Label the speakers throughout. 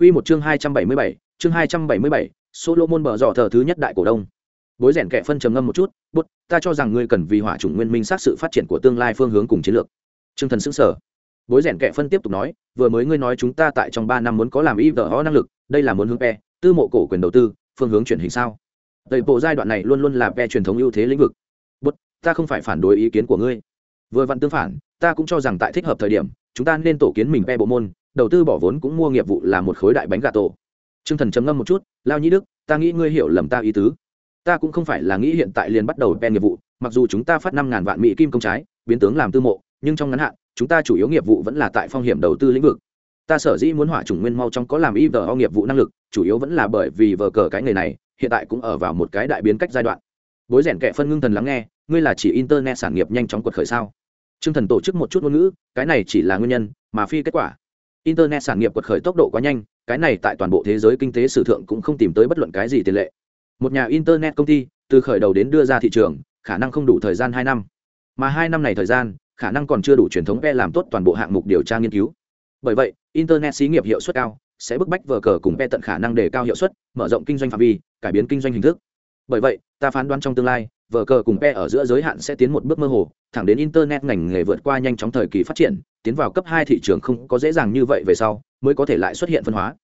Speaker 1: Quy một chương 277, chương 277, Solomon bở dọ thờ thứ nhất đại cổ đông. Bối rèn kẻ phân trầm ngâm một chút, "Bút, ta cho rằng ngươi cần vì hỏa chủng nguyên minh xác sự phát triển của tương lai phương hướng cùng chiến lược." Trương Thần sững sờ. Bối rèn kẻ phân tiếp tục nói, "Vừa mới ngươi nói chúng ta tại trong 3 năm muốn có làm IVO năng lực, đây là muốn hướng pe, tư mộ cổ quyền đầu tư, phương hướng chuyển hình sao?" Tây bộ giai đoạn này luôn luôn là pe truyền thống ưu thế lĩnh vực. "Bút, ta không phải phản đối ý kiến của ngươi. Vừa vặn tương phản, ta cũng cho rằng tại thích hợp thời điểm, chúng ta nên tổ kiến mình pe bộ môn, đầu tư bỏ vốn cũng mua nghiệp vụ là một khối đại bánh gà tổ Trương Thần trầm ngâm một chút, lao nhĩ đức, ta nghĩ ngươi hiểu lầm ta ý tứ. Ta cũng không phải là nghĩ hiện tại liền bắt đầu pen nghiệp vụ, mặc dù chúng ta phát năm ngàn vạn mỹ kim công trái, biến tướng làm tư mộ, nhưng trong ngắn hạn, chúng ta chủ yếu nghiệp vụ vẫn là tại phong hiểm đầu tư lĩnh vực. Ta sở dĩ muốn hỏa chủng nguyên mau trong có làm IVO nghiệp vụ năng lực, chủ yếu vẫn là bởi vì vờ cờ cái nghề này, hiện tại cũng ở vào một cái đại biến cách giai đoạn. Bối rèn kệ phân ngưng thần lắng nghe, ngươi là chỉ internet sản nghiệp nhanh chóng quật khởi sao? Trương Thần tổ chức một chút ngôn ngữ, cái này chỉ là nguyên nhân, mà phi kết quả internet sản nghiệp quật khởi tốc độ quá nhanh, cái này tại toàn bộ thế giới kinh tế sử thượng cũng không tìm tới bất luận cái gì tiền lệ. Một nhà internet công ty, từ khởi đầu đến đưa ra thị trường, khả năng không đủ thời gian hai năm. Mà hai năm này thời gian, khả năng còn chưa đủ truyền thống e làm tốt toàn bộ hạng mục điều tra nghiên cứu. Bởi vậy, internet xí nghiệp hiệu suất cao, sẽ bức bách vờ cờ cùng e tận khả năng đề cao hiệu suất, mở rộng kinh doanh phạm vi, cải biến kinh doanh hình thức. Bởi vậy, ta phán đoán trong tương lai, vờ cờ cùng e ở giữa giới hạn sẽ tiến một bước mơ hồ, thẳng đến internet ngành nghề vượt qua nhanh chóng thời kỳ phát triển tiến vào cấp hai thị trường không có dễ dàng như vậy về sau, mới có thể lại xuất hiện phân hóa.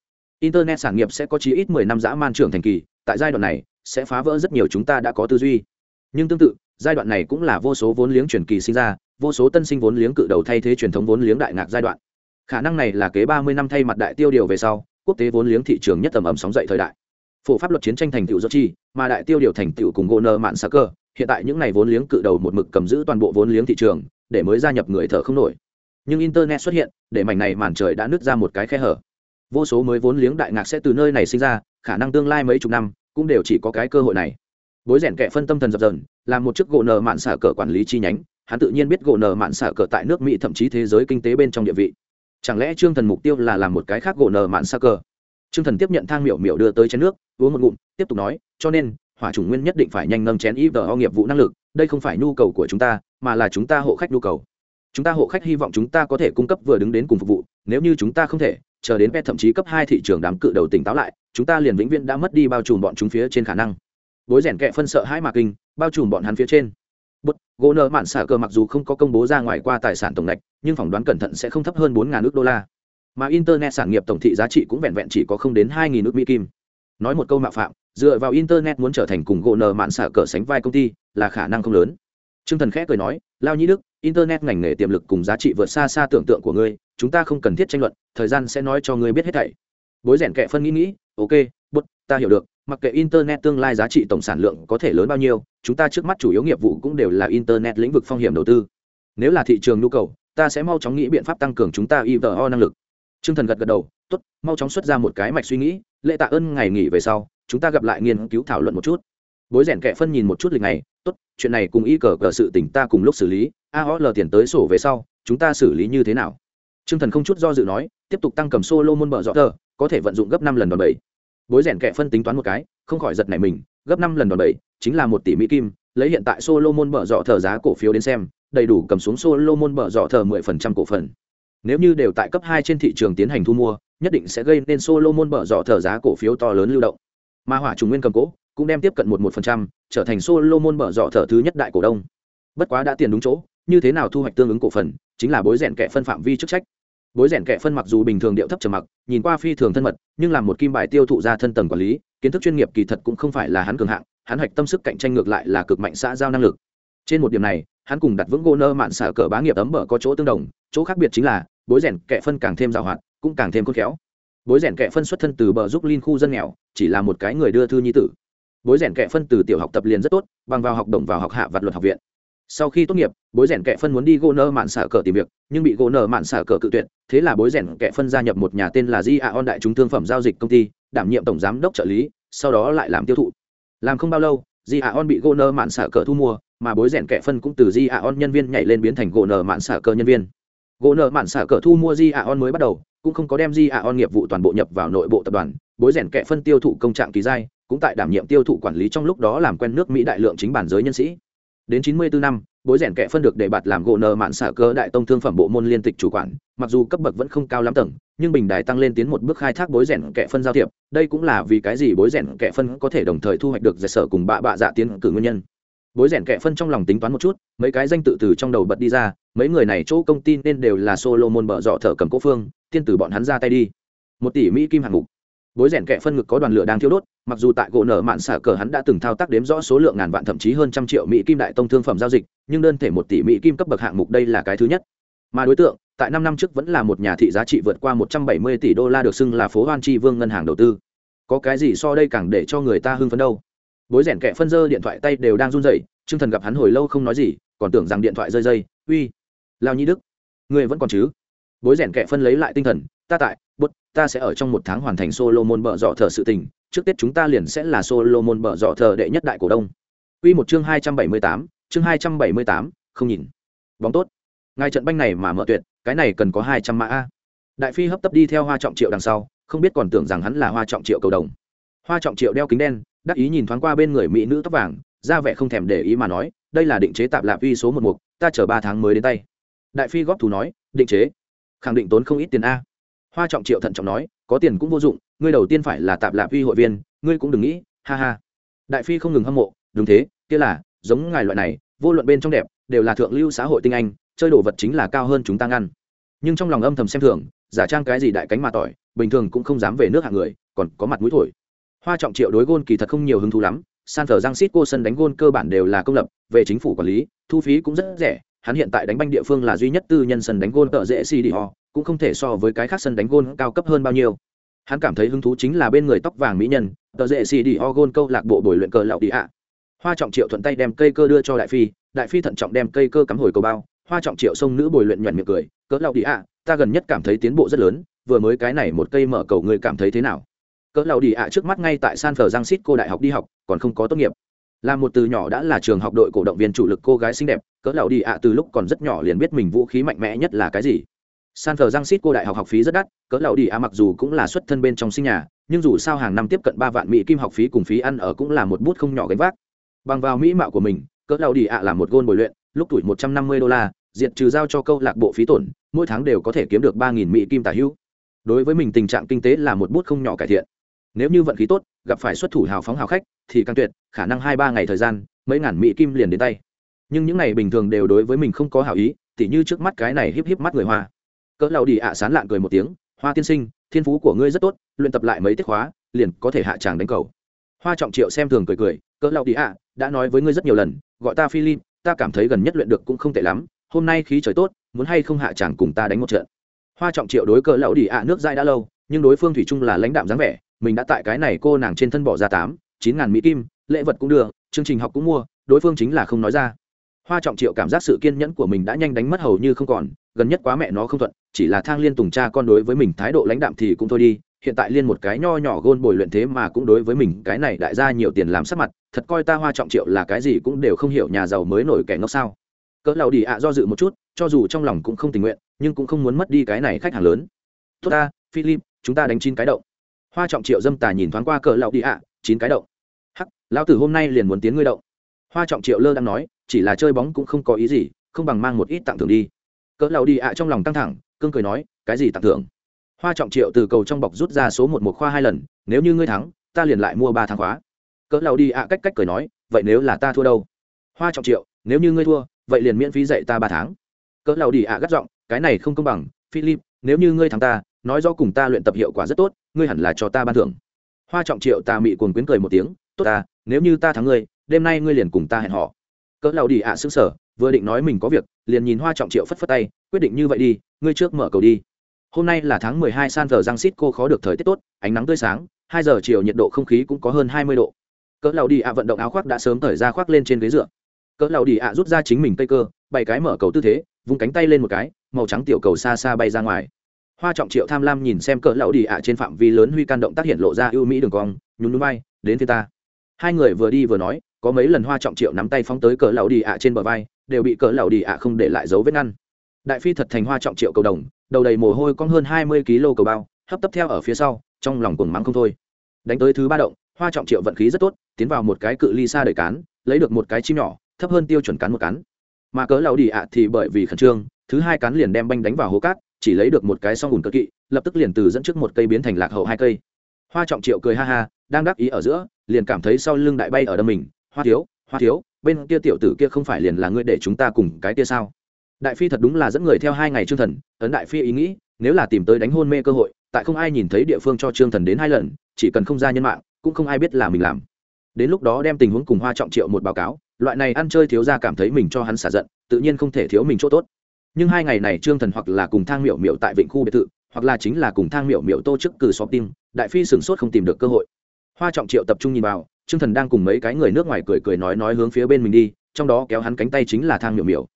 Speaker 1: Internet sản nghiệp sẽ có chí ít mười năm dã man trưởng thành kỳ, tại giai đoạn này, sẽ phá vỡ rất nhiều chúng ta đã có tư duy. Nhưng tương tự, giai đoạn này cũng là vô số vốn liếng truyền kỳ sinh ra, vô số tân sinh vốn liếng cự đầu thay thế truyền thống vốn liếng đại ngạc giai đoạn. Khả năng này là kế ba mươi năm thay mặt đại tiêu điều về sau, quốc tế vốn liếng thị trường nhất tầm ầm sóng dậy thời đại. Phổ pháp luật chiến tranh thành tựu do chi, mà đại tiêu điều thành tựu cùng gỗ nợ mạn xa cơ, hiện tại những ngày vốn liếng cự đầu một mực cầm giữ toàn bộ vốn liếng thị trường, để mới gia nhập người thở không nổi nhưng internet xuất hiện, để mảnh này màn trời đã nứt ra một cái khe hở. Vô số mới vốn liếng đại ngạc sẽ từ nơi này sinh ra, khả năng tương lai mấy chục năm cũng đều chỉ có cái cơ hội này. Bối rèn kệ phân tâm thần dập dần làm một chiếc gỗ nợ mạn xả cờ quản lý chi nhánh, hắn tự nhiên biết gỗ nợ mạn xả cờ tại nước mỹ thậm chí thế giới kinh tế bên trong địa vị. Chẳng lẽ trương thần mục tiêu là làm một cái khác gỗ nợ mạn xả cờ? Trương thần tiếp nhận thang miểu miểu đưa tới chén nước, uống một ngụm, tiếp tục nói, cho nên, hỏa chủng nguyên nhất định phải nhanh nâng chén ý vờ nghiệp vụ năng lực, đây không phải nhu cầu của chúng ta, mà là chúng ta hộ khách nhu cầu chúng ta hộ khách hy vọng chúng ta có thể cung cấp vừa đứng đến cùng phục vụ, nếu như chúng ta không thể, chờ đến pet thậm chí cấp hai thị trường đám cự đầu tỉnh táo lại, chúng ta liền vĩnh viễn đã mất đi bao trùm bọn chúng phía trên khả năng. Bối rèn kệ phân sợ hai mà kinh, bao trùm bọn hắn phía trên. Bút gỗ nợ mạn xả cờ mặc dù không có công bố ra ngoài qua tài sản tổng ngạch nhưng phỏng đoán cẩn thận sẽ không thấp hơn bốn ước đô la. Mà internet sản nghiệp tổng thị giá trị cũng vẹn vẹn chỉ có không đến hai ước mỹ kim. Nói một câu mạo phạm, dựa vào internet muốn trở thành cùng gỗ nợ mạn xả cờ sánh vai công ty là khả năng không lớn. Trương Thần khẽ cười nói, Lao Nhĩ Đức, internet ngành nghề tiềm lực cùng giá trị vượt xa xa tưởng tượng của ngươi, chúng ta không cần thiết tranh luận, thời gian sẽ nói cho ngươi biết hết thảy. Bối rèn kệ phân nghĩ nghĩ, ok, bút, ta hiểu được, mặc kệ internet tương lai giá trị tổng sản lượng có thể lớn bao nhiêu, chúng ta trước mắt chủ yếu nghiệp vụ cũng đều là internet lĩnh vực phong hiểm đầu tư. Nếu là thị trường nhu cầu, ta sẽ mau chóng nghĩ biện pháp tăng cường chúng ta IVO năng lực. Trương Thần gật gật đầu, tốt, mau chóng xuất ra một cái mạch suy nghĩ, lễ tạ ơn ngày nghỉ về sau, chúng ta gặp lại nghiên cứu thảo luận một chút bối rèn kẹ phân nhìn một chút lịch này, tốt, chuyện này cùng y cờ cờ sự tỉnh ta cùng lúc xử lý, a họ lờ tiền tới sổ về sau, chúng ta xử lý như thế nào? T r ư ơ n g thần không chút do dự nói, tiếp tục tăng cầm solo môn bờ dọ tờ, có thể vận dụng gấp năm lần đòn bẩy. Bối rèn kẹ phân tính toán một cái, không khỏi giật này mình, gấp năm lần đòn bẩy chính là một tỷ mỹ kim, lấy hiện tại solo môn bờ dọ thờ giá cổ phiếu đến xem, đầy đủ cầm xuống solo môn bờ dọ thờ mười phần trăm cổ phần. Nếu như đều tại cấp hai trên thị trường tiến hành thu mua, nhất định sẽ gây nên solo môn bờ dọ thờ giá cổ phiếu to lớn lưu động. Mà hỏa trùng nguyên cầm cố cũng đem tiếp cận một một phần trăm trở thành Solomon mở rọ thở thứ nhất đại cổ đông. Bất quá đã tiền đúng chỗ, như thế nào thu hoạch tương ứng cổ phần, chính là bối rèn kẻ phân phạm vi chức trách. Bối rèn kẻ phân mặc dù bình thường điệu thấp trầm mặc, nhìn qua phi thường thân mật, nhưng làm một kim bài tiêu thụ ra thân tầng quản lý, kiến thức chuyên nghiệp kỳ thật cũng không phải là hắn cường hạng, hắn hoạch tâm sức cạnh tranh ngược lại là cực mạnh xã giao năng lực. Trên một điểm này, hắn cùng đặt vững Goner mạn xả cờ bá nghiệp ấm bở có chỗ tương đồng, chỗ khác biệt chính là, bối rèn kẻ phân càng thêm giàu hoạt, cũng càng thêm khôn khéo. Bối rèn kẻ phân xuất thân từ bờ giúp Lin khu dân nghèo, chỉ là một cái người đưa thư nhi tử bối rèn kẹ phân từ tiểu học tập liền rất tốt, bằng vào học đồng vào học hạ vật luật học viện. Sau khi tốt nghiệp, bối rèn kẹ phân muốn đi gỗ nơ mạn xả cờ tìm việc, nhưng bị gỗ nơ mạn xả cờ cự tuyệt, thế là bối rèn kẹ phân gia nhập một nhà tên là di a on đại chúng thương phẩm giao dịch công ty, đảm nhiệm tổng giám đốc trợ lý, sau đó lại làm tiêu thụ. Làm không bao lâu, di a on bị gỗ nơ mạn xả cờ thu mua, mà bối rèn kẹ phân cũng từ di a on nhân viên nhảy lên biến thành gỗ nơ mạn xả cờ nhân viên. Gỗ nơ mạn xả cờ thu mua di a on mới bắt đầu, cũng không có đem di a on nghiệp vụ toàn bộ nhập vào nội bộ tập đoàn, bối rèn kẹ phân tiêu thụ công trạng kỳ giai cũng tại đảm nhiệm tiêu thụ quản lý trong lúc đó làm quen nước mỹ đại lượng chính bản giới nhân sĩ. Đến chín mươi bốn năm, bối rèn kệ phân được đề bạt làm gỗ nờ mạn xả cơ đại tông thương phẩm bộ môn liên tịch chủ quản, mặc dù cấp bậc vẫn không cao lắm tầng, nhưng bình đài tăng lên tiến một bước khai thác bối rèn kệ phân giao thiệp, đây cũng là vì cái gì bối rèn kệ phân có thể đồng thời thu hoạch được giải sở cùng bạ bạ dạ tiến cử nguyên nhân. Bối rèn kệ phân trong lòng tính toán một chút, mấy cái danh tự từ trong đầu bật đi ra, mấy người này chỗ công ty nên đều là solomon bợ dọ thợ cầm cố phương, tiên tử bọn hắn ra tay đi. Một tỷ mỹ kim hạng mục bối rèn kẹ phân ngực có đoàn lửa đang thiêu đốt, mặc dù tại gỗ nở mạn xả cờ hắn đã từng thao tác đếm rõ số lượng ngàn vạn thậm chí hơn trăm triệu mỹ kim đại tông thương phẩm giao dịch, nhưng đơn thể một tỷ mỹ kim cấp bậc hạng mục đây là cái thứ nhất. Mà đối tượng, tại năm năm trước vẫn là một nhà thị giá trị vượt qua một trăm bảy mươi tỷ đô la được xưng là phố hoan chi vương ngân hàng đầu tư. Có cái gì so đây càng để cho người ta hưng phấn đâu. Bối rèn kẹ phân dơ điện thoại tay đều đang run rẩy chương thần gặp hắn hồi lâu không nói gì, còn tưởng rằng điện thoại rơi dây, uy, lao nhi đức người vẫn còn chứ? Bối rèn kẹ phân lấy lại tinh thần, ta tại bút, ta sẽ ở trong một tháng hoàn thành solomon bợ dọ thờ sự tình, trước tết chúng ta liền sẽ là solomon bợ dọ thờ đệ nhất đại cổ đông. Uy một chương hai trăm bảy mươi tám, chương hai trăm bảy mươi tám, không nhìn. Bóng tốt. Ngay trận banh này mà mở tuyệt, cái này cần có hai trăm mã a. Đại phi hấp tấp đi theo hoa trọng triệu đằng sau, không biết còn tưởng rằng hắn là hoa trọng triệu cầu đồng. Hoa trọng triệu đeo kính đen, đắc ý nhìn thoáng qua bên người mỹ nữ tóc vàng, ra vẻ không thèm để ý mà nói, đây là định chế tạp lạp uy số một mục, ta chờ ba tháng mới đến tay. Đại phi góp thù nói, định chế. Khẳng định tốn không ít tiền a hoa trọng triệu thận trọng nói, có tiền cũng vô dụng, ngươi đầu tiên phải là tạp lạp uy hội viên, ngươi cũng đừng nghĩ, ha ha. Đại phi không ngừng hâm mộ, đúng thế, kia là, giống ngài loại này, vô luận bên trong đẹp, đều là thượng lưu xã hội tinh anh, chơi đồ vật chính là cao hơn chúng ta ngăn. Nhưng trong lòng âm thầm xem thường, giả trang cái gì đại cánh mà tỏi, bình thường cũng không dám về nước hạng người, còn có mặt mũi thổi. Hoa trọng triệu đối gôn kỳ thật không nhiều hứng thú lắm, san thờ giang xít cô sân đánh gôn cơ bản đều là công lập, về chính phủ quản lý, thu phí cũng rất rẻ, hắn hiện tại đánh banh địa phương là duy nhất tư nhân sân đánh gôn tợ dễ si đi ho cũng không thể so với cái khác sân đánh gôn cao cấp hơn bao nhiêu. Hắn cảm thấy hứng thú chính là bên người tóc vàng mỹ nhân, tờ dễ xì đi o gôn câu lạc bộ bồi luyện cờ lạo đi ạ. Hoa trọng triệu thuận tay đem cây cơ đưa cho đại phi đại phi thận trọng đem cây cơ cắm hồi cầu bao. Hoa trọng triệu sông nữ bồi luyện nhuận miệng cười cỡ lạo đi ạ, ta gần nhất cảm thấy tiến bộ rất lớn, vừa mới cái này một cây mở cầu người cảm thấy thế nào? Cỡ lạo đi ạ trước mắt ngay tại san phờ giang xít cô đại học đi học, còn không có tốt nghiệp. Là một từ nhỏ đã là trường học đội cổ động viên chủ lực cô gái xinh đẹp cỡ lạo đi ạ từ lúc còn rất nhỏ liền biết mình vũ khí mạnh mẽ nhất là cái gì san thờ giang xít cô đại học học phí rất đắt, cỡ lão đi a mặc dù cũng là xuất thân bên trong sinh nhà, nhưng dù sao hàng năm tiếp cận ba vạn mỹ kim học phí cùng phí ăn ở cũng là một bút không nhỏ gánh vác. Bằng vào mỹ mạo của mình, cỡ lão đi a là một gôn bồi luyện, lúc tuổi một trăm năm mươi đô la, diệt trừ giao cho câu lạc bộ phí tổn, mỗi tháng đều có thể kiếm được ba nghìn mỹ kim tả hữu. Đối với mình tình trạng kinh tế là một bút không nhỏ cải thiện. Nếu như vận khí tốt, gặp phải xuất thủ hào phóng hào khách, thì càng tuyệt, khả năng hai ba ngày thời gian, mấy ngàn mỹ kim liền đến tay. Nhưng những này bình thường đều đối với mình không có hảo ý, tỉ như trước mắt cái này híp híp mắt người hoa cỡ lao đi ạ sán lạn cười một tiếng, hoa tiên sinh, thiên phú của ngươi rất tốt, luyện tập lại mấy tiết khóa, liền có thể hạ tràng đánh cầu. Hoa trọng triệu xem thường cười cười, cỡ lao đi ạ, đã nói với ngươi rất nhiều lần, gọi ta philip, ta cảm thấy gần nhất luyện được cũng không tệ lắm, hôm nay khí trời tốt, muốn hay không hạ tràng cùng ta đánh một trận? Hoa trọng triệu đối cỡ lão đi ạ nước dai đã lâu, nhưng đối phương thủy chung là lãnh đạm dáng vẻ, mình đã tại cái này cô nàng trên thân bỏ ra tám, chín ngàn mỹ kim, lễ vật cũng đưa, chương trình học cũng mua, đối phương chính là không nói ra hoa trọng triệu cảm giác sự kiên nhẫn của mình đã nhanh đánh mất hầu như không còn, gần nhất quá mẹ nó không thuận, chỉ là thang liên tùng cha con đối với mình thái độ lãnh đạm thì cũng thôi đi, hiện tại liên một cái nho nhỏ gôn bồi luyện thế mà cũng đối với mình cái này đại ra nhiều tiền làm sắc mặt, thật coi ta hoa trọng triệu là cái gì cũng đều không hiểu nhà giàu mới nổi kẻ ngốc sao. Cỡ lầu đi ạ do dự một chút, cho dù trong lòng cũng không tình nguyện, nhưng cũng không muốn mất đi cái này khách hàng lớn. Tốt ta, philip, chúng ta đánh chín cái động. Hoa trọng triệu dâm tà nhìn thoáng qua cỡ lầu đi ạ, chín cái động. Hắc, lão tử hôm nay liền muốn tiến ngươi động hoa trọng triệu lơ đang nói, chỉ là chơi bóng cũng không có ý gì, không bằng mang một ít tặng thưởng đi. Cỡ lầu đi ạ trong lòng căng thẳng, cương cười nói, cái gì tặng thưởng? Hoa trọng triệu từ cầu trong bọc rút ra số một một khoa hai lần, nếu như ngươi thắng, ta liền lại mua ba tháng khóa. Cỡ lầu đi ạ cách cách cười nói, vậy nếu là ta thua đâu? Hoa trọng triệu, nếu như ngươi thua, vậy liền miễn phí dạy ta ba tháng. Cỡ lầu đi ạ gắt giọng, cái này không công bằng, philip, nếu như ngươi thắng ta, nói do cùng ta luyện tập hiệu quả rất tốt, ngươi hẳn là cho ta ban thưởng. Hoa trọng triệu ta mị cuồng quyến cười một tiếng, tốt ta, nếu như ta thắng ngươi đêm nay ngươi liền cùng ta hẹn họ cỡ lầu đi ạ à xứng sở vừa định nói mình có việc, liền nhìn hoa trọng triệu phất phất tay, quyết định như vậy đi, ngươi trước mở cầu đi. Hôm nay là tháng mười hai san giờ giang xít cô khó được thời tiết tốt, ánh nắng tươi sáng, hai giờ chiều nhiệt độ không khí cũng có hơn hai mươi độ. Cỡ lầu đi ạ vận động áo khoác đã sớm thời ra khoác lên trên ghế dựa. Cỡ lầu đi ạ rút ra chính mình tây cơ bảy cái mở cầu tư thế, vung cánh tay lên một cái, màu trắng tiểu cầu xa xa bay ra ngoài. Hoa trọng triệu tham lam nhìn xem cỡ lầu đi ạ trên phạm vi lớn huy can động tác hiện lộ ra ưu mỹ đường cong, nhún núi bay đến phía ta. Hai người vừa đi vừa nói có mấy lần hoa trọng triệu nắm tay phóng tới cỡ lão đi ạ trên bờ vai, đều bị cỡ lão đi ạ không để lại dấu vết ngăn. Đại phi thật thành hoa trọng triệu cầu đồng, đầu đầy mồ hôi cong hơn hai mươi kg cầu bao, hấp tấp theo ở phía sau, trong lòng cuồng mắng không thôi. Đánh tới thứ ba động, hoa trọng triệu vận khí rất tốt, tiến vào một cái cự ly xa đời cán, lấy được một cái chim nhỏ, thấp hơn tiêu chuẩn cán một cán. Mà cỡ lão đi ạ thì bởi vì khẩn trương, thứ hai cán liền đem banh đánh vào hố cát, chỉ lấy được một cái song ủn cỡ kỵ, lập tức liền từ dẫn trước một cây biến thành lạc hậu hai cây. Hoa trọng triệu cười ha ha, đang đắc ý ở giữa, liền cảm thấy sau lưng đại bay ở đâm mình hoa thiếu hoa thiếu, bên kia tiểu tử kia không phải liền là ngươi để chúng ta cùng cái kia sao? Đại phi thật đúng là dẫn người theo hai ngày trương thần, ấn đại phi ý nghĩ, nếu là tìm tới đánh hôn mê cơ hội, tại không ai nhìn thấy địa phương cho trương thần đến hai lần, chỉ cần không ra nhân mạng, cũng không ai biết là mình làm. Đến lúc đó đem tình huống cùng hoa trọng triệu một báo cáo, loại này ăn chơi thiếu ra cảm thấy mình cho hắn xả giận, tự nhiên không thể thiếu mình chỗ tốt. Nhưng hai ngày này trương thần hoặc là cùng thang miệu miệu tại vịnh khu biệt thự, hoặc là chính là cùng thang miệu miệu tô chức cử xóp tim đại phi sửng sốt không tìm được cơ hội hoa trọng triệu tập trung nhìn vào, trương thần đang cùng mấy cái người nước ngoài cười cười nói nói hướng phía bên mình đi, trong đó kéo hắn cánh tay chính là thang Miểu Miểu.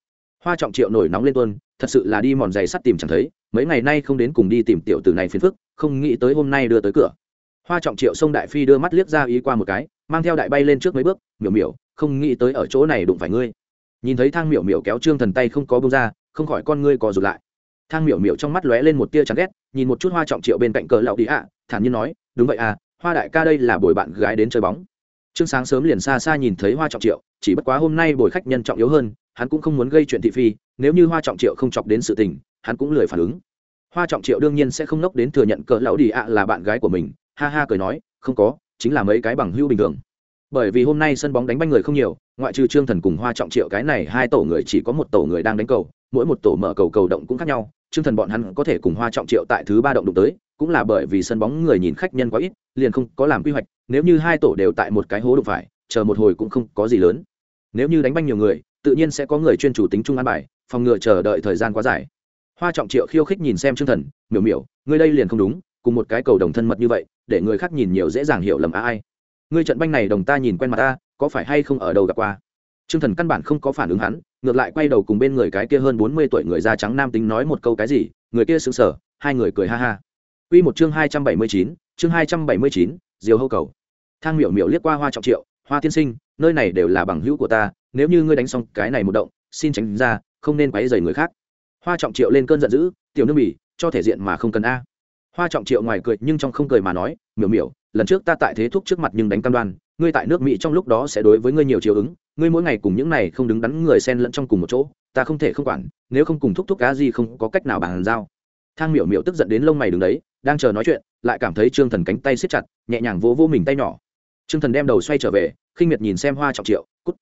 Speaker 1: hoa trọng triệu nổi nóng lên tuôn, thật sự là đi mòn giày sắt tìm chẳng thấy, mấy ngày nay không đến cùng đi tìm tiểu tử này phiền phức, không nghĩ tới hôm nay đưa tới cửa. Hoa trọng triệu sông đại phi đưa mắt liếc ra ý qua một cái, mang theo đại bay lên trước mấy bước, miểu miểu, không nghĩ tới ở chỗ này đụng phải ngươi. Nhìn thấy thang miểu miểu kéo trương thần tay không có bông ra, không khỏi con ngươi cò rụt lại. Thang miểu miểu trong mắt lóe lên một tia chán ghét, nhìn một chút hoa trọng triệu bên cạnh cờ lạo đi ạ, thản nhiên nói, đúng vậy à hoa đại ca đây là bồi bạn gái đến chơi bóng. Trương sáng sớm liền xa xa nhìn thấy hoa trọng triệu, chỉ bất quá hôm nay bồi khách nhân trọng yếu hơn, hắn cũng không muốn gây chuyện thị phi, nếu như hoa trọng triệu không chọc đến sự tình, hắn cũng lười phản ứng. Hoa trọng triệu đương nhiên sẽ không nốc đến thừa nhận cỡ lão đi ạ là bạn gái của mình, ha ha cười nói, không có, chính là mấy cái bằng hưu bình thường. Bởi vì hôm nay sân bóng đánh banh người không nhiều, ngoại trừ trương thần cùng hoa trọng triệu cái này hai tổ người chỉ có một tổ người đang đánh cầu, mỗi một tổ mở cầu cầu động cũng khác nhau, trương thần bọn hắn có thể cùng hoa trọng triệu tại thứ ba động đụng tới, cũng là bởi vì sân bóng người nhìn khách nhân quá ít liền không có làm quy hoạch, nếu như hai tổ đều tại một cái hố đục phải, chờ một hồi cũng không có gì lớn. Nếu như đánh banh nhiều người, tự nhiên sẽ có người chuyên chủ tính trung an bài, phòng ngừa chờ đợi thời gian quá dài. Hoa trọng triệu khiêu khích nhìn xem trương thần, miểu miểu, ngươi đây liền không đúng, cùng một cái cầu đồng thân mật như vậy, để người khác nhìn nhiều dễ dàng hiểu lầm ai. Ngươi trận banh này đồng ta nhìn quen mặt ta, có phải hay không ở đâu gặp qua? Trương thần căn bản không có phản ứng hắn, ngược lại quay đầu cùng bên người cái kia hơn bốn mươi tuổi người da trắng nam tính nói một câu cái gì, người kia sững sờ, hai người cười ha ha. Quy một chương hai trăm bảy mươi chín chương hai trăm bảy mươi chín, diều hâu cầu. Thang miểu miểu liếc qua hoa trọng triệu, hoa tiên sinh, nơi này đều là bằng hữu của ta, nếu như ngươi đánh xong cái này một động, xin tránh ra, không nên quấy rầy người khác. Hoa trọng triệu lên cơn giận dữ, tiểu nước bỉ, cho thể diện mà không cần a. Hoa trọng triệu ngoài cười, nhưng trong không cười mà nói, miểu miểu, lần trước ta tại thế thúc trước mặt nhưng đánh cam đoan, ngươi tại nước mỹ trong lúc đó sẽ đối với ngươi nhiều chiều ứng, ngươi mỗi ngày cùng những này không đứng đắn người xen lẫn trong cùng một chỗ, ta không thể không quản, nếu không cùng thúc thúc cá gì không có cách nào bàn giao. Thang miểu miểu tức giận đến lông mày đứng đấy đang chờ nói chuyện, lại cảm thấy trương thần cánh tay siết chặt, nhẹ nhàng vỗ vỗ mình tay nhỏ. Trương thần đem đầu xoay trở về, khinh miệt nhìn xem hoa trọng triệu, cút.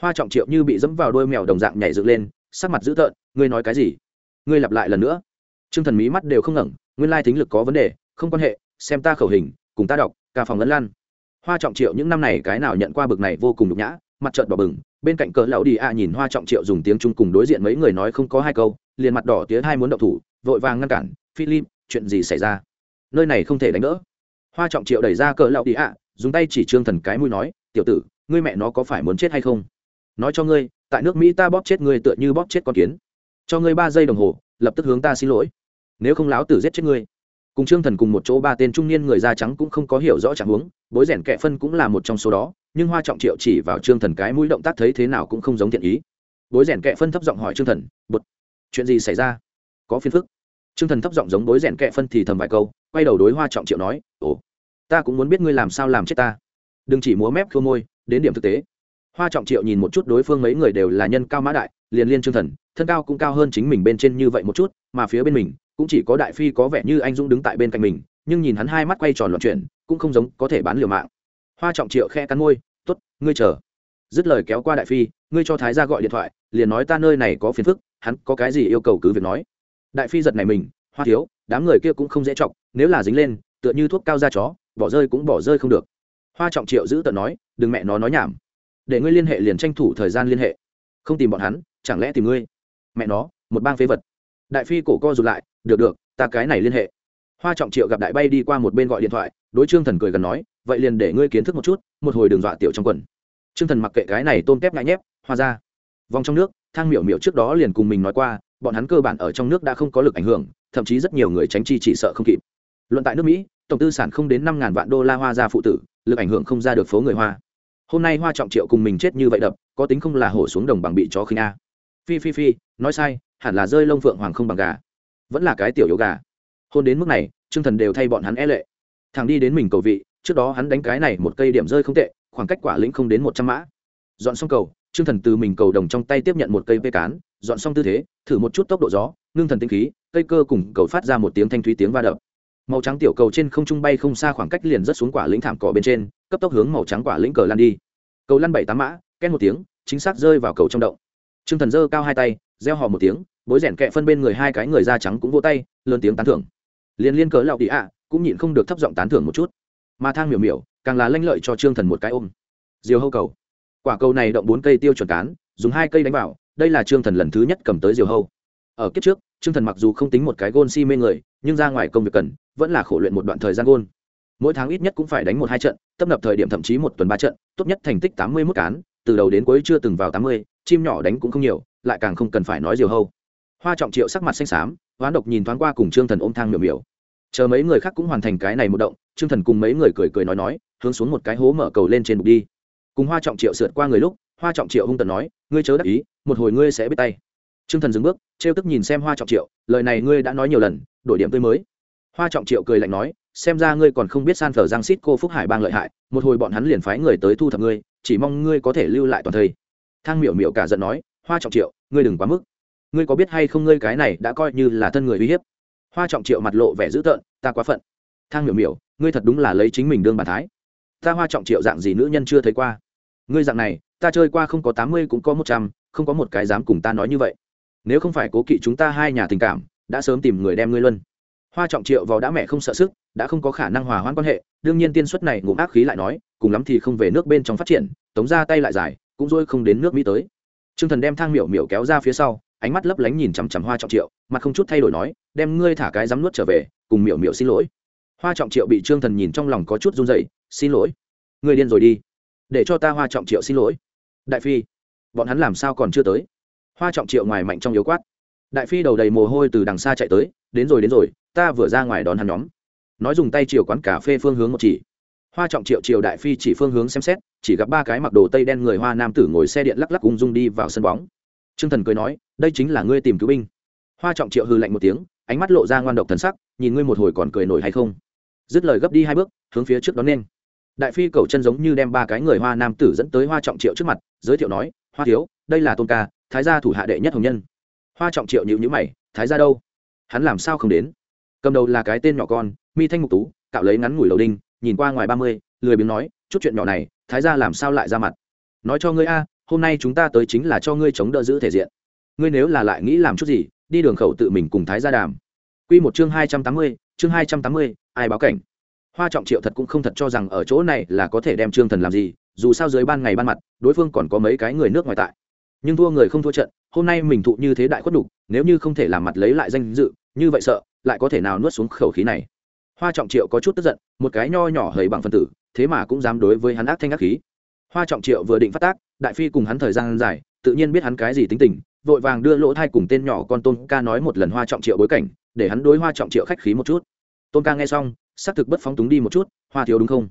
Speaker 1: Hoa trọng triệu như bị dẫm vào đôi mèo đồng dạng nhảy dựng lên, sắc mặt dữ tợn, ngươi nói cái gì? Ngươi lặp lại lần nữa. Trương thần mí mắt đều không ngẩng, nguyên lai thính lực có vấn đề, không quan hệ, xem ta khẩu hình, cùng ta đọc cả phòng lẫn lan. Hoa trọng triệu những năm này cái nào nhận qua bực này vô cùng nhục nhã, mặt trợn đỏ bừng, bên cạnh cỡ lão đi a nhìn hoa trọng triệu dùng tiếng trung cùng đối diện mấy người nói không có hai câu, liền mặt đỏ tía hai muốn động thủ, vội vàng ngăn cản, philip chuyện gì xảy ra? Nơi này không thể đánh đỡ. Hoa trọng triệu đẩy ra cỡ lão đi ạ, dùng tay chỉ trương thần cái mũi nói tiểu tử ngươi mẹ nó có phải muốn chết hay không? Nói cho ngươi tại nước mỹ ta bóp chết ngươi tựa như bóp chết con kiến. Cho ngươi ba giây đồng hồ lập tức hướng ta xin lỗi. Nếu không láo tử giết chết ngươi. Cùng trương thần cùng một chỗ ba tên trung niên người da trắng cũng không có hiểu rõ trạng huống bối rẻn kẹ phân cũng là một trong số đó nhưng hoa trọng triệu chỉ vào trương thần cái mũi động tác thấy thế nào cũng không giống thiện ý. Bối rẻn kẹ phân thấp giọng hỏi trương thần bột chuyện gì xảy ra? Có phiền phức trương thần thấp giọng giống bối rèn kẹ phân thì thầm vài câu, quay đầu đối hoa trọng triệu nói, ồ, ta cũng muốn biết ngươi làm sao làm chết ta. Đừng chỉ múa mép khô môi, đến điểm thực tế. Hoa trọng triệu nhìn một chút đối phương mấy người đều là nhân cao mã đại, liền liên trương thần, thân cao cũng cao hơn chính mình bên trên như vậy một chút, mà phía bên mình cũng chỉ có đại phi có vẻ như anh dũng đứng tại bên cạnh mình, nhưng nhìn hắn hai mắt quay tròn loạn chuyển, cũng không giống có thể bán liều mạng. Hoa trọng triệu khe cắn môi t ố t ngươi chờ. Dứt lời kéo qua đại phi, ngươi cho thái ra gọi điện thoại, liền nói ta nơi này có phiền phức, hắn có cái gì yêu cầu cứ việc nói đại phi giật này mình, hoa thiếu, đám người kia cũng không dễ chọc, nếu là dính lên, tựa như thuốc cao da chó, bỏ rơi cũng bỏ rơi không được. Hoa trọng triệu giữ tận nói, đừng mẹ nó nói nhảm. Để ngươi liên hệ liền tranh thủ thời gian liên hệ. Không tìm bọn hắn, chẳng lẽ tìm ngươi? Mẹ nó, một bang phế vật. Đại phi cổ co rụt lại, được được, ta cái này liên hệ. Hoa trọng triệu gặp đại bay đi qua một bên gọi điện thoại, đối trương thần cười gần nói, vậy liền để ngươi kiến thức một chút, một hồi đường dọa tiểu trong quần. Trương thần mặc kệ cái này tôm tép ngại nhép, hoa ra. Vòng trong nước, thang miểu miểu trước đó liền cùng mình nói qua bọn hắn cơ bản ở trong nước đã không có lực ảnh hưởng thậm chí rất nhiều người tránh chi chỉ sợ không kịp. Luận tại nước mỹ tổng tư sản không đến năm ngàn vạn đô la hoa ra phụ tử lực ảnh hưởng không ra được phố người hoa. Hôm nay hoa trọng triệu cùng mình chết như vậy đập có tính không là hổ xuống đồng bằng bị chó khinh a. Phi phi phi nói sai hẳn là rơi lông phượng hoàng không bằng gà. Vẫn là cái tiểu yếu gà. Hôn đến mức này chương thần đều thay bọn hắn e lệ. Thằng đi đến mình cầu vị trước đó hắn đánh cái này một cây điểm rơi không tệ khoảng cách quả lĩnh không đến một trăm mã. Dọn xong cầu Trương Thần từ mình cầu đồng trong tay tiếp nhận một cây pê cán, dọn xong tư thế, thử một chút tốc độ gió, ngưng thần tinh khí, cây cơ cùng cầu phát ra một tiếng thanh thúy tiếng va đập. Màu trắng tiểu cầu trên không trung bay không xa khoảng cách liền rất xuống quả lĩnh thảm cỏ bên trên, cấp tốc hướng màu trắng quả lĩnh cờ lăn đi. Cầu lăn bảy tám mã, ken một tiếng, chính xác rơi vào cầu trong động. Trương Thần giơ cao hai tay, gieo hò một tiếng, bối rèn kẹ phân bên người hai cái người da trắng cũng vỗ tay, lớn tiếng tán thưởng. Liên liên cớ lạo đi ạ, cũng nhịn không được thấp giọng tán thưởng một chút. Mà thang miểu miểu, càng là lanh lợi cho Trương Thần một cái ôm. Diều hâu cầu quả cầu này động bốn cây tiêu chuẩn cán dùng hai cây đánh vào đây là trương thần lần thứ nhất cầm tới diều hâu. Ở kiếp trước, trương thần mặc dù không tính một cái gôn si mê người, nhưng ra ngoài công việc cần, vẫn là khổ luyện một đoạn thời gian gôn. Mỗi tháng ít nhất cũng phải đánh một hai trận, tấp nập thời điểm thậm chí một tuần ba trận, tốt nhất thành tích tám mươi mốt cán, từ đầu đến cuối chưa từng vào tám mươi, chim nhỏ đánh cũng không nhiều, lại càng không cần phải nói diều hâu. Hoa trọng triệu sắc mặt xanh xám, hoán độc nhìn thoáng qua cùng trương thần ôm thang miểu miểu. Chờ mấy người khác cũng hoàn thành cái này một động, trương thần cùng mấy người cười cười nói nói, hướng xuống một cái hố mở cầu lên trên bục đi. Cùng hoa trọng triệu sượt qua người lúc, hoa trọng triệu hung tần nói, ngươi chớ đắc ý một hồi ngươi sẽ biết tay. T r ư ơ n g thần dừng bước, trêu tức nhìn xem hoa trọng triệu, lời này ngươi đã nói nhiều lần, đổi điểm tươi mới. Hoa trọng triệu cười lạnh nói, xem ra ngươi còn không biết san phở giang xít cô phúc hải bang lợi hại, một hồi bọn hắn liền phái người tới thu thập ngươi, chỉ mong ngươi có thể lưu lại toàn thây. Thang miểu miểu cả giận nói, hoa trọng triệu, ngươi đừng quá mức. Ngươi có biết hay không ngươi cái này đã coi như là thân người uy hiếp. Hoa trọng triệu mặt lộ vẻ dữ tợn, ta quá phận. Thang miểu miểu, ngươi thật đúng là lấy chính mình đương bà thái. Ta hoa trọng triệu dạng gì nữ nhân chưa thấy qua. Ngươi dạng này, ta chơi qua không có tám mươi cũng có một trăm không có một cái dám cùng ta nói như vậy. Nếu không phải cố kỵ chúng ta hai nhà tình cảm, đã sớm tìm người đem ngươi luân. Hoa trọng triệu vào đã mẹ không sợ sức, đã không có khả năng hòa hoãn quan hệ, đương nhiên tiên suất này ngụm ác khí lại nói, cùng lắm thì không về nước bên trong phát triển, tống ra tay lại dài cũng dôi không đến nước mỹ tới. T r ư ơ n g thần đem thang miểu miểu kéo ra phía sau, ánh mắt lấp lánh nhìn chằm chằm hoa trọng triệu, mặt không chút thay đổi nói, đem ngươi thả cái dám nuốt trở về, cùng miểu miểu xin lỗi. Hoa trọng triệu bị t r ư ơ n g thần nhìn trong lòng có chút run dậy xin lỗi người điên rồi đi, để cho ta hoa trọng triệu xin lỗi. Đại phi bọn hắn làm sao còn chưa tới? Hoa trọng triệu ngoài mạnh trong yếu quát. Đại phi đầu đầy mồ hôi từ đằng xa chạy tới, đến rồi đến rồi, ta vừa ra ngoài đón hắn nhóm. Nói dùng tay chiều quán cà phê phương hướng một chỉ. Hoa trọng triệu chiều đại phi chỉ phương hướng xem xét, chỉ gặp ba cái mặc đồ tây đen người hoa nam tử ngồi xe điện lắc lắc ung dung đi vào sân bóng. T r ư ơ n g thần cười nói, đây chính là ngươi tìm cứu binh. Hoa trọng triệu hư lạnh một tiếng, ánh mắt lộ ra ngoan độc thần sắc, nhìn ngươi một hồi còn cười nổi hay không? Dứt lời gấp đi hai bước, hướng phía trước đón nên đại phi cầu chân giống như đem ba cái người hoa nam tử dẫn tới hoa trọng triệu trước mặt, giới thiệu nói, hoa thiếu, đây là tôn ca, thái gia thủ hạ đệ nhất hồng nhân. Hoa trọng triệu nhịu nhữ mày, thái gia đâu? Hắn làm sao không đến? Cầm đầu là cái tên nhỏ con, mi thanh mục tú, cạo lấy ngắn ngủi lầu đinh, nhìn qua ngoài ba mươi, lười biếng nói, chút chuyện nhỏ này, thái gia làm sao lại ra mặt? Nói cho ngươi a, hôm nay chúng ta tới chính là cho ngươi chống đỡ giữ thể diện. Ngươi nếu là lại nghĩ làm chút gì, đi đường khẩu tự mình cùng thái gia đàm. Quy một chương hai trăm tám mươi, chương hai trăm tám mươi, ai báo cảnh? Hoa trọng triệu thật cũng không thật cho rằng ở chỗ này là có thể đem trương thần làm gì, dù sao dưới ban ngày ban mặt, đối phương còn có mấy cái người nước ngoài tại. Nhưng thua người không thua trận, hôm nay mình thụ như thế đại khuất đục, nếu như không thể làm mặt lấy lại danh dự, như vậy sợ, lại có thể nào nuốt xuống khẩu khí này. Hoa trọng triệu có chút tức giận, một cái nho nhỏ hầy bằng phân tử, thế mà cũng dám đối với hắn ác thanh ác khí. Hoa trọng triệu vừa định phát tác, đại phi cùng hắn thời gian dài, tự nhiên biết hắn cái gì tính tình, vội vàng đưa lỗ thai cùng tên nhỏ con tôn ca nói một lần hoa trọng triệu bối cảnh, để hắn đối hoa trọng triệu khách khí một chút. Tôn ca nghe xong xác thực bất phóng túng đi một chút, hoa thiếu đúng không?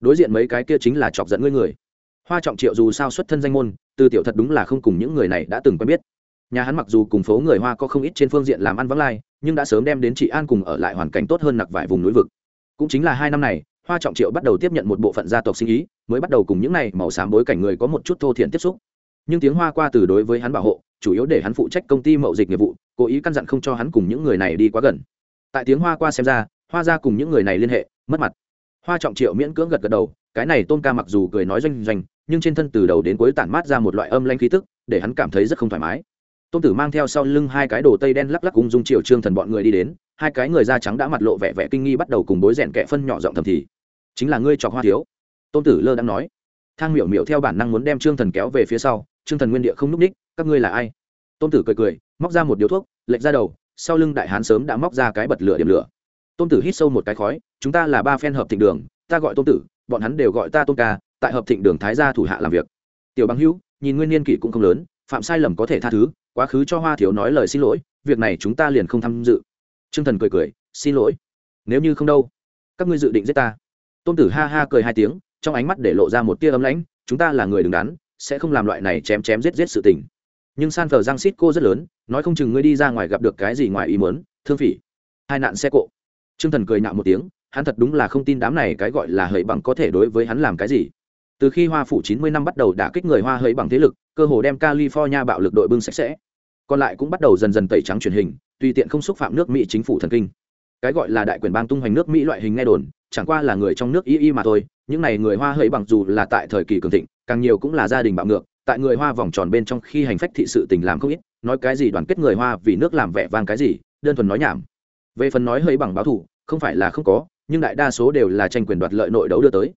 Speaker 1: Đối diện mấy cái kia chính là chọc giận ngươi người. Hoa trọng triệu dù sao xuất thân danh môn, từ tiểu thật đúng là không cùng những người này đã từng quen biết. Nhà hắn mặc dù cùng phố người hoa có không ít trên phương diện làm ăn vắng lai, nhưng đã sớm đem đến chị an cùng ở lại hoàn cảnh tốt hơn nặc vài vùng núi vực. Cũng chính là hai năm này, hoa trọng triệu bắt đầu tiếp nhận một bộ phận gia tộc sinh ý, mới bắt đầu cùng những này màu xám bối cảnh người có một chút thô thiện tiếp xúc. Nhưng tiếng hoa qua từ đối với hắn bảo hộ, chủ yếu để hắn phụ trách công ty mậu dịch nghiệp vụ, cố ý căn dặn không cho hắn cùng những người này đi quá gần. Tại tiếng hoa qua xem ra hoa ra cùng những người này liên hệ, mất mặt. Hoa trọng triệu miễn cưỡng gật gật đầu, cái này tôn ca mặc dù cười nói doanh doanh, nhưng trên thân từ đầu đến cuối tản mát ra một loại âm lanh khí tức, để hắn cảm thấy rất không thoải mái. Tôn tử mang theo sau lưng hai cái đồ tây đen lắc lắc cùng dung triệu trương thần bọn người đi đến, hai cái người da trắng đã mặt lộ vẻ vẻ kinh nghi bắt đầu cùng bối rèn kẹ phân nhỏ giọng thầm thì. Chính là ngươi chọc hoa thiếu. Tôn tử lơ đang nói. Thang miểu miểu theo bản năng muốn đem trương thần kéo về phía sau, trương thần nguyên địa không núp ních, các ngươi là ai? Tôn tử cười cười, móc ra một điếu thuốc, lệch ra đầu, sau lưng đại hán sớm đã móc ra cái bật lửa điểm lửa tôn tử hít sâu một cái khói, chúng ta là ba phen hợp thịnh đường, ta gọi tôn tử, bọn hắn đều gọi ta tôn ca, tại hợp thịnh đường thái gia thủ hạ làm việc. Tiểu bằng hữu, nhìn nguyên niên kỷ cũng không lớn, phạm sai lầm có thể tha thứ, quá khứ cho hoa thiếu nói lời xin lỗi, việc này chúng ta liền không tham dự. T r ư ơ n g thần cười cười, xin lỗi. Nếu như không đâu, các ngươi dự định giết ta. Tôn tử ha ha cười hai tiếng, trong ánh mắt để lộ ra một tia ấm lãnh, chúng ta là người đứng đắn, sẽ không làm loại này chém chém giết giết sự tình. Nhưng san phờ giang xít cô rất lớn, nói không chừng ngươi đi ra ngoài gặp được cái gì ngoài ý mớn thương phỉ. Hai nạn xe cộ. Trương Thần cười nhạo một tiếng, hắn thật đúng là không tin đám này cái gọi là hỡi bằng có thể đối với hắn làm cái gì. Từ khi Hoa phủ chín mươi năm bắt đầu đả kích người Hoa hỡi bằng thế lực, cơ hồ đem california bạo lực đội bưng sạch sẽ. Còn lại cũng bắt đầu dần dần tẩy trắng truyền hình tùy tiện không xúc phạm nước mỹ chính phủ thần kinh. Cái gọi là đại quyền bang tung hoành nước mỹ loại hình nghe đồn chẳng qua là người trong nước y y mà thôi những này người hoa hỡi bằng dù là tại thời kỳ cường thịnh càng nhiều cũng là gia đình bạo ngược tại người hoa vòng tròn bên trong khi hành phách thị sự tình làm không ít nói cái gì đoàn kết người hoa vì nước làm vẻ vang cái gì đơn thuần nói nhảm. Về phần nói hẫy bằng báo thủ không phải là không có, nhưng đại đa số đều là tranh quyền đoạt lợi nội đấu đưa tới.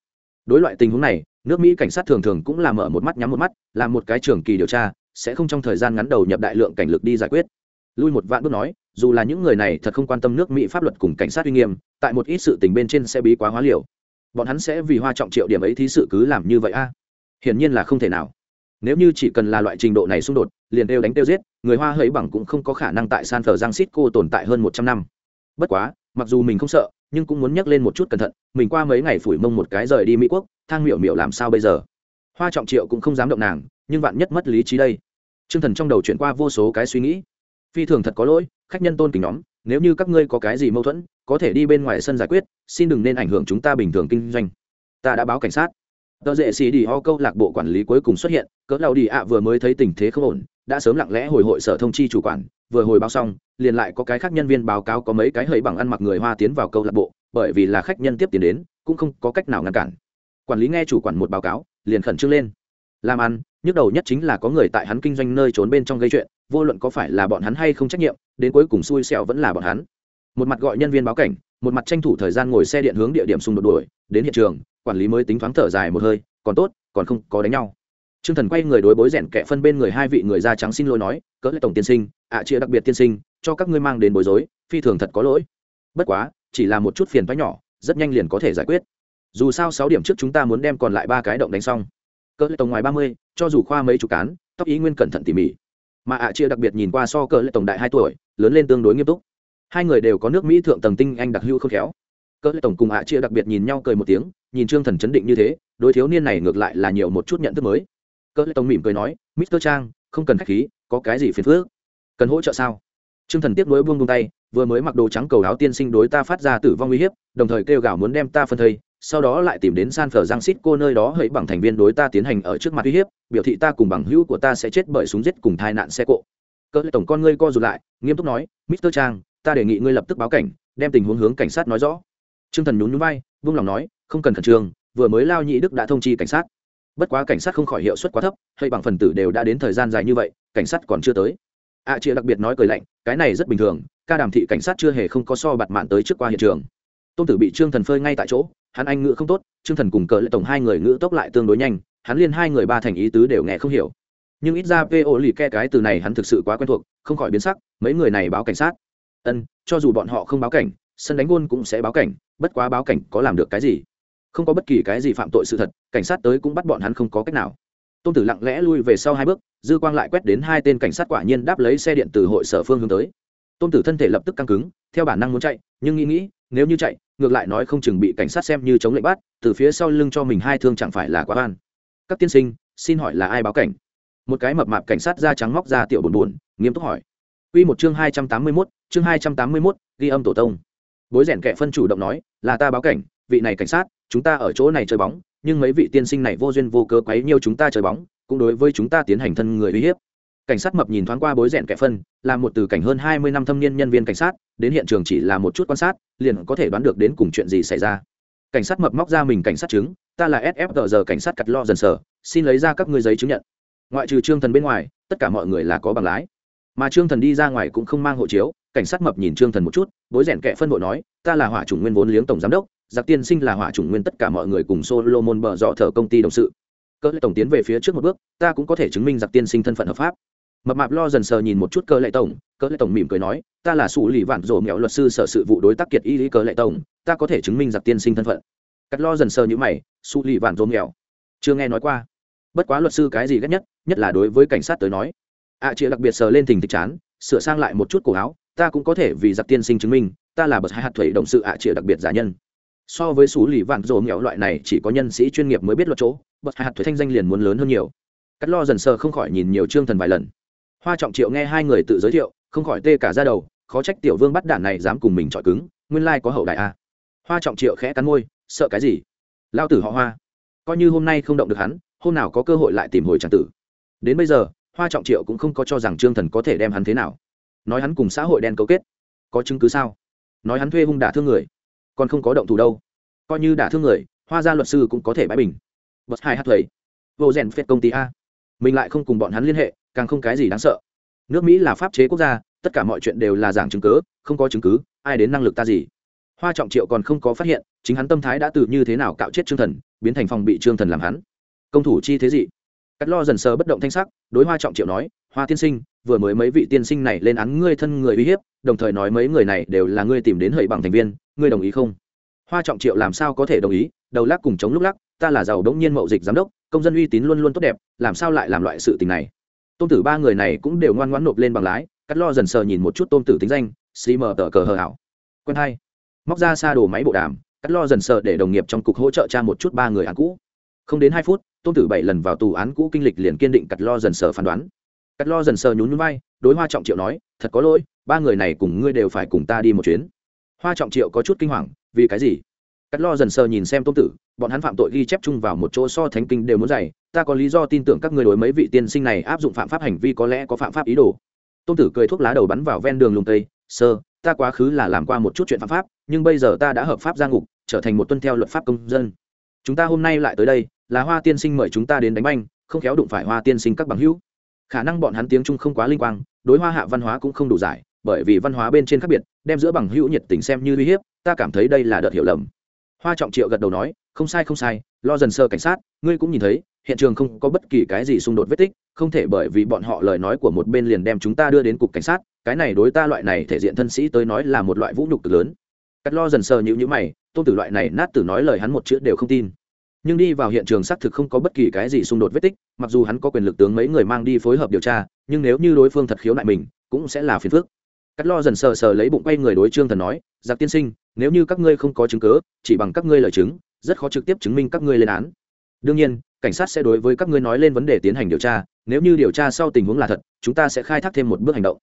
Speaker 1: Đối loại tình huống này, nước mỹ cảnh sát thường thường cũng làm mở một mắt nhắm một mắt, làm một cái trường kỳ điều tra, sẽ không trong thời gian ngắn đầu nhập đại lượng cảnh lực đi giải quyết. Lui một vạn bước nói, dù là những người này thật không quan tâm nước mỹ pháp luật cùng cảnh sát uy nghiêm, tại một ít sự tình bên trên sẽ bí quá hóa liều. Bọn hắn sẽ vì hoa trọng triệu điểm ấy thí sự cứ làm như vậy a. Hiển nhiên là không thể nào. Nếu như chỉ cần là loại trình độ này xung đột, liền đều đánh tiêu giết, người hoa hấy bằng cũng không có khả năng tại san cô tồn tại hơn một trăm năm. Bất quá mặc dù mình không sợ, nhưng cũng muốn nhắc lên một chút cẩn thận, mình qua mấy ngày phủi mông một cái rời đi mỹ quốc, thang miểu miểu làm sao bây giờ? Hoa trọng triệu cũng không dám động nàng, nhưng vạn nhất mất lý trí đây. T r ư ơ n g thần trong đầu chuyển qua vô số cái suy nghĩ. Phi thường thật có lỗi, khách nhân tôn kính nhóm, nếu như các ngươi có cái gì mâu thuẫn, có thể đi bên ngoài sân giải quyết, xin đừng nên ảnh hưởng chúng ta bình thường kinh doanh. Ta đã báo cảnh sát. Tờ dễ xì đi ho câu lạc bộ quản lý cuối cùng xuất hiện, cỡ lao đi ạ vừa mới thấy tình thế không ổn, đã sớm lặng lẽ hồi hội sở thông chi chủ quản, vừa hồi báo xong liền lại có cái khác nhân viên báo cáo có mấy cái hầy bằng ăn mặc người hoa tiến vào câu lạc bộ, bởi vì là khách nhân tiếp tiến đến, cũng không có cách nào ngăn cản. Quản lý nghe chủ quản một báo cáo, liền khẩn trương lên. Làm ăn, nhức đầu nhất chính là có người tại hắn kinh doanh nơi trốn bên trong gây chuyện, vô luận có phải là bọn hắn hay không trách nhiệm, đến cuối cùng xui xẻo vẫn là bọn hắn. Một mặt gọi nhân viên báo cảnh, một mặt tranh thủ thời gian ngồi xe điện hướng địa điểm xung đột đuổi, đến hiện trường, quản lý mới tính thoáng thở dài một hơi, còn tốt, còn không, có đánh nhau. T r ư ơ n g thần quay người đối bối rèn kẻ phân bên người hai vị người da trắng xin lỗi nói, cỡ lại tổng tiên sinh, ạ à, chia đặc biệt tiên sinh cho các ngươi mang đến bối rối, phi thường thật có lỗi. Bất quá, chỉ là một chút phiền toái nhỏ, rất nhanh liền có thể giải quyết. Dù sao sáu điểm trước chúng ta muốn đem còn lại ba cái động đánh xong. Cỡ lệ tổng ngoài ba mươi, cho dù khoa mấy chục cán, tóc ý nguyên cẩn thận tỉ mỉ. Mà ạ chia đặc biệt nhìn qua so cỡ lệ tổng đại hai tuổi, lớn lên tương đối nghiêm túc. Hai người đều có nước mỹ thượng tầng tinh anh đặc hữu không khéo. Cỡ lệ tổng cùng ạ chia đặc biệt nhìn nhau cười một tiếng, nhìn trương thần chấn định như thế, đối thiếu niên này ngược lại là nhiều một chút nhận thức mới. Cỡ lệ tổng mỉm cười nói, mister trang, không cần khách khí, có cái gì phiền phức? Cần hỗ trợ sao? Trương thần tiếp nối buông buông tay, vừa mới mặc đồ trắng cầu áo tiên sinh đối ta phát ra tử vong uy hiếp, đồng thời kêu gào muốn đem ta phân thây, sau đó lại tìm đến san phở giang Sít cô nơi đó hỡi bằng thành viên đối ta tiến hành ở trước mặt uy hiếp, biểu thị ta cùng bằng hữu của ta sẽ chết bởi súng giết cùng tai nạn xe cộ. Cỡ tổng con ngươi co rụt lại, nghiêm túc nói, mister trang, ta đề nghị ngươi lập tức báo cảnh, đem tình huống hướng cảnh sát nói rõ. Trương thần nhún nhún vai, buông lòng nói, không cần khẩn trương, vừa mới lao nhị đức đã thông chi cảnh sát. Bất quá cảnh sát không khỏi hiệu suất quá thấp hay bằng phần tử đều đã đến thời gian dài như vậy, cảnh sát còn chưa tới ạ à, chia đặc biệt nói cười lạnh cái này rất bình thường ca đàm thị cảnh sát chưa hề không có so bặt mạn tới trước qua hiện trường. Tôn tử bị trương thần phơi ngay tại chỗ hắn anh ngữ không tốt trương thần cùng cờ lệ tổng hai người ngữ tốc lại tương đối nhanh hắn liên hai người ba thành ý tứ đều nghe không hiểu. Nhưng ít ra po lì ke cái từ này hắn thực sự quá quen thuộc không khỏi biến sắc mấy người này báo cảnh sát. Ân cho dù bọn họ không báo cảnh sân đánh gôn cũng sẽ báo cảnh bất quá báo cảnh có làm được cái gì? Không có bất kỳ cái gì phạm tội sự thật cảnh sát tới cũng bắt bọn hắn không có cách nào tôn tử lặng lẽ lui về sau hai bước dư quang lại quét đến hai tên cảnh sát quả nhiên đáp lấy xe điện từ hội sở phương hướng tới. Tôn tử thân thể lập tức căng cứng theo bản năng muốn chạy nhưng nghĩ nghĩ nếu như chạy ngược lại nói không chừng bị cảnh sát xem như chống lệnh bắt từ phía sau lưng cho mình hai thương chẳng phải là quá van các tiên sinh xin hỏi là ai báo cảnh? Một cái mập mạp cảnh sát da trắng móc ra tiểu buồn buồn nghiêm túc hỏi. Quy một chương hai trăm tám mươi 281, chương hai trăm tám mươi 281, ghi âm tổ tông. Bối rèn kẻ phân chủ động nói, là ta báo cảnh, vị này cảnh sát, chúng ta ở chỗ này chơi bóng, nhưng mấy vị tiên sinh này vô duyên vô cớ quấy nhiêu chúng ta chơi bóng, cũng đối với chúng ta tiến hành thân người uy hiếp. Cảnh sát mập nhìn thoáng qua bối rẽn kẻ phân là một từ cảnh hơn hai mươi năm thâm niên nhân viên cảnh sát đến hiện trường chỉ là một chút quan sát liền có thể đoán được đến cùng chuyện gì xảy ra. Cảnh sát mập móc ra mình cảnh sát chứng ta là sfg giờ cảnh sát cắt lo dần sở xin lấy ra các ngươi giấy chứng nhận. Ngoại trừ trương thần bên ngoài tất cả mọi người là có bằng lái. Mà trương thần đi ra ngoài cũng không mang hộ chiếu cảnh sát mập nhìn trương thần một chút bối rèn kẻ phân bộ nói ta là hỏa chủng nguyên vốn liếng tổng giám đốc giặc tiên sinh là hỏa chủng nguyên tất cả mọi người cùng solomon bờ dọ thờ công ty đồng sự. Cỡ lệ tổng tiến về phía trước một bước ta cũng có thể chứng minh giặc tiên sinh thân phận hợp pháp. Mập mạp lo dần sờ nhìn một chút cỡ lệ tổng cỡ lệ tổng mỉm cười nói ta là sủ lì vạn rổ mẹo luật sư sở sự vụ đối tác kiệt y lý cỡ lệ tổng ta có thể chứng minh giặc tiên sinh thân phận. Cắt lo dần sờ như mày sủ lì vạn rổ mẹo chưa nghe nói qua. Bất quá luật sư cái gì ghét nhất nhất là đối với cảnh sát tới nói. Ạ à, chị đặc biệt sờ lên thình thịch chán sửa sang lại một chút cổ áo ta cũng có thể vì giặc tiên sinh chứng minh ta là bậc hai hạt thủy động sự ạ à, chị đặc biệt giả nhân so với xú lì vạn rồ nghèo loại này, chỉ có nhân sĩ chuyên nghiệp mới biết luật chỗ, bậc hạt thuế thanh danh liền muốn lớn hơn nhiều. Cắt lo dần sờ không khỏi nhìn nhiều chương thần vài lần. Hoa trọng triệu nghe hai người tự giới thiệu, không khỏi tê cả ra đầu, khó trách tiểu vương bắt đản này dám cùng mình chọi cứng, nguyên lai có hậu đại a. Hoa trọng triệu khẽ cắn môi, sợ cái gì? Lao tử họ hoa. Coi như hôm nay không động được hắn, hôm nào có cơ hội lại tìm hồi tràng tử. Đến bây giờ, hoa trọng triệu cũng không có cho rằng trương thần có thể đem hắn thế nào. Nói hắn cùng xã hội đen cấu kết. Có chứng cứ sao? Nói hắn thuê hung đả thương người còn không có động thủ đâu. Coi như đả thương người, hoa gia luật sư cũng có thể bãi bình. Bật hai hát thầy vô rèn phết công ty a. Mình lại không cùng bọn hắn liên hệ, càng không cái gì đáng sợ. Nước mỹ là pháp chế quốc gia, tất cả mọi chuyện đều là giảng chứng cứ, không có chứng cứ, ai đến năng lực ta gì? Hoa trọng triệu còn không có phát hiện, chính hắn tâm thái đã từ như thế nào cạo chết trương thần, biến thành phòng bị trương thần làm hắn. Công thủ chi thế gì? Cắt lo dần sờ bất động thanh sắc, đối hoa trọng triệu nói hoa tiên sinh, vừa mới mấy vị tiên sinh này lên án ngươi thân người uy hiếp, đồng thời nói mấy người này đều là ngươi tìm đến hợi bằng thành viên, ngươi đồng ý không? Hoa trọng triệu làm sao có thể đồng ý? Đầu lắc cùng chống lúc lắc, ta là giàu đống nhiên mậu dịch giám đốc, công dân uy tín luôn luôn tốt đẹp, làm sao lại làm loại sự tình này? Tôn tử ba người này cũng đều ngoan ngoãn nộp lên bằng lái, cắt lo dần sờ nhìn một chút tôn tử tính danh xì mờ tờ cờ hờ hảo. Quen hai móc ra xa đồ máy bộ đàm, cắt lo dần sờ để đồng nghiệp trong cục hỗ trợ cha một chút ba người án cũ. Không đến hai phút, tôn tử bảy lần vào tù án cũ kinh lịch liền kiên định cắt lo dần sờ phán đoán cắt lo dần sờ nhún nhún vai, đối hoa trọng triệu nói, thật có lỗi, ba người này cùng ngươi đều phải cùng ta đi một chuyến. Hoa trọng triệu có chút kinh hoàng, vì cái gì? Cắt lo dần sờ nhìn xem tôn tử, bọn hắn phạm tội ghi chép chung vào một chỗ so thánh kinh đều muốn dày, ta có lý do tin tưởng các ngươi đối mấy vị tiên sinh này áp dụng phạm pháp hành vi có lẽ có phạm pháp ý đồ. Tôn tử cười thuốc lá đầu bắn vào ven đường lùng tây, sơ, ta quá khứ là làm qua một chút chuyện phạm pháp, nhưng bây giờ ta đã hợp pháp ra ngục, trở thành một tuân theo luật pháp công dân. Chúng ta hôm nay lại tới đây, là hoa tiên sinh mời chúng ta đến đánh banh, không khéo đụng phải hoa tiên sinh các bằng hữu khả năng bọn hắn tiếng trung không quá linh quang, đối hoa hạ văn hóa cũng không đủ giải, bởi vì văn hóa bên trên khác biệt, đem giữa bằng hữu nhiệt tình xem như uy hiếp, ta cảm thấy đây là đợt hiểu lầm. Hoa trọng triệu gật đầu nói, không sai không sai, lo dần sơ cảnh sát, ngươi cũng nhìn thấy, hiện trường không có bất kỳ cái gì xung đột vết tích, không thể bởi vì bọn họ lời nói của một bên liền đem chúng ta đưa đến cục cảnh sát, cái này đối ta loại này thể diện thân sĩ tới nói là một loại vũ nhục cực lớn. Cắt lo dần sơ nhữ nhữ mày, tôn tử loại này nát tử nói lời hắn một chữ đều không tin nhưng đi vào hiện trường xác thực không có bất kỳ cái gì xung đột vết tích, mặc dù hắn có quyền lực tướng mấy người mang đi phối hợp điều tra, nhưng nếu như đối phương thật khiếu nại mình, cũng sẽ là phiền phức. Cắt lo dần sờ sờ lấy bụng quay người đối trương thần nói, giặc tiên sinh, nếu như các ngươi không có chứng cớ chỉ bằng các ngươi lời chứng, rất khó trực tiếp chứng minh các ngươi lên án. Đương nhiên, cảnh sát sẽ đối với các ngươi nói lên vấn đề tiến hành điều tra, nếu như điều tra sau tình huống là thật, chúng ta sẽ khai thác thêm một bước hành động.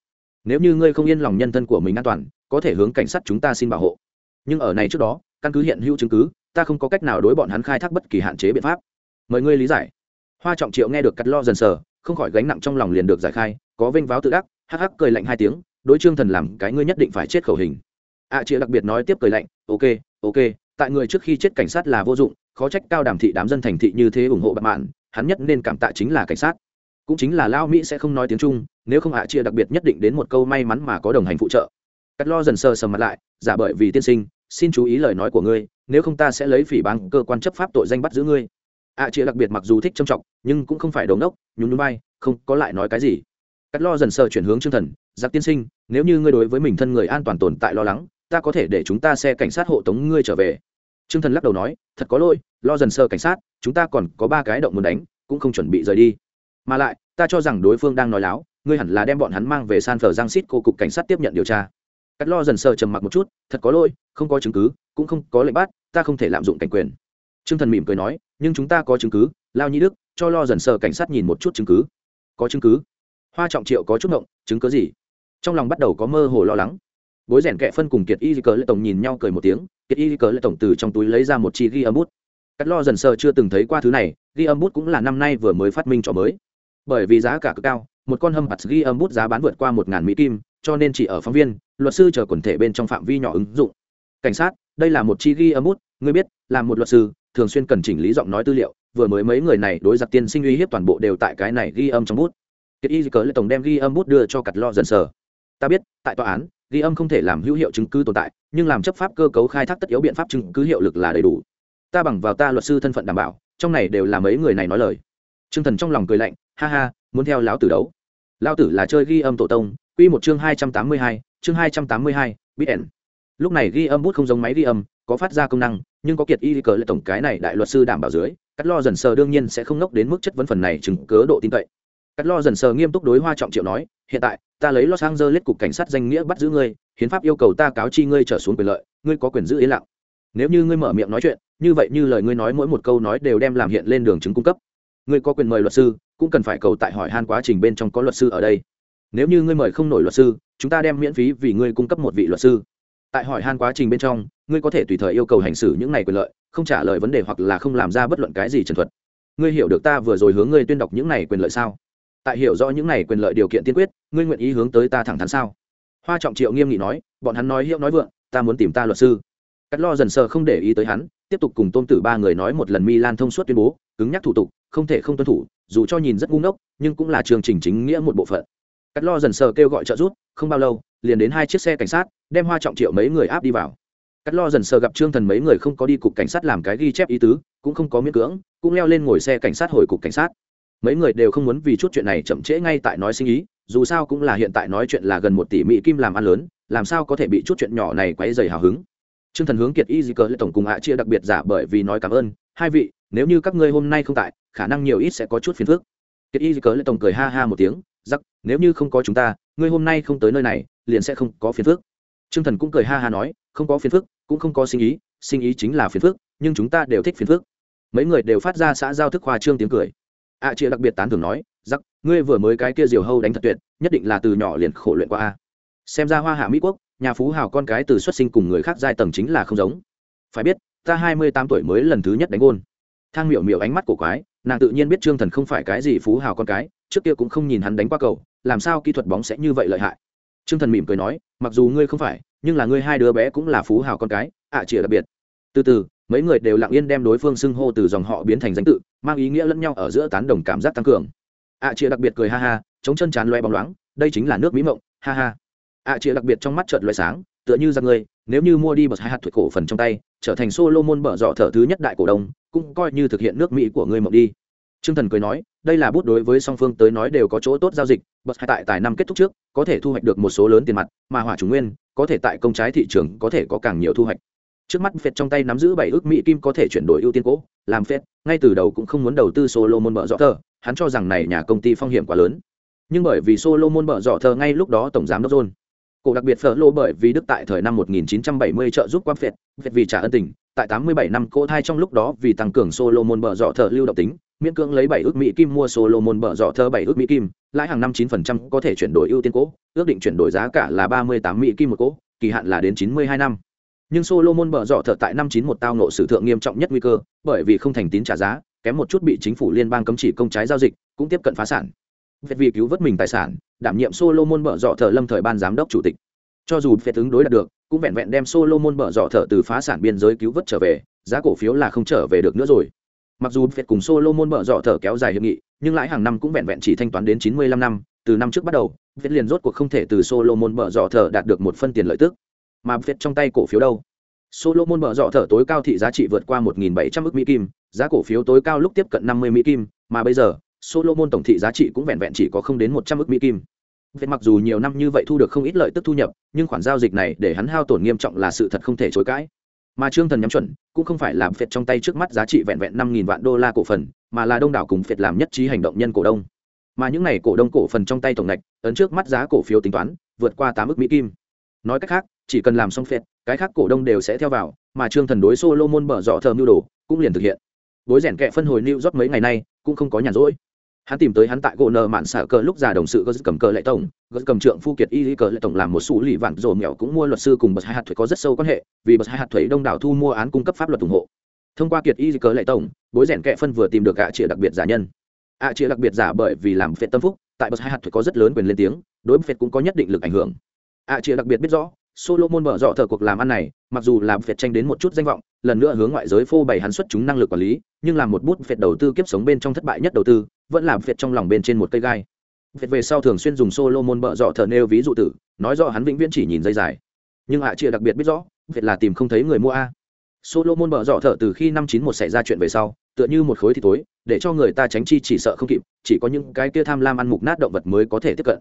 Speaker 1: Nếu như ngươi không yên lòng nhân thân của mình an toàn, có thể hướng cảnh sát chúng ta xin bảo hộ. Nhưng ở này trước đó, căn cứ hiện hữu chứng cứ ta không có cách nào đối bọn hắn khai thác bất kỳ hạn chế biện pháp. Mời ngươi lý giải. Hoa trọng triệu nghe được cắt lo dần sờ không khỏi gánh nặng trong lòng liền được giải khai có vênh váo tự đắc hắc hắc cười lạnh hai tiếng đối trương thần làm cái ngươi nhất định phải chết khẩu hình. Ạ à, chị đặc biệt nói tiếp cười lạnh ok ok tại người trước khi chết cảnh sát là vô dụng khó trách cao đàm thị đám dân thành thị như thế ủng hộ bạn mạn hắn nhất nên cảm tạ chính là cảnh sát. Cũng chính là lao mỹ sẽ không nói tiếng trung nếu không ạ à chia đặc biệt nhất định đến một câu may mắn mà có đồng hành phụ trợ. Cắt lo dần sờ sầm mặt lại giả bởi vì tiên sinh xin chú ý lời nói của ngươi nếu không ta sẽ lấy phỉ bằng cơ quan chấp pháp tội danh bắt giữ ngươi ạ à chia đặc biệt mặc dù thích trầm trọng nhưng cũng không phải đầu nốc nhún núi bay không có lại nói cái gì cắt lo dần sờ chuyển hướng chương thần giặc tiên sinh nếu như ngươi đối với mình thân người an toàn tồn tại lo lắng ta có thể để chúng ta xe cảnh sát hộ tống ngươi trở về Trương Thần lắc đầu nói, thật có lỗi, lo dần sơ cảnh sát, chúng ta còn có ba cái động muốn đánh, cũng không chuẩn bị rời đi. Mà lại, ta cho rằng đối phương đang nói láo, ngươi hẳn là đem bọn hắn mang về San phở giang xít cô cục cảnh sát tiếp nhận điều tra. Cắt lo dần sơ trầm mặc một chút, thật có lỗi, không có chứng cứ, cũng không có lệnh bắt, ta không thể lạm dụng cảnh quyền. Trương Thần mỉm cười nói, nhưng chúng ta có chứng cứ, Lao Nhi Đức, cho lo dần sơ cảnh sát nhìn một chút chứng cứ. Có chứng cứ? Hoa Trọng Triệu có chút ngộng, chứng cứ gì? Trong lòng bắt đầu có mơ hồ lo lắng bối rèn kẹ phân cùng kiệt y cờ lệ tổng nhìn nhau cười một tiếng kiệt y cờ lệ tổng từ trong túi lấy ra một chi ghi âm bút cắt lo dần sờ chưa từng thấy qua thứ này ghi âm bút cũng là năm nay vừa mới phát minh cho mới bởi vì giá cả cực cao một con hâm hạt ghi âm bút giá bán vượt qua một ngàn mỹ kim cho nên chỉ ở phóng viên luật sư chờ quần thể bên trong phạm vi nhỏ ứng dụng cảnh sát, đây là một chi ghi âm bút, ngươi biết là một luật sư, thường xuyên cần chỉnh lý giọng nói tư liệu, vừa mới mấy người này đối giặc tiên sinh uy hiếp toàn bộ đều tại cái này ghi âm trong bút. Kiệt y cớ lại tổng đem ghi âm bút đưa cho cặt lo dần sờ. Ta biết, tại tòa án, ghi âm không thể làm hữu hiệu chứng cứ tồn tại, nhưng làm chấp pháp cơ cấu khai thác tất yếu biện pháp chứng cứ hiệu lực là đầy đủ. Ta bằng vào ta luật sư thân phận đảm bảo, trong này đều là mấy người này nói lời. T r ư ơ n g thần trong lòng cười lạnh, ha ha, muốn theo lão tử đấu. Lao tử là chơi ghi âm tổ tông q một chương hai trăm tám mươi hai, chương hai trăm tám mươi hai bít ẩn lúc này ghi âm bút không giống máy ghi âm, có phát ra công năng, nhưng có kiệt y cờ lệ tổng cái này đại luật sư đảm bảo dưới, cắt lo dần sờ đương nhiên sẽ không nốc đến mức chất vấn phần này chứng cớ độ tin cậy. Cắt lo dần sờ nghiêm túc đối hoa trọng triệu nói, hiện tại, ta lấy los angeles cục cảnh sát danh nghĩa bắt giữ ngươi, hiến pháp yêu cầu ta cáo chi ngươi trở xuống quyền lợi, ngươi có quyền giữ yên lặng. Nếu như ngươi mở miệng nói chuyện, như vậy như lời ngươi nói mỗi một câu nói đều đem làm hiện lên đường chứng cung cấp. Ngươi có quyền mời luật sư, cũng cần phải cầu tại hỏi han quá trình bên trong có luật sư ở đây. Nếu như ngươi mời không nổi luật sư, chúng ta đem miễn phí vì ngươi cung cấp một vị luật sư tại hỏi han quá trình bên trong, ngươi có thể tùy thời yêu cầu hành xử những này quyền lợi, không trả lời vấn đề hoặc là không làm ra bất luận cái gì trần thuật. Ngươi hiểu được ta vừa rồi hướng ngươi tuyên đọc những này quyền lợi sao? Tại hiểu rõ những này quyền lợi điều kiện tiên quyết, ngươi nguyện ý hướng tới ta thẳng thắn sao? Hoa trọng triệu nghiêm nghị nói, bọn hắn nói hiệu nói vượng, ta muốn tìm ta luật sư. Cắt lo dần sờ không để ý tới hắn, tiếp tục cùng tôn tử ba người nói một lần mi lan thông suốt tuyên bố, cứng nhắc thủ tục, không thể không tuân thủ, dù cho nhìn rất ngu ngốc, nhưng cũng là chương trình chính nghĩa một bộ phận. Cắt lo dần sờ kêu gọi trợ giúp, không bao lâu, liền đến hai chiếc xe cảnh sát đem hoa trọng triệu mấy người áp đi vào cắt lo dần sờ gặp trương thần mấy người không có đi cục cảnh sát làm cái ghi chép ý tứ cũng không có miễn cưỡng cũng leo lên ngồi xe cảnh sát hồi cục cảnh sát mấy người đều không muốn vì chút chuyện này chậm trễ ngay tại nói sinh ý dù sao cũng là hiện tại nói chuyện là gần một tỷ mỹ kim làm ăn lớn làm sao có thể bị chút chuyện nhỏ này quấy dày hào hứng Trương Thần hướng Kiệt Y Di Cờ Lệ tổng cùng ạ chia đặc biệt giả bởi vì nói cảm ơn, hai vị, nếu như các ngươi hôm nay không tại, khả năng nhiều ít sẽ có chút phiền phức. Kiệt Y Di Cờ Lệ tổng cười ha ha một tiếng, "Rắc, nếu như không có chúng ta, ngươi hôm nay không tới nơi này, liền sẽ không có phiền phức." Trương Thần cũng cười ha ha nói, "Không có phiền phức, cũng không có sinh ý, sinh ý chính là phiền phức, nhưng chúng ta đều thích phiền phức." Mấy người đều phát ra xã giao thức khoa trương tiếng cười. ạ Triệu đặc biệt tán thưởng nói, "Rắc, ngươi vừa mới cái kia diều hâu đánh thật tuyệt, nhất định là từ nhỏ liền khổ luyện qua a." Xem ra Hoa Hạ Mỹ quốc, nhà phú hào con cái từ xuất sinh cùng người khác giai tầng chính là không giống phải biết ta hai mươi tám tuổi mới lần thứ nhất đánh gôn thang miểu miểu ánh mắt của quái nàng tự nhiên biết trương thần không phải cái gì phú hào con cái trước kia cũng không nhìn hắn đánh qua cầu làm sao kỹ thuật bóng sẽ như vậy lợi hại trương thần mỉm cười nói, mặc dù ngươi không phải, nhưng là ngươi hai đứa bé cũng là phú hào con cái, ạ à chỉ đặc biệt. Từ từ, mấy người đều lặng yên đem đối phương xưng hô từ dòng họ biến thành danh tự, mang ý nghĩa lẫn nhau ở giữa tán đồng cảm giác tăng cường. ạ à chỉ đặc biệt cười ha ha, chống chân chán loe bóng loáng, đây chính là nước mỹ mộng, ha ha. ạ à chỉ đặc biệt trong mắt trợn loe sáng, tựa như rằng ngươi nếu như mua đi một hai hạt thuộc cổ phần trong tay, trở thành solomon bở dọ thở thứ nhất đại cổ đông, cũng coi như thực hiện nước mỹ của ngươi mộng đi. Trương Thần cười nói, đây là bút đối với song phương tới nói đều có chỗ tốt giao dịch, bất hai tại tài năm kết thúc trước, có thể thu hoạch được một số lớn tiền mặt, mà hỏa chủ nguyên, có thể tại công trái thị trường có thể có càng nhiều thu hoạch. Trước mắt Fed trong tay nắm giữ bảy ước mỹ kim có thể chuyển đổi ưu tiên cố, làm Fed, ngay từ đầu cũng không muốn đầu tư Solomon bợ rõ thờ, hắn cho rằng này nhà công ty phong hiểm quá lớn. Nhưng bởi vì Solomon bợ rõ thờ ngay lúc đó tổng giám đốc John cổ đặc biệt phở lô bởi vì đức tại thời năm 1970 trợ giúp quan phệt phệt vì trả ân tình tại 87 năm cô thai trong lúc đó vì tăng cường solomon bợ rõ thờ lưu động tính miễn cưỡng lấy 7 ước mỹ kim mua solomon bở dọ thơ 7 ước mỹ kim lãi hàng năm 9% có thể chuyển đổi ưu tiên cố ước định chuyển đổi giá cả là 38 mỹ kim một cố kỳ hạn là đến 92 năm nhưng solomon bở dọ thợ tại năm 91 tao nộ sử thượng nghiêm trọng nhất nguy cơ bởi vì không thành tín trả giá kém một chút bị chính phủ liên bang cấm chỉ công trái giao dịch cũng tiếp cận phá sản Việt vì cứu vớt mình tài sản, đảm nhiệm Solomon bở rọ thở lâm thời ban giám đốc chủ tịch. Cho dù Việt ứng đối đạt được, cũng vẹn vẹn đem Solomon bở rọ thở từ phá sản biên giới cứu vớt trở về, giá cổ phiếu là không trở về được nữa rồi. Mặc dù phệt cùng Solomon mở dọ thở kéo dài hiệp nghị, nhưng lãi hàng năm cũng vẹn vẹn chỉ thanh toán đến 95 năm, từ năm trước bắt đầu, phệt liền rốt cuộc không thể từ Solomon mở dọ thở đạt được một phân tiền lợi tức. Mà phệt trong tay cổ phiếu đâu? Solomon mở dọ thở tối cao thị giá trị vượt qua 1700 ức Mỹ kim, giá cổ phiếu tối cao lúc tiếp cận 50 Mỹ kim, mà bây giờ Solomon tổng thị giá trị cũng vẹn vẹn chỉ có không đến một trăm ức Mỹ kim. Việt mặc dù nhiều năm như vậy thu được không ít lợi tức thu nhập, nhưng khoản giao dịch này để hắn hao tổn nghiêm trọng là sự thật không thể chối cãi. Mà Trương Thần nhắm chuẩn, cũng không phải làm phiệt trong tay trước mắt giá trị vẹn vẹn năm nghìn vạn đô la cổ phần, mà là đông đảo cùng phiệt làm nhất trí hành động nhân cổ đông. Mà những này cổ đông cổ phần trong tay tổng ngạch, ấn trước mắt giá cổ phiếu tính toán, vượt qua tám ước Mỹ kim. Nói cách khác, chỉ cần làm xong phiệt cái khác cổ đông đều sẽ theo vào, mà Trương Thần đối Solomon bở dọ thờ mưu đồ, cũng liền thực hiện. Bối rèn kẹ phân hồi New rót mấy ngày nay, cũng không có nhàn rỗi hắn tìm tới hắn tại gỗ nợ mạn xả cờ lúc già đồng sự gớt cầm cờ lệ tổng. Gớt cầm trượng phu kiệt y lý cờ lệ tổng làm một số lì vạn dồn nghèo cũng mua luật sư cùng bậc hai hạt thuế có rất sâu quan hệ vì bậc hai hạt thuế đông đảo thu mua án cung cấp pháp luật ủng hộ. Thông qua kiệt y lý cờ lệ tổng bối rèn kệ phân vừa tìm được ạ chĩa đặc biệt giả nhân. Ạ chĩa đặc biệt giả bởi vì làm phiệt tâm phúc tại bậc hai hạt thuế có rất lớn quyền lên tiếng đối với cũng có nhất định lực ảnh hưởng. Ạ chĩa đặc biệt biết rõ Solomon mở rõ thờ cuộc làm ăn này, mặc dù làm phiệt tranh đến một chút danh vọng, lần nữa hướng ngoại giới phô bày hắn xuất chúng năng lực quản lý, nhưng làm một bút phệt đầu tư kiếp sống bên trong thất bại nhất đầu tư, vẫn làm phệt trong lòng bên trên một cây gai. việc về sau thường xuyên dùng Solomon bợ dọ thờ nêu ví dụ tử, nói rõ hắn vĩnh viễn chỉ nhìn dây dài. Nhưng hạ chia đặc biệt biết rõ, việc là tìm không thấy người mua a. Solomon bợ dọ thờ từ khi năm chín một xảy ra chuyện về sau, tựa như một khối thì tối, để cho người ta tránh chi chỉ sợ không kịp, chỉ có những cái kia tham lam ăn mục nát động vật mới có thể tiếp cận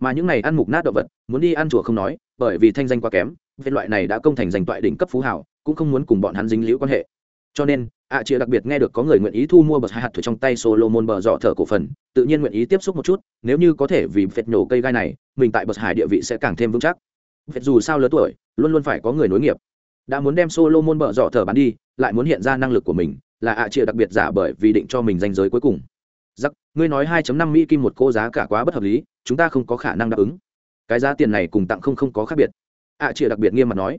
Speaker 1: mà những này ăn mục nát động vật muốn đi ăn chùa không nói bởi vì thanh danh quá kém viên loại này đã công thành danh toại đỉnh cấp phú hảo cũng không muốn cùng bọn hắn dính liễu quan hệ cho nên ạ à, chia đặc biệt nghe được có người nguyện ý thu mua bậc hai hạt thủy trong tay solomon bờ dọ thở cổ phần tự nhiên nguyện ý tiếp xúc một chút nếu như có thể vì phệt nhổ cây gai này mình tại bậc hải địa vị sẽ càng thêm vững chắc. Phệt dù sao lớn tuổi luôn luôn phải có người nối nghiệp. Đã muốn đem solomon bờ dọ thở bán đi lại muốn hiện ra năng lực của mình là ạ à, chia đặc biệt giả bởi vì định cho mình danh giới cuối cùng. Giắc ngươi nói 2.5 mỹ kim một cô giá cả quá bất hợp lý chúng ta không có khả năng đáp ứng. Cái giá tiền này cùng tặng không không có khác biệt. Ạ à, chị đặc biệt nghiêm mặt nói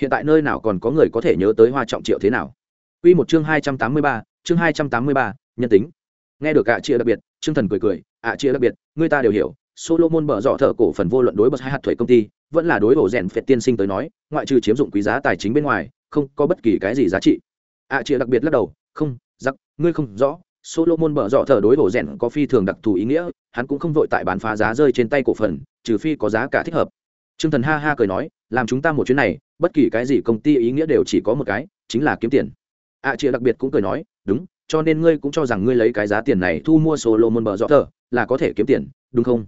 Speaker 1: hiện tại nơi nào còn có người có thể nhớ tới hoa trọng triệu thế nào? Quy một chương 283, chương 283, nhân tính. Nghe được ạ à, chị đặc biệt, Trương Thần cười cười, ạ chia đặc biệt người ta đều hiểu solomon bở dọ thở cổ phần vô luận đối bật hai hạt thuế công ty vẫn là đối ổ rèn phệt tiên sinh tới nói ngoại trừ chiếm dụng quý giá tài chính bên ngoài không có bất kỳ cái gì giá trị ạ chia đặc biệt lắc đầu không giặc ngươi không rõ solomon bở dọ thở đối ổ rèn có phi thường đặc thù ý nghĩa hắn cũng không vội tại bán phá giá rơi trên tay cổ phần trừ phi có giá cả thích hợp Trương Thần ha ha cười nói, làm chúng ta một chuyến này, bất kỳ cái gì công ty ý nghĩa đều chỉ có một cái, chính là kiếm tiền ạ chia đặc biệt cũng cười nói, đúng, cho nên ngươi cũng cho rằng ngươi lấy cái giá tiền này thu mua Solomon Bờ dọ thờ là có thể kiếm tiền, đúng không?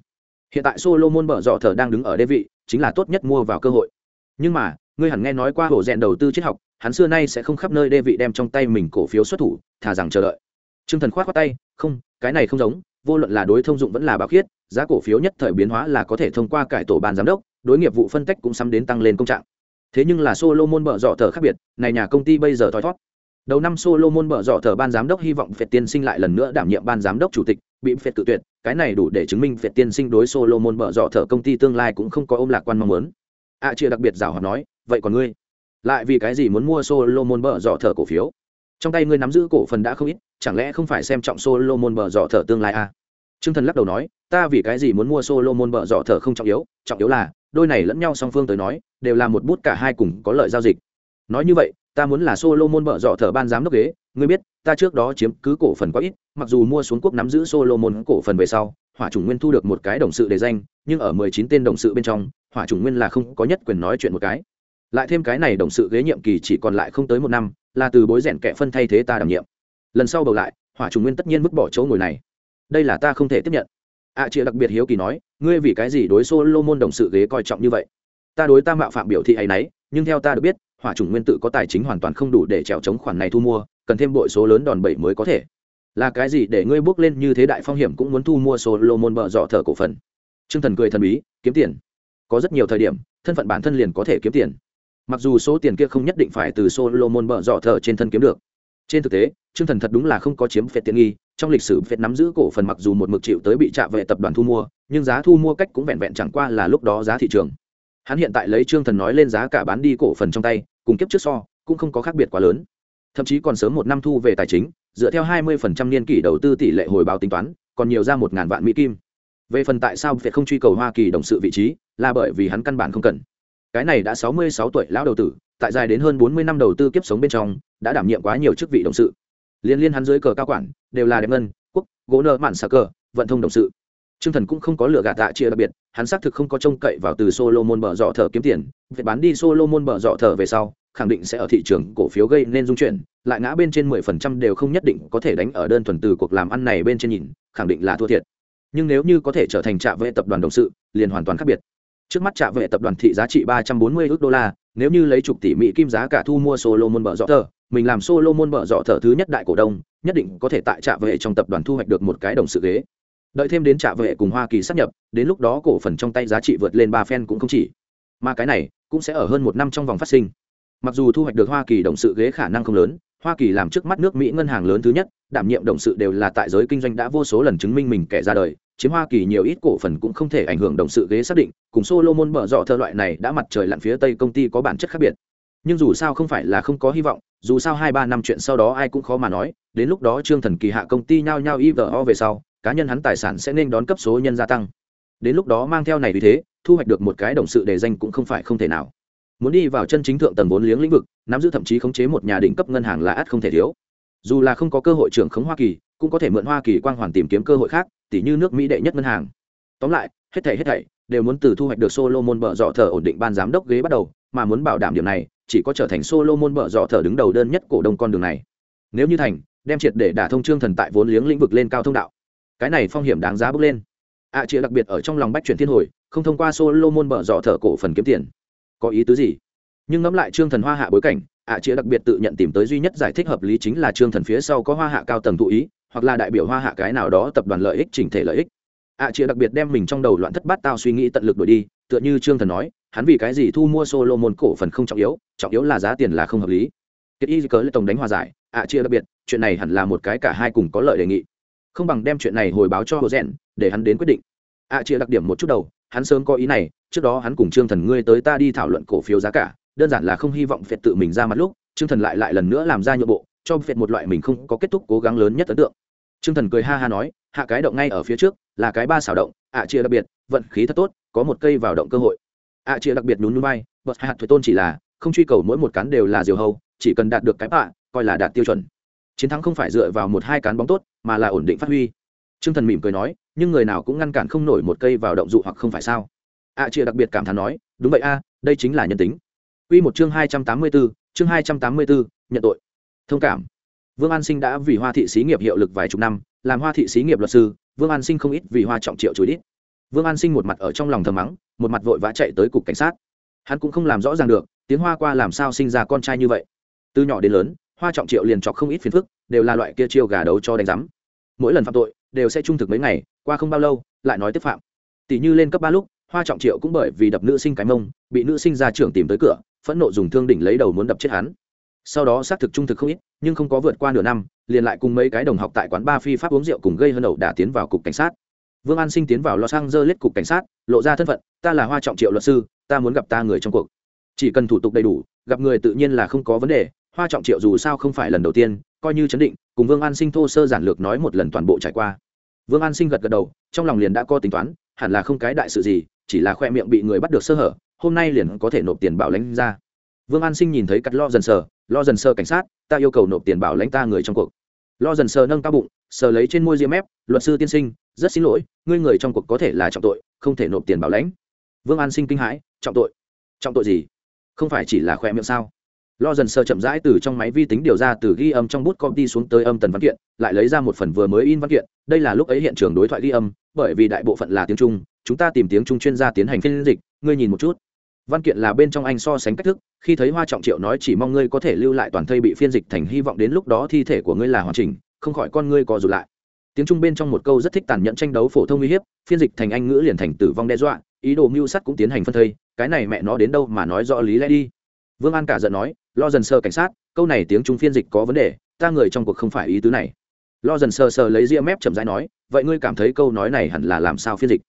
Speaker 1: hiện tại solomon Bờ dọ thờ đang đứng ở đê vị chính là tốt nhất mua vào cơ hội. Nhưng mà ngươi hẳn nghe nói qua hồ rèn đầu tư triết học hắn xưa nay sẽ không khắp nơi đê vị đem trong tay mình cổ phiếu xuất thủ thà rằng chờ đợi. T r ư ơ n g thần k h o á t khoác tay không cái này không giống vô luận là đối thông dụng vẫn là bạo khiết giá cổ phiếu nhất thời biến hóa là có thể thông qua cải tổ ban giám đốc đối nghiệp vụ phân tách cũng sắm đến tăng lên công trạng. Thế nhưng là solomon Bờ dọ thờ khác biệt này nhà công ty bây giờ thoi thót đầu năm solomon bở dọ thờ ban giám đốc hy vọng phệt tiên sinh lại lần nữa đảm nhiệm ban giám đốc chủ tịch bị phệt tự tuyệt cái này đủ để chứng minh phệt tiên sinh đối solomon bở dọ thờ công ty tương lai cũng không có ôm lạc quan mong muốn a à, chia đặc biệt giảo hoạt nói vậy còn ngươi lại vì cái gì muốn mua solomon bở dọ thờ cổ phiếu trong tay ngươi nắm giữ cổ phần đã không ít chẳng lẽ không phải xem trọng solomon bở dọ thờ tương lai à? Trương Thần lắc đầu nói, ta vì cái gì muốn mua Solomon bở dọ thở không trọng yếu, trọng yếu là, đôi này lẫn nhau song phương tới nói, đều là một bút cả hai cùng có lợi giao dịch. Nói như vậy, ta muốn là Solomon bợ dọ thở ban giám đốc ghế, ngươi biết, ta trước đó chiếm cứ cổ phần quá ít, mặc dù mua xuống quốc nắm giữ Solomon cổ phần về sau, Hỏa Trùng Nguyên thu được một cái đồng sự để danh, nhưng ở mười chín tên đồng sự bên trong, Hỏa Trùng Nguyên là không có nhất quyền nói chuyện một cái. Lại thêm cái này đồng sự ghế nhiệm kỳ chỉ còn lại không tới một năm, là từ bối rèn kẻ phân thay thế ta đảm nhiệm. Lần sau bầu lại, Hỏa Trùng Nguyên tất nhiên vứt bỏ chỗ ngồi này. Đây là ta không thể tiếp nhận. A à, Triệu đặc biệt hiếu kỳ nói, ngươi vì cái gì đối Solomon đồng sự ghế coi trọng như vậy? Ta đối ta mạo phạm biểu thị ấy nấy, nhưng theo ta được biết, Hỏa chủng Nguyên tự có tài chính hoàn toàn không đủ để trèo chống khoản này thu mua, cần thêm bội số lớn đòn bẩy mới có thể là cái gì để ngươi bước lên như thế đại phong hiểm cũng muốn thu mua Solomon bợ dọ thở cổ phần Trương Thần cười thần bí, kiếm tiền. Có rất nhiều thời điểm, thân phận bản thân liền có thể kiếm tiền. Mặc dù số tiền kia không nhất định phải từ Solomon bợ dọ thở trên thân kiếm được. Trên thực tế, Trương Thần thật đúng là không có chiếm phệt tiện nghi, trong lịch sử phệt nắm giữ cổ phần mặc dù một mực chịu tới bị trạ về tập đoàn thu mua, nhưng giá thu mua cách cũng vẹn vẹn chẳng qua là lúc đó giá thị trường. Hắn hiện tại lấy Trương Thần nói lên giá cả bán đi cổ phần trong tay, cùng kiếp trước so, cũng không có khác biệt quá lớn. Thậm chí còn sớm một năm thu về tài chính dựa theo 20% niên kỷ đầu tư tỷ lệ hồi báo tính toán còn nhiều ra một ngàn vạn mỹ kim. Về phần tại sao việc không truy cầu hoa kỳ đồng sự vị trí là bởi vì hắn căn bản không cần. Cái này đã 66 tuổi lão đầu tử tại dài đến hơn 40 năm đầu tư kiếp sống bên trong đã đảm nhiệm quá nhiều chức vị đồng sự. Liên liên hắn dưới cờ cao quản đều là đẹp ngân quốc gỗ nợ mạn xà cờ vận thông đồng sự. Trương Thần cũng không có lựa gạt tạ chia đặc biệt, hắn xác thực không có trông cậy vào từ Solomon bở rọ thở kiếm tiền, việc bán đi Solomon bở rọ thở về sau, khẳng định sẽ ở thị trường cổ phiếu gây nên dung chuyển, lại ngã bên trên 10% đều không nhất định có thể đánh ở đơn thuần từ cuộc làm ăn này bên trên nhìn, khẳng định là thua thiệt. Nhưng nếu như có thể trở thành trạm vệ tập đoàn đồng sự, liền hoàn toàn khác biệt. Trước mắt trạm vệ tập đoàn thị giá trị 340 ức đô la, nếu như lấy chục tỷ mỹ kim giá cả thu mua Solomon bở rọ thở, mình làm Solomon bở rọ thở thứ nhất đại cổ đông, nhất định có thể tại trạm vệ trong tập đoàn thu hoạch được một cái đồng sự ghế đợi thêm đến trả vệ cùng hoa kỳ sắp nhập, đến lúc đó cổ phần trong tay giá trị vượt lên ba phen cũng không chỉ. Mà cái này cũng sẽ ở hơn một năm trong vòng phát sinh. Mặc dù thu hoạch được hoa kỳ động sự ghế khả năng không lớn, hoa kỳ làm trước mắt nước mỹ ngân hàng lớn thứ nhất, đảm nhiệm động sự đều là tại giới kinh doanh đã vô số lần chứng minh mình kẻ ra đời, chiếm hoa kỳ nhiều ít cổ phần cũng không thể ảnh hưởng động sự ghế xác định, cùng solomon mở dọ thơ loại này đã mặt trời lặn phía tây công ty có bản chất khác biệt. Nhưng dù sao không phải là không có hy vọng, dù sao hai ba năm chuyện sau đó ai cũng khó mà nói, đến lúc đó trương thần kỳ hạ công ty nhao nhao ivo về sau cá nhân hắn tài sản sẽ nên đón cấp số nhân gia tăng. Đến lúc đó mang theo này vì thế thu hoạch được một cái đồng sự để danh cũng không phải không thể nào. Muốn đi vào chân chính thượng tầng vốn liếng lĩnh vực nắm giữ thậm chí khống chế một nhà đỉnh cấp ngân hàng là ắt không thể thiếu. Dù là không có cơ hội trưởng khống hoa kỳ cũng có thể mượn hoa kỳ quang hoàn tìm kiếm cơ hội khác tỷ như nước mỹ đệ nhất ngân hàng. Tóm lại hết thảy hết thảy đều muốn từ thu hoạch được Solomon bợ dọ thờ ổn định ban giám đốc ghế bắt đầu, mà muốn bảo đảm điểm này, chỉ có trở thành Solomon bợ dọ thờ đứng đầu đơn nhất cổ đông con đường này. Nếu như thành, đem triệt để đả thông trương thần tại vốn liếng lĩnh vực lên cao thông đạo cái này phong hiểm đáng giá bước lên. Ạ à, đặc biệt ở trong lòng bách chuyển thiên hồi không thông qua solo môn bở dọ thở cổ phần kiếm tiền. Có ý tứ gì? Nhưng ngẫm lại trương thần hoa hạ bối cảnh ạ à, đặc biệt tự nhận tìm tới duy nhất giải thích hợp lý chính là trương thần phía sau có hoa hạ cao tầng thụ ý hoặc là đại biểu hoa hạ cái nào đó tập đoàn lợi ích chỉnh thể lợi ích. Ạ à, đặc biệt đem mình trong đầu loạn thất bát tao suy nghĩ tận lực đổi đi tựa như trương thần nói hắn vì cái gì thu mua solo môn cổ phần không trọng yếu trọng yếu là giá tiền là không hợp lý. Kiệt y cớ lệ tổng đánh hòa giải ạ chia đặc biệt chuyện này hẳn là một cái cả hai cùng có lợi đề nghị không bằng đem chuyện này hồi báo cho hồ rèn để hắn đến quyết định. Ạ à, chia đặc điểm một chút đầu hắn sớm có ý này trước đó hắn cùng trương thần ngươi tới ta đi thảo luận cổ phiếu giá cả đơn giản là không hy vọng phệt tự mình ra mặt lúc trương thần lại lại lần nữa làm ra nhượng bộ cho phệt một loại mình không có kết thúc cố gắng lớn nhất ấn tượng. Trương thần cười ha ha nói hạ cái động ngay ở phía trước là cái ba xảo động ạ chia đặc biệt vận khí thật tốt có một cây vào động cơ hội. Ạ chia đặc biệt nhún núi bay bật hạt thuế tôn chỉ là không truy cầu mỗi một cán đều là diều hầu, chỉ cần đạt được cái bạ coi là đạt tiêu chuẩn. Chiến thắng không phải dựa vào một hai cán bóng tốt mà là ổn định phát huy t r ư ơ n g thần mỉm cười nói nhưng người nào cũng ngăn cản không nổi một cây vào động dụ hoặc không phải sao ạ chịa đặc biệt cảm thán nói đúng vậy a đây chính là nhân tính q một chương hai trăm tám mươi bốn chương hai trăm tám mươi bốn nhận tội. Thông cảm. Vương An Sinh đã vì Hoa thị xí nghiệp hiệu lực vài chục năm, làm Hoa thị xí nghiệp luật sư, Vương An Sinh không ít vì Hoa trọng triệu chối đít. Vương An Sinh một mặt ở trong lòng thầm mắng, một mặt vội vã chạy tới cục cảnh sát. Hắn cũng không làm rõ ràng được, tiếng Hoa qua làm sao sinh ra con trai như vậy. Từ nhỏ đến lớn, hoa trọng triệu liền chọc không ít phiền phức đều là loại kia chiêu gà đấu cho đánh giám. Mỗi lần phạm tội, đều sẽ trung thực mấy ngày, qua không bao lâu, lại nói tiếp phạm. Tỷ như lên cấp ba lúc, hoa trọng triệu cũng bởi vì đập nữ sinh cái mông, bị nữ sinh ra trưởng tìm tới cửa, phẫn nộ dùng thương đỉnh lấy đầu muốn đập chết hắn. Sau đó xác thực trung thực không ít, nhưng không có vượt qua nửa năm, liền lại cùng mấy cái đồng học tại quán ba phi pháp uống rượu cùng gây hơn ẩu đả tiến vào cục cảnh sát. Vương an sinh tiến vào lo sang dơ lết cục cảnh sát, lộ ra thân phận, ta là hoa trọng triệu luật sư, ta muốn gặp ta người trong cuộc. Chỉ cần thủ tục đầy đủ, gặp người tự nhiên là không có vấn đề, hoa trọng triệu dù sao không phải lần đầu tiên coi như chấn định cùng vương an sinh thô sơ giản lược nói một lần toàn bộ trải qua. Vương an sinh gật gật đầu trong lòng liền đã có tính toán hẳn là không cái đại sự gì chỉ là khoe miệng bị người bắt được sơ hở hôm nay liền có thể nộp tiền bảo lãnh ra. Vương an sinh nhìn thấy cắt lo dần sờ lo dần sờ cảnh sát ta yêu cầu nộp tiền bảo lãnh ta người trong cuộc. Lo dần sờ nâng cao bụng sờ lấy trên môi diêm ép, luật sư tiên sinh rất xin lỗi ngươi người trong cuộc có thể là trọng tội không thể nộp tiền bảo lãnh. Vương an sinh kinh hãi trọng tội? Trọng tội gì? Không phải chỉ là khoe miệng sao? Lo dần sơ chậm rãi từ trong máy vi tính điều ra từ ghi âm trong bút copy xuống tới âm tần văn kiện, lại lấy ra một phần vừa mới in văn kiện. Đây là lúc ấy hiện trường đối thoại ghi âm, bởi vì đại bộ phận là tiếng trung, chúng ta tìm tiếng trung chuyên gia tiến hành phiên dịch, ngươi nhìn một chút. Văn kiện là bên trong anh so sánh cách thức, khi thấy hoa trọng triệu nói chỉ mong ngươi có thể lưu lại toàn thây bị phiên dịch thành hy vọng đến lúc đó thi thể của ngươi là hoàn chỉnh, không khỏi con ngươi co rụt lại. Tiếng trung bên trong một câu rất thích tàn nhẫn tranh đấu phổ thông uy hiếp, phiên dịch thành anh ngữ liền thành tử vong đe dọa, ý đồ mưu sắt cũng tiến hành phân thây, cái này mẹ nó đến đâu mà nói rõ lý lẽ đi. Vương an cả giận nói lo dần sơ cảnh sát, câu này tiếng trung phiên dịch có vấn đề, ta người trong cuộc không phải ý tứ này. Lo dần sơ sơ lấy ria mép chậm rãi nói, vậy ngươi cảm thấy câu nói này hẳn là làm sao phiên dịch?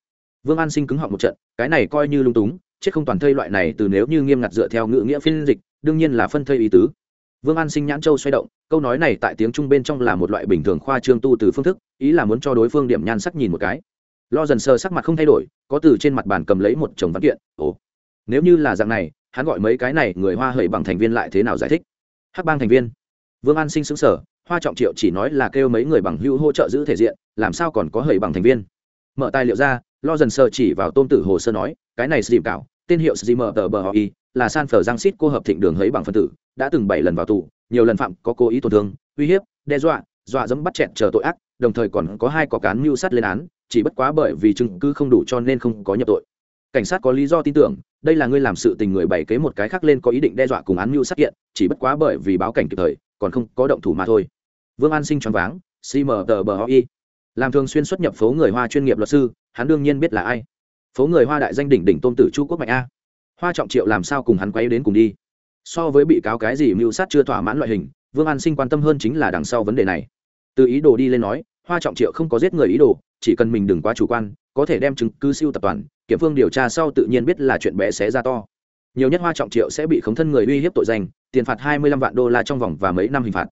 Speaker 1: Vương an sinh cứng họng một trận, cái này coi như lung túng, chết không toàn thây loại này từ nếu như nghiêm ngặt dựa theo ngữ nghĩa phiên dịch, đương nhiên là phân thây ý tứ. Vương an sinh nhãn châu xoay động, câu nói này tại tiếng trung bên trong là một loại bình thường khoa trương tu từ phương thức, ý là muốn cho đối phương điểm nhan sắc nhìn một cái. Lo dần sơ sắc mặt không thay đổi, có từ trên mặt bàn cầm lấy một chồng văn kiện, ồ, nếu như là dạng này hắn gọi mấy cái này người hoa hời bằng thành viên lại thế nào giải thích? Hắc bang thành viên. Vương an sinh xứng sở hoa trọng triệu chỉ nói là kêu mấy người bằng hữu hỗ trợ giữ thể diện, làm sao còn có hời bằng thành viên? Mở tài liệu ra, lo dần sờ chỉ vào tôn tử hồ sơ nói, cái này dìm cảo, tên hiệu dìm tờ bờ họ y, là san phở giang xít cô hợp thịnh đường hấy bằng phân tử, đã từng bảy lần vào tù, nhiều lần phạm có cố ý tổn thương, uy hiếp, đe dọa dọa dẫm bắt chẹn chờ tội ác, đồng thời còn có hai có cán mưu sát lên án, chỉ bất quá bởi vì chứng cứ không đủ cho nên không có nhập tội cảnh sát có lý do tin tưởng, đây là ngươi làm sự tình người bày kế một cái khác lên có ý định đe dọa cùng án mưu sát kiện, chỉ bất quá bởi vì báo cảnh kịp thời, còn không có động thủ mà thôi. Vương an sinh choáng váng cmtbhoi tờ bờ làm thường xuyên xuất nhập phố người hoa chuyên nghiệp luật sư, hắn đương nhiên biết là ai. Phố người hoa đại danh đỉnh đỉnh tôn tử chu quốc mạnh a. Hoa trọng triệu làm sao cùng hắn quay đến cùng đi? So với bị cáo cái gì mưu sát chưa thỏa mãn loại hình, vương an sinh quan tâm hơn chính là đằng sau vấn đề này. Từ ý đồ đi lên nói hoa trọng triệu không có giết người ý đồ, chỉ cần mình đừng quá chủ quan, có thể đem chứng cứ siêu tập toàn, kiểm phương điều tra sau tự nhiên biết là chuyện bé xé ra to. Nhiều nhất hoa trọng triệu sẽ bị khống thân người uy hiếp tội danh, tiền phạt hai mươi lăm vạn đô la trong vòng và mấy năm hình phạt.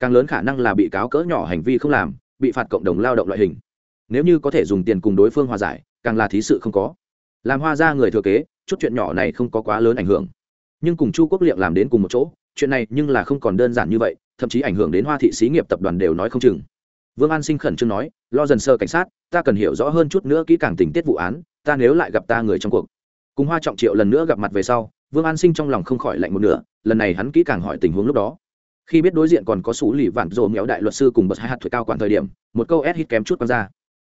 Speaker 1: Càng lớn khả năng là bị cáo cỡ nhỏ hành vi không làm, bị phạt cộng đồng lao động loại hình. Nếu như có thể dùng tiền cùng đối phương hòa giải, càng là thí sự không có. Làm hoa ra người thừa kế, chút chuyện nhỏ này không có quá lớn ảnh hưởng. Nhưng cùng chu quốc liệm làm đến cùng một chỗ, chuyện này nhưng là không còn đơn giản như vậy, thậm chí ảnh hưởng đến hoa thị xí nghiệp tập đoàn đều nói không chừng vương an sinh khẩn trương nói, lo dần sơ cảnh sát, ta cần hiểu rõ hơn chút nữa kỹ càng tình tiết vụ án, ta nếu lại gặp ta người trong cuộc. Cùng hoa trọng triệu lần nữa gặp mặt về sau, vương an sinh trong lòng không khỏi lạnh một nửa, lần này hắn kỹ càng hỏi tình huống lúc đó. Khi biết đối diện còn có sủ lì vạn rồ méo đại luật sư cùng bậc hai hạt thuế cao quản thời điểm, một câu s hít kém chút quăng ra.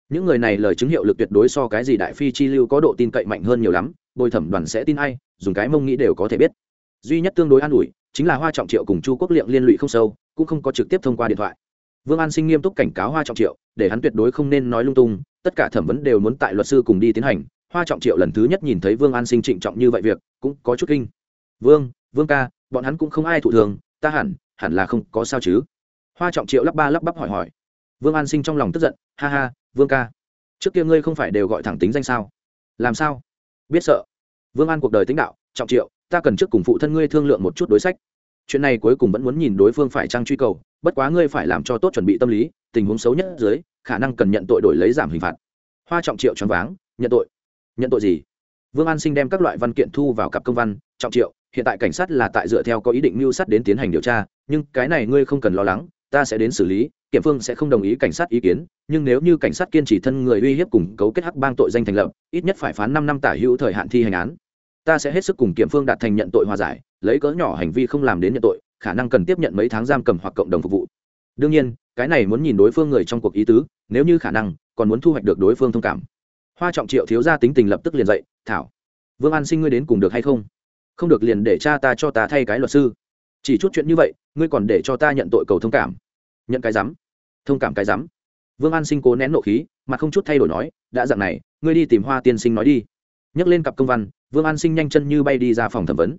Speaker 1: Những người này lời chứng hiệu lực tuyệt đối so cái gì đại phi chi lưu có độ tin cậy mạnh hơn nhiều lắm, bồi thẩm đoàn sẽ tin ai, dùng cái mông nghĩ đều có thể biết. Duy nhất tương đối an ủi, chính là hoa trọng triệu cùng chu quốc liệm liên lụy không sâu, cũng không có trực tiếp thông qua điện thoại vương an sinh nghiêm túc cảnh cáo hoa trọng triệu, để hắn tuyệt đối không nên nói lung tung, tất cả thẩm vấn đều muốn tại luật sư cùng đi tiến hành. Hoa trọng triệu lần thứ nhất nhìn thấy vương an sinh trịnh trọng như vậy việc, cũng có chút kinh. Vương vương ca, bọn hắn cũng không ai thụ thường, ta hẳn hẳn là không có sao chứ? Hoa trọng triệu lắp ba lắp bắp hỏi hỏi. Vương an sinh trong lòng tức giận, ha ha, vương ca, trước kia ngươi không phải đều gọi thẳng tính danh sao? Làm sao? Biết sợ. Vương an cuộc đời tính đạo, trọng triệu, ta cần trước cùng phụ thân ngươi thương lượng một chút đối sách. Chuyện này cuối cùng vẫn muốn nhìn đối phương phải trang truy cầu bất quá ngươi phải làm cho tốt chuẩn bị tâm lý, tình huống xấu nhất dưới, khả năng cần nhận tội đổi lấy giảm hình phạt. Hoa trọng triệu choáng váng, nhận tội. Nhận tội gì? Vương an sinh đem các loại văn kiện thu vào cặp công văn, trọng triệu, hiện tại cảnh sát là tại dựa theo có ý định mưu sát đến tiến hành điều tra, nhưng cái này ngươi không cần lo lắng, ta sẽ đến xử lý, kiểm phương sẽ không đồng ý cảnh sát ý kiến, nhưng nếu như cảnh sát kiên trì thân người uy hiếp cùng cấu kết hắc bang tội danh thành lập, ít nhất phải phán năm năm tả hữu thời hạn thi hành án. Ta sẽ hết sức cùng kiểm phương đạt thành nhận tội hòa giải, lấy cỡ nhỏ hành vi không làm đến nhận tội khả năng cần tiếp nhận mấy tháng giam cầm hoặc cộng đồng phục vụ. Đương nhiên, cái này muốn nhìn đối phương người trong cuộc ý tứ, nếu như khả năng, còn muốn thu hoạch được đối phương thông cảm. Hoa trọng triệu thiếu gia tính tình lập tức liền dậy, thảo, vương an sinh ngươi đến cùng được hay không? Không được liền để cha ta cho ta thay cái luật sư. Chỉ chút chuyện như vậy, ngươi còn để cho ta nhận tội cầu thông cảm. Nhận cái rắm thông cảm cái rắm vương an sinh cố nén nộ khí mà không chút thay đổi nói, đã dặn này, ngươi đi tìm hoa tiên sinh nói đi. Nhấc lên cặp công văn, vương an sinh nhanh chân như bay đi ra phòng thẩm vấn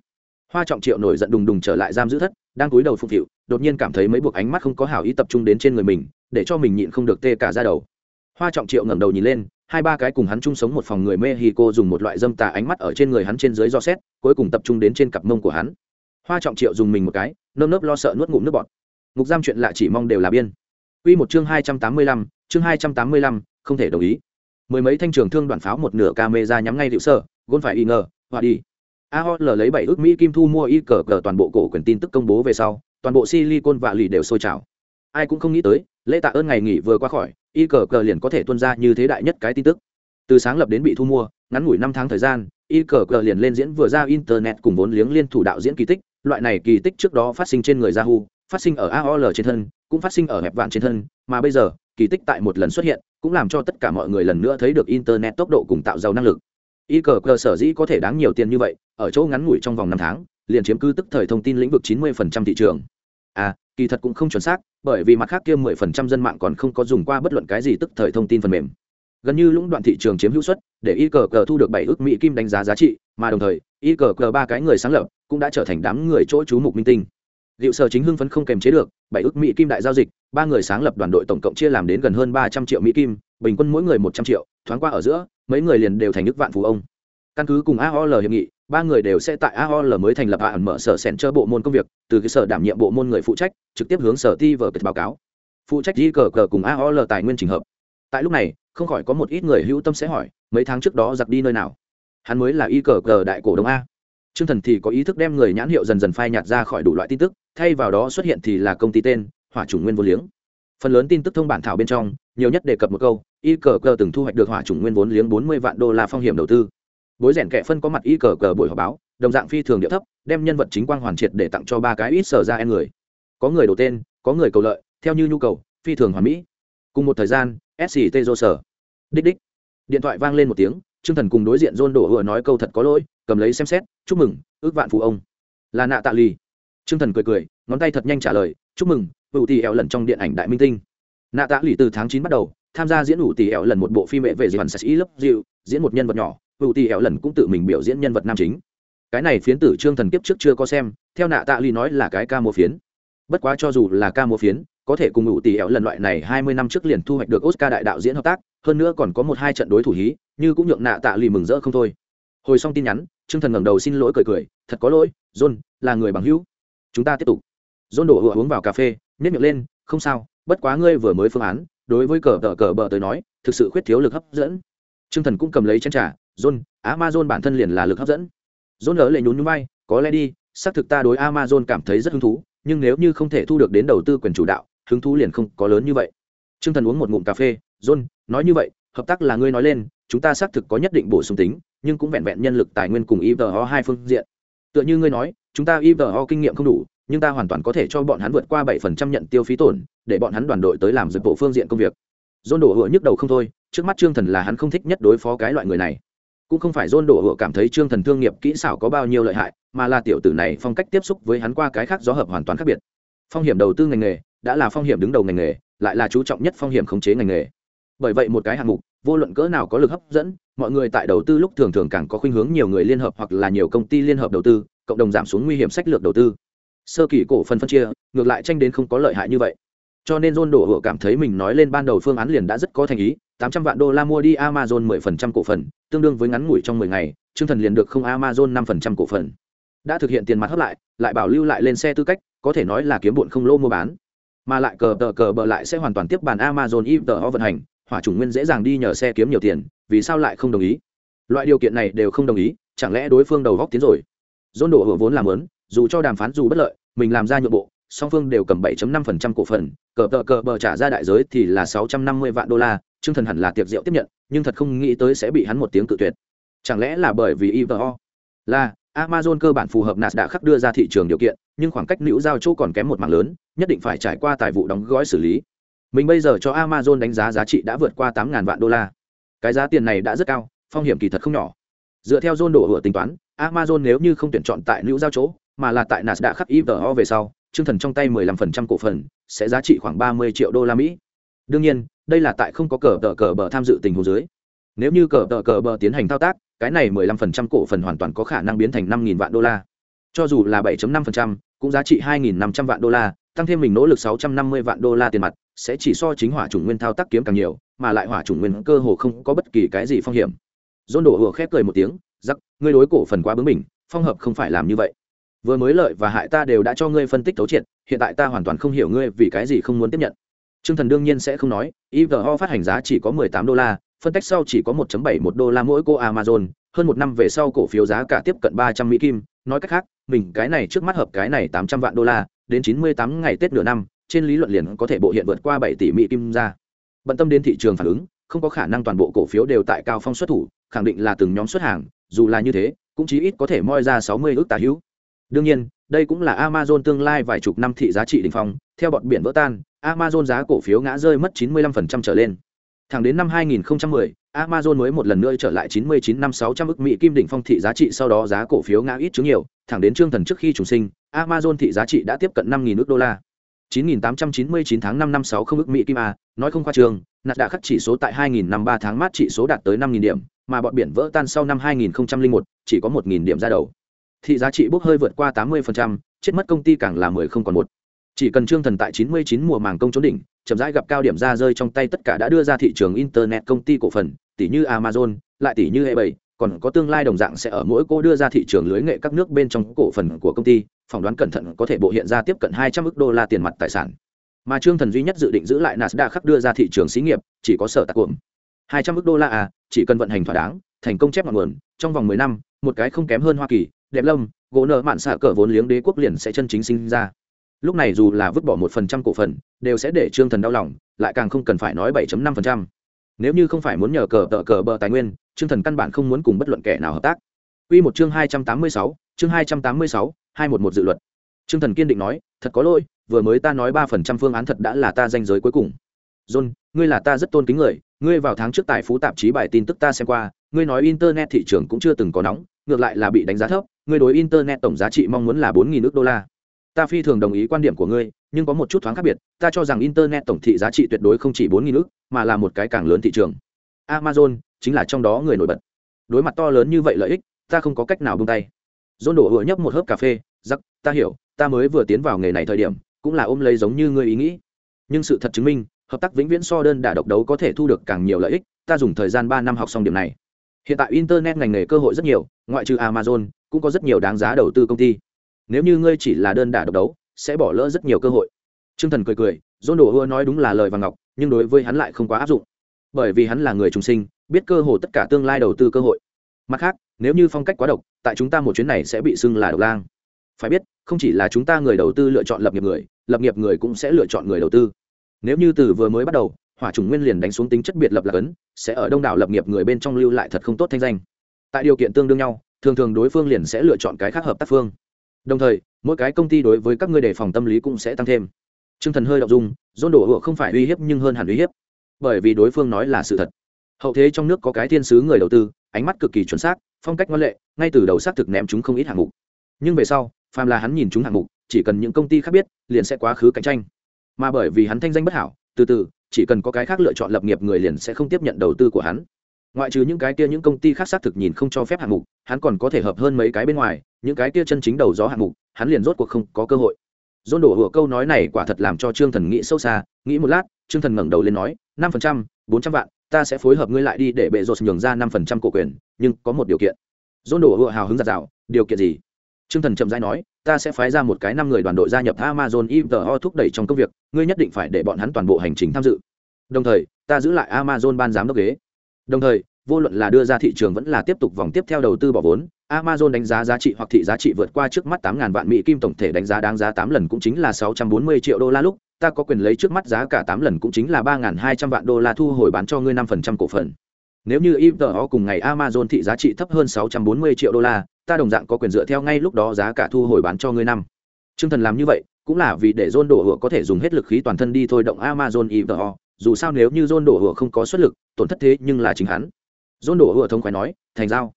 Speaker 1: hoa trọng triệu nổi giận đùng đùng trở lại giam giữ thất đang cúi đầu phục vụ đột nhiên cảm thấy mấy buộc ánh mắt không có hảo ý tập trung đến trên người mình để cho mình nhịn không được tê cả ra đầu hoa trọng triệu ngẩng đầu nhìn lên hai ba cái cùng hắn chung sống một phòng người mexico dùng một loại dâm tà ánh mắt ở trên người hắn trên dưới do xét cuối cùng tập trung đến trên cặp mông của hắn hoa trọng triệu dùng mình một cái nơm nớp lo sợ nuốt ngụm nước bọt ngục giam chuyện lạ chỉ mong đều là biên Quy một chương hai trăm tám mươi lăm, chương hai trăm tám mươi lăm, không thể đồng ý. Mười mấy thanh trường thương đoàn pháo một nửa camera nhắm ngay Diệu sở, gôn phải y ngờ, hòa đi. AOL lấy 7 ước Mỹ kim thu mua y cờ cờ toàn bộ cổ quyền tin tức công bố về sau, toàn bộ silicon và lì đều sôi trào. Ai cũng không nghĩ tới, lễ tạ ơn ngày nghỉ vừa qua khỏi, y cờ cờ liền có thể tuôn ra như thế đại nhất cái tin tức. Từ sáng lập đến bị thu mua, ngắn ngủi năm tháng thời gian, y cờ cờ liền lên diễn vừa ra internet cùng vốn liếng liên thủ đạo diễn kỳ tích, loại này kỳ tích trước đó phát sinh trên người Yahoo, phát sinh ở AOL trên thân, cũng phát sinh ở hẹp vạn trên thân, mà bây giờ, kỳ tích tại một lần xuất hiện, cũng làm cho tất cả mọi người lần nữa thấy được internet tốc độ cùng tạo giàu năng lực. Y cờ cờ sở dĩ có thể đáng nhiều tiền như vậy, ở chỗ ngắn ngủi trong vòng năm tháng, liền chiếm cứ tức thời thông tin lĩnh vực 90% thị trường. À, kỳ thật cũng không chuẩn xác, bởi vì mặt khác kia 10% dân mạng còn không có dùng qua bất luận cái gì tức thời thông tin phần mềm. Gần như lũng đoạn thị trường chiếm hữu suất, để y cờ cờ thu được 7 ước mỹ kim đánh giá giá trị, mà đồng thời, y cờ cờ ba cái người sáng lập cũng đã trở thành đám người chỗ chú mục minh tinh Diệu sở chính hưng phấn không kềm chế được, bảy ước mỹ kim đại giao dịch, ba người sáng lập đoàn đội tổng cộng chia làm đến gần hơn ba trăm triệu mỹ kim, bình quân mỗi người một trăm triệu, thoáng qua ở giữa, mấy người liền đều thành nước vạn phú ông. Căn cứ cùng AOL hiệp nghị, ba người đều sẽ tại AOL mới thành lập ẩn mở sở sẹn cho bộ môn công việc, từ cái sở đảm nhiệm bộ môn người phụ trách, trực tiếp hướng sở ti vở báo cáo. Phụ trách di cờ cờ cùng AOL tài nguyên trình hợp. Tại lúc này, không khỏi có một ít người hữu tâm sẽ hỏi, mấy tháng trước đó giặc đi nơi nào? Hắn mới là y cờ cờ đại cổ đông a. Trương Thần thì có ý thức đem người nhãn hiệu dần dần phai nhạt ra khỏi đủ loại tin tức, thay vào đó xuất hiện thì là công ty tên, Hỏa chủng nguyên vốn liếng. Phần lớn tin tức thông bản thảo bên trong, nhiều nhất đề cập một câu, y cờ cờ từng thu hoạch được hỏa chủng nguyên vốn liếng 40 vạn đô la phong hiểm đầu tư. Bối rèn kẻ phân có mặt y cờ cờ buổi họp báo, đồng dạng phi thường địa thấp, đem nhân vật chính quang hoàn triệt để tặng cho ba cái ít sở ra em người. Có người đổ tên, có người cầu lợi, theo như nhu cầu, phi thường hoàn mỹ. Cùng một thời gian, SCT sở. Đích đích. Điện thoại vang lên một tiếng, Trương Thần cùng đối diện John đổ vừa nói câu thật có lỗi, cầm lấy xem xét, chúc mừng, ước vạn phụ ông. Là nạ tạ lì. Trương Thần cười cười, ngón tay thật nhanh trả lời, chúc mừng, ủ tỷ ẻo lần trong điện ảnh đại minh tinh. Nạ tạ lì từ tháng chín bắt đầu, tham gia diễn ủ tỷ ẻo lần một bộ phim mẹ về gì hoàn ý lớp dịu, diễn một nhân vật nhỏ, ưu tỷ ẻo lần cũng tự mình biểu diễn nhân vật nam chính. Cái này phiến tử Trương Thần kiếp trước chưa có xem, theo nạ tạ ly nói là cái ca mua phiến. Bất quá cho dù là ca mua phiến, có thể cùng ưu tỷ ẻo lần loại này hai mươi năm trước liền thu hoạch được Oscar đại đạo diễn hợp tác, hơn nữa còn có một hai trận đối thủ hí, như cũng nhượng nạ tạ ly mừng rỡ không thôi hồi xong tin nhắn trương thần ngẩng đầu xin lỗi cười cười thật có lỗi john là người bằng hữu chúng ta tiếp tục john đổ hựa uống vào cà phê nhét miệng lên không sao bất quá ngươi vừa mới phương án đối với cờ tờ cờ bờ tới nói thực sự khuyết thiếu lực hấp dẫn trương thần cũng cầm lấy chén trà john, amazon bản thân liền là lực hấp dẫn. John ở lệ nhún nhún vai, có lẽ đi, xác thực ta đối amazon cảm thấy rất hứng thú, nhưng nếu như không thể thu được đến đầu tư quyền chủ đạo, hứng thú liền không có lớn như vậy. Trương thần uống một ngụm cà phê, john, nói như vậy, hợp tác là ngươi nói lên, chúng ta xác thực có nhất định bổ sung tính, nhưng cũng vẹn vẹn nhân lực tài nguyên cùng ivo hai phương diện. Tựa như ngươi nói, chúng ta ivo kinh nghiệm không đủ, nhưng ta hoàn toàn có thể cho bọn hắn vượt qua bảy phần trăm nhận tiêu phí tổn, để bọn hắn đoàn đội tới làm dịch bộ phương diện công việc. Dôn đổ hựa nhức đầu không thôi, trước mắt trương thần là hắn không thích nhất đối phó cái loại người này cũng không phải dôn đổ hựa cảm thấy trương thần thương nghiệp kỹ xảo có bao nhiêu lợi hại, mà là tiểu tử này phong cách tiếp xúc với hắn qua cái khác gió hợp hoàn toàn khác biệt. Phong hiểm đầu tư ngành nghề, đã là phong hiểm đứng đầu ngành nghề, lại là chú trọng nhất phong hiểm khống chế ngành nghề. Bởi vậy một cái hạng mục, vô luận cỡ nào có lực hấp dẫn, mọi người tại đầu tư lúc thường thường càng có khuynh hướng nhiều người liên hợp hoặc là nhiều công ty liên hợp đầu tư, cộng đồng giảm xuống nguy hiểm sách lược đầu tư. Sơ kỳ cổ phần phân chia, ngược lại tranh đến không có lợi hại như vậy cho nên john đổ hựa cảm thấy mình nói lên ban đầu phương án liền đã rất có thành ý, tám trăm vạn đô la mua đi amazon mười phần trăm cổ phần, tương đương với ngắn ngủi trong mười ngày, Trương thần liền được không amazon 5% cổ phần. Đã thực hiện tiền mặt hấp lại lại bảo lưu lại lên xe tư cách, có thể nói là kiếm bụn không lô mua bán. Mà lại cờ tờ cờ bờ lại sẽ hoàn toàn tiếp bàn amazon ipto vận hành, hỏa chủng nguyên dễ dàng đi nhờ xe kiếm nhiều tiền, vì sao lại không đồng ý? Loại điều kiện này đều không đồng ý, chẳng lẽ đối phương đầu góc tiến rồi? Dôn đổ hựa vốn làm lớn, dù cho đàm phán dù bất lợi, mình làm ra nhượng bộ song phương đều cầm 7.5% cổ phần, cờ tờ cờ bờ trả ra đại giới thì là 650 vạn đô la, trương thần hẳn là tiệc rượu tiếp nhận, nhưng thật không nghĩ tới sẽ bị hắn một tiếng cự tuyệt. Chẳng lẽ là bởi vì ivo là, amazon cơ bản phù hợp nas đã khắc đưa ra thị trường điều kiện, nhưng khoảng cách nữ giao chỗ còn kém một mảng lớn, nhất định phải trải qua tài vụ đóng gói xử lý. Mình bây giờ cho amazon đánh giá giá trị đã vượt qua 8.000 vạn đô la. Cái giá tiền này đã rất cao, phong hiểm kỳ thật không nhỏ. Dựa theo zone độ hựa tính toán, amazon nếu như không tuyển chọn tại nữ giao chỗ, mà là tại nas đã khắc ivo về sau Trương thần trong tay 15% cổ phần sẽ giá trị khoảng 30 triệu đô la mỹ. Đương nhiên đây là tại không có cờ tờ cờ bờ tham dự tình huống dưới. Nếu như cờ tờ cờ bờ tiến hành thao tác cái này 15% cổ phần hoàn toàn có khả năng biến thành 5.000 vạn đô la. Cho dù là 7.5%, cũng giá trị 2.500 vạn đô la tăng thêm mình nỗ lực 650 vạn đô la tiền mặt sẽ chỉ so chính hỏa chủng nguyên thao tác kiếm càng nhiều mà lại hỏa chủng nguyên cơ hồ không có bất kỳ cái gì phong hiểm. Dôn đổ hùa khép cười một tiếng rắc, ngươi đối cổ phần quá bướng mình phong hợp không phải làm như vậy vừa mới lợi và hại ta đều đã cho ngươi phân tích thấu triệt, hiện tại ta hoàn toàn không hiểu ngươi vì cái gì không muốn tiếp nhận. T r ư ơ n g thần đương nhiên sẽ không nói ivo phát hành giá chỉ có mười tám đô la, phân tách sau chỉ có một bảy một đô la mỗi cô amazon, hơn một năm về sau cổ phiếu giá cả tiếp cận ba trăm mỹ kim. Nói cách khác, mình cái này trước mắt hợp cái này tám trăm vạn đô la, đến chín mươi tám ngày tết nửa năm, trên lý luận liền có thể bộ hiện vượt qua bảy tỷ mỹ kim ra. Bận tâm đến thị trường phản ứng, không có khả năng toàn bộ cổ phiếu đều tại cao phong xuất thủ, khẳng định là từng nhóm xuất hàng, dù là như thế, cũng chí ít có thể moi ra sáu mươi ước tà hữu đương nhiên đây cũng là amazon tương lai vài chục năm thị giá trị đ ỉ n h phong theo bọn biển vỡ tan amazon giá cổ phiếu ngã rơi mất 95% trở lên. Thẳng đến năm 2010, amazon mới một lần nữa trở lại 99 năm 600 ức mỹ kim đỉnh phong thị giá trị sau đó giá cổ phiếu ngã ít chứng nhiều. Thẳng đến trương thần trước khi trùng sinh amazon thị giá trị đã tiếp cận 5.000 ức đô la. 9.899 tháng 5 năm 60 ức mỹ kim a nói không khoa trường nạt đã khắc chỉ số tại 2.000 năm 3 tháng mát chỉ số đạt tới 5.000 điểm mà bọn biển vỡ tan sau năm 2001, chỉ có 1.000 điểm ra đầu thị giá trị bốc hơi vượt qua tám mươi chết mất công ty càng là mười không còn một. Chỉ cần trương thần tại chín mươi chín mùa màng công trốn đỉnh, chậm rãi gặp cao điểm ra rơi trong tay tất cả đã đưa ra thị trường internet công ty cổ phần, tỷ như amazon, lại tỷ như ebay, còn có tương lai đồng dạng sẽ ở mỗi cô đưa ra thị trường lưới nghệ các nước bên trong cổ phần của công ty, phỏng đoán cẩn thận có thể bộ hiện ra tiếp cận hai trăm ước đô la tiền mặt tài sản. Mà trương thần duy nhất dự định giữ lại nasdaq khắc đưa ra thị trường xí nghiệp, chỉ có sở tạc cuộn hai trăm ước đô la à chỉ cần vận hành thỏa đáng, thành công chép ngọn nguồn, trong vòng mười năm, một cái không kém hơn hoa kỳ đẹp lâm gỗ nợ mạn xạ cỡ vốn liếng đế quốc liền sẽ chân chính sinh ra lúc này dù là vứt bỏ một phần trăm cổ phần đều sẽ để trương thần đau lòng lại càng không cần phải nói bảy năm phần trăm nếu như không phải muốn nhờ cờ tợ cờ bờ tài nguyên trương thần căn bản không muốn cùng bất luận kẻ nào hợp tác Quy một chương hai trăm tám mươi sáu, chương hai trăm tám mươi sáu, hai một một dự luật. Trương Thần kiên định nói, thật có lỗi, vừa mới ta nói ba phần trăm phương án thật đã là ta danh giới cuối cùng. John, ngươi là ta rất tôn kính người, ngươi vào tháng trước tài phú tạp chí bài tin tức ta xem qua, ngươi nói internet thị trường cũng chưa từng có nóng, ngược lại là bị đánh giá thấp ngươi đối internet tổng giá trị mong muốn là bốn nghìn nước đô la. Ta phi thường đồng ý quan điểm của ngươi, nhưng có một chút thoáng khác biệt, ta cho rằng internet tổng thị giá trị tuyệt đối không chỉ bốn nghìn nước, mà là một cái càng lớn thị trường. Amazon chính là trong đó người nổi bật. Đối mặt to lớn như vậy lợi ích, ta không có cách nào buông tay. Dôn đổ hựa nhấp một hớp cà phê giặc ta hiểu, ta mới vừa tiến vào nghề này thời điểm, cũng là ôm lấy giống như ngươi ý nghĩ. Nhưng sự thật chứng minh, hợp tác vĩnh viễn so đơn đả độc đấu có thể thu được càng nhiều lợi ích, ta dùng thời gian ba năm học xong điểm này hiện tại internet ngành nghề cơ hội rất nhiều, ngoại trừ amazon, cũng có rất nhiều đáng giá đầu tư công ty. Nếu như ngươi chỉ là đơn đả độc đấu, sẽ bỏ lỡ rất nhiều cơ hội. T r ư ơ n g thần cười cười, john đổ ưa nói đúng là lời và ngọc, nhưng đối với hắn lại không quá áp dụng. Bởi vì hắn là người trùng sinh, biết cơ hội tất cả tương lai đầu tư cơ hội. Mặt khác, nếu như phong cách quá độc, tại chúng ta một chuyến này sẽ bị xưng là độc lang. Phải biết, không chỉ là chúng ta người đầu tư lựa chọn lập nghiệp người, lập nghiệp người cũng sẽ lựa chọn người đầu tư. Nếu như từ vừa mới bắt đầu hỏa chủng nguyên liền đánh xuống tính chất biệt lập là cấn sẽ ở đông đảo lập nghiệp người bên trong lưu lại thật không tốt thanh danh. Tại điều kiện tương đương nhau, thường thường đối phương liền sẽ lựa chọn cái khác hợp tác phương. Đồng thời, mỗi cái công ty đối với các ngươi đề phòng tâm lý cũng sẽ tăng thêm. T r ư ơ n g thần hơi động dung dôn đổ hựa không phải uy hiếp nhưng hơn hẳn uy hiếp. Bởi vì đối phương nói là sự thật. Hậu thế trong nước có cái thiên sứ người đầu tư, ánh mắt cực kỳ chuẩn xác, phong cách ngoan lệ, ngay từ đầu xác thực ném chúng không ít hạng mục. Nhưng về sau, phàm là hắn nhìn chúng hạng mục, chỉ cần những công ty khác biết, liền sẽ quá khứ cạnh tranh. Mà bởi vì hắn thanh danh bất hảo, từ từ chỉ cần có cái khác lựa chọn lập nghiệp người liền sẽ không tiếp nhận đầu tư của hắn. Ngoại trừ những cái kia những công ty khác xác thực nhìn không cho phép hạng mục, hắn còn có thể hợp hơn mấy cái bên ngoài, những cái kia chân chính đầu gió hạng mục, hắn liền rốt cuộc không có cơ hội. Dôn đổ hựa câu nói này quả thật làm cho trương thần nghĩ sâu xa, nghĩ một lát, trương thần ngẩng đầu lên nói, năm phần trăm, bốn trăm vạn, ta sẽ phối hợp ngươi lại đi để bệ rột nhường ra năm phần trăm cổ quyền, nhưng có một điều kiện. Dôn đổ hựa hào hứng giặt rào điều kiện gì? Trương thần chậm rãi nói ta sẽ phái ra một cái năm người đoàn đội gia nhập amazon ito thúc đẩy trong công việc, ngươi nhất định phải để bọn hắn toàn bộ hành trình tham dự. Đồng thời, ta giữ lại amazon ban giám đốc ghế. Đồng thời, vô luận là đưa ra thị trường vẫn là tiếp tục vòng tiếp theo đầu tư bỏ vốn, amazon đánh giá giá trị hoặc thị giá trị vượt qua trước mắt tám ngàn vạn mỹ kim tổng thể đánh giá đáng giá tám lần cũng chính là sáu trăm bốn mươi triệu đô la lúc, ta có quyền lấy trước mắt giá cả tám lần cũng chính là ba ngàn hai trăm vạn đô la thu hồi bán cho ngươi năm phần trăm cổ phần. Nếu như ito cùng ngày amazon thị giá trị thấp hơn sáu trăm bốn mươi triệu đô la ta đồng dạng có quyền dựa theo ngay lúc đó giá cả thu hồi bán cho ngươi năm Trương Thần làm như vậy, cũng là vì để John đổ hựa có thể dùng hết lực khí toàn thân đi thôi động Amazon IVO, dù sao nếu như John đổ hựa không có xuất lực, tổn thất thế nhưng là chính hắn. John đổ hựa thông khoái nói, thành giao.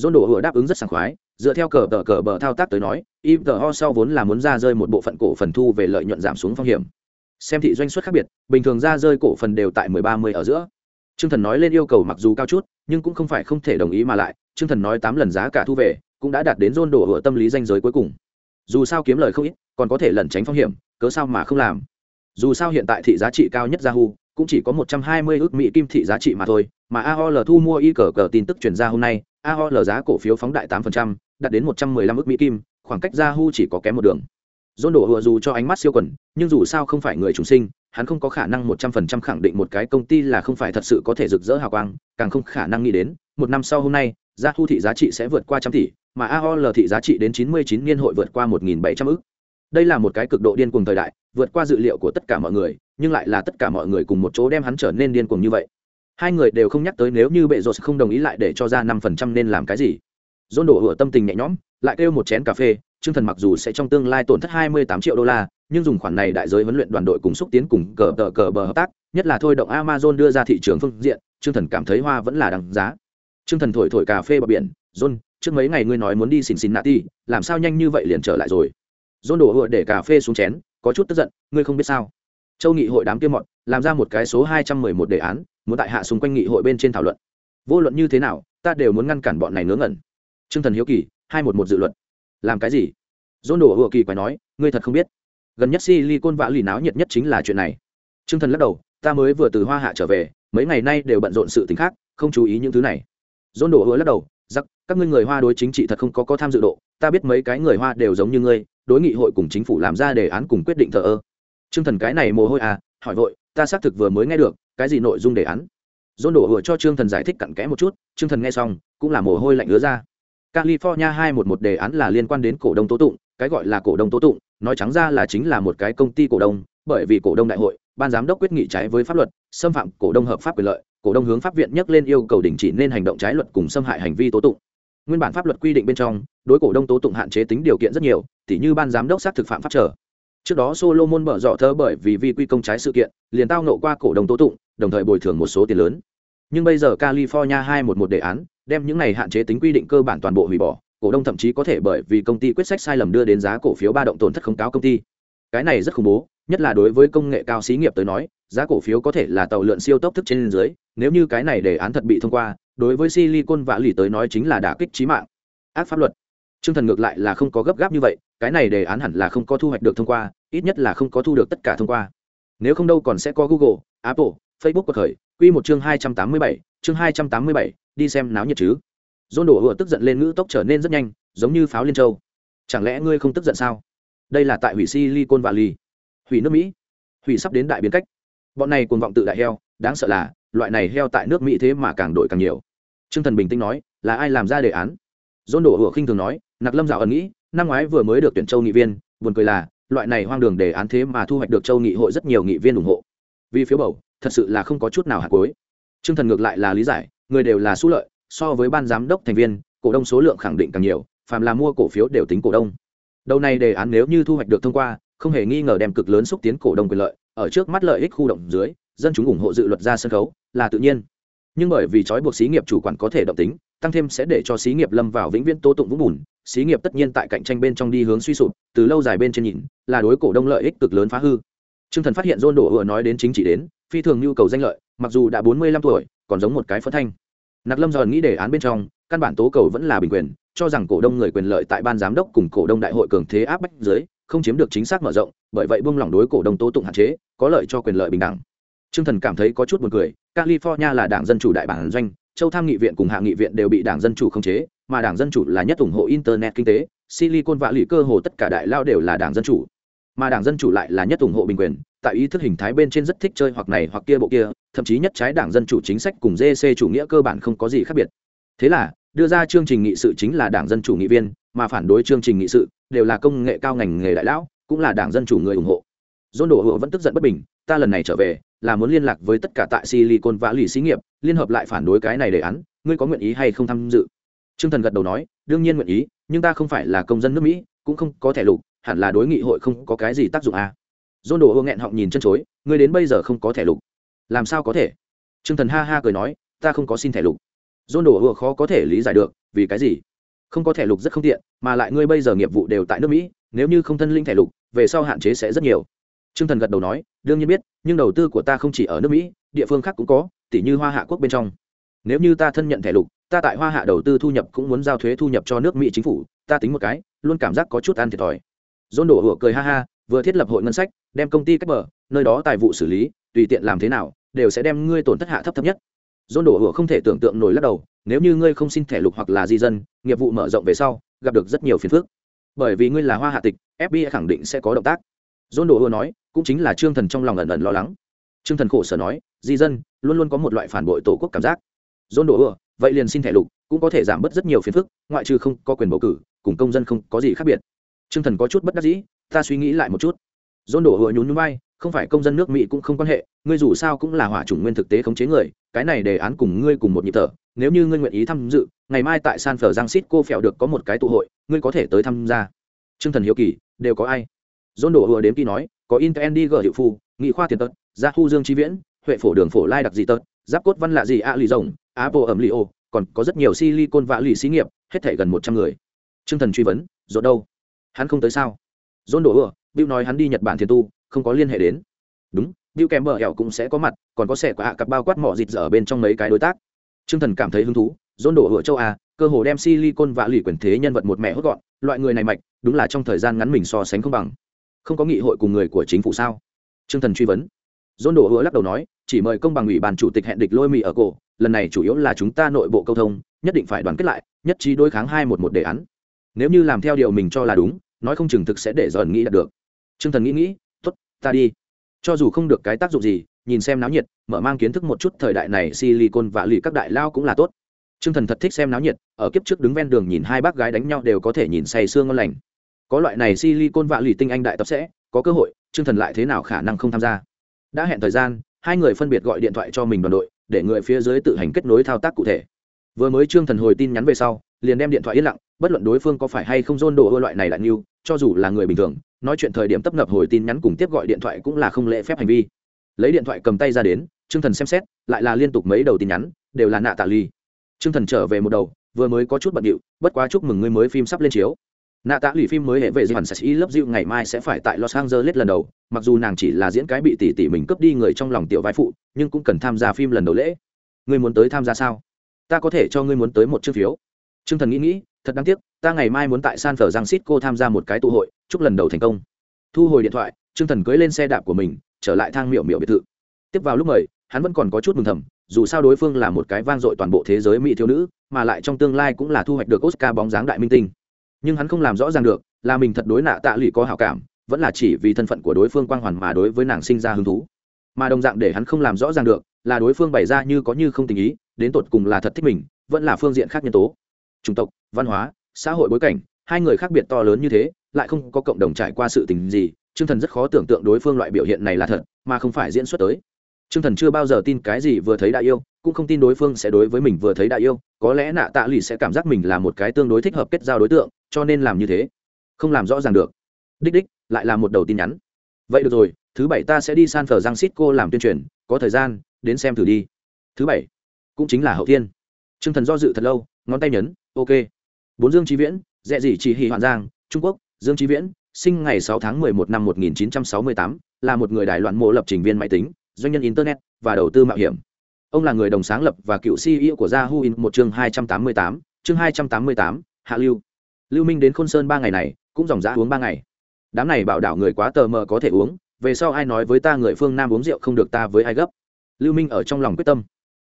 Speaker 1: John đổ hựa đáp ứng rất sảng khoái, dựa theo cờ tờ cờ bờ thao tác tới nói, IVO sau vốn là muốn ra rơi một bộ phận cổ phần thu về lợi nhuận giảm xuống phong hiểm. Xem thị doanh suất khác biệt, bình thường ra rơi cổ phần đều tại 13-10 ở giữa. Trương Thần nói lên yêu cầu mặc dù cao chút, nhưng cũng không phải không thể đồng ý mà lại, Trương Thần nói 8 lần giá cả thu về, cũng đã đạt đến rôn đổ hựa tâm lý danh giới cuối cùng. Dù sao kiếm lời không ít, còn có thể lẩn tránh phong hiểm, cớ sao mà không làm? Dù sao hiện tại thị giá trị cao nhất yahoo, cũng chỉ có một trăm hai mươi ước mỹ kim thị giá trị mà thôi, mà aol thu mua y cờ cờ tin tức chuyển ra hôm nay aol giá cổ phiếu phóng đại tám phần trăm, đạt đến một trăm mười lăm ước mỹ kim, khoảng cách yahoo chỉ có kém một đường. Rôn đổ hùa dù cho ánh mắt siêu quần nhưng dù sao không phải người trùng sinh, hắn không có khả năng một trăm phần trăm khẳng định một cái công ty là không phải thật sự có thể rực rỡ hào quang, càng không khả năng nghĩ đến, một năm sau hôm nay, yahoo thị giá trị sẽ vượt qua trăm tỷ mà AOL thị giá trị đến 99 niên hội vượt qua 1700 ức. Đây là một cái cực độ điên cuồng thời đại, vượt qua dự liệu của tất cả mọi người, nhưng lại là tất cả mọi người cùng một chỗ đem hắn trở nên điên cuồng như vậy. Hai người đều không nhắc tới nếu như bệ rột không đồng ý lại để cho ra 5% nên làm cái gì. Dôn đổ hựa tâm tình nhẹ nhõm, lại kêu một chén cà phê, Trương Thần mặc dù sẽ trong tương lai tổn thất 28 triệu đô la, nhưng dùng khoản này đại giới huấn luyện đoàn đội cùng xúc tiến cùng cờ tờ cờ bờ hợp tác, nhất là thôi động Amazon đưa ra thị trường phương diện, Trương Thần cảm thấy hoa vẫn là đằng giá. Trương Thần thổi thổi cà phê bờ biển, John, trước mấy ngày ngươi nói muốn đi xin xin nạ ti làm sao nhanh như vậy liền trở lại rồi? Dôn đổ hựa để cà phê xuống chén, có chút tức giận, ngươi không biết sao? Châu nghị hội đám kia mọn, làm ra một cái số hai trăm mười một đề án, muốn tại hạ xung quanh nghị hội bên trên thảo luận. Vô luận như thế nào, ta đều muốn ngăn cản bọn này ngớ ngẩn. T r ư ơ n g thần hiếu kỳ, hai một một dự luật. Làm cái gì? Dôn đổ hựa kỳ quái nói, ngươi thật không biết. Gần nhất Si Li côn vã lì náo nhiệt nhất chính là chuyện này. T r ư ơ n g thần lắc đầu, ta mới vừa từ hoa hạ trở về, mấy ngày nay đều bận rộn sự t ì n h khác, không chú ý những thứ này. Dôn đổ hựa lắc đầu giặc các ngươi người hoa đối chính trị thật không có có tham dự độ, ta biết mấy cái người hoa đều giống như ngươi, đối nghị hội cùng chính phủ làm ra đề án cùng quyết định thờ ơ. T r ư ơ n g thần cái này mồ hôi à hỏi vội, ta xác thực vừa mới nghe được, cái gì nội dung đề án? Dôn đổ vừa cho t r ư ơ n g thần giải thích cặn kẽ một chút t r ư ơ n g thần nghe xong, cũng là mồ hôi lạnh ứa ra. California hai một một đề án là liên quan đến cổ đông tố tụng, cái gọi là cổ đông tố tụng, nói trắng ra là chính là một cái công ty cổ đông, bởi vì cổ đông đại hội, ban giám đốc quyết nghị trái với pháp luật, xâm phạm cổ đông hợp pháp quyền lợi cổ đông hướng pháp viện nhắc lên yêu cầu đình chỉ nên hành động trái luật cùng xâm hại hành vi tố tụng. Nguyên bản pháp luật quy định bên trong, đối cổ đông tố tụng hạn chế tính điều kiện rất nhiều, tỉ như ban giám đốc xác thực phạm pháp trở. Trước đó solomon mở dọ thơ bởi vì vi quy công trái sự kiện, liền tao nộ qua cổ đông tố tụng, đồng thời bồi thường một số tiền lớn. Nhưng bây giờ california hai một một đề án, đem những này hạn chế tính quy định cơ bản toàn bộ hủy bỏ, cổ đông thậm chí có thể bởi vì công ty quyết sách sai lầm đưa đến giá cổ phiếu ba động tổn thất không cáo công ty. Cái này rất khủng bố, nhất là đối với công nghệ cao xí nghiệp tới nói giá cổ phiếu có thể là tàu lượn siêu tốc thức trên dưới, nếu như cái này đề án thật bị thông qua, đối với silicon vạ lì tới nói chính là đả kích trí mạng. Ác pháp luật. T r ư ơ n g thần ngược lại là không có gấp gáp như vậy, cái này đề án hẳn là không có thu hoạch được thông qua, ít nhất là không có thu được tất cả thông qua. Nếu không đâu còn sẽ có google, apple, facebook cuộc khởi q một chương hai trăm tám mươi bảy, chương hai trăm tám mươi bảy, đi xem náo nhiệt chứ. Dôn đổ hựa tức giận lên ngữ tốc trở nên rất nhanh, giống như pháo liên châu. Chẳng lẽ ngươi không tức giận sao? Đây là tại hủy silicon valley hủy nước mỹ. Hủy sắp đến đại biến cách bọn này cuồng vọng tự đại heo, đáng sợ là, loại này heo tại nước mỹ thế mà càng đổi càng nhiều. T r ư ơ n g thần bình tĩnh nói, là ai làm ra đề án? Dôn đổ hửa khinh thường nói, nặc lâm dạo ẩn nghĩ, năm ngoái vừa mới được tuyển châu nghị viên, buồn cười là, loại này hoang đường đề án thế mà thu hoạch được châu nghị hội rất nhiều nghị viên ủng hộ. Vì phiếu bầu, thật sự là không có chút nào hạt cối t r ư ơ n g thần ngược lại là lý giải, người đều là s lợi, so với ban giám đốc thành viên, cổ đông số lượng khẳng định càng nhiều, phàm là mua cổ phiếu đều tính cổ đông. Đầu này đề án nếu như thu hoạch được thông qua, không hề nghi ngờ đem cực lớn xúc tiến cổ đông quyền lợi ở trước mắt lợi ích khu động dưới, dân chúng ủng hộ dự luật ra sân khấu, là tự nhiên. Nhưng bởi vì trói buộc xí nghiệp chủ quản có thể động tính, tăng thêm sẽ để cho xí nghiệp lâm vào vĩnh viễn tố tụng vũng bùn, xí nghiệp tất nhiên tại cạnh tranh bên trong đi hướng suy sụp, từ lâu dài bên trên nhìn, là đối cổ đông lợi ích cực lớn phá hư. T r ư ơ n g thần phát hiện dôn đổ vừa nói đến chính trị đến, phi thường nhu cầu danh lợi, mặc dù đã bốn mươi lăm tuổi, còn giống một cái phất thanh. Nặc lâm giòn nghĩ đề án bên trong, căn bản tố cầu vẫn là bình quyền, cho rằng cổ đông người quyền lợi tại ban giám đốc cùng cổ đông đại hội cường thế áp bách dưới không chiếm được chính xác mở rộng bởi vậy buông lỏng đối cổ đông tố tụng hạn chế có lợi cho quyền lợi bình đẳng. Trương Thần cảm thấy có chút buồn cười, California là đảng dân chủ đại bản doanh, châu tham nghị viện cùng hạ nghị viện đều bị đảng dân chủ khống chế, mà đảng dân chủ là nhất ủng hộ internet kinh tế, silicon Valley lì cơ hồ tất cả đại lao đều là đảng dân chủ. Mà đảng dân chủ lại là nhất ủng hộ bình quyền tại ý thức hình thái bên trên rất thích chơi hoặc này hoặc kia bộ kia thậm chí nhất trái đảng dân chủ chính sách cùng dc chủ nghĩa cơ bản không có gì khác biệt. Thế là đưa ra chương trình nghị sự chính là đảng dân chủ nghị viên mà phản đối chương trình nghị sự đều là công nghệ cao ngành nghề đại lão cũng là đảng dân chủ người ủng hộ dôn đổ hộ vẫn tức giận bất bình ta lần này trở về là muốn liên lạc với tất cả tại silicon lì xí nghiệp liên hợp lại phản đối cái này đề án ngươi có nguyện ý hay không tham dự Trương Thần gật đầu nói, đương nhiên nguyện ý, nhưng ta không phải là công dân nước Mỹ, cũng không có thẻ lục, hẳn là đối nghị hội không có cái gì tác dụng à. John đổ hộ nghẹn họng nhìn chân chối, ngươi đến bây giờ không có thẻ lục. Làm sao có thể? Trương Thần ha ha cười nói, ta không có xin thẻ lục. John đổ hộ khó có thể lý giải được, vì cái gì? Không có thẻ lục rất không tiện, mà lại ngươi bây giờ nghiệp vụ đều tại nước Mỹ, nếu như không thân linh thẻ lục, về sau hạn chế sẽ rất nhiều. Trương Thần gật đầu nói, đương nhiên biết, nhưng đầu tư của ta không chỉ ở nước Mỹ, địa phương khác cũng có, tỉ như Hoa Hạ quốc bên trong. Nếu như ta thân nhận thẻ lục, ta tại hoa hạ đầu tư thu nhập cũng muốn giao thuế thu nhập cho nước mỹ chính phủ ta tính một cái luôn cảm giác có chút ăn thiệt thòi dôn đổ hửa cười ha ha vừa thiết lập hội ngân sách đem công ty cách bờ nơi đó tài vụ xử lý tùy tiện làm thế nào đều sẽ đem ngươi tổn thất hạ thấp thấp nhất dôn đổ hựa không thể tưởng tượng nổi lắc đầu, nếu như ngươi không xin thẻ lục hoặc là di dân, nghiệp vụ mở rộng về sau, gặp được rất nhiều phiền phức. Bởi vì ngươi là hoa hạ tịch fbi khẳng định sẽ có động tác. Dôn đổ hựa nói, cũng chính là trương thần trong lòng ẩn ẩn lo lắng. Trương thần khổ sở nói, di dân, luôn luôn có một loại phản bội tổ quốc cảm giác. Dôn đổ hựa, vậy liền xin thẻ lục, cũng có thể giảm bớt rất nhiều phiền phức, ngoại trừ không có quyền bầu cử, cùng công dân không có gì khác biệt. Trương thần có chút bất đắc dĩ, ta suy nghĩ lại một chút. Dôn đổ hựa nhún nhún bay không phải công dân nước mỹ cũng không quan hệ, ngươi dù sao cũng là hỏa chủng nguyên thực tế khống chế người, cái này đề án cùng ngươi cùng một nhịp thở, nếu như ngươi nguyện ý tham dự, ngày mai tại san phở giang xít cô phèo được có một cái tụ hội, ngươi có thể tới tham gia. T r ư ơ n g thần hiếu kỳ, đều có ai? Dôn đổ hùa đếm kỳ nói, có intel đi gờ hiệu phu, nghị khoa tiền tật gia thu dương trí viễn, huệ phổ đường phổ lai đặc dị tật, giáp cốt văn lạ dị a lì rồng, apple ẩm li ô, còn có rất nhiều silicon vạ lì xí nghiệp, hết thể gần một trăm người. T r ư ơ n g thần truy vấn dốt đâu? Hắn không tới sao? Dôn đổ ừa bưu nói hắn đi nhật bản thiền tu không có liên hệ đến. Đúng, bill kèm bờ hẻo cũng sẽ có mặt, còn có sẽ của hạ cặp bao quát mỏ dịt dở bên trong mấy cái đối tác. T r ư ơ n g thần cảm thấy hứng thú, dôn đổ hựa châu a cơ hồ đem silicon và lì quyền thế nhân vật một mẹ hốt gọn, loại người này mạch, đúng là trong thời gian ngắn mình so sánh không bằng. Không có nghị hội cùng người của chính phủ sao? T r ư ơ n g thần truy vấn. Dôn đổ hựa lắc đầu nói, chỉ mời công bằng ủy ban chủ tịch hẹn địch lôi mì ở cổ, lần này chủ yếu là chúng ta nội bộ câu thông, nhất định phải đoàn kết lại, nhất trí đối kháng hai một một đề án. Nếu như làm theo điều mình cho là đúng, nói không chừng thực sẽ để dần nghĩ đạt được. T r ư ơ n g thần nghĩ nghĩ ta đi. Cho dù không được cái tác dụng gì, nhìn xem náo nhiệt, mở mang kiến thức một chút thời đại này silicon và lì các đại lao cũng là tốt. T r ư ơ n g thần thật thích xem náo nhiệt, ở kiếp trước đứng ven đường nhìn hai bác gái đánh nhau đều có thể nhìn say sương ngon lành. Có loại này silicon và lì tinh anh đại tập sẽ, có cơ hội t r ư ơ n g thần lại thế nào khả năng không tham gia? Đã hẹn thời gian, hai người phân biệt gọi điện thoại cho mình đoàn đội, để người phía dưới tự hành kết nối thao tác cụ thể. Vừa mới trương thần hồi tin nhắn về sau, liền đem điện thoại yên lặng, bất luận đối phương có phải hay không dôn đồ ưa loại này lại như cho dù là người bình thường, nói chuyện thời điểm tấp nập hồi tin nhắn cùng tiếp gọi điện thoại cũng là không lễ phép hành vi. Lấy điện thoại cầm tay ra đến, trương thần xem xét, lại là liên tục mấy đầu tin nhắn, đều là nạ tạ ly. Trương thần trở về một đầu, vừa mới có chút bận điệu, bất quá chúc mừng ngươi mới phim sắp lên chiếu. Nạ tạ lì phim mới hệ vệ di hẳn y lớp dịu ngày mai sẽ phải tại los angeles lần đầu, mặc dù nàng chỉ là diễn cái bị tỷ tỷ mình cướp đi người trong lòng tiểu vai phụ, nhưng cũng cần tham gia phim lần đầu lễ. Ngươi muốn tới tham gia sao? Ta có thể cho ngươi muốn tới một chương phiếu. T r ư ơ n g thần nghĩ nghĩ thật đáng tiếc, ta ngày mai muốn tại san phở giang xít cô tham gia một cái tụ hội, chúc lần đầu thành công. Thu hồi điện thoại t r ư ơ n g thần cưới lên xe đạp của mình, trở lại thang miệu miệu biệt thự. Tiếp vào lúc mời, hắn vẫn còn có chút mừng thầm, dù sao đối phương là một cái vang dội toàn bộ thế giới mỹ thiếu nữ, mà lại trong tương lai cũng là thu hoạch được oscar bóng dáng đại minh tinh. Nhưng hắn không làm rõ ràng được, là mình thật đối nạ tạ lụy có hảo cảm, vẫn là chỉ vì thân phận của đối phương quang hoàn mà đối với nàng sinh ra hứng thú. Mà đồng dạng để hắn không làm rõ ràng được, là đối phương bày ra như có như không tình ý, đến tột cùng là thật thích mình, vẫn là phương diện khác nhân tố chủng tộc, văn hóa, xã hội bối cảnh, hai người khác biệt to lớn như thế, lại không có cộng đồng trải qua sự tình gì, trương thần rất khó tưởng tượng đối phương loại biểu hiện này là thật, mà không phải diễn xuất tới. Trương thần chưa bao giờ tin cái gì vừa thấy đại yêu, cũng không tin đối phương sẽ đối với mình vừa thấy đại yêu, có lẽ nạ tạ lì sẽ cảm giác mình là một cái tương đối thích hợp kết giao đối tượng, cho nên làm như thế. Không làm rõ ràng được. Đích đích, lại là một đầu tin nhắn. Vậy được rồi, thứ bảy ta sẽ đi san phở giang xít cô làm tuyên truyền, có thời gian, đến xem thử đi. Thứ bảy, cũng chính là hậu thiên. T r ư ơ n g thần do dự thật lâu, ngón tay nhấn ok. Bốn dương trí viễn, dẹ dị chỉ hì hoàn giang, trung quốc, dương trí viễn, sinh ngày 6 tháng mười một năm một nghìn chín trăm sáu mươi tám, là một người đài loạn mộ lập trình viên máy tính, doanh nhân internet và đầu tư mạo hiểm. Ông là người đồng sáng lập và cựu ceo của yahoo in một chương hai trăm tám mươi tám, chương hai trăm tám mươi tám, hạ lưu. Lưu minh đến khôn sơn ba ngày này, cũng dòng dã uống ba ngày. Đám này bảo đảo người quá tờ mờ có thể uống, về sau ai nói với ta người phương nam uống rượu không được ta với ai gấp. Lưu minh ở trong lòng quyết tâm.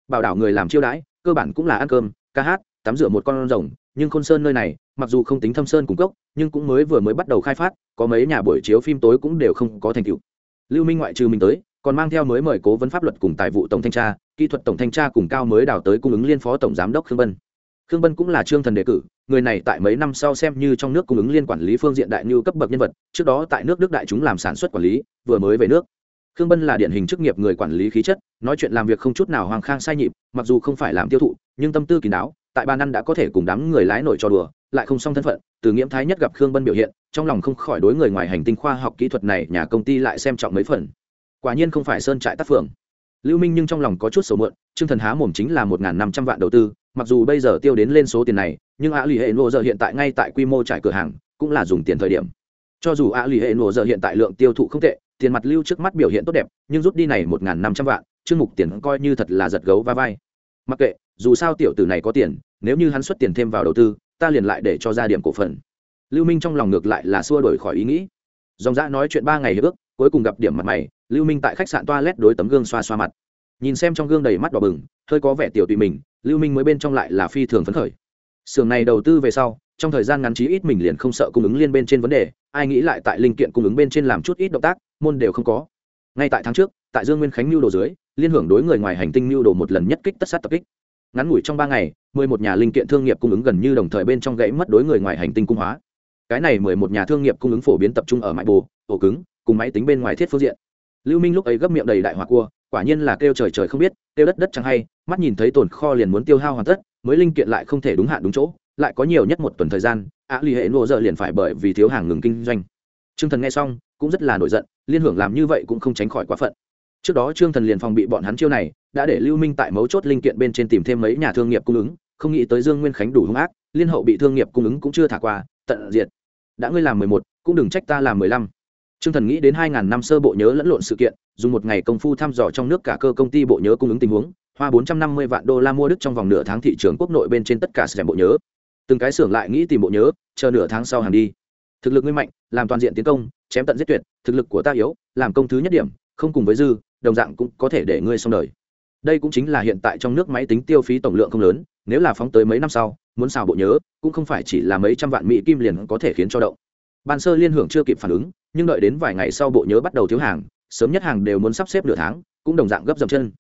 Speaker 1: Bảo đảo người làm chiêu đãi, cơ bản cũng là ăn cơm, ca hát tắm rửa một con rồng, nhưng khôn sơn nơi này, mặc dù không tính thâm sơn cung cấp nhưng cũng mới vừa mới bắt đầu khai phát, có mấy nhà buổi chiếu phim tối cũng đều không có thành tựu. Lưu minh ngoại trừ mình tới, còn mang theo mới mời cố vấn pháp luật cùng tài vụ tổng thanh tra, kỹ thuật tổng thanh tra cùng cao mới đào tới cung ứng liên phó tổng giám đốc khương bân. Khương bân cũng là trương thần đề cử, người này tại mấy năm sau xem như trong nước cung ứng liên quản lý phương diện đại như cấp bậc nhân vật, trước đó tại nước đức đại chúng làm sản xuất quản lý, vừa mới về nước. Khương bân là điển hình chức nghiệp người quản lý khí chất, nói chuyện làm việc không chút nào hoàng khang sai nhịp, mặc dù không phải làm tiêu thụ, nhưng tâm tư kỳ đáo tại ba năm đã có thể cùng đám người lái nổi cho đùa, lại không xong thân phận, từ nghiễm thái nhất gặp khương bân biểu hiện, trong lòng không khỏi đối người ngoài hành tinh khoa học kỹ thuật này nhà công ty lại xem trọng mấy phần. Quả nhiên không phải sơn trại tác phường. Lưu minh nhưng trong lòng có chút sầu muộn, trương thần há mồm chính là một năm trăm vạn đầu tư, mặc dù bây giờ tiêu đến lên số tiền này, nhưng ạ lì hệ nô giờ hiện tại ngay tại quy mô trải cửa hàng, cũng là dùng tiền thời điểm. Cho dù ạ lì hệ nô giờ hiện tại lượng tiêu thụ không tệ, tiền mặt lưu trước mắt biểu hiện tốt đẹp, nhưng rút đi này một năm trăm vạn chương mục tiền coi như thật là giật gấu va vai. Mặc kệ dù sao tiểu tử này có tiền, nếu như hắn xuất tiền thêm vào đầu tư, ta liền lại để cho ra điểm cổ phần. Lưu minh trong lòng ngược lại là xua đổi khỏi ý nghĩ. Dòng dã nói chuyện ba ngày hiệp ước, cuối cùng gặp điểm mặt mày, lưu minh tại khách sạn toilet đối tấm gương xoa xoa mặt. Nhìn xem trong gương đầy mắt đỏ bừng, hơi có vẻ tiểu tùy mình, lưu minh mới bên trong lại là phi thường phấn khởi. Xưởng này đầu tư về sau, trong thời gian ngắn chí ít mình liền không sợ cung ứng liên bên trên vấn đề, ai nghĩ lại tại linh kiện cung ứng bên trên làm chút ít động tác, môn đều không có. Ngay tại tháng trước, tại dương nguyên khánh Lưu đồ dưới, liên hưởng đối người ngoài hành tinh Lưu đồ một lần nhất kích tất sát tập kích ngắn ngủi trong ba ngày mười một nhà linh kiện thương nghiệp cung ứng gần như đồng thời bên trong gãy mất đối người ngoài hành tinh cung hóa. Cái này mười một nhà thương nghiệp cung ứng phổ biến tập trung ở mại bồ ổ cứng cùng máy tính bên ngoài thiết phương diện. Lưu minh lúc ấy gấp miệng đầy đại hỏa cua quả nhiên là kêu trời trời không biết kêu đất đất chẳng hay mắt nhìn thấy tồn kho liền muốn tiêu hao hoàn tất mới linh kiện lại không thể đúng hạn đúng chỗ lại có nhiều nhất một tuần thời gian ạ à, hệ nô dợ liền phải bởi vì thiếu hàng ngừng kinh doanh. Trương thần nghe xong cũng rất là nổi giận liên hưởng làm như vậy cũng không tránh khỏi quá phận. Trước đó trương thần liền phòng bị bọn hắn chiêu này đã để lưu minh tại mấu chốt linh kiện bên trên tìm thêm mấy nhà thương nghiệp cung ứng, không nghĩ tới dương nguyên khánh đủ hung ác, liên hậu bị thương nghiệp cung ứng cũng chưa thả qua, tận diệt. Đã ngươi làm mười một, cũng đừng trách ta làm mười lăm. Trương thần nghĩ đến hai ngàn năm sơ bộ nhớ lẫn lộn sự kiện, dùng một ngày công phu thăm dò trong nước cả cơ công ty bộ nhớ cung ứng tình huống, hoa bốn trăm năm mươi vạn đô la mua đức trong vòng nửa tháng thị trường quốc nội bên trên tất cả sản bộ nhớ. Từng cái xưởng lại nghĩ tìm bộ nhớ, chờ nửa tháng sau hàng đi. Thực lực ngươi mạnh, làm toàn diện tiến công, chém tận giết tuyệt, thực lực của ta yếu, làm công thứ nhất điểm, không cùng với dư, đồng dạng cũng có thể để ngươi xong đời đây cũng chính là hiện tại trong nước máy tính tiêu phí tổng lượng không lớn, nếu là phóng tới mấy năm sau, muốn xào bộ nhớ, cũng không phải chỉ là mấy trăm vạn mỹ kim liền có thể khiến cho động. Ban sơ liên hưởng chưa kịp phản ứng, nhưng đợi đến vài ngày sau bộ nhớ bắt đầu thiếu hàng, sớm nhất hàng đều muốn sắp xếp nửa tháng, cũng đồng dạng gấp dầm chân.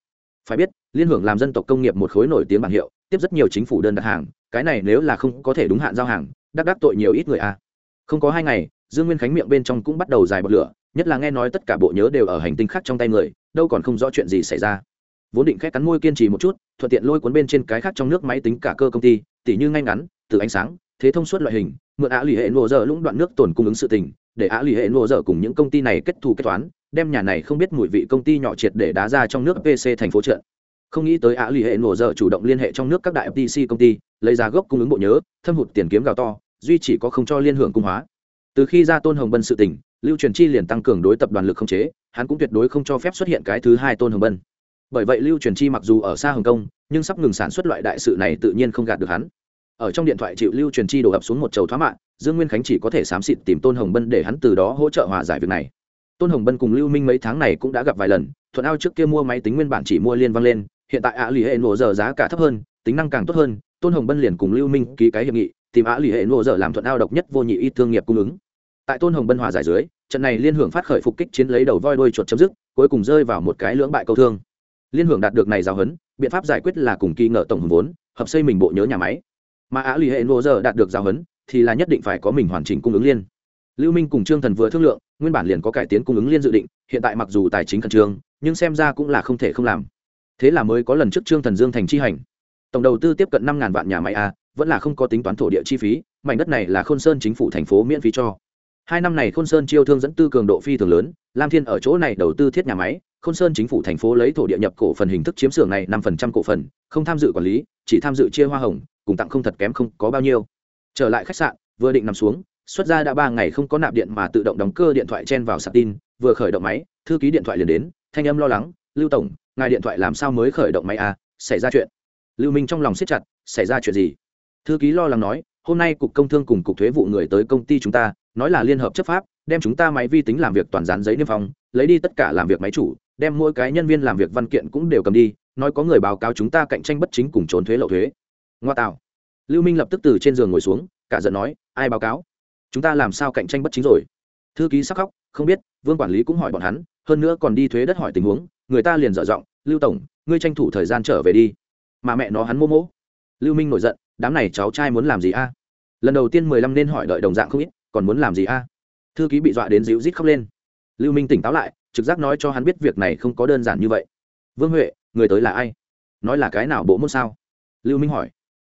Speaker 1: Phải biết, liên hưởng làm dân tộc công nghiệp một khối nổi tiếng bảng hiệu, tiếp rất nhiều chính phủ đơn đặt hàng, cái này nếu là không có thể đúng hạn giao hàng, đắc đắc tội nhiều ít người a à. không có hai ngày, dương nguyên khánh miệng bên trong cũng bắt đầu dài bật lửa, nhất là nghe nói tất cả bộ nhớ đều ở hành tinh khác trong tay người, đâu còn không rõ chuyện gì xảy ra vốn định khét cắn môi kiên trì một chút, thuận tiện lôi cuốn bên trên cái khác trong nước máy tính cả cơ công ty, tỉ như ngay ngắn, từ ánh sáng, thế thông suốt loại hình, mượn á lì hệ nổ dở lũng đoạn nước tồn cung ứng sự tình, để á lì hệ nổ dở cùng những công ty này kết thù kết toán, đem nhà này không biết mùi vị công ty nhỏ triệt để đá ra trong nước pc thành phố trận. Không nghĩ tới á lì hệ nổ dở chủ động liên hệ trong nước các đại ftc công ty, lấy ra gốc cung ứng bộ nhớ, thâm hụt tiền kiếm gào to, duy chỉ có không cho liên hưởng cung hóa. Từ khi ra tôn hồng bân sự tình, lưu truyền chi liền tăng cường đối tập đoàn lực không chế, hắn cũng tuyệt đối không cho phép xuất hiện cái thứ hai tôn hồng bân bởi vậy lưu truyền chi mặc dù ở xa hồng kông, nhưng sắp ngừng sản xuất loại đại sự này tự nhiên không gạt được hắn. Ở trong điện thoại chịu lưu truyền chi đổ ập xuống một chầu thoá mạng, dương nguyên khánh chỉ có thể xám xịt tìm tôn hồng bân để hắn từ đó hỗ trợ hòa giải việc này. Tôn hồng bân cùng lưu minh mấy tháng này cũng đã gặp vài lần, thuận ao trước kia mua máy tính nguyên bản chỉ mua liên vang lên, hiện tại ạ lì hệ nổ giờ giá cả thấp hơn, tính năng càng tốt hơn, tôn hồng bân liền cùng lưu minh ký cái hiệp nghị, tìm ạ lì hệ nổ giờ làm thuận ao độc nhất vô nhị ít thương nghiệp cung ứng. Tại tôn hồng bân hòa giải dưới, trận này liên hưởng phát khởi phục kích chiến lấy đầu voi đuôi chuột chấm dứt, cuối cùng rơi vào một cái lưỡng bại câu thương liên hưởng đạt được này giáo huấn, biện pháp giải quyết là cùng kỳ ngờ tổng hùng vốn, hợp xây mình bộ nhớ nhà máy. Mà á lì hệ nô giờ đạt được giáo huấn, thì là nhất định phải có mình hoàn chỉnh cung ứng liên. Lưu minh cùng trương thần vừa thương lượng, nguyên bản liền có cải tiến cung ứng liên dự định, hiện tại mặc dù tài chính khẩn trương, nhưng xem ra cũng là không thể không làm. Thế là mới có lần trước trương thần dương thành chi hành. Tổng đầu tư tiếp cận năm vạn nhà máy a, vẫn là không có tính toán thổ địa chi phí, mảnh đất này là khôn sơn chính phủ thành phố miễn phí cho. Hai năm này khôn sơn chiêu thương dẫn tư cường độ phi thường lớn, lam thiên ở chỗ này đầu tư thiết nhà máy khôn sơn chính phủ thành phố lấy thổ địa nhập cổ phần hình thức chiếm xưởng này năm phần trăm cổ phần, không tham dự quản lý, chỉ tham dự chia hoa hồng, cùng tặng không thật kém không có bao nhiêu. Trở lại khách sạn, vừa định nằm xuống, xuất ra đã ba ngày không có nạp điện mà tự động đóng cơ điện thoại chen vào sạc tin, vừa khởi động máy, thư ký điện thoại liền đến, thanh âm lo lắng, lưu tổng, ngài điện thoại làm sao mới khởi động máy à? Xảy ra chuyện. Lưu minh trong lòng siết chặt, xảy ra chuyện gì? Thư ký lo lắng nói, hôm nay cục công thương cùng cục thuế vụ người tới công ty chúng ta, nói là liên hợp chấp pháp đem chúng ta máy vi tính làm việc toàn dán giấy niêm phong, lấy đi tất cả làm việc máy chủ, đem mỗi cái nhân viên làm việc văn kiện cũng đều cầm đi, nói có người báo cáo chúng ta cạnh tranh bất chính cùng trốn thuế lậu thuế. Ngoa tạo. Lưu minh lập tức từ trên giường ngồi xuống, cả giận nói, ai báo cáo? Chúng ta làm sao cạnh tranh bất chính rồi? Thư ký sắc khóc, không biết, vương quản lý cũng hỏi bọn hắn, hơn nữa còn đi thuế đất hỏi tình huống, người ta liền dở giọng, lưu tổng, ngươi tranh thủ thời gian trở về đi. Mà mẹ nó hắn mô mỗ lưu minh nổi giận, đám này cháu trai muốn làm gì a? Lần đầu tiên mười lăm nên hỏi đợi đồng dạng không ít, còn muốn làm gì a? Thư ký bị dọa đến dịu rít khóc lên lưu minh tỉnh táo lại trực giác nói cho hắn biết việc này không có đơn giản như vậy vương huệ người tới là ai nói là cái nào bộ môn sao lưu minh hỏi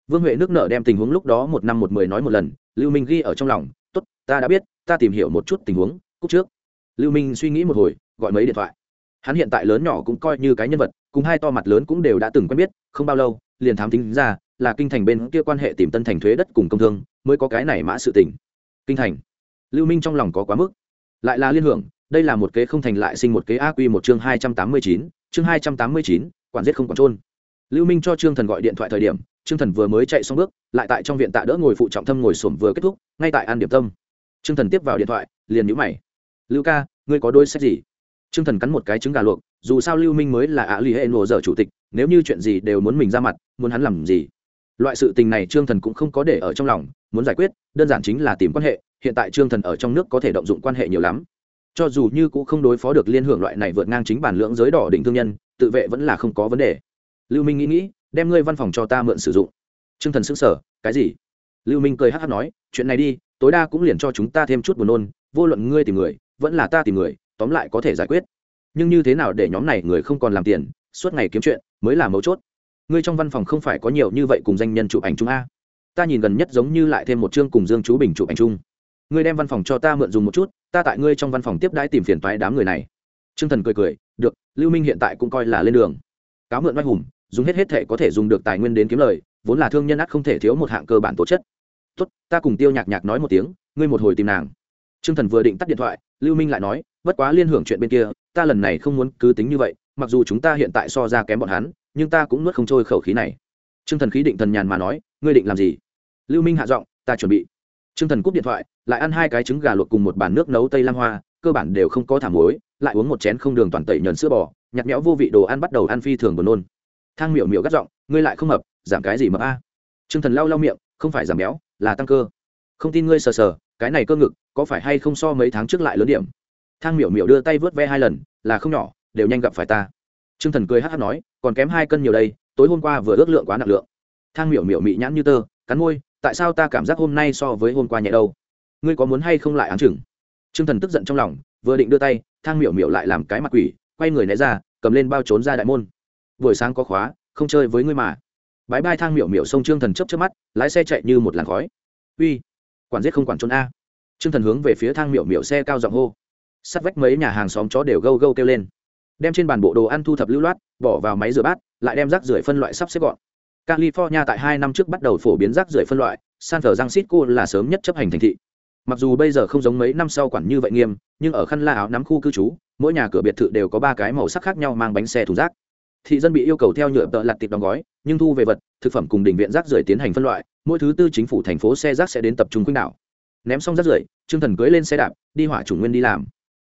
Speaker 1: vương huệ nước nợ đem tình huống lúc đó một năm một mười nói một lần lưu minh ghi ở trong lòng tốt ta đã biết ta tìm hiểu một chút tình huống cúc trước lưu minh suy nghĩ một hồi gọi mấy điện thoại hắn hiện tại lớn nhỏ cũng coi như cái nhân vật cùng hai to mặt lớn cũng đều đã từng quen biết không bao lâu liền thám tính ra là kinh thành bên kia quan hệ tìm tân thành thuế đất cùng công thương mới có cái này mã sự tình kinh thành lưu minh trong lòng có quá mức. Lại là liên hưởng, đây là một kế không thành lại sinh một kế a một chương hai trăm tám mươi chín, chương hai trăm tám mươi chín, quản giết không còn trôn lưu minh cho trương thần gọi điện thoại thời điểm, trương thần vừa mới chạy xong bước, lại tại trong viện tạ đỡ ngồi phụ trọng thâm ngồi xổm vừa kết thúc, ngay tại an điểm tâm. Trương thần tiếp vào điện thoại, liền nhíu mày. Lưu ca, ngươi có đôi sách gì? Trương thần cắn một cái trứng gà luộc, dù sao lưu minh mới là ạ lì hệ nổ dở chủ tịch, nếu như chuyện gì đều muốn mình ra mặt, muốn hắn làm gì? Loại sự tình này trương thần cũng không có để ở trong lòng, muốn giải quyết, đơn giản chính là tìm quan hệ hiện tại trương thần ở trong nước có thể động dụng quan hệ nhiều lắm. Cho dù như cũng không đối phó được liên hưởng loại này vượt ngang chính bản lưỡng giới đỏ định thương nhân, tự vệ vẫn là không có vấn đề. Lưu minh nghĩ nghĩ, đem ngươi văn phòng cho ta mượn sử dụng. Trương thần xứng sở cái gì? Lưu minh cười hắc hắc nói, chuyện này đi, tối đa cũng liền cho chúng ta thêm chút buồn nôn, vô luận ngươi tìm người, vẫn là ta tìm người, tóm lại có thể giải quyết. Nhưng như thế nào để nhóm này người không còn làm tiền, suốt ngày kiếm chuyện, mới là mấu chốt. Ngươi trong văn phòng không phải có nhiều như vậy cùng danh nhân chụp ảnh chung a? Ta nhìn gần nhất giống như lại thêm một chương cùng dương chú bình chụp ảnh chung ngươi đem văn phòng cho ta mượn dùng một chút, ta tại ngươi trong văn phòng tiếp đãi tìm phiền toái đám người này. T r ư ơ n g thần cười cười, được, lưu minh hiện tại cũng coi là lên đường. Cáo mượn oai hùng, dùng hết hết thể có thể dùng được tài nguyên đến kiếm lời, vốn là thương nhân ắt không thể thiếu một hạng cơ bản tố chất. Tốt, ta cùng tiêu nhạc nhạc nói một tiếng, ngươi một hồi tìm nàng. T r ư ơ n g thần vừa định tắt điện thoại, lưu minh lại nói, bất quá liên hưởng chuyện bên kia, ta lần này không muốn cứ tính như vậy, mặc dù chúng ta hiện tại so ra kém bọn hắn, nhưng ta cũng nuốt không trôi khẩu khí này. T r ư ơ n g thần khí định thần nhàn mà nói, ngươi định làm gì? Lưu minh hạ giọng, ta chuẩn bị t r ư ơ n g thần cúp điện thoại, lại ăn hai cái trứng gà luộc cùng một bàn nước nấu tây lam hoa, cơ bản đều không có thảm muối, lại uống một chén không đường toàn tẩy nhờn sữa bò nhặt nhẽo vô vị đồ ăn bắt đầu ăn phi thường buồn nôn. Thang miểu miểu gắt giọng, ngươi lại không mập giảm cái gì mập a? À? t r ư ơ n g thần lau lau miệng, không phải giảm béo, là tăng cơ. Không tin ngươi sờ sờ, cái này cơ ngực, có phải hay không so mấy tháng trước lại lớn điểm? Thang miểu miểu đưa tay vớt ve hai lần, là không nhỏ, đều nhanh gặp phải ta. T r ư ơ n g thần cười hát hát nói, còn kém hai cân nhiều đây, tối hôm qua vừa ước lượng quá nặng lượng. Thang miểu miểu mị nhãn như tơ, cắn môi tại sao ta cảm giác hôm nay so với hôm qua nhẹ đâu? Ngươi có muốn hay không lại áng chừng? T r ư ơ n g thần tức giận trong lòng, vừa định đưa tay, thang miểu miểu lại làm cái mặt quỷ, quay người né ra, cầm lên bao trốn ra đại môn. Buổi sáng có khóa, không chơi với ngươi mà. Bãi bai thang miểu miểu xông trương thần chấp trước mắt, lái xe chạy như một làn khói. Uy, quản giết không quản trốn a. Trương thần hướng về phía thang miểu miểu xe cao giọng hô. Sắt vách mấy nhà hàng xóm chó đều gâu gâu kêu lên. Đem trên bàn bộ đồ ăn thu thập lưu loát, bỏ vào máy rửa bát, lại đem rác rưởi phân loại sắp xếp gọn california tại hai năm trước bắt đầu phổ biến rác rưởi phân loại, san francisco là sớm nhất chấp hành thành thị. Mặc dù bây giờ không giống mấy năm sau quản như vậy nghiêm, nhưng ở khăn la áo nắm khu cư trú, mỗi nhà cửa biệt thự đều có ba cái màu sắc khác nhau mang bánh xe thùng rác. Thị dân bị yêu cầu theo nhựa tợ lặt tiệp đóng gói, nhưng thu về vật, thực phẩm cùng đỉnh viện rác rưởi tiến hành phân loại, mỗi thứ tư chính phủ thành phố xe rác sẽ đến tập trung quýnh đảo ném xong rác rưởi, trương thần cưới lên xe đạp, đi hỏa chủ nguyên đi làm.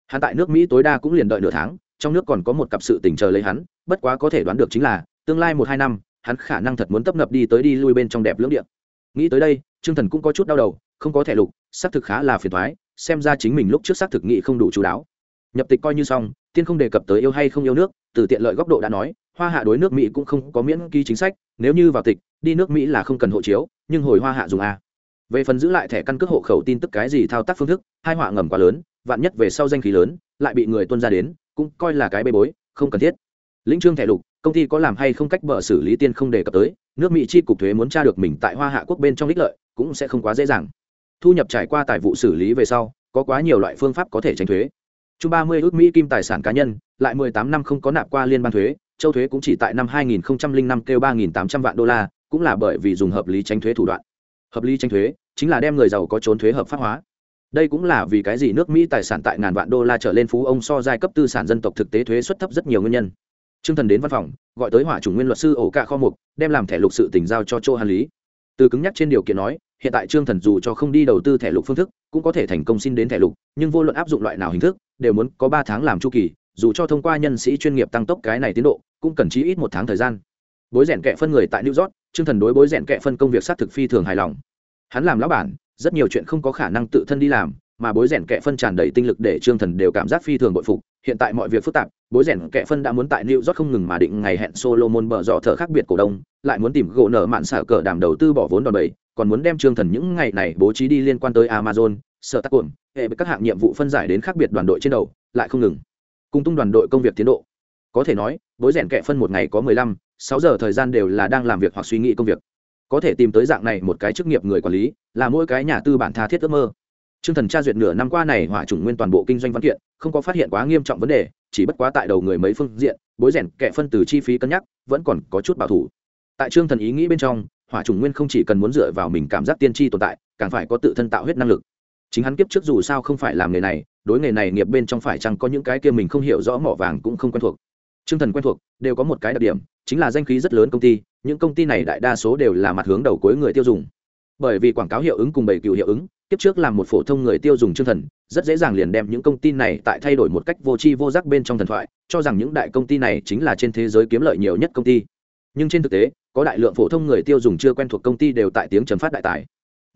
Speaker 1: Hắn tại nước mỹ tối đa cũng liền đợi nửa tháng, trong nước còn có một cặp sự tình chờ lấy hắn, bất quá có thể đoán được chính là, tương lai một hai năm hắn khả năng thật muốn tấp nập đi tới đi lui bên trong đẹp lưỡng địa. Nghĩ tới đây, trương thần cũng có chút đau đầu, không có thẻ lục, xác thực khá là phiền thoái xem ra chính mình lúc trước xác thực nghị không đủ chú đáo. Nhập tịch coi như xong, tiên không đề cập tới yêu hay không yêu nước, từ tiện lợi góc độ đã nói, hoa hạ đối nước mỹ cũng không có miễn ký chính sách, nếu như vào tịch, đi nước mỹ là không cần hộ chiếu, nhưng hồi hoa hạ dùng a. Về phần giữ lại thẻ căn cước hộ khẩu tin tức cái gì thao tác phương thức, hai họa ngầm quá lớn, vạn nhất về sau danh khí lớn, lại bị người tuân ra đến, cũng coi là cái bê bối, không cần thiết. Lĩnh trương thẻ lục công ty có làm hay không cách bờ xử lý tiên không đề cập tới, nước mỹ chi cục thuế muốn tra được mình tại hoa hạ quốc bên trong ích lợi, cũng sẽ không quá dễ dàng. Thu nhập trải qua tài vụ xử lý về sau, có quá nhiều loại phương pháp có thể tránh thuế. Chung ba mươi ước mỹ kim tài sản cá nhân, lại mười tám năm không có nạp qua liên bang thuế, châu thuế cũng chỉ tại năm hai nghìn năm kêu ba nghìn tám trăm vạn đô la, cũng là bởi vì dùng hợp lý tránh thuế thủ đoạn. Hợp lý tránh thuế chính là đem người giàu có trốn thuế hợp pháp hóa. Đây cũng là vì cái gì nước mỹ tài sản tại ngàn vạn đô la trở lên phú ông so giai cấp tư sản dân tộc thực tế thuế xuất thấp rất nhiều nguyên nhân. Trương Thần đến văn phòng, gọi tới Hỏa chủ Nguyên luật sư ổ cả kho mục, đem làm thẻ lục sự tình giao cho Châu Hàn Lý. Từ cứng nhắc trên điều kiện nói, hiện tại Trương Thần dù cho không đi đầu tư thẻ lục phương thức, cũng có thể thành công xin đến thẻ lục, nhưng vô luận áp dụng loại nào hình thức, đều muốn có ba tháng làm chu kỳ, dù cho thông qua nhân sĩ chuyên nghiệp tăng tốc cái này tiến độ, cũng cần chí ít một tháng thời gian. Bối rèn kệ phân người tại New York, Trương thần đối bối rèn kệ phân công việc xác thực phi thường hài lòng hắn làm lão bản rất nhiều chuyện không có khả năng tự thân đi làm mà bối rèn kệ phân tràn đầy tinh lực để trương thần đều cảm giác phi thường bội phục hiện tại mọi việc phức tạp, bối rèn kẻ phân đã muốn tại new york không ngừng mà định ngày hẹn solomon bở dọ thợ khác biệt cổ đông, lại muốn tìm gỗ nở mạn xả cờ đàm đầu tư bỏ vốn đòn bẩy, còn muốn đem trương thần những ngày này bố trí đi liên quan tới amazon, sợ tác cuộn, hệ với các hạng nhiệm vụ phân giải đến khác biệt đoàn đội trên đầu, lại không ngừng cùng tung đoàn đội công việc tiến độ. Có thể nói, bối rèn kẻ phân một ngày có mười lăm, sáu giờ thời gian đều là đang làm việc hoặc suy nghĩ công việc. Có thể tìm tới dạng này một cái chức nghiệp người quản lý, là mỗi cái nhà tư bản tha thiết ước mơ. Trương Thần tra duyệt nửa năm qua này hỏa chủng nguyên toàn bộ kinh doanh văn kiện, không có phát hiện quá nghiêm trọng vấn đề, chỉ bất quá tại đầu người mấy phương diện, bối rèn kẻ phân từ chi phí cân nhắc, vẫn còn có chút bảo thủ. Tại Trương Thần ý nghĩ bên trong, hỏa chủng nguyên không chỉ cần muốn dựa vào mình cảm giác tiên tri tồn tại, càng phải có tự thân tạo huyết năng lực. Chính hắn kiếp trước dù sao không phải làm nghề này, đối nghề này nghiệp bên trong phải chăng có những cái kia mình không hiểu rõ mỏ vàng cũng không quen thuộc. Trương Thần quen thuộc, đều có một cái đặc điểm, chính là danh khí rất lớn công ty, những công ty này đại đa số đều là mặt hướng đầu cuối người tiêu dùng. Bởi vì quảng cáo hiệu ứng cùng bảy cựu hiệu ứng, kiếp trước làm một phổ thông người tiêu dùng chương thần, rất dễ dàng liền đem những công ty này tại thay đổi một cách vô tri vô giác bên trong thần thoại, cho rằng những đại công ty này chính là trên thế giới kiếm lợi nhiều nhất công ty. Nhưng trên thực tế, có đại lượng phổ thông người tiêu dùng chưa quen thuộc công ty đều tại tiếng trần phát đại tài.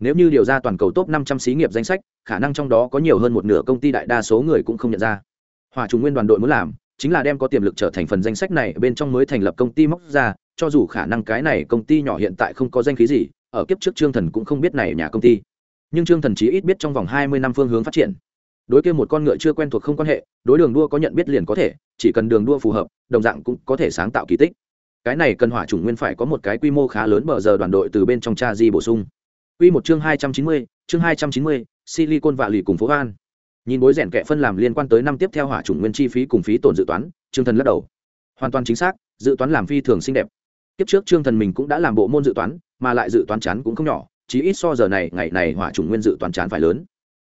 Speaker 1: Nếu như điều ra toàn cầu top 500 xí nghiệp danh sách, khả năng trong đó có nhiều hơn một nửa công ty đại đa số người cũng không nhận ra. Hòa trùng nguyên đoàn đội muốn làm, chính là đem có tiềm lực trở thành phần danh sách này bên trong mới thành lập công ty móc ra, cho dù khả năng cái này công ty nhỏ hiện tại không có danh khí gì, ở kiếp trước trương thần cũng không biết này nhà công ty nhưng trương thần chí ít biết trong vòng hai mươi năm phương hướng phát triển đối kia một con ngựa chưa quen thuộc không quan hệ đối đường đua có nhận biết liền có thể chỉ cần đường đua phù hợp đồng dạng cũng có thể sáng tạo kỳ tích cái này cần hỏa chủng nguyên phải có một cái quy mô khá lớn bờ giờ đoàn đội từ bên trong cha di bổ sung Quy một chương hai trăm chín mươi, chương hai trăm chín mươi, Silicon Valley cùng phố An. Nhìn bối rèn kẹ phân làm liên quan tới năm tiếp theo hỏa chủng nguyên chi phí cùng phí tổn dự toán, Trương Thần lắc đầu. Hoàn toàn chính xác, dự toán làm phi thường xinh đẹp. Tiếp trước Trương Thần mình cũng đã làm bộ môn dự toán, mà lại dự toán chán cũng không nhỏ, chí ít so giờ này, ngày này hỏa chủng nguyên dự toán chán phải lớn.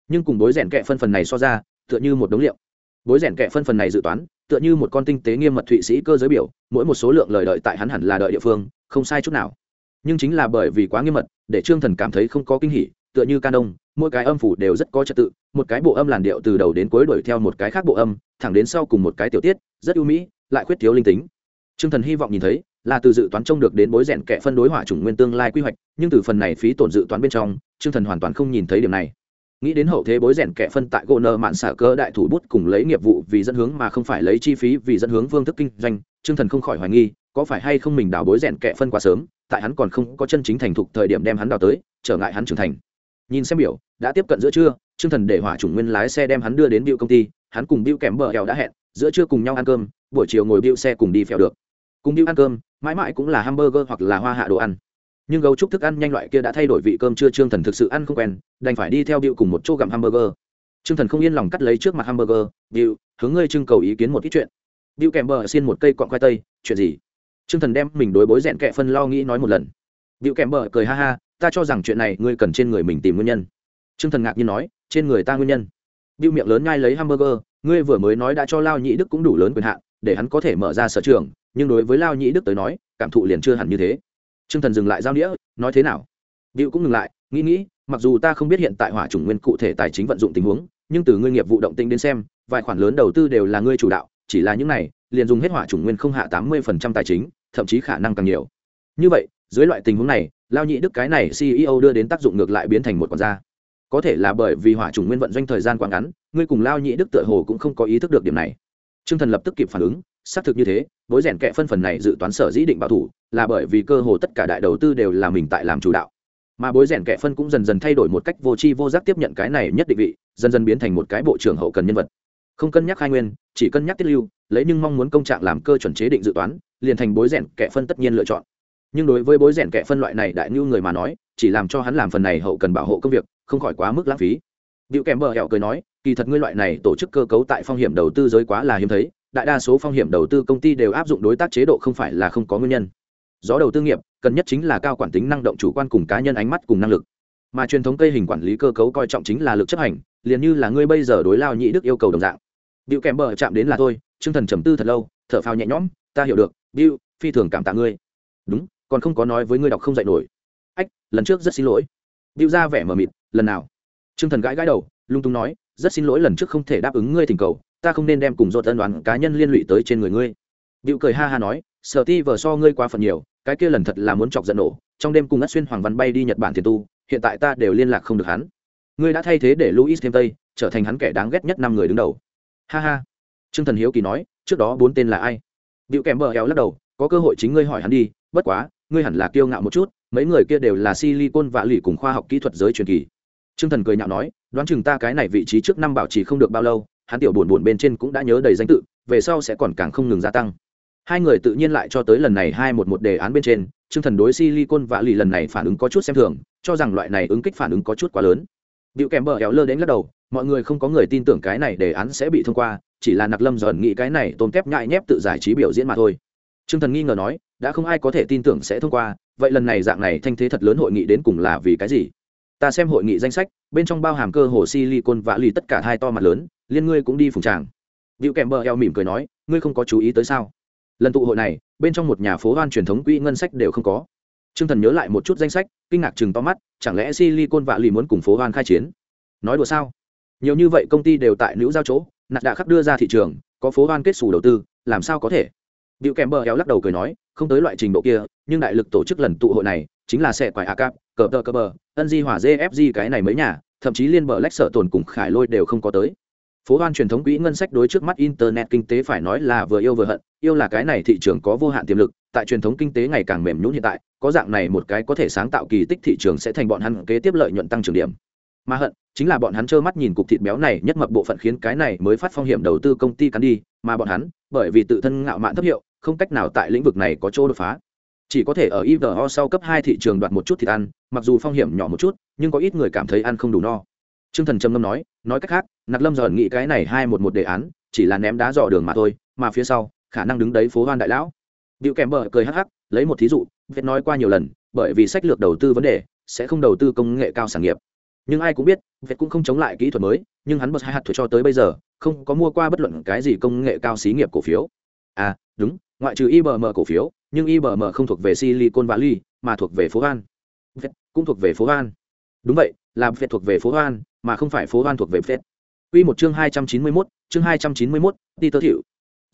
Speaker 1: Nhưng cùng bối rèn kệ phân phần này so ra, tựa như một đống liệu. Bối rèn kệ phân phần này dự toán, tựa như một con tinh tế nghiêm mật thụy sĩ cơ giới biểu, mỗi một số lượng lời đợi tại hắn hẳn là đợi địa phương, không sai chút nào. Nhưng chính là bởi vì quá nghiêm mật, để trương thần cảm thấy không có kinh hỉ, tựa như can đông mỗi cái âm phủ đều rất có trật tự, một cái bộ âm làn điệu từ đầu đến cuối đuổi theo một cái khác bộ âm, thẳng đến sau cùng một cái tiểu tiết, rất ưu mỹ, lại khuyết thiếu linh tính. Trương thần hy vọng nhìn thấy là từ dự toán trông được đến bối rèn kẻ phân đối hỏa chủng nguyên tương lai quy hoạch, nhưng từ phần này phí tổn dự toán bên trong chương thần hoàn toàn không nhìn thấy điểm này. Nghĩ đến hậu thế bối rèn kẻ phân tại gỗ nợ mạn xả cơ đại thủ bút cùng lấy nghiệp vụ vì dẫn hướng mà không phải lấy chi phí vì dẫn hướng phương thức kinh doanh chương thần không khỏi hoài nghi, có phải hay không mình đào bối rèn kẻ phân quá sớm, tại hắn còn không có chân chính thành thục thời điểm đem hắn đào tới, trở ngại hắn trưởng thành. Nhìn xem biểu, đã tiếp cận giữa trưa chương thần để hỏa chủng nguyên lái xe đem hắn đưa đến biêu công ty, hắn cùng biêu kèm bờ hèo đã hẹn, giữa trưa cùng nhau ăn cơm, buổi chiều ngồi biêu xe cùng đi phèo được. Cùng biêu ăn cơm mãi mãi cũng là hamburger hoặc là hoa hạ đồ ăn. Nhưng gấu trúc thức ăn nhanh loại kia đã thay đổi vị cơm chưa trương thần thực sự ăn không quen, đành phải đi theo điệu cùng một chỗ gặm hamburger. Trương thần không yên lòng cắt lấy trước mặt hamburger. Điệu, hướng ngươi trưng cầu ý kiến một ít chuyện. Điệu kèm bờ xiên một cây quọn khoai tây. Chuyện gì? Trương thần đem mình đối bối rẽn kẹ phân lo nghĩ nói một lần. Điệu kèm bờ cười ha ha, ta cho rằng chuyện này ngươi cần trên người mình tìm nguyên nhân. Trương thần ngạc nhiên nói, trên người ta nguyên nhân. Điệu miệng lớn nhai lấy hamburger, ngươi vừa mới nói đã cho lao nhị đức cũng đủ lớn quyền hạn để hắn có thể mở ra sở trường, nhưng đối với lao Nhĩ đức tới nói, cảm thụ liền chưa hẳn như thế. T r ư ơ n g thần dừng lại giao đĩa, nói thế nào? Điệu cũng ngừng lại, nghĩ nghĩ, mặc dù ta không biết hiện tại hỏa chủng nguyên cụ thể tài chính vận dụng tình huống, nhưng từ ngươi nghiệp vụ động tinh đến xem, vài khoản lớn đầu tư đều là ngươi chủ đạo, chỉ là những này, liền dùng hết hỏa chủng nguyên không hạ tám mươi phần trăm tài chính, thậm chí khả năng càng nhiều. Như vậy, dưới loại tình huống này, lao nhị đức cái này ceo đưa đến tác dụng ngược lại biến thành một quản gia. Có thể là bởi vì hỏa chủng nguyên vận doanh thời gian quá ngắn, ngươi cùng lao nhị đức tựa hồ cũng không có ý thức được điểm này. Trương thần lập tức kịp phản ứng xác thực như thế bối rèn kệ phân phần này dự toán sở dĩ định bảo thủ là bởi vì cơ hồ tất cả đại đầu tư đều là mình tại làm chủ đạo. Mà bối rèn kệ phân cũng dần dần thay đổi một cách vô tri vô giác tiếp nhận cái này nhất định vị dần dần biến thành một cái bộ trưởng hậu cần nhân vật. Không cân nhắc khai nguyên chỉ cân nhắc tiết lưu lấy nhưng mong muốn công trạng làm cơ chuẩn chế định dự toán liền thành bối rèn kệ phân tất nhiên lựa chọn. Nhưng đối với bối rèn kệ phân loại này đại nhu người mà nói chỉ làm cho hắn làm phần này hậu cần bảo hộ công việc không khỏi quá mức lãng phí. Diệu kèm bờ hẹo cười nói, kỳ thật ngươi loại này tổ chức cơ cấu tại phong hiểm đầu tư giới quá là hiếm thấy, đại đa số phong hiểm đầu tư công ty đều áp dụng đối tác chế độ không phải là không có nguyên nhân. Gió đầu tư nghiệp cần nhất chính là cao quản tính năng động chủ quan cùng cá nhân ánh mắt cùng năng lực. Mà truyền thống cây hình quản lý cơ cấu coi trọng chính là lực chấp hành liền như là ngươi bây giờ đối lao nhị đức yêu cầu đồng dạng. Bill kèm bờ chạm đến là tôi chương thần trầm tư thật lâu thở phào nhẹ nhõm ta hiểu được Bill phi thường cảm tạ ngươi. Đúng còn không có nói với ngươi đọc không dạy nổi. Ách lần trước rất xin lỗi. Bill ra vẻ mờ mịt lần nào? Chương thần gãi gãi đầu lung tung nói rất xin lỗi lần trước không thể đáp ứng ngươi thỉnh cầu ta không nên đem cùng dột tân đoán cá nhân liên lụy tới trên người ngươi. Diệu cười ha ha nói, sở ti vờ so ngươi quá phần nhiều, cái kia lần thật là muốn chọc giận nổ trong đêm cùng ngất xuyên hoàng văn bay đi nhật bản thiền tu hiện tại ta đều liên lạc không được hắn. Ngươi đã thay thế để luis thêm tây trở thành hắn kẻ đáng ghét nhất năm người đứng đầu. Ha ha. Trương thần hiếu kỳ nói trước đó bốn tên là ai? Điệu kèm bờ héo lắc đầu có cơ hội chính ngươi hỏi hắn đi bất quá ngươi hẳn là kiêu ngạo một chút mấy người kia đều là silicon và lì cùng khoa học kỹ thuật giới truyền kỳ trương thần cười nhạo nói đoán chừng ta cái này vị trí trước năm bảo trì không được bao lâu hắn tiểu buồn buồn bên trên cũng đã nhớ đầy danh tự về sau sẽ còn càng không ngừng gia tăng. Hai người tự nhiên lại cho tới lần này hai một một đề án bên trên trương thần đối silicon và lì lần này phản ứng có chút xem thường cho rằng loại này ứng kích phản ứng có chút quá lớn. Điệu kèm bờ éo lơ đến lắc đầu mọi người không có người tin tưởng cái này đề án sẽ bị thông qua chỉ là nặc lâm dần nghĩ cái này tôm kép nhại nhép tự giải trí biểu diễn mà thôi. Trương Thần nghi ngờ nói, đã không ai có thể tin tưởng sẽ thông qua, vậy lần này dạng này thanh thế thật lớn hội nghị đến cùng là vì cái gì? Ta xem hội nghị danh sách, bên trong bao hàm cơ hồ silicon vạ lì tất cả hai to mặt lớn, liên ngươi cũng đi phùng tràng. Diệu kèm bờ eo mỉm cười nói, ngươi không có chú ý tới sao? Lần tụ hội này, bên trong một nhà phố hoan truyền thống quỹ ngân sách đều không có. Trương Thần nhớ lại một chút danh sách, kinh ngạc chừng to mắt, chẳng lẽ silicon vạ lì muốn cùng phố hoan khai chiến? Nói đùa sao? Nhiều như vậy công ty đều tại nữ giao chỗ, nạt đã khắc đưa ra thị trường, có phố hoan kết sủ đầu tư, làm sao có thể? Biểu kèm bờ héo lắc đầu cười nói, không tới loại trình độ kia, nhưng đại lực tổ chức lần tụ hội này, chính là sẽ quải a cap, cờ tờ cờ bờ, ân di hỏa JFG cái này mấy nhà, thậm chí liên bờ lách sở tồn cùng khải lôi đều không có tới. Phố hoan truyền thống quỹ ngân sách đối trước mắt internet kinh tế phải nói là vừa yêu vừa hận, yêu là cái này thị trường có vô hạn tiềm lực, tại truyền thống kinh tế ngày càng mềm nhũn hiện tại, có dạng này một cái có thể sáng tạo kỳ tích thị trường sẽ thành bọn hắn kế tiếp lợi nhuận tăng trưởng điểm. Mà hận, chính là bọn hắn trơ mắt nhìn cục thịt béo này nhất mập bộ phận khiến cái này mới phát phong hiểm đầu tư công ty cắn đi, mà bọn hắn, bởi vì tự thân ngạo mạn thấp hiệu, không cách nào tại lĩnh vực này có chỗ đột phá. Chỉ có thể ở ivo sau cấp hai thị trường đoạt một chút thịt ăn, mặc dù phong hiểm nhỏ một chút, nhưng có ít người cảm thấy ăn không đủ no. T r ư ơ n g thần trầm ngâm nói nói cách khác, nặc lâm dần nghĩ cái này hai một một đề án, chỉ là ném đá dò đường mà thôi, mà phía sau, khả năng đứng đấy phố hoan đại lão. Điệu kèm bờ cười hắc hắc, lấy một thí dụ, việt nói qua nhiều lần, bởi vì sách lược đầu tư vấn đề, sẽ không đầu tư công nghệ cao sản nghiệp. Nhưng ai cũng biết, việt cũng không chống lại kỹ thuật mới, nhưng hắn bật hai hạt thuật cho tới bây giờ, không có mua qua bất luận cái gì công nghệ cao xí nghiệp cổ phiếu. À đúng ngoại trừ IBM cổ phiếu, nhưng IBM không thuộc về Silicon Valley, mà thuộc về phố An. Fed cũng thuộc về phố An. Đúng vậy, là Fed thuộc về phố An, mà không phải phố An thuộc về Fed. Quy một chương 291, chương 291, Peter Thiệu.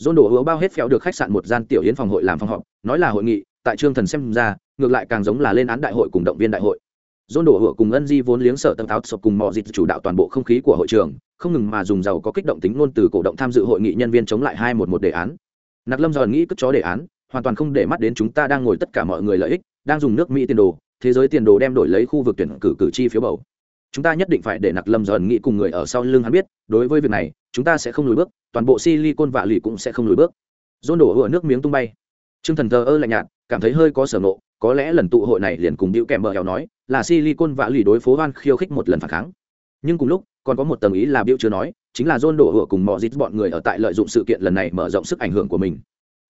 Speaker 1: John đổ hứa bao hết phèo được khách sạn một gian tiểu yến phòng hội làm phòng họp, nói là hội nghị, tại trương thần xem ra, ngược lại càng giống là lên án đại hội cùng động viên đại hội. John đổ hứa cùng ân di vốn liếng sở tâm tháo sộp cùng mò dịch chủ đạo toàn bộ không khí của hội trường, không ngừng mà dùng giàu có kích động tính ngôn từ cổ động tham dự hội nghị nhân viên chống lại hai một một đề án nặc lâm giòn nghĩ cất chó đề án, hoàn toàn không để mắt đến chúng ta đang ngồi tất cả mọi người lợi ích, đang dùng nước mỹ tiền đồ, thế giới tiền đồ đem đổi lấy khu vực tuyển cử cử tri phiếu bầu. Chúng ta nhất định phải để nặc lâm giòn nghĩ cùng người ở sau lưng hắn biết, đối với việc này, chúng ta sẽ không lùi bước, toàn bộ silicon vạ lì cũng sẽ không lùi bước. Dôn đổ ửa nước miếng tung bay. T r ư ơ n g thần thờ ơ lạnh nhạt, cảm thấy hơi có sở nộ có lẽ lần tụ hội này liền cùng điệu kèm bờ hèo nói, là silicon vạ lì đối phố van khiêu khích một lần phản kháng. Nhưng cùng lúc còn có một tầng ý là biểu chưa nói, chính là john đổ hựa cùng mọi dít bọn người ở tại lợi dụng sự kiện lần này mở rộng sức ảnh hưởng của mình.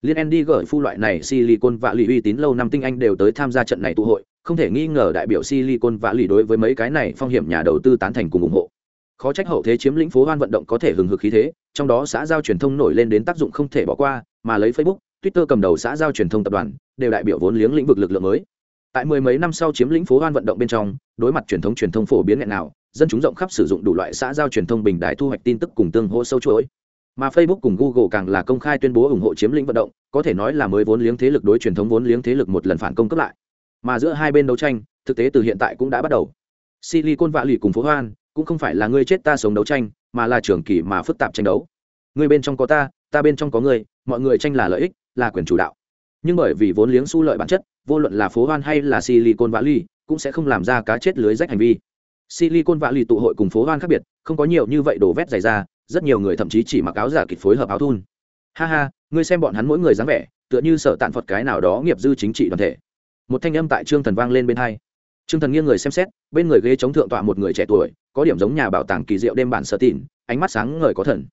Speaker 1: Liên andy gửi phu loại này silicon và lì uy tín lâu năm tinh anh đều tới tham gia trận này tụ hội, không thể nghi ngờ đại biểu silicon và lì đối với mấy cái này phong hiểm nhà đầu tư tán thành cùng ủng hộ. Khó trách hậu thế chiếm lĩnh phố hoan vận động có thể hừng hực khí thế, trong đó xã giao truyền thông nổi lên đến tác dụng không thể bỏ qua, mà lấy facebook, twitter cầm đầu xã giao truyền thông tập đoàn, đều đại biểu vốn liếng lĩnh vực lực lượng mới tại mười mấy năm sau chiếm lĩnh phố hoan vận động bên trong, đối mặt truyền thống truyền thông phổ biến nghẹn nào, dân chúng rộng khắp sử dụng đủ loại xã giao truyền thông bình đại thu hoạch tin tức cùng tương hỗ sâu chuỗi. Mà facebook cùng google càng là công khai tuyên bố ủng hộ chiếm lĩnh vận động, có thể nói là mới vốn liếng thế lực đối truyền thống vốn liếng thế lực một lần phản công cấp lại. Mà giữa hai bên đấu tranh, thực tế từ hiện tại cũng đã bắt đầu. Silicon vạ lì cùng phố hoan cũng không phải là ngươi chết ta sống đấu tranh, mà là trường kỳ mà phức tạp tranh đấu. Người bên trong có ta ta bên trong có người, mọi người tranh là lợi ích, là quyền chủ đạo nhưng bởi vì vốn liếng su lợi bản chất, vô luận là phố hoan hay là silicon valley, cũng sẽ không làm ra cá chết lưới rách hành vi. Silicon valley tụ hội cùng phố hoan khác biệt, không có nhiều như vậy đổ vét dày ra, rất nhiều người thậm chí chỉ mặc áo giả kịch phối hợp áo thun. Ha ha, ngươi xem bọn hắn mỗi người dáng vẻ, tựa như sở tạn phật cái nào đó nghiệp dư chính trị đoàn thể. Một thanh âm tại trương thần vang lên bên hai. Trương thần nghiêng người xem xét, bên người ghế chống thượng tọa một người trẻ tuổi, có điểm giống nhà bảo tàng kỳ diệu đêm bản sở tịn, ánh mắt sáng ngời có thần.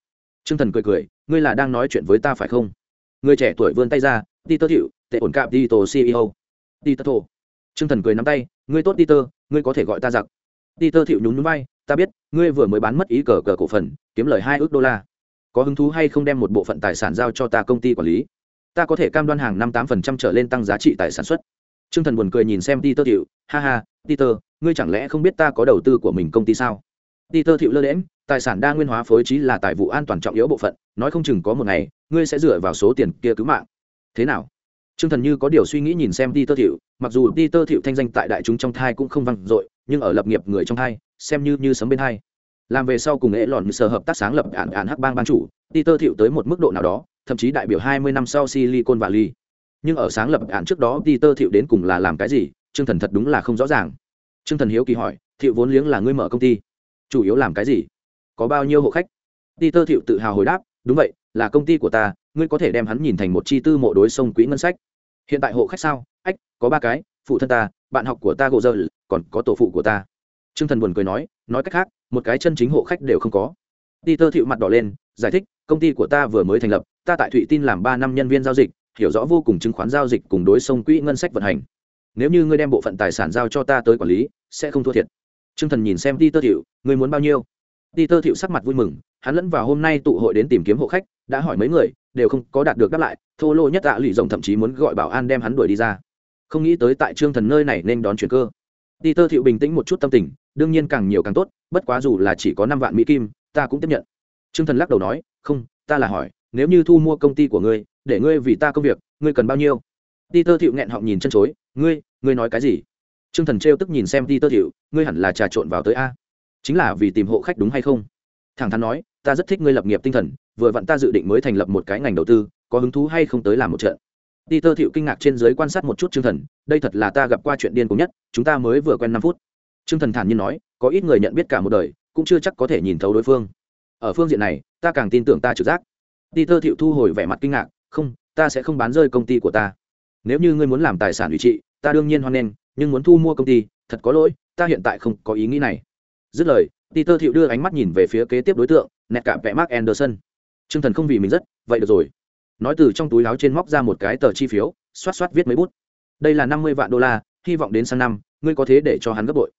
Speaker 1: Trương thần cười cười, ngươi là đang nói chuyện với ta phải không? Người trẻ tuổi vươn tay ra đi tơ thiệu tệ ổn cạm đi ceo đi tơ thổ Trương thần cười nắm tay ngươi tốt đi tơ ngươi có thể gọi ta giặc. Đi tơ thiệu nhún nhún vai, ta biết ngươi vừa mới bán mất ý cờ cờ cổ phần kiếm lời hai ước đô la. Có hứng thú hay không đem một bộ phận tài sản giao cho ta công ty quản lý? Ta có thể cam đoan hàng năm tám phần trăm trở lên tăng giá trị tài sản xuất. Trương thần buồn cười nhìn xem đi tơ thiệu ha ha đi tơ ngươi chẳng lẽ không biết ta có đầu tư của mình công ty sao? Đi tơ thiệu lơ đễm tài sản đa nguyên hóa phối trí là tài vụ an toàn trọng yếu bộ phận nói không chừng có một ngày ngươi sẽ dựa vào số tiền kia cứu mạng thế nào Trương Thần như có điều suy nghĩ nhìn xem Peter Thiệu, mặc dù Peter Thiệu thanh danh tại đại chúng trong thai cũng không vang dội, nhưng ở lập nghiệp người trong thai, xem như như sấm bên thai. Làm về sau cùng nghệ lòn sở hợp tác sáng lập án án hắc bang ban chủ, Peter Thiệu tới một mức độ nào đó, thậm chí đại biểu 20 năm sau Silicon Valley. Nhưng ở sáng lập án trước đó Peter Thiệu đến cùng là làm cái gì, Trương Thần thật đúng là không rõ ràng. Trương Thần hiếu kỳ hỏi, Thiệu vốn liếng là ngươi mở công ty, chủ yếu làm cái gì? Có bao nhiêu hộ khách? Peter Thiệu tự hào hồi đáp, đúng vậy, là công ty của ta, ngươi có thể đem hắn nhìn thành một chi tư mộ đối sông quỹ ngân sách. Hiện tại hộ khách sao? Ách, có ba cái, phụ thân ta, bạn học của ta gộ dơ, còn có tổ phụ của ta. T r ư ơ n g thần buồn cười nói nói cách khác, một cái chân chính hộ khách đều không có. Ti tơ thịu mặt đỏ lên, giải thích, công ty của ta vừa mới thành lập, ta tại thụy tin làm ba năm nhân viên giao dịch, hiểu rõ vô cùng chứng khoán giao dịch cùng đối sông quỹ ngân sách vận hành. Nếu như ngươi đem bộ phận tài sản giao cho ta tới quản lý, sẽ không thua thiệt. T r ư ơ n g thần nhìn xem ti tơ thịu ngươi muốn bao nhiêu? Ti tơ thịu sắc mặt vui mừng, hắn lẫn vào hôm nay tụ hội đến tìm kiếm hộ khách, đã hỏi mấy người đều không có đạt được đáp lại, thô lô nhất tạ lụy rồng thậm chí muốn gọi bảo an đem hắn đuổi đi ra. Không nghĩ tới tại trương thần nơi này nên đón chuyển cơ. Đi tơ thiệu bình tĩnh một chút tâm tình, đương nhiên càng nhiều càng tốt, bất quá dù là chỉ có năm vạn mỹ kim, ta cũng tiếp nhận. Trương thần lắc đầu nói, không, ta là hỏi, nếu như thu mua công ty của ngươi, để ngươi vì ta công việc, ngươi cần bao nhiêu? Đi tơ thiệu nghẹn họng nhìn chân chối, ngươi ngươi nói cái gì? Trương thần trêu tức nhìn xem đi tơ thiệu, ngươi hẳn là trà trộn vào tới a? Chính là vì tìm hộ khách đúng hay không? Thẳng thắn nói ta rất thích ngươi lập nghiệp tinh thần vừa vặn ta dự định mới thành lập một cái ngành đầu tư có hứng thú hay không tới làm một trận Peter Thiệu kinh ngạc trên dưới quan sát một chút Trương Thần, đây thật là ta gặp qua chuyện điên cuồng nhất, chúng ta mới vừa quen năm phút. Trương Thần thản nhiên nói, có ít người nhận biết cả một đời, cũng chưa chắc có thể nhìn thấu đối phương. Ở phương diện này, ta càng tin tưởng ta trực giác. Peter Thiệu thu hồi vẻ mặt kinh ngạc, không, ta sẽ không bán rơi công ty của ta. Nếu như ngươi muốn làm tài sản ủy trị, ta đương nhiên hoan nghênh, nhưng muốn thu mua công ty, thật có lỗi, ta hiện tại không có ý nghĩ này. Dứt lời, Peter Thiệu đưa ánh mắt nhìn về phía kế tiếp đối tượng, nẹt cả vẽ Mark Anderson. Trương Thần không vì mình rất, vậy được rồi. Nói từ trong túi áo trên móc ra một cái tờ chi phiếu xoát xoát viết mấy bút. Đây là năm mươi vạn đô la hy vọng đến sang năm ngươi có thế để cho hắn gấp bội.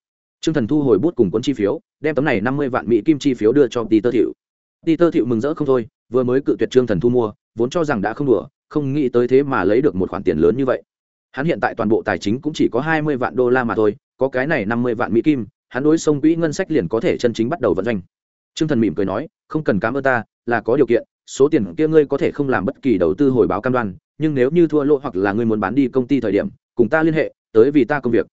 Speaker 1: T r ư ơ n g thần thu hồi bút cùng cuốn chi phiếu đem tấm này năm mươi vạn mỹ kim chi phiếu đưa cho ti thiệu. Ti thiệu mừng rỡ không thôi vừa mới cự tuyệt trương thần thu mua vốn cho rằng đã không đùa không nghĩ tới thế mà lấy được một khoản tiền lớn như vậy. Hắn hiện tại toàn bộ tài chính cũng chỉ có hai mươi vạn đô la mà thôi có cái này năm mươi vạn mỹ kim hắn đối sông quỹ ngân sách liền có thể chân chính bắt đầu vận doanh. Trương thần mỉm cười nói, không cần cảm ơn ta, là có điều kiện, số tiền kia ngươi có thể không làm bất kỳ đầu tư hồi báo cam đoan, nhưng nếu như thua lỗ hoặc là ngươi muốn bán đi công ty thời điểm, cùng ta liên hệ, tới vì ta công việc.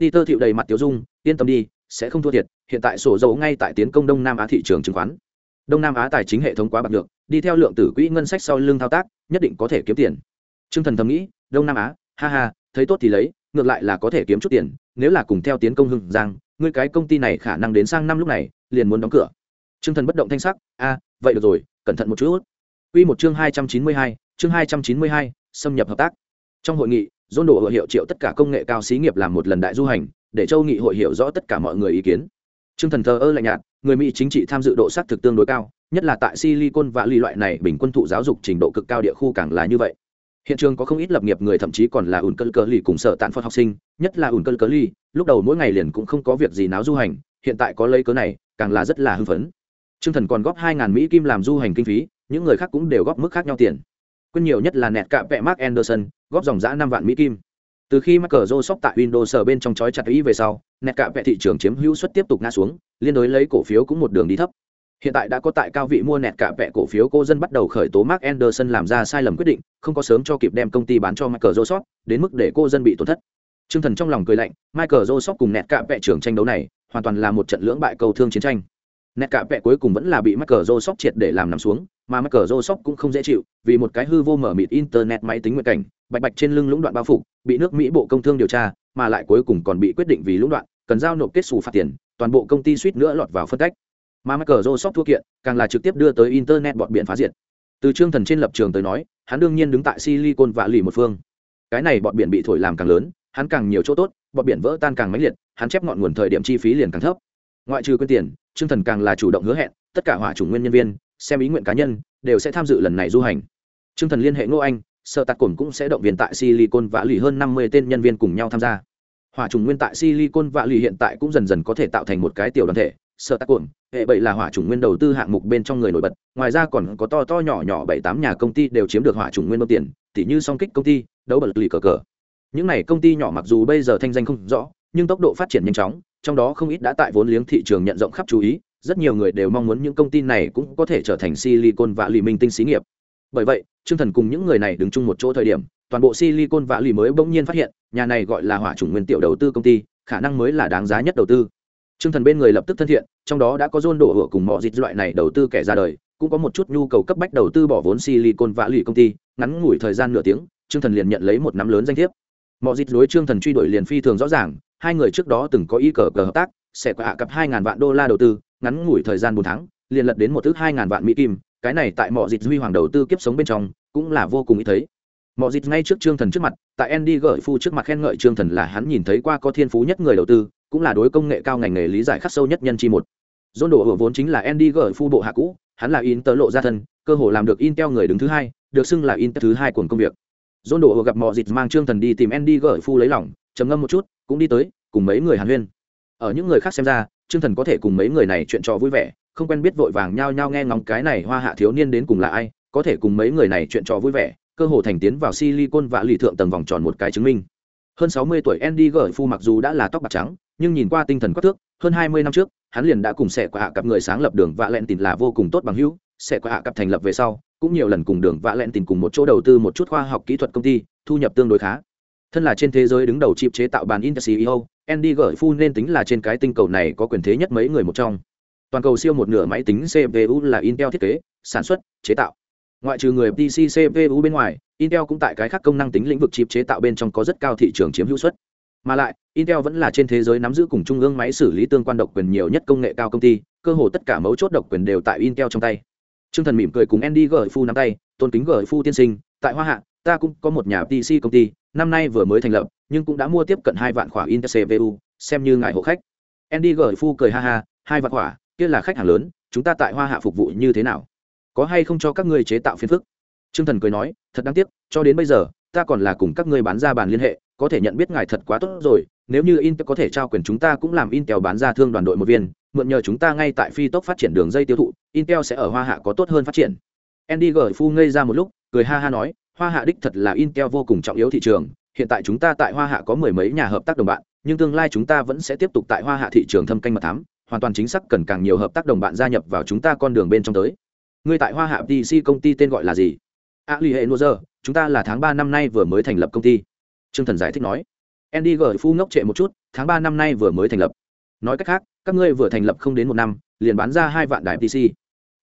Speaker 1: Đi tơ thiệu đầy mặt tiểu dung, yên tâm đi, sẽ không thua thiệt, hiện tại sổ dầu ngay tại tiến công đông nam á thị trường chứng khoán. Đông nam á tài chính hệ thống quá bạc được đi theo lượng tử quỹ ngân sách sau lưng thao tác, nhất định có thể kiếm tiền. Trương thần thầm nghĩ, đông nam á, ha ha, thấy tốt thì lấy, ngược lại là có thể kiếm chút tiền, nếu là cùng theo tiến công hưng giang, ngươi cái công ty này khả năng đến sang năm lúc này, liền muốn đóng cửa. Trương thần bất động thanh sắc a vậy được rồi cẩn thận một chút Quy một chương 292, chương 292, xâm nhập hợp tác. Trong hội nghị, Dôn đổ hiệu triệu tất cả công nghệ cao xí nghiệp làm một lần đại du hành, để châu nghị hội hiểu rõ tất cả mọi người ý kiến. Trương Thần thờ ơ lạnh nhạt, người Mỹ chính trị tham dự độ xác thực tương đối cao, nhất là tại Silicon và lì loại này bình quân thụ giáo dục trình độ cực cao địa khu càng là như vậy. Hiện trường có không ít lập nghiệp người thậm chí còn là ủn cơn cờ lì cùng sở tạn phật học sinh, nhất là ủn cơn cờ lì, lúc đầu mỗi ngày liền cũng không có việc gì náo du hành, hiện tại có lấy cớ này, càng là rất là hưng phấn. Trương Thần còn góp 2000 Mỹ kim làm du hành kinh phí, những người khác cũng đều góp mức khác nhau tiền. Quân nhiều nhất là nẹt cả vẽ Mark Anderson, góp dòng giá 5 vạn Mỹ kim. Từ khi Michael Joseph tại Windows bên trong chói chặt ý về sau, nẹt cả vẽ thị trường chiếm hữu suất tiếp tục ngã xuống, liên đối lấy cổ phiếu cũng một đường đi thấp. Hiện tại đã có tại cao vị mua nẹt cả vẽ cổ phiếu cô dân bắt đầu khởi tố Mark Anderson làm ra sai lầm quyết định, không có sớm cho kịp đem công ty bán cho Michael Joseph, đến mức để cô dân bị tổn thất. Trương Thần trong lòng cười lạnh, Michael Joseph cùng nẹt cả vẽ trưởng tranh đấu này, hoàn toàn là một trận lưỡng bại cầu thương chiến tranh nét cả vẹ cuối cùng vẫn là bị mắc cờ rô sóc triệt để làm nằm xuống, mà mắc cờ rô sóc cũng không dễ chịu, vì một cái hư vô mở mịt internet máy tính nguyện cảnh, bạch bạch trên lưng lũng đoạn bao phục bị nước mỹ bộ công thương điều tra, mà lại cuối cùng còn bị quyết định vì lũng đoạn, cần giao nộp kết xù phạt tiền, toàn bộ công ty suýt nữa lọt vào phân cách. Mà mắc cờ rô sóc thua kiện, càng là trực tiếp đưa tới internet bọn biện phá diệt. Từ trương thần trên lập trường tới nói, hắn đương nhiên đứng tại silicon và lì một phương. Cái này bọn biển bị thổi làm càng lớn, hắn càng nhiều chỗ tốt, bọn biển vỡ tan càng mãnh liệt, hắn chép ngọn nguồn thời điểm chi phí liền càng thấp ngoại trừ quyên tiền, trương thần càng là chủ động hứa hẹn, tất cả hỏa chủ nguyên nhân viên, xem ý nguyện cá nhân, đều sẽ tham dự lần này du hành. Trương thần liên hệ ngô anh, sợ tạc cồn cũng sẽ động viên tại silicon và lì hơn năm mươi tên nhân viên cùng nhau tham gia. Hỏa trùng nguyên tại silicon và lì hiện tại cũng dần dần có thể tạo thành một cái tiểu đoàn thể, sợ tạc cồn hệ bảy là hỏa trùng nguyên đầu tư hạng mục bên trong người nổi bật, ngoài ra còn có to to nhỏ nhỏ bảy tám nhà công ty đều chiếm được hỏa trùng nguyên đông tiền, tỉ như song kích công ty, đấu bật lì cờ cờ. Những này công ty nhỏ mặc dù bây giờ thanh danh không rõ, nhưng tốc độ phát triển nhanh chóng trong đó không ít đã tại vốn liếng thị trường nhận rộng khắp chú ý, rất nhiều người đều mong muốn những công ty này cũng có thể trở thành silicon và lì minh tinh xí nghiệp. Bởi vậy, trương thần cùng những người này đứng chung một chỗ thời điểm, toàn bộ silicon vạ lì mới bỗng nhiên phát hiện, nhà này gọi là hỏa chủng nguyên tiểu đầu tư công ty, khả năng mới là đáng giá nhất đầu tư. Trương thần bên người lập tức thân thiện, trong đó đã có dôn đổ hựa cùng mọi dịch loại này đầu tư kẻ ra đời, cũng có một chút nhu cầu cấp bách đầu tư bỏ vốn silicon vạ lì công ty, ngắn ngủi thời gian nửa tiếng, trương thần liền nhận lấy một nắm lớn danh thiếp. Mọi dịch lối trương thần truy đuổi liền phi thường rõ ràng hai người trước đó từng có ý cờ cờ hợp tác, sẽ có hạ cặp hai ngàn vạn đô la đầu tư, ngắn ngủi thời gian bốn tháng, liền lật đến một thước hai ngàn vạn mỹ kim. Cái này tại mọi dịch duy hoàng đầu tư kiếp sống bên trong cũng là vô cùng ý thấy. Mọi dịch ngay trước trương thần trước mặt, tại andy gợi phu trước mặt khen ngợi trương thần là hắn nhìn thấy qua có thiên phú nhất người đầu tư, cũng là đối công nghệ cao ngành nghề lý giải khắc sâu nhất nhân chi một. Dôn đổ ở vốn chính là andy gợi phu bộ hạ cũ, hắn là in tơ lộ ra thân, cơ hội làm được intel người đứng thứ hai, được xưng là intel thứ hai của công việc dôn đổ hưởng gặp mọi dịp mang trương thần đi tìm andy gửi phu lấy lòng, trầm ngâm một chút, cũng đi tới, cùng mấy người hàn huyên. Ở những người khác xem ra, trương thần có thể cùng mấy người này chuyện trò vui vẻ, không quen biết vội vàng nhao nhao nghe ngóng cái này hoa hạ thiếu niên đến cùng là ai, có thể cùng mấy người này chuyện trò vui vẻ, cơ hồ thành tiến vào silicon và lì thượng tầng vòng tròn một cái chứng minh. Hơn sáu mươi tuổi andy gởi phu mặc dù đã là tóc bạc trắng, nhưng nhìn qua tinh thần quắc thước, hơn hai mươi năm trước, hắn liền đã cùng sẻ qua hạ cặp người sáng lập đường và lẹn tìm là vô cùng tốt bằng hữu. Sẻ qua hạ cặp thành lập về sau cũng nhiều lần cùng đường vạ lẹn tìm cùng một chỗ đầu tư một chút khoa học kỹ thuật công ty thu nhập tương đối khá. Thân là trên thế giới đứng đầu chip chế tạo bàn inter CEO, Andy gởi phu nên tính là trên cái tinh cầu này có quyền thế nhất mấy người một trong. Toàn cầu siêu một nửa máy tính CPU là Intel thiết kế, sản xuất, chế tạo. Ngoại trừ người pc cpu bên ngoài intel cũng tại cái khác công năng tính lĩnh vực chip chế tạo bên trong có rất cao thị trường chiếm hữu suất. Mà lại intel vẫn là trên thế giới nắm giữ cùng trung ương máy xử lý tương quan độc quyền nhiều nhất công nghệ cao công ty cơ hồ tất cả mấu chốt độc quyền đều tại intel trong tay. Trương Thần mỉm cười cùng Andy gửi phu nắm tay, tôn kính gửi phu tiên sinh, tại Hoa Hạ, ta cũng có một nhà PC công ty, năm nay vừa mới thành lập, nhưng cũng đã mua tiếp cận hai vạn khỏa Intel CPU, xem như ngài hộ khách. Andy gửi phu cười ha ha, hai vạn khỏa, kia là khách hàng lớn, chúng ta tại Hoa Hạ phục vụ như thế nào? có hay không cho các ngươi chế tạo phiền phức Trương thần cười nói thật đáng tiếc cho đến bây giờ ta còn là cùng các ngươi bán ra bàn liên hệ có thể nhận biết ngài thật quá tốt rồi nếu như intel có thể trao quyền chúng ta cũng làm intel bán ra thương đoàn đội một viên mượn nhờ chúng ta ngay tại phi tốc phát triển đường dây tiêu thụ, intel sẽ ở hoa hạ có tốt hơn phát triển. Andy g phu ngây ra một lúc, cười ha ha nói, hoa hạ đích thật là intel vô cùng trọng yếu thị trường, hiện tại chúng ta tại hoa hạ có mười mấy nhà hợp tác đồng bạn, nhưng tương lai chúng ta vẫn sẽ tiếp tục tại hoa hạ thị trường thâm canh mật thám, hoàn toàn chính xác cần càng nhiều hợp tác đồng bạn gia nhập vào chúng ta con đường bên trong tới. Ngươi tại hoa hạ dc công ty tên gọi là gì? A l hệ giờ chúng ta là tháng ba năm nay vừa mới thành lập công ty. Trương thần giải thích nói. Andy g phu ngốc trệ một chút, tháng ba năm nay vừa mới thành lập. Nói cách khác các ngươi vừa thành lập không đến một năm liền bán ra hai vạn đài pc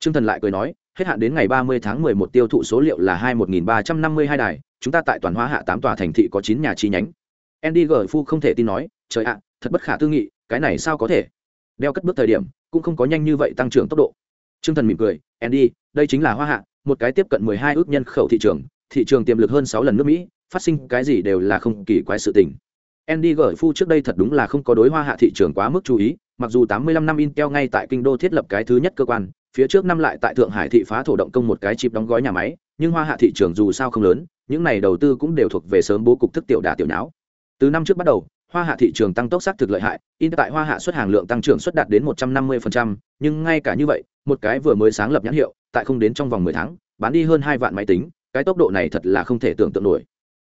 Speaker 1: t r ư ơ n g thần lại cười nói hết hạn đến ngày ba mươi tháng mười một tiêu thụ số liệu là hai một nghìn ba trăm năm mươi hai đài chúng ta tại toàn hóa hạ tám tòa thành thị có chín nhà chi nhánh. Andy g phu không thể tin nói trời ạ thật bất khả tư nghị cái này sao có thể? Đeo cất bước thời điểm cũng không có nhanh như vậy tăng trưởng tốc độ. Trương Thần mỉm cười, "Andy, đây chính là Hoa Hạ, một cái tiếp cận 12 ước nhân khẩu thị trường, thị trường tiềm lực hơn sáu lần nước Mỹ, phát sinh cái gì đều là không kỳ quái sự tình." Andy gửi phu trước đây thật đúng là không có đối Hoa Hạ thị trường quá mức chú ý, mặc dù 85 năm Intel ngay tại kinh đô thiết lập cái thứ nhất cơ quan, phía trước năm lại tại Thượng Hải thị phá thổ động công một cái chip đóng gói nhà máy, nhưng Hoa Hạ thị trường dù sao không lớn, những này đầu tư cũng đều thuộc về sớm bố cục thức tiểu đả tiểu nháo. Từ năm trước bắt đầu, hoa hạ thị trường tăng tốc sắc thực lợi hại in tại hoa hạ xuất hàng lượng tăng trưởng xuất đạt đến một trăm năm 150%, nhưng ngay cả như vậy một cái vừa mới sáng lập nhãn hiệu tại không đến trong vòng mười tháng bán đi hơn hai vạn máy tính cái tốc độ này thật là không thể tưởng tượng nổi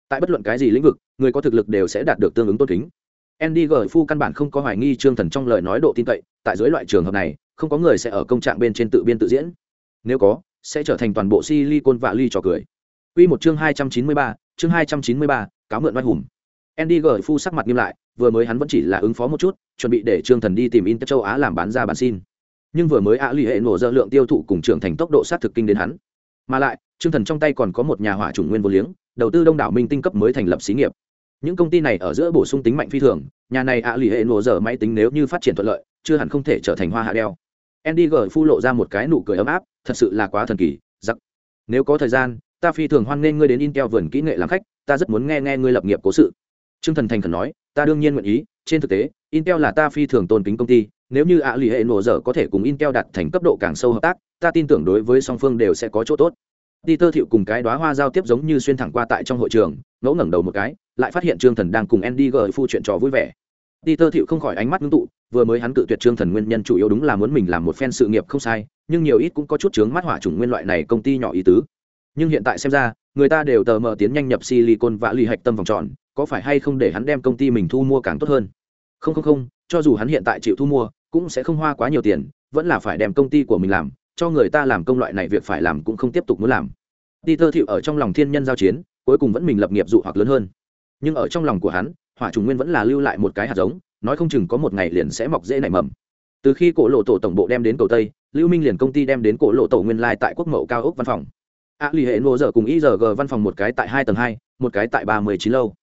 Speaker 1: tại bất luận cái gì lĩnh vực người có thực lực đều sẽ đạt được tương ứng tôn kính andy gởi phu căn bản không có hoài nghi trương thần trong lời nói độ tin cậy tại dưới loại trường hợp này không có người sẽ ở công trạng bên trên tự biên tự diễn. Nếu có sẽ trở thành toàn bộ silicon vạ ly trò cười. Quy một chương hai trăm chín mươi ba, chương hai trăm chín mươi ba, cáo mượn oai hùng. Andy gởi phu sắc mặt nghiêm lại vừa mới hắn vẫn chỉ là ứng phó một chút chuẩn bị để trương thần đi tìm inter châu á làm bán ra bản xin. Nhưng vừa mới ạ lì hệ nổ dơ lượng tiêu thụ cùng trưởng thành tốc độ sát thực kinh đến hắn. Mà lại trương thần trong tay còn có một nhà hỏa chủng nguyên vô liếng đầu tư đông đảo minh tinh cấp mới thành lập xí nghiệp những công ty này ở giữa bổ sung tính mạnh phi thường nhà này ạ lì hệ nổ dở máy tính nếu như phát triển thuận lợi chưa hẳn không thể trở thành hoa hạ đeo. Andy g phu lộ ra một cái nụ cười ấm áp thật sự là quá thần kỳ giặc. Nếu có thời gian ta phi thường hoan nghênh ngươi đến intel vườn kỹ nghệ làm khách ta rất muốn nghe nghe ngươi lập nghiệp cố sự. Trương Thần thành khẩn nói, ta đương nhiên nguyện ý, trên thực tế, Intel là ta phi thường tôn kính công ty, nếu như ạ lì hệ nổ dở có thể cùng Intel đạt thành cấp độ càng sâu hợp tác, ta tin tưởng đối với song phương đều sẽ có chỗ tốt. Peter Thiệu cùng cái đóa hoa giao tiếp giống như xuyên thẳng qua tại trong hội trường, ngẫu ngẩng đầu một cái, lại phát hiện Trương Thần đang cùng Andy gửi phu chuyện trò vui vẻ. Peter Thiệu không khỏi ánh mắt ngưng tụ, vừa mới hắn cự tuyệt Trương Thần nguyên nhân chủ yếu đúng là muốn mình làm một phen sự nghiệp không sai, nhưng nhiều ít cũng có chút chướng mắt hỏa chủng nguyên loại này công ty nhỏ ý tứ. Nhưng hiện tại xem ra, người ta đều tờ mờ tiến nhanh nhập silicon và lì hạch tâm vòng tròn, có phải hay không để hắn đem công ty mình thu mua càng tốt hơn không không không cho dù hắn hiện tại chịu thu mua cũng sẽ không hoa quá nhiều tiền vẫn là phải đem công ty của mình làm cho người ta làm công loại này việc phải làm cũng không tiếp tục muốn làm Peter Thiệu ở trong lòng thiên nhân giao chiến, cuối cùng vẫn mình lập nghiệp dụ hoặc lớn hơn nhưng ở trong lòng của hắn hỏa trùng nguyên vẫn là lưu lại một cái hạt giống nói không chừng có một ngày liền sẽ mọc dễ nảy mầm. Từ khi cổ lộ tổ tổng bộ đem đến cầu tây lưu minh liền công ty đem đến cổ lộ tổ nguyên lai tại quốc mậu cao ốc văn phòng. A à, ì hệ nô giờ cùng y giờ g văn phòng một cái tại hai tầng hai một cái tại ba mươi chín lâu.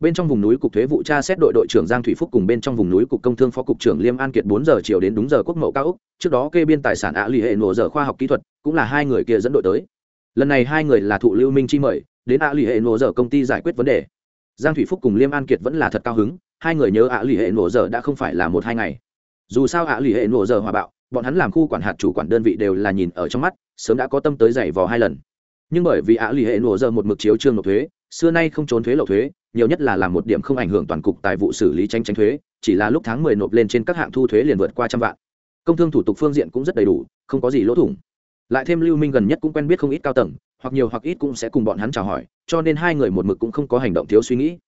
Speaker 1: Bên trong vùng núi cục thuế vụ tra xét đội đội trưởng giang thủy phúc cùng bên trong vùng núi cục công thương phó cục trưởng liêm an kiệt bốn giờ chiều đến đúng giờ quốc mậu cao ốc trước đó kê biên tài sản a l ì hệ nổ giờ khoa học kỹ thuật cũng là hai người kia dẫn đội tới. Lần này hai người là thụ lưu minh chi mời đến a l ì hệ nổ giờ công ty giải quyết vấn đề giang thủy phúc cùng liêm an kiệt vẫn là thật cao hứng, hai người nhớ ạ lì hệ nổ giờ đã không phải là một hai ngày. Dù sao ạ lì hệ nổ giờ hòa bạo, bọn hắn làm khu quản hạt chủ quản đơn vị đều là nhìn ở trong mắt, sớm đã có tâm tới giày vò hai lần. Nhưng bởi vì ạ lì hệ nổ giờ một mực chiếu trương nộp thuế, xưa nay không trốn thuế lậu thuế, nhiều nhất là làm một điểm không ảnh hưởng toàn cục tài vụ xử lý tranh tránh thuế, chỉ là lúc tháng mười nộp lên trên các hạng thu thuế liền vượt qua trăm vạn. Công thương thủ tục phương diện cũng rất đầy đủ, không có gì lỗ thủng. Lại thêm lưu minh gần nhất cũng quen biết không ít cao tầng hoặc nhiều hoặc ít cũng sẽ cùng bọn hắn chào hỏi, cho nên hai người một mực cũng không có hành động thiếu suy nghĩ.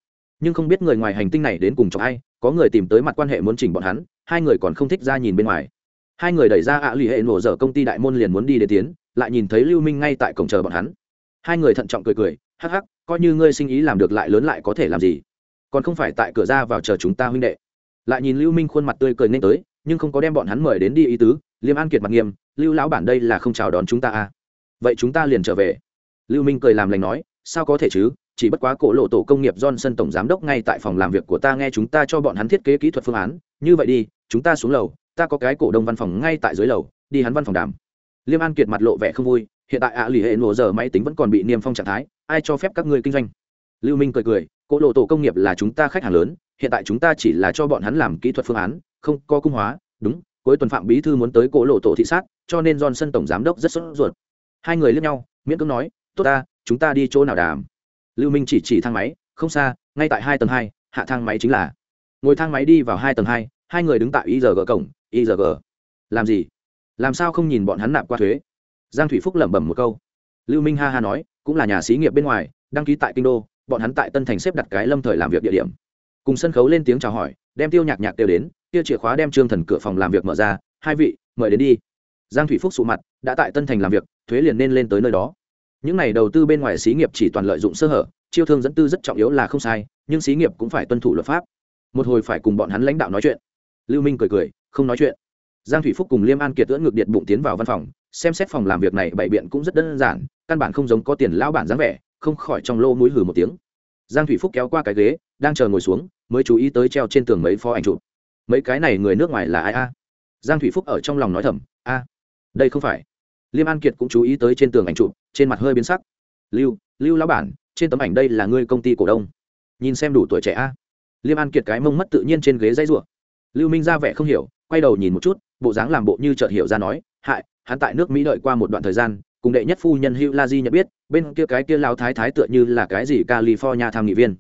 Speaker 1: Nhưng không biết người ngoài hành tinh này đến cùng chọc ai, có người tìm tới mặt quan hệ muốn chỉnh bọn hắn, hai người còn không thích ra nhìn bên ngoài. Hai người đẩy ra ạ à lì hệ nổ dở công ty đại môn liền muốn đi để tiến, lại nhìn thấy lưu minh ngay tại cổng chờ bọn hắn. Hai người thận trọng cười cười, hắc hắc, coi như ngươi sinh ý làm được lại lớn lại có thể làm gì? Còn không phải tại cửa ra vào chờ chúng ta huynh đệ. Lại nhìn lưu minh khuôn mặt tươi cười nên tới, nhưng không có đem bọn hắn mời đến đi ý tứ, liêm an kiệt mặt nghiêm, lưu lão bản đây là không chào đón chúng ta à? Vậy chúng ta liền trở về lưu minh cười làm lành nói, sao có thể chứ? Chỉ bất quá cổ lộ tổ công nghiệp johnson tổng giám đốc ngay tại phòng làm việc của ta nghe chúng ta cho bọn hắn thiết kế kỹ thuật phương án. Như vậy đi, chúng ta xuống lầu, ta có cái cổ đông văn phòng ngay tại dưới lầu, đi hắn văn phòng đàm. Liêm an kiệt mặt lộ vẻ không vui, hiện tại ạ à lì hệ nổ giờ máy tính vẫn còn bị niêm phong trạng thái, ai cho phép các ngươi kinh doanh? Lưu minh cười cười, cổ lộ tổ công nghiệp là chúng ta khách hàng lớn, hiện tại chúng ta chỉ là cho bọn hắn làm kỹ thuật phương án, không có cung hóa, đúng, cuối tuần phạm bí thư muốn tới cổ lộ tổ thị sát, cho nên johnson tổng giám đốc rất sốt ruột. Hai người liếc nhau, miễn cưỡng nói tốt ta, chúng ta đi chỗ nào đàm? Lưu minh chỉ chỉ thang máy, không xa, ngay tại hai tầng hai, hạ thang máy chính là. Ngồi thang máy đi vào hai tầng hai hai người đứng tại igg cổng igg làm gì? Làm sao không nhìn bọn hắn nạp qua thuế? Giang thủy phúc lẩm bẩm một câu. Lưu minh ha ha nói, cũng là nhà xí nghiệp bên ngoài, đăng ký tại kinh đô, bọn hắn tại tân thành xếp đặt cái lâm thời làm việc địa điểm. Cùng sân khấu lên tiếng chào hỏi, đem tiêu nhạc nhạc đều đến, kia chìa khóa đem trương thần cửa phòng làm việc mở ra, hai vị, mời đến đi. Giang thủy phúc sụ mặt, đã tại tân thành làm việc, thuế liền nên lên tới nơi đó những này đầu tư bên ngoài xí nghiệp chỉ toàn lợi dụng sơ hở, chiêu thương dẫn tư rất trọng yếu là không sai, nhưng xí nghiệp cũng phải tuân thủ luật pháp. Một hồi phải cùng bọn hắn lãnh đạo nói chuyện. Lưu minh cười cười, không nói chuyện. Giang thủy phúc cùng liêm an kiệt ưỡn ngược điện bụng tiến vào văn phòng, xem xét phòng làm việc này bày biện cũng rất đơn giản, căn bản không giống có tiền lão bản dáng vẻ, không khỏi trong lô mũi hừ một tiếng. Giang thủy phúc kéo qua cái ghế, đang chờ ngồi xuống, mới chú ý tới treo trên tường mấy pho ảnh chụp. Mấy cái này người nước ngoài là ai a? Giang thủy phúc ở trong lòng nói thầm, a, đây không phải liêm an kiệt cũng chú ý tới trên tường ảnh chụp trên mặt hơi biến sắc. Lưu lưu lão bản trên tấm ảnh đây là ngươi công ty cổ đông. Nhìn xem đủ tuổi trẻ a. Liêm an kiệt cái mông mất tự nhiên trên ghế dây rủa. Lưu minh ra vẻ không hiểu quay đầu nhìn một chút bộ dáng làm bộ như chợt hiểu ra nói hại hắn tại nước mỹ đợi qua một đoạn thời gian cùng đệ nhất phu nhân hữu la di nhận biết bên kia cái kia lao thái thái tựa như là cái gì california tham nghị viên.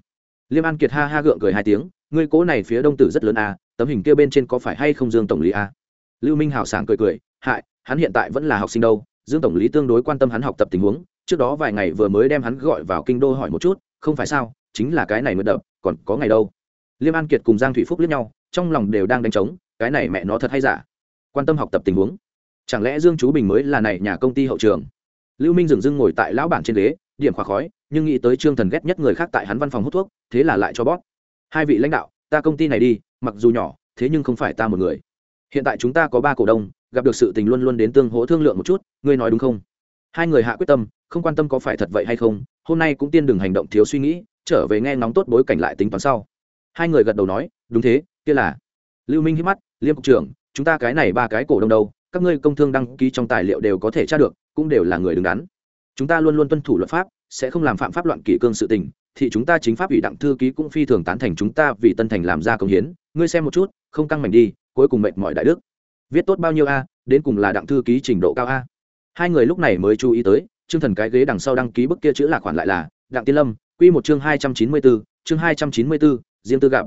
Speaker 1: Liêm an kiệt ha ha gượng cười hai tiếng ngươi cố này phía đông tử rất lớn à, tấm hình kia bên trên có phải hay không dương tổng lý à? lưu minh hảo sảng cười cười hại hắn hiện tại vẫn là học sinh đâu, dương tổng lý tương đối quan tâm hắn học tập tình huống, trước đó vài ngày vừa mới đem hắn gọi vào kinh đô hỏi một chút, không phải sao, chính là cái này mới đập, còn có ngày đâu. Liêm an kiệt cùng giang thủy phúc lướt nhau, trong lòng đều đang đánh trống, cái này mẹ nó thật hay giả? Quan tâm học tập tình huống. Chẳng lẽ dương chú bình mới là này nhà công ty hậu trường? Lưu minh dừng dưng ngồi tại lão bản trên ghế, điểm khóa khói, nhưng nghĩ tới trương thần ghét nhất người khác tại hắn văn phòng hút thuốc, thế là lại cho bót hai vị lãnh đạo, ta công ty này đi, mặc dù nhỏ, thế nhưng không phải ta một người hiện tại chúng ta có ba cổ đông, gặp được sự tình luôn luôn đến tương hỗ thương lượng một chút, ngươi nói đúng không? Hai người hạ quyết tâm, không quan tâm có phải thật vậy hay không, hôm nay cũng tiên đừng hành động thiếu suy nghĩ, trở về nghe nóng tốt bối cảnh lại tính toán sau. Hai người gật đầu nói, đúng thế, kia là. Lưu minh hít mắt, liêm cục trưởng, chúng ta cái này ba cái cổ đông đâu, các ngươi công thương đăng ký trong tài liệu đều có thể tra được, cũng đều là người đứng đắn. Chúng ta luôn luôn tuân thủ luật pháp, sẽ không làm phạm pháp loạn kỷ cương sự tình, thì chúng ta chính pháp ủy đặng thư ký cũng phi thường tán thành chúng ta vì tân thành làm ra công hiến. Ngươi xem một chút, không căng mảnh đi cuối cùng mệt mỏi đại đức. Viết tốt bao nhiêu a, đến cùng là đặng thư ký trình độ cao a. Hai người lúc này mới chú ý tới, chương thần cái ghế đằng sau đăng ký bức kia chữ là khoản lại là, đặng tiên lâm, quy một chương hai trăm chín mươi bốn, chương hai trăm chín mươi bốn, riêng tư gặp.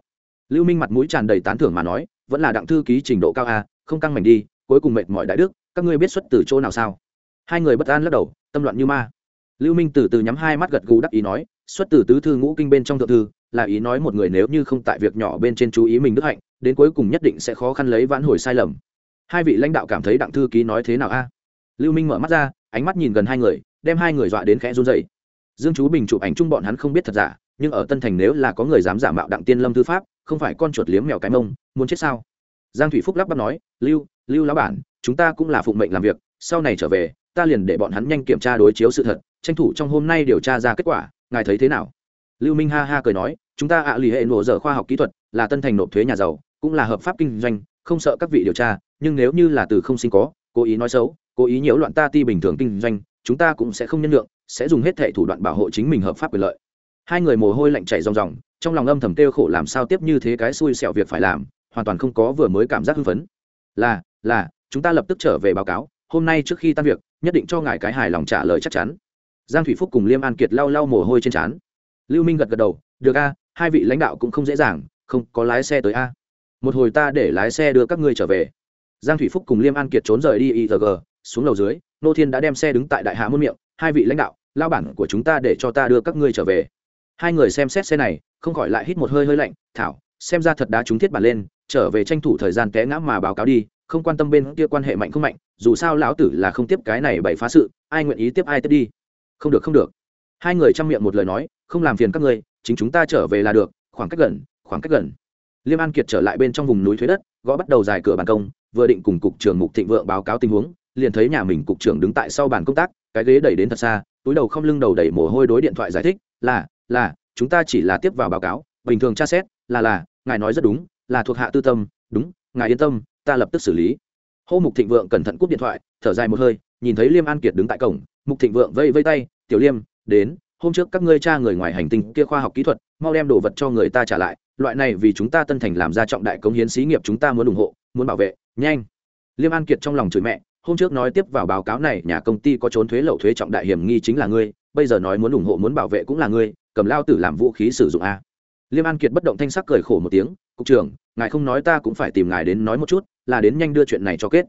Speaker 1: Lưu minh mặt mũi tràn đầy tán thưởng mà nói, vẫn là đặng thư ký trình độ cao a, không căng mảnh đi, cuối cùng mệt mỏi đại đức, các ngươi biết xuất từ chỗ nào sao? Hai người bất an lắc đầu, tâm loạn như ma. Lưu minh từ từ nhắm hai mắt gật gù đắc ý nói, xuất từ tứ thư ngũ kinh bên trong thượng thư, là ý nói một người nếu như không tại việc nhỏ bên trên chú ý mình đức hạnh đến cuối cùng nhất định sẽ khó khăn lấy vãn hồi sai lầm. Hai vị lãnh đạo cảm thấy đặng thư ký nói thế nào a? Lưu minh mở mắt ra, ánh mắt nhìn gần hai người, đem hai người dọa đến khẽ run dậy dương chú bình chụp ảnh chung bọn hắn không biết thật giả, nhưng ở tân thành nếu là có người dám giả mạo đặng tiên lâm thư pháp, không phải con chuột liếm mèo cái mông, muốn chết sao? Giang thủy phúc lắp bắp nói, lưu lưu lão bản, chúng ta cũng là phụng mệnh làm việc, sau này trở về, ta liền để bọn hắn nhanh kiểm tra đối chiếu sự thật, tranh thủ trong hôm nay điều tra ra kết quả, ngài thấy thế nào? Lưu minh ha ha cười nói, chúng ta ạ à lì hệ nổ dở khoa học kỹ thuật, là tân thành nộp thuế nhà giàu cũng là hợp pháp kinh doanh, không sợ các vị điều tra, nhưng nếu như là từ không sinh có, cố ý nói xấu, cố ý nhiễu loạn ta ti bình thường kinh doanh, chúng ta cũng sẽ không nhân lượng sẽ dùng hết thệ thủ đoạn bảo hộ chính mình hợp pháp quyền lợi. Hai người mồ hôi lạnh chảy ròng ròng, trong lòng âm thầm kêu khổ làm sao tiếp như thế cái xui xẹo việc phải làm, hoàn toàn không có vừa mới cảm giác hưng phấn. Là là, chúng ta lập tức trở về báo cáo, hôm nay trước khi tan việc, nhất định cho ngài cái hài lòng trả lời chắc chắn. Giang thủy phúc cùng liêm an kiệt lau lau mồ hôi trên trán. Lưu minh gật gật đầu, được a, hai vị lãnh đạo cũng không dễ dàng, không có lái xe tới a một hồi ta để lái xe đưa các ngươi trở về. Giang thủy phúc cùng liêm an kiệt trốn rời đi itg xuống lầu dưới, nô thiên đã đem xe đứng tại đại hạ muôn miệng, hai vị lãnh đạo, lao bản của chúng ta để cho ta đưa các ngươi trở về. Hai người xem xét xe này, không khỏi lại hít một hơi hơi lạnh, thảo, xem ra thật đá chúng thiết bản lên, trở về tranh thủ thời gian té ngã mà báo cáo đi, không quan tâm bên kia quan hệ mạnh không mạnh, dù sao lão tử là không tiếp cái này bày phá sự, ai nguyện ý tiếp ai tiếp đi. Không được không được. Hai người chăm miệng một lời nói, không làm phiền các ngươi, chính chúng ta trở về là được, khoảng cách gần, khoảng cách gần liêm an kiệt trở lại bên trong vùng núi thuế đất, gõ bắt đầu dài cửa bàn công, vừa định cùng cục trưởng mục thịnh vượng báo cáo tình huống, liền thấy nhà mình cục trưởng đứng tại sau bàn công tác, cái ghế đẩy đến thật xa, túi đầu không lưng đầu đẩy mồ hôi đối điện thoại giải thích, là là, chúng ta chỉ là tiếp vào báo cáo, bình thường tra xét, là là, ngài nói rất đúng, là thuộc hạ tư tâm, đúng, ngài yên tâm, ta lập tức xử lý. Hô mục thịnh vượng cẩn thận cúp điện thoại, thở dài một hơi, nhìn thấy liêm an kiệt đứng tại cổng, mục thịnh vượng vây vây tay, tiểu liêm, đến, hôm trước các ngươi cha người ngoài hành tinh kia khoa học kỹ thuật, mau đem đồ vật cho người ta trả lại loại này vì chúng ta tân thành làm ra trọng đại cống hiến xí nghiệp chúng ta muốn ủng hộ, muốn bảo vệ. Nhanh. Liêm an kiệt trong lòng chửi mẹ, hôm trước nói tiếp vào báo cáo này, nhà công ty có trốn thuế lậu thuế trọng đại hiểm nghi chính là ngươi, bây giờ nói muốn ủng hộ muốn bảo vệ cũng là ngươi, cầm lao tử làm vũ khí sử dụng a. Liêm an kiệt bất động thanh sắc cười khổ một tiếng, cục trưởng, ngài không nói ta cũng phải tìm ngài đến nói một chút, là đến nhanh đưa chuyện này cho kết.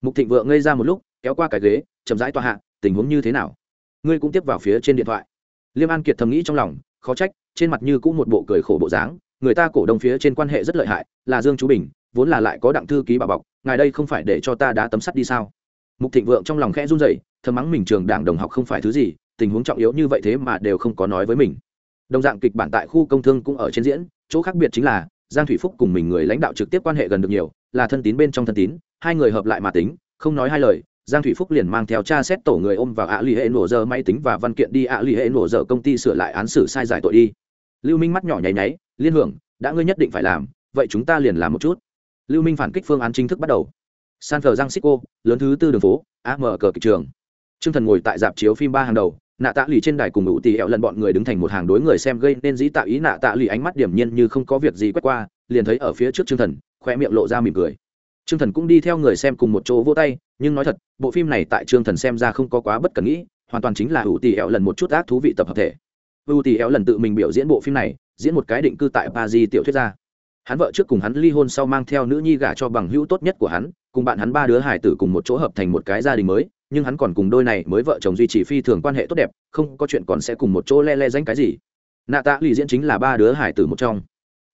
Speaker 1: Mục thịnh vợ ngây ra một lúc, kéo qua cái ghế, chậm rãi tòa hạ, tình huống như thế nào? Ngươi cũng tiếp vào phía trên điện thoại. Liêm an kiệt thầm nghĩ trong lòng, khó trách, trên mặt như cũng một bộ cười khổ bộ dáng người ta cổ đông phía trên quan hệ rất lợi hại, là dương chú bình, vốn là lại có đặng thư ký bà bọc, ngài đây không phải để cho ta đã tấm sắt đi sao? Mục thịnh vượng trong lòng khẽ run rẩy, thầm mắng mình trường đảng đồng học không phải thứ gì, tình huống trọng yếu như vậy thế mà đều không có nói với mình. Đồng dạng kịch bản tại khu công thương cũng ở trên diễn, chỗ khác biệt chính là, giang thủy phúc cùng mình người lãnh đạo trực tiếp quan hệ gần được nhiều, là thân tín bên trong thân tín, hai người hợp lại mà tính, không nói hai lời, giang thủy phúc liền mang theo cha xét tổ người ôm vào ạ lì hệ nổ giờ máy tính và văn kiện đi ạ lì hệ nổ giờ công ty sửa lại án xử sai giải tội đi. Lưu minh mắt nhỏ nháy nháy liên hưởng, đã ngươi nhất định phải làm, vậy chúng ta liền làm một chút. Lưu minh phản kích phương án chính thức bắt đầu. San francisco lớn thứ tư đường phố am cờ kịch trường. T r ư ơ n g thần ngồi tại dạp chiếu phim ba hàng đầu, nạ tạ lì trên đài cùng ủ tì ẹo lần bọn người đứng thành một hàng đối người xem gây nên dĩ tạo ý nạ tạ lì ánh mắt điểm nhiên như không có việc gì quét qua, liền thấy ở phía trước t r ư ơ n g thần khoe miệng lộ ra mỉm cười. T r ư ơ n g thần cũng đi theo người xem cùng một chỗ vô tay, nhưng nói thật, bộ phim này tại t r ư ơ n g thần xem ra không có quá bất cần nghĩ, hoàn toàn chính là ủ tì ẹo lần một chút ác thú vị tập hợp thể. Ủ tì ẹo lần tự mình biểu diễn bộ phim này diễn một cái định cư tại Paris tiểu thuyết gia. Hắn vợ trước cùng hắn ly hôn sau mang theo nữ nhi gả cho bằng hữu tốt nhất của hắn, cùng bạn hắn ba đứa hải tử cùng một chỗ hợp thành một cái gia đình mới, nhưng hắn còn cùng đôi này mới vợ chồng duy trì phi thường quan hệ tốt đẹp, không có chuyện còn sẽ cùng một chỗ le le danh cái gì. Nạ tạ lì diễn chính là ba đứa hải tử một trong.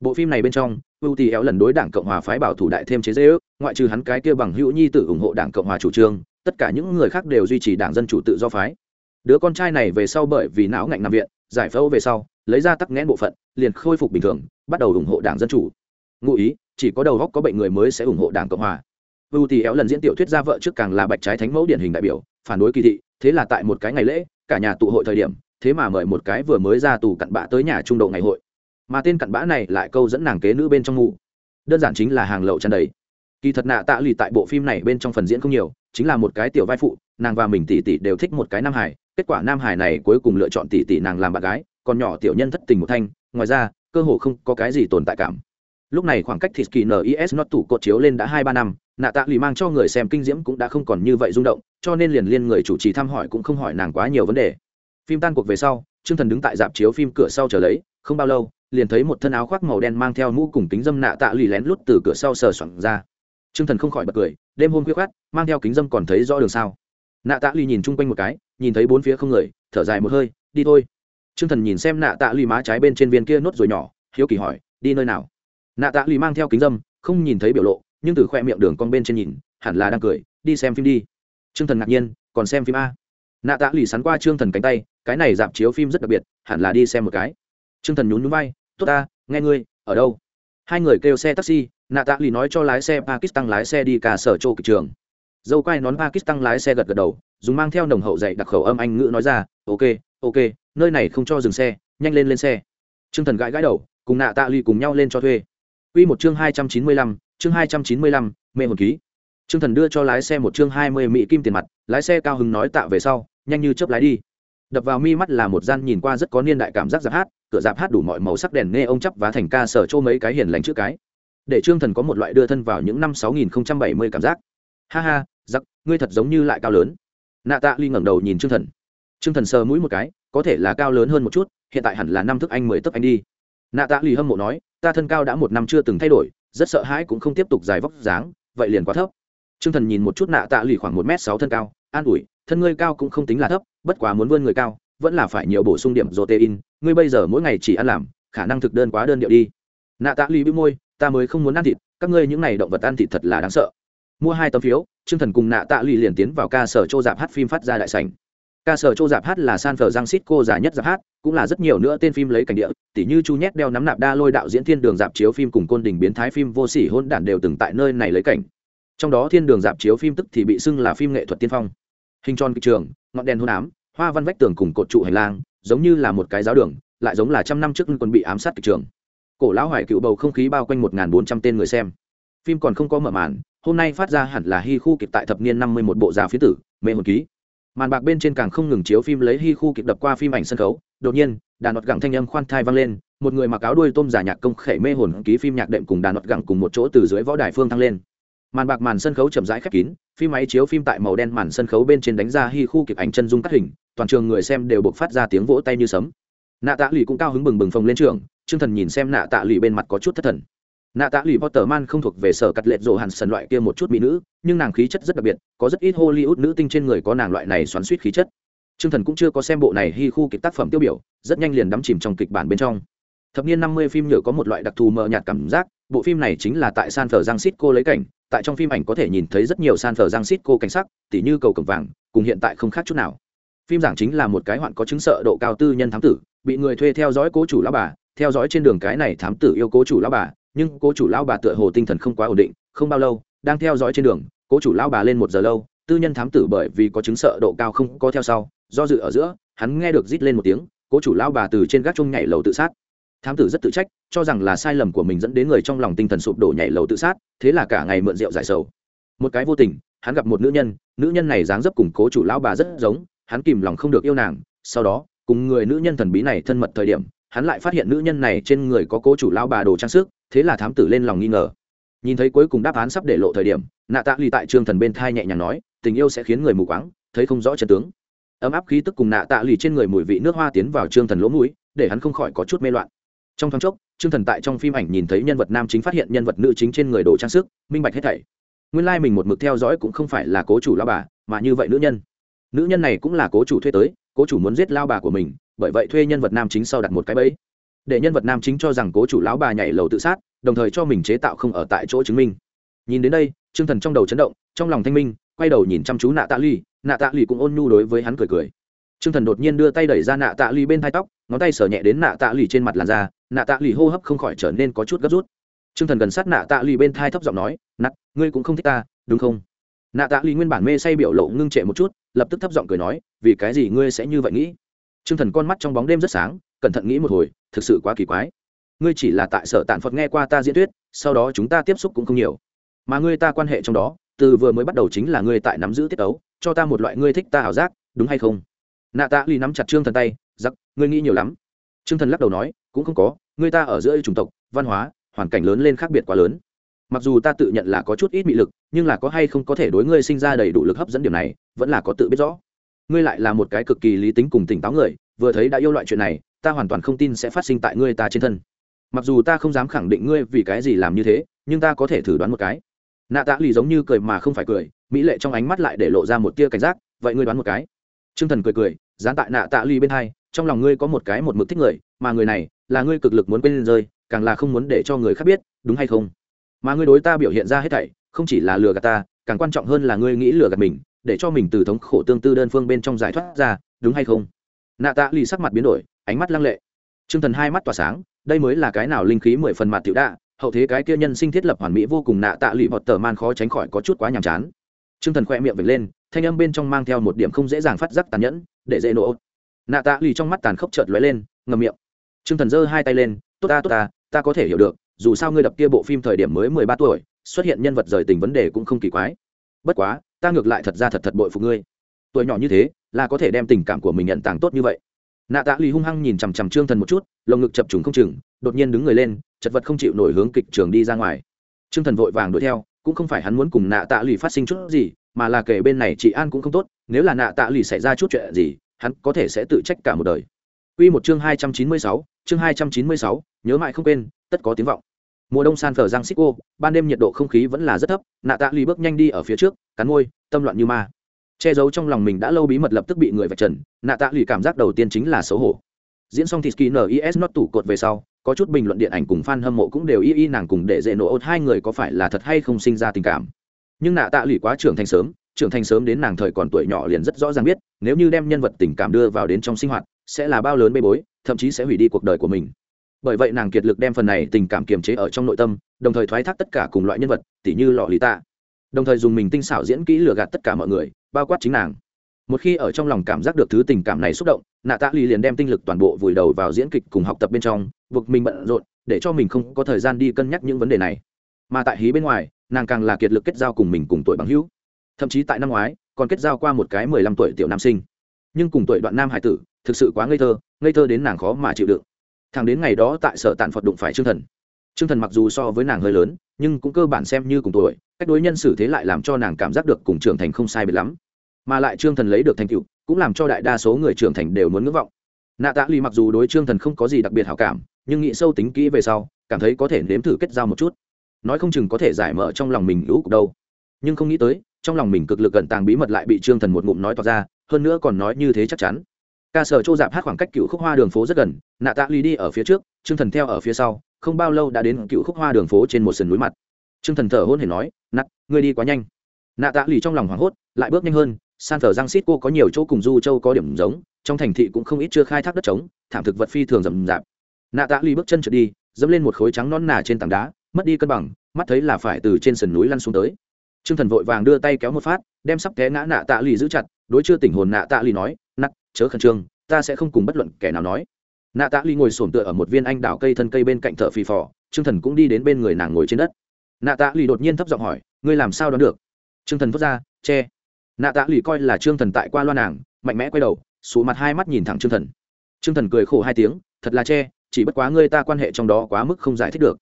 Speaker 1: Bộ phim này bên trong ưu tì éo lần đối đảng cộng hòa phái bảo thủ đại thêm chế dễ ước, ngoại trừ hắn cái kia bằng hữu nhi tử ủng hộ đảng cộng hòa chủ trương, tất cả những người khác đều duy trì đảng dân chủ tự do phái. Đứa con trai này về sau bởi vì não ngạnh nằm viện, giải phẫu về sau, lấy ra tắc nghẽn bộ phận liền khôi phục bình thường, bắt đầu ủng hộ đảng dân chủ. Ngụ ý, chỉ có đầu góc có bệnh người mới sẽ ủng hộ đảng cộng hòa. Ưu tì éo lần diễn tiểu thuyết ra vợ trước càng là bạch trái thánh mẫu điển hình đại biểu, phản đối kỳ thị, thế là tại một cái ngày lễ, cả nhà tụ hội thời điểm, thế mà mời một cái vừa mới ra tù cặn bã tới nhà trung độ ngày hội. Mà tên cặn bã này lại câu dẫn nàng kế nữ bên trong ngủ. Đơn giản chính là hàng lậu chăn đầy. Kỳ thật nạ tạ lì tại bộ phim này bên trong phần diễn không nhiều, chính là một cái tiểu vai phụ, nàng và mình tỷ tỷ đều thích một cái nam hải kết quả nam hải này cuối cùng lựa chọn tỷ tỷ nàng làm bạn gái, còn nhỏ tiểu nhân thất tình một thanh ngoài ra, cơ hồ không có cái gì tồn tại cảm. Lúc này khoảng cách thịt kỳ nis nó tủ cột chiếu lên đã hai ba năm, nạ tạ lì mang cho người xem kinh diễm cũng đã không còn như vậy rung động, cho nên liền liên người chủ trì thăm hỏi cũng không hỏi nàng quá nhiều vấn đề. Phim tan cuộc về sau, trương thần đứng tại dạp chiếu phim cửa sau chờ lấy, không bao lâu, liền thấy một thân áo khoác màu đen mang theo mũ cùng kính dâm nạ tạ lì lén lút từ cửa sau sờ soạn ra. Trương thần không khỏi bật cười, đêm hôm khuya khoát mang theo kính dâm còn thấy rõ đường sao. Nạ tạ lì nhìn chung quanh một cái, nhìn thấy bốn phía không người, thở dài một hơi, đi thôi trương thần nhìn xem nạ tạ lì má trái bên trên viên kia nốt rồi nhỏ, hiếu kỳ hỏi, đi nơi nào? Nạ tạ lì mang theo kính dâm, không nhìn thấy biểu lộ, nhưng từ khoe miệng đường con bên trên nhìn, hẳn là đang cười, đi xem phim đi. Trương thần ngạc nhiên, còn xem phim a? Nạ tạ lì sắn qua Trương thần cánh tay, cái này dạp chiếu phim rất đặc biệt, hẳn là đi xem một cái. Trương thần nhún nhún vai, tốt ta, nghe ngươi, ở đâu? Hai người kêu xe taxi, nạ tạ lì nói cho lái xe pakistan lái xe đi cả sở chỗ kịch trường. Dâu quay nón pakistan lái xe gật gật đầu, dùng mang theo nồng hậu dạy đặc khẩu âm anh ngữ nói ra, ok ok nơi này không cho dừng xe nhanh lên lên xe t r ư ơ n g thần gãi gãi đầu cùng nạ tạ lì cùng nhau lên cho thuê q một chương hai trăm chín mươi lăm chương hai trăm chín mươi lăm mê hồn ký Trương Thần đưa cho lái xe một chương hai mươi mỹ kim tiền mặt, lái xe cao hứng nói tạ về sau, nhanh như chớp lái đi. Đập vào mi mắt là một gian nhìn qua rất có niên đại cảm giác giáp hát, cửa giáp hát đủ mọi màu sắc đèn nghe ông chắp và thành ca sở trô mấy cái hiền lành chữ cái. Để Trương Thần có một loại đưa thân vào những năm sáu nghìn bảy mươi cảm giác. Ha ha, giặc, ngươi thật giống như lại cao lớn. Nạ Tạ Ly ngẩng đầu nhìn Trương Thần. Trương Thần sờ mũi một cái, có thể là cao lớn hơn một chút, hiện tại hẳn là năm thức anh mười tấc anh đi. Nạ Tạ Ly hâm mộ nói, ta thân cao đã một năm chưa từng thay đổi, rất sợ hãi cũng không tiếp tục dài vóc dáng, vậy liền quá thấp Trương Thần nhìn một chút nạ tạ lì khoảng một m sáu thân cao, an ủi, thân ngươi cao cũng không tính là thấp, bất quá muốn vươn người cao, vẫn là phải nhiều bổ sung điểm protein, ngươi bây giờ mỗi ngày chỉ ăn làm, khả năng thực đơn quá đơn điệu đi. Nạ tạ lì bĩu môi, ta mới không muốn ăn thịt, các ngươi những này động vật ăn thịt thật là đáng sợ. Mua hai tấm phiếu, Trương Thần cùng nạ tạ lì liền tiến vào ca sở Trô Dạp hát phim phát ra đại sảnh. Ca sở Trô Dạp hát là San cô dã nhất dạp hát, cũng là rất nhiều nữa tên phim lấy cảnh địa, tỉ như Chu Nhét đeo nắm nạp đa lôi đạo diễn thiên đường dạp chiếu phim cùng côn đình biến thái phim vô sỉ hôn đản đều từng tại nơi này lấy cảnh. Trong đó thiên đường dạp chiếu phim tức thì bị xưng là phim nghệ thuật tiên phong. Hình tròn kịch trường ngọn đèn hôn ám hoa văn vách tường cùng cột trụ hành lang giống như là một cái giáo đường lại giống là trăm năm trước quân bị ám sát kịch trường. Cổ lão hoài cựu bầu không khí bao quanh một bốn trăm tên người xem. Phim còn không có mở màn hôm nay phát ra hẳn là hy khu kịch tại thập niên năm mươi một bộ già phía tử mê hồn ký màn bạc bên trên càng không ngừng chiếu phim lấy hi khu kịch đập qua phim ảnh sân khấu. Đột nhiên, đàn nọt gẳng thanh âm khoan thai vang lên, một người mặc áo đuôi tôm giả nhạc công khẩy mê hồn ký phim nhạc đệm cùng đàn nọt gẳng cùng một chỗ từ dưới võ đài phương thăng lên. Màn bạc màn sân khấu chậm rãi khép kín, phim máy chiếu phim tại màu đen màn sân khấu bên trên đánh ra hi khu kịp ảnh chân dung cắt hình, toàn trường người xem đều buộc phát ra tiếng vỗ tay như sấm. Nạ tạ lụy cũng cao hứng bừng bừng phồng lên trường chương thần nhìn xem nạ tạ lụy bên mặt có chút thất thần nạ tạ lụy potter man không thuộc về sở cắt lệch rộ hàn sần loại kia một chút mỹ nữ, nhưng nàng khí chất rất đặc biệt, có rất ít hollywood nữ tinh trên người có nàng loại này xoắn suýt khí chất. Chương thần cũng chưa có xem bộ này hy khu kịch tác phẩm tiêu biểu, rất nhanh liền đắm chìm trong kịch bản bên trong. Thập niên năm mươi phim nhựa có một loại đặc thù mờ nhạt cảm giác, bộ phim này chính là tại san phở giang xít cô lấy cảnh, tại trong phim ảnh có thể nhìn thấy rất nhiều san phở giang xít cô cảnh sắc, tỉ như cầu cổng vàng, cùng hiện tại không khác chút nào. Phim giảng chính là một cái hoạn có chứng sợ độ cao tư nhân thám tử, bị người thuê theo dõi cố chủ lao bà, theo dõi trên đường cái này thám tử yêu cố chủ lao bà nhưng cố chủ lão bà tựa hồ tinh thần không quá ổn định, không bao lâu, đang theo dõi trên đường, cố chủ lão bà lên một giờ lâu, tư nhân thám tử bởi vì có chứng sợ độ cao không có theo sau, do dự ở giữa, hắn nghe được rít lên một tiếng, cố chủ lão bà từ trên gác chung nhảy lầu tự sát. Thám tử rất tự trách, cho rằng là sai lầm của mình dẫn đến người trong lòng tinh thần sụp đổ nhảy lầu tự sát, thế là cả ngày mượn rượu giải sầu. Một cái vô tình, hắn gặp một nữ nhân nữ nhân này dáng dấp cùng cố chủ lão bà rất giống, hắn kìm lòng không được yêu nàng, sau đó, cùng người nữ nhân thần bí này thân mật thời điểm, hắn lại phát hiện nữ nhân này trên người có cố chủ lão bà đồ trang sức thế là thám tử lên lòng nghi ngờ. Nhìn thấy cuối cùng đáp án sắp để lộ thời điểm, nạ tạ ly tại trương thần bên thai nhẹ nhàng nói, tình yêu sẽ khiến người mù quáng, thấy không rõ chân tướng. Ấm áp khí tức cùng nạ tạ lì trên người mùi vị nước hoa tiến vào trương thần lỗ mũi, để hắn không khỏi có chút mê loạn. Trong thoáng chốc trương thần tại trong phim ảnh nhìn thấy nhân vật nam chính phát hiện nhân vật nữ chính trên người đồ trang sức, minh bạch hết thảy. Nguyên lai、like、mình một mực theo dõi cũng không phải là cố chủ lao bà, mà như vậy nữ nhân. Nữ nhân này cũng là cố chủ thuê tới, cố chủ muốn giết lao bà của mình, bởi vậy thuê nhân vật nam chính sau đặt một cái bẫy để nhân vật nam chính cho rằng cố chủ lão bà nhảy lầu tự sát, đồng thời cho mình chế tạo không ở tại chỗ chứng minh. Nhìn đến đây, trương thần trong đầu chấn động, trong lòng thanh minh, quay đầu nhìn chăm chú nạ tạ ly nạ tạ ly cũng ôn nhu đối với hắn cười cười. Trương thần đột nhiên đưa tay đẩy ra nạ tạ ly bên thai tóc, ngón tay sờ nhẹ đến nạ tạ ly trên mặt làn da, nạ tạ lì hô hấp không khỏi trở nên có chút gấp rút. T r ư ơ n g thần gần sát nạ tạ lì bên thai thấp giọng nói nặng ngươi cũng không thích ta, đúng không? Nạ tạ lì nguyên bản mê say biểu lộ ngưng trệ một chút, lập tức thấp giọng cười nói, vì cái gì ngươi sẽ như vậy nghĩ? T r ư ơ n g thần con mắt trong bóng đêm rất sáng cẩn thận nghĩ một hồi, thực sự quá kỳ quái. Ngươi chỉ là tại sở tàn phật nghe qua ta diễn thuyết, sau đó chúng ta tiếp xúc cũng không nhiều. Mà ngươi ta quan hệ trong đó, từ vừa mới bắt đầu chính là ngươi tại nắm giữ tiết ấu, cho ta một loại ngươi thích ta ảo giác, đúng hay không? Nạ tạ lì nắm chặt trương thần tay, giặc, ngươi nghĩ nhiều lắm. Trương thần lắc đầu nói, cũng không có, ngươi ta ở giữa chủng tộc, văn hóa, hoàn cảnh lớn lên khác biệt quá lớn. Mặc dù ta tự nhận là có chút ít bị lực, nhưng là có hay không có thể đối ngươi sinh ra đầy đủ lực hấp dẫn điểm này, vẫn là có tự biết rõ. Ngươi lại là một cái cực kỳ lý tính cùng tỉnh táo người, vừa thấy đã yêu loại chuyện này ta hoàn toàn không tin sẽ phát sinh tại ngươi ta trên thân. Mặc dù ta không dám khẳng định ngươi vì cái gì làm như thế, nhưng ta có thể thử đoán một cái. Nạ tạ lì giống như cười mà không phải cười, mỹ lệ trong ánh mắt lại để lộ ra một tia cảnh giác, vậy ngươi đoán một cái. T r ư ơ n g thần cười cười, dán tại nạ tạ lì bên hai, trong lòng ngươi có một cái một mực thích người, mà người này là ngươi cực lực muốn quên rơi, càng là không muốn để cho người khác biết, đúng hay không? Mà ngươi đối ta biểu hiện ra hết thảy, không chỉ là lừa gạt ta, càng quan trọng hơn là ngươi nghĩ lừa gạt mình, để cho mình từ thống khổ tương tư đơn phương bên trong giải thoát ra, đúng hay không? Nạ tạ lì sắc mặt biến đổi ánh mắt lăng lệ. T r ư ơ n g thần hai mắt tỏa sáng, đây mới là cái nào linh khí mười phần mặt tiểu đa, hậu thế cái kia nhân sinh thiết lập hoàn mỹ vô cùng nạ tạ lì vọt tờ man khó tránh khỏi có chút quá nhàm chán. T r ư ơ n g thần khoe miệng vệt lên, thanh âm bên trong mang theo một điểm không dễ dàng phát giác tàn nhẫn, để dễ nổ. Nạ tạ lì trong mắt tàn khốc trợt lóe lên ngầm miệng. T r ư ơ n g thần giơ hai tay lên, tốt ta tốt ta ta có thể hiểu được, dù sao ngươi đập kia bộ phim thời điểm mới mười ba tuổi, xuất hiện nhân vật rời tình vấn đề cũng không kỳ quái. Bất quá, ta ngược lại thật ra thật thật bội phục ngươi. Tuổi nhỏ như thế, là có thể đem tình cảm của mình nhận tàng tốt như vậy nạ tạ lì hung hăng nhìn chằm chằm trương thần một chút lồng ngực chập trùng không chừng đột nhiên đứng người lên chật vật không chịu nổi hướng kịch trường đi ra ngoài. Trương thần vội vàng đuổi theo cũng không phải hắn muốn cùng nạ tạ lì phát sinh chút gì mà là kể bên này chị an cũng không tốt nếu là nạ tạ lì xảy ra chút chuyện gì hắn có thể sẽ tự trách cả một đời. Quy một chương hai trăm chín mươi sáu, chương hai trăm chín mươi sáu, nhớ mãi không quên, tất có tiếng vọng. Mùa đông San Francisco, ban đêm nhiệt độ không khí vẫn là rất thấp, Nạ Tạ Lì bước nhanh đi ở phía trước, cắn môi, tâm loạn như ma che giấu trong lòng mình đã lâu bí mật lập tức bị người vạch trần, nạ tạ lì cảm giác đầu tiên chính là xấu hổ. Diễn xong thì ski nis not tủ cột về sau, có chút bình luận điện ảnh cùng fan hâm mộ cũng đều y y nàng cùng để dễ nổ ốt hai người có phải là thật hay không sinh ra tình cảm. Nhưng nạ tạ lì quá trưởng thành sớm, trưởng thành sớm đến nàng thời còn tuổi nhỏ liền rất rõ ràng biết, nếu như đem nhân vật tình cảm đưa vào đến trong sinh hoạt, sẽ là bao lớn bê bối, thậm chí sẽ hủy đi cuộc đời của mình. Bởi vậy nàng kiệt lực đem phần này tình cảm kiềm chế ở trong nội tâm, đồng thời thoái thác tất cả cùng loại nhân vật, tỉ như lọ lý tạ đồng thời dùng mình tinh xảo diễn kỹ lừa gạt tất cả mọi người bao quát chính nàng. Một khi ở trong lòng cảm giác được thứ tình cảm này xúc động, nạ tạ lì liền đem tinh lực toàn bộ vùi đầu vào diễn kịch cùng học tập bên trong, buộc mình bận rộn, để cho mình không có thời gian đi cân nhắc những vấn đề này. Mà tại hí bên ngoài, nàng càng là kiệt lực kết giao cùng mình cùng tuổi bằng hữu. Thậm chí tại năm ngoái, còn kết giao qua một cái mười lăm tuổi tiểu nam sinh. Nhưng cùng tuổi đoạn nam hải tử, thực sự quá ngây thơ ngây thơ đến nàng khó mà chịu đựng. Thằng đến ngày đó tại sở tàn phật đụng phải trương thần trương thần mặc dù so với nàng hơi lớn, nhưng cũng cơ bản xem như cùng tuổi, cách đối nhân xử thế lại làm cho nàng cảm giác được cùng trưởng thành không sai biệt lắm. Mà lại trương thần lấy được thành tựu, cũng làm cho đại đa số người trưởng thành đều muốn ngưỡng vọng. Nạ tạ Ly mặc dù đối trương thần không có gì đặc biệt hảo cảm, nhưng nghĩ sâu tính kỹ về sau, cảm thấy có thể nếm thử kết giao một chút. Nói không chừng có thể giải mở trong lòng mình lũ cục đâu. Nhưng không nghĩ tới, trong lòng mình cực lực gần tàng bí mật lại bị trương thần một ngụm nói to ra, hơn nữa còn nói như thế chắc chắn. Ca sở chỗ dạp hát khoảng cách cựu khúc hoa đường phố rất gần, nạ tạ Ly đi ở phía trước trương thần theo ở phía sau, không bao lâu đã đến cựu khúc hoa đường phố trên một sườn núi mặt. Trương thần thở hổn hển nói, nặc, ngươi đi quá nhanh. Nạ tạ lì trong lòng hoảng hốt, lại bước nhanh hơn, san thờ giang xít cô có nhiều chỗ cùng du châu có điểm giống, trong thành thị cũng không ít chưa khai thác đất trống, thảm thực vật phi thường rậm rạp. Nạ tạ lì bước chân trượt đi, dẫm lên một khối trắng non nà trên tảng đá, mất đi cân bằng, mắt thấy là phải từ trên sườn núi lăn xuống tới. Trương thần vội vàng đưa tay kéo một phát, đem sắp té ngã nạ tạ lì giữ chặt, đối chưa tỉnh hồn nạ tạ lì nói, nặc, chớ khẩn trương, ta sẽ không cùng bất luận kẻ nào nói nạ tạ ly ngồi sổm tựa ở một viên anh đào cây thân cây bên cạnh thợ phì phò t r ư ơ n g thần cũng đi đến bên người nàng ngồi trên đất. Nạ tạ ly đột nhiên thấp giọng hỏi, ngươi làm sao đoán được? T r ư ơ n g thần vất ra, che. Nạ tạ lì coi là trương thần tại qua loa nàng, mạnh mẽ quay đầu, sụ mặt hai mắt nhìn thẳng trương thần. Trương thần cười khổ hai tiếng, thật là che, chỉ bất quá ngươi ta quan hệ trong đó quá mức không giải thích được.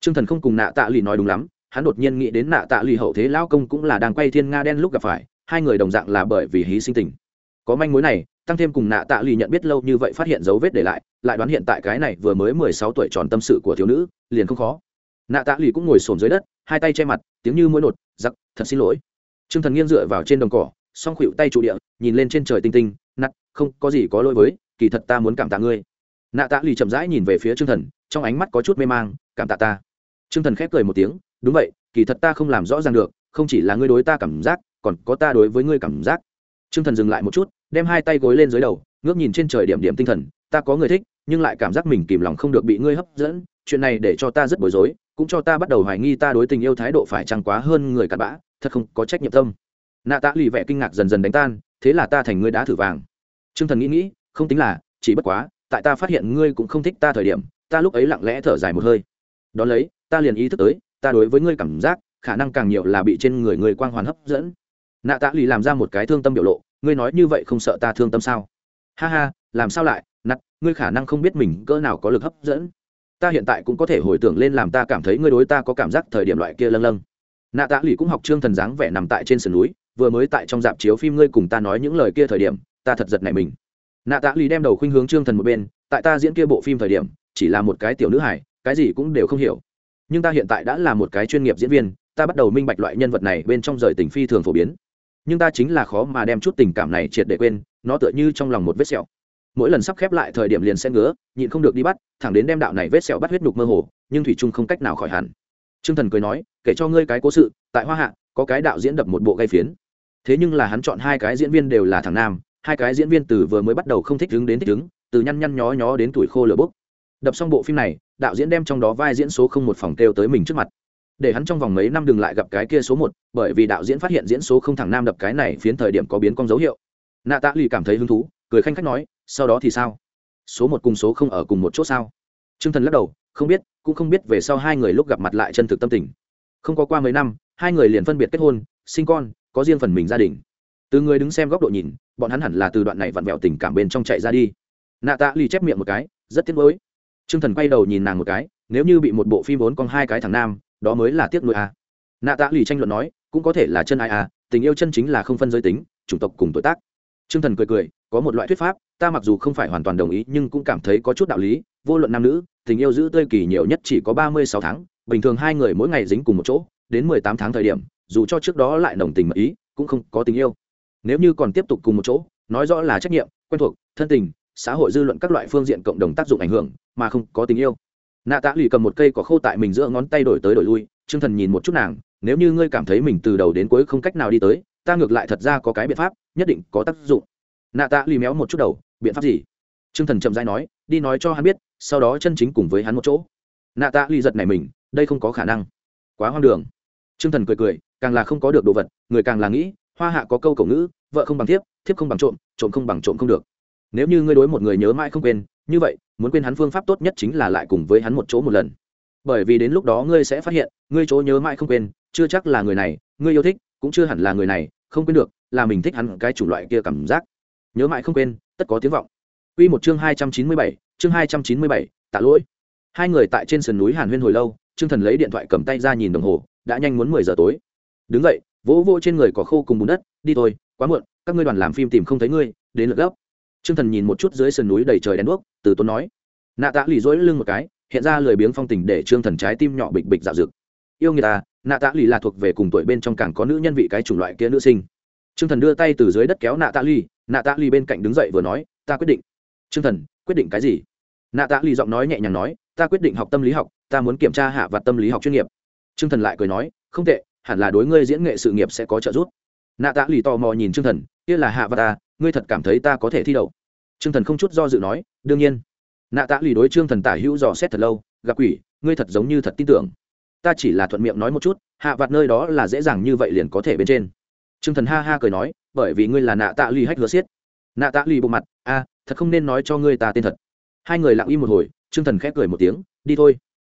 Speaker 1: Trương thần không cùng nạ tạ lì nói đúng lắm, hắn đột nhiên nghĩ đến nạ tạ lì hậu thế lao công cũng là đang quay thiên nga đen lúc gặp phải, hai người đồng dạng là bởi vì hí sinh tình. Có manh mối này tăng thêm cùng nạ tạ lì nhận biết lâu như vậy phát hiện dấu vết để lại lại đoán hiện tại cái này vừa mới mười sáu tuổi tròn tâm sự của thiếu nữ liền không khó nạ tạ lì cũng ngồi xổm dưới đất hai tay che mặt tiếng như mũi nột giặc thật xin lỗi Trương Thần nghiêng dựa vào trên đồng cỏ, song khuỵu tay trụ địa, nhìn lên trên trời tinh tinh, nặng, không có gì có lỗi với, kỳ thật ta muốn cảm tạ ngươi. Nạ Tạ Lì chậm rãi nhìn về phía Trương Thần, trong ánh mắt có chút mê mang, cảm tạ ta. Trương Thần khép cười một tiếng, đúng vậy, kỳ thật ta không làm rõ ràng được, không chỉ là ngươi đối ta cảm giác, còn có ta đối với ngươi cảm giác. Trương Thần dừng lại một chút, đem hai tay gối lên dưới đầu, ngước nhìn trên trời điểm điểm tinh thần, ta có người thích, nhưng lại cảm giác mình kìm lòng không được bị ngươi hấp dẫn, chuyện này để cho ta rất bối rối, cũng cho ta bắt đầu hoài nghi ta đối tình yêu thái độ phải chăng quá hơn người cặn bã, thật không có trách nhiệm tâm. Nạ tạ lì vẻ kinh ngạc dần dần đánh tan thế là ta thành ngươi đá thử vàng. T r ư ơ n g thần nghĩ nghĩ không tính là chỉ bất quá tại ta phát hiện ngươi cũng không thích ta thời điểm ta lúc ấy lặng lẽ thở dài một hơi. Đón lấy ta liền ý thức tới ta đối với ngươi cảm giác khả năng càng nhiều là bị trên người người quang hoàn hấp dẫn. Nạ tạ lì làm ra một cái thương tâm biểu lộ ngươi nói như vậy không sợ ta thương tâm sao? Ha ha, làm sao lại? Nặt ngươi khả năng không biết mình cỡ nào có lực hấp dẫn. Ta hiện tại cũng có thể hồi tưởng lên làm ta cảm thấy ngươi đối ta có cảm giác thời điểm loại kia lâng lâng. Nạ tạ lụy cũng học trương thần dáng vẻ nằm tại trên sườn núi, vừa mới tại trong dạp chiếu phim ngươi cùng ta nói những lời kia thời điểm, ta thật giật này mình. Nạ tạ lụy đem đầu khuynh hướng trương thần một bên, tại ta diễn kia bộ phim thời điểm, chỉ là một cái tiểu nữ hải cái gì cũng đều không hiểu. Nhưng ta hiện tại đã là một cái chuyên nghiệp diễn viên, ta bắt đầu minh bạch loại nhân vật này bên trong rời tình phi thường phổ biến nhưng ta chính là khó mà đem chút tình cảm này triệt để quên nó tựa như trong lòng một vết sẹo. Mỗi lần sắp khép lại thời điểm liền sẽ ngứa nhịn không được đi bắt thẳng đến đem đạo này vết sẹo bắt huyết đục mơ hồ nhưng thủy trung không cách nào khỏi hẳn. Trương Thần cười nói, kể cho ngươi cái cố sự, tại Hoa Hạ, có cái đạo diễn đập một bộ gây phiến. Thế nhưng là hắn chọn hai cái diễn viên đều là thằng nam, hai cái diễn viên từ vừa mới bắt đầu không thích đứng đến thích đứng từ nhăn nhăn nhó nhó đến tuổi khô lửa bốc. Đập xong bộ phim này đạo diễn đem trong đó vai diễn số không một phòng kêu tới mình trước mặt để hắn trong vòng mấy năm đừng lại gặp cái kia số một, bởi vì đạo diễn phát hiện diễn số không thẳng nam đập cái này phiến thời điểm có biến con dấu hiệu. Nạ tạ lì cảm thấy hứng thú, cười khanh khách nói, sau đó thì sao? Số một cùng số không ở cùng một chỗ sao? T r ư ơ n g thần lắc đầu, không biết, cũng không biết về sau hai người lúc gặp mặt lại chân thực tâm tình. Không có qua mấy năm, hai người liền phân biệt kết hôn, sinh con, có riêng phần mình gia đình. Từ người đứng xem góc độ nhìn, bọn hắn hẳn là từ đoạn này vặn vẹo tình cảm bên trong chạy ra đi. Nạ tạ lì chép miệng một cái, rất tiếc mới t r ư ơ n g thần quay đầu nhìn nàng một cái, nếu như bị một bộ phim vốn con hai cái thằng nam đó mới là tiếc nuôi a. À. nạ tạ lì tranh luận nói, cũng có thể là chân ai a tình yêu chân chính là không phân giới tính, chủng tộc cùng tuổi tác. T r ư ơ n g thần cười cười, có một loại thuyết pháp, ta mặc dù không phải hoàn toàn đồng ý, nhưng cũng cảm thấy có chút đạo lý, vô luận nam nữ, tình yêu giữ tươi kỳ nhiều nhất chỉ có ba mươi sáu tháng, bình thường hai người mỗi ngày dính cùng một chỗ, đến mười tám tháng thời điểm, dù cho trước đó lại nồng tình mật ý, cũng không có tình yêu. Nếu như còn tiếp tục cùng một chỗ, nói rõ là trách nhiệm, quen thuộc, thân tình, xã hội dư luận các loại phương diện cộng đồng tác dụng ảnh hưởng, mà không có tình yêu nạ tạ lì cầm một cây có khô tại mình giữa ngón tay đổi tới đổi lui t r ư ơ n g thần nhìn một chút nàng, nếu như ngươi cảm thấy mình từ đầu đến cuối không cách nào đi tới, ta ngược lại thật ra có cái biện pháp, nhất định có tác dụng. Nạ tạ lì méo một chút đầu, biện pháp gì? T r ư ơ n g thần chậm dãi nói, đi nói cho hắn biết, sau đó chân chính cùng với hắn một chỗ. Nạ tạ lì giật này mình, đây không có khả năng. Quá hoang đường. T r ư ơ n g thần cười cười, càng là không có được đồ vật, người càng là nghĩ, hoa hạ có câu cổ ngữ, vợ không bằng thiếp thiếp không bằng trộm trộm không bằng trộm không được. Nếu như ngươi đối một người nhớ mãi không quên, như vậy muốn quên hắn phương pháp tốt nhất chính là lại cùng với hắn một chỗ một lần bởi vì đến lúc đó ngươi sẽ phát hiện ngươi chỗ nhớ mãi không quên chưa chắc là người này ngươi yêu thích cũng chưa hẳn là người này không quên được là mình thích hắn cái chủng loại kia cảm giác nhớ mãi không quên tất có tiếng vọng Quy một chương hai trăm chín mươi bảy, chương hai trăm chín mươi bảy, tạ lỗi. Hai người tại trên sườn núi Hàn Huyên hồi lâu, Trương Thần lấy điện thoại cầm tay ra nhìn đồng hồ, đã nhanh muốn mười giờ tối. Đứng dậy, vỗ vỗ trên người có khô cùng bùn đất, đi thôi, quá muộn, các ngươi đoàn làm phim tìm không thấy ngươi, đến lượt gấp. Trương Thần nhìn một chút dưới sườn núi đầy trời đèn đuốc, từ tốn nói: nạ tạ lì dỗi lưng một cái hiện ra lười biếng phong tình để trương thần trái tim nhỏ bịch bịch dạo dực. Yêu người ta à, nạ tạ lì là thuộc về cùng tuổi bên trong càng có nữ nhân vị cái chủng loại kia nữ sinh. Trương thần đưa tay từ dưới đất kéo nạ tạ lì nạ tạ lì bên cạnh đứng dậy vừa nói ta quyết định. Trương thần quyết định cái gì? Nạ tạ lì giọng nói nhẹ nhàng nói ta quyết định học tâm lý học ta muốn kiểm tra hạ và tâm lý học chuyên nghiệp. Trương thần lại cười nói không tệ hẳn là đối ngươi diễn nghệ sự nghiệp sẽ có trợ giúp. Nạ tạ lì tò mò nhìn trương thần kia là hạ và ta ngươi thật cảm thấy ta có thể thi đậu? Trương thần không chút do dự nói, đương nhiên. Nạ tạ lì đối trương thần tả hữu dò xét thật lâu, gặp quỷ, ngươi thật giống như thật tin tưởng. Ta chỉ là thuận miệng nói một chút, hạ vạt nơi đó là dễ dàng như vậy liền có thể bên trên. Trương thần ha ha cười nói, bởi vì ngươi là nạ tạ lì hách hứa xiết. Nạ tạ lì bộ mặt, a, thật không nên nói cho ngươi ta tên thật. Hai người lặng im một hồi, trương thần khép cười một tiếng, đi thôi.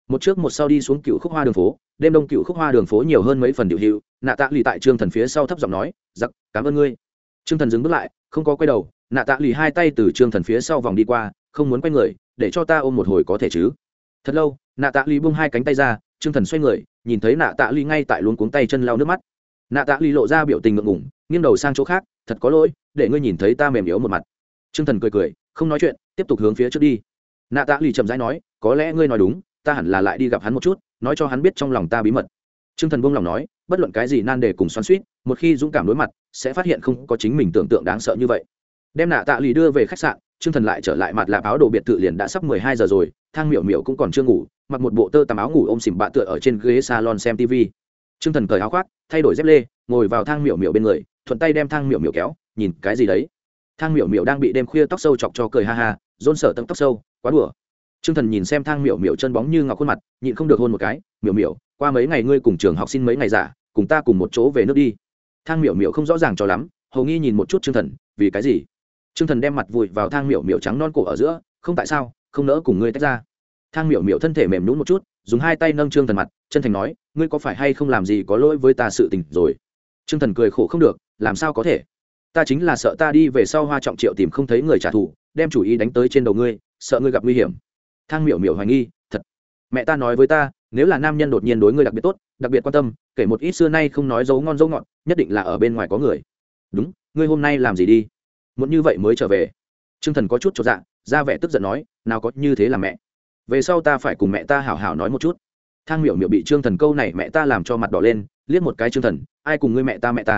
Speaker 1: Một trước một sau đi xuống cựu khúc hoa đường phố, đêm đông cựu khúc hoa đường phố nhiều hơn mấy phần điệu hiệu, nạ tạ lì tại trương thần phía sau thấp giọng nói, giặc, cảm ơn ngươi. Trương thần dừng bước lại không có quay đầu, nạ tạ lì hai tay từ trương thần phía sau vòng đi qua, không muốn quay người, để cho ta ôm một hồi có thể chứ? Thật lâu, nạ tạ ly bung hai cánh tay ra, trương thần xoay người, nhìn thấy nạ tạ ly ngay tại luôn cuống tay chân lau nước mắt. Nạ tạ ly lộ ra biểu tình ngượng ngủng nghiêng đầu sang chỗ khác, thật có lỗi, để ngươi nhìn thấy ta mềm yếu một mặt. Trương thần cười cười, không nói chuyện, tiếp tục hướng phía trước đi. Nạ tạ ly chậm rãi nói, có lẽ ngươi nói đúng, ta hẳn là lại đi gặp hắn một chút, nói cho hắn biết trong lòng ta bí mật. Trương thần buông lòng nói bất luận cái gì nan đề cùng xoắn xuýt, một khi dũng cảm đối mặt sẽ phát hiện không có chính mình tưởng tượng đáng sợ như vậy đem nạ tạ lì đưa về khách sạn Trương Thần lại trở lại mặt lạp áo đồ biệt thự liền đã sắp mười hai giờ rồi, Thang Miểu Miểu cũng còn chưa ngủ, mặc một bộ tơ tằm áo ngủ ôm xỉm bạ tựa ở trên ghế salon xem TV. Trương Thần cởi áo khoác, thay đổi dép lê, ngồi vào Thang Miểu Miểu bên người, thuận tay đem Thang Miểu Miểu kéo, nhìn cái gì đấy? Thang Miểu Miểu đang bị đêm khuya tóc sâu chọc cho cười ha ha, rôn sở tấm tóc sâu, quá đùa. Trương Thần nhìn xem Thang Miểu Miểu chân bóng như ngọc khuôn mặt, nhịn không được hôn một cái, "Miểu Miểu, qua mấy ngày ngươi cùng trường học xin mấy ngày giả, cùng ta cùng một chỗ về nước đi." Thang Miểu Miểu không rõ ràng cho lắm, hầu nghi nhìn một chút Trương Thần, "Vì cái gì?" Trương Thần đem mặt vùi vào thang miểu miểu trắng non cổ ở giữa, không tại sao, không nỡ cùng ngươi tách ra. Thang miểu miểu thân thể mềm nhũn một chút, dùng hai tay nâng Trương Thần mặt, chân thành nói, ngươi có phải hay không làm gì có lỗi với ta sự tình rồi? Trương Thần cười khổ không được, làm sao có thể? Ta chính là sợ ta đi về sau Hoa Trọng Triệu tìm không thấy người trả thù, đem chủ ý đánh tới trên đầu ngươi, sợ ngươi gặp nguy hiểm. Thang miểu miểu hoài nghi, thật. Mẹ ta nói với ta, nếu là nam nhân đột nhiên đối ngươi đặc biệt tốt, đặc biệt quan tâm, kể một ít xưa nay không nói dấu ngon dấu ngọt, nhất định là ở bên ngoài có người. Đúng, ngươi hôm nay làm gì đi? muốn như vậy mới trở về. T r ư ơ n g thần có chút cho dạ ra vẻ tức giận nói nào có như thế là mẹ. Về sau ta phải cùng mẹ ta hảo hảo nói một chút. Thang miểu miểu bị trương thần câu này mẹ ta làm cho mặt đỏ lên liếc một cái trương thần ai cùng ngươi mẹ ta mẹ ta?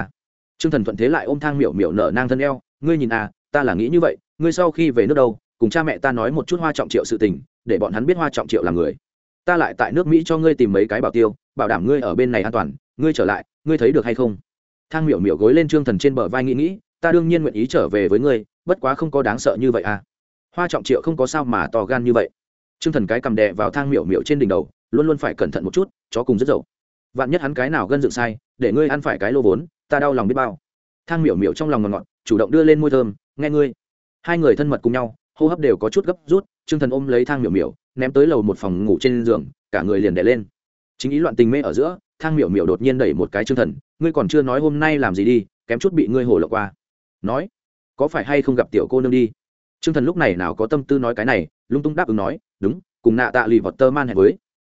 Speaker 1: Trương thần thuận thế lại ôm thang miểu miểu nở nang thân eo ngươi nhìn à ta là nghĩ như vậy ngươi sau khi về nước đâu cùng cha mẹ ta nói một chút hoa trọng triệu sự tình để bọn hắn biết hoa trọng triệu là người ta lại tại nước mỹ cho ngươi tìm mấy cái bảo tiêu, bảo đảm ngươi ở bên này an toàn, ngươi trở lại, ngươi thấy được hay không? Thang miểu miểu gối lên trương thần trên bờ vai nghĩ nghĩ, ta đương nhiên nguyện ý trở về với ngươi, bất quá không có đáng sợ như vậy à. Hoa trọng triệu không có sao mà to gan như vậy. Trương thần cái cầm đè vào thang miểu miểu trên đỉnh đầu, luôn luôn phải cẩn thận một chút, chó cùng rất dậu. Vạn nhất hắn cái nào gân dựng sai, để ngươi ăn phải cái lô vốn, ta đau lòng biết bao. Thang miểu miểu trong lòng ngọt ngọt, chủ động đưa lên môi thơm, nghe ngươi. Hai người thân mật cùng nhau hô hấp đều có chút gấp rút, trương thần ôm lấy thang miểu miểu, ném tới lầu một phòng ngủ trên giường, cả người liền đẻ lên. Chính ý loạn tình mê ở giữa, thang miểu miểu đột nhiên đẩy một cái trương thần, ngươi còn chưa nói hôm nay làm gì đi, kém chút bị ngươi hổ lộng qua. Nói, có phải hay không gặp tiểu cô nương đi? Trương thần lúc này nào có tâm tư nói cái này, lung tung đáp ứng nói, đúng, cùng nạ tạ lì vọt tơ man hẹn với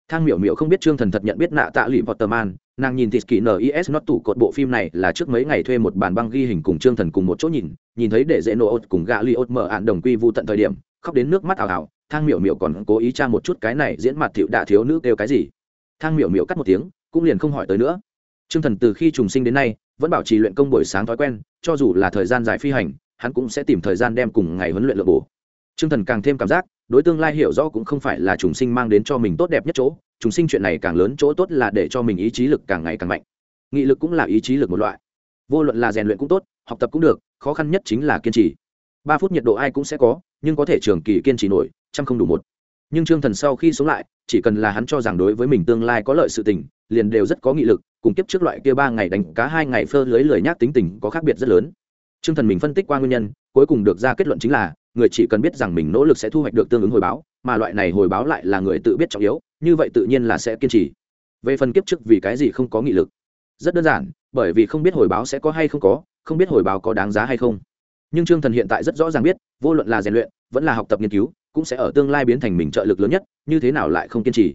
Speaker 1: thang miểu miểu không biết trương thần thật nhận biết nạ tạ lụy vọt tơ man, nàng nhìn thịt kỹ nis nó tủ cột bộ phim này là trước mấy ngày thuê một bàn băng ghi hình cùng trương thần cùng một chỗ nhìn nhìn thấy để dễ nổ ột cùng gạ li ột mở ạn đồng quy vu tận thời điểm, khóc đến nước mắt ảo ảo thang miểu miểu còn cố ý tra một chút cái này diễn mặt thiệu đạ thiếu nữ kêu cái gì. Thang miểu miểu cắt một tiếng, cũng liền không hỏi tới nữa. Trương thần từ khi trùng sinh đến nay, vẫn bảo trì luyện công buổi sáng thói quen, cho dù là thời gian dài phi hành, hắn cũng sẽ tìm thời gian đem cùng ngày huấn luyện lượng bổ. Trương thần càng thêm cảm giác, đối tương lai hiểu rõ cũng không phải là trùng sinh mang đến cho mình tốt đẹp nhất chỗ, trùng sinh chuyện này càng lớn chỗ tốt là để cho mình ý chí lực càng ngày càng mạnh. Nghị lực cũng là ý chí lực một loại. Vô luận là rèn luyện cũng tốt, học tập cũng được, khó khăn nhất chính là kiên trì. Ba phút nhiệt độ ai cũng sẽ có, nhưng có thể trường kỳ kiên trì nổi trăm không đủ một. Nhưng trương thần sau khi sống lại, chỉ cần là hắn cho rằng đối với mình tương lai có lợi sự tình, liền đều rất có nghị lực, cùng tiếp trước loại kia ba ngày đánh cá hai ngày phơ lưới lười nhác tính tình có khác biệt rất lớn trương thần mình phân tích qua nguyên nhân, cuối cùng được ra kết luận chính là, người chỉ cần biết rằng mình nỗ lực sẽ thu hoạch được tương ứng hồi báo, mà loại này hồi báo lại là người tự biết trọng yếu, như vậy tự nhiên là sẽ kiên trì. Về phần kiếp trước vì cái gì không có nghị lực? Rất đơn giản, bởi vì không biết hồi báo sẽ có hay không có, không biết hồi báo có đáng giá hay không. Nhưng trương thần hiện tại rất rõ ràng biết, vô luận là rèn luyện, vẫn là học tập nghiên cứu, cũng sẽ ở tương lai biến thành mình trợ lực lớn nhất, như thế nào lại không kiên trì?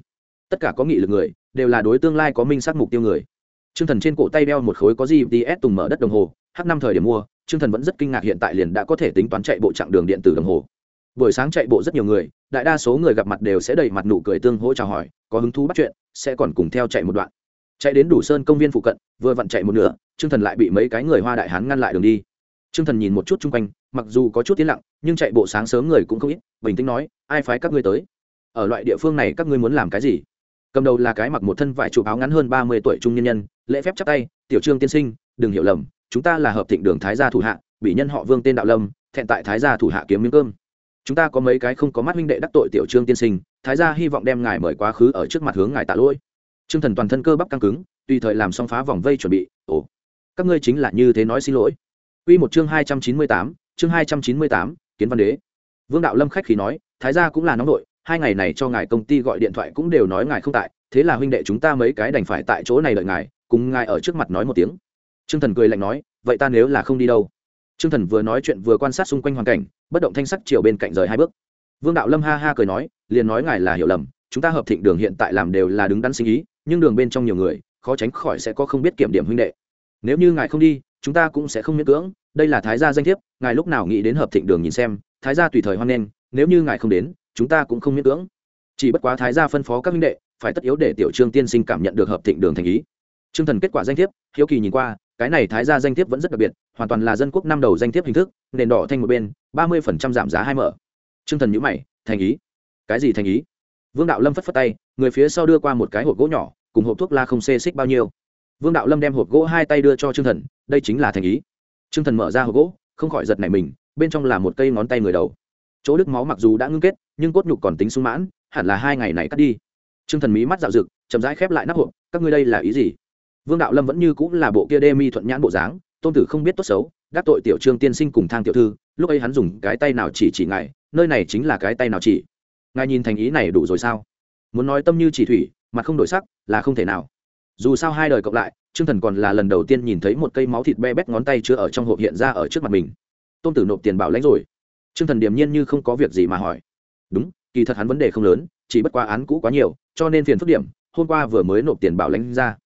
Speaker 1: Tất cả có nghị lực người, đều là đối tương lai có minh xác mục tiêu người. T r ư ơ n g thần trên cổ tay đeo một khối có gps tùng mở đất đồng hồ h năm thời điểm mua Trương thần vẫn rất kinh ngạc hiện tại liền đã có thể tính toán chạy bộ chặng đường điện tử đồng hồ. Buổi sáng chạy bộ rất nhiều người, đại đa số người gặp mặt đều sẽ đầy mặt nụ cười tương hỗ chào hỏi, có hứng thú bắt chuyện, sẽ còn cùng theo chạy một đoạn. Chạy đến đủ sơn công viên phụ cận, vừa vặn chạy một nửa, Trương thần lại bị mấy cái người hoa đại hán ngăn lại đường đi. Trương thần nhìn một chút xung quanh, mặc dù có chút tiến lặng, nhưng chạy bộ sáng sớm người cũng không ít, bình tĩnh nói, ai phái các ngươi tới? Ở loại địa phương này các ngươi muốn làm cái gì? Cầm đầu là cái mặc một thân vải chụp áo ngắn hơn ba mươi tuổi trung nhân nhân, lễ phép chắp tay, tiểu trương tiên sinh, đừng hiểu lầm chúng ta là hợp thịnh đường thái gia thủ hạ, bị nhân họ vương tên đạo lâm, thẹn tại thái gia thủ hạ kiếm miếng cơm. Chúng ta có mấy cái không có mắt huynh đệ đắc tội tiểu trương tiên sinh, thái gia hy vọng đem ngài mời quá khứ ở trước mặt hướng ngài tạ lỗi. Trương thần toàn thân cơ bắp căng cứng, tùy thời làm xong phá vòng vây chuẩn bị, ồ, các ngươi chính là như thế nói xin lỗi. Quy một chương hai trăm chín mươi tám, chương hai trăm chín mươi tám, kiến văn đế. Vương đạo lâm khách khí nói, thái gia cũng là nóng đội hai ngày này cho ngài công ty gọi điện thoại cũng đều nói ngài không tại, thế là huynh đệ chúng ta mấy cái đành phải tại chỗ này đợi ngài, cùng ngài ở trước mặt nói một tiếng. Trương thần cười lạnh nói, vậy ta nếu là không đi đâu? Trương thần vừa nói chuyện vừa quan sát xung quanh hoàn cảnh, bất động thanh sắc chiều bên cạnh rời hai bước. Vương đạo lâm ha ha cười nói, liền nói ngài là hiểu lầm, chúng ta hợp thịnh đường hiện tại làm đều là đứng đắn sinh ý, nhưng đường bên trong nhiều người, khó tránh khỏi sẽ có không biết kiểm điểm huynh đệ. Nếu như ngài không đi, chúng ta cũng sẽ không miễn cưỡng, đây là thái gia danh thiếp, ngài lúc nào nghĩ đến hợp thịnh đường nhìn xem, thái gia tùy thời hoan nghênh, nếu như ngài không đến, chúng ta cũng không miễn cưỡng. Chỉ bất quá thái gia phân phó các huynh đệ, phải tất yếu để tiểu trương tiên sinh cảm nhận được hợp thịnh đường thành ý. Trương thần kết quả danh thiếp, hiếu kỳ nhìn qua cái này thái gia danh thiếp vẫn rất đặc biệt, hoàn toàn là dân quốc năm đầu danh thiếp hình thức, nền đỏ thanh một bên, ba mươi phần trăm giảm giá hai mở. Trương thần nhữ mày, thành ý. Cái gì thành ý? Vương đạo lâm phất phất tay, người phía sau đưa qua một cái hộp gỗ nhỏ, cùng hộp thuốc la không xê xích bao nhiêu. Vương đạo lâm đem hộp gỗ hai tay đưa cho trương thần, đây chính là thành ý. Trương thần mở ra hộp gỗ, không khỏi giật nảy mình, bên trong là một cây ngón tay người đầu. Chỗ đứt máu mặc dù đã ngưng kết, nhưng cốt nhục còn tính sung mãn, hẳn là hai ngày này cắt đi. T r ư ơ n g thần mí mắt dạo rực, chậm rãi khép lại nắp hộp, các ngươi đây là ý gì? Vương đạo lâm vẫn như cũng là bộ kia đê mi thuận nhãn bộ dáng tôn tử không biết tốt xấu đắc tội tiểu trương tiên sinh cùng thang tiểu thư lúc ấy hắn dùng cái tay nào chỉ chỉ ngài nơi này chính là cái tay nào chỉ. Ngài nhìn thành ý này đủ rồi sao? Muốn nói tâm như chỉ thủy mặt không đổi sắc là không thể nào. Dù sao hai đời cộng lại trương thần còn là lần đầu tiên nhìn thấy một cây máu thịt be bét ngón tay chứa ở trong hộp hiện ra ở trước mặt mình. Tôn tử nộp tiền bảo lãnh rồi. Trương Thần điềm nhiên như không có việc gì mà hỏi. Đúng, kỳ thật hắn vấn đề không lớn, chỉ bất quá án cũ quá nhiều, cho nên phiền phức điểm, hôm qua vừa mới nộp tiền bảo lãnh ra.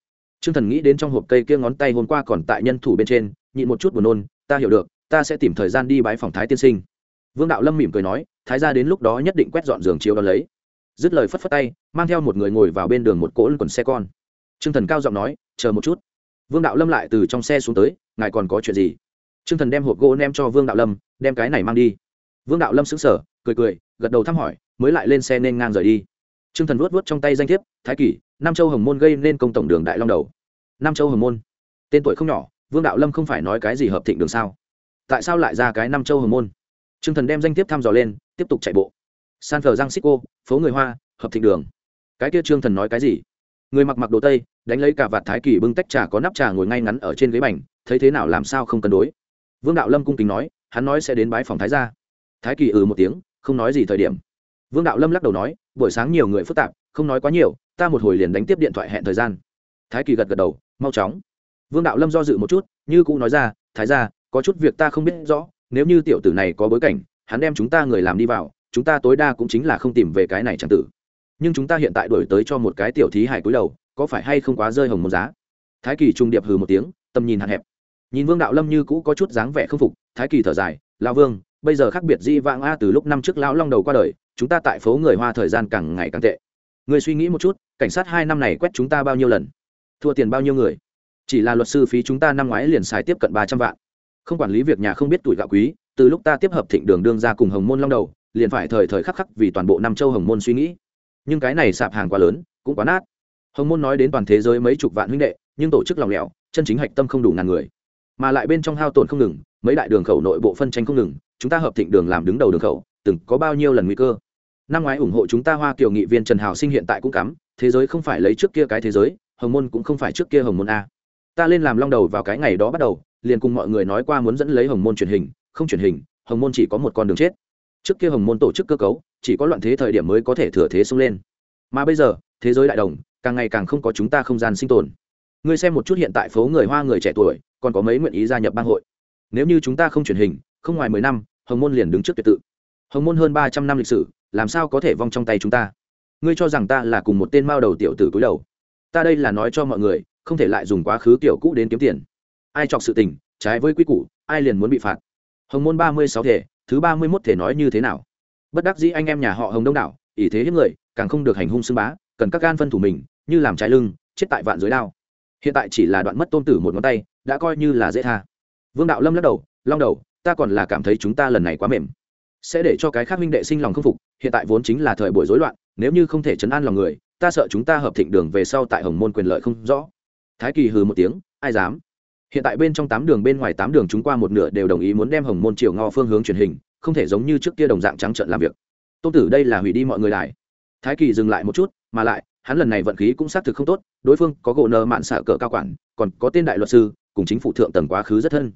Speaker 1: Trương Thần nghĩ đến trong hộp cây kia ngón tay hôm qua còn tại nhân thủ bên trên, nhịn một chút buồn nôn, ta hiểu được, ta sẽ tìm thời gian đi bái phòng Thái tiên sinh. Vương đạo Lâm mỉm cười nói, Thái gia đến lúc đó nhất định quét dọn giường chiếu đó lấy. Dứt lời phất phất tay, mang theo một người ngồi vào bên đường một cỗ quần xe con. Trương Thần cao giọng nói, chờ một chút. Vương đạo Lâm lại từ trong xe xuống tới, ngài còn có chuyện gì? Trương Thần đem hộp gỗ ném cho Vương đạo Lâm, đem cái này mang đi vương đạo lâm sững sờ, cười cười gật đầu thăm hỏi mới lại lên xe nên ngang rời đi Trương thần vuốt vuốt trong tay danh thiếp thái kỷ nam châu hồng môn gây nên công tổng đường đại long đầu nam châu hồng môn. Tên tuổi không nhỏ, vương đạo lâm không phải nói cái gì hợp thịnh đường sao? Tại sao lại ra cái Nam châu hồng môn? T r ư ơ n g thần đem danh tiếp thăm dò lên, tiếp tục chạy bộ. San thờ giang xích cô, phố người hoa, hợp thịnh đường. Cái kia trương thần nói cái gì? Người mặc mặc đồ tây, đánh lấy cả vạt thái kỳ bưng tách trà có nắp trà ngồi ngay ngắn ở trên ghế bành, thấy thế nào làm sao không cân đối. Vương đạo lâm cung kính nói, hắn nói sẽ đến bái phòng thái gia. Thái kỳ ừ một tiếng, không nói gì thời điểm. Vương đạo lâm lắc đầu nói, buổi sáng nhiều người phức tạp, không nói quá nhiều, ta một hồi liền đánh tiếp điện thoại hẹn thời gian. Thái kỳ gật gật đầu mau chóng. Vương đạo lâm do dự một chút, như cũng nói ra, thái ra có chút việc ta không biết rõ, nếu như tiểu tử này có bối cảnh, hắn đem chúng ta người làm đi vào, chúng ta tối đa cũng chính là không tìm về cái này chẳng tử. Nhưng chúng ta hiện tại đổi tới cho một cái tiểu thí hải cúi đầu, có phải hay không quá rơi hồng một giá? Thái kỳ trung điệp hừ một tiếng tầm nhìn hạn hẹp. Nhìn vương đạo lâm như cũ có chút dáng vẻ không phục, thái kỳ thở dài lao vương, bây giờ khác biệt di vãng a từ lúc năm trước lão long đầu qua đời, chúng ta tại phố người hoa thời gian càng ngày càng tệ. Người suy nghĩ một chút, cảnh sát hai năm này quét chúng ta bao nhiêu lần? Thua tiền bao nhiêu người? Chỉ là luật sư phí chúng ta năm ngoái liền xài tiếp cận ba trăm vạn. Không quản lý việc nhà không biết tuổi gạo quý, từ lúc ta tiếp hợp thịnh đường đương ra cùng hồng môn long đầu, liền phải thời thời khắc khắc vì toàn bộ năm châu hồng môn suy nghĩ. Nhưng cái này sạp hàng quá lớn, cũng quá nát. Hồng môn nói đến toàn thế giới mấy chục vạn huynh đệ, nhưng tổ chức lòng lẻo, chân chính hạch tâm không đủ ngàn người. Mà lại bên trong hao tổn không ngừng, mấy đại đường khẩu nội bộ phân tranh không ngừng, chúng ta hợp thịnh đường làm đứng đầu đường khẩu, từng có bao nhiêu lần nguy cơ. Năm ngoái ủng hộ chúng ta hoa kiều nghị viên trần hào sinh hiện tại cũng cắm, thế giới không phải lấy trước kia cái thế giới hồng môn cũng không phải trước kia hồng môn a. Ta lên làm long đầu vào cái ngày đó bắt đầu, liền cùng mọi người nói qua muốn dẫn lấy hồng môn truyền hình, không truyền hình, hồng môn chỉ có một con đường chết. Trước kia hồng môn tổ chức cơ cấu, chỉ có loạn thế thời điểm mới có thể thừa thế xông lên. Mà bây giờ, thế giới đại đồng, càng ngày càng không có chúng ta không gian sinh tồn. Ngươi xem một chút hiện tại phố người hoa người trẻ tuổi, còn có mấy nguyện ý gia nhập bang hội. Nếu như chúng ta không truyền hình, không ngoài mười năm, hồng môn liền đứng trước tuyệt tự. Hồng môn hơn ba trăm năm lịch sử, làm sao có thể vong trong tay chúng ta? Ngươi cho rằng ta là cùng một tên mao đầu tiểu tử cúi đầu? Ta đây là nói cho mọi người, không thể lại dùng quá khứ kiểu cũ đến kiếm tiền. Ai chọc sự tình, trái với quy củ, ai liền muốn bị phạt. Hồng môn ba mươi sáu thể, thứ ba mươi mốt thể nói như thế nào? Bất đắc dĩ anh em nhà họ hồng đông đảo, ỷ thế hiếp người, càng không được hành hung xưng bá, cần các gan phân thủ mình, như làm trái lưng, chết tại vạn dưới đao. Hiện tại chỉ là đoạn mất tôn tử một ngón tay, đã coi như là dễ tha. Vương đạo lâm lắc đầu, long đầu, ta còn là cảm thấy chúng ta lần này quá mềm. Sẽ để cho cái khác minh đệ sinh lòng không phục, hiện tại vốn chính là thời buổi rối loạn, nếu như không thể chấn an lòng người ta sợ chúng ta hợp thịnh đường về sau tại hồng môn quyền lợi không rõ. Thái kỳ hừ một tiếng, ai dám? Hiện tại bên trong tám đường bên ngoài tám đường chúng qua một nửa đều đồng ý muốn đem hồng môn triều ngò phương hướng truyền hình, không thể giống như trước kia đồng dạng trắng trợn làm việc. Tôn tử đây là hủy đi mọi người đài thái kỳ dừng lại một chút, mà lại, hắn lần này vận khí cũng xác thực không tốt, đối phương có gỗ nợ mạn xạ cỡ cao quản, còn có tên đại luật sư, cùng chính phủ thượng tầng quá khứ rất thân.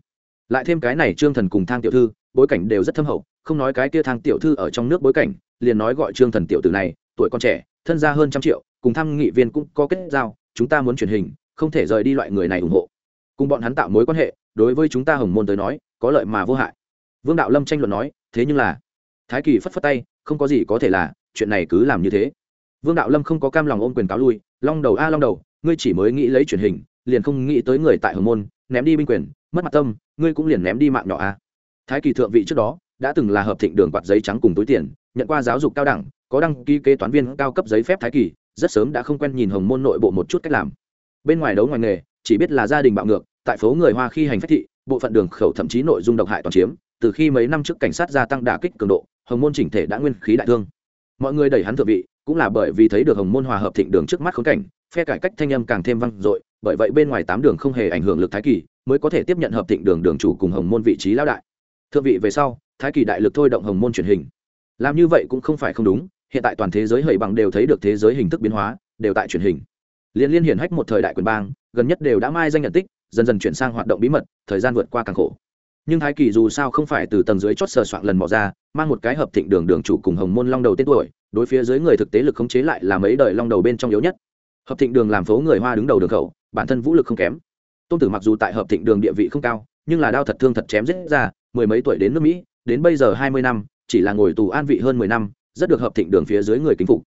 Speaker 1: Lại thêm cái này trương thần cùng thang tiểu thư, bối cảnh đều rất thâm hậu, không nói cái kia thang tiểu thư ở trong nước bối cảnh, liền nói gọi trương thần tiểu tử này, tuổi con trẻ thân gia hơn trăm triệu, cùng thăm nghị viên cũng có kết giao, chúng ta muốn truyền hình, không thể rời đi loại người này ủng hộ. Cùng bọn hắn tạo mối quan hệ, đối với chúng ta hồng môn tới nói, có lợi mà vô hại. Vương đạo lâm tranh luận nói, thế nhưng là, thái kỳ phất phất tay, không có gì có thể là, chuyện này cứ làm như thế. Vương đạo lâm không có cam lòng ôm quyền cáo lui, long đầu a long đầu, ngươi chỉ mới nghĩ lấy truyền hình, liền không nghĩ tới người tại hồng môn, ném đi binh quyền, mất mặt tâm, ngươi cũng liền ném đi mạng nhỏ a. Thái kỳ thượng vị trước đó, đã từng là hợp thịnh đường quạt giấy trắng cùng túi tiền, nhận qua giáo dục cao đẳng có đăng ký kế toán viên cao cấp giấy phép thái kỳ, rất sớm đã không quen nhìn hồng môn nội bộ một chút cách làm. Bên ngoài đấu ngoài nghề, chỉ biết là gia đình bạo ngược, tại phố người hoa khi hành phách thị, bộ phận đường khẩu thậm chí nội dung độc hại toàn chiếm, từ khi mấy năm trước cảnh sát gia tăng đả kích cường độ, hồng môn chỉnh thể đã nguyên khí đại thương. Mọi người đẩy hắn thượng vị, cũng là bởi vì thấy được hồng môn hòa hợp thịnh đường trước mắt khốn cảnh, phe cải cách thanh âm càng thêm vang dội, bởi vậy bên ngoài tám đường không hề ảnh hưởng lực thái kỳ, mới có thể tiếp nhận hợp thịnh đường đường chủ cùng hồng môn vị trí lão đại. Thượng vị về sau, thái kỳ đại lực thôi động hồng môn truyền hình. Làm như vậy cũng không phải không đúng hiện tại toàn thế giới hầy bằng đều thấy được thế giới hình thức biến hóa, đều tại truyền hình. Liên liên hiển hách một thời đại quyền bang, gần nhất đều đã mai danh nhận tích, dần dần chuyển sang hoạt động bí mật, thời gian vượt qua càng khổ. Nhưng thái kỳ dù sao không phải từ tầng dưới chót sờ soạn lần mò ra, mang một cái hợp thịnh đường đường chủ cùng hồng môn long đầu tên tuổi, đối phía dưới người thực tế lực khống chế lại là mấy đời long đầu bên trong yếu nhất. Hợp thịnh đường làm phố người hoa đứng đầu đường khẩu, bản thân vũ lực không kém. Tôn tử mặc dù tại hợp thịnh đường địa vị không cao, nhưng là đao thật thương thật chém giết ra, mười mấy tuổi đến nước mỹ, đến bây giờ hai mươi năm, chỉ là ngồi tù an vị hơn mười năm rất được hợp thịnh đường phía dưới người kính phục.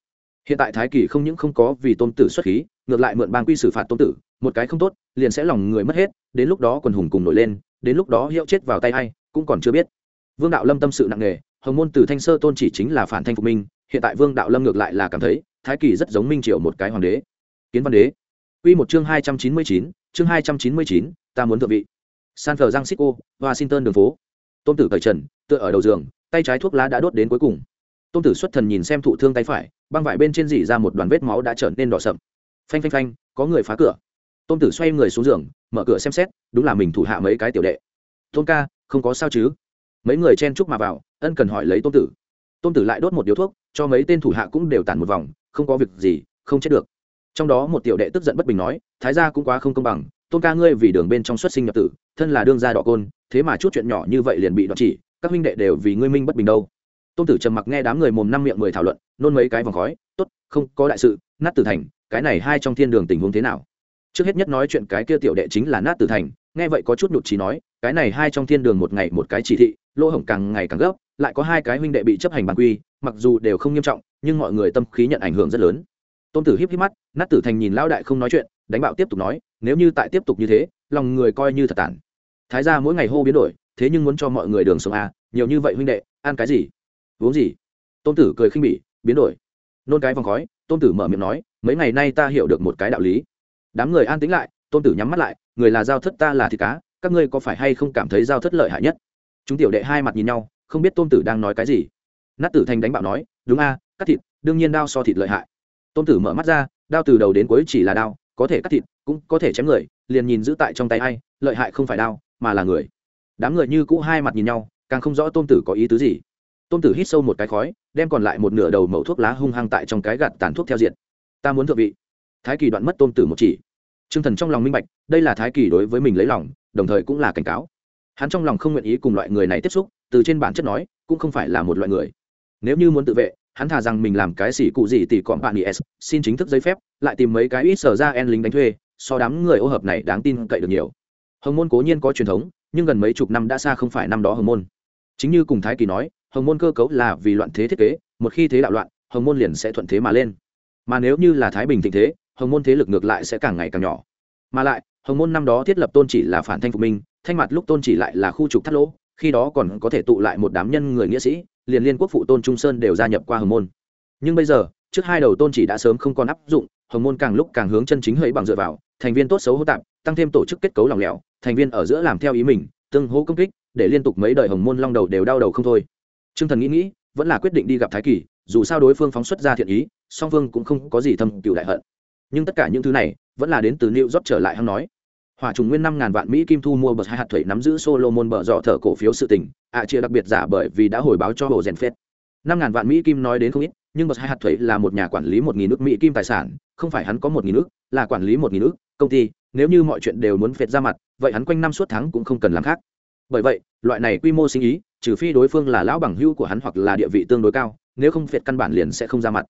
Speaker 1: Hiện tại thái kỳ không những không có vì tôn tử xuất khí, ngược lại mượn bang quy xử phạt tôn tử, một cái không tốt, liền sẽ lòng người mất hết, đến lúc đó quần hùng cùng nổi lên, đến lúc đó hiệu chết vào tay ai, cũng còn chưa biết. Vương đạo lâm tâm sự nặng nề, hồng môn từ thanh sơ tôn chỉ chính là phản thanh phục minh, hiện tại vương đạo lâm ngược lại là cảm thấy, thái kỳ rất giống minh triệu một cái hoàng đế. Kiến văn đế. Quy một chương hai trăm chín mươi chín, chương hai trăm chín mươi chín, ta muốn thượng vị. San francisco washington đường phố. Tôn tử cởi trần, tựa ở đầu giường, tay trái thuốc lá đã đốt đến cuối cùng tôn tử xuất thần nhìn xem thụ thương tay phải, băng vải bên trên dỉ ra một đoàn vết máu đã trở nên đỏ sậm. Phanh phanh phanh, có người phá cửa. Tôn tử xoay người xuống giường, mở cửa xem xét, đúng là mình thủ hạ mấy cái tiểu đệ. Tôn ca, không có sao chứ? Mấy người chen chúc mà vào, ân cần hỏi lấy tôn tử. Tôn tử lại đốt một điếu thuốc, cho mấy tên thủ hạ cũng đều tản một vòng, không có việc gì, không chết được. Trong đó một tiểu đệ tức giận bất bình nói, thái gia cũng quá không công bằng, tôn ca ngươi vì đường bên trong xuất sinh nhập tử, thân là đương gia đỏ côn, thế mà chút chuyện nhỏ như vậy liền bị đoạt chỉ, các huynh đệ đều vì ngươi minh bất bình đâu tôn tử trầm mặc nghe đám người mồm năm miệng mười thảo luận, nôn mấy cái vòng khói, tốt, không, có đại sự, nát tử thành, cái này hai trong thiên đường tình huống thế nào? Trước hết nhất nói chuyện cái kia tiểu đệ chính là nát tử thành, nghe vậy có chút nhụt trí nói, cái này hai trong thiên đường một ngày một cái chỉ thị, lỗ hổng càng ngày càng gấp, lại có hai cái huynh đệ bị chấp hành bản quy, mặc dù đều không nghiêm trọng, nhưng mọi người tâm khí nhận ảnh hưởng rất lớn. Tôn tử híp híp mắt, nát tử thành nhìn lão đại không nói chuyện, đánh bạo tiếp tục nói, nếu như tại tiếp tục như thế, lòng người coi như thật tản thái ra mỗi ngày hô biến đổi, thế nhưng muốn cho mọi người đường sống a nhiều như vậy huynh đệ, ăn cái gì? Uống gì? Tôn tử cười khinh bỉ, biến đổi. Nôn cái vòng khói, tôn tử mở miệng nói, mấy ngày nay ta hiểu được một cái đạo lý. Đám người an tĩnh lại, tôn tử nhắm mắt lại, người là giao thất ta là thịt cá, các ngươi có phải hay không cảm thấy giao thất lợi hại nhất? Chúng tiểu đệ hai mặt nhìn nhau, không biết tôn tử đang nói cái gì. Nát tử thành đánh bạo nói, đúng a, cắt thịt, đương nhiên đao so thịt lợi hại. Tôn tử mở mắt ra, đao từ đầu đến cuối chỉ là đao, có thể cắt thịt, cũng có thể chém người, liền nhìn giữ tại trong tay ai, lợi hại không phải đao, mà là người. Đám người như cũ hai mặt nhìn nhau, càng không rõ tôn tử có ý tứ gì tôn tử hít sâu một cái khói, đem còn lại một nửa đầu mẩu thuốc lá hung hăng tại trong cái gạt tàn thuốc theo diện. Ta muốn thượng vị. Thái kỳ đoạn mất tôn tử một chỉ. T r ư ơ n g thần trong lòng minh bạch, đây là thái kỳ đối với mình lấy lòng, đồng thời cũng là cảnh cáo. Hắn trong lòng không nguyện ý cùng loại người này tiếp xúc, từ trên bản chất nói, cũng không phải là một loại người. Nếu như muốn tự vệ, hắn thà rằng mình làm cái xỉ cụ gì tỷ cọm bạn is xin chính thức giấy phép, lại tìm mấy cái ít sở ra en lính đánh thuê, so đám người ô hợp này đáng tin cậy được nhiều. Hồng môn cố nhiên có truyền thống, nhưng gần mấy chục năm đã xa không phải năm đó hồng môn. Chính như cùng thái kỳ nói hồng môn cơ cấu là vì loạn thế thiết kế, một khi thế đạo loạn, hồng môn liền sẽ thuận thế mà lên. Mà nếu như là thái bình thịnh thế, hồng môn thế lực ngược lại sẽ càng ngày càng nhỏ. Mà lại, hồng môn năm đó thiết lập tôn chỉ là phản thanh phục minh, thanh mặt lúc tôn chỉ lại là khu trục thắt lỗ, khi đó còn có thể tụ lại một đám nhân người nghĩa sĩ, liền liên quốc phụ tôn trung sơn đều gia nhập qua hồng môn. Nhưng bây giờ, trước hai đầu tôn chỉ đã sớm không còn áp dụng, hồng môn càng lúc càng hướng chân chính hẫy bằng dựa vào, thành viên tốt xấu hô tạp, tăng thêm tổ chức kết cấu lỏng lẻo, thành viên ở giữa làm theo ý mình, tương hô công kích, để liên tục mấy đời hồng môn long đầu đều đau đầu không thôi. Trương thần nghĩ nghĩ, vẫn là quyết định đi gặp thái kỳ, dù sao đối phương phóng xuất ra thiện ý, song phương cũng không có gì thâm cừu đại hận. Nhưng tất cả những thứ này, vẫn là đến từ new york trở lại hắn nói. Hỏa trùng nguyên năm ngàn vạn mỹ kim thu mua bậc hai hạt thủy nắm giữ Solomon bờ dọ thở cổ phiếu sự tình, ạ chia đặc biệt giả bởi vì đã hồi báo cho bộ rèn phết. Năm ngàn vạn mỹ kim nói đến không ít, nhưng bậc hai hạt thủy là một nhà quản lý một nghìn nước mỹ kim tài sản, không phải hắn có một nghìn nước, là quản lý một nghìn nước, công ty, nếu như mọi chuyện đều muốn phệt ra mặt, vậy hắn quanh năm suốt tháng cũng không cần làm khác. Bởi vậy, loại này quy mô sinh ý trừ phi đối phương là lão bằng hữu của hắn hoặc là địa vị tương đối cao nếu không phệt căn bản liền sẽ không ra mặt.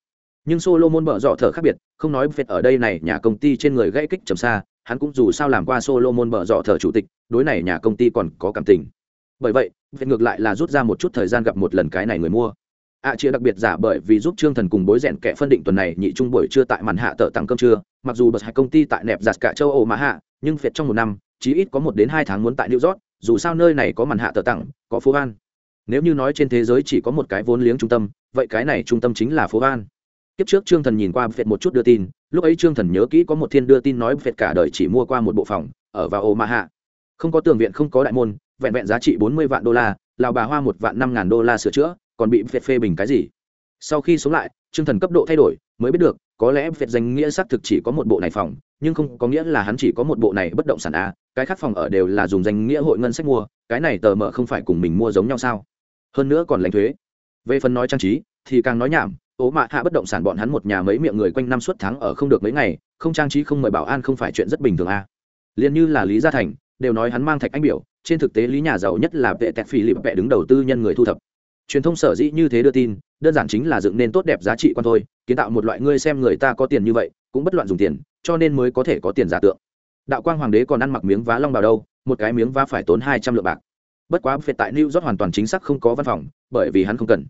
Speaker 1: Nhưng solomon mở dọ thở khác biệt không nói phệt ở đây này nhà công ty trên người gãy kích trầm xa hắn cũng dù sao làm qua solomon mở dọ thở chủ tịch đối này nhà công ty còn có cảm tình. Bởi vậy phệt ngược lại là rút ra một chút thời gian gặp một lần cái này người mua. Ạ à, chia đặc biệt giả bởi vì giúp trương thần cùng bối rèn kẻ phân định tuần này nhị trung buổi trưa tại màn hạ tờ tặng cơm trưa mặc dù bật hai công ty tại nẹp giặt cả châu âu mà hạ nhưng phiệt trong một năm chí ít có một đến hai tháng muốn tại new york dù sao nơi này có màn hạ tờ tặng có phố an nếu như nói trên thế giới chỉ có một cái vốn liếng trung tâm vậy cái này trung tâm chính là phố an Kiếp trước Trương Thần nhìn qua Phệt một chút đưa tin, lúc ấy Trương Thần nhớ kỹ có một thiên đưa tin nói Phệt cả đời chỉ mua qua một bộ phòng, ở vào Omaha. Không có tường viện không có đại môn, vẹn vẹn giá trị bốn mươi vạn đô la, lào bà hoa một vạn năm ngàn đô la sửa chữa, còn bị Phệt phê bình cái gì? Sau khi sống lại, Trương Thần cấp độ thay đổi, mới biết được, có lẽ Phệt danh nghĩa xác thực chỉ có một bộ này phòng, nhưng không có nghĩa là hắn chỉ có một bộ này bất động sản a, cái khác phòng ở đều là dùng danh nghĩa hội ngân sách mua, cái này tờ mờ không phải cùng mình mua giống nhau sao? Hơn nữa còn lãnh thuế. Về phần nói trang trí, thì càng nói nhảm, ố mạ hạ bất động sản bọn hắn một nhà mấy miệng người quanh năm suốt tháng ở không được mấy ngày không trang trí không mời bảo an không phải chuyện rất bình thường à. liền như là lý gia thành đều nói hắn mang thạch anh biểu trên thực tế lý nhà giàu nhất là vệ tẹt phi lịp vệ đứng đầu tư nhân người thu thập truyền thông sở dĩ như thế đưa tin đơn giản chính là dựng nên tốt đẹp giá trị quan thôi kiến tạo một loại ngươi xem người ta có tiền như vậy cũng bất loạn dùng tiền cho nên mới có thể có tiền giả tượng đạo quang hoàng đế còn ăn mặc miếng vá long bào đâu một cái miếng vá phải tốn hai trăm lượng bạc bất quá phệt tại new york hoàn toàn chính xác không có văn phòng bởi vì hắn không cần.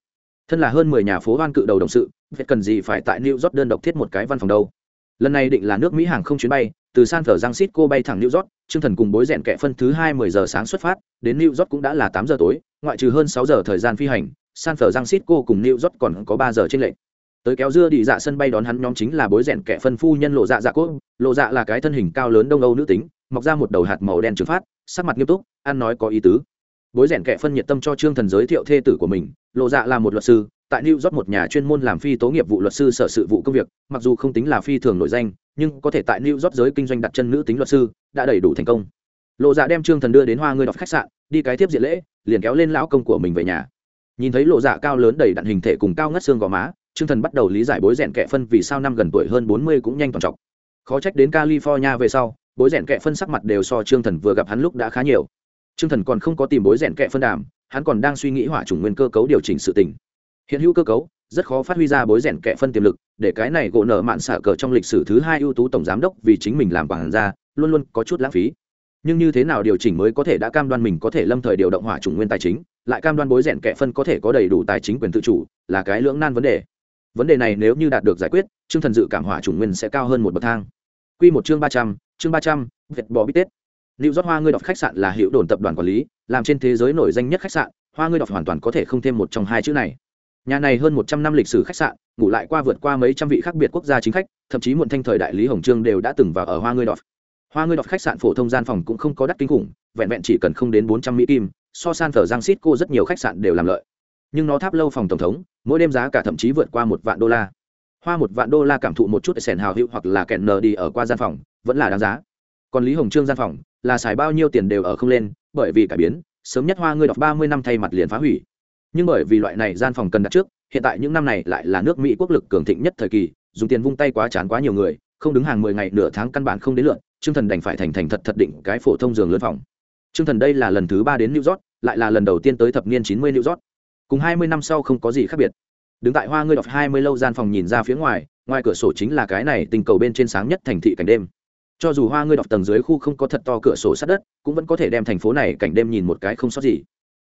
Speaker 1: Thân là hơn mười nhà phố hoan cự đầu đồng sự việc cần gì phải tại new york đơn độc thiết một cái văn phòng đâu? Lần này định là nước mỹ hàng không chuyến bay từ san francisco bay thẳng new york trương thần cùng bối rèn kẻ phân thứ hai mười giờ sáng xuất phát đến new york cũng đã là tám giờ tối ngoại trừ hơn sáu giờ thời gian phi hành san francisco cùng new york còn có ba giờ trên lệnh tới kéo dưa đi dạ sân bay đón hắn nhóm chính là bối rèn kẻ phân phu nhân lộ dạ dạ Cố, lộ dạ là cái thân hình cao lớn đông âu nữ tính mọc ra một đầu hạt màu đen trừng phát sắc mặt nghiêm túc ăn nói có ý tứ bối rèn kẻ phân nhiệt tâm cho trương thần giới thiệu thê tử của mình lộ dạ là một luật sư tại new york một nhà chuyên môn làm phi tố nghiệp vụ luật sư sở sự vụ công việc mặc dù không tính là phi thường nổi danh nhưng có thể tại new york giới kinh doanh đặt chân nữ tính luật sư đã đầy đủ thành công lộ dạ đem trương thần đưa đến hoa ngươi đọc khách sạn đi cái tiếp diện lễ liền kéo lên lão công của mình về nhà nhìn thấy lộ dạ cao lớn đầy đặn hình thể cùng cao ngất xương gò má Trương Thần bắt đầu lý giải bối rèn kệ phân vì sao năm gần tuổi hơn bốn mươi cũng nhanh toàn trọng. Khó trách đến California về sau, bối rèn kệ phân sắc mặt đều so Trương Thần vừa gặp hắn lúc đã khá nhiều. Trương Thần còn không có tìm bối rèn kẹ phân đàm, hắn còn đang suy nghĩ hỏa chủng nguyên cơ cấu điều chỉnh sự tình. Hiện hữu cơ cấu rất khó phát huy ra bối rèn kẹ phân tiềm lực, để cái này gỗ nợ mạn xả cờ trong lịch sử thứ hai ưu tú tổng giám đốc vì chính mình làm quản gia, luôn luôn có chút lãng phí. Nhưng như thế nào điều chỉnh mới có thể đã cam đoan mình có thể lâm thời điều động hỏa chủng nguyên tài chính, lại cam đoan bối rèn kẹ phân có thể có đầy đủ tài chính quyền tự chủ, là cái lưỡng nan vấn đề vấn đề này nếu như đạt được giải quyết chương thần dự cảm hỏa chủng nguyên sẽ cao hơn một bậc thang q một chương ba trăm chương ba trăm việt bò bít tết lưu rót hoa ngươi đọc khách sạn là hiệu đồn tập đoàn quản lý, làm trên thế giới nổi danh nhất khách sạn, hoa ngươi đọc hoàn toàn có thể không thêm một trong hai chữ này. Nhà này hơn một trăm năm lịch sử khách sạn, ngủ lại qua vượt qua mấy trăm vị khác biệt quốc gia chính khách, thậm chí muộn thanh thời đại lý hồng trương đều đã từng vào ở hoa ngươi đọc. Hoa ngươi đọc khách sạn phổ thông gian phòng cũng không có đắt kinh khủng, vẹn vẹn chỉ cần không đến bốn trăm mỹ kim, so san phở giang xít cô rất nhiều khách sạn đều làm lợi. Nhưng nó tháp lâu phòng tổng thống, mỗi đêm giá cả thậm chí vượt qua một vạn đô la. Hoa một vạn đô la cảm thụ một chút sẻn hào hữu hoặc là kẹn nờ đi ở qua gian phòng, vẫn là đáng giá còn lý hồng trương gian phòng, là xài bao nhiêu tiền đều ở không lên, bởi vì cải biến, sớm nhất hoa ngươi đọc ba mươi năm thay mặt liền phá hủy. Nhưng bởi vì loại này gian phòng cần đặt trước, hiện tại những năm này lại là nước mỹ quốc lực cường thịnh nhất thời kỳ, dùng tiền vung tay quá chán quá nhiều người, không đứng hàng mười ngày nửa tháng căn bản không đến lượn chương thần đành phải thành thành thật thật định cái phổ thông giường lớn phòng. Chương thần đây là lần thứ ba đến new york, lại là lần đầu tiên tới thập niên chín mươi new york. Cùng hai mươi năm sau không có gì khác biệt. Đứng tại hoa ngươi đọc hai mươi lâu gian phòng nhìn ra phía ngoài ngoài cửa sổ chính là cái này tình cầu bên trên sáng nhất thành thị cảnh đêm cho dù hoa ngươi đọc tầng dưới khu không có thật to cửa sổ sát đất, cũng vẫn có thể đem thành phố này cảnh đêm nhìn một cái không sót gì.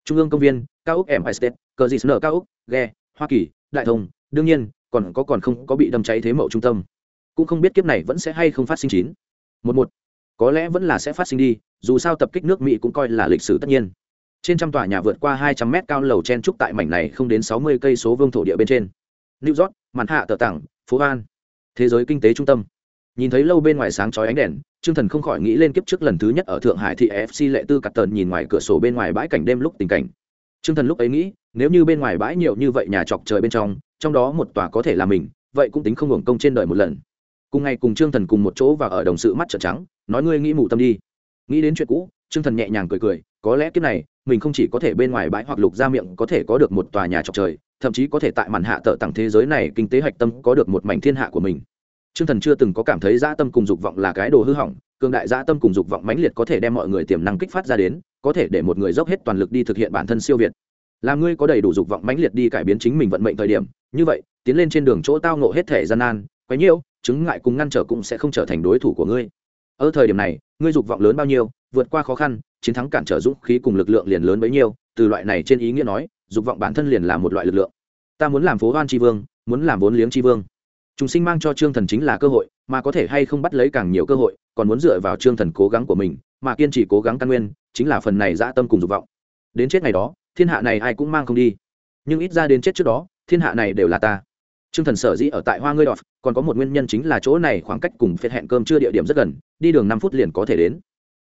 Speaker 1: Trung ương công viên, cao ốc empire state, cờ dị nở cao ốc, ghe, hoa kỳ, đại thông, đương nhiên, còn có còn không có bị đâm cháy thế mậu trung tâm. Cũng không biết kiếp này vẫn sẽ hay không phát sinh chín. Một một. Có lẽ vẫn là sẽ phát sinh đi, dù sao tập kích nước mỹ cũng coi là lịch sử tất nhiên. Trên trăm tòa nhà vượt qua hai trăm mét cao lầu chen trúc tại mảnh này không đến sáu mươi cây số vương thổ địa bên trên. New york màn hạ tờ tảng, phố an thế giới kinh tế trung tâm nhìn thấy lâu bên ngoài sáng chói ánh đèn, trương thần không khỏi nghĩ lên kiếp trước lần thứ nhất ở thượng hải thị fc lệ tư cặt tần nhìn ngoài cửa sổ bên ngoài bãi cảnh đêm lúc tình cảnh. Trương thần lúc ấy nghĩ, nếu như bên ngoài bãi nhiều như vậy nhà trọc trời bên trong trong đó một tòa có thể là mình, vậy cũng tính không hưởng công trên đời một lần. Cùng ngày cùng trương thần cùng một chỗ và ở đồng sự mắt trợn trắng, nói ngươi nghĩ mù tâm đi. Nghĩ đến chuyện cũ, trương thần nhẹ nhàng cười cười, có lẽ kiếp này, mình không chỉ có thể bên ngoài bãi hoặc lục ra miệng có thể có được một tòa nhà trọc trời, thậm chí có thể tại màn hạ tợ tặng thế giới này kinh tế hạch tâm có được một mảnh thiên hạ của mình. Trương thần chưa từng có cảm thấy dã tâm cùng dục vọng là cái đồ hư hỏng cường đại dã tâm cùng dục vọng mãnh liệt có thể đem mọi người tiềm năng kích phát ra đến có thể để một người dốc hết toàn lực đi thực hiện bản thân siêu việt. Làm ngươi có đầy đủ dục vọng mãnh liệt đi cải biến chính mình vận mệnh thời điểm như vậy tiến lên trên đường chỗ tao ngộ hết thể gian nan Quá nhiều, chứng ngại cùng ngăn trở cũng sẽ không trở thành đối thủ của ngươi. Ở thời điểm này ngươi dục vọng lớn bao nhiêu vượt qua khó khăn chiến thắng cản trở dũng khí cùng lực lượng liền lớn bấy nhiêu từ loại này trên ý nghĩa nói dục vọng bản thân liền là một loại lực lượng. Ta muốn làm phố hoan tri vương muốn làm vốn liếng tri vương chúng sinh mang cho trương thần chính là cơ hội, mà có thể hay không bắt lấy càng nhiều cơ hội, còn muốn dựa vào trương thần cố gắng của mình, mà kiên trì cố gắng căn nguyên, chính là phần này dã tâm cùng dục vọng. Đến chết ngày đó, thiên hạ này ai cũng mang không đi. Nhưng ít ra đến chết trước đó, thiên hạ này đều là ta. Trương thần sở dĩ ở tại hoa ngươi đọt, còn có một nguyên nhân chính là chỗ này khoảng cách cùng phết hẹn cơm chưa địa điểm rất gần, đi đường năm phút liền có thể đến.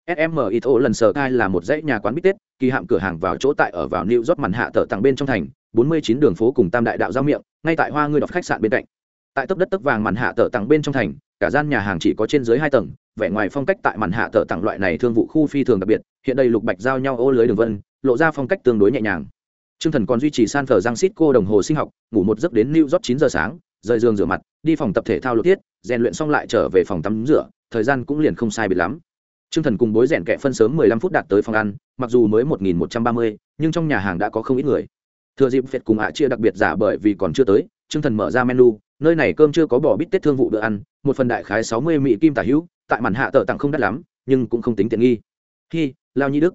Speaker 1: Sm ito lần sở cai là một dãy nhà quán bít tết, kỳ hạm cửa hàng vào chỗ tại ở vào new york màn hạ tờ tặng bên trong thành 49 đường phố cùng tam đại đạo giao miệng, ngay tại hoa ngươi đọt khách sạn bên cạnh tại tấp đất tấp vàng màn hạ tờ tặng bên trong thành cả gian nhà hàng chỉ có trên dưới hai tầng vẻ ngoài phong cách tại màn hạ tờ tặng loại này thương vụ khu phi thường đặc biệt hiện đây lục bạch giao nhau ô lưới đường vân lộ ra phong cách tương đối nhẹ nhàng Trương Thần còn duy trì san phở giang xít cô đồng hồ sinh học, ngủ một giấc đến New York 9 giờ sáng, rời giường rửa mặt, đi phòng tập thể thao luyện thiết, rèn luyện xong lại trở về phòng tắm rửa, thời gian cũng liền không sai biệt lắm. Trương Thần cùng bối rèn kẹ phân sớm 15 phút đạt tới phòng ăn, mặc dù mới 1130, nhưng trong nhà hàng đã có không ít người. Thừa dịp Phệt cùng ạ chia đặc biệt giả bởi vì còn chưa tới, Trương Thần mở ra menu, nơi này cơm chưa có bỏ bít tết thương vụ bữa ăn, một phần đại khái 60 mỹ kim tả hữu, tại màn hạ tờ tặng không đắt lắm, nhưng cũng không tính tiện nghi. Hi, lao nhi đức.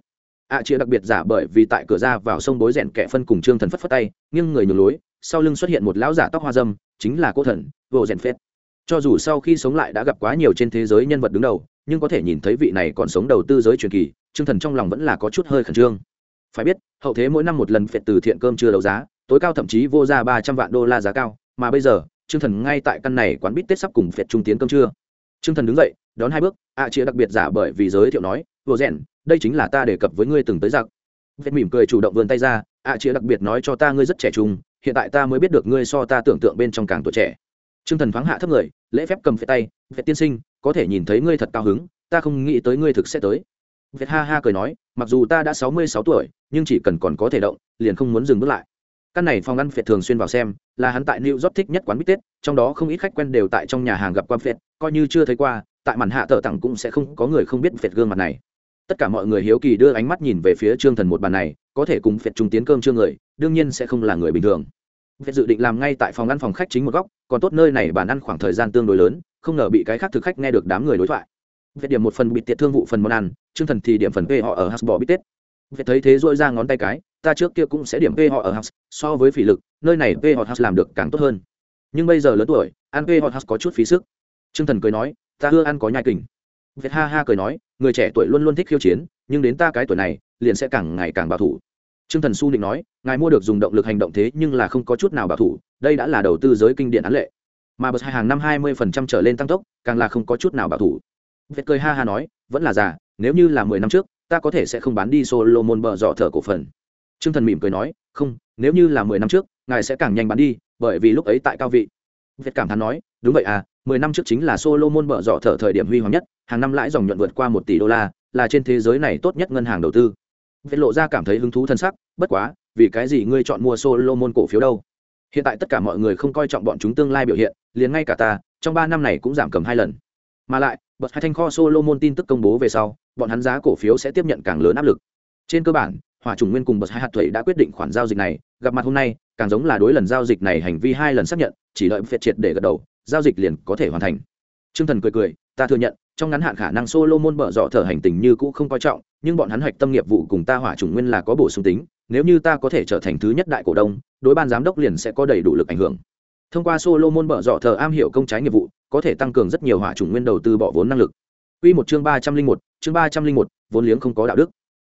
Speaker 1: À, ạ chia đặc biệt giả bởi vì tại cửa ra vào sông bối rèn kẻ phân cùng Trương Thần phất phất tay, nghiêng người nhường lối, sau lưng xuất hiện một lão giả tóc hoa dâm chính là cô thần, vô rèn phết cho dù sau khi sống lại đã gặp quá nhiều trên thế giới nhân vật đứng đầu nhưng có thể nhìn thấy vị này còn sống đầu tư giới truyền kỳ trương thần trong lòng vẫn là có chút hơi khẩn trương phải biết hậu thế mỗi năm một lần phệt từ thiện cơm chưa đấu giá tối cao thậm chí vô ra ba trăm vạn đô la giá cao mà bây giờ Trương thần ngay tại căn này quán bít tết sắp cùng phệt trung tiến cơm trưa. Trương thần đứng dậy đón hai bước ạ à, chia đặc biệt giả bởi vì giới thiệu nói vô rèn đây chính là ta đề cập với ngươi từng tới giặc. Phệt mỉm cười chủ động vươn tay ra ạ à, chia đặc biệt nói cho ta ngươi rất trẻ trung hiện tại ta mới biết được ngươi so ta tưởng tượng bên trong càng tuổi trẻ. Trương Thần thoáng hạ thấp người, lễ phép cầm phệ tay, "Vệ tiên sinh, có thể nhìn thấy ngươi thật cao hứng, ta không nghĩ tới ngươi thực sẽ tới." Vệ ha ha cười nói, mặc dù ta đã sáu mươi sáu tuổi nhưng chỉ cần còn có thể động liền không muốn dừng bước lại căn này phòng ăn phiệt thường xuyên vào xem là hắn tại new york thích nhất quán bít tết trong đó không ít khách quen đều tại trong nhà hàng gặp quan phiệt, coi như chưa thấy qua tại màn hạ tờ tặng cũng sẽ không có người không biết phiệt gương mặt này. Tất cả mọi người hiếu kỳ đưa ánh mắt nhìn về phía trương thần một bàn này có thể cùng phiệt trung tiến cơm trương người đương nhiên sẽ không là người bình thường. Phiệt dự định làm ngay tại phòng ăn phòng khách chính một góc còn tốt nơi này bàn ăn khoảng thời gian tương đối lớn không ngờ bị cái khác thực khách nghe được đám người đối thoại. Phiệt điểm một phần bị tiệt thương vụ phần món ăn trương thần thì điểm phần p họ ở hasbò bít tết. Phiệt thấy thế dỗi ra ngón tay cái ta trước kia cũng sẽ điểm p họ ở house, so với phỉ lực, nơi này p họ house làm được càng tốt hơn. Nhưng bây giờ lớn tuổi, ăn p họ house có chút phí sức. Trương thần cười nói, ta ưa ăn có nhai kình. Việt ha ha cười nói, người trẻ tuổi luôn luôn thích khiêu chiến, nhưng đến ta cái tuổi này, liền sẽ càng ngày càng bảo thủ. Trương thần su định nói, ngài mua được dùng động lực hành động thế nhưng là không có chút nào bảo thủ, đây đã là đầu tư giới kinh điển án lệ. Mà bật hai hàng năm hai mươi phần trăm trở lên tăng tốc, càng là không có chút nào bảo thủ. Việt cười ha ha nói, vẫn là già, nếu như là mười năm trước, ta có thể sẽ không bán đi solo môn bờ dọ thở cổ phần trương thần mỉm cười nói, không, nếu như là mười năm trước, ngài sẽ càng nhanh bán đi, bởi vì lúc ấy tại cao vị. Việt cảm thán nói, đúng vậy à mười năm trước chính là Solomon bợ rọ thở thời điểm huy hoàng nhất, hàng năm lãi dòng nhuận vượt qua một tỷ đô la, là trên thế giới này tốt nhất ngân hàng đầu tư. Việt lộ ra cảm thấy hứng thú thân sắc, bất quá, vì cái gì ngươi chọn mua Solomon cổ phiếu đâu? Hiện tại tất cả mọi người không coi trọng bọn chúng tương lai biểu hiện, liền ngay cả ta, trong ba năm này cũng giảm cầm hai lần. Mà lại, bật hai thanh kho Solomon tin tức công bố về sau, bọn hắn giá cổ phiếu sẽ tiếp nhận càng lớn áp lực. Trên cơ bản hỏa trùng nguyên cùng bật hai hạt thuẩy đã quyết định khoản giao dịch này. Gặp mặt hôm nay càng giống là đối lần giao dịch này hành vi hai lần xác nhận chỉ đợi phệt triệt để gật đầu giao dịch liền có thể hoàn thành. Trương thần cười cười ta thừa nhận trong ngắn hạn khả năng solo môn bở dọ thở hành tình như cũ không coi trọng nhưng bọn hắn hoạch tâm nghiệp vụ cùng ta hỏa trùng nguyên là có bổ sung tính nếu như ta có thể trở thành thứ nhất đại cổ đông đối ban giám đốc liền sẽ có đầy đủ lực ảnh hưởng. Thông qua solo môn bở dọ thở am hiểu công trái nghiệp vụ có thể tăng cường rất nhiều hỏa trùng nguyên đầu tư bỏ vốn năng lực. Quy một chương ba trăm linh một, chương ba trăm linh một, vốn liếng không có đạo đức.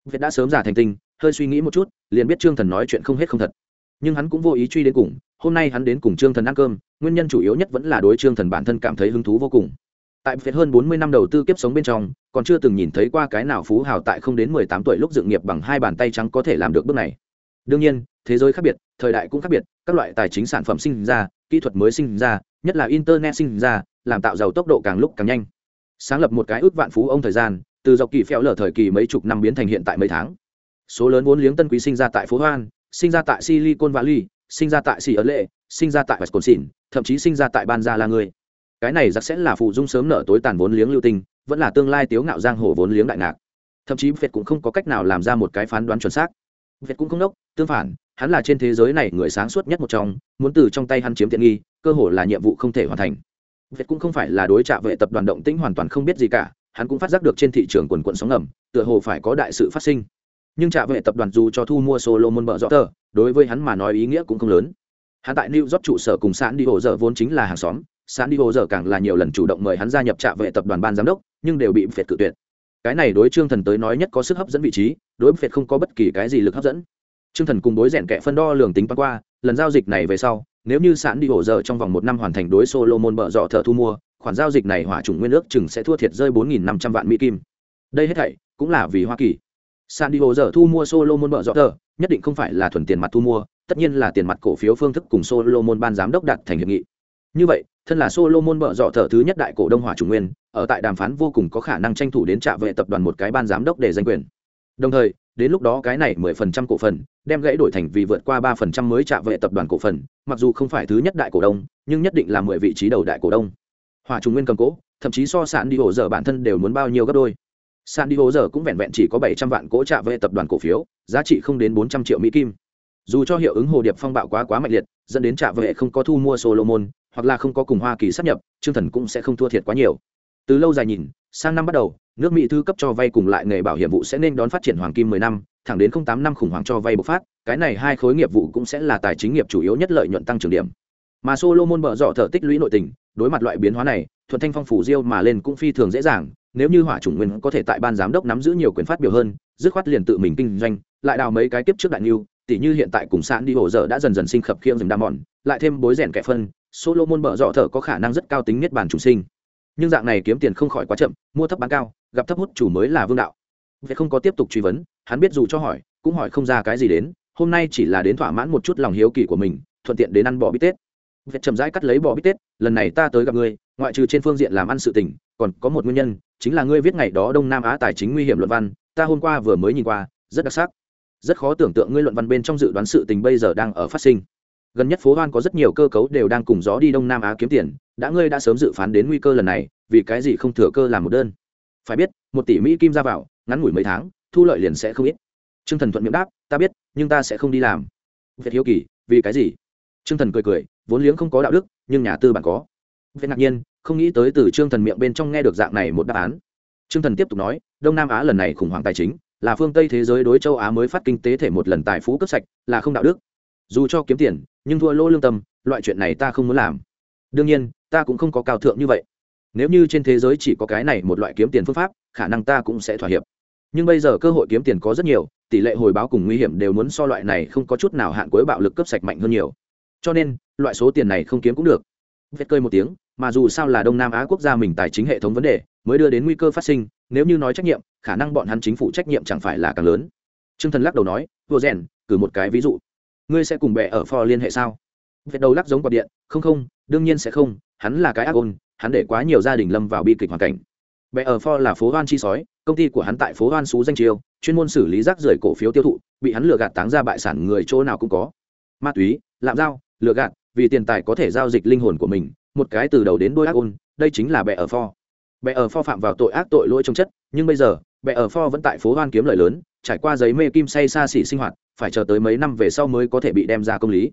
Speaker 1: Việt đã sớm giả thành tinh, hơi suy nghĩ một chút, liền biết trương thần nói chuyện không hết không thật. Nhưng hắn cũng vô ý truy đến cùng, hôm nay hắn đến cùng trương thần ăn cơm, nguyên nhân chủ yếu nhất vẫn là đối trương thần bản thân cảm thấy hứng thú vô cùng. Tại phiệt hơn bốn mươi năm đầu tư kiếp sống bên trong, còn chưa từng nhìn thấy qua cái nào phú hào tại không đến mười tám tuổi lúc dựng nghiệp bằng hai bàn tay trắng có thể làm được bước này. Đương nhiên, thế giới khác biệt, thời đại cũng khác biệt, các loại tài chính sản phẩm sinh ra, kỹ thuật mới sinh ra, nhất là internet sinh ra, làm tạo giàu tốc độ càng lúc càng nhanh. Sáng lập một cái ước vạn phú ông thời gian, từ dọc kỳ phèo lở thời kỳ mấy chục năm biến thành hiện tại mấy tháng số lớn vốn liếng tân quý sinh ra tại phố hoan, sinh ra tại silicon valley, sinh ra tại xì ấn lệ sinh ra tại wisconsin, thậm chí sinh ra tại ban gia là người. Cái này giặc sẽ là phụ dung sớm nở tối tàn vốn liếng lưu tinh, vẫn là tương lai tiếu ngạo giang hồ vốn liếng đại ngạc. Thậm chí việt cũng không có cách nào làm ra một cái phán đoán chuẩn xác. Việt cũng không đốc, tương phản, hắn là trên thế giới này người sáng suốt nhất một trong, muốn từ trong tay hắn chiếm tiện nghi, cơ hồ là nhiệm vụ không thể hoàn thành. Việt cũng không phải là đối trạ vệ tập đoàn động tĩnh hoàn toàn không biết gì cả, hắn cũng phát giác được trên thị trường quần quận sóng ngầm, tựa hồ phải có đại sự phát sinh nhưng trạ vệ tập đoàn dù cho thu mua solomon bợ rõ tờ, đối với hắn mà nói ý nghĩa cũng không lớn. Hắn tại new york trụ sở cùng sán đi hồ dở vốn chính là hàng xóm. Sán đi hồ dở càng là nhiều lần chủ động mời hắn gia nhập trạ vệ tập đoàn ban giám đốc, nhưng đều bị phệt cự tuyệt. Cái này đối trương thần tới nói nhất có sức hấp dẫn vị trí, đối phệt không có bất kỳ cái gì lực hấp dẫn. Trương thần cùng đối rèn kẻ phân đo lường tính toán qua, lần giao dịch này về sau, nếu như sán đi hồ dở trong vòng một năm hoàn thành đối solomon bợ rõ thợ thu mua, khoản giao dịch này hỏa chủng nguyên ước chừng sẽ thua thiệt rơi bốn năm trăm vạn mỹ kim. Đây hết thảy cũng là vì hoa kỳ san diego giờ thu mua solomon bợ dọ tờ, nhất định không phải là thuần tiền mặt thu mua, tất nhiên là tiền mặt cổ phiếu phương thức cùng solomon ban giám đốc đạt thành hiệp nghị. Như vậy, thân là solomon bợ dọ tờ thứ nhất đại cổ đông hỏa chủ nguyên, ở tại đàm phán vô cùng có khả năng tranh thủ đến trả vệ tập đoàn một cái ban giám đốc để danh quyền. Đồng thời, đến lúc đó cái này mười phần trăm cổ phần, đem gãy đổi thành vì vượt qua ba phần trăm mới trả vệ tập đoàn cổ phần, mặc dù không phải thứ nhất đại cổ đông, nhưng nhất định là mười vị trí đầu đại cổ đông. Hỏa Trung nguyên cầm cố, thậm chí so sản đi ổ dở bản thân đều muốn bao nhiêu gấp đôi san diego giờ cũng vẹn vẹn chỉ có bảy trăm vạn cỗ trạ vệ tập đoàn cổ phiếu, giá trị không đến bốn trăm triệu mỹ kim. Dù cho hiệu ứng hồ điệp phong bạo quá quá mạnh liệt, dẫn đến trạ vệ không có thu mua solomon, hoặc là không có cùng hoa kỳ sắp nhập chương thần cũng sẽ không thua thiệt quá nhiều. Từ lâu dài nhìn, sang năm bắt đầu, nước mỹ thư cấp cho vay cùng lại nghề bảo hiểm vụ sẽ nên đón phát triển hoàng kim 10 năm, thẳng đến không tám năm khủng hoảng cho vay bộc phát, cái này hai khối nghiệp vụ cũng sẽ là tài chính nghiệp chủ yếu nhất lợi nhuận tăng trưởng điểm. Mà solomon bở dọ thở tích lũy nội tình, đối mặt loại biến hóa này, thuận thanh phong phủ diêu mà lên cũng phi thường dễ dàng nếu như hỏa chủng nguyên có thể tại ban giám đốc nắm giữ nhiều quyền phát biểu hơn dứt khoát liền tự mình kinh doanh lại đào mấy cái tiếp trước đại niu tỷ như hiện tại cùng sạn đi hồ dở đã dần dần sinh khập khiêng rừng đa mòn lại thêm bối rèn kẻ phân solo môn bợ dọ thở có khả năng rất cao tính niết bàn chủ sinh. Nhưng dạng này kiếm tiền không khỏi quá chậm mua thấp bán cao gặp thấp hút chủ mới là vương đạo. Vậy không có tiếp tục truy vấn hắn biết dù cho hỏi cũng hỏi không ra cái gì đến hôm nay chỉ là đến thỏa mãn một chút lòng hiếu kỳ của mình thuận tiện đến ăn bò bít tết. Vậy chậm rãi cắt lấy bò bít tết, lần này ta tới gặp ngươi, ngoại trừ trên phương diện làm ăn sự tình, còn có một nguyên nhân, chính là ngươi viết ngày đó Đông Nam Á tài chính nguy hiểm luận văn, ta hôm qua vừa mới nhìn qua rất đặc sắc. Rất khó tưởng tượng ngươi luận văn bên trong dự đoán sự tình bây giờ đang ở phát sinh. Gần nhất phố hoan có rất nhiều cơ cấu đều đang cùng gió đi đông nam á kiếm tiền đã ngươi đã sớm dự phán đến nguy cơ lần này vì cái gì không thừa cơ làm một đơn? Phải biết một tỷ mỹ kim ra vào ngắn ngủi mấy tháng thu lợi liền sẽ không ít. T r ư ơ n g thần thuận miệng đáp ta biết nhưng ta sẽ không đi làm. Việt hiếu kỳ vì cái gì? T r ư ơ n g thần cười cười vốn liếng không có đạo đức nhưng nhà tư bản có việt ngạc nhiên, không nghĩ tới từ trương thần miệng bên trong nghe được dạng này một đáp án. Trương thần tiếp tục nói, đông nam á lần này khủng hoảng tài chính, là phương tây thế giới đối châu á mới phát kinh tế thể một lần tài phú cấp sạch, là không đạo đức. Dù cho kiếm tiền, nhưng thua lỗ lương tâm, loại chuyện này ta không muốn làm. Đương nhiên, ta cũng không có cao thượng như vậy. Nếu như trên thế giới chỉ có cái này một loại kiếm tiền phương pháp, khả năng ta cũng sẽ thỏa hiệp. Nhưng bây giờ cơ hội kiếm tiền có rất nhiều, tỷ lệ hồi báo cùng nguy hiểm đều muốn so loại này không có chút nào hạn cuối bạo lực cấp sạch mạnh hơn nhiều. Cho nên, loại số tiền này không kiếm cũng được. Vết cơi một tiếng mà dù sao là đông nam á quốc gia mình tài chính hệ thống vấn đề, mới đưa đến nguy cơ phát sinh, nếu như nói trách nhiệm, khả năng bọn hắn chính phủ trách nhiệm chẳng phải là càng lớn. T r ư ơ n g thần lắc đầu nói, vừa rèn, cử một cái ví dụ. Ngươi sẽ cùng bè ở For liên hệ sao? Vết đầu lắc giống quạt điện, không không, đương nhiên sẽ không, hắn là cái ác ôn, hắn để quá nhiều gia đình lâm vào bi kịch hoàn cảnh. Bè ở For là phố hoan chi sói, công ty của hắn tại phố hoan xú danh chiêu chuyên môn xử lý rác rưởi cổ phiếu tiêu thụ, bị hắn lừa gạt táng ra bại sản người chỗ nào cũng có. Ma túy, lạm giao, lừa gạt, vì tiền tài có thể giao dịch linh hồn của mình một cái từ đầu đến đôi ác ôn, đây chính là bệ ở pho. Bệ ở pho phạm vào tội ác tội lỗi trong chất, nhưng bây giờ bệ ở pho vẫn tại phố hoan kiếm lời lớn, trải qua giấy mê kim say xa xỉ sinh hoạt, phải chờ tới mấy năm về sau mới có thể bị đem ra công lý.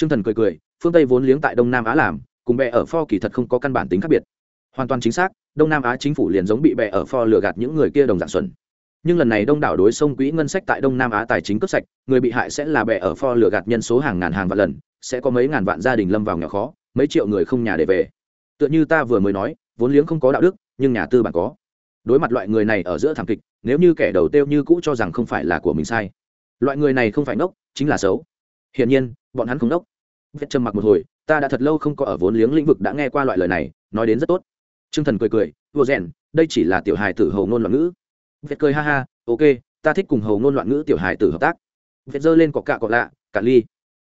Speaker 1: T r ư ơ n g thần cười cười, phương tây vốn liếng tại đông nam á làm, cùng bệ ở pho kỳ thật không có căn bản tính khác biệt. Hoàn toàn chính xác, đông nam á chính phủ liền giống bị bè ở pho lừa gạt những người kia đồng dạng xuẩn. Nhưng lần này đông đảo đối sông quỹ ngân sách tại đông nam á tài chính cướp sạch, người bị hại sẽ là bè ở pho lừa gạt nhân số hàng ngàn hàng vạn lần, sẽ có mấy ngàn vạn gia đình lâm vào nghèo khó mấy triệu người không nhà để về tựa như ta vừa mới nói vốn liếng không có đạo đức nhưng nhà tư bản có đối mặt loại người này ở giữa thảm kịch nếu như kẻ đầu tiêu như cũ cho rằng không phải là của mình sai loại người này không phải ngốc chính là xấu hiển nhiên bọn hắn không ngốc vết trầm mặc một hồi ta đã thật lâu không có ở vốn liếng lĩnh vực đã nghe qua loại lời này nói đến rất tốt Trương Thần cười cười, "Vô rèn, đây chỉ là tiểu hài tử hầu ngôn loạn ngữ." Việt cười ha ha, "Ok, ta thích cùng hầu ngôn loạn ngữ tiểu hài tử hợp tác." vết giơ lên cọ cạ cọ lạ, cả ly.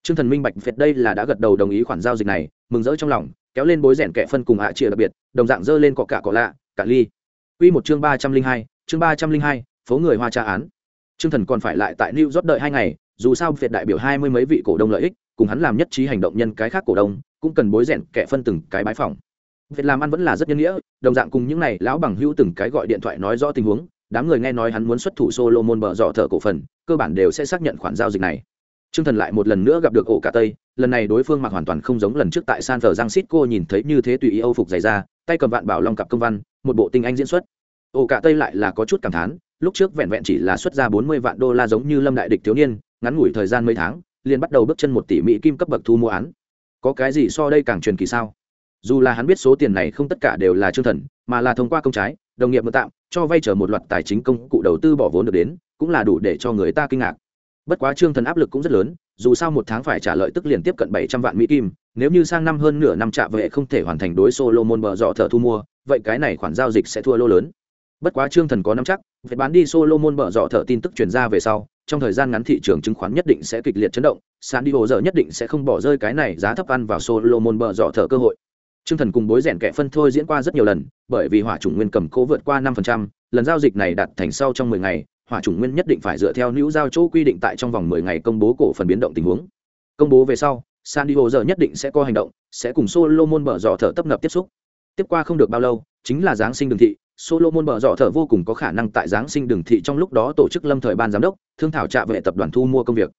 Speaker 1: Trương Thần minh bạch Việt đây là đã gật đầu đồng ý khoản giao dịch này, mừng rỡ trong lòng, kéo lên bối rèn kẻ phân cùng hạ chia đặc biệt, đồng dạng dơ lên cọ cả cọ lạ, cả ly. Quy một chương ba trăm linh hai, chương ba trăm linh hai, phố người hoa tra án. Trương Thần còn phải lại tại New York đợi hai ngày, dù sao Việt đại biểu hai mươi mấy vị cổ đông lợi ích, cùng hắn làm nhất trí hành động nhân cái khác cổ đông, cũng cần bối rèn kẻ phân từng cái bái phòng việc làm ăn vẫn là rất nhân nghĩa đồng dạng cùng những này lão bằng hữu từng cái gọi điện thoại nói rõ tình huống đám người nghe nói hắn muốn xuất thủ Solomon bờ dọ thợ cổ phần cơ bản đều sẽ xác nhận khoản giao dịch này Trương Thần lại một lần nữa gặp được ổ cả Tây, lần này đối phương mặc hoàn toàn không giống lần trước tại San Francisco nhìn thấy như thế tùy ý Âu phục dày ra, tay cầm vạn bảo long cặp công văn, một bộ tinh anh diễn xuất. Ổ cả Tây lại là có chút cảm thán, lúc trước vẹn vẹn chỉ là xuất ra 40 vạn đô la giống như Lâm đại địch thiếu niên, ngắn ngủi thời gian mấy tháng, liền bắt đầu bước chân một tỷ mỹ kim cấp bậc thu mua án. Có cái gì so đây càng truyền kỳ sao? dù là hắn biết số tiền này không tất cả đều là Trương thần mà là thông qua công trái đồng nghiệp mượn tạm cho vay chờ một loạt tài chính công cụ đầu tư bỏ vốn được đến cũng là đủ để cho người ta kinh ngạc bất quá trương thần áp lực cũng rất lớn dù sao một tháng phải trả lợi tức liền tiếp cận bảy trăm vạn mỹ kim nếu như sang năm hơn nửa năm trạ vệ không thể hoàn thành đối solo môn bờ dọ thợ thu mua vậy cái này khoản giao dịch sẽ thua lô lớn. Bất quá trương thần có nắm chắc phải bán đi solo môn bờ dọ thợ tin tức truyền ra về sau trong thời gian ngắn thị trường chứng khoán nhất định sẽ kịch liệt chấn động san đi hồ giờ nhất định sẽ không bỏ rơi cái này giá thấp ăn vào solo môn bờ dọ thợ cơ hội. Trương Thần cùng bối rèn kẻ phân thôi diễn qua rất nhiều lần, bởi vì hỏa chủng nguyên cầm cố vượt qua 5%, lần giao dịch này đạt thành sau trong 10 ngày, hỏa chủng nguyên nhất định phải dựa theo nữ giao chỗ quy định tại trong vòng 10 ngày công bố cổ phần biến động tình huống. Công bố về sau, San Diego giờ nhất định sẽ có hành động, sẽ cùng Solomon bở dò thở tập nập tiếp xúc. Tiếp qua không được bao lâu, chính là giáng sinh đường thị, Solomon bở dọ thở vô cùng có khả năng tại giáng sinh đường thị trong lúc đó tổ chức lâm thời ban giám đốc, thương thảo trạ vệ tập đoàn thu mua công việc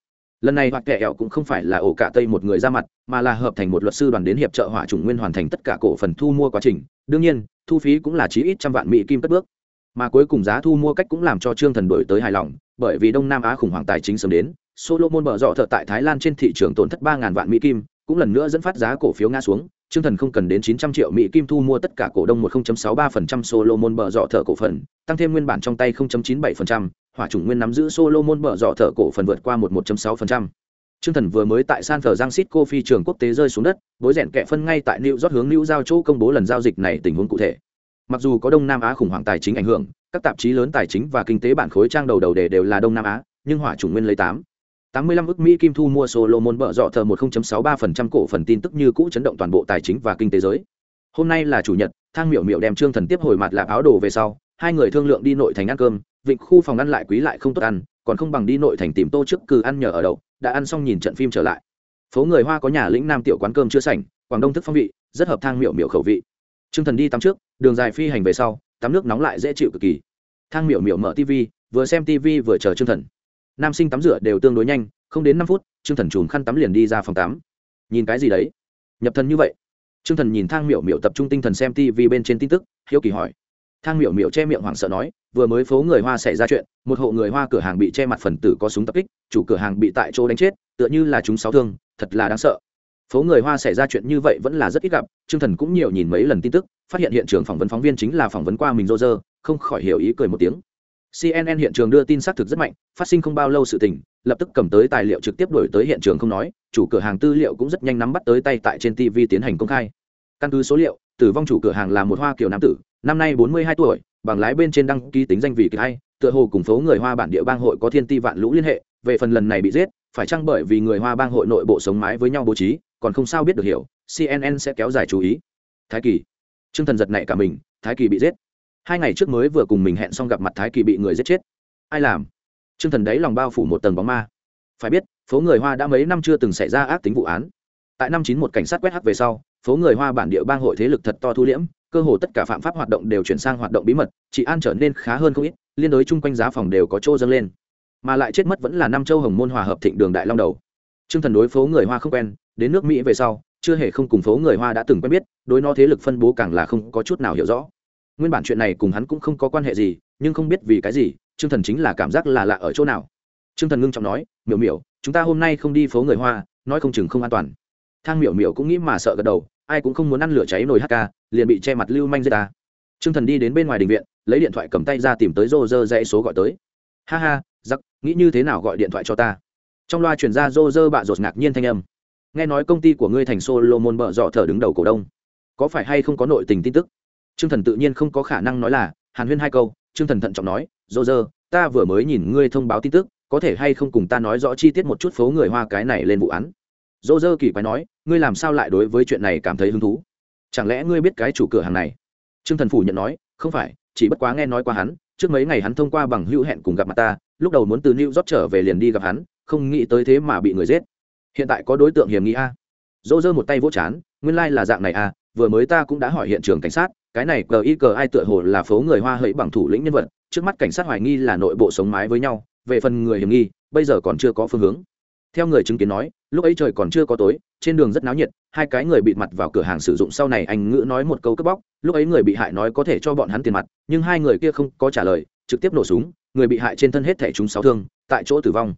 Speaker 1: lần này hoặc kẻ ẹo cũng không phải là ổ cả tây một người ra mặt mà là hợp thành một luật sư đoàn đến hiệp trợ hỏa chủng nguyên hoàn thành tất cả cổ phần thu mua quá trình đương nhiên thu phí cũng là chí ít trăm vạn mỹ kim cất bước mà cuối cùng giá thu mua cách cũng làm cho trương thần đổi tới hài lòng bởi vì đông nam á khủng hoảng tài chính sớm đến solomon mở rọ thợ tại thái lan trên thị trường tổn thất ba vạn mỹ kim cũng lần nữa dẫn phát giá cổ phiếu ngã xuống Trương Thần không cần đến 900 triệu Mỹ kim thu mua tất cả cổ đông 10.63% Solomon bợ rọ thợ cổ phần, tăng thêm nguyên bản trong tay 0.97%, hỏa chủng nguyên nắm giữ Solomon bợ rọ thợ cổ phần vượt qua 11.6%. Trương Thần vừa mới tại San Francisco phi trường quốc tế rơi xuống đất, bối rèn kẻ phân ngay tại New York hướng New giao chỗ công bố lần giao dịch này tình huống cụ thể. Mặc dù có Đông Nam Á khủng hoảng tài chính ảnh hưởng, các tạp chí lớn tài chính và kinh tế bản khối trang đầu đầu đề đều là Đông Nam Á, nhưng hỏa chủng nguyên lấy 8 85 ức Mỹ kim thu mua Solomon bợ dọ thờ 10.63% cổ phần tin tức như cũ chấn động toàn bộ tài chính và kinh tế giới. Hôm nay là chủ nhật, Thang Miểu Miểu đem Trương Thần tiếp hồi mặt lạp áo đồ về sau, hai người thương lượng đi nội thành ăn cơm, vịnh khu phòng ăn lại quý lại không tốt ăn còn không bằng đi nội thành tìm tô trước cừ ăn nhờ ở đậu đã ăn xong nhìn trận phim trở lại. Phố người hoa có nhà lĩnh nam tiểu quán cơm chưa sành quảng đông thức phong vị rất hợp thang miệu miệu khẩu vị. Trương thần đi tắm trước, đường dài phi hành về sau, tắm nước nóng lại dễ chịu cực kỳ. Thang Miểu Miểu mở tv vừa xem tv vừa chờ Trương thần. Nam sinh tắm rửa đều tương đối nhanh, không đến năm phút, Trương thần chùm khăn tắm liền đi ra phòng tắm. Nhìn cái gì đấy? Nhập thần như vậy. Trương thần nhìn thang Miểu Miểu tập trung tinh thần xem tv bên trên tin tức, hiếu kỳ hỏi. Thang Miểu Miểu che miệng hoảng sợ nói, vừa mới phố người hoa xảy ra chuyện, một hộ người hoa cửa hàng bị che mặt phần tử có súng tập kích, chủ cửa hàng bị tại chỗ đánh chết, tựa như là chúng sáu thương, thật là đáng sợ phố người hoa xảy ra chuyện như vậy vẫn là rất ít gặp t r ư ơ n g thần cũng nhiều nhìn mấy lần tin tức, phát hiện hiện trường phỏng vấn phóng viên chính là phỏng vấn qua mình rô rơ, không khỏi hiểu ý cười một tiếng. Cnn hiện trường đưa tin xác thực rất mạnh, phát sinh không bao lâu sự tình, lập tức cầm tới tài liệu trực tiếp đổi tới hiện trường không nói, chủ cửa hàng tư liệu cũng rất nhanh nắm bắt tới tay tại trên tv tiến hành công khai. Căn cứ số liệu, tử vong chủ cửa hàng là một hoa kiều nam tử, năm nay bốn mươi hai tuổi, bằng lái bên trên đăng ký tính danh vị kỳ hay, tựa hồ cùng phố người hoa bản địa bang hội có thiên ti vạn lũ liên hệ, về phần lần này bị giết, phải chăng bởi vì người hoa bang hội nội bộ sống mái với nhau bố trí còn không sao biết được hiểu cnn sẽ kéo dài chú ý. Thái kỳ. T r ư ơ n g thần giật này cả mình, thái kỳ bị giết. Hai ngày trước mới vừa cùng mình hẹn xong gặp mặt thái kỳ bị người giết chết. Ai làm? T r ư ơ n g thần đấy lòng bao phủ một tầng bóng ma. Phải biết, phố người hoa đã mấy năm chưa từng xảy ra ác tính vụ án. Tại năm chín một cảnh sát quét hắc về sau, phố người hoa bản địa bang hội thế lực thật to thu liễm, cơ hồ tất cả phạm pháp hoạt động đều chuyển sang hoạt động bí mật chị an trở nên khá hơn không ít, liên đối chung quanh giá phòng đều có chỗ dâng lên. Mà lại chết mất vẫn là năm châu hồng môn hòa hợp thịnh đường đại long đầu. T r ư ơ n g thần đối phố người hoa không quen đến nước mỹ về sau, chưa hề không cùng phố người hoa đã từng quen biết, đối nó thế lực phân bố càng là không có chút nào hiểu rõ. Nguyên bản chuyện này cùng hắn cũng không có quan hệ gì, nhưng không biết vì cái gì chương thần chính là cảm giác là lạ ở chỗ nào. Chương thần ngưng trọng nói, miểu miểu, chúng ta hôm nay không đi phố người hoa, nói không chừng không an toàn. Thang miểu miểu cũng nghĩ mà sợ gật đầu, ai cũng không muốn ăn lửa cháy nồi hk liền bị che mặt lưu manh dây ta. Chương thần đi đến bên ngoài đình viện, lấy điện thoại cầm tay ra tìm tới rô rơ dãy số gọi tới. Ha ha giặc nghĩ như thế nào gọi điện thoại cho ta? Trong loa chuyển ra rô rơ bạ rột ngạc nhiên thanh âm nghe nói công ty của ngươi thành solomon bợ dọ thở đứng đầu cổ đông. Có phải hay không có nội tình tin tức? T r ư ơ n g thần tự nhiên không có khả năng nói là, hàn huyên hai câu t r ư ơ n g thần thận trọng nói, dô dơ, ta vừa mới nhìn ngươi thông báo tin tức, có thể hay không cùng ta nói rõ chi tiết một chút phố người hoa cái này lên vụ án? Dô dơ kỳ quái nói, ngươi làm sao lại đối với chuyện này cảm thấy hứng thú? Chẳng lẽ ngươi biết cái chủ cửa hàng này? T r ư ơ n g thần phủ nhận nói, không phải, chỉ bất quá nghe nói qua hắn, trước mấy ngày hắn thông qua bằng hữu hẹn cùng gặp mặt ta, lúc đầu muốn từ new york trở về liền đi gặp hắn, không nghĩ tới thế mà bị người giết hiện tại có đối tượng hiểm nghi a. Dỗ dơ một tay vỗ chán, nguyên lai、like、là dạng này a vừa mới ta cũng đã hỏi hiện trường cảnh sát, cái này cờ y cờ ai tựa hồ là phố người hoa hẫy bằng thủ lĩnh nhân vật, trước mắt cảnh sát hoài nghi là nội bộ sống mái với nhau, về phần người hiểm nghi, bây giờ còn chưa có phương hướng. Theo người chứng kiến nói, lúc ấy trời còn chưa có tối, trên đường rất náo nhiệt, hai cái người bị mặt vào cửa hàng sử dụng sau này anh ngữ nói một câu cướp bóc, lúc ấy người bị hại nói có thể cho bọn hắn tiền mặt, nhưng hai người kia không có trả lời, trực tiếp nổ súng, người bị hại trên thân hết thẻ chúng sáu thương, tại chỗ tử vong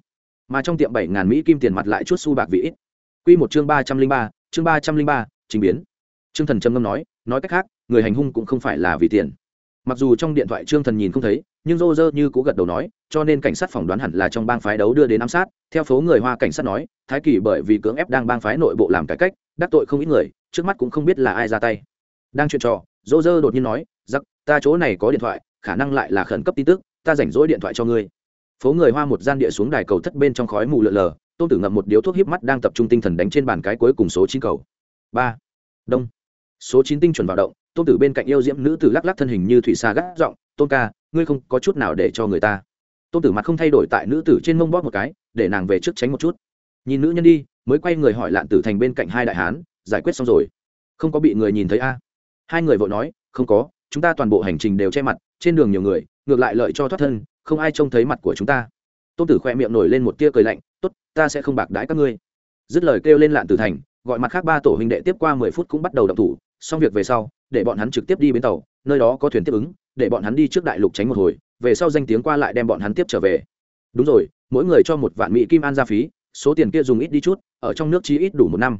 Speaker 1: mà trong tiệm bảy ngàn mỹ kim tiền mặt lại chút xu bạc vị ít. Quy một chương ba trăm linh ba, chương ba trăm linh ba trình biến. Trương thần trầm ngâm nói nói cách khác, người hành hung cũng không phải là vì tiền. Mặc dù trong điện thoại trương thần nhìn không thấy, nhưng rô rơ như cũ gật đầu nói, cho nên cảnh sát phỏng đoán hẳn là trong bang phái đấu đưa đến ám sát. Theo phố người hoa cảnh sát nói, thái kỳ bởi vì cưỡng ép đang bang phái nội bộ làm cải cách, đắc tội không ít người, trước mắt cũng không biết là ai ra tay. Đang chuyện trò, rô rơ đột nhiên nói, giặc, ta chỗ này có điện thoại, khả năng lại là khẩn cấp tin tức, ta rảnh rỗi điện thoại cho ngươi phố người hoa một gian địa xuống đài cầu thất bên trong khói mù lợn lờ, tôn tử ngậm một điếu thuốc hiếp mắt đang tập trung tinh thần đánh trên bàn cái cuối cùng số chín cầu. Ba. Đông. Số chín tinh chuẩn vào động, tôn tử bên cạnh yêu diễm nữ tử lắc lắc thân hình như thủy xa gắt giọng, tôn ca, ngươi không có chút nào để cho người ta. Tôn tử mặt không thay đổi tại nữ tử trên mông bóp một cái, để nàng về trước tránh một chút. Nhìn nữ nhân đi, mới quay người hỏi lạn tử thành bên cạnh hai đại hán, giải quyết xong rồi? Không có bị người nhìn thấy a. Hai người vội nói, không có, chúng ta toàn bộ hành trình đều che mặt, trên đường nhiều người, ngược lại lợi cho thoát thân không ai trông thấy mặt của chúng ta. Tôn tử khoe miệng nổi lên một tia cười lạnh, tốt, ta sẽ không bạc đãi các ngươi. Dứt lời kêu lên lạn tử thành, gọi mặt khác ba tổ huynh đệ tiếp qua mười phút cũng bắt đầu đập thủ, xong việc về sau, để bọn hắn trực tiếp đi bến tàu, nơi đó có thuyền tiếp ứng, để bọn hắn đi trước đại lục tránh một hồi, về sau danh tiếng qua lại đem bọn hắn tiếp trở về. Đúng rồi, mỗi người cho một vạn mỹ kim an ra phí, số tiền kia dùng ít đi chút, ở trong nước chi ít đủ một năm.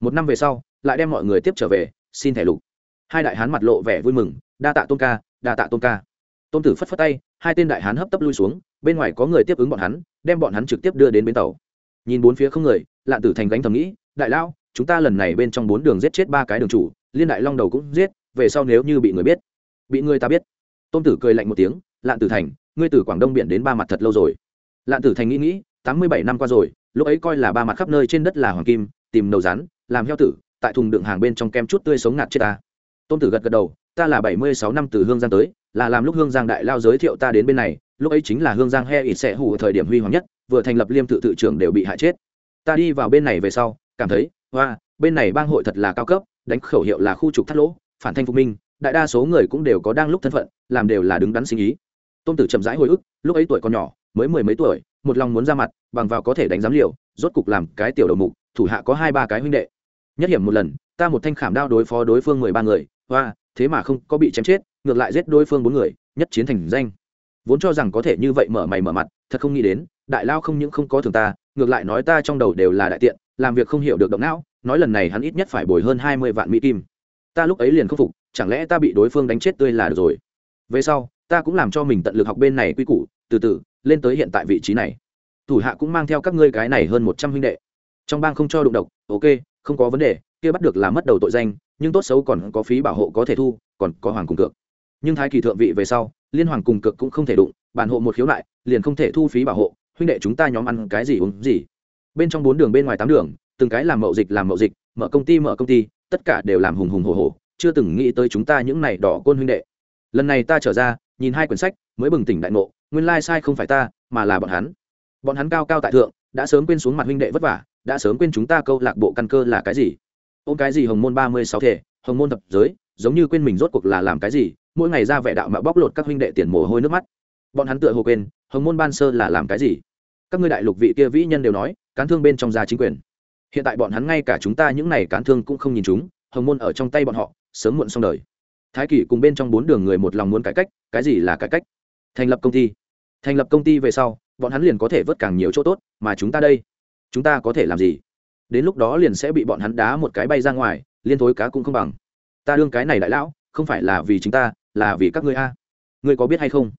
Speaker 1: Một năm về sau, lại đem mọi người tiếp trở về, xin thẻ lục. Hai đại hán mặt lộ vẻ vui mừng, đa tạ tôn ca, đa tạ tôn ca tôn tử phất phất tay, hai tên đại hán hấp tấp lui xuống, bên ngoài có người tiếp ứng bọn hắn, đem bọn hắn trực tiếp đưa đến bến tàu. Nhìn bốn phía không người, lạn tử thành gánh thầm nghĩ, đại lao chúng ta lần này bên trong bốn đường giết chết ba cái đường chủ, liên đại long đầu cũng giết, về sau nếu như bị người biết, bị người ta biết. Tôn tử cười lạnh một tiếng, lạn tử thành, ngươi từ quảng đông biển đến ba mặt thật lâu rồi. Lạn tử thành nghĩ nghĩ, tám mươi bảy năm qua rồi, lúc ấy coi là ba mặt khắp nơi trên đất là hoàng kim, tìm đầu rắn, làm heo tử, tại thùng đựng hàng bên trong kem chút tươi sống ngạt chết ta. Tôn tử gật gật đầu, ta là bảy mươi sáu năm từ hương giang tới là làm lúc hương giang đại lao giới thiệu ta đến bên này, lúc ấy chính là hương giang he ít sẽ hủ thời điểm huy hoàng nhất, vừa thành lập liêm tự tự trưởng đều bị hại chết. Ta đi vào bên này về sau, cảm thấy, hoa, bên này bang hội thật là cao cấp, đánh khẩu hiệu là khu trục thắt lỗ, phản thanh phục minh, đại đa số người cũng đều có đang lúc thân phận, làm đều là đứng đắn sinh ý. Tôn tử chậm rãi hồi ức, lúc ấy tuổi còn nhỏ, mới mười mấy tuổi, một lòng muốn ra mặt, bằng vào có thể đánh giám liều, rốt cục làm cái tiểu đầu mục, thủ hạ có hai ba cái huynh đệ. Nhất hiểm một lần, ta một thanh khảm đao đối phó đối phương mười ba người, hoa, thế mà không có bị chém chết ngược lại giết đối phương bốn người, nhất chiến thành danh. Vốn cho rằng có thể như vậy mở mày mở mặt, thật không nghĩ đến, đại lao không những không có thường ta, ngược lại nói ta trong đầu đều là đại tiện, làm việc không hiểu được động não, nói lần này hắn ít nhất phải bồi hơn hai mươi vạn mỹ kim. Ta lúc ấy liền khắc phục, chẳng lẽ ta bị đối phương đánh chết tươi là được rồi? Về sau, ta cũng làm cho mình tận lực học bên này quy củ, từ từ, lên tới hiện tại vị trí này. Thủ hạ cũng mang theo các ngươi cái này hơn một trăm huynh đệ. Trong bang không cho đụng độc, ok, không có vấn đề, kia bắt được là mất đầu tội danh, nhưng tốt xấu còn có phí bảo hộ có thể thu, còn có hoàng cùng cược nhưng thái kỳ thượng vị về sau, liên hoàng cùng cực cũng không thể đụng, bản hộ một khiếu nại liền không thể thu phí bảo hộ, huynh đệ chúng ta nhóm ăn cái gì uống gì. Bên trong bốn đường bên ngoài tám đường, từng cái làm mậu dịch làm mậu dịch, mở công ty mở công ty, tất cả đều làm hùng hùng hồ hồ chưa từng nghĩ tới chúng ta những này đỏ côn huynh đệ. Lần này ta trở ra, nhìn hai quyển sách, mới bừng tỉnh đại ngộ, nguyên lai sai không phải ta, mà là bọn hắn. Bọn hắn cao cao tại thượng, đã sớm quên xuống mặt huynh đệ vất vả, đã sớm quên chúng ta câu lạc bộ căn cơ là cái gì. Ôm cái gì hồng môn ba mươi sáu thể, hồng môn tập giới giống như quên mình rốt cuộc là làm cái gì, mỗi ngày ra vẻ đạo mà bóc lột các huynh đệ tiền mồ hôi nước mắt. Bọn hắn tựa hồ quên, hồng môn ban sơ là làm cái gì? Các ngươi đại lục vị kia vĩ nhân đều nói, cán thương bên trong gia chính quyền. Hiện tại bọn hắn ngay cả chúng ta những này cán thương cũng không nhìn chúng, hồng môn ở trong tay bọn họ, sớm muộn xong đời. Thái kỷ cùng bên trong bốn đường người một lòng muốn cải cách, cái gì là cải cách? Thành lập công ty. Thành lập công ty về sau, bọn hắn liền có thể vớt càng nhiều chỗ tốt, mà chúng ta đây, chúng ta có thể làm gì? Đến lúc đó liền sẽ bị bọn hắn đá một cái bay ra ngoài, liên thối cá cũng không bằng ta đương cái này đại lão, không phải là vì chính ta, là vì các ngươi a. Ngươi có biết hay không?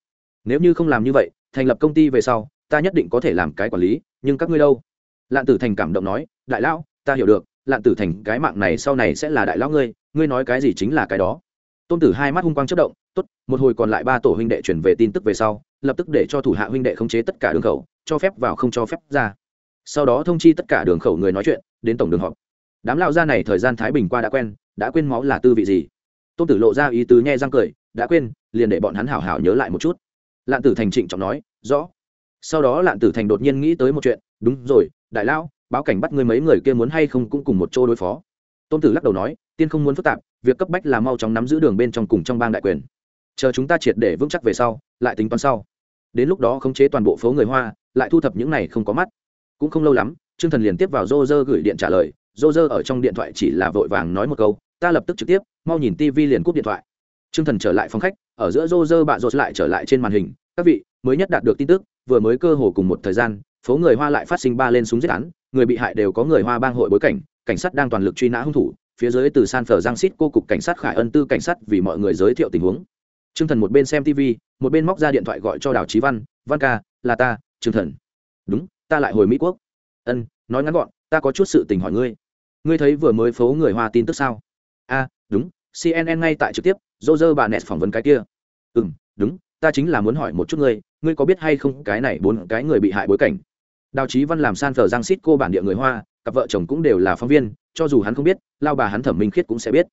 Speaker 1: Nếu như không làm như vậy, thành lập công ty về sau, ta nhất định có thể làm cái quản lý, nhưng các ngươi đâu? Lạn tử thành cảm động nói, đại lão, ta hiểu được, lạn tử thành, cái mạng này sau này sẽ là đại lão ngươi ngươi nói cái gì chính là cái đó. Tôn tử hai mắt hung quang chất động, tốt, một hồi còn lại ba tổ huynh đệ chuyển về tin tức về sau, lập tức để cho thủ hạ huynh đệ khống chế tất cả đường khẩu, cho phép vào không cho phép ra. Sau đó thông chi tất cả đường khẩu người nói chuyện, đến tổng đường họp. Đám lão gia này thời gian thái bình qua đã quen đã quên máu là tư vị gì. Tôn tử lộ ra ý tứ nghe răng cười, đã quên, liền để bọn hắn hảo hảo nhớ lại một chút. Lạn tử thành trịnh trọng nói, rõ. Sau đó lạn tử thành đột nhiên nghĩ tới một chuyện, đúng rồi, đại lão, báo cảnh bắt người mấy người kia muốn hay không cũng cùng một chỗ đối phó. Tôn tử lắc đầu nói, tiên không muốn phức tạp, việc cấp bách là mau chóng nắm giữ đường bên trong cùng trong bang đại quyền. Chờ chúng ta triệt để vững chắc về sau, lại tính toán sau. Đến lúc đó khống chế toàn bộ phố người hoa, lại thu thập những này không có mắt. Cũng không lâu lắm, trương thần liền tiếp vào dô dơ gửi điện trả lời. Dô dơ ở trong điện thoại chỉ là vội vàng nói một câu ta lập tức trực tiếp, mau nhìn tv liền cúp điện thoại. Trương thần trở lại phòng khách, ở giữa rô rơ bạ rột lại trở lại trên màn hình. Các vị, mới nhất đạt được tin tức, vừa mới cơ hồ cùng một thời gian, phố người hoa lại phát sinh ba lên súng giết án, người bị hại đều có người hoa bang hội bối cảnh cảnh sát đang toàn lực truy nã hung thủ, phía dưới từ san phở giang xít cô cục cảnh sát khải ân tư cảnh sát vì mọi người giới thiệu tình huống. T r ư ơ n g thần một bên xem tv một bên móc ra điện thoại gọi cho đào trí văn văn ca, là ta t r ư ơ n g thần. Đúng, ta lại hồi mỹ quốc. Ân, nói ngắn gọn, ta có chút sự tình hỏi ngươi. Ngươi thấy vừa mới phố người hoa tin tức sao? A đúng cnn ngay tại trực tiếp dô dơ bà nẹt phỏng vấn cái kia. Ừ m đúng, ta chính là muốn hỏi một chút ngươi ngươi có biết hay không cái này bốn cái người bị hại bối cảnh? Đào trí văn làm san thờ giang xít cô bản địa người hoa, cặp vợ chồng cũng đều là phóng viên, cho dù hắn không biết, lao bà hắn thẩm minh khiết cũng sẽ biết.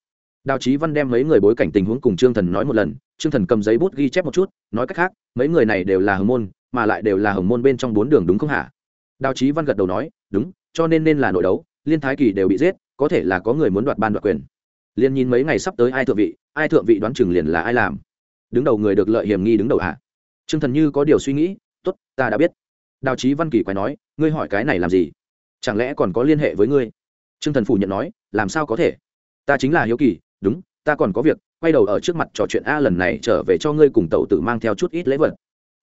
Speaker 1: Đào trí văn đem mấy người bối cảnh tình huống cùng trương thần nói một lần, trương thần cầm giấy bút ghi chép một chút, nói cách khác, mấy người này đều là hồng môn, mà lại đều là hồng môn bên trong bốn đường đúng không hả? Đào trí văn gật đầu nói, đúng, cho nên nên là nội đấu, liên thái kỳ đều bị giết, có thể là có người muốn đoạt ban đoạt quyền liên nhìn mấy ngày sắp tới ai thượng vị ai thượng vị đoán chừng liền là ai làm đứng đầu người được lợi hiểm nghi đứng đầu hả trương thần như có điều suy nghĩ t ố t ta đã biết đào trí văn kỳ quay nói ngươi hỏi cái này làm gì chẳng lẽ còn có liên hệ với ngươi Trương Thần phủ nhận nói, làm sao có thể? Ta chính là hiếu kỳ, đúng, ta còn có việc, quay đầu ở trước mặt trò chuyện a lần này trở về cho ngươi cùng tẩu tử mang theo chút ít lễ vật.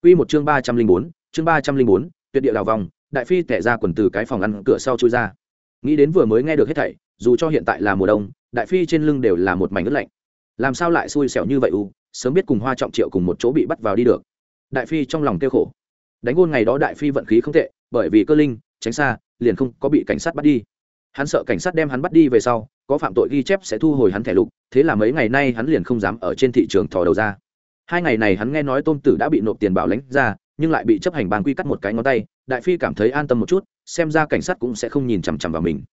Speaker 1: Quy một chương ba trăm linh bốn, chương ba trăm linh bốn, tuyệt địa đào vòng, đại phi tẻ ra quần từ cái phòng ăn cửa sau chui ra. Nghĩ đến vừa mới nghe được hết thảy, dù cho hiện tại là mùa đông, đại phi trên lưng đều là một mảnh ướt lạnh. Làm sao lại xui xẻo như vậy u, sớm biết cùng Hoa Trọng Triệu cùng một chỗ bị bắt vào đi được. Đại phi trong lòng kêu khổ. Đánh gôn ngày đó đại phi vận khí không tệ, bởi vì cơ linh, tránh xa, liền không có bị cảnh sát bắt đi hắn sợ cảnh sát đem hắn bắt đi về sau có phạm tội ghi chép sẽ thu hồi hắn thẻ lục thế là mấy ngày nay hắn liền không dám ở trên thị trường thò đầu ra hai ngày này hắn nghe nói tôn tử đã bị nộp tiền bảo lãnh ra nhưng lại bị chấp hành bàn quy cắt một cái ngón tay đại phi cảm thấy an tâm một chút xem ra cảnh sát cũng sẽ không nhìn chằm chằm vào mình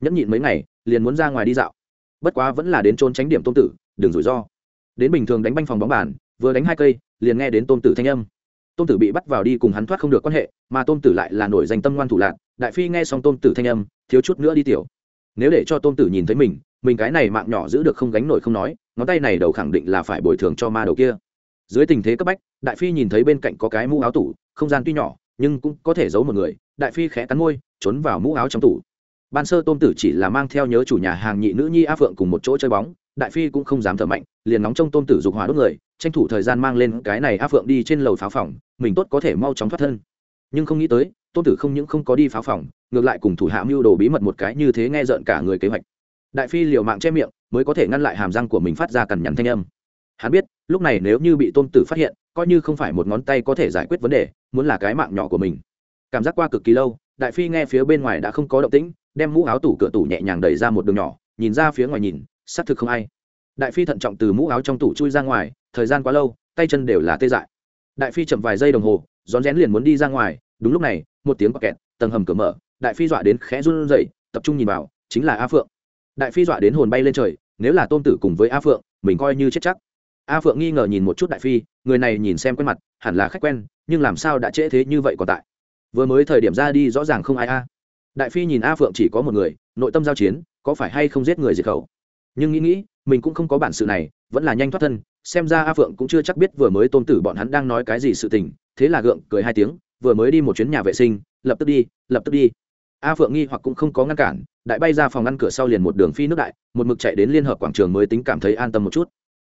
Speaker 1: nhẫn nhịn mấy ngày liền muốn ra ngoài đi dạo bất quá vẫn là đến trốn tránh điểm tôn tử, đừng rủi ro. Đến bình thường đánh banh phòng bóng bàn, vừa đánh hai cây, liền nghe đến tôn tử thanh âm. Tôn tử bị bắt vào đi cùng hắn thoát không được quan hệ, mà tôn tử lại là nổi danh tâm ngoan thủ lạc đại phi nghe xong tôn tử thanh âm, thiếu chút nữa đi tiểu. Nếu để cho tôn tử nhìn thấy mình mình cái này mạng nhỏ giữ được không gánh nổi không nói, ngón tay này đầu khẳng định là phải bồi thường cho ma đầu kia. Dưới tình thế cấp bách, đại phi nhìn thấy bên cạnh có cái mũ áo tủ, không gian tuy nhỏ, nhưng cũng có thể giấu một người, đại phi khẽ cắn môi, trốn vào mũ áo trong tủ ban sơ tôn tử chỉ là mang theo nhớ chủ nhà hàng nhị nữ nhi a phượng cùng một chỗ chơi bóng, đại phi cũng không dám thở mạnh, liền nóng trong tôn tử dục hỏa đốt người, tranh thủ thời gian mang lên cái này a phượng đi trên lầu pháo phòng, mình tốt có thể mau chóng thoát thân. Nhưng không nghĩ tới tôn tử không những không có đi pháo phòng, ngược lại cùng thủ hạ mưu đồ bí mật một cái như thế nghe rợn cả người kế hoạch. Đại phi liều mạng che miệng, mới có thể ngăn lại hàm răng của mình phát ra cằn nhằn thanh âm. Hắn biết, lúc này nếu như bị tôn tử phát hiện, coi như không phải một ngón tay có thể giải quyết vấn đề, muốn là cái mạng nhỏ của mình. Cảm giác qua cực kỳ lâu đại phi nghe phía bên ngoài đã không có động tĩnh, đem mũ áo tủ cửa tủ nhẹ nhàng đẩy ra một đường nhỏ, nhìn ra phía ngoài nhìn, xác thực không ai. Đại phi thận trọng từ mũ áo trong tủ chui ra ngoài, thời gian quá lâu, tay chân đều là tê dại. Đại phi chậm vài giây đồng hồ, rón rén liền muốn đi ra ngoài, đúng lúc này, một tiếng bọc kẹt tầng hầm cửa mở, đại phi dọa đến khẽ run rẩy, tập trung nhìn vào, chính là a phượng. Đại phi dọa đến hồn bay lên trời, nếu là tôn tử cùng với a phượng, mình coi như chết chắc. A phượng nghi ngờ nhìn một chút đại phi, người này nhìn xem quen mặt, hẳn là khách quen, nhưng làm sao đã trễ thế như vậy còn tại? Vừa mới thời điểm ra đi rõ ràng không ai a. Đại phi nhìn a phượng chỉ có một người, nội tâm giao chiến, có phải hay không giết người diệt khẩu? Nhưng nghĩ nghĩ, mình cũng không có bản sự này, vẫn là nhanh thoát thân, xem ra a phượng cũng chưa chắc biết vừa mới tôn tử bọn hắn đang nói cái gì sự tình, thế là gượng cười hai tiếng, vừa mới đi một chuyến nhà vệ sinh, lập tức đi, lập tức đi. A phượng nghi hoặc cũng không có ngăn cản, đại bay ra phòng ngăn cửa sau liền một đường phi nước đại, một mực chạy đến liên hợp quảng trường mới tính cảm thấy an tâm một chút.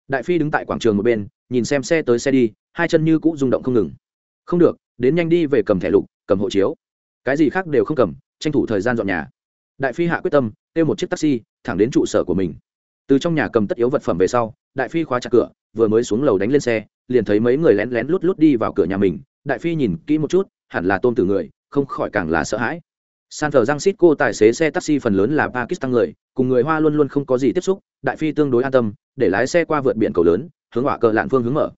Speaker 1: Đại phi đứng tại quảng trường một bên, nhìn xem xe tới xe đi, hai chân như cũ rung động không ngừng. Không được, đến nhanh đi về cầm thẻ lục cầm hộ chiếu. Cái gì khác đều không cầm, tranh thủ thời gian dọn nhà. Đại phi hạ quyết tâm, kêu một chiếc taxi, thẳng đến trụ sở của mình. Từ trong nhà cầm tất yếu vật phẩm về sau, đại phi khóa chặt cửa, vừa mới xuống lầu đánh lên xe, liền thấy mấy người lén lén lút lút đi vào cửa nhà mình. Đại phi nhìn kỹ một chút, hẳn là tôm từ người, không khỏi càng là sợ hãi. San thờ giang xít cô tài xế xe taxi phần lớn là pakistan người, cùng người hoa luôn luôn không có gì tiếp xúc, đại phi tương đối an tâm, để lái xe qua vượt biển cầu lớn, hướng họa cờ lạn phương hướng mở.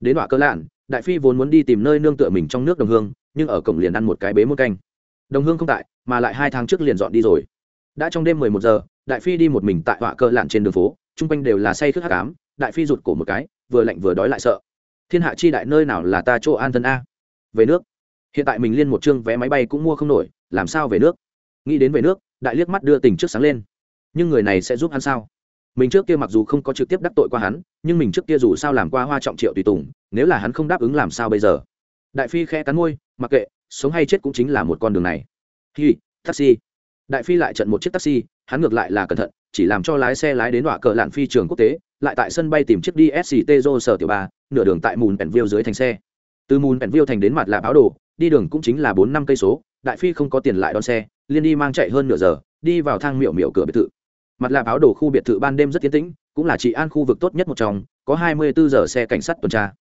Speaker 1: Đến họa cờ lạn, đại phi vốn muốn đi tìm nơi nương tựa mình trong nước đồng hương nhưng ở cổng liền ăn một cái bế một canh. Đồng hương không tại, mà lại hai tháng trước liền dọn đi rồi. Đã trong đêm mười một giờ, đại phi đi một mình tại họa cơ lạn trên đường phố, chung quanh đều là say khước hát cám đại phi rụt cổ một cái, vừa lạnh vừa đói lại sợ. Thiên hạ chi đại nơi nào là ta chỗ an thân a? Về nước. Hiện tại mình liên một chương vé máy bay cũng mua không nổi, làm sao về nước? Nghĩ đến về nước, đại liếc mắt đưa tình trước sáng lên. Nhưng người này sẽ giúp hắn sao? Mình trước kia mặc dù không có trực tiếp đắc tội qua hắn, nhưng mình trước kia dù sao làm qua hoa trọng triệu tùy tùng, nếu là hắn không đáp ứng làm sao bây giờ? Đại phi khe cắn môi, mặc kệ, sống hay chết cũng chính là một con đường này. Hi, taxi. Đại phi lại trận một chiếc taxi, hắn ngược lại là cẩn thận, chỉ làm cho lái xe lái đến đoạn cờ lạn phi trường quốc tế, lại tại sân bay tìm chiếc đi sct sở tiểu ba, nửa đường tại mùn penville dưới thành xe. Từ mùn penville thành đến mặt là báo đồ, đi đường cũng chính là bốn năm cây số, đại phi không có tiền lại đón xe, liên đi mang chạy hơn nửa giờ, đi vào thang miệu miệu cửa biệt thự. Mặt là báo đồ khu biệt thự ban đêm rất tiến tĩnh, cũng là trị an khu vực tốt nhất một trong, có hai mươi bốn giờ xe cảnh sát tuần tra.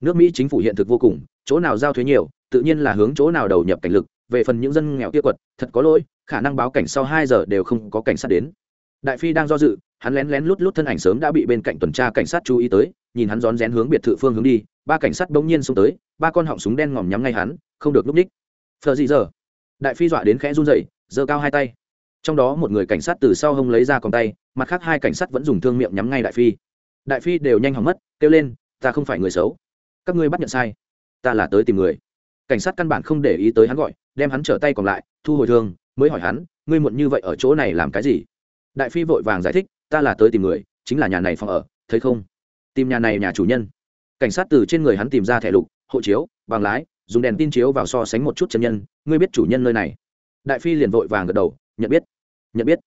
Speaker 1: Nước mỹ chính phủ hiện thực vô cùng chỗ nào giao thuế nhiều, tự nhiên là hướng chỗ nào đầu nhập cảnh lực, về phần những dân nghèo kia quật, thật có lỗi, khả năng báo cảnh sau hai giờ đều không có cảnh sát đến. Đại phi đang do dự, hắn lén lén lút lút thân ảnh sớm đã bị bên cạnh tuần tra cảnh sát chú ý tới, nhìn hắn rón rén hướng biệt thự phương hướng đi, ba cảnh sát bỗng nhiên xông tới, ba con họng súng đen ngòm nhắm ngay hắn, không được núp ních. Phờ gì giờ? Đại phi dọa đến khẽ run dậy giơ cao hai tay. Trong đó một người cảnh sát từ sau hông lấy ra còn tay, mặt khác hai cảnh sát vẫn dùng thương miệng nhắm ngay đại phi. Đại phi đều nhanh hỏng mất, kêu lên, ta không phải người xấu. Các ngươi bắt nhận sai ta là tới tìm người. Cảnh sát căn bản không để ý tới hắn gọi, đem hắn trở tay còn lại, thu hồi thương, mới hỏi hắn, ngươi muộn như vậy ở chỗ này làm cái gì? Đại phi vội vàng giải thích, ta là tới tìm người, chính là nhà này phòng ở, thấy không? Tìm nhà này nhà chủ nhân. Cảnh sát từ trên người hắn tìm ra thẻ lục, hộ chiếu, bằng lái, dùng đèn tin chiếu vào so sánh một chút chân nhân, ngươi biết chủ nhân nơi này? Đại phi liền vội vàng gật đầu, nhận biết nhận biết.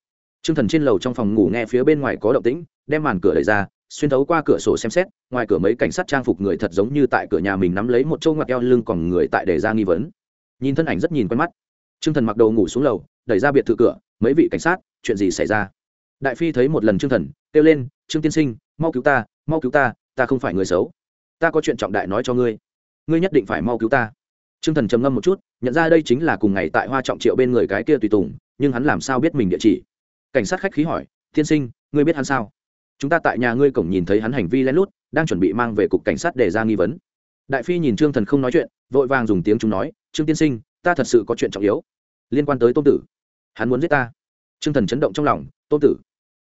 Speaker 1: T r ư ơ n g thần trên lầu trong phòng ngủ nghe phía bên ngoài có động tĩnh, đem màn cửa đẩy ra xuyên thấu qua cửa sổ xem xét, ngoài cửa mấy cảnh sát trang phục người thật giống như tại cửa nhà mình nắm lấy một trâu ngoặt eo lưng còn người tại để ra nghi vấn. Nhìn thân ảnh rất nhìn quen mắt. T r ư ơ n g thần mặc đầu ngủ xuống lầu, đẩy ra biệt thự cửa, mấy vị cảnh sát, chuyện gì xảy ra? Đại phi thấy một lần t r ư ơ n g thần, kêu lên, trương tiên sinh, mau cứu ta, mau cứu ta ta không phải người xấu. Ta có chuyện trọng đại nói cho ngươi. Ngươi nhất định phải mau cứu ta. T r ư ơ n g thần trầm ngâm một chút, nhận ra đây chính là cùng ngày tại hoa trọng triệu bên người cái kia tùy tùng, nhưng hắn làm sao biết mình địa chỉ? Cảnh sát khách khí hỏi, tiên sinh, ngươi biết hắn sao? Chúng ta tại nhà ngươi cổng nhìn thấy hắn hành vi lén lút đang chuẩn bị mang về cục cảnh sát để ra nghi vấn. Đại phi nhìn trương thần không nói chuyện vội vàng dùng tiếng chúng nói trương tiên sinh ta thật sự có chuyện trọng yếu. Liên quan tới tôn tử. Hắn muốn giết ta. Trương thần chấn động trong lòng tôn tử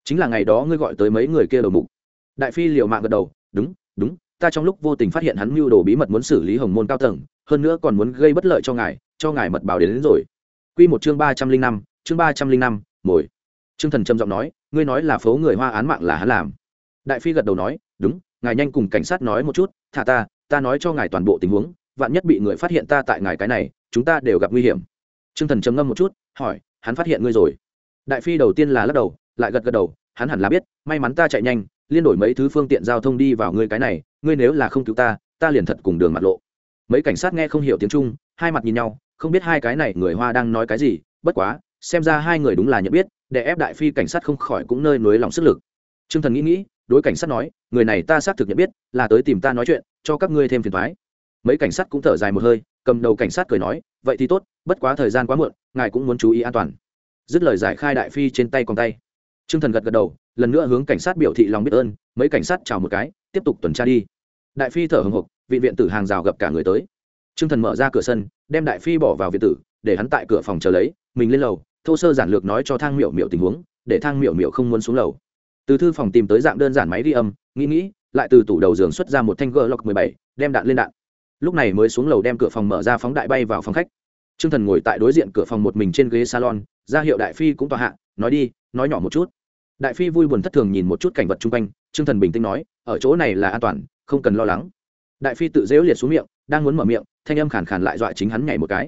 Speaker 1: chính là ngày đó ngươi gọi tới mấy người kia đầu mục. Đại phi liệu mạng gật đầu đúng đúng ta trong lúc vô tình phát hiện hắn mưu đồ bí mật muốn xử lý hồng môn cao tầng hơn nữa còn muốn gây bất lợi cho ngài cho ngài mật báo đến, đến rồi. Quy một chương ba trăm linh năm chương ba trăm linh năm mồi trương thần trầm giọng nói, ngươi nói là phố người hoa án mạng là hắn làm. Đại phi gật đầu nói, đúng, ngài nhanh cùng cảnh sát nói một chút, thả ta ta nói cho ngài toàn bộ tình huống, vạn nhất bị người phát hiện ta tại ngài cái này, chúng ta đều gặp nguy hiểm. Trương thần trầm ngâm một chút, hỏi, hắn phát hiện ngươi rồi? Đại phi đầu tiên là lắc đầu, lại gật gật đầu, hắn hẳn là biết, may mắn ta chạy nhanh, liên đổi mấy thứ phương tiện giao thông đi vào ngươi cái này, ngươi nếu là không cứu ta ta liền thật cùng đường mặt lộ. Mấy cảnh sát nghe không hiểu tiếng trung, hai mặt nhìn nhau, không biết hai cái này người hoa đang nói cái gì, bất quá, xem ra hai người đúng là nhận biết để ép đại phi cảnh sát không khỏi cũng nơi nối lòng sức lực. T r ư ơ n g thần nghĩ nghĩ, đối cảnh sát nói, người này ta xác thực nhận biết, là tới tìm ta nói chuyện, cho các ngươi thêm phiền thoái mấy cảnh sát cũng thở dài một hơi, cầm đầu cảnh sát cười nói, vậy thì tốt, bất quá thời gian quá muộn, ngài cũng muốn chú ý an toàn. Dứt lời giải khai đại phi trên tay còn tay. T r ư ơ n g thần gật gật đầu, lần nữa hướng cảnh sát biểu thị lòng biết ơn, mấy cảnh sát chào một cái, tiếp tục tuần tra đi. Đại phi thở hồng hộc vị viện tử hàng rào gặp cả người tới. T r ư ơ n g thần mở ra cửa sân, đem đại phi bỏ vào viện tử, để hắn tại cửa phòng chờ lấy, mình lên lầu thô sơ giản lược nói cho thang miểu miểu tình huống, để thang miểu miểu không muốn xuống lầu. Từ thư phòng tìm tới dạng đơn giản máy ghi âm, nghĩ nghĩ, lại từ tủ đầu giường xuất ra một thanh gờ lọc mười bảy, đem đạn lên đạn. Lúc này mới xuống lầu đem cửa phòng mở ra phóng đại bay vào phòng khách. T r ư ơ n g thần ngồi tại đối diện cửa phòng một mình trên ghế salon, ra hiệu đại phi cũng tòa hạ, nói đi, nói nhỏ một chút. Đại phi vui buồn thất thường nhìn một chút cảnh vật chung quanh t r ư ơ n g thần bình tĩnh nói, ở chỗ này là an toàn, không cần lo lắng. Đại phi tự dễu liệt xuống miệng, đang muốn mở miệng, thanh âm khàn khàn lại dọa chính hắn nhảy một cái.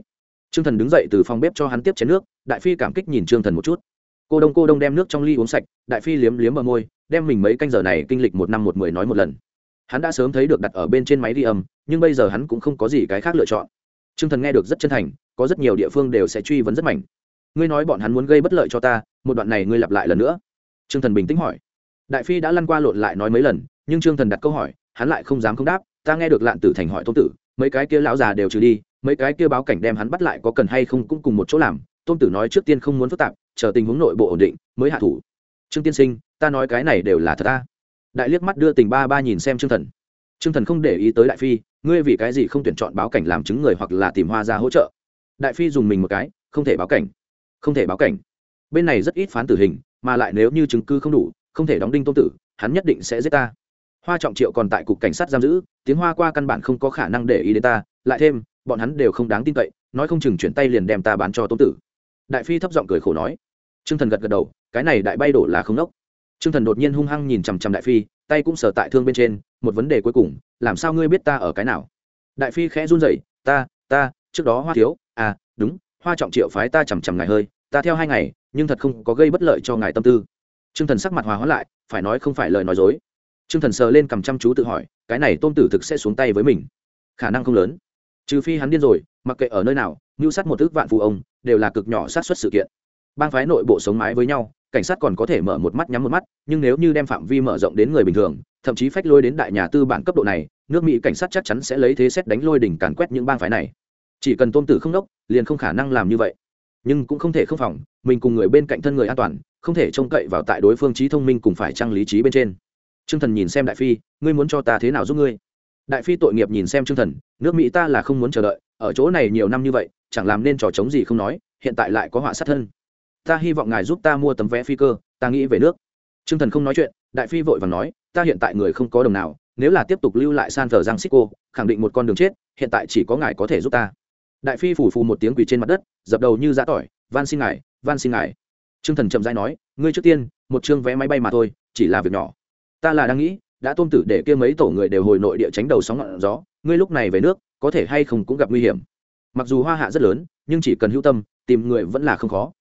Speaker 1: Trương Thần đứng dậy từ phòng bếp cho hắn tiếp chén nước, Đại Phi cảm kích nhìn Trương Thần một chút. Cô Đông cô Đông đem nước trong ly uống sạch, Đại Phi liếm liếm bờ môi, đem mình mấy canh giờ này kinh lịch một năm một mười nói một lần. Hắn đã sớm thấy được đặt ở bên trên máy đi âm, nhưng bây giờ hắn cũng không có gì cái khác lựa chọn. Trương Thần nghe được rất chân thành, có rất nhiều địa phương đều sẽ truy vấn rất mạnh. Ngươi nói bọn hắn muốn gây bất lợi cho ta, một đoạn này ngươi lặp lại lần nữa. Trương Thần bình tĩnh hỏi. Đại Phi đã lăn qua lộn lại nói mấy lần, nhưng Trương Thần đặt câu hỏi, hắn lại không dám không đáp. Ta nghe được Lạn Tử Thành hỏi Tôn Tử, mấy cái kia lão già đều trừ đi, mấy cái kia báo cảnh đem hắn bắt lại có cần hay không cũng cùng một chỗ làm. Tôn tử nói trước tiên không muốn phức tạp chờ tình huống nội bộ ổn định mới hạ thủ. Trương tiên sinh ta nói cái này đều là thật ta. Đại liếc mắt đưa tình ba ba nhìn xem trương thần. Trương thần không để ý tới đại phi ngươi vì cái gì không tuyển chọn báo cảnh làm chứng người hoặc là tìm hoa ra hỗ trợ? Đại phi dùng mình một cái không thể báo cảnh. Không thể báo cảnh. Bên này rất ít phán tử hình mà lại nếu như chứng cứ không đủ không thể đóng đinh tôn tử hắn nhất định sẽ giết ta hoa trọng triệu còn tại cục cảnh sát giam giữ, tiếng hoa qua căn bản không có khả năng để ý đến ta, lại thêm, bọn hắn đều không đáng tin cậy, nói không chừng chuyển tay liền đem ta bán cho tôn tử. Đại phi thấp giọng cười khổ nói. T r ư ơ n g thần gật gật đầu, cái này đại bay đổ là không đốc. T r ư ơ n g thần đột nhiên hung hăng nhìn chằm chằm đại phi, tay cũng sờ tại thương bên trên, một vấn đề cuối cùng, làm sao ngươi biết ta ở cái nào? Đại phi khẽ run rẩy, ta ta, trước đó hoa thiếu à đúng, hoa trọng triệu phái ta chằm chằm ngài hơi, ta theo hai ngày, nhưng thật không có gây bất lợi cho ngài tâm tư. T r ư ơ n g thần sắc mặt hòa hóa lại, phải nói không phải lời nói dối t r ư ơ n g thần sờ lên cầm chăm chú tự hỏi, cái này tôn tử thực sẽ xuống tay với mình. Khả năng không lớn. Trừ phi hắn điên rồi, mặc kệ ở nơi nào, mưu sát một ước vạn phụ ông, đều là cực nhỏ sát xuất sự kiện. Bang phái nội bộ sống mái với nhau, cảnh sát còn có thể mở một mắt nhắm một mắt, nhưng nếu như đem phạm vi mở rộng đến người bình thường, thậm chí phách lôi đến đại nhà tư bản cấp độ này, nước mỹ cảnh sát chắc chắn sẽ lấy thế xét đánh lôi đỉnh càn quét những bang phái này. Chỉ cần tôn tử không đốc, liền không khả năng làm như vậy. Nhưng cũng không thể không phòng, mình cùng người bên cạnh thân người an toàn, không thể trông cậy vào tại đối phương trí thông minh cùng phải trang lý trí bên trên. Trương thần nhìn xem đại phi ngươi muốn cho ta thế nào giúp ngươi? Đại phi tội nghiệp nhìn xem Trương thần nước mỹ ta là không muốn chờ đợi ở chỗ này nhiều năm như vậy chẳng làm nên trò chống gì không nói hiện tại lại có họa sát thân. Ta hy vọng ngài giúp ta mua tấm vé phi cơ ta nghĩ về nước. Trương thần không nói chuyện đại phi vội vàng nói ta hiện tại người không có đồng nào nếu là tiếp tục lưu lại san Francisco, khẳng định một con đường chết hiện tại chỉ có ngài có thể giúp ta. Đại phi phủ phù một tiếng quỳ trên mặt đất dập đầu như dã tỏi van xin ngài van xin ngài. Trương thần chậm rãi nói ngươi trước tiên một chương vé máy bay mà thôi chỉ là việc nhỏ ta là đang nghĩ, đã tôn tử để kia mấy tổ người đều hồi nội địa tránh đầu sóng ngọn gió, ngươi lúc này về nước, có thể hay không cũng gặp nguy hiểm. Mặc dù hoa hạ rất lớn, nhưng chỉ cần hữu tâm, tìm người vẫn là không khó.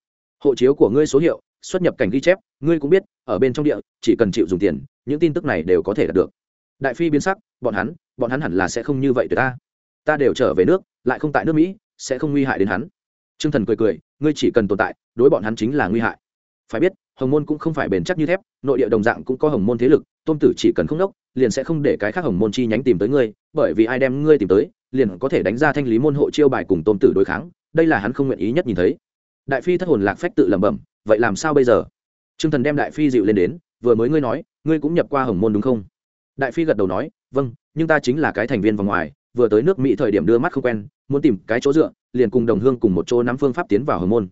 Speaker 1: Hộ chiếu của ngươi số hiệu, xuất nhập cảnh ghi chép, ngươi cũng biết, ở bên trong địa, chỉ cần chịu dùng tiền, những tin tức này đều có thể đạt được. Đại phi biến sắc, bọn hắn bọn hắn hẳn là sẽ không như vậy từ ta. Ta đều trở về nước, lại không tại nước mỹ, sẽ không nguy hại đến hắn. T r ư ơ n g thần cười cười, ngươi chỉ cần tồn tại, đối bọn hắn chính là nguy hại. Phải biết hồng môn cũng không phải bền chắc như thép, nội địa đồng dạng cũng có hồng môn thế lực tôn tử chỉ cần không đốc liền sẽ không để cái khác hồng môn chi nhánh tìm tới ngươi, bởi vì ai đem ngươi tìm tới, liền có thể đánh ra thanh lý môn hộ chiêu bài cùng tôn tử đối kháng, đây là hắn không nguyện ý nhất nhìn thấy. Đại phi thất hồn lạc phách tự lẩm bẩm, vậy làm sao bây giờ? T r ư ơ n g thần đem đại phi dịu lên đến, vừa mới ngươi nói, ngươi cũng nhập qua hồng môn đúng không? Đại phi gật đầu nói vâng nhưng ta chính là cái thành viên vòng ngoài, vừa tới nước mỹ thời điểm đưa mắt không quen, muốn tìm cái chỗ dựa, liền cùng đồng hương cùng một chỗ nắm phương pháp tiến vào hồng môn.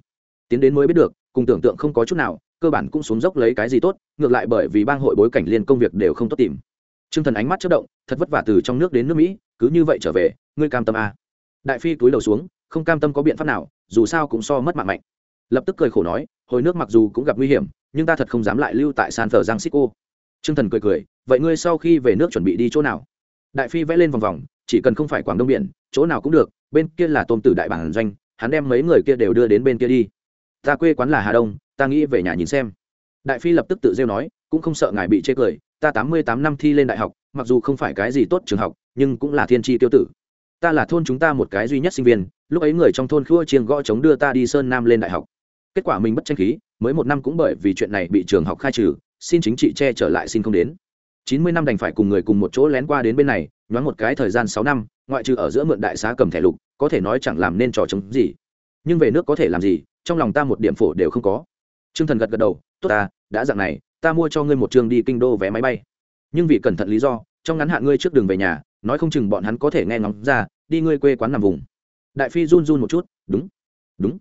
Speaker 1: Tiến đến mới biết được, cùng tưởng tượng không có chút nào cơ bản cũng xuống dốc lấy cái gì tốt, ngược lại bởi vì bang hội bối cảnh liên công việc đều không tốt tìm. T r ư ơ n g thần ánh mắt chất động, thật vất vả từ trong nước đến nước mỹ, cứ như vậy trở về, ngươi cam tâm à. đại phi túi đầu xuống, không cam tâm có biện pháp nào, dù sao cũng so mất mạng mạnh. Lập tức cười khổ nói, hồi nước mặc dù cũng gặp nguy hiểm, nhưng ta thật không dám lại lưu tại san thờ giang xích cô t r ư ơ n g thần cười cười, vậy ngươi sau khi về nước chuẩn bị đi chỗ nào? Đại phi vẽ lên vòng vòng, chỉ cần không phải quảng đông biển, chỗ nào cũng được, bên kia là tôm tử đại bản doanh, hắn đem mấy người kia đều đưa đến bên kia đi. Ta quê quán là hà đông ta nghĩ về nhà nhìn xem. Đại phi lập tức tự rêu nói, cũng không sợ ngài bị chê cười, ta tám mươi tám năm thi lên đại học, mặc dù không phải cái gì tốt trường học, nhưng cũng là thiên tri tiêu tử. Ta là thôn chúng ta một cái duy nhất sinh viên, lúc ấy người trong thôn khua chiêng gõ chống đưa ta đi sơn nam lên đại học. Kết quả mình bất tranh khí, mới một năm cũng bởi vì chuyện này bị trường học khai trừ, xin chính trị che trở lại xin không đến. Chín mươi năm đành phải cùng người cùng một chỗ lén qua đến bên này, nhoáng một cái thời gian sáu năm, ngoại trừ ở giữa mượn đại xá cầm thẻ lục, có thể nói chẳng làm nên trò chống gì. Nhưng về nước có thể làm gì, trong lòng ta một điểm phổ đều không có. Trương thần gật gật đầu, tốt ta, đã dạng này, ta mua cho ngươi một trường đi kinh đô vé máy bay. Nhưng vì cẩn thận lý do, trong ngắn hạn ngươi trước đường về nhà, nói không chừng bọn hắn có thể nghe ngóng ra, đi ngươi quê quán nằm vùng. Đại phi run run một chút, đúng đúng,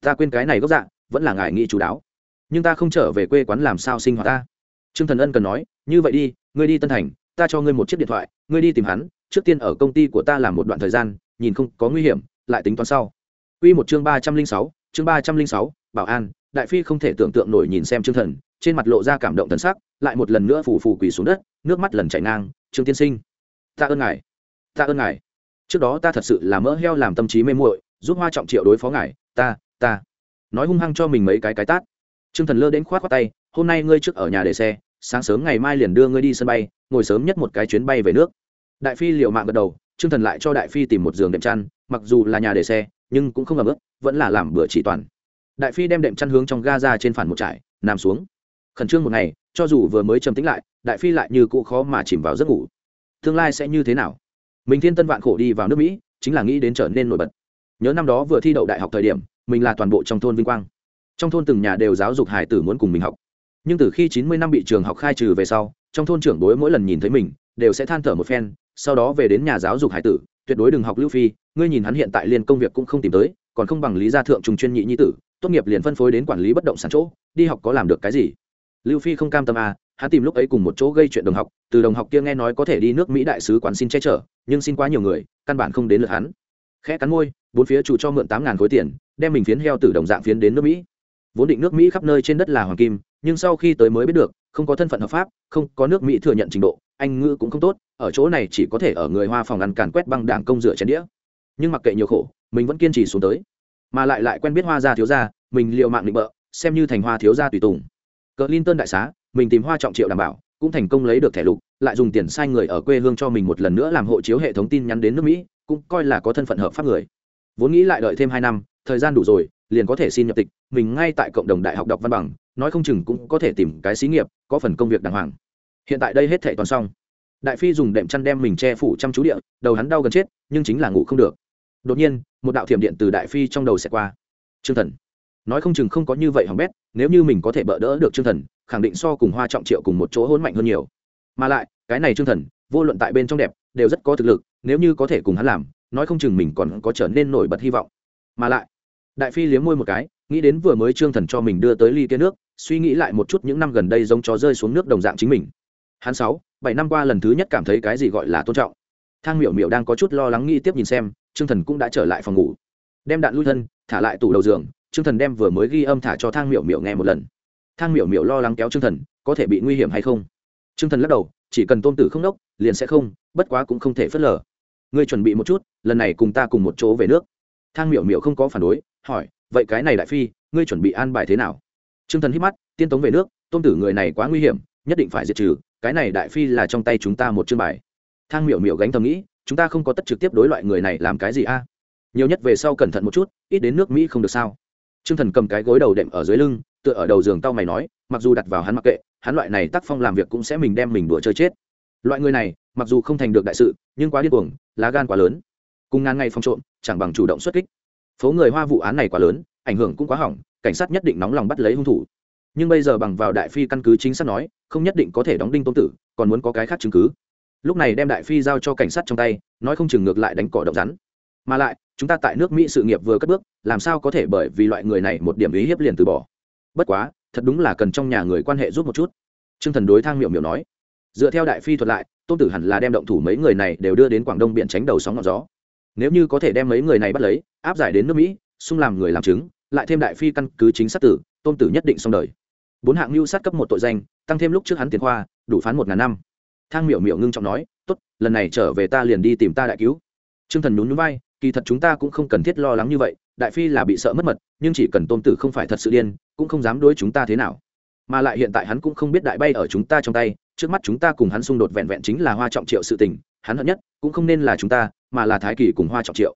Speaker 1: ta quên cái này gốc dạ vẫn là ngài nghĩ chú đáo. Nhưng ta không trở về quê quán làm sao sinh hoạt ta? Trương thần ân cần nói, như vậy đi, ngươi đi tân thành, ta cho ngươi một chiếc điện thoại, ngươi đi tìm hắn, trước tiên ở công ty của ta làm một đoạn thời gian, nhìn không có nguy hiểm, lại tính toán sau. Quy một chương ba trăm linh sáu, chương ba trăm linh sáu, bảo an đại phi không thể tưởng tượng nổi nhìn xem trương thần, trên mặt lộ ra cảm động thần sắc, lại một lần nữa phủ phủ quỳ xuống đất, nước mắt lần chảy ngang, trương tiên sinh ta ơn ngài ta ơn ngài. Trước đó ta thật sự là mỡ heo làm tâm trí mê muội, giúp hoa trọng triệu đối phó ngài, ta ta. Nói hung hăng cho mình mấy cái cái tát. Trương thần lơ đến khoát qua tay, hôm nay ngươi trước ở nhà để xe, sáng sớm ngày mai liền đưa ngươi đi sân bay, ngồi sớm nhất một cái chuyến bay về nước. Đại phi liệu mạng gật đầu, trương thần lại cho đại phi tìm một giường đệm chăn, mặc dù là nhà để xe, nhưng cũng không làm ướt vẫn là làm bữa chỉ toàn đại phi đem đệm chăn hướng trong ga ra trên phản một trải, nằm xuống. Khẩn trương một ngày, cho dù vừa mới trầm tính lại, đại phi lại như cũ khó mà chìm vào giấc ngủ. Tương lai sẽ như thế nào? Mình thiên tân vạn khổ đi vào nước mỹ, chính là nghĩ đến trở nên nổi bật. Nhớ năm đó vừa thi đậu đại học thời điểm, mình là toàn bộ trong thôn vinh quang. Trong thôn từng nhà đều giáo dục hải tử muốn cùng mình học. Nhưng từ khi chín mươi năm bị trường học khai trừ về sau, trong thôn trưởng đối mỗi lần nhìn thấy mình, đều sẽ than thở một phen, sau đó về đến nhà giáo dục hải tử, tuyệt đối đừng học lưu phi, ngươi nhìn hắn hiện tại liên công việc cũng không tìm tới, còn không bằng lý gia thượng trùng chuyên nhị nhi tử tốt nghiệp liền phân phối đến quản lý bất động sản chỗ, đi học có làm được cái gì? Lưu phi không cam tâm à hắn tìm lúc ấy cùng một chỗ gây chuyện đồng học, từ đồng học kia nghe nói có thể đi nước mỹ đại sứ quán xin che chở, nhưng xin quá nhiều người, căn bản không đến lượt hắn. Khẽ cắn môi, bốn phía chủ cho mượn tám ngàn khối tiền, đem mình phiến heo từ đồng dạng phiến đến nước mỹ. Vốn định nước mỹ khắp nơi trên đất là hoàng kim, nhưng sau khi tới mới biết được, không có thân phận hợp pháp, không có nước mỹ thừa nhận trình độ, anh ngữ cũng không tốt, ở chỗ này chỉ có thể ở người hoa phòng ăn càn quét băng đảng công rửa chén đĩa. Nhưng mặc kệ nhiều khổ, mình vẫn kiên trì xuống tới mà lại lại quen biết hoa gia thiếu gia, mình liệu mạng định bợ, xem như thành hoa thiếu gia tùy tùng. Cờ linton đại xá, mình tìm hoa trọng triệu đảm bảo, cũng thành công lấy được thẻ lục, lại dùng tiền sai người ở quê hương cho mình một lần nữa làm hộ chiếu hệ thống tin nhắn đến nước mỹ, cũng coi là có thân phận hợp pháp người. Vốn nghĩ lại đợi thêm hai năm, thời gian đủ rồi, liền có thể xin nhập tịch, mình ngay tại cộng đồng đại học đọc văn bằng, nói không chừng cũng có thể tìm cái xí nghiệp, có phần công việc đàng hoàng. Hiện tại đây hết thệ toàn xong. Đại phi dùng đệm chăn đem mình che phủ chăm chú địa, đầu hắn đau gần chết, nhưng chính là ngủ không được. Đột nhiên một đạo thiểm điện từ đại phi trong đầu sẽ qua. Trương thần. Nói không chừng không có như vậy hỏng bét, nếu như mình có thể bỡ đỡ được trương thần, khẳng định so cùng hoa trọng triệu cùng một chỗ hôn mạnh hơn nhiều. Mà lại, cái này trương thần, vô luận tại bên trong đẹp, đều rất có thực lực, nếu như có thể cùng hắn làm, nói không chừng mình còn có trở nên nổi bật hy vọng. Mà lại, đại phi liếm môi một cái, nghĩ đến vừa mới trương thần cho mình đưa tới ly kia nước, suy nghĩ lại một chút những năm gần đây giống chó rơi xuống nước đồng dạng chính mình. Hắn sáu, bảy năm qua lần thứ nhất cảm thấy cái gì gọi là tôn trọng thang miểu miểu đang có chút lo lắng nghĩ tiếp nhìn xem, trương thần cũng đã trở lại phòng ngủ. Đem đạn lui thân, thả lại tủ đầu giường, trương thần đem vừa mới ghi âm thả cho thang miểu miểu nghe một lần. Thang miểu miểu lo lắng kéo trương thần, có thể bị nguy hiểm hay không? Trương thần lắc đầu, chỉ cần tôn tử không đốc, liền sẽ không, bất quá cũng không thể phớt lờ. Ngươi chuẩn bị một chút, lần này cùng ta cùng một chỗ về nước. Thang miểu miểu không có phản đối, hỏi, vậy cái này đại phi, ngươi chuẩn bị an bài thế nào? T r ư ơ n g thần hít mắt, tiên tống về nước, tôn tử người này quá nguy hiểm, nhất định phải diệt trừ, cái này đại phi là trong tay chúng ta một chương bài thang miểu miểu gánh thầm nghĩ, chúng ta không có tất trực tiếp đối loại người này làm cái gì a? Nhiều nhất về sau cẩn thận một chút, ít đến nước mỹ không được sao? T r ư ơ n g thần cầm cái gối đầu đệm ở dưới lưng, tựa ở đầu giường tao mày nói, mặc dù đặt vào hắn mặc kệ, hắn loại này tác phong làm việc cũng sẽ mình đem mình đùa chơi chết. Loại người này, mặc dù không thành được đại sự, nhưng quá điên cuồng, lá gan quá lớn. Cùng ngàn ngày phòng trộm, chẳng bằng chủ động xuất kích. Phố người hoa vụ án này quá lớn, ảnh hưởng cũng quá hỏng, cảnh sát nhất định nóng lòng bắt lấy hung thủ. Nhưng bây giờ bằng vào đại phi căn cứ chính xác nói, không nhất định có thể đóng đinh tôn tử, còn muốn có cái khác chứng cứ lúc này đem đại phi giao cho cảnh sát trong tay, nói không chừng ngược lại đánh cỏ động rắn. Mà lại, chúng ta tại nước mỹ sự nghiệp vừa cất bước, làm sao có thể bởi vì loại người này một điểm ý hiếp liền từ bỏ? Bất quá, thật đúng là cần trong nhà người quan hệ giúp một chút. T r ư ơ n g thần đối thang miệu miệu nói. Dựa theo đại phi thuật lại, tôn tử hẳn là đem động thủ mấy người này đều đưa đến quảng đông biển tránh đầu sóng ngọn gió. Nếu như có thể đem mấy người này bắt lấy, áp giải đến nước mỹ, xung làm người làm chứng, lại thêm đại phi căn cứ chính xác tử, tôn tử nhất định xong đời. Bốn hạng mưu sát cấp một tội danh, tăng thêm lúc trước hắn tiền khoa, đủ phán một ngàn năm thang miểu miểu ngưng trọng nói, tốt, lần này trở về ta liền đi tìm ta đại cứu. T r ư ơ n g thần nhún núi vai, kỳ thật chúng ta cũng không cần thiết lo lắng như vậy, đại phi là bị sợ mất mật, nhưng chỉ cần tôn tử không phải thật sự điên, cũng không dám đối chúng ta thế nào. Mà lại hiện tại hắn cũng không biết đại bay ở chúng ta trong tay, trước mắt chúng ta cùng hắn xung đột vẹn vẹn chính là hoa trọng triệu sự tình, hắn hận nhất cũng không nên là chúng ta, mà là thái kỳ cùng hoa trọng triệu.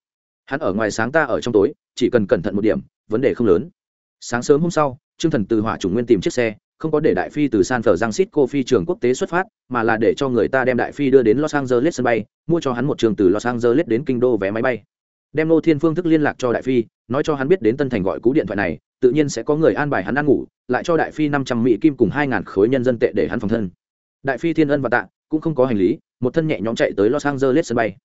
Speaker 1: Hắn ở ngoài sáng ta ở trong tối, chỉ cần cẩn thận một điểm, vấn đề không lớn. Sáng sớm hôm sau, trương thần từ hỏa chủ nguyên tìm chiếc xe không có để đại phi từ san francisco phi trường quốc tế xuất phát mà là để cho người ta đem đại phi đưa đến los angeles sân bay mua cho hắn một trường từ los angeles đến kinh đô vé máy bay. Đem nô thiên phương thức liên lạc cho đại phi nói cho hắn biết đến tân thành gọi cú điện thoại này tự nhiên sẽ có người an bài hắn ăn ngủ lại cho đại phi năm trăm mỹ kim cùng hai ngàn khối nhân dân tệ để hắn phòng thân. Đại phi thiên ân và tạ cũng không có hành lý một thân nhẹ nhõm chạy tới los angeles sân bay.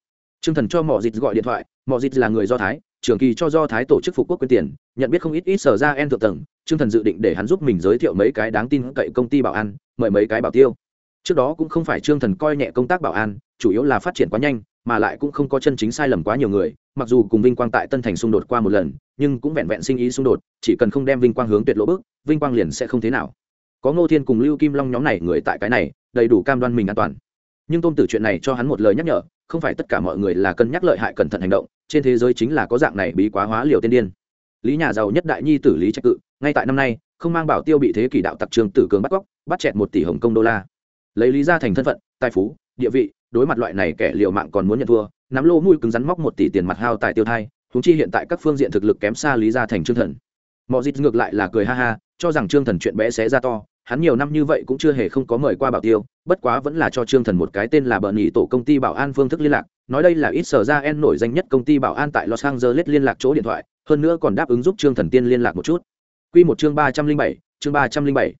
Speaker 1: Trương Thần cho mỏ dịt gọi điện thoại, mỏ dịt là người Do Thái, Trường kỳ cho Do Thái tổ chức phục quốc quyên tiền, nhận biết không ít ít sở ra en thượng tầng, Trương Thần dự định để hắn giúp mình giới thiệu mấy cái đáng tin cậy công ty bảo an, mời mấy cái bảo tiêu. Trước đó cũng không phải Trương Thần coi nhẹ công tác bảo an, chủ yếu là phát triển quá nhanh, mà lại cũng không có chân chính sai lầm quá nhiều người, mặc dù cùng Vinh Quang tại Tân Thành xung đột qua một lần, nhưng cũng vẹn vẹn sinh ý xung đột, chỉ cần không đem Vinh Quang hướng tuyệt lộ bước, Vinh Quang liền sẽ không thế nào. Có Ngô Thiên cùng Lưu Kim Long nhóm này người tại cái này, đầy đủ cam đoan mình an toàn. Nhưng Tôn Tử chuyện này cho hắn một lời nhắc nhở, không phải tất cả mọi người là cân nhắc lợi hại cẩn thận hành động trên thế giới chính là có dạng này bí quá hóa liều tiên điên. Lý nhà giàu nhất đại nhi tử lý trạch cự, ngay tại năm nay, không mang bảo tiêu bị thế kỷ đạo tặc trường tử cường bắt cóc, bắt chẹt một tỷ hồng công đô la. Lấy lý ra thành thân phận, tài phú, địa vị, đối mặt loại này kẻ liệu mạng còn muốn nhận thua, nắm lô mũi cứng rắn móc một tỷ tiền mặt hao tài tiêu thai húng chi hiện tại các phương diện thực lực kém xa lý ra thành trương thần. Mọi dịp ngược lại là cười ha ha, cho rằng trương thần chuyện bé xé ra to hắn nhiều năm như vậy cũng chưa hề không có mời qua bảo tiêu, bất quá vẫn là cho trương thần một cái tên là bờ nhị tổ công ty bảo an phương thức liên lạc, nói đây là ít sở ra en nổi danh nhất công ty bảo an tại los angeles liên lạc chỗ điện thoại, hơn nữa còn đáp ứng giúp trương thần tiên liên lạc một chút. Q một chương ba trăm linh bảy, chương ba trăm linh bảy.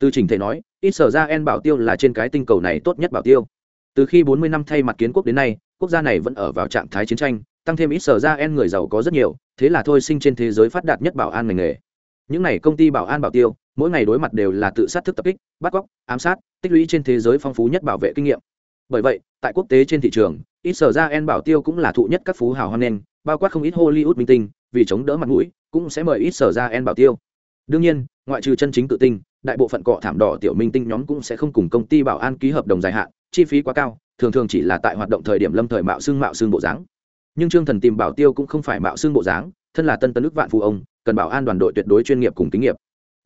Speaker 1: Từ trình thể nói, ít sở ra en bảo tiêu là trên cái tinh cầu này tốt nhất bảo tiêu. Từ khi bốn mươi năm thay mặt kiến quốc đến nay, quốc gia này vẫn ở vào trạng thái chiến tranh, tăng thêm ít sở ra en người giàu có rất nhiều, thế là thôi sinh trên thế giới phát đạt nhất bảo an ngành nghề những này công ty bảo an bảo tiêu, mỗi ngày đối mặt đều là tự sát thức tập kích, bắt cóc, ám sát, tích lũy trên thế giới phong phú nhất bảo vệ kinh nghiệm. Bởi vậy, tại quốc tế trên thị trường, ít sở ra en bảo tiêu cũng là thụ nhất các phú hào hoan nghênh, bao quát không ít hollywood minh tinh, vì chống đỡ mặt mũi, cũng sẽ mời ít sở ra en bảo tiêu. Đương nhiên, ngoại trừ chân chính tự tinh đại bộ phận cọ thảm đỏ tiểu minh tinh nhóm cũng sẽ không cùng công ty bảo an ký hợp đồng dài hạn, chi phí quá cao, thường thường chỉ là tại hoạt động thời điểm lâm thời mạo xương mạo xương bộ dáng. Nhưng trương thần tìm bảo tiêu cũng không phải mạo xương bộ dáng thân là tân tân ước vạn phụ ông, cần bảo an đoàn đội tuyệt đối chuyên nghiệp cùng kinh nghiệm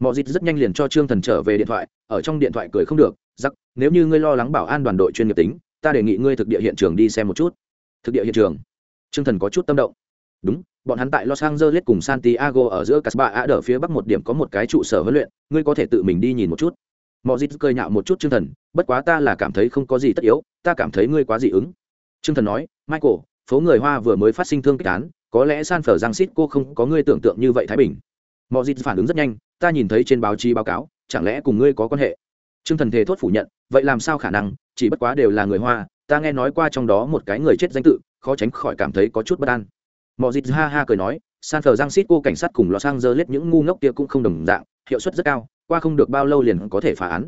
Speaker 1: mọi dịp rất nhanh liền cho trương thần trở về điện thoại, ở trong điện thoại cười không được, giặc, nếu như ngươi lo lắng bảo an đoàn đội chuyên nghiệp tính, ta đề nghị ngươi thực địa hiện trường đi xem một chút. Thực địa hiện trường. Trương thần có chút tâm động. Đúng, bọn hắn tại los angeles cùng santiago ở giữa casba a đờ phía bắc một điểm có một cái trụ sở huấn luyện, ngươi có thể tự mình đi nhìn một chút. Mọi dịp cười nhạo một chút trương thần, bất quá ta là cảm thấy không có gì tất yếu, ta cảm thấy ngươi quá dị ứng. Trương thần nói, michael phố người hoa vừa mới phát sinh thương kích án, có lẽ san phở giang xít cô không có ngươi tưởng tượng như vậy thái bình. Mọi dịp phản ứng rất nhanh, ta nhìn thấy trên báo chí báo cáo, chẳng lẽ cùng ngươi có quan hệ? T r ư ơ n g thần thề thốt phủ nhận, vậy làm sao khả năng, chỉ bất quá đều là người hoa, ta nghe nói qua trong đó một cái người chết danh tự, khó tránh khỏi cảm thấy có chút bất an. Mọi dịp ha ha cười nói, san phở giang xít cô cảnh sát cùng lò sang dơ lết những ngu ngốc kia cũng không đồng dạng, hiệu suất rất cao, qua không được bao lâu liền có thể phá án.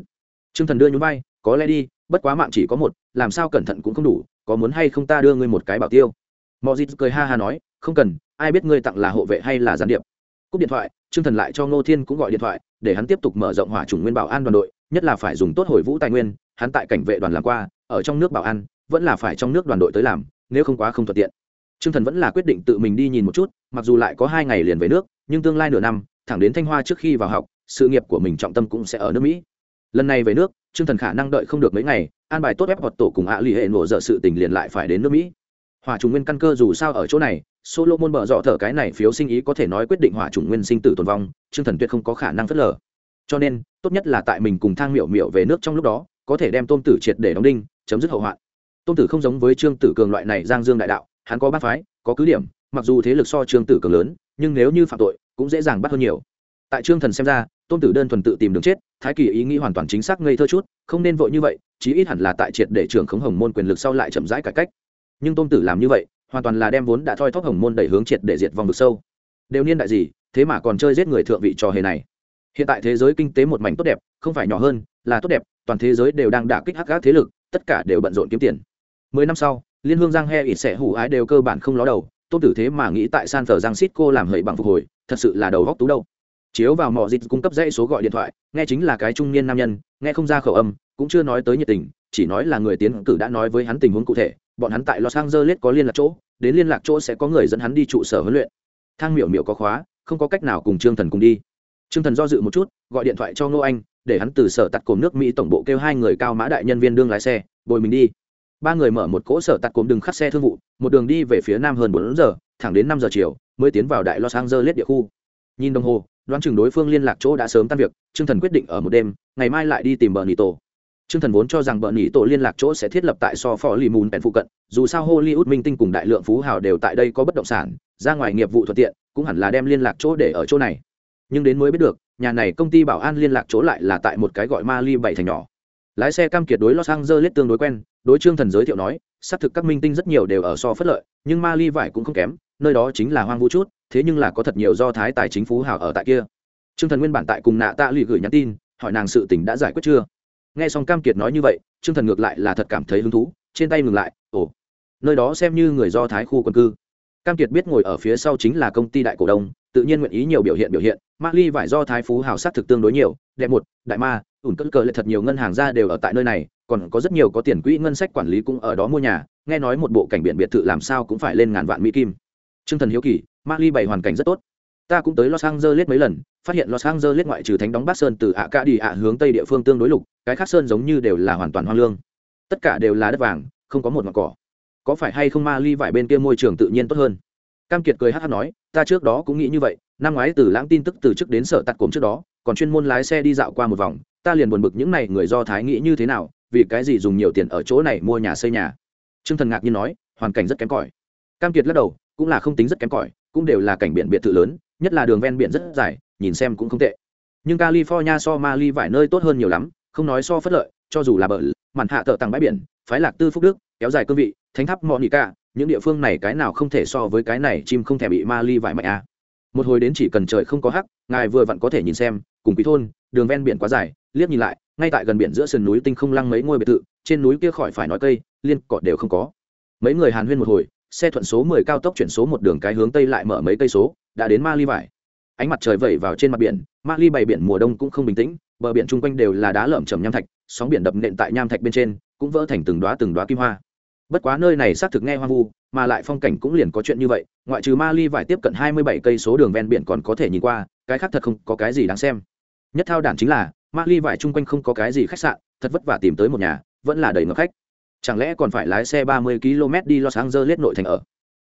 Speaker 1: T r ư ơ n g thần đưa nhún vai, có lẽ đi, bất quá mạng chỉ có một, làm sao cẩn thận cũng không đủ có muốn hay không ta đưa ngươi một cái bảo tiêu? Mọi dịp cười ha ha nói, không cần, ai biết ngươi tặng là hộ vệ hay là gián điệp. Cúp điện thoại, trương thần lại cho ngô thiên cũng gọi điện thoại, để hắn tiếp tục mở rộng hỏa chủng nguyên bảo an đoàn đội, nhất là phải dùng tốt hồi vũ tài nguyên, hắn tại cảnh vệ đoàn làm qua, ở trong nước bảo an, vẫn là phải trong nước đoàn đội tới làm, nếu không quá không thuận tiện. Trương thần vẫn là quyết định tự mình đi nhìn một chút, mặc dù lại có hai ngày liền về nước, nhưng tương lai nửa năm, thẳng đến thanh hoa trước khi vào học, sự nghiệp của mình trọng tâm cũng sẽ ở nước mỹ. Lần này về nước, trương thần khả năng đợi không được mấy ngày an bài tốt ép hoặc tổ cùng ạ lì hệ nổ dở sự tình liền lại phải đến nước mỹ hỏa trùng nguyên căn cơ dù sao ở chỗ này Solomon mở dọ thở cái này phiếu sinh ý có thể nói quyết định hỏa trùng nguyên sinh tử tồn vong, Trương Thần tuyệt không có khả năng phớt lờ. Cho nên, tốt nhất là tại mình cùng Thang miệu miệu về nước trong lúc đó, có thể đem Tôn Tử triệt để đóng đinh, chấm dứt hậu hoạn. Tôn Tử không giống với Trương Tử Cường loại này giang dương đại đạo, hắn có bát phái, có cứ điểm, mặc dù thế lực so Trương Tử Cường lớn, nhưng nếu như phạm tội, cũng dễ dàng bắt hơn nhiều. Tại Trương Thần xem ra, Tôn Tử đơn thuần tự tìm đường chết, Thái Kỳ ý nghĩ hoàn toàn chính xác ngây thơ chút, không nên vội như vậy, chí ít hẳn là tại triệt để trưởng khống hồng môn quyền lực sau lại chậm rãi cải cách. Nhưng Tôn Tử làm như vậy, hoàn toàn là đem vốn đã thoi thóp hồng môn đẩy hướng triệt để diệt vòng vực sâu. Đều niên đại gì thế mà còn chơi giết người thượng vị trò hề này. Hiện tại thế giới kinh tế một mảnh tốt đẹp không phải nhỏ hơn là tốt đẹp toàn thế giới đều đang đả kích hắc gác thế lực tất cả đều bận rộn kiếm tiền. Mười năm sau liên hương giang he ít sẽ hủ ái đều cơ bản không ló đầu tôn tử thế mà nghĩ tại san phở giang xít cô làm hậy bằng phục hồi thật sự là đầu góc tú đâu chiếu vào mỏ dịch cung cấp dãy số gọi điện thoại, nghe chính là cái trung niên nam nhân, nghe không ra khẩu âm, cũng chưa nói tới nhiệt tình, chỉ nói là người tiến cử đã nói với hắn tình huống cụ thể, bọn hắn tại los angeles có liên lạc chỗ, đến liên lạc chỗ sẽ có người dẫn hắn đi trụ sở huấn luyện. Thang miểu miểu có khóa, không có cách nào cùng trương thần cùng đi. Trương thần do dự một chút, gọi điện thoại cho ngô anh, để hắn từ sở tạt cồm nước mỹ tổng bộ kêu hai người cao mã đại nhân viên đương lái xe, bồi mình đi. Ba người mở một cỗ sở tạt cồm đường khắc xe thương vụ, một đường đi về phía nam hơn bốn giờ, thẳng đến năm giờ chiều, mới tiến vào đại los angeles địa khu. Nhìn đồng hồ đoán chừng đối phương liên lạc chỗ đã sớm tan việc, trương thần quyết định ở một đêm, ngày mai lại đi tìm bờ nỉ tổ. Trương thần vốn cho rằng bờ nỉ tổ liên lạc chỗ sẽ thiết lập tại so phò lì mùn bèn phụ cận, dù sao hollywood minh tinh cùng đại lượng phú hào đều tại đây có bất động sản, ra ngoài nghiệp vụ thuận tiện, cũng hẳn là đem liên lạc chỗ để ở chỗ này. Nhưng đến mới biết được, nhà này công ty bảo an liên lạc chỗ lại là tại một cái gọi ma ly bảy thành nhỏ. Lái xe cam kiệt đối los angeles tương đối quen, đối trương thần giới thiệu nói xác thực các minh tinh rất nhiều đều ở so phất lợi, nhưng mali vải cũng không kém, nơi đó chính là hoang vu chút, thế nhưng là có thật nhiều do thái tài chính phú hào ở tại kia. Trương thần nguyên bản tại cùng nạ tạ lụy gửi nhắn tin, hỏi nàng sự tình đã giải quyết chưa? Nghe xong cam kiệt nói như vậy, trương thần ngược lại là thật cảm thấy hứng thú, trên tay ngừng lại, ồ, nơi đó xem như người do thái khu quân cư. Cam kiệt biết ngồi ở phía sau chính là công ty đại cổ đông, tự nhiên nguyện ý nhiều biểu hiện biểu hiện, ma ly vải do thái phú hào s á c thực tương đối nhiều, đẹp một, đại ma ủn cất cờ lại thật nhiều ngân hàng ra đều ở tại nơi này, còn có rất nhiều có tiền quỹ ngân sách quản lý cũng ở đó mua nhà, nghe nói một bộ cảnh biển biệt thự làm sao cũng phải lên ngàn vạn mỹ kim. T r ư ơ n g thần hiếu kỳ ma ly bày hoàn cảnh rất tốt. Ta cũng tới los angeles mấy lần, phát hiện los angeles ngoại trừ thánh đóng bát sơn từ ạ ca đi ạ hướng tây địa phương tương đối lục, cái khác sơn giống như đều là hoàn toàn hoang lương. Tất cả đều là đất vàng, không có một mặt cỏ. Có phải hay không ma ly vải bên kia môi trường tự nhiên tốt hơn? Cam kiệt cười hát hát nói, ta trước đó cũng nghĩ như vậy, năm ngoái từ lãng tin tức từ trước đến sở tạt cốm trước đó, còn chuyên môn lái xe đi dạo qua một vòng ta liền buồn bực những này người do thái nghĩ như thế nào, vì cái gì dùng nhiều tiền ở chỗ này mua nhà xây nhà? T r ư ơ n g thần ngạc nhiên nói, hoàn cảnh rất kém cỏi. Cam kiệt lắc đầu, cũng là không tính rất kém cỏi, cũng đều là cảnh biển biệt thự lớn, nhất là đường ven biển rất dài, nhìn xem cũng không tệ. Nhưng california so mali vài nơi tốt hơn nhiều lắm, không nói so phất lợi, cho dù là bờ màn hạ thợ tặng bãi biển, phái lạc tư phúc đức, kéo dài cương vị, thánh tháp mọi nhị ca những địa phương này cái nào không thể so với cái này chim không thể bị mali vải mạnh a à? Một hồi đến chỉ cần trời không có hắc, ngài vừa vặn có thể nhìn xem, cùng quý thôn đường ven biển quá dài, liếc nhìn lại, ngay tại gần biển giữa sườn núi tinh không lăng mấy ngôi biệt thự, trên núi kia khỏi phải nói cây, liên cọt đều không có. Mấy người hàn huyên một hồi, xe thuận số mười cao tốc chuyển số một đường cái hướng tây lại mở mấy cây số, đã đến ma ly vải. Ánh mặt trời vẩy vào trên mặt biển ma ly bày biển mùa đông cũng không bình tĩnh, bờ biển chung quanh đều là đá lởm chầm nham thạch, sóng biển đập nện tại nham thạch bên trên, cũng vỡ thành từng đoá từng đoá kim hoa. Bất quá nơi này xác thực nghe hoang vu, mà lại phong cảnh cũng liền có chuyện như vậy, ngoại trừ ma ly vải tiếp cận hai mươi bảy cây số đường ven biển còn có thể nhìn qua, cái khác thật không có cái gì đáng xem nhất thao đản chính là ma ly vải chung quanh không có cái gì khách sạn, thật vất vả tìm tới một nhà, vẫn là đầy ngập khách. Chẳng lẽ còn phải lái xe ba mươi km đi los angeles nội thành ở?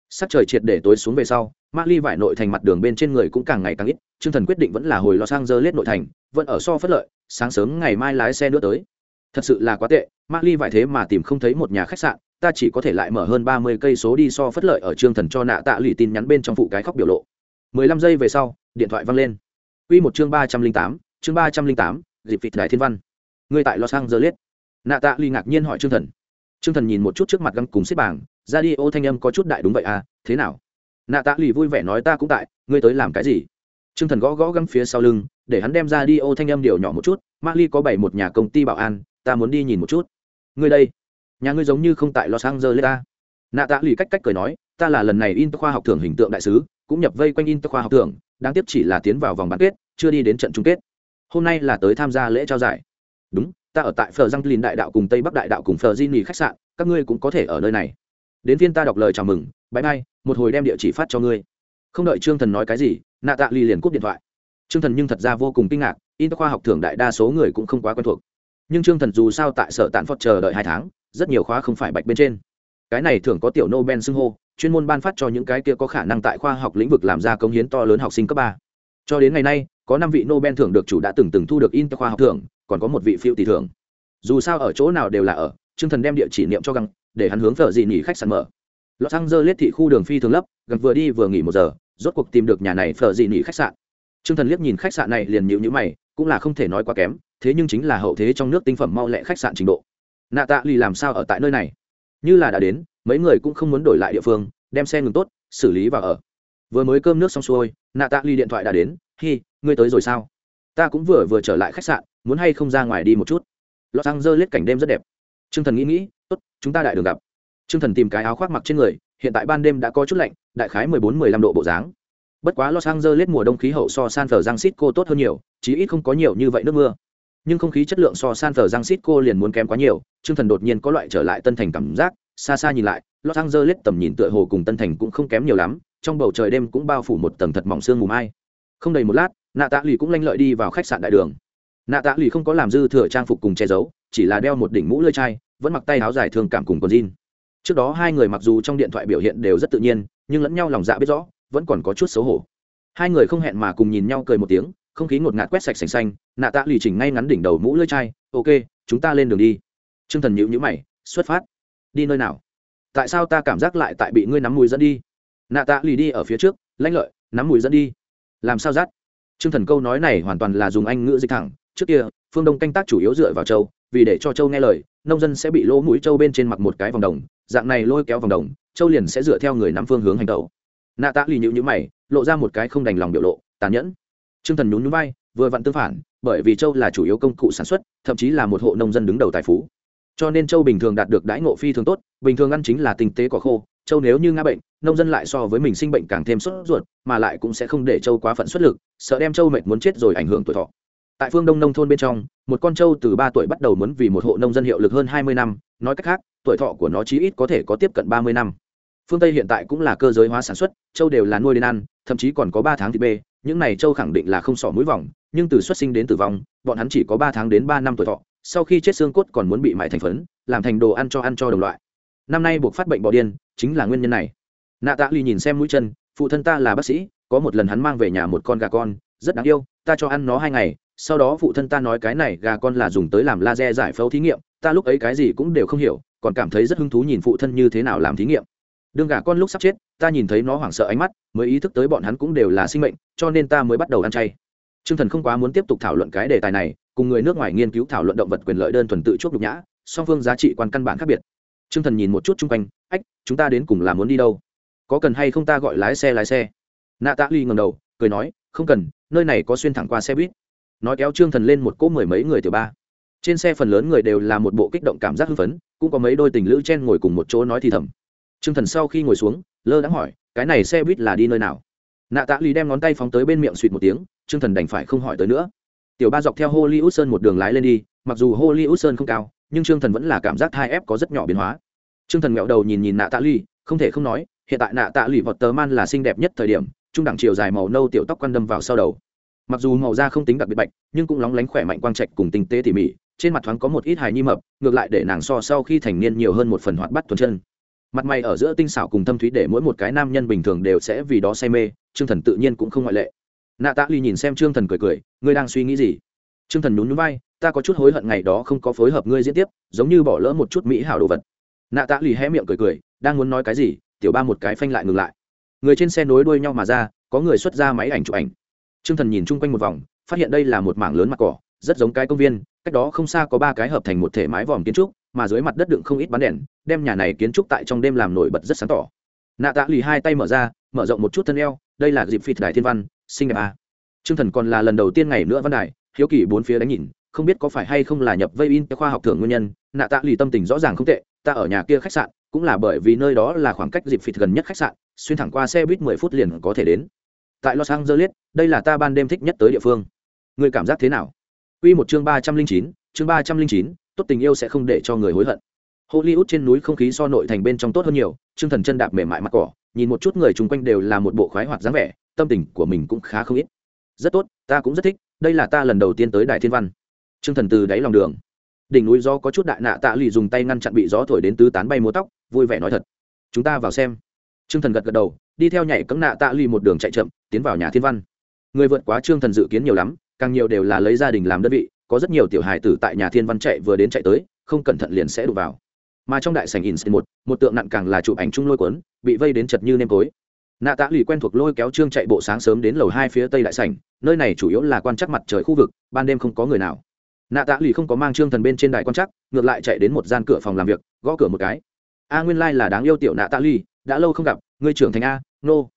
Speaker 1: Sắc trời triệt để tối xuống về sau ma ly vải nội thành mặt đường bên trên người cũng càng ngày càng ít chương thần quyết định vẫn là hồi los angeles nội thành, vẫn ở so phất lợi, sáng sớm ngày mai lái xe nữa tới. Thật sự là quá tệ ma ly vải thế mà tìm không thấy một nhà khách sạn, ta chỉ có thể lại mở hơn ba mươi cây số đi so phất lợi ở trương thần cho nạ tạ lụy tin nhắn bên trong phụ cái khóc biểu lộ. mười lăm giây về sau, điện thoại văng lên. Quy một chương ba trăm linh tám chương ba trăm linh tám, dịp vịt đại thiên văn. Người tại los angeles. Nạ tạ ly ngạc nhiên hỏi trương thần. Trương thần nhìn một chút trước mặt găng cùng xếp bảng, ra đi, ô thanh âm có chút đại đúng vậy à thế nào? Nạ tạ ly vui vẻ nói ta cũng tại, ngươi tới làm cái gì? Trương thần gõ gõ găng phía sau lưng, để hắn đem ra đi, ô thanh âm điều nhỏ một chút, ma ly có bảy một nhà công ty bảo an, ta muốn đi nhìn một chút. Ngươi đây, nhà ngươi giống như không tại los angeles ta. Nạ tạ ly cách cách cười nói, ta là lần này in khoa học thưởng hình tượng đại sứ, cũng nhập vây quanh in khoa học thưởng, đáng tiếc chỉ là tiến vào vòng bán kết, chưa đi đến trận chung kết hôm nay là tới tham gia lễ trao giải. Đúng, ta ở tại phờ giang lìn đại đạo cùng tây bắc đại đạo cùng phờ di nỉ khách sạn, các ngươi cũng có thể ở nơi này. Đến phiên ta đọc lời chào mừng bãi bay một hồi đem địa chỉ phát cho ngươi. Không đợi trương thần nói cái gì, nạ tạ ly liền cúp điện thoại. Trương thần nhưng thật ra vô cùng kinh ngạc in khoa học thưởng đại đa số người cũng không quá quen thuộc. Nhưng trương thần dù sao tại sở tạn phật chờ đợi hai tháng, rất nhiều khóa không phải bạch bên trên. Cái này thường có tiểu nobel xưng hô, chuyên môn ban phát cho những cái kia có khả năng tại khoa học lĩnh vực làm ra công hiến to lớn học sinh cấp ba cho đến ngày nay, có năm vị nobel thưởng được chủ đã từng từng thu được in khoa học thưởng, còn có một vị phiêu tỷ thưởng. Dù sao ở chỗ nào đều là ở chương thần đem địa chỉ niệm cho găng, để hắn hướng thợ dị nghỉ khách sạn mở. Los angeles thị khu đường phi thường lấp gần vừa đi vừa nghỉ một giờ, rốt cuộc tìm được nhà này phở dị nghỉ khách sạn. Chương thần liếc nhìn khách sạn này liền nhịu nhữ mày, cũng là không thể nói quá kém, thế nhưng chính là hậu thế trong nước tinh phẩm mau lẹ khách sạn trình độ. Nạ tạ lì làm sao ở tại nơi này? Như là đã đến, mấy người cũng không muốn đổi lại địa phương, đem xe ngừng tốt, xử lý và ở vừa mới cơm nước xong xuôi, nạ tạ ly điện thoại đã đến, hi, ngươi tới rồi sao? Ta cũng vừa vừa trở lại khách sạn, muốn hay không ra ngoài đi một chút? Lọt xăng dơ lết cảnh đêm rất đẹp. T r ư ơ n g thần nghĩ nghĩ, tốt, chúng ta đại đường gặp. T r ư ơ n g thần tìm cái áo khoác mặc trên người, hiện tại ban đêm đã có chút lạnh, đại khái mười bốn, mười lăm độ bộ dáng. Bất quá los angeles mùa đông khí hậu so san francisco tốt hơn nhiều, chí ít không có nhiều như vậy nước mưa. Nhưng không khí chất lượng so san francisco liền muốn kém quá nhiều t r ư ơ n g thần đột nhiên có loại trở lại tân thành cảm giác, xa xa nhìn lại, los angeles tầm nhìn tựa hồ cùng tân thành cũng không kém nhiều lắm trong bầu trời đêm cũng bao phủ một tầng thật mỏng sương mù mai. Không đầy một lát, nạ tạ lì cũng lanh lợi đi vào khách sạn đại đường. Nạ tạ lì không có làm dư thừa trang phục cùng che giấu, chỉ là đeo một đỉnh mũ lơi chai, vẫn mặc tay áo dài thường cảm cùng quần jean. Trước đó hai người mặc dù trong điện thoại biểu hiện đều rất tự nhiên, nhưng lẫn nhau lòng dạ biết rõ, vẫn còn có chút xấu hổ. Hai người không hẹn mà cùng nhìn nhau cười một tiếng, không khí ngột ngạt quét sạch sành xanh, nạ tạ lì chỉnh ngay ngắn đỉnh đầu mũ lơi chai, ok, chúng ta lên đường đi. T r ư ơ n g thần nhịu nhữ mày, xuất phát. Đi nơi nào? Tại sao ta cảm giác lại tại bị ngươi nắm mùi dẫn đi? Nạ tạ lì đi ở phía trước lãnh lợi, nắm mùi dẫn đi. Làm sao dắt? T r ư ơ n g thần câu nói này hoàn toàn là dùng anh ngữ dịch thẳng. Trước kia, phương đông canh tác chủ yếu dựa vào châu, vì để cho châu nghe lời, nông dân sẽ bị lỗ mũi châu bên trên mặt một cái vòng đồng, dạng này lôi kéo vòng đồng, châu liền sẽ dựa theo người nắm phương hướng hành tẩu. Nạ tạ lì nhịu nhữ mày, lộ ra một cái không đành lòng biểu lộ, tàn nhẫn. T r ư ơ n g thần nhún nhún vai, vừa vặn tương phản, bởi vì châu là chủ yếu công cụ sản xuất, thậm chí là một hộ nông dân đứng đầu tài phú. Cho nên châu bình thường đạt được đãi ngộ phi thường tốt, bình thường ăn chính là tinh tế cỏ khô châu nếu như ngã bệnh, nông dân lại so với mình sinh bệnh càng thêm sốt ruột, mà lại cũng sẽ không để châu quá phận xuất lực, sợ đem châu mệt muốn chết rồi ảnh hưởng tuổi thọ. Tại phương đông nông thôn bên trong, một con trâu từ ba tuổi bắt đầu muốn vì một hộ nông dân hiệu lực hơn hai mươi năm, nói cách khác, tuổi thọ của nó chí ít có thể có tiếp cận ba mươi năm. Phương tây hiện tại cũng là cơ giới hóa sản xuất trâu đều là nuôi đến ăn, thậm chí còn có ba tháng thịt bê, những này trâu khẳng định là không sỏ mũi vòng, nhưng từ xuất sinh đến tử vong, bọn hắn chỉ có ba tháng đến ba năm tuổi thọ, sau khi chết xương cốt còn muốn bị mại thành phấn, làm thành đồ ăn cho ăn cho đồng loại. Năm nay buộc phát bệnh bò điên chính là nguyên nhân này. Nạ tạ ly nhìn xem mũi chân, phụ thân ta là bác sĩ, có một lần hắn mang về nhà một con gà con, rất đáng yêu, ta cho ăn nó hai ngày, sau đó phụ thân ta nói cái này gà con là dùng tới làm laser giải phẫu thí nghiệm, ta lúc ấy cái gì cũng đều không hiểu, còn cảm thấy rất hứng thú nhìn phụ thân như thế nào làm thí nghiệm. Đương gà con lúc sắp chết, ta nhìn thấy nó hoảng sợ ánh mắt, mới ý thức tới bọn hắn cũng đều là sinh mệnh, cho nên ta mới bắt đầu ăn chay. T r ư ơ n g thần không quá muốn tiếp tục thảo luận cái đề tài này, cùng người nước ngoài nghiên cứu thảo luận động vật quyền lợi đơn thuần tự chuốc nhục nhã, song phương giá trị quan căn bản khác biệt. T r ư ơ n g thần nhìn một chút chung quanh ách, chúng ta đến cùng là muốn đi đâu? Có cần hay không ta gọi lái xe lái xe? Nạ tạ ly ngầm đầu, cười nói, không cần, nơi này có xuyên thẳng qua xe buýt. Nói kéo trương thần lên một cỗ mười mấy người từ ba. Trên xe phần lớn người đều là một bộ kích động cảm giác hưng phấn, cũng có mấy đôi tình lữ chen ngồi cùng một chỗ nói thì thầm. Trương thần sau khi ngồi xuống, lơ đã hỏi, cái này xe buýt là đi nơi nào? Nạ tạ ly đem ngón tay phóng tới bên miệng suỵt một tiếng, trương thần đành phải không hỏi tới nữa. Tiểu ba dọc theo hollywood sơn một đường lái lên đi, mặc dù hollywood sơn không cao, nhưng trương thần vẫn là cảm giác hai ép có rất nhỏ biến hóa trương thần nghẹo đầu nhìn nhìn nạ tạ ly không thể không nói, hiện tại nạ tạ Ly vọt tờ man là xinh đẹp nhất thời điểm, trung đẳng chiều dài màu nâu tiểu tóc quan đâm vào sau đầu. Mặc dù màu da không tính đặc biệt bạch, nhưng cũng lóng lánh khỏe mạnh quang trạch cùng tinh tế tỉ mỉ, trên mặt thoáng có một ít hài nhi mập, ngược lại để nàng so sau khi thành niên nhiều hơn một phần hoạt bát thuần chân. Mặt mày ở giữa tinh xảo cùng thâm thúy để mỗi một cái nam nhân bình thường đều sẽ vì đó say mê, trương thần tự nhiên cũng không ngoại lệ. Nạ tạ ly nhìn xem trương thần cười cười, ngươi đang suy nghĩ gì? Trương thần nhún nhún vai, ta có chút hối hận ngày đó không có phối hợp ngươi diễn tiếp, giống như bỏ lỡ một chút mỹ hảo đồ vật nạ tạ Lì hé miệng cười cười, đang muốn nói cái gì, tiểu ba một cái phanh lại ngừng lại. Người trên xe nối đuôi nhau mà ra, có người xuất ra máy ảnh chụp ảnh. Trương thần nhìn chung quanh một vòng, phát hiện đây là một mảng lớn mặt cỏ, rất giống cái công viên, cách đó không xa có ba cái hợp thành một thể mái vòm kiến trúc, mà dưới mặt đất đựng không ít bắn đèn, đem nhà này kiến trúc tại trong đêm làm nổi bật rất sáng tỏ. Nạ tạ lì hai tay mở ra, mở rộng một chút thân eo, đây là dịp phịt đài thiên văn Sinh đẹp à. t r ư ơ n g thần còn là lần đầu tiên ngày nữa văn đài, hiếu kỳ bốn phía đánh nhìn, không biết có phải hay không là nhập vây in khoa học thưởng nguyên nhân, nạ tạ lì tâm tình rõ ràng không tệ ta ở nhà kia khách sạn, cũng là bởi vì nơi đó là khoảng cách dịp phịt gần nhất khách sạn, xuyên thẳng qua xe buýt mười phút liền có thể đến. Tại los angeles, đây là ta ban đêm thích nhất tới địa phương. Người cảm giác thế nào? Quy một chương ba trăm linh chín, chương ba trăm linh chín, tốt tình yêu sẽ không để cho người hối hận. Hollywood trên núi không khí so nội thành bên trong tốt hơn nhiều chương thần chân đạp mềm mại mặt cỏ, nhìn một chút người chung quanh đều là một bộ khoái hoạt dáng vẻ, tâm tình của mình cũng khá không ít. Rất tốt, ta cũng rất thích, đây là ta lần đầu tiên tới đại thiên văn. Chương thần từ đáy lòng đường đỉnh núi gió có chút đại nạ tạ lì dùng tay ngăn chặn bị gió thổi đến tứ tán bay múa tóc, vui vẻ nói thật. Chúng ta vào xem. Trương thần gật gật đầu, đi theo nhảy cấm nạ tạ lì một đường chạy chậm, tiến vào nhà thiên văn. Người vượt quá trương thần dự kiến nhiều lắm, càng nhiều đều là lấy gia đình làm đơn vị, có rất nhiều tiểu hài tử tại nhà thiên văn chạy vừa đến chạy tới, không cẩn thận liền sẽ đụng vào. Mà trong đại sảnh in một một tượng nặng càng là chụp ảnh chung lôi cuốn, bị vây đến chật như nêm tối. Nạ tạ lì quen thuộc lôi kéo trương chạy bộ sáng sớm đến lầu hai phía tây đại sảnh, nơi này chủ yếu là quan trắc mặt trời khu vực, ban đêm không có người nào nạ tạ lì không có mang trương thần bên trên đài quan trắc, ngược lại chạy đến một gian cửa phòng làm việc, gõ cửa một cái. A nguyên lai、like、là đáng yêu tiểu nạ tạ lì, đã lâu không gặp, ngươi trưởng thành a, nô、no.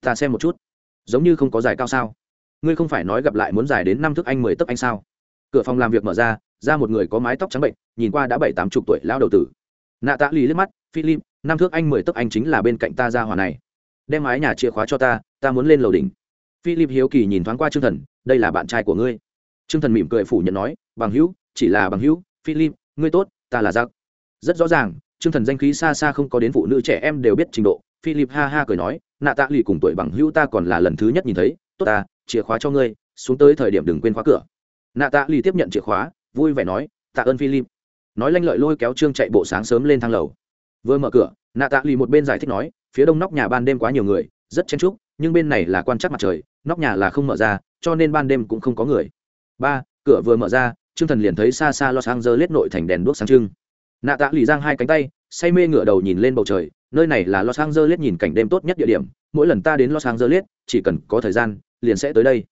Speaker 1: ta xem một chút. Giống như không có giải cao sao. Ngươi không phải nói gặp lại muốn giải đến năm thước anh mười tấc anh sao? Cửa phòng làm việc mở ra ra một người có mái tóc trắng bệnh, nhìn qua đã bảy tám chục tuổi lao đầu tử. Nạ tạ lì liếc mắt, philip, năm thước anh mười tấc anh chính là bên cạnh ta ra hòa này. Đem mái nhà chìa khóa cho ta ta muốn lên lầu đỉnh. Philip hiếu kỳ nhìn thoáng qua trương thần, đây là bạn trai của ngươi. Trương thần mỉm cười phủ nhận nói bằng hữu, chỉ là bằng hữu, philip, ngươi tốt, ta là giặc rất rõ ràng trương thần danh khí xa xa không có đến phụ nữ trẻ em đều biết trình độ, philip ha ha cười nói, nạ tạ lì cùng tuổi bằng hữu ta còn là lần thứ nhất nhìn thấy, tốt ta, chìa khóa cho ngươi, xuống tới thời điểm đừng quên khóa cửa. Nạ tạ lì tiếp nhận chìa khóa, vui vẻ nói, tạ ơn philip. Nói lanh lợi lôi kéo trương chạy bộ sáng sớm lên thang lầu. Vừa mở cửa, nạ tạ lì một bên giải thích nói, phía đông nóc nhà ban đêm quá nhiều người, rất chen trúc nhưng bên này là quan chắc mặt trời, nóc nhà là không mở ra, cho nên ban đêm cũng không có người. Ba, cửa vừa mở ra trương thần liền thấy xa xa los angeles nội thành đèn đuốc sáng trưng. Nạ tạ lì giang hai cánh tay, say mê ngửa đầu nhìn lên bầu trời, nơi này là los angeles nhìn cảnh đêm tốt nhất địa điểm, mỗi lần ta đến los angeles, chỉ cần có thời gian, liền sẽ tới đây.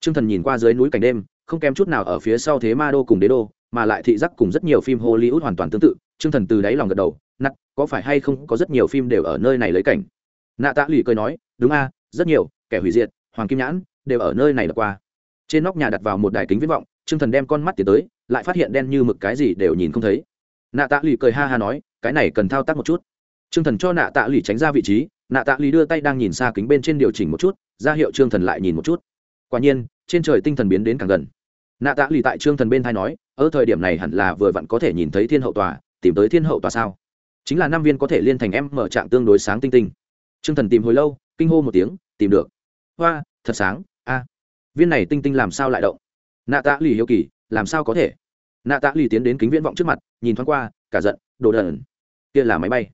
Speaker 1: Trương thần nhìn qua dưới núi cảnh đêm, không kém chút nào ở phía sau thế ma đô cùng đế đô, mà lại thị giác cùng rất nhiều phim hollywood hoàn toàn tương tự, trương thần từ đáy lòng gật đầu nặng có phải hay không có rất nhiều phim đều ở nơi này lấy cảnh? Nạ tạ lì cười nói, đúng a, rất nhiều, kẻ hủy diệt, hoàng kim nhãn đều ở nơi này đã qua. Trên nóc nhà đặt vào một đài kính viễn vọng trương thần đem con mắt tiến tới, lại phát hiện đen như mực cái gì đều nhìn không thấy. Nạ tạ lì cười ha ha nói, cái này cần thao tác một chút. Trương thần cho nạ tạ lì tránh ra vị trí, nạ tạ lì đưa tay đang nhìn xa kính bên trên điều chỉnh một chút, ra hiệu trương thần lại nhìn một chút. Quả nhiên, trên trời tinh thần biến đến càng gần. Nạ tạ lì tại trương thần bên tai nói, ở thời điểm này hẳn là vừa vặn có thể nhìn thấy thiên hậu tòa, tìm tới thiên hậu tòa sao? Chính là năm viên có thể liên thành em mở trạng tương đối sáng tinh tinh. Trương thần tìm hồi lâu, kinh hô một tiếng, tìm được. Hoa, thật sáng, a. Viên này tinh tinh làm sao lại động? Nạ tạ lì hiếu kỳ, làm sao có thể? Nạ tạ lì tiến đến kính viễn vọng trước mặt, nhìn thoáng qua, cả giận, đồ đần. Kia là máy bay.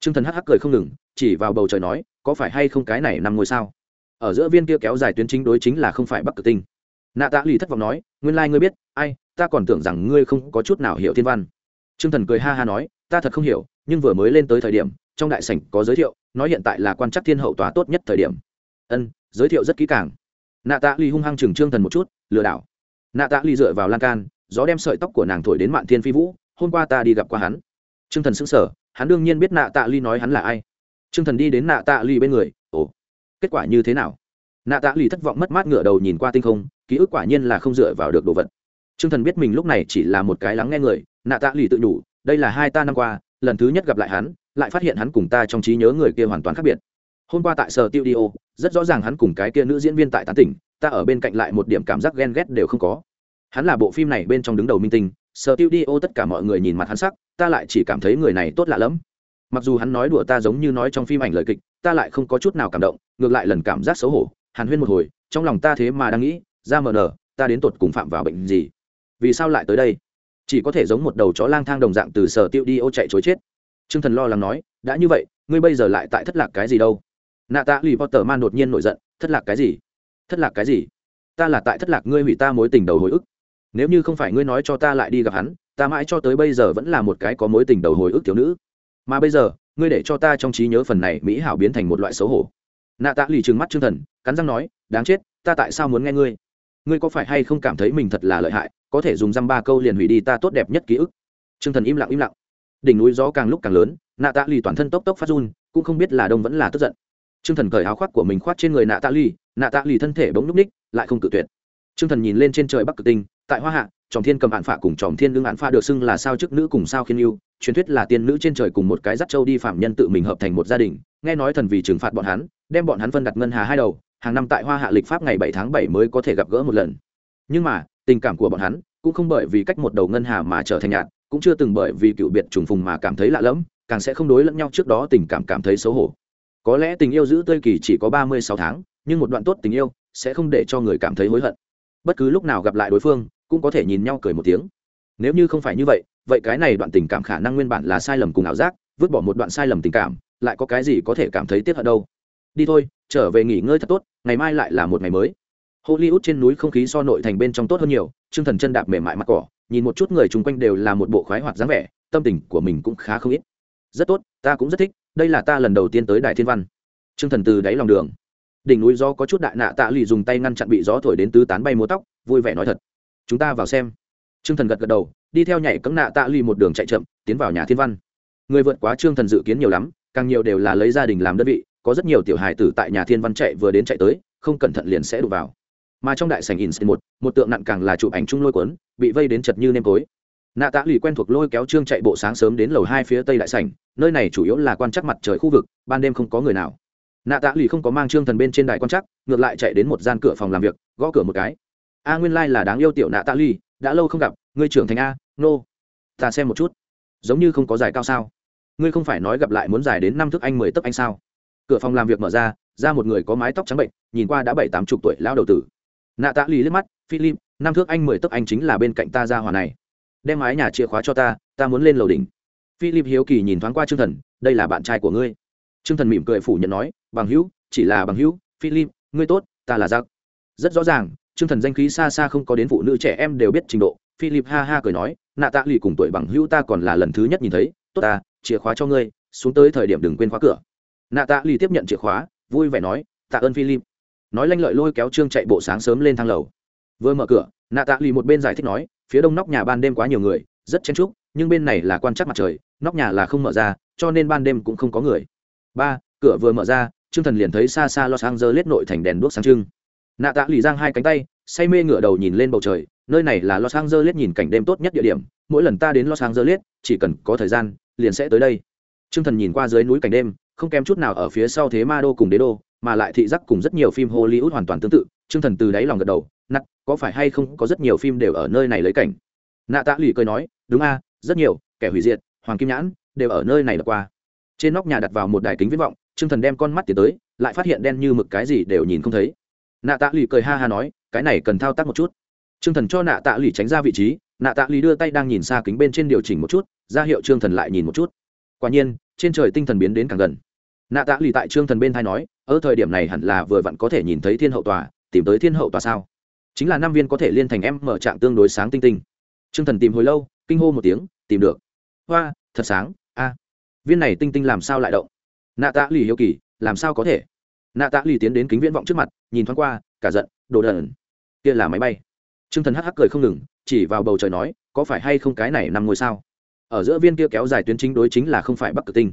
Speaker 1: T r ư ơ n g thần hắc hắc cười không ngừng, chỉ vào bầu trời nói, có phải hay không cái này nằm ngôi sao? Ở giữa viên kia kéo dài tuyến chính đối chính là không phải bắc cực tinh. Nạ tạ lì thất vọng nói, nguyên lai、like、ngươi biết, ai, ta còn tưởng rằng ngươi không có chút nào hiểu thiên văn. T r ư ơ n g thần cười ha ha nói, ta thật không hiểu, nhưng vừa mới lên tới thời điểm, trong đại sảnh có giới thiệu, nói hiện tại là quan chắc thiên hậu tòa tốt nhất thời điểm. Ân, giới thiệu rất kỹ càng. Nạ tạ Lì hung hăng chừng trương thần một chút, lừa đảo nạ tạ ly dựa vào lan can, gió đem sợi tóc của nàng thổi đến mạn thiên phi vũ, hôm qua ta đi gặp qua hắn. Trương thần sững sờ, hắn đương nhiên biết nạ tạ ly nói hắn là ai. Trương thần đi đến nạ tạ ly bên người, ồ, kết quả như thế nào? Nạ tạ ly thất vọng mất mát ngửa đầu nhìn qua tinh không, ký ức quả nhiên là không dựa vào được đồ vật. Trương thần biết mình lúc này chỉ là một cái lắng nghe người, nạ tạ ly tự nhủ, đây là hai ta năm qua, lần thứ nhất gặp lại hắn, lại phát hiện hắn cùng ta trong trí nhớ người kia hoàn toàn khác biệt. Hôm qua tại sở tiêu đi ô, rất rõ ràng hắn cùng cái kia nữ diễn viên tại tán tỉnh ta ở bên cạnh lại một điểm cảm giác ghen ghét đều không có. Hắn là bộ phim này bên trong đứng đầu minh tinh sở tiêu đi ô tất cả mọi người nhìn mặt hắn sắc, ta lại chỉ cảm thấy người này tốt lạ lẫm. Mặc dù hắn nói đùa ta giống như nói trong phim ảnh lời kịch, ta lại không có chút nào cảm động, ngược lại lần cảm giác xấu hổ, hàn huyên một hồi, trong lòng ta thế mà đang nghĩ, ra mờ nở, ta đến tột cùng phạm vào bệnh gì? Vì sao lại tới đây? Chỉ có thể giống một đầu chó lang thang đồng dạng từ sở tiêu đi ô chạy chối chết. T r ư ơ n g thần lo lắng nói, đã như vậy, ngươi bây giờ lại tại thất lạc cái gì đâu? Nạ tạ lì potter man đột nhiên nổi giận, thất lạc cái gì? Thất lạc cái gì? Ta là tại thất lạc ngươi hủy ta mối tình đầu hồi ức. Nếu như không phải ngươi nói cho ta lại đi gặp hắn, ta mãi cho tới bây giờ vẫn là một cái có mối tình đầu hồi ức thiếu nữ. Mà bây giờ, ngươi để cho ta trong trí nhớ phần này mỹ hảo biến thành một loại xấu hổ. Nạ tạ lì trừng mắt chương thần, cắn răng nói, đáng chết, ta tại sao muốn nghe ngươi? Ngươi có phải hay không cảm thấy mình thật là lợi hại, có thể dùng dăm ba câu liền hủy đi ta tốt đẹp nhất ký ức? Chương thần im lặng im lặng. Đỉnh núi gió càng lúc càng lớn, nạ tạ lì toàn thân tốc tốc phát run, cũng không biết là đông vẫn là tức giận. T r ư ơ n g thần cởi áo khoác của mình khoác trên người nạ tạ lì nạ tạ lì thân thể bỗng núp ních lại không cự tuyệt. T r ư ơ n g thần nhìn lên trên trời bắc cực tinh, tại hoa hạ, tròm thiên cầm hạn phạ cùng tròm thiên lương hạn phạ được xưng là sao chức nữ cùng sao khiên yêu, truyền thuyết là tiên nữ trên trời cùng một cái dắt châu đi phạm nhân tự mình hợp thành một gia đình. Nghe nói thần vì trừng phạt bọn hắn, đem bọn hắn phân đặt ngân hà hai đầu, hàng năm tại hoa hạ lịch pháp ngày bảy tháng bảy mới có thể gặp gỡ một lần. Nhưng mà, tình cảm của bọn hắn cũng không bởi vì cách một đầu ngân hà mà trở thành nhạt, cũng chưa từng bởi vì cựu biệt trùng phùng mà cảm thấy lạ lẫm, càng sẽ không đối lẫn nhau trước đó tình cảm cảm thấy xấu hổ có lẽ tình yêu giữ tươi kỳ chỉ có ba mươi sáu tháng, nhưng một đoạn tốt tình yêu sẽ không để cho người cảm thấy hối hận. Bất cứ lúc nào gặp lại đối phương, cũng có thể nhìn nhau cười một tiếng. Nếu như không phải như vậy vậy cái này đoạn tình cảm khả năng nguyên bản là sai lầm cùng ảo giác, vứt bỏ một đoạn sai lầm tình cảm, lại có cái gì có thể cảm thấy tiếc hận đâu? Đi thôi, trở về nghỉ ngơi thật tốt, ngày mai lại là một ngày mới. Hollywood trên núi không khí so nội thành bên trong tốt hơn nhiều, trương thần chân đạp mềm mại mặt cỏ, nhìn một chút người chung quanh đều là một bộ khoái hoạt dáng vẻ, tâm tình của mình cũng khá không ít. Rất tốt, ta cũng rất thích đây là ta lần đầu tiên tới đại thiên văn. T r ư ơ n g thần từ đáy lòng đường. Đỉnh núi gió có chút đại nạ tạ lì dùng tay ngăn chặn bị gió thổi đến tứ tán bay múa tóc, vui vẻ nói thật. Chúng ta vào xem. T r ư ơ n g thần gật gật đầu, đi theo nhảy cấm nạ tạ lì một đường chạy chậm, tiến vào nhà thiên văn. Người vượt quá trương thần dự kiến nhiều lắm, càng nhiều đều là lấy gia đình làm đơn vị, có rất nhiều tiểu hài tử tại nhà thiên văn chạy vừa đến chạy tới, không cẩn thận liền sẽ đụt vào. Mà trong đại sảnh in một một tượng nặng càng là chụp ảnh chung lôi cuốn, bị vây đến chật như nêm tối nạ tạ lì quen thuộc lôi kéo trương chạy bộ sáng sớm đến lầu hai phía tây đại sảnh, nơi này chủ yếu là quan trắc mặt trời khu vực, ban đêm không có người nào. Nạ tạ lì không có mang trương thần bên trên đài quan trắc, ngược lại chạy đến một gian cửa phòng làm việc, gõ cửa một cái. A nguyên lai、like、là đáng yêu tiểu nạ tạ lì đã lâu không gặp, ngươi trưởng thành a, nô、no. ta xem một chút. Giống như không có giải cao sao. Ngươi không phải nói gặp lại muốn giải đến năm thước anh mười tấc anh sao? Cửa phòng làm việc mở ra ra một người có mái tóc trắng bệnh, nhìn qua đã bảy tám chục tuổi lao đầu tử. Nạ tạ lì liếc mắt, philip, năm thước anh mười tấc anh chính là bên cạnh ta ra hòa này đem mái nhà chìa khóa cho ta ta muốn lên lầu đỉnh. Philip hiếu kỳ nhìn thoáng qua t r ư ơ n g thần, đây là bạn trai của ngươi. T r ư ơ n g thần mỉm cười phủ nhận nói, bằng hữu, chỉ là bằng hữu, philip, ngươi tốt, ta là giặc rất rõ ràng t r ư ơ n g thần danh khí xa xa không có đến phụ nữ trẻ em đều biết trình độ. Philip ha ha cười nói, nạ tạ lì cùng tuổi bằng hữu ta còn là lần thứ nhất nhìn thấy. Tốt ta, chìa khóa cho ngươi, xuống tới thời điểm đừng quên khóa cửa. Nạ tạ lì tiếp nhận chìa khóa, vui vẻ nói, tạ ơn philip. Nói lanh lợi lôi kéo trương chạy bộ sáng sớm lên thang lầu. Vừa mở cửa, nạ tạ lì một bên giải thích nói phía đông nóc nhà ban đêm quá nhiều người, rất chen trúc nhưng bên này là quan trắc mặt trời, nóc nhà là không mở ra, cho nên ban đêm cũng không có người. Ba, cửa vừa mở ra, trương thần liền thấy xa xa los angeles nội thành đèn đuốc sáng trưng. Nạ tạ lì giang hai cánh tay, say mê ngửa đầu nhìn lên bầu trời, nơi này là los angeles nhìn cảnh đêm tốt nhất địa điểm, mỗi lần ta đến los angeles, chỉ cần có thời gian, liền sẽ tới đây. Trương thần nhìn qua dưới núi cảnh đêm, không kém chút nào ở phía sau thế ma đô cùng đế đô, mà lại thị giác cùng rất nhiều phim hollywood hoàn toàn tương tự trương thần từ đáy lòng gật đầu nặc, có phải hay không có rất nhiều phim đều ở nơi này lấy cảnh? Nạ tạ lì cười nói đúng a rất nhiều kẻ hủy diệt hoàng kim nhãn đều ở nơi này là qua. Trên nóc nhà đặt vào một đài kính viễn vọng trương thần đem con mắt tiến tới lại phát hiện đen như mực cái gì đều nhìn không thấy. Nạ tạ lì cười ha ha nói cái này cần thao tác một chút. Trương thần cho nạ tạ lì tránh ra vị trí nạ tạ lì đưa tay đang nhìn xa kính bên trên điều chỉnh một chút ra hiệu trương thần lại nhìn một chút. Quả nhiên trên trời tinh thần biến đến càng gần. Nạ tạ lì tại trương thần bên thai nói ở thời điểm này hẳn là vừa vặn có thể nhìn thấy thiên hậu tòa tìm tới thiên hậu tòa sao? Chính là năm viên có thể liên thành em mở trạng tương đối sáng tinh tinh. T r ư ơ n g thần tìm hồi lâu, kinh hô một tiếng, tìm được. Hoa, thật sáng, a. Viên này tinh tinh làm sao lại động? Nạ tạ lì hiếu kỳ, làm sao có thể? Nạ tạ lì tiến đến kính viễn vọng trước mặt, nhìn thoáng qua, cả giận, đồ đần. Kia là máy bay. T r ư ơ n g thần hắc hắc cười không ngừng, chỉ vào bầu trời nói, có phải hay không cái này nằm ngôi sao? Ở giữa viên kia kéo dài tuyến chính đối chính là không phải bắc cực tinh.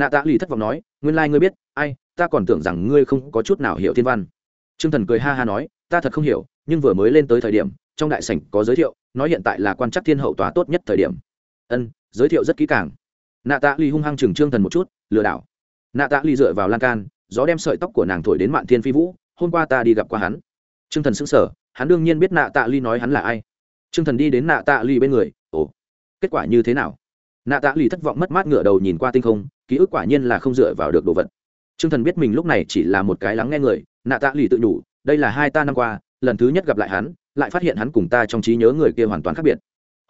Speaker 1: Nạ tạ lì thất vọng nói, nguyên lai、like、ngươi biết, ai, ta còn tưởng rằng ngươi không có chút nào hiểu thiên văn. Trương thần cười ha ha nói, ta thật không hiểu, nhưng vừa mới lên tới thời điểm, trong đại sảnh có giới thiệu, nói hiện tại là quan chắc thiên hậu tòa tốt nhất thời điểm. Ân, giới thiệu rất kỹ càng. Nạ tạ ly hung hăng chừng trương thần một chút, lừa đảo. Nạ tạ ly dựa vào lan can, gió đem sợi tóc của nàng thổi đến mạn thiên phi vũ, hôm qua ta đi gặp qua hắn. Trương thần sững sờ, hắn đương nhiên biết nạ tạ ly nói hắn là ai. Trương thần đi đến nạ tạ ly bên người, ồ, kết quả như thế nào? Nạ tạ ly thất vọng mất mát ngửa đầu nhìn qua tinh không, ký ức quả nhiên là không dựa vào được đồ vật. Trương thần biết mình lúc này chỉ là một cái lắng nghe người nạ tạ lì tự nhủ, đây là hai ta năm qua, lần thứ nhất gặp lại hắn, lại phát hiện hắn cùng ta trong trí nhớ người kia hoàn toàn khác biệt.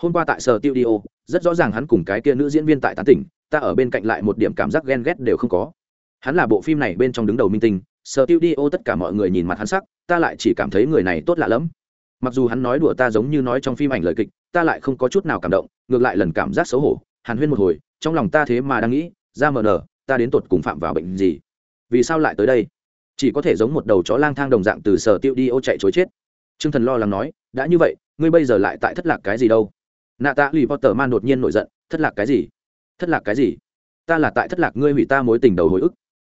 Speaker 1: Hôm qua tại sở tiêu đi ô, rất rõ ràng hắn cùng cái kia nữ diễn viên tại tán tỉnh, ta ở bên cạnh lại một điểm cảm giác ghen ghét đều không có. Hắn là bộ phim này bên trong đứng đầu minh tinh, sở tiêu đi ô tất cả mọi người nhìn mặt hắn sắc, ta lại chỉ cảm thấy người này tốt lạ lẫm. Mặc dù hắn nói đùa ta giống như nói trong phim ảnh lời kịch, ta lại không có chút nào cảm động, ngược lại lần cảm giác xấu hổ, hàn huyên một hồi, trong lòng ta thế mà đang nghĩ, ra mờ nở, ta đến tột cùng phạm vào bệnh gì? Vì sao lại tới đây? Chỉ có thể giống một đầu chó lang thang đồng dạng từ sở tiêu đi ô chạy chối chết. T r ư ơ n g thần lo lắng nói, đã như vậy, ngươi bây giờ lại tại thất lạc cái gì đâu? Nạ tạ lì potter man đột nhiên nổi giận, thất lạc cái gì? Thất lạc cái gì? Ta là tại thất lạc ngươi hủy ta mối tình đầu hồi ức.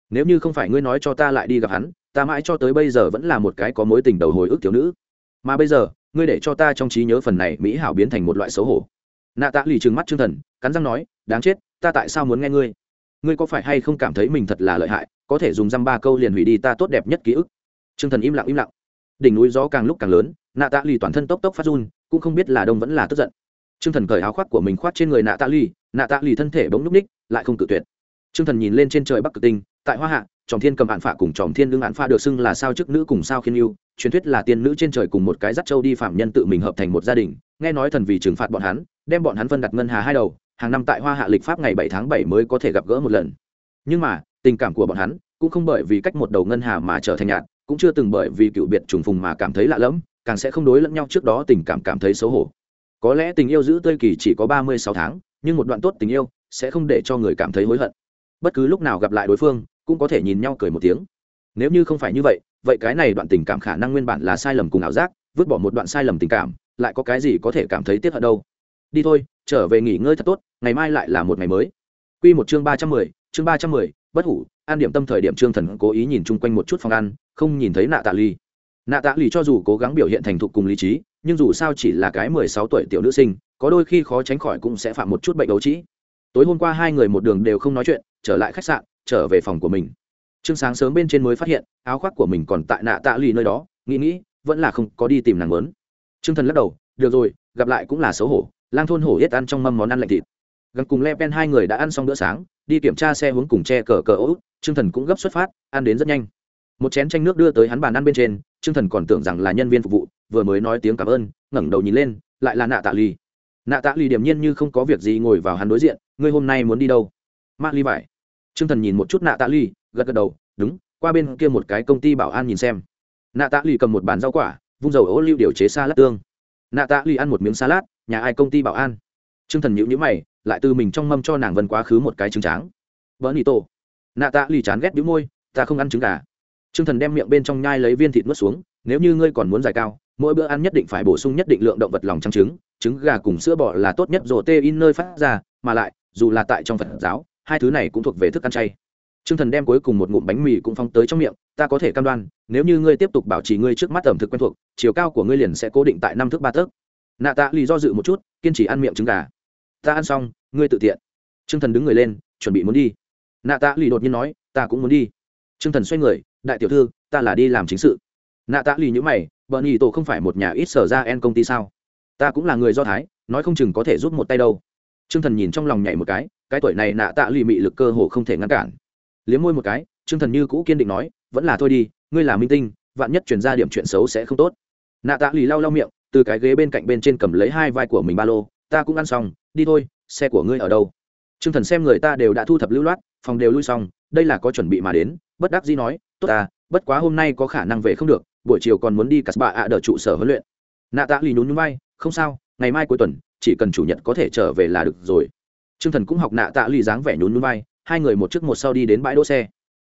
Speaker 1: Nếu như không phải ngươi nói cho ta lại đi gặp hắn, ta mãi cho tới bây giờ vẫn là một cái có mối tình đầu hồi ức thiếu nữ. Mà bây giờ, ngươi để cho ta trong trí nhớ phần này mỹ hảo biến thành một loại xấu hổ. Nạ tạ lì trừng mắt t r ư ơ n g thần, cắn răng nói, đáng chết, ta tại sao muốn nghe ngươi? Ngươi có phải hay không cảm thấy mình thật là lợi hại, có thể dùng dăm ba câu liền hủy đi ta tốt đẹp nhất ký ức? T r ư ơ n g thần im lặng im lặng. Đỉnh núi gió càng lúc càng lớn nạ tạ lì toàn thân tốc tốc phát run, cũng không biết là đông vẫn là tức giận. T r ư ơ n g thần cởi áo khoác của mình khoác trên người nạ tạ lì nạ tạ lì thân thể bỗng núp ních lại không cự tuyệt. T r ư ơ n g thần nhìn lên trên trời bắc cực tinh, tại hoa hạ, tròm thiên cầm hạn phạ cùng tròm thiên lương hạn phạ được xưng là sao chức nữ cùng sao khiên yêu, truyền thuyết là tiên nữ trên trời cùng một cái dắt châu đi phạm nhân tự mình hợp thành một gia đình, nghe nói thần vì trừng phạt bọn hắn, đem bọn hắn phân đặt ngân hà hai đầu hàng năm tại hoa hạ lịch pháp ngày bảy tháng bảy mới có thể gặp gỡ một lần. Nhưng mà, tình cảm của bọn hắn cũng không bởi vì cách một đầu ngân hà mà trở thành nhạt, cũng chưa từng bởi vì cựu biệt trùng phùng mà cảm thấy lạ lẫm, càng sẽ không đối lẫn nhau trước đó tình cảm cảm thấy xấu hổ. Có lẽ tình yêu giữ tươi kỳ chỉ có ba mươi sáu tháng, nhưng một đoạn tốt tình yêu sẽ không để cho người cảm thấy hối hận. Bất cứ lúc nào gặp lại đối phương, cũng có thể nhìn nhau cười một tiếng. Nếu như không phải như vậy vậy cái này đoạn tình cảm khả năng nguyên bản là sai lầm cùng ảo giác, vứt bỏ một đoạn sai lầm tình cảm, lại có cái gì có thể cảm thấy tiếc hận đâu? Đi thôi trở về nghỉ ngơi thật tốt, ngày mai lại là một ngày mới. Quy một chương ba trăm mười, chương ba trăm mười, bất hủ, an điểm tâm thời điểm trương thần cố ý nhìn chung quanh một chút phòng ăn, không nhìn thấy nạ tạ ly nạ tạ ly cho dù cố gắng biểu hiện thành thục cùng lý trí, nhưng dù sao chỉ là cái mười sáu tuổi tiểu nữ sinh, có đôi khi khó tránh khỏi cũng sẽ phạm một chút bệnh đấu trĩ tối hôm qua hai người một đường đều không nói chuyện, trở lại khách sạn, trở về phòng của mình. Trương sáng sớm bên trên mới phát hiện, áo khoác của mình còn tại nạ tạ ly nơi đó, nghĩ nghĩ, vẫn là không có đi tìm nàng lớn trương thần lắc đầu, được rồi, gặp lại cũng là xấu hổ lang thôn hổ yết ăn trong mâm món ăn lạnh thịt. Gần cùng le pen hai người đã ăn xong bữa sáng, đi kiểm tra xe hướng cùng che cờ cờ ố trương thần cũng gấp xuất phát, ăn đến rất nhanh. Một chén chanh nước đưa tới hắn bàn ăn bên trên, trương thần còn tưởng rằng là nhân viên phục vụ, vừa mới nói tiếng cảm ơn, ngẩng đầu nhìn lên, lại là nạ tạ ly nạ tạ ly điểm nhiên như không có việc gì ngồi vào hắn đối diện, ngươi hôm nay muốn đi đâu? Ma ly vải trương thần nhìn một chút nạ tạ ly gật gật đầu, đúng, qua bên kia một cái công ty bảo an nhìn xem. Nạ tạ ly cầm một bàn rau quả, vung dầu ô liu điều chế xa lát tương. Nạ tạ ly ăn một miếng salad nhà ai công ty bảo an. Trương thần nhữ nhữ mày lại từ mình trong mâm cho nàng vân quá khứ một cái trứng tráng. Vỡ nị tổ. Nạ tạ lì chán ghét bĩu môi ta không ăn trứng gà. Trương thần đem miệng bên trong nhai lấy viên thịt nuốt xuống nếu như ngươi còn muốn dài cao mỗi bữa ăn nhất định phải bổ sung nhất định lượng động vật lòng trắng trứng trứng gà cùng sữa bò là tốt nhất rồi tê in nơi phát ra mà lại dù là tại trong phật giáo hai thứ này cũng thuộc về thức ăn chay. Trương Thần đem cuối cùng một ngụm bánh mì cũng phong tới trong miệng, ta có thể cam đoan, nếu như ngươi tiếp tục bảo trì ngươi trước mắt ẩm thực quen thuộc, chiều cao của ngươi liền sẽ cố định tại năm thước ba tấc. Nạ Tạ lì do dự một chút, kiên trì ăn miệng trứng gà. Ta ăn xong, ngươi tự tiện. Trương Thần đứng người lên, chuẩn bị muốn đi. Nạ Tạ lì đột nhiên nói, ta cũng muốn đi. Trương Thần xoay người, đại tiểu thư, ta là đi làm chính sự. Nạ Tạ lì nhữ mày, bợn nhì tổ không phải một nhà ít sở ra en công ty sao? Ta cũng là người do thái, nói không chừng có thể giúp một tay đâu. Trương Thần nhìn trong lòng nhảy một cái, cái tuổi này Nạ Tạ lì mị lực cơ hồ không thể ngăn cản liếm môi một cái trương thần như cũ kiên định nói vẫn là thôi đi ngươi là minh tinh vạn nhất chuyển ra điểm chuyện xấu sẽ không tốt nạ tạ lì lau lau miệng từ cái ghế bên cạnh bên trên cầm lấy hai vai của mình ba lô ta cũng ăn xong đi thôi xe của ngươi ở đâu? Trương thần xem người ta đều đã thu thập lưu loát phòng đều lui xong đây là có chuẩn bị mà đến bất đắc dĩ nói tốt ta bất quá hôm nay có khả năng về không được buổi chiều còn muốn đi cắt bạ ạ đờ trụ sở huấn luyện. Nạ tạ lì nhún nhún bay, không sao ngày mai cuối tuần chỉ cần chủ nhật có thể trở về là được rồi. Trương thần cũng học nạ tạ lì dáng vẻ nhún nhún bay, hai người một trước một sau đi đến bãi đỗ xe.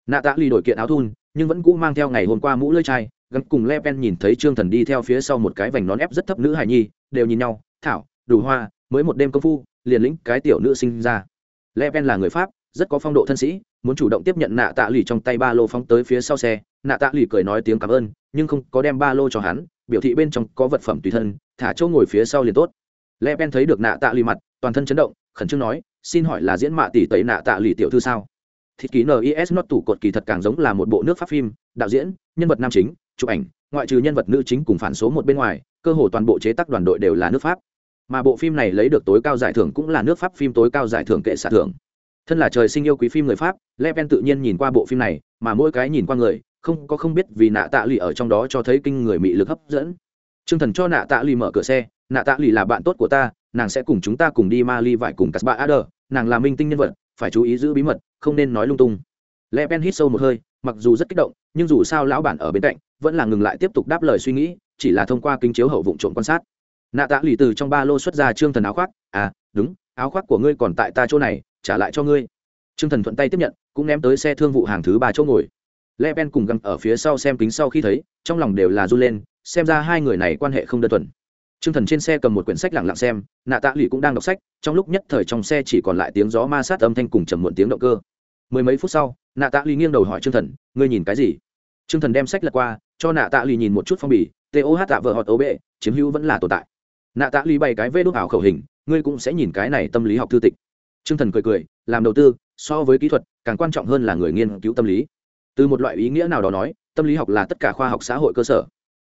Speaker 1: Nạ tạ lì đổi kiện áo thun nhưng vẫn cũ mang theo ngày hôm qua mũ lưỡi chai gắn cùng le pen nhìn thấy trương thần đi theo phía sau một cái vành nón ép rất thấp nữ hài nhi, đều nhìn nhau, thảo, đủ hoa, mới một đêm công phu, liền lĩnh cái tiểu nữ sinh ra. Le pen là người pháp, rất có phong độ thân sĩ, muốn chủ động tiếp nhận nạ tạ lì trong tay ba lô phóng tới phía sau xe, nạ tạ lì cười nói tiếng cảm ơn, nhưng không có đem ba lô cho hắn, biểu thị bên trong có vật phẩm tùy thân, thả chỗ ngồi phía sau liền tốt. Le pen thấy được nạ tạ lì mặt, toàn thân chấn động, khẩn trương nói, xin hỏi là diễn mạ tỷ tẩy nạ tạ lì tiểu thư sao? Thịt ký nis not tủ cột kỳ thật càng giống là một bộ nước pháp phim đạo diễn nhân vật nam chính chụp ảnh ngoại trừ nhân vật nữ chính cùng phản số một bên ngoài cơ hồ toàn bộ chế tác đoàn đội đều là nước pháp. Mà bộ phim này lấy được tối cao giải thưởng cũng là nước pháp phim tối cao giải thưởng kệ xạ thưởng. Thân là trời sinh yêu quý phim người pháp le pen tự nhiên nhìn qua bộ phim này mà mỗi cái nhìn qua người không có không biết vì nạ tạ lì ở trong đó cho thấy kinh người mị lực hấp dẫn. T r ư ơ n g thần cho nạ tạ lì mở cửa xe nạ tạ lì là bạn tốt của ta nàng sẽ cùng chúng ta cùng đi Mali vải cùng Casbah Ader, nàng là minh tinh nhân vật, phải chú ý giữ bí mật, không nên nói lung tung. Le Pen hít sâu một hơi, mặc dù rất kích động, nhưng dù sao lão bản ở bên cạnh, vẫn là ngừng lại tiếp tục đáp lời suy nghĩ, chỉ là thông qua kính chiếu hậu vụ trộm quan sát. Nạ Tạ lì từ trong ba lô xuất ra trương thần áo khoác, "À, đúng, áo khoác của ngươi còn tại ta chỗ này, trả lại cho ngươi." Trương Thần thuận tay tiếp nhận, cũng ném tới xe thương vụ hàng thứ ba chỗ ngồi. Le Pen cùng găng ở phía sau xem kính sau khi thấy, trong lòng đều là run lên, xem ra hai người này quan hệ không đơn thuần. Trương Thần trên xe cầm một quyển sách lẳng lặng xem, Nạ Tạ lụy cũng đang đọc sách, trong lúc nhất thời trong xe chỉ còn lại tiếng gió ma sát âm thanh cùng trầm muộn tiếng động cơ. Mười mấy phút sau, Nạ Tạ lụy nghiêng đầu hỏi Trương Thần, ngươi nhìn cái gì? Trương Thần đem sách lật qua, cho Nạ Tạ lụy nhìn một chút phong bì, TOH tạ vợ họ tố bệ, chiếm hữu vẫn là tồn tại. Nạ Tạ lụy bày cái vê đốt ảo khẩu hình, ngươi cũng sẽ nhìn cái này tâm lý học thư tịch. Trương Thần cười cười, làm đầu tư, so với kỹ thuật, càng quan trọng hơn là người nghiên cứu tâm lý. Từ một loại ý nghĩa nào đó nói, tâm lý học là tất cả khoa học xã hội cơ sở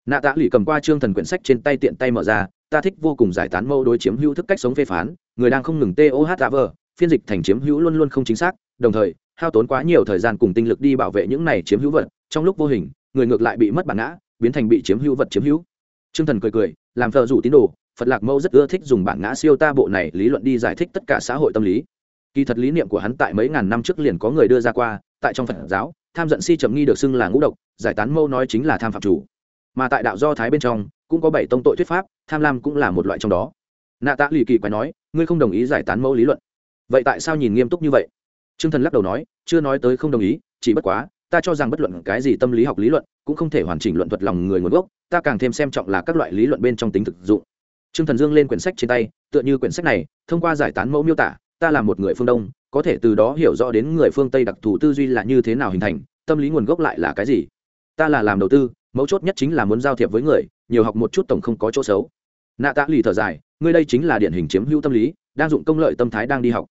Speaker 1: nạ tạ lì cầm qua trương thần quyển sách trên tay tiện tay mở ra, ta thích vô cùng giải tán mâu đối chiếm hữu thức cách sống phê phán, người đang không ngừng toh vờ, phiên dịch thành chiếm hữu luôn luôn không chính xác, đồng thời, hao tốn quá nhiều thời gian cùng tinh lực đi bảo vệ những này chiếm hữu vật, trong lúc vô hình, người ngược lại bị mất bản ngã, biến thành bị chiếm hữu vật chiếm hữu. Trương thần cười cười, làm thợ rủ tín đồ, phật lạc mâu rất ưa thích dùng bản ngã siêu ta bộ này lý luận đi giải thích tất cả xã hội tâm lý. Kỳ thật lý niệm của hắn tại mấy ngàn năm trước liền có người đưa ra qua, tại trong phật giáo, tham giận si trầm nghi được xưng là ngũ độc, giải tán mâu nói chính là tham phạm chủ mà tại đạo do thái bên trong cũng có bảy tông tội thuyết pháp, tham lam cũng là một loại trong đó. Nạ tạ lì kỳ quái nói, ngươi không đồng ý giải tán mẫu lý luận. Vậy tại sao nhìn nghiêm túc như vậy? T r ư ơ n g thần lắc đầu nói, chưa nói tới không đồng ý, chỉ bất quá, ta cho rằng bất luận cái gì tâm lý học lý luận cũng không thể hoàn chỉnh luận thuật lòng người nguồn gốc, ta càng thêm xem trọng là các loại lý luận bên trong tính thực dụng. T r ư ơ n g thần dương lên quyển sách trên tay, tựa như quyển sách này, thông qua giải tán mẫu miêu tả, ta là một người phương đông, có thể từ đó hiểu rõ đến người phương tây đặc thù tư duy là như thế nào hình thành, tâm lý nguồn gốc lại là cái gì? Ta là làm đầu tư mấu chốt nhất chính là muốn giao thiệp với người, nhiều học một chút tổng không có chỗ xấu. Nạ tạ lì thở dài, ngươi đây chính là điển hình chiếm hữu tâm lý, đang dụng công lợi tâm thái đang đi học.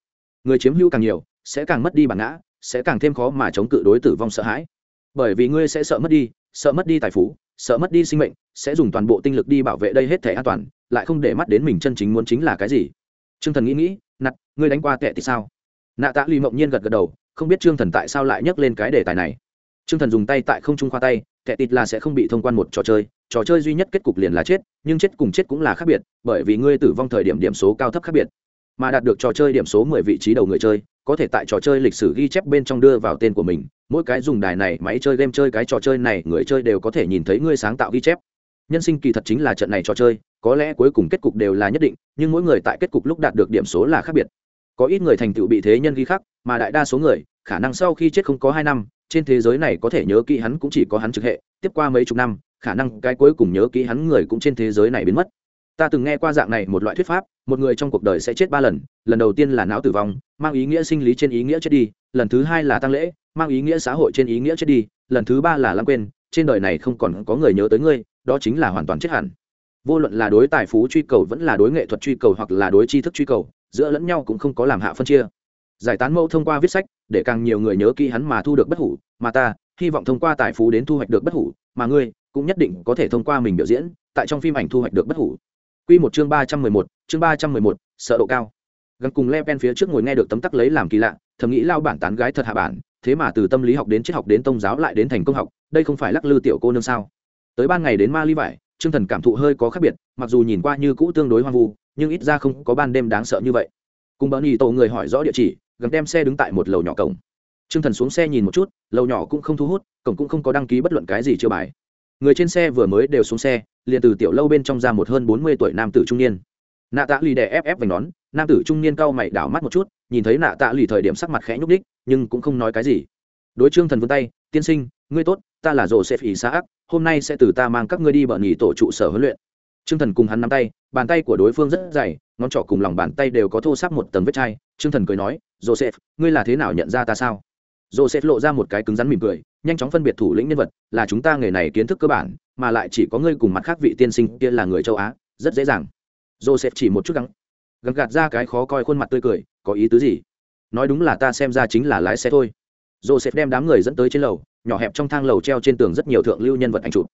Speaker 1: Người chiếm hữu càng nhiều, sẽ càng mất đi bản ngã, sẽ càng thêm khó mà chống cự đối tử vong sợ hãi. Bởi vì ngươi sẽ sợ mất đi, sợ mất đi tài phú, sợ mất đi sinh mệnh, sẽ dùng toàn bộ tinh lực đi bảo vệ đây hết thể an toàn, lại không để mắt đến mình chân chính muốn chính là cái gì. T r ư ơ n g thần nghĩ nghĩ nặt ngươi đánh qua tệ thì sao? Nạ tạ lì mộng nhiên gật gật đầu, không biết trương thần tại sao lại nhắc lên cái đề tài này. Trương thần dùng tay tại không trung khoa tay tệ tịt là sẽ không bị thông quan một trò chơi trò chơi duy nhất kết cục liền là chết, nhưng chết cùng chết cũng là khác biệt, bởi vì ngươi tử vong thời điểm điểm số cao thấp khác biệt. Mà đạt được trò chơi điểm số mười vị trí đầu người chơi, có thể tại trò chơi lịch sử ghi chép bên trong đưa vào tên của mình, mỗi cái dùng đài này, máy chơi game chơi cái trò chơi này, người chơi đều có thể nhìn thấy ngươi sáng tạo ghi chép. Nhân sinh kỳ thật chính là trận này trò chơi, có lẽ cuối cùng kết cục đều là nhất định, nhưng mỗi người tại kết cục lúc đạt được điểm số là khác biệt. Có ít người thành tựu bị thế nhân ghi khắc, mà đại đa số người, khả năng sau khi chết không có hai năm trên thế giới này có thể nhớ kỹ hắn cũng chỉ có hắn trực hệ, tiếp qua mấy chục năm, khả năng cái cuối cùng nhớ kỹ hắn người cũng trên thế giới này biến mất. Ta từng nghe qua dạng này một loại thuyết pháp, một người trong cuộc đời sẽ chết ba lần lần đầu tiên là não tử vong, mang ý nghĩa sinh lý trên ý nghĩa chết đi, lần thứ hai là tăng lễ, mang ý nghĩa xã hội trên ý nghĩa chết đi, lần thứ ba là lãng quên, trên đời này không còn có người nhớ tới ngươi, đó chính là hoàn toàn chết hẳn. Vô luận là đối tài phú truy cầu vẫn là đối nghệ thuật truy cầu hoặc là đối tri thức truy cầu, giữa lẫn nhau cũng không có làm hạ phân chia giải tán mẫu thông qua viết sách để càng nhiều người nhớ kỹ hắn mà thu được bất hủ mà ta hy vọng thông qua tài phú đến thu hoạch được bất hủ mà ngươi cũng nhất định có thể thông qua mình biểu diễn tại trong phim ảnh thu hoạch được bất hủ Quy một chương ba trăm mười một, chương ba trăm mười một, sợ độ cao. Gần cùng Le Pen phía trước ngồi nghe được tấm tắc lấy làm kỳ lạ, thầm nghĩ lao bản tán gái thật hạ bản, thế mà từ tâm lý học đến triết học đến tôn giáo lại đến thành công học, đây không phải lắc lư tiểu cô nương sao? Tới ban ngày đến Ma Ly vải, Trương Thần cảm thụ hơi có khác biệt, mặc dù nhìn qua như cũ tương đối hoang vu, nhưng ít ra không có ban đêm đáng sợ như vậy. Cùng Bernny tổ người hỏi rõ địa chỉ, gần đem xe đứng tại một lầu nhỏ cổng. Trương Thần xuống xe nhìn một chút, lầu nhỏ cũng không thu hút, cổng cũng không có đăng ký bất luận cái gì chưa bài. Người trên xe vừa mới đều xuống xe liền từ tiểu lâu bên trong ra một hơn bốn mươi tuổi nam tử trung niên. Nạ tạ lì đè ép ép vành nón nam tử trung niên cau mày đảo mắt một chút nhìn thấy nạ tạ lì thời điểm sắc mặt khẽ nhúc đích nhưng cũng không nói cái gì. Đối trương thần vươn tay tiên sinh ngươi tốt ta là rồ xếp ý xã ác hôm nay sẽ từ ta mang các ngươi đi bờ nghỉ tổ trụ sở huấn luyện. Trương thần cùng hắn nắm tay bàn tay của đối phương rất dày ngón trỏ cùng lòng bàn tay đều có thô sáp một tầng vết chai. Trương thần cười nói joseph, ngươi là thế nào nhận ra ta sao? Joseph lộ ra một cái cứng rắn mỉm cười, nhanh chóng phân biệt thủ lĩnh nhân vật, là chúng ta nghề này kiến thức cơ bản, mà lại chỉ có ngươi cùng mặt khác vị tiên sinh kia là người châu á, rất dễ dàng. Joseph chỉ một chút gắng gắng gạt ra cái khó coi khuôn mặt tươi cười, có ý tứ gì? Nói đúng là ta xem ra chính là lái xe thôi. Joseph đem đám người dẫn tới trên lầu, nhỏ hẹp trong thang lầu treo trên tường rất nhiều thượng lưu nhân vật ảnh chụp.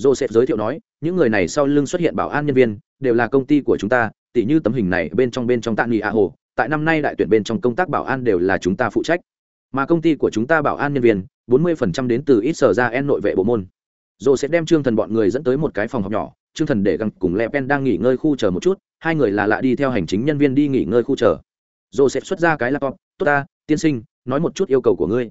Speaker 1: Joseph giới thiệu nói, những người này sau lưng xuất hiện bảo an nhân viên, đều là công ty của chúng ta, tỉ như tấm hình này bên trong bên trong tạ nghị a hồ tại năm nay đại tuyển bên trong công tác bảo an đều là chúng ta phụ trách. Mà công ty của chúng ta bảo an nhân viên 40% đến từ ít sở ra en nội vệ bộ môn. Rồi sẽ đem trương thần bọn người dẫn tới một cái phòng học nhỏ. Trương thần để găng cùng le pen đang nghỉ ngơi khu chờ một chút, hai người là lạ đi theo hành chính nhân viên đi nghỉ ngơi khu chờ. Rồi sẽ xuất ra cái laptop. Tốt ta, tiên sinh, nói một chút yêu cầu của ngươi.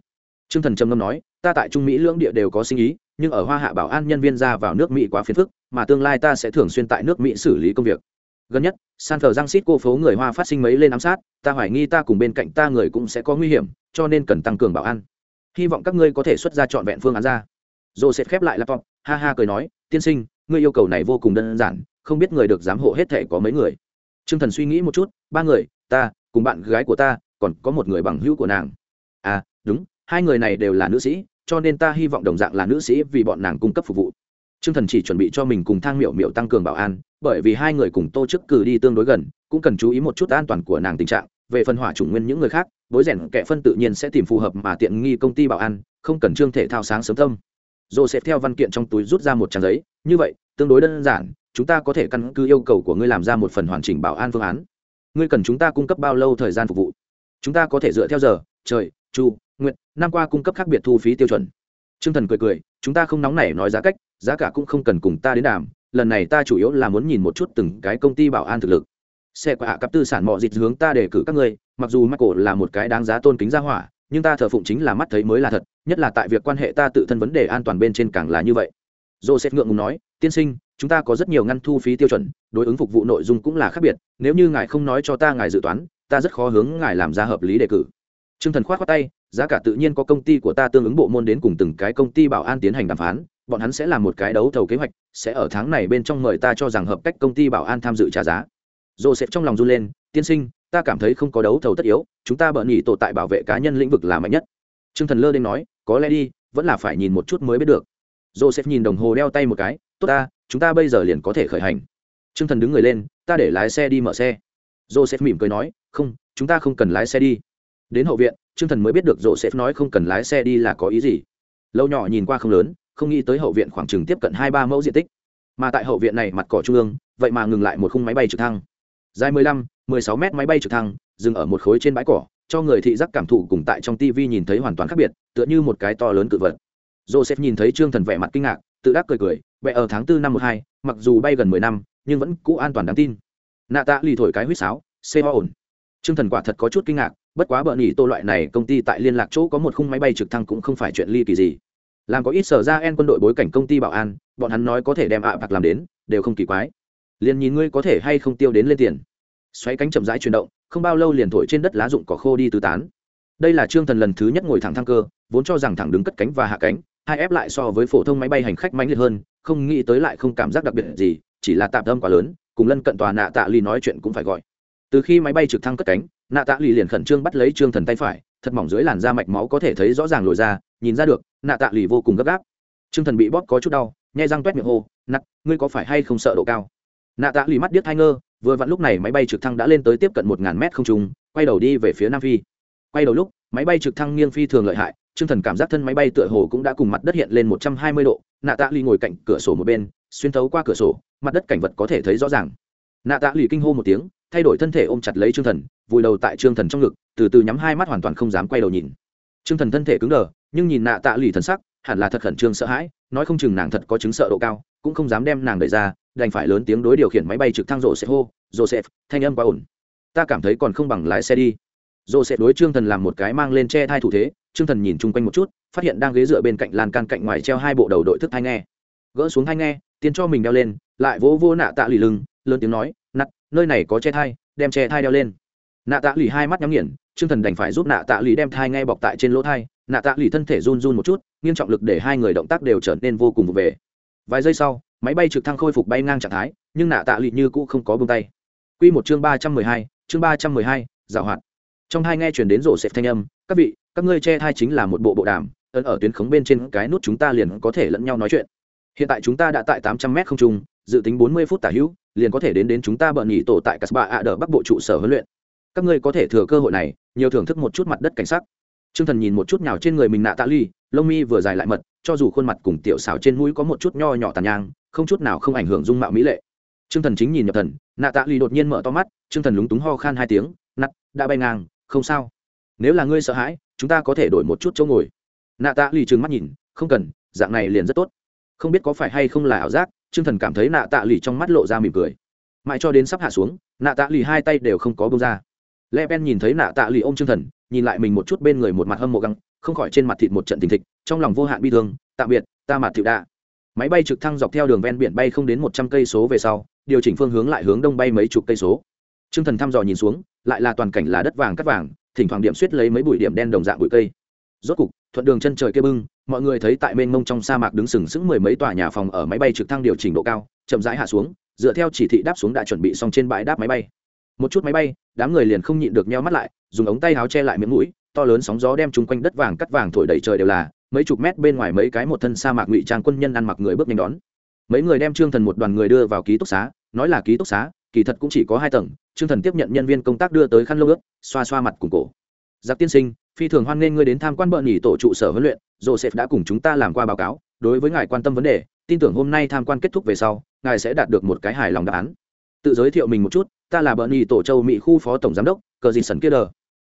Speaker 1: Trương thần trầm ngâm nói, ta tại trung mỹ lưỡng địa đều có sinh ý, nhưng ở hoa hạ bảo an nhân viên ra vào nước mỹ quá phiền phức, mà tương lai ta sẽ thường xuyên tại nước mỹ xử lý công việc gần nhất, san thờ giang xít cô phố người hoa phát sinh mấy lên ám sát, ta hoài nghi ta cùng bên cạnh ta người cũng sẽ có nguy hiểm, cho nên cần tăng cường bảo an. Hy vọng các ngươi có thể xuất ra trọn vẹn phương án ra. Joseph khép lại laptop, ha ha cười nói, tiên sinh, ngươi yêu cầu này vô cùng đơn giản, không biết người được giám hộ hết thể có mấy người? T r ư ơ n g thần suy nghĩ một chút, ba người, ta, cùng bạn gái của ta, còn có một người bằng hữu của nàng. À đúng, hai người này đều là nữ sĩ, cho nên ta hy vọng đồng dạng là nữ sĩ vì bọn nàng cung cấp phục vụ. Trương thần chỉ chuẩn bị cho mình cùng thang miệu miệu tăng cường bảo an bởi vì hai người cùng tô chức cử đi tương đối gần cũng cần chú ý một chút an toàn của nàng tình trạng về phần hỏa chủng nguyên những người khác bối rèn kẻ phân tự nhiên sẽ tìm phù hợp mà tiện nghi công ty bảo an không cần trương thể thao sáng sớm tâm Joseph theo văn kiện trong túi rút ra một trang giấy, như vậy, tương đối đơn giản, chúng ta có thể căn cứ yêu cầu của ngươi làm ra một phần hoàn chỉnh bảo an phương án. Ngươi cần chúng ta cung cấp bao lâu thời gian phục vụ? Chúng ta có thể dựa theo giờ, trời, chu, nguyện, năm qua cung cấp khác biệt thu phí tiêu chuẩn. Trương Thần cười cười, chúng ta không nóng nảy nói giá cách, giá cả cũng không cần cùng ta đến đàm, lần này ta chủ yếu là muốn nhìn một chút từng cái công ty bảo an thực lực. Xe của hạ cấp tư sản mọi dịch hướng ta để cử các ngươi, mặc dù Michael là một cái đáng giá tôn kính gia hỏa, nhưng ta thờ phụng chính là mắt thấy mới là thật nhất là tại việc quan hệ ta tự thân vấn đề an toàn bên trên càng là như vậy joseph ngượng ngùng nói tiên sinh chúng ta có rất nhiều ngăn thu phí tiêu chuẩn đối ứng phục vụ nội dung cũng là khác biệt nếu như ngài không nói cho ta ngài dự toán ta rất khó hướng ngài làm ra hợp lý đề cử t r ư ơ n g thần k h o á t khoác tay giá cả tự nhiên có công ty của ta tương ứng bộ môn đến cùng từng cái công ty bảo an tiến hành đàm phán bọn hắn sẽ làm một cái đấu thầu kế hoạch sẽ ở tháng này bên trong mời ta cho rằng hợp cách công ty bảo an tham dự trả giá joseph trong lòng run lên tiên sinh ta cảm thấy không có đấu thầu tất yếu chúng ta bợn nhỉ tổ tại bảo vệ cá nhân lĩnh vực là mạnh nhất t r ư ơ n g thần lơ đ ê n nói có lẽ đi vẫn là phải nhìn một chút mới biết được joseph nhìn đồng hồ đeo tay một cái tốt ta chúng ta bây giờ liền có thể khởi hành Trương Thần đứng người lên, ta để lái xe đi mở xe. Joseph mỉm cười nói, không, chúng ta không cần lái xe đi. Đến hậu viện, Trương Thần mới biết được Joseph nói không cần lái xe đi là có ý gì. Lâu nhỏ nhìn qua không lớn, không nghĩ tới hậu viện khoảng chừng tiếp cận hai ba mẫu diện tích. Mà tại hậu viện này mặt cỏ trung ương, vậy mà ngừng lại một khung máy bay trực thăng. Dài 15, 16 mét máy bay trực thăng, dừng ở một khối trên bãi cỏ, cho người thị giác cảm thụ cùng tại trong TV nhìn thấy hoàn toàn khác biệt, tựa như một cái to lớn cự vật. Joseph nhìn thấy Trương Thần vẻ mặt kinh ngạc, tự đắc cười cười, "Vậy ở tháng 4 năm 12, mặc dù bay gần 10 năm, nhưng vẫn cũ an toàn đáng tin." Nạ Tạ lì thổi cái huýt sáo, "Xe ổn." Trương Thần quả thật có chút kinh ngạc, bất quá bợ nhỉ tô loại này công ty tại liên lạc chỗ có một khung máy bay trực thăng cũng không phải chuyện ly kỳ gì. Làm có ít sở ra en quân đội bối cảnh công ty bảo an, bọn hắn nói có thể đem ạ à bạc làm đến, đều không kỳ quái. Liên nhìn ngươi có thể hay không tiêu đến lên tiền. Xoáy cánh chậm rãi chuyển động, không bao lâu liền thổi trên đất lá rụng cỏ khô đi tứ tán đây là trương thần lần thứ nhất ngồi thẳng thang cơ vốn cho rằng thẳng đứng cất cánh và hạ cánh hai ép lại so với phổ thông máy bay hành khách mạnh liệt hơn không nghĩ tới lại không cảm giác đặc biệt gì chỉ là tạm tâm quá lớn cùng lân cận tòa nạ tạ lì nói chuyện cũng phải gọi từ khi máy bay trực thăng cất cánh nạ tạ lì liền khẩn trương bắt lấy trương thần tay phải thật mỏng dưới làn da mạch máu có thể thấy rõ ràng lồi ra nhìn ra được nạ tạ lì vô cùng gấp gáp. Trương thần bị bóp có chút đau, nhai răng t miệng hô, nặc, ngươi có phải hay không sợ độ cao? Nạ tạ lì mắt điếc hai ngơ, vừa vặn lúc này máy bay trực thăng đã lên tới tiếp cận một ngàn mét không trung, quay đầu đi về phía nam phi. Quay đầu lúc, máy bay trực thăng nghiêng phi thường lợi hại chương thần cảm giác thân máy bay tựa hồ cũng đã cùng mặt đất hiện lên một trăm hai mươi độ, nạ tạ lì ngồi cạnh cửa sổ một bên, xuyên thấu qua cửa sổ, mặt đất cảnh vật có thể thấy rõ ràng. Nạ tạ lì kinh hô một tiếng, thay đổi thân thể ôm chặt lấy chương thần, vùi đầu tại chương thần trong ngực, từ từ nhắm hai mắt hoàn toàn không dám quay đầu nhìn. Chương thần thân thể cứng đờ nhưng nhìn nạ tạ lì thần sắc, hẳn là thật khẩn trương sợ hãi, nói không chừng nàng thật có chứng sợ độ cao, cũng không dám đem nàng đẩy ra, đành phải lớn tiếng đối điều khiển máy bay trực thăng rộ sẽ hô, joseph, thanh âm quá ổn. Ta cảm thấy còn không bằng lái xe đi. Joseph đối trương thần làm một cái mang lên che thai thủ thế, trương thần nhìn chung quanh một chút, phát hiện đang ghế dựa bên cạnh lan can cạnh ngoài treo hai bộ đầu đội thức thai nghe. Gỡ xuống thai nghe, tiến cho mình đeo lên, lại vỗ vô nạ tạ lì lưng, lớn tiếng nói nặt nơi này có che thai, đem che thai đeo lên. Nạ tạ lì hai mắt nhắm nghiền trương thần đành phải giúp nạ tạ lì đem thai ngay bọc tại trên lỗ thai. Nạ tạ lì thân thể run run một chút nghiêm trọng lực để hai người động tác đều trở nên vô cùng vụ về. Vài giây sau, máy bay trực thăng khôi phục bay ngang trạng thái, nhưng nạ tạ lì như cũ không có bông tay. Q một chương ba trăm mười hai, chương ba trăm mười hai, giảo hoạt. Trong hai nghe chuyển đến rổ xẹp thanh âm, các vị, các ngươi che thai chính là một bộ bộ đàm, ấn ở tuyến khống bên trên cái nút chúng ta liền có thể lẫn nhau nói chuyện. Hiện tại chúng ta đã tại tám trăm m không trung, dự tính bốn mươi phút tả hữu, liền có thể đến đến chúng ta bận nghỉ tổ tại Casbah ạ đờ bắc bộ trụ sở huấn luyện. Các ngươi có thể thừa cơ hội này nhiều thưởng thức một chút mặt đất cảnh sắc. T r ư ơ n g thần nhìn một chút nhào trên người mình nạ tạ ly, lông mi vừa dài lại mật, cho dù khuôn mặt cùng tiểu xảo trên mũi có một chút nho nhỏ tàn nhang, không chút nào không ảnh hưởng dung mạo mỹ lệ. T r ư ơ n g thần chính nhìn nhập thần, nạ tạ ly đột nhiên mở to mắt t r ư ơ n g thần lúng túng ho khan hai tiếng nặt đã bay ngang, không sao. Nếu là ngươi sợ hãi, chúng ta có thể đổi một chút chỗ ngồi. Nạ tạ ly trừng mắt nhìn, không cần, dạng này liền rất tốt. Không biết có phải hay không là ảo giác t r ư ơ n g thần cảm thấy nạ tạ lì trong mắt lộ ra mỉm cười. Mãi cho đến sắp hạ xuống, nạ tạ lì hai tay đều không có bông ra le pen nhìn thấy nạ tạ lì ôm Trương thần, nhìn lại mình một chút bên người một mặt hâm mộ găng, không khỏi trên mặt thịt một trận tình thịch, trong lòng vô hạn bi thương, tạm biệt, ta mặt thịu đạ máy bay trực thăng dọc theo đường ven biển bay không đến một trăm cây số về sau, điều chỉnh phương hướng lại hướng đông bay mấy chục cây số. Trương thần thăm dò nhìn xuống, lại là toàn cảnh là đất vàng cắt vàng, thỉnh thoảng điểm suýt lấy mấy bụi điểm đen đồng dạng bụi cây. Rốt cục, thuận đường chân trời kia bưng, mọi người thấy tại mênh mông trong sa mạc đứng sừng sững mười mấy tòa nhà phòng ở máy bay trực thăng điều chỉnh độ cao, chậm rãi hạ xuống, dựa theo chỉ thị đáp xuống đã chuẩn bị xong trên bãi đáp máy bay một chút máy bay, đám người liền không nhịn được nheo mắt lại, dùng ống tay áo che lại miếng mũi, to lớn sóng gió đem chung quanh đất vàng cắt vàng thổi đầy trời đều là, mấy chục mét bên ngoài mấy cái một thân sa mạc ngụy trang quân nhân ăn mặc người bước nhanh đón. Mấy người đem trương thần một đoàn người đưa vào ký túc xá, nói là ký túc xá, kỳ thật cũng chỉ có hai tầng, trương thần tiếp nhận nhân viên công tác đưa tới khăn lông ướt, xoa xoa mặt cùng cổ. Giặc tiên sinh, phi thường hoan nghênh ngươi đến tham quan bợn nhỉ tổ trụ sở huấn luyện, joseph đã cùng chúng ta làm qua báo cáo, đối với ngài quan tâm vấn đề, tin tưởng hôm nay tham quan kết thúc về sau, ngài sẽ đạt được một cái hài lòng đáp án tự giới thiệu mình một chút, ta là bợn nhỉ tổ châu mỹ khu phó tổng giám đốc, cờ dì sần kia đờ.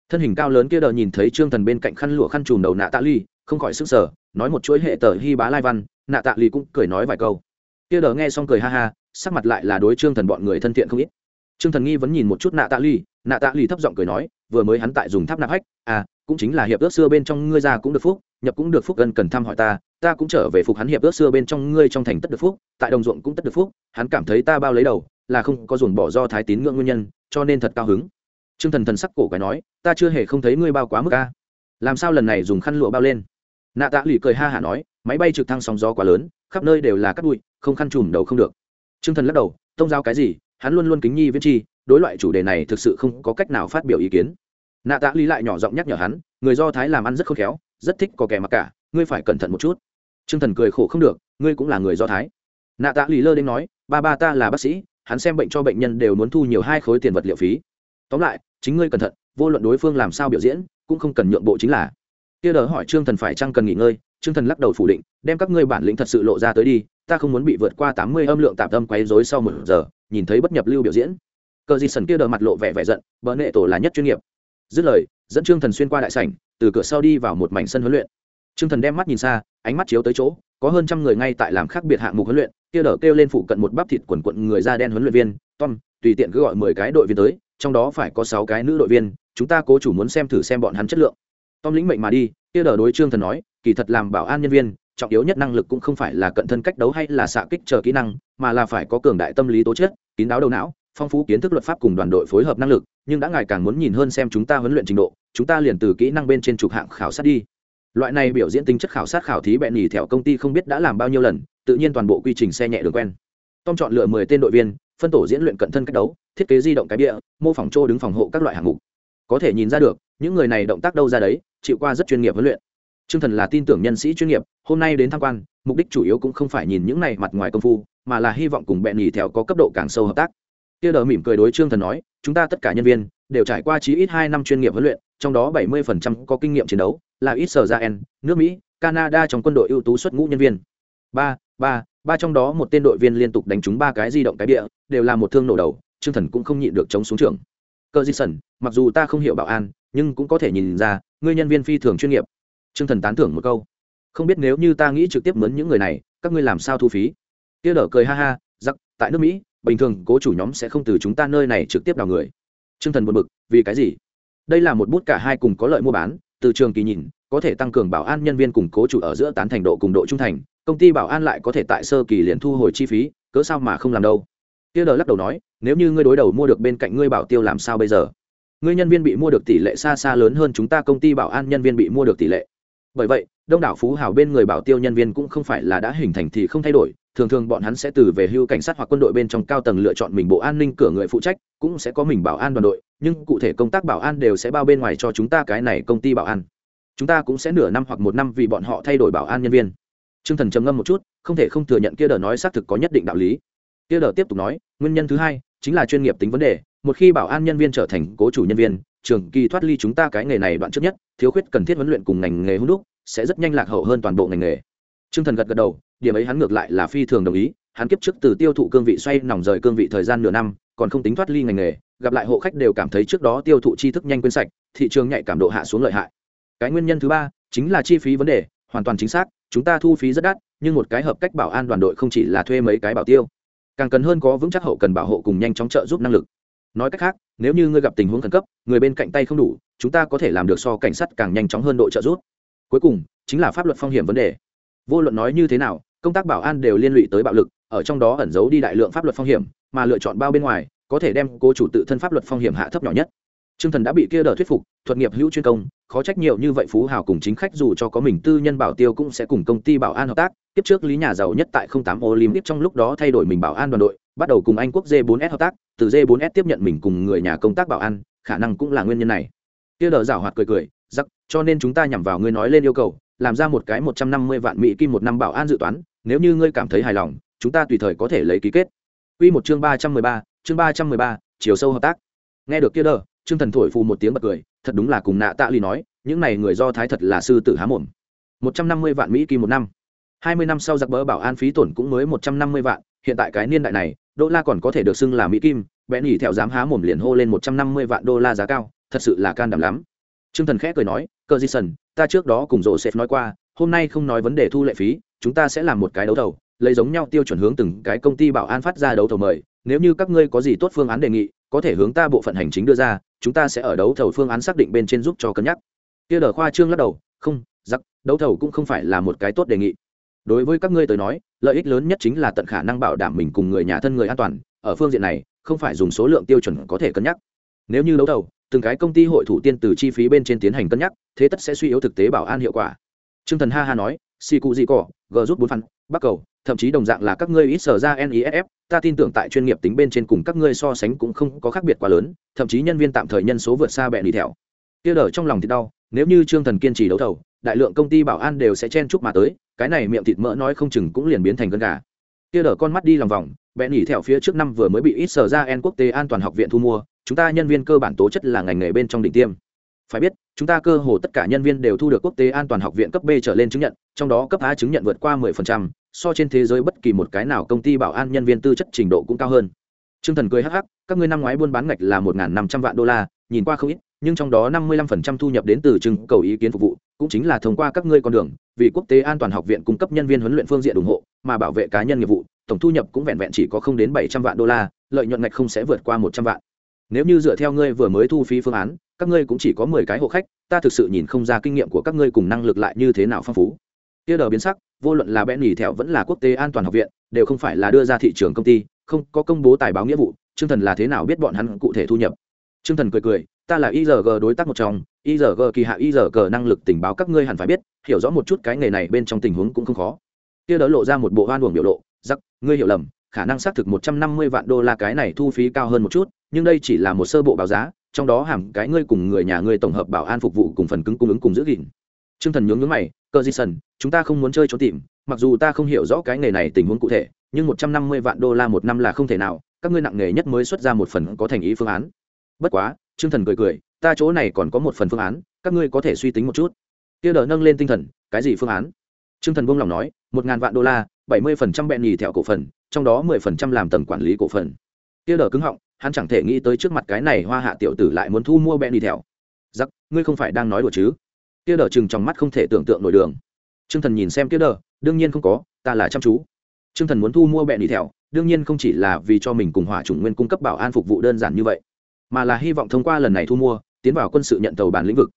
Speaker 1: Thân hình cao lớn kia đờ nhìn thấy trương thần bên cạnh khăn lụa khăn trùm đầu nạ tạ ly, không khỏi sức sở nói một chuỗi hệ tờ hy bá lai văn, nạ tạ ly cũng cười nói vài câu. Kia đờ nghe xong cười ha ha, sắc mặt lại là đối trương thần bọn người thân thiện không ít. Trương thần nghi vẫn nhìn một chút nạ tạ ly, nạ tạ ly thấp giọng cười nói, vừa mới hắn tại dùng tháp nạp hách à cũng chính là hiệp ước xưa bên trong ngươi ra cũng được phúc, nhập cũng được phúc gần cần thăm hỏi ta ta cũng trở về phục hắn hiệp ước xưa bên trong ngươi trong thành tất được phúc, tại đồng ruộng cũng tất được phúc, hắn cảm thấy ta bao lấy đầu là không có dồn bỏ do thái tín ngưỡng nguyên nhân cho nên thật cao hứng Trương Thần thần sắc cổ cái nói, ta chưa hề không thấy ngươi bao quá mức a. Làm sao lần này dùng khăn lụa bao lên? Nạ Tạ lụy cười ha hả nói, máy bay trực thăng sóng gió quá lớn, khắp nơi đều là cát bụi, không khăn trùm đầu không được. Trương Thần lắc đầu, tông giao cái gì? Hắn luôn luôn kính nhi viên chi, đối loại chủ đề này thực sự không có cách nào phát biểu ý kiến. Nạ Tạ lý lại nhỏ giọng nhắc nhở hắn, người do thái làm ăn rất khôn khéo, rất thích có kẻ mặc cả, ngươi phải cẩn thận một chút. Trương Thần cười khổ không được, ngươi cũng là người do thái. Nạ Tạ lý lơ đến nói, ba ba ta là bác sĩ, hắn xem bệnh cho bệnh nhân đều muốn thu nhiều hai khối tiền vật liệu phí. Tóm lại, chính ngươi cẩn thận, vô luận đối phương làm sao biểu diễn, cũng không cần nhượng bộ chính là. Kia đờ hỏi trương thần phải chăng cần nghỉ ngơi, trương thần lắc đầu phủ định, đem các ngươi bản lĩnh thật sự lộ ra tới đi, ta không muốn bị vượt qua tám mươi âm lượng tạp âm quấy rối sau một giờ, nhìn thấy bất nhập lưu biểu diễn. Cờ di sần kia đờ mặt lộ vẻ vẻ giận bờ nệ tổ là nhất chuyên nghiệp. Dứt lời, dẫn trương thần xuyên qua đại sảnh, từ cửa sau đi vào một mảnh sân huấn luyện. Trương thần đem mắt nhìn xa, ánh mắt chiếu tới chỗ, có hơn trăm người ngay tại làm khác biệt hạng mục huấn luyện kia đờ kêu lên phụ cận một bắp thịt quần quận người da đen huấn luyện viên, tom, tùy tiện cứ gọi mười cái đội viên tới, trong đó phải có sáu cái nữ đội viên, chúng ta cố chủ muốn xem thử xem bọn hắn chất lượng. Tom lĩnh mệnh mà đi, kia đờ đối trương thần nói, kỳ thật làm bảo an nhân viên, trọng yếu nhất năng lực cũng không phải là cận thân cách đấu hay là xạ kích chờ kỹ năng, mà là phải có cường đại tâm lý tố chất, kín đáo đầu não, phong phú kiến thức luật pháp cùng đoàn đội phối hợp năng lực, nhưng đã ngày càng muốn nhìn hơn xem chúng ta huấn luyện trình độ, chúng ta liền từ kỹ năng bên trên trục hạng khảo sát đi loại này biểu diễn tính chất khảo sát khảo thí bẹn nhì theo công ty không biết đã làm bao nhiêu lần tự nhiên toàn bộ quy trình xe nhẹ đường quen. Tom chọn lựa mười tên đội viên phân tổ diễn luyện cận thân cách đấu thiết kế di động cái bịa mô phỏng trô đứng phòng hộ các loại hạng mục. Có thể nhìn ra được những người này động tác đâu ra đấy chịu qua rất chuyên nghiệp huấn luyện. Trương Thần là tin tưởng nhân sĩ chuyên nghiệp, hôm nay đến tham quan, mục đích chủ yếu cũng không phải nhìn những này mặt ngoài công phu, mà là hy vọng cùng bẹn nhì theo có cấp độ càng sâu hợp tác. Kia đờ mỉm cười đối Trương Thần nói, chúng ta tất cả nhân viên đều trải qua chí ít hai năm chuyên nghiệp huấn luyện, trong đó bảy 70% có kinh nghiệm chiến đấu, là ít sở ra nước Mỹ, Canada trong quân đội ưu tú xuất ngũ nhân viên. Ba, ba, ba trong đó một tên đội viên liên tục đánh trúng ba cái di động cái địa, đều là một thương nổ đầu, Trương Thần cũng không nhịn được chống xuống trường. Cơ Di Sẩn, mặc dù ta không hiểu bảo an, nhưng cũng có thể nhìn ra, ngươi nhân viên phi thường chuyên nghiệp, Trương Thần tán thưởng một câu. Không biết nếu như ta nghĩ trực tiếp mướn những người này, các ngươi làm sao thu phí? Kia đỡ cười ha ha, giặc, tại nước Mỹ, bình thường cố chủ nhóm sẽ không từ chúng ta nơi này trực tiếp đào người. Trương Thần buồn bực, vì cái gì? Đây là một bút cả hai cùng có lợi mua bán, từ trường kỳ nhìn, có thể tăng cường bảo an nhân viên cùng cố chủ ở giữa tán thành độ cùng độ trung thành, công ty bảo an lại có thể tại sơ kỳ liền thu hồi chi phí, cớ sao mà không làm đâu? Tiêu đỡ lắc đầu nói, nếu như ngươi đối đầu mua được bên cạnh ngươi bảo tiêu làm sao bây giờ? Ngươi nhân viên bị mua được tỷ lệ xa xa lớn hơn chúng ta công ty bảo an nhân viên bị mua được tỷ lệ bởi vậy đông đảo phú hào bên người bảo tiêu nhân viên cũng không phải là đã hình thành thì không thay đổi, thường thường bọn hắn sẽ từ về hưu cảnh sát hoặc quân đội bên trong cao tầng lựa chọn mình bộ an ninh cửa người phụ trách, cũng sẽ có mình bảo an đoàn đội, nhưng cụ thể công tác bảo an đều sẽ bao bên ngoài cho chúng ta cái này công ty bảo an. Chúng ta cũng sẽ nửa năm hoặc một năm vì bọn họ thay đổi bảo an nhân viên. T r ư ơ n g thần trầm ngâm một chút, không thể không thừa nhận kia đờ nói xác thực có nhất định đạo lý. Kia đờ tiếp tục nói, nguyên nhân thứ hai chính là chuyên nghiệp tính vấn đề, một khi bảo an nhân viên trở thành cố chủ nhân viên trường kỳ thoát ly chúng ta cái nghề này đoạn trước nhất, thiếu khuyết cần thiết huấn luyện cùng ngành nghề hút đúc, sẽ rất nhanh lạc hậu hơn toàn bộ ngành nghề. T r ư ơ n g thần gật gật đầu, điểm ấy hắn ngược lại là phi thường đồng ý, hắn kiếp trước từ tiêu thụ cương vị xoay nòng rời cương vị thời gian nửa năm, còn không tính thoát ly ngành nghề, gặp lại hộ khách đều cảm thấy trước đó tiêu thụ chi thức nhanh quên sạch, thị trường nhạy cảm độ hạ xuống lợi hại. Cái nguyên nhân thứ ba, chính là chi phí vấn đề, hoàn toàn chính xác, chúng ta thu phí rất đắt, nhưng một cái hợp cách bảo an đoàn đội không chỉ là thuê mấy cái bảo tiêu. Càng cần hơn có vững chắc hậu cần bảo hộ cùng nhanh chóng trợ giúp năng lực nói cách khác, nếu như ngươi gặp tình huống khẩn cấp, người bên cạnh tay không đủ, chúng ta có thể làm được so cảnh sát càng nhanh chóng hơn độ trợ giúp. Cuối cùng, chính là pháp luật phong hiểm vấn đề. Vô luận nói như thế nào, công tác bảo an đều liên lụy tới bạo lực, ở trong đó ẩn giấu đi đại lượng pháp luật phong hiểm, mà lựa chọn bao bên ngoài, có thể đem cố chủ tự thân pháp luật phong hiểm hạ thấp nhỏ nhất. T r ư ơ n g thần đã bị kia đờ thuyết phục, thuật nghiệp hữu chuyên công khó trách nhiều như vậy phú hào cùng chính khách dù cho có mình tư nhân bảo tiêu cũng sẽ cùng công ty bảo an hợp tác. Tiếp trước lý nhà giàu nhất tại tám olympic trong lúc đó thay đổi mình bảo an đoàn đội bắt đầu cùng anh quốc j 4 s hợp tác từ j 4 s tiếp nhận mình cùng người nhà công tác bảo an khả năng cũng là nguyên nhân này. Kia đờ rảo hoạt cười cười giắc cho nên chúng ta nhằm vào ngươi nói lên yêu cầu làm ra một cái một trăm năm mươi vạn mỹ kim một năm bảo an dự toán nếu như ngươi cảm thấy hài lòng chúng ta tùy thời có thể lấy ký kết. Quy một chương ba trăm mười ba, chương ba trăm mười ba, chiều sâu hợp tác. Nghe được kia đờ, Trương Thần thổi phù một tiếng bật cười, thật đúng là cùng nạ tạ lì nói, những này người do thái thật là sư tử há mồm. Một trăm năm mươi vạn mỹ kim một năm. hai mươi năm sau giặc bỡ bảo an phí tổn cũng mới một trăm năm mươi vạn, hiện tại cái niên đại này, đô la còn có thể được xưng là mỹ kim bẽ nhỉ theo dám há mồm liền hô lên một trăm năm mươi vạn đô la giá cao thật sự là can đảm lắm t r ư ơ n g thần khẽ cười nói cơ di sần ta trước đó cùng rộ sẽ nói qua hôm nay không nói vấn đề thu lệ phí chúng ta sẽ làm một cái đấu thầu lấy giống nhau tiêu chuẩn hướng từng cái công ty bảo an phát ra đấu thầu mời nếu như các ngươi có gì tốt phương án đề nghị có thể hướng ta bộ phận hành chính đưa ra chúng ta sẽ ở đấu thầu phương án xác định bên trên giúp cho cân nhắc. Kia đờ khoa trương lắc đầu không giặc đấu thầu cũng không phải là một cái tốt đề nghị. Đối với các ngươi tới nói lợi ích lớn nhất chính là tận khả năng bảo đảm mình cùng người nhà thân người an toàn ở phương diện này không phải dùng số lượng tiêu chuẩn có thể cân nhắc. Nếu như đấu thầu từng cái công ty hội thủ tiên từ chi phí bên trên tiến hành cân nhắc thế tất sẽ suy yếu thực tế bảo an hiệu quả. T r ư ơ n g thần ha ha nói si cụ gì cỏ g rút bốn phần, bắc cầu thậm chí đồng dạng là các ngươi ít sở ra NISF, ta tin tưởng tại chuyên nghiệp tính bên trên cùng các ngươi so sánh cũng không có khác biệt quá lớn thậm chí nhân viên tạm thời nhân số vượt xa bẹ đi theo kia đỡ trong lòng thì đau nếu như trương thần kiên trì đấu thầu đại lượng công ty bảo an đều sẽ chen chúc mà tới cái này miệng thịt mỡ nói không chừng cũng liền biến thành gân gà. Kia đỡ con mắt đi lòng vòng bèn nhỉ theo phía trước năm vừa mới bị ít sở ra n quốc tế an toàn học viện thu mua chúng ta nhân viên cơ bản tố chất là ngành nghề bên trong đỉnh tiêm phải biết chúng ta cơ hồ tất cả nhân viên đều thu được quốc tế an toàn học viện cấp b trở lên chứng nhận trong đó cấp a chứng nhận vượt qua 10%, so trên thế giới bất kỳ một cái nào công ty bảo an nhân viên tư chất trình độ cũng cao hơn Trương Thần cười hắc hắc, các ngươi năm ngoái buôn bán ngạch là một năm trăm vạn đô la, nhìn qua không ít, nhưng trong đó 55% thu nhập đến từ trưng cầu ý kiến phục vụ, cũng chính là thông qua các ngươi con đường, vì quốc tế an toàn học viện cung cấp nhân viên huấn luyện phương diện ủng hộ, mà bảo vệ cá nhân nghiệp vụ, tổng thu nhập cũng vẹn vẹn chỉ có không đến bảy trăm vạn đô la, lợi nhuận ngạch không sẽ vượt qua một trăm vạn. Nếu như dựa theo ngươi vừa mới thu phí phương án, các ngươi cũng chỉ có mười cái hộ khách, ta thực sự nhìn không ra kinh nghiệm của các ngươi cùng năng lực lại như thế nào phong phú. Kia đờ biến sắc, vô luận là bẽn nhì thẹo vẫn là quốc tế an toàn học viện, đều không phải là đưa ra thị trường công ty, không có công bố tài báo nghĩa vụ, Trương Thần là thế nào biết bọn hắn cụ thể thu nhập? Trương Thần cười cười, ta là IRG đối tác một trong, IRG kỳ hạ IRG năng lực tình báo các ngươi hẳn phải biết, hiểu rõ một chút cái nghề này bên trong tình huống cũng không khó. Kia đỡ lộ ra một bộ hoan uổng biểu lộ, "Rắc, ngươi hiểu lầm, khả năng xác thực một trăm năm mươi vạn đô la cái này thu phí cao hơn một chút, nhưng đây chỉ là một sơ bộ báo giá, trong đó hàm cái ngươi cùng người nhà ngươi tổng hợp bảo an phục vụ cùng phần cứng cung ứng cùng giữ gìn." Trương Thần nhướng nhướng mày, "Cơ Di Sần, chúng ta không muốn chơi trốn tìm, mặc dù ta không hiểu rõ cái nghề này tình huống cụ thể, nhưng một trăm năm mươi vạn đô la một năm là không thể nào, các ngươi nặng nghề nhất mới xuất ra một phần có thành ý phương án. Bất quá trương thần cười cười ta chỗ này còn có một phần phương án các ngươi có thể suy tính một chút. Kia đờ nâng lên tinh thần cái gì phương án? Trương thần buông lòng nói một ngàn vạn đô la bảy mươi phần trăm bẹn nhì thẹo cổ phần trong đó mười phần trăm làm tầng quản lý cổ phần. Kia đờ cứng họng hắn chẳng thể nghĩ tới trước mặt cái này hoa hạ tiểu tử lại muốn thu mua bẹn đi theo. Giặc, ngươi không phải đang nói đùa chứ? Kia đờ chừng trong mắt không thể tưởng tượng nổi đường. Trương thần nhìn xem kia đờ, đương nhiên không có, ta là chăm chú. Trương thần muốn thu mua bẹn đi theo, đương nhiên không chỉ là vì cho mình cùng hỏa chủng nguyên cung cấp bảo an phục vụ đơn giản như vậy, mà là hy vọng thông qua lần này thu mua, tiến vào quân sự nhận tàu bản lĩnh vực.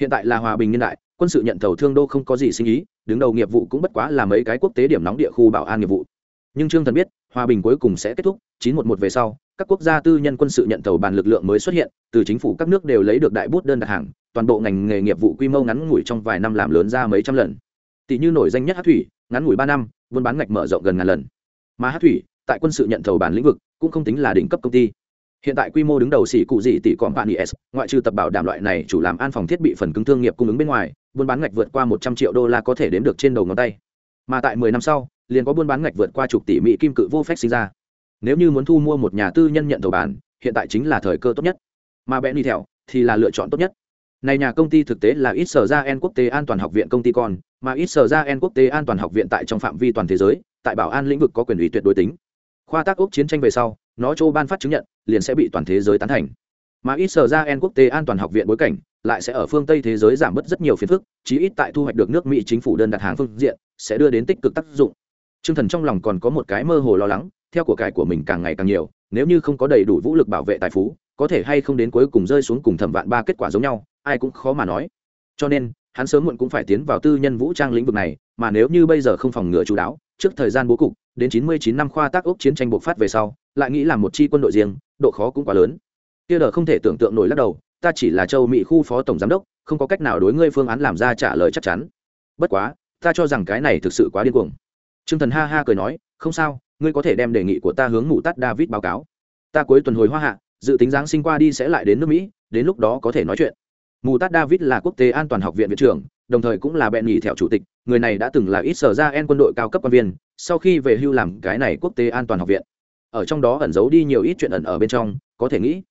Speaker 1: Hiện tại là hòa bình niên đại, quân sự nhận tàu thương đô không có gì sinh ý, đứng đầu nghiệp vụ cũng bất quá là mấy cái quốc tế điểm nóng địa khu bảo an nghiệp vụ. Nhưng trương thần biết hòa bình cuối cùng sẽ kết thúc, chín một một về sau, các quốc gia tư nhân quân sự nhận thầu bàn lực lượng mới xuất hiện, từ chính phủ các nước đều lấy được đại bút đơn đặt hàng, toàn bộ ngành nghề nghiệp vụ quy mô ngắn ngủi trong vài năm làm lớn ra mấy trăm lần. Tỷ như nổi danh nhất hát thủy, ngắn ngủi ba năm, buôn bán ngạch mở rộng gần ngàn lần. Mà hát thủy, tại quân sự nhận thầu bản lĩnh vực, cũng không tính là đỉnh cấp công ty. Hiện tại quy mô đứng đầu xỉ cụ dị tỷ còn bạn is ngoại trừ tập bảo đảm loại này chủ làm an phòng thiết bị phần cứng thương nghiệp cung ứng bên ngoài, buôn bán ngạch vượt qua một trăm triệu đô la có thể đếm được trên đầu ngón tay. Mà tại mười năm sau liền có buôn bán ngạch vượt qua chục tỷ mỹ kim cự vô phép sinh ra. Nếu như muốn thu mua một nhà tư nhân nhận thầu bản, hiện tại chính là thời cơ tốt nhất. Mà bẽn đi theo, thì là lựa chọn tốt nhất. Này nhà công ty thực tế là ít sở ra en quốc tế an toàn học viện công ty con, mà ít sở ra en quốc tế an toàn học viện tại trong phạm vi toàn thế giới, tại bảo an lĩnh vực có quyền ủy tuyệt đối tính. Khoa tác ốc chiến tranh về sau, nó châu ban phát chứng nhận, liền sẽ bị toàn thế giới tán thành. Mà ít sở ra en quốc tế an toàn học viện bối cảnh, lại sẽ ở phương tây thế giới giảm bớt rất nhiều phiền phức, chí ít tại thu hoạch được nước mỹ chính phủ đơn đặt hàng phương diện, sẽ đưa đến tích cực tác dụng. Trương thần trong lòng còn có một cái mơ hồ lo lắng, theo của cải của mình càng ngày càng nhiều, nếu như không có đầy đủ vũ lực bảo vệ tài phú, có thể hay không đến cuối cùng rơi xuống cùng thẩm vạn ba kết quả giống nhau, ai cũng khó mà nói. Cho nên, hắn sớm muộn cũng phải tiến vào tư nhân vũ trang lĩnh vực này, mà nếu như bây giờ không phòng ngừa chú đáo, trước thời gian bố cục, đến 99 năm khoa tác ốc chiến tranh bộc phát về sau, lại nghĩ làm một chi quân đội riêng, độ khó cũng quá lớn. Kia đờ không thể tưởng tượng nổi lắc đầu, ta chỉ là châu mỹ khu phó tổng giám đốc, không có cách nào đối ngươi phương án làm ra trả lời chắc chắn. Bất quá, ta cho rằng cái này thực sự quá điên cuồng. Trương thần ha ha cười nói, không sao, ngươi có thể đem đề nghị của ta hướng mụ Tát david báo cáo. Ta cuối tuần hồi hoa hạ, dự tính giáng sinh qua đi sẽ lại đến nước mỹ, đến lúc đó có thể nói chuyện. Mù tát david là quốc tế an toàn học viện viện trưởng, đồng thời cũng là bẹn nghỉ theo chủ tịch, người này đã từng là ít sở ra en quân đội cao cấp quan viên, sau khi về hưu làm cái này quốc tế an toàn học viện. Ở trong đó ẩn giấu đi nhiều ít chuyện ẩn ở bên trong, có thể nghĩ.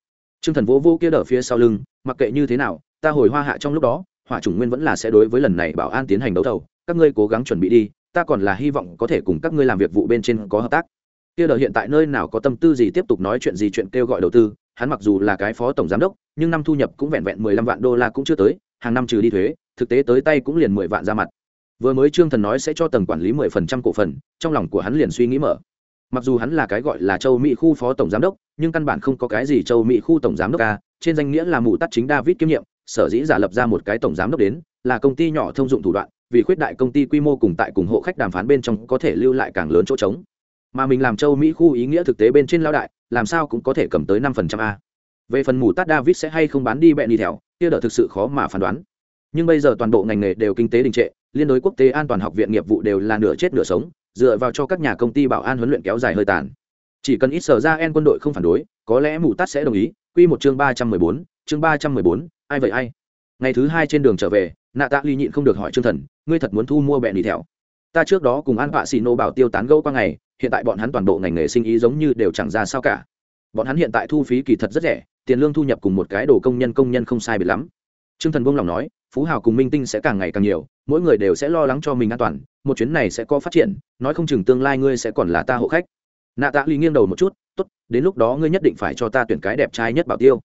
Speaker 1: Trương thần vô vô kia đỡ phía sau lưng, mặc kệ như thế nào, ta hồi hoa hạ trong lúc đó, hỏa chủng nguyên vẫn là sẽ đối với lần này bảo an tiến hành đấu thầu, các ngươi cố gắng chuẩn bị đi ta còn là hy vọng có thể cùng các ngươi làm việc vụ bên trên có hợp tác. Kia đờ hiện tại nơi nào có tâm tư gì tiếp tục nói chuyện gì chuyện kêu gọi đầu tư, hắn mặc dù là cái phó tổng giám đốc, nhưng năm thu nhập cũng vẹn vẹn mười lăm vạn đô la cũng chưa tới, hàng năm trừ đi thuế, thực tế tới tay cũng liền mười vạn ra mặt. Vừa mới trương thần nói sẽ cho tầng quản lý mười phần trăm cổ phần, trong lòng của hắn liền suy nghĩ mở. Mặc dù hắn là cái gọi là châu mỹ khu phó tổng giám đốc, nhưng căn bản không có cái gì châu mỹ khu tổng giám đốc ca trên danh nghĩa là mù tắt chính david kiêm nhiệm, sở dĩ giả lập ra một cái tổng giám đốc đến, là công ty nhỏ thông dụng thủ đoạn vì khuyết đại công ty quy mô cùng tại cùng hộ khách đàm phán bên trong có thể lưu lại càng lớn chỗ trống. Mà mình làm châu mỹ khu ý nghĩa thực tế bên trên lao đại, làm sao cũng có thể cầm tới năm phần trăm a. Về phần mù tắt david sẽ hay không bán đi bẹn đi theo, kia đỡ thực sự khó mà phán đoán. Nhưng bây giờ toàn bộ ngành nghề đều kinh tế đình trệ, liên đối quốc tế an toàn học viện nghiệp vụ đều là nửa chết nửa sống, dựa vào cho các nhà công ty bảo an huấn luyện kéo dài hơi tàn. Chỉ cần ít sở ra en quân đội không phản đối, có lẽ mù tát sẽ đồng ý. Quy một chương ba trăm mười bốn, chương ba trăm mười bốn, ai vậy ai? Ngày thứ hai trên đường trở về nạ tạ ly nhịn không được hỏi trương thần, ngươi thật muốn thu mua bẹn đi theo ta trước đó cùng an vạ xì nô bảo tiêu tán gẫu qua ngày, hiện tại bọn hắn toàn bộ ngành nghề sinh ý giống như đều chẳng ra sao cả. Bọn hắn hiện tại thu phí kỳ thật rất rẻ, tiền lương thu nhập cùng một cái đồ công nhân công nhân không sai biệt lắm. T r ư ơ n g thần buông lòng nói, phú hào cùng minh tinh sẽ càng ngày càng nhiều, mỗi người đều sẽ lo lắng cho mình an toàn, một chuyến này sẽ có phát triển, nói không chừng tương lai ngươi sẽ còn là ta hộ khách. Nạ tạ ly nghiêng đầu một chút, tốt, đến lúc đó ngươi nhất định phải cho ta tuyển cái đẹp trai nhất bảo tiêu.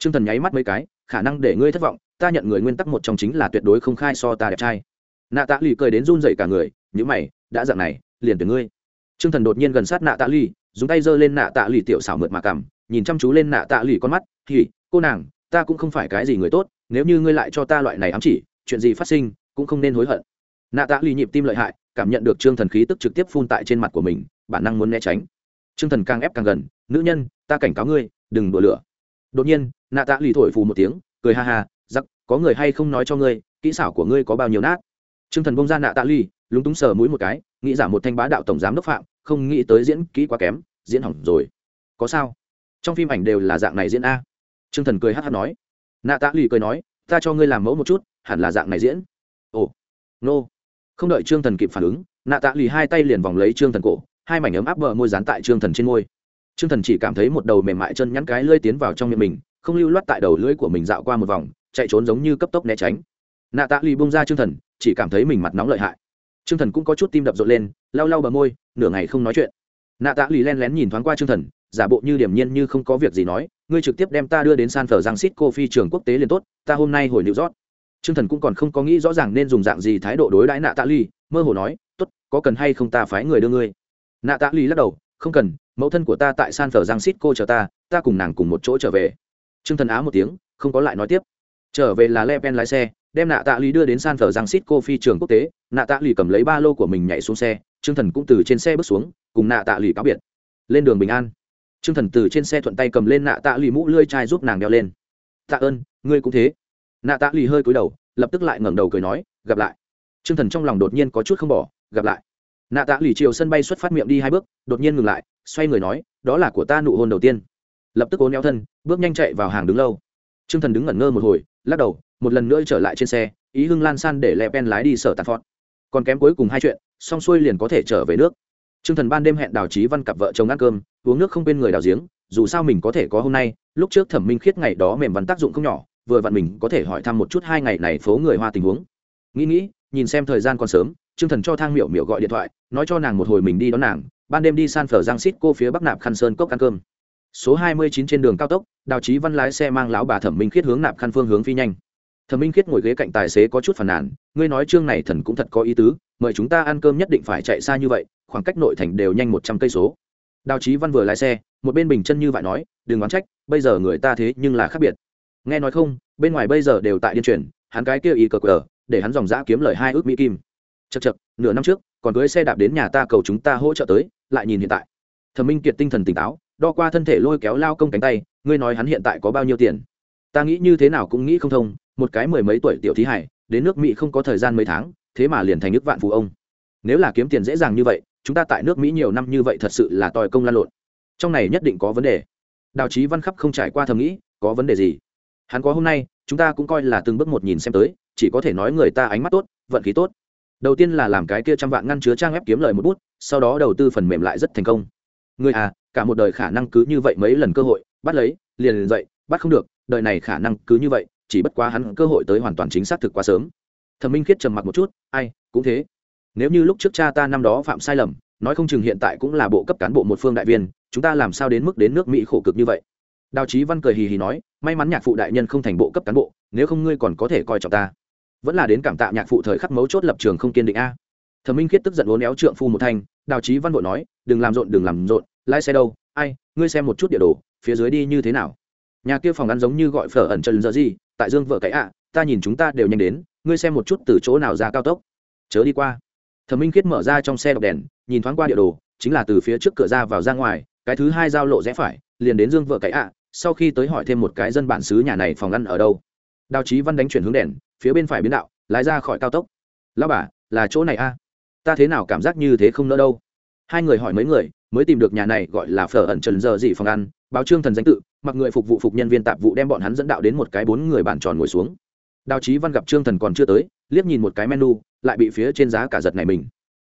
Speaker 1: T r ư ơ n g thần nháy mắt mấy cái khả năng để ngươi thất vọng, ta nhận người nguyên tắc một trong chính là tuyệt đối không khai so ta đẹp trai. Nạ tạ lì cười đến run dậy cả người những mày, đã dặn này, liền tuyển ngươi. T r ư ơ n g thần đột nhiên gần sát nạ tạ lì dùng tay giơ lên nạ tạ lì tiểu xảo mượt mà cằm, nhìn chăm chú lên nạ tạ lì con mắt thì cô nàng, ta cũng không phải cái gì người tốt, nếu như ngươi lại cho ta loại này ám chỉ, chuyện gì phát sinh, cũng không nên hối hận. Nạ tạ lì nhịp tim lợi hại, cảm nhận được trương thần khí tức trực tiếp phun tại trên mặt của mình, bản năng muốn né tránh. Trương thần càng ép càng gần, nữ nhân, ta cảnh cáo ngươi, đừng đùa lửa. Đột nhiên nạ tạ lì thổi phù một tiếng, cười ha ha, giặc, có người hay không nói cho ngươi, kỹ xảo của ngươi có bao nhiêu nát? Trương thần bông ra nạ tạ lì, lúng túng sờ mũi một cái, nghĩ giả một thanh bá đạo tổng giám đốc phạm, không nghĩ tới diễn kỹ quá kém, diễn hỏng rồi. Có sao? Trong phim ảnh đều là dạng này diễn a? T r ư ơ n g thần cười hát hát nói. Nạ tạ lì cười nói, ta cho ngươi làm mẫu một chút, hẳn là dạng này diễn. Ồ, nô. Không đợi trương thần kịp phản ứng, nạ tạ lì hai tay liền vòng lấy trương thần cổ, hai mảnh ấm áp bờ môi dán tại trương thần trên môi. Trương thần chỉ cảm thấy một đầu mềm mại chân nhắn cái lơi tiến vào trong miệng mình không lưu loát tại đầu lưỡi của mình dạo qua một vòng, chạy trốn giống như cấp tốc né tránh. Nạ tạ lì bông ra trương thần, chỉ cảm thấy mình mặt nóng lợi hại. Trương thần cũng có chút tim đập rộn lên, lau lau bờ môi, nửa ngày không nói chuyện. Nạ tạ lì len lén nhìn thoáng qua trương thần, giả bộ như điểm nhiên như không có việc gì nói, ngươi trực tiếp đem ta đưa đến san phở giang xít cô phi trường quốc tế liền tốt, ta hôm nay hồi nữ rót chương thần cũng còn không có nghĩ rõ ràng nên dùng dạng gì thái độ đối đãi nạ tạ ly mơ hồ nói t t có cần hay không ta phái người đưa ngươi? Nạ tạ ly lắc đầu, không cần, mẫu thân của ta tại san phở giang xít cô chờ ta ta cùng nàng cùng một chỗ trở về. Trương thần á một tiếng không có lại nói tiếp trở về là le pen lái xe đem nạ tạ lý đưa đến san phở giang xít cô phi trường quốc tế nạ tạ lý cầm lấy ba lô của mình nhảy xuống xe Trương thần cũng từ trên xe bước xuống cùng nạ tạ lý cáo biệt lên đường bình an Trương Thần từ trên xe thuận tay cầm lên nạ tạ lì mũ lươi chai giúp nàng đeo lên. "Tạ ơn, ngươi cũng thế." Nạ tạ lì hơi cúi đầu, lập tức lại ngẩng đầu cười nói, "Gặp lại." Trương Thần trong lòng đột nhiên có chút không bỏ, "Gặp lại." Nạ tạ lì chiều sân bay xuất phát miệng đi hai bước, đột nhiên ngừng lại, xoay người nói, "Đó là của ta nụ hôn đầu tiên." Lập tức uốn éo thân, bước nhanh chạy vào hàng đứng lâu. Trương Thần đứng ngẩn ngơ một hồi, lắc đầu, một lần nữa trở lại trên xe, ý hưng lan san để lẹ pen lái đi sở tàn phọt. Còn kém cuối cùng hai chuyện, xong xuôi liền có thể trở về nước. Trương Thần ban đêm hẹn Đào trí Văn cặp vợ chồng ăn cơm, uống nước không bên người đào giếng, dù sao mình có thể có hôm nay, lúc trước Thẩm Minh Khiết ngày đó mềm văn tác dụng không nhỏ, vừa vặn mình có thể hỏi thăm một chút hai ngày này phố người Hoa tình huống. Nghĩ nghĩ, nhìn xem thời gian còn sớm, Trương Thần cho Thang Miểu Miểu gọi điện thoại, nói cho nàng một hồi mình đi đón nàng, ban đêm đi San cô phía Bắc Nạp Khăn Sơn cốc ăn cơm. Số 29 trên đường cao tốc, Đào Chí Văn lái xe mang lão bà Thẩm Minh Khiết hướng Nạp Khăn phương hướng phi nhanh. Thẩm Minh Khiết ngồi ghế cạnh tài xế có chút phản nản ngươi nói chương này thần cũng thật có ý tứ, mời chúng ta ăn cơm nhất định phải chạy xa như vậy, khoảng cách nội thành đều nhanh một trăm cây số. Đào chí văn vừa lái xe một bên bình chân như vậy nói đừng oán trách bây giờ người ta thế nhưng là khác biệt. Nghe nói không bên ngoài bây giờ đều tại điên truyền hắn cái kia y cờ cờ để hắn dòng dã kiếm lời hai ước mỹ kim. Chật chật nửa năm trước còn cưới xe đạp đến nhà ta cầu chúng ta hỗ trợ tới lại nhìn hiện tại. Thẩm minh kiệt tinh thần tỉnh táo đo qua thân thể lôi kéo lao công cánh tay, ngươi nói hắn hiện tại có bao nhiêu tiền? Ta nghĩ như thế nào cũng nghĩ không thông, một cái mười mấy tuổi tiểu thí hải, đến nước mỹ không có thời gian mấy tháng, thế mà liền thành nước vạn phú ông. Nếu là kiếm tiền dễ dàng như vậy, chúng ta tại nước mỹ nhiều năm như vậy thật sự là tòi công lan lộn. Trong này nhất định có vấn đề. Đào trí văn khắp không trải qua thầm nghĩ, có vấn đề gì? Hắn có hôm nay, chúng ta cũng coi là từng bước một nhìn xem tới, chỉ có thể nói người ta ánh mắt tốt, vận khí tốt. Đầu tiên là làm cái kia trăm vạn ngăn chứa trang ép kiếm lời một bút, sau đó đầu tư phần mềm lại rất thành công. Người à cả một đời khả năng cứ như vậy mấy lần cơ hội, bắt lấy, liền liền dậy, bắt không được, đời này khả năng cứ như vậy, chỉ bất quá hắn cơ hội tới hoàn toàn chính xác thực quá sớm. Thẩm minh khiết trầm mặc một chút, ai, cũng thế. Nếu như lúc trước cha ta năm đó phạm sai lầm, nói không chừng hiện tại cũng là bộ cấp cán bộ một phương đại viên, chúng ta làm sao đến mức đến nước mỹ khổ cực như vậy? Đào trí văn cười hì hì nói, may mắn nhạc phụ đại nhân không thành bộ cấp cán bộ, nếu không ngươi còn có thể coi trọng ta. Vẫn là đến cảm tạ nhạc phụ thời khắc mấu chốt lập trường không kiên định a. Thẩm minh khiết tức giận uốn éo trượng phu một thanh, đào trí văn vội nói, đừng làm rộn, đừng làm rộn lái xe đâu? Ai, ngươi xem một chút địa đồ, phía dưới đi như thế nào? Nhà kia phòng ăn giống như gọi phở ẩn trần giờ gì, tại dương vợ cái ạ, ta nhìn chúng ta đều nhanh đến, ngươi xem một chút từ chỗ nào ra cao tốc. Chớ đi qua. Thẩm minh khiết mở ra trong xe đọc đèn, nhìn thoáng qua địa đồ, chính là từ phía trước cửa ra vào ra ngoài, cái thứ hai giao lộ rẽ phải, liền đến dương vợ cái ạ, sau khi tới hỏi thêm một cái dân bản xứ nhà này phòng ăn ở đâu. Đào trí văn đánh chuyển hướng đèn, phía bên phải biến đạo, lái ra khỏi cao tốc. Lao bà, là chỗ này a ta thế nào cảm giác như thế không nỡ đâu? Hai người hỏi mấy người, mới tìm được nhà này gọi là phở ẩn trần giờ gì phòng ăn, báo trương thần danh tự, mặc người phục vụ phục nhân viên tạp vụ đem bọn hắn dẫn đạo đến một cái bốn người bàn tròn ngồi xuống. Đào trí văn gặp trương thần còn chưa tới, liếc nhìn một cái menu, lại bị phía trên giá cả giật này mình.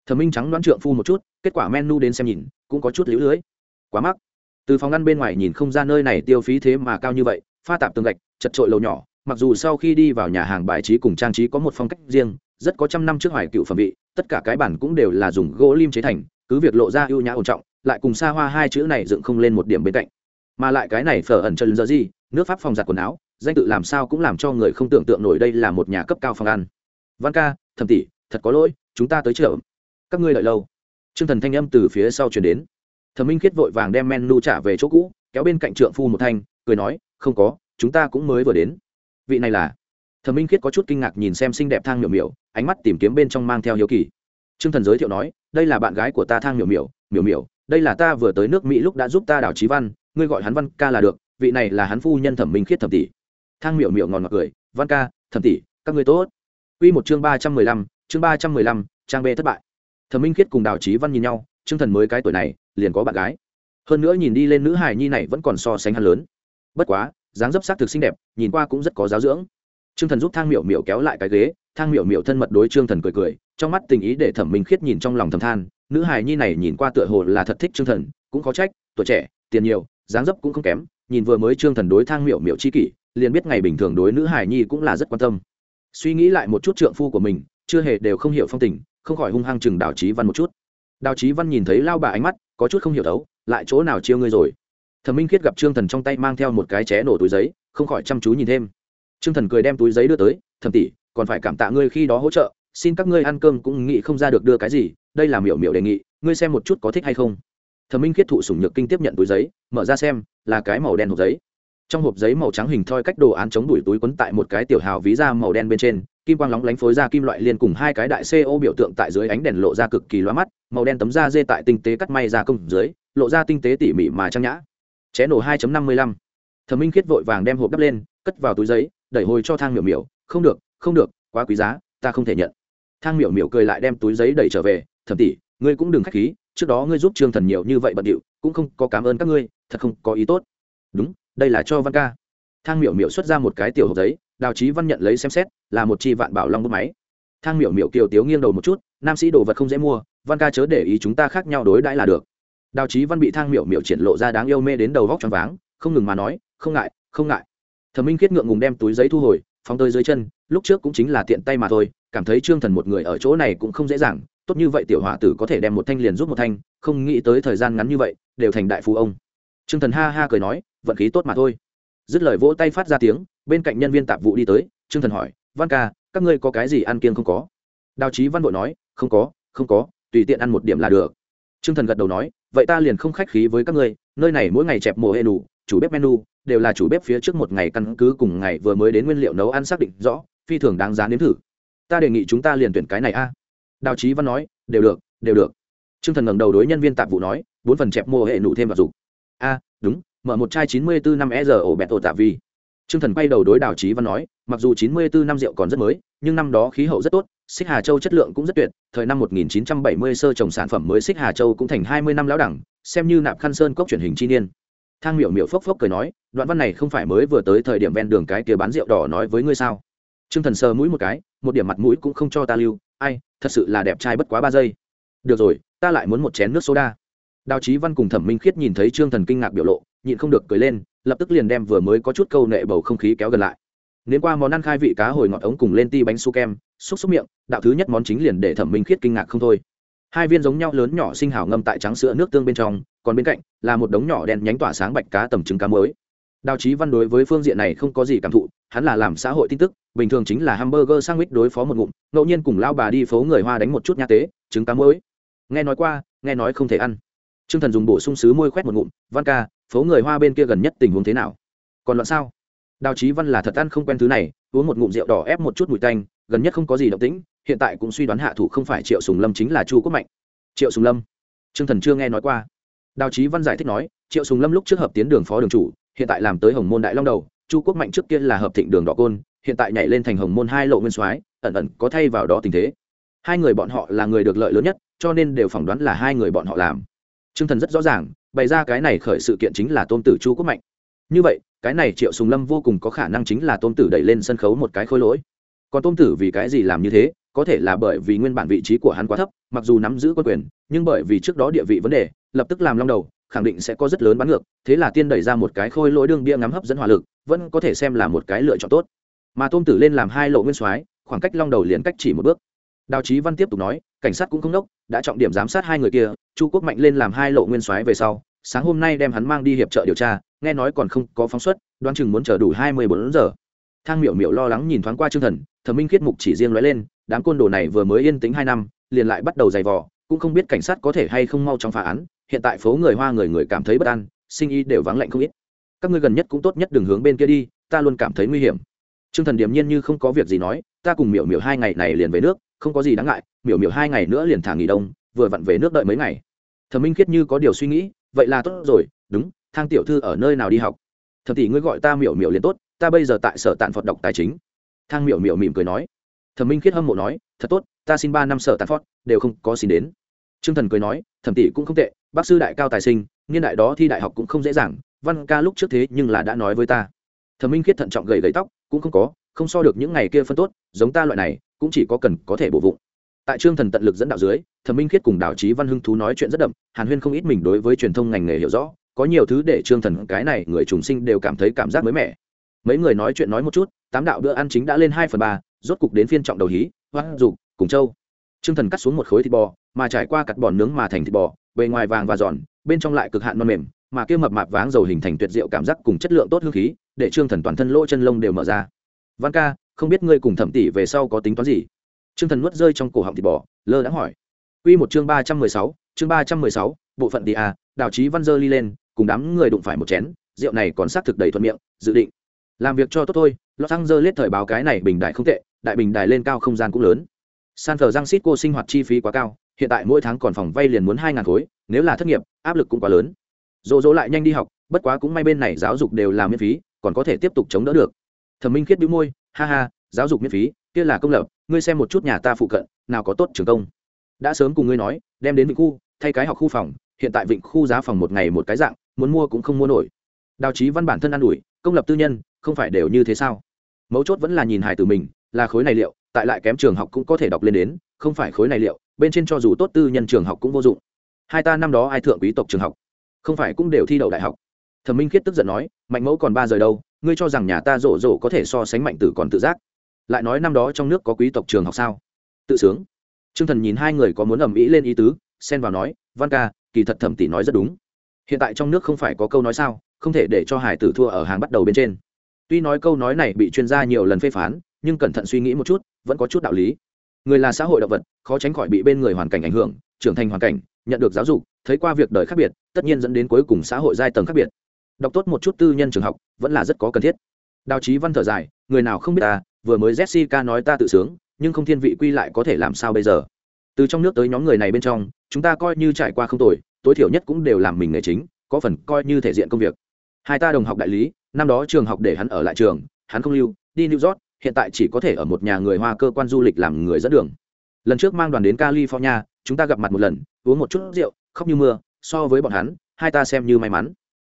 Speaker 1: Thẩm minh trắng đoán trượng phu một chút, kết quả menu đến xem nhìn, cũng có chút lũ lưới. Quá mắc. Từ phòng ăn bên ngoài nhìn không ra nơi này tiêu phí thế mà cao như vậy, pha tạp tường gạch, chật trội lầu nhỏ, mặc dù sau khi đi vào nhà hàng bài trí cùng trang trí có một phong cách riêng, rất có trăm năm trước hoài cựu phẩm vị, tất cả cái bản cũng đều là dùng gỗ lim chế thành cứ việc lộ ra ưu nhã ổn trọng, lại cùng xa hoa hai chữ này dựng không lên một điểm bên cạnh. Mà lại cái này phở ẩn chân giờ gì, nước pháp phòng giặt quần áo, danh tự làm sao cũng làm cho người không tưởng tượng nổi đây là một nhà cấp cao phòng ăn. Văn ca thầm tỷ, thật có lỗi, chúng ta tới chợ. Các ngươi đợi lâu. Trương thần thanh âm từ phía sau chuyển đến. Thẩm minh khiết vội vàng đem menu trả về chỗ cũ, kéo bên cạnh trượng phu một thanh, cười nói, không có, chúng ta cũng mới vừa đến. Vị này là? Thẩm minh khiết có chút kinh ngạc nhìn xem xinh đẹp thang miểu miểu, ánh mắt tìm kiếm bên trong mang theo hiếu kỳ. Trương thần giới thiệu nói, đây là bạn gái của ta thang miểu miểu miểu miểu, đây là ta vừa tới nước mỹ lúc đã giúp ta đào trí văn, ngươi gọi hắn văn ca là được, vị này là hắn phu nhân thẩm minh khiết thẩm tỷ. Thang miểu miểu ngòn ngọt cười, văn ca, thẩm tỷ, các ngươi tốt. Quy một chương ba trăm mười lăm, chương ba trăm mười lăm, trang bê thất bại. Thẩm minh khiết cùng đào Chí văn nhìn nhau, Trương thần mới cái tuổi này, liền có bạn gái. Hơn nữa nhìn đi lên nữ hài nhi này vẫn còn so sánh hắn lớn. Bất quá, dáng dấp sắc thực xinh đẹp, nhìn qua cũng rất có giáo dưỡng trương thần giúp thang miểu miểu kéo lại cái ghế, thang miểu miểu thân mật đối trương thần cười cười, trong mắt tình ý để thẩm minh khiết nhìn trong lòng thầm than, nữ hài nhi này nhìn qua tựa hồ là thật thích trương thần, cũng có trách, tuổi trẻ, tiền nhiều, dáng dấp cũng không kém, nhìn vừa mới trương thần đối thang miểu miểu chi kỷ, liền biết ngày bình thường đối nữ hài nhi cũng là rất quan tâm. Suy nghĩ lại một chút trượng phu của mình, chưa hề đều không hiểu phong tình, không khỏi hung hăng chừng đào Chí văn một chút. Đào Chí văn nhìn thấy lao bà ánh mắt, có chút không hiểu đấu, lại chỗ nào chiêu ngươi rồi? Thẩm minh khiết gặp trương thần trong tay mang theo một cái ché nổ túi giấy, không khỏi chăm chú nhìn thêm trương thần cười đem túi giấy đưa tới, "Thẩm tỷ, còn phải cảm tạ ngươi khi đó hỗ trợ, xin các ngươi ăn cơm cũng nghĩ không ra được đưa cái gì, đây là miểu miểu đề nghị, ngươi xem một chút có thích hay không. Thẩm minh khiết thụ sủng nhược kinh tiếp nhận túi giấy, mở ra xem, là cái màu đen hộp giấy. Trong hộp giấy màu trắng hình thoi cách đồ án chống đuổi túi quấn tại một cái tiểu hào ví da màu đen bên trên, kim quang lóng lánh phối ra kim loại liên cùng hai cái đại co biểu tượng tại dưới ánh đèn lộ ra cực kỳ lóa mắt, màu đen tấm da dê tại tinh tế cắt may ra công dưới, lộ ra tinh tế tỉ mỉ mà trang nhã. Ché nổ 2 năm mươi lăm. Thẩm minh khiết vội vàng đem hộp đắp lên, cất vào túi giấy đẩy hồi cho thang miểu miểu, không được không được, quá quý giá, ta không thể nhận. Thang miểu miểu cười lại đem túi giấy đẩy trở về, thẩm tỷ, ngươi cũng đừng khách khí, trước đó ngươi giúp trương thần nhiều như vậy bận điệu, cũng không có cảm ơn các ngươi, thật không có ý tốt. Đúng, đây là cho văn ca. Thang miểu miểu xuất ra một cái tiểu hộp giấy, đào trí văn nhận lấy xem xét, là một chi vạn bảo long bút máy. Thang miểu miểu kiều tiếu nghiêng đầu một chút, nam sĩ đồ vật không dễ mua, văn ca chớ để ý chúng ta khác nhau đối đãi là được. Đào trí văn bị thang miểu miểu triển lộ ra đáng yêu mê đến đầu vóc t r váng, không ngừng mà nói, không ngại không ngại thẩm minh khiết ngượng ngùng đem túi giấy thu hồi, phóng tới dưới chân, lúc trước cũng chính là tiện tay mà thôi, cảm thấy trương thần một người ở chỗ này cũng không dễ dàng, tốt như vậy tiểu hỏa tử có thể đem một thanh liền giúp một thanh, không nghĩ tới thời gian ngắn như vậy, đều thành đại phú ông. Trương thần ha ha cười nói, vận khí tốt mà thôi. Dứt lời vỗ tay phát ra tiếng, bên cạnh nhân viên tạp vụ đi tới, trương thần hỏi, văn ca, các ngươi có cái gì ăn kiêng không có? Đào trí văn vội nói, không có không có, tùy tiện ăn một điểm là được. Trương thần gật đầu nói, vậy ta liền không khách khí với các ngươi, nơi này mỗi ngày chẹp mồ hệ nủ chủ bếp menu đều là chủ bếp phía trước một ngày căn cứ cùng ngày vừa mới đến nguyên liệu nấu ăn xác định rõ phi thường đáng giá nếm thử. Ta đề nghị chúng ta liền tuyển cái này a. Đào trí văn nói đều được đều được. Trương thần ngẩng đầu đối nhân viên tạp vụ nói bốn phần chẹp mua hệ nụ thêm vào dục. A đúng mở một chai chín mươi bốn năm e giờ ổ bẹt ổ tạ vi. Trương Thần quay đầu đối Đào trí Văn nói, mặc dù chín mươi bốn năm rượu còn rất mới, nhưng năm đó khí hậu rất tốt, Xích Hà Châu chất lượng cũng rất tuyệt, thời năm một nghìn chín trăm bảy mươi sơ trồng sản phẩm mới Xích Hà Châu cũng thành hai mươi năm lão đẳng, xem như nạp khăn sơn cốc truyền hình chi niên. Thang Miểu Miểu phốc phốc cười nói, đoạn văn này không phải mới vừa tới thời điểm ven đường cái kia bán rượu đỏ nói với ngươi sao? Trương Thần sờ mũi một cái, một điểm mặt mũi cũng không cho ta lưu, ai, thật sự là đẹp trai bất quá ba giây. Được rồi, ta lại muốn một chén nước soda. Đào Chí Văn cùng Thẩm Minh Khiết nhìn thấy Trương Thần kinh ngạc biểu lộ, nhịn không được cười lên, lập tức liền đem vừa mới có chút câu nệ bầu không khí kéo gần lại nến qua món ăn khai vị cá hồi ngọt ống cùng lên ti bánh su kem xúc xúc miệng đạo thứ nhất món chính liền để thẩm minh khiết kinh ngạc không thôi hai viên giống nhau lớn nhỏ sinh hảo ngâm tại trắng sữa nước tương bên trong, còn bên cạnh là một đống nhỏ đen nhánh tỏa sáng bạch cá tầm trứng cá mới đào trí văn đối với phương diện này không có gì cảm thụ, hắn là làm xã hội tin tức, bình thường chính là hamburger sandwich đối phó một ngụm, ngẫu nhiên cùng lao bà đi phố người hoa đánh một chút nha tế, trứng cá mới nghe nói qua, nghe nói không thể ăn. T r ư ơ n g thần dùng bổ sung sứ môi khoét một ngụm, văn ca, phố người hoa bên kia gần nhất tình huống thế nào? Còn loạn sao? Đào trí văn là thật ăn không quen thứ này, uống một ngụm rượu đỏ ép một chút mùi tanh, gần nhất không có gì động tĩnh hiện tại cũng suy đoán hạ thủ không phải triệu sùng lâm chính là chu quốc mạnh. Triệu sùng lâm? Trương thần chưa nghe nói qua. Đào trí văn giải thích nói, triệu sùng lâm lúc trước hợp tiến đường phó đường chủ, hiện tại làm tới hồng môn đại long đầu, chu quốc mạnh trước kia là hợp thịnh đường đỏ côn, hiện tại nhảy lên thành hồng môn hai lộ nguyên soái, ẩn ẩn có thay vào đó tình thế. Hai người bọn họ là người được lợi lớn nhất, cho nên đều phỏng đoán là hai người bọn họ làm. Trương thần rất rõ ràng, bày ra cái này khởi sự kiện chính là tôn tử chu quốc mạnh. Như vậy, cái này triệu sùng lâm vô cùng có khả năng chính là tôn tử đẩy lên sân khấu một cái khối lỗi. Còn tôn tử vì cái gì làm như thế? Có thể là bởi vì nguyên bản vị trí của hắn quá thấp, mặc dù nắm giữ quân quyền, nhưng bởi vì trước đó địa vị vấn đề, lập tức làm long đầu, khẳng định sẽ có rất lớn bắn ngược, thế là tiên đẩy ra một cái khôi lỗi đương bia ngắm hấp dẫn hỏa lực, vẫn có thể xem là một cái lựa chọn tốt. Mà tôm tử lên làm hai lộ nguyên soái, khoảng cách long đầu liền cách chỉ một bước. Đào trí văn tiếp tục nói, cảnh sát cũng không đốc, đã trọng điểm giám sát hai người kia, chu quốc mạnh lên làm hai lộ nguyên soái về sau, sáng hôm nay đem hắn mang đi hiệp trợ điều tra, nghe nói còn không có phóng xuất, đoán chừng muốn chờ đủ hai mươi bốn giờ. Thang miểu miểu lo lắng nhìn thoáng qua chương thần thẩm minh khiết mục chỉ riêng nói lên đám côn đồ này vừa mới yên tĩnh hai năm, liền lại bắt đầu giày vò, cũng không biết cảnh sát có thể hay không mau trong phá án, hiện tại phố người hoa người người cảm thấy bất an, sinh y đều vắng lạnh không ít. Các ngươi gần nhất cũng tốt nhất đừng hướng bên kia đi, ta luôn cảm thấy nguy hiểm. T r ư ơ n g thần điềm nhiên như không có việc gì nói, ta cùng miểu miểu hai ngày này liền về nước, không có gì đáng ngại, miểu miểu hai ngày nữa liền thả nghỉ đông, vừa vặn về nước đợi mấy ngày. Thẩm minh khiết như có điều suy nghĩ, vậy là tốt rồi, đúng, thang tiểu thư ở nơi nào đi học? Thầm tỷ ngươi gọi ta miểu miểu liền tốt, ta bây giờ tại sở tạn phật đọc tài chính. Thang miểu miểu mỉm cười nói thẩm minh khiết hâm mộ nói, thật tốt, ta xin ba năm sở tàn phật đều không có xin đến. T r ư ơ n g thần cười nói, thẩm tỷ cũng không tệ, bác sư đại cao tài sinh, niên đại đó thi đại học cũng không dễ dàng, văn ca lúc trước thế nhưng là đã nói với ta. Thẩm minh khiết thận trọng gầy gầy tóc, cũng không có, không so được những ngày kia phân tốt, giống ta loại này, cũng chỉ có cần có thể bổ vụng. Tại trương thần tận lực dẫn đạo dưới, thẩm minh khiết cùng đạo trí văn hưng thú nói chuyện rất đậm, hàn huyên không ít mình đối với truyền thông ngành nghề hiểu rõ, có nhiều thứ để trương thần cái này người trùng sinh đều cảm thấy cảm giác mới mẻ. Mấy người nói chuyện nói một chút, tám đạo bữa ăn chính đã lên hai phần ba rốt cục đến phiên trọng đầu hí hoang dục, cùng châu. Trương thần cắt xuống một khối thịt bò, mà trải qua cắt bò nướng mà thành thịt bò, bề ngoài vàng và giòn, bên trong lại cực hạn non mềm, mà kia mập mạp váng dầu hình thành tuyệt diệu cảm giác cùng chất lượng tốt hương khí, để trương thần toàn thân lỗ chân lông đều mở ra. Văn ca, không biết ngươi cùng thẩm tỷ về sau có tính toán gì? Trương thần nuốt rơi trong cổ họng thịt bò, lơ đã hỏi. Quy một chương ba trăm mười sáu, chương ba trăm mười sáu, bộ phận đi a à, đào trí văn dơ ly lên, cùng đám người đụng phải một chén, rượu này còn xác thực đầy thuận miệng, dự định làm việc cho tốt thôi, los angeles thời báo cái này bình đại không tệ, đại bình đài lên cao không gian cũng lớn. San thờ giang xít cô sinh hoạt chi phí quá cao, hiện tại mỗi tháng còn phòng vay liền muốn hai ngàn khối, nếu là thất nghiệp, áp lực cũng quá lớn. Dỗ dỗ lại nhanh đi học, bất quá cũng may bên này giáo dục đều là miễn phí, còn có thể tiếp tục chống đỡ được. Thẩm minh khiết bĩu môi, ha ha, giáo dục miễn phí, kia là công lập, ngươi xem một chút nhà ta phụ cận, nào có tốt trường công. Đã sớm cùng ngươi nói, đem đến vịnh khu, thay cái học khu phòng, hiện tại vịnh khu giá phòng một ngày một cái dạng, muốn mua cũng không mua nổi. Đào trí văn bản thân ă n ủi, công lập tư nhân không phải đều như thế sao? Mấu chốt vẫn là nhìn hài từ mình, là khối này liệu, tại lại kém trường học cũng có thể đọc lên đến, không phải khối này liệu, bên trên cho dù tốt tư nhân trường học cũng vô dụng. Hai ta năm đó ai thượng quý tộc trường học? Không phải cũng đều thi đậu đại học? Thẩm minh khiết tức giận nói, mạnh mẫu còn ba giờ đâu, ngươi cho rằng nhà ta rổ rổ có thể so sánh mạnh tử còn tự giác. Lại nói năm đó trong nước có quý tộc trường học sao? Tự sướng. T r ư ơ n g thần nhìn hai người có muốn ầm ĩ lên ý tứ, xen vào nói, văn ca, kỳ thật thẩm tỷ nói rất đúng. Hiện tại trong nước không phải có câu nói sao, không thể để cho hải tử thua ở hàng bắt đầu bên trên tuy nói câu nói này bị chuyên gia nhiều lần phê phán, nhưng cẩn thận suy nghĩ một chút, vẫn có chút đạo lý. Người là xã hội động vật, khó tránh khỏi bị bên người hoàn cảnh ảnh hưởng, trưởng thành hoàn cảnh, nhận được giáo dục, thấy qua việc đời khác biệt, tất nhiên dẫn đến cuối cùng xã hội giai tầng khác biệt. Đọc tốt một chút tư nhân trường học, vẫn là rất có cần thiết. Đào trí văn thở dài, người nào không biết ta, vừa mới jessica nói ta tự sướng, nhưng không thiên vị quy lại có thể làm sao bây giờ? Từ trong nước tới nhóm người này bên trong, chúng ta coi như trải qua không tồi, tối thiểu nhất cũng đều làm mình nghề chính, có phần coi như thể diện công việc. Hai ta đồng học đại lý năm đó trường học để hắn ở lại trường, hắn không lưu, đi new york, hiện tại chỉ có thể ở một nhà người hoa cơ quan du lịch làm người dẫn đường. Lần trước mang đoàn đến california, chúng ta gặp mặt một lần, uống một chút rượu, khóc như mưa, so với bọn hắn, hai ta xem như may mắn.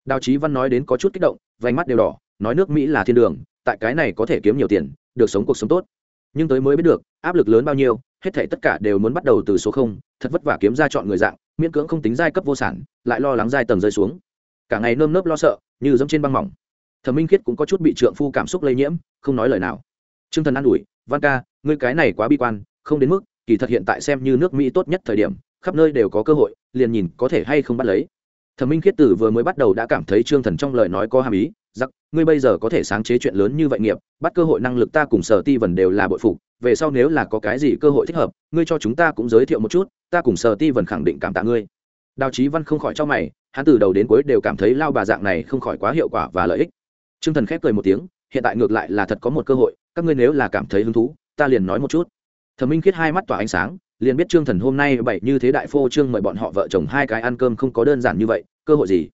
Speaker 1: Đào trí văn nói đến có chút kích động, vành mắt đều đỏ, nói nước mỹ là thiên đường, tại cái này có thể kiếm nhiều tiền, được sống cuộc sống tốt. Nhưng tới mới biết được, áp lực lớn bao nhiêu, hết thể tất cả đều muốn bắt đầu từ số không, thật vất vả kiếm ra chọn người dạng, miễn cưỡng không tính giai cấp vô sản, lại lo lắng giai tầng rơi xuống. Cả ngày nơm nớp lo sợ, như giống trên băng mỏng thẩm minh khiết cũng có chút bị trượng phu cảm xúc lây nhiễm, không nói lời nào. T r ư ơ n g thần an ủi, văn ca, ngươi cái này quá bi quan, không đến mức, kỳ thật hiện tại xem như nước mỹ tốt nhất thời điểm, khắp nơi đều có cơ hội, liền nhìn có thể hay không bắt lấy. Thẩm minh khiết tử vừa mới bắt đầu đã cảm thấy trương thần trong lời nói có hàm ý, giặc, ngươi bây giờ có thể sáng chế chuyện lớn như vậy nghiệp, bắt cơ hội năng lực ta cùng sở ti vần đều là bội phục, về sau nếu là có cái gì cơ hội thích hợp, ngươi cho chúng ta cũng giới thiệu một chút, ta cùng sở ti vần khẳng định cảm tạ ngươi. Đào trí văn không khỏi cho mày, hắn từ đầu đến cuối đều cảm thấy lao bà dạng này không khỏi quá hiệu quả và lợi ích t r ư ơ n g thần khép cười một tiếng, hiện tại ngược lại là thật có một cơ hội, các ngươi nếu là cảm thấy hứng thú, ta liền nói một chút. Thẩm minh khiết hai mắt tỏa ánh sáng, liền biết trương thần hôm nay bảy như thế đại phô trương mời bọn họ vợ chồng hai cái ăn cơm không có đơn giản như vậy, cơ hội gì?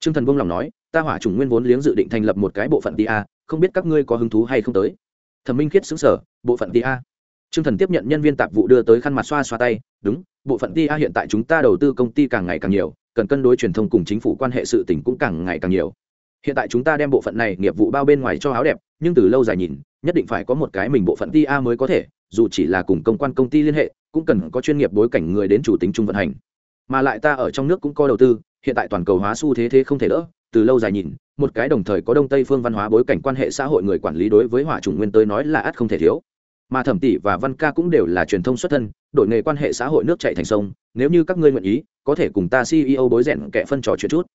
Speaker 1: Trương thần buông lòng nói, ta hỏa chủng nguyên vốn liếng dự định thành lập một cái bộ phận tia, không biết các ngươi có hứng thú hay không tới. Thẩm minh khiết xứng sở bộ phận tia. Trương thần tiếp nhận nhân viên tạp vụ đưa tới khăn mặt xoa xoa tay, đúng, bộ phận tia hiện tại chúng ta đầu tư công ty càng ngày càng nhiều, cần cân đối truyền thông cùng chính phủ quan hệ sự tỉnh cũng càng ngày càng nhiều hiện tại chúng ta đem bộ phận này nghiệp vụ bao bên ngoài cho áo đẹp, nhưng từ lâu dài nhìn, nhất định phải có một cái mình bộ phận tia mới có thể, dù chỉ là cùng công quan công ty liên hệ, cũng cần có chuyên nghiệp bối cảnh người đến chủ tính chung vận hành. Mà lại ta ở trong nước cũng có đầu tư, hiện tại toàn cầu hóa xu thế thế không thể đỡ, từ lâu dài nhìn, một cái đồng thời có đông tây phương văn hóa bối cảnh quan hệ xã hội người quản lý đối với hỏa chủng nguyên tới nói là ắt không thể thiếu. Mà thẩm tỷ và văn ca cũng đều là truyền thông xuất thân, đội nghề quan hệ xã hội nước chạy thành sông, nếu như các ngươi nguyện ý, có thể cùng ta ceo bối rèn kẻ phân trò chuyện chút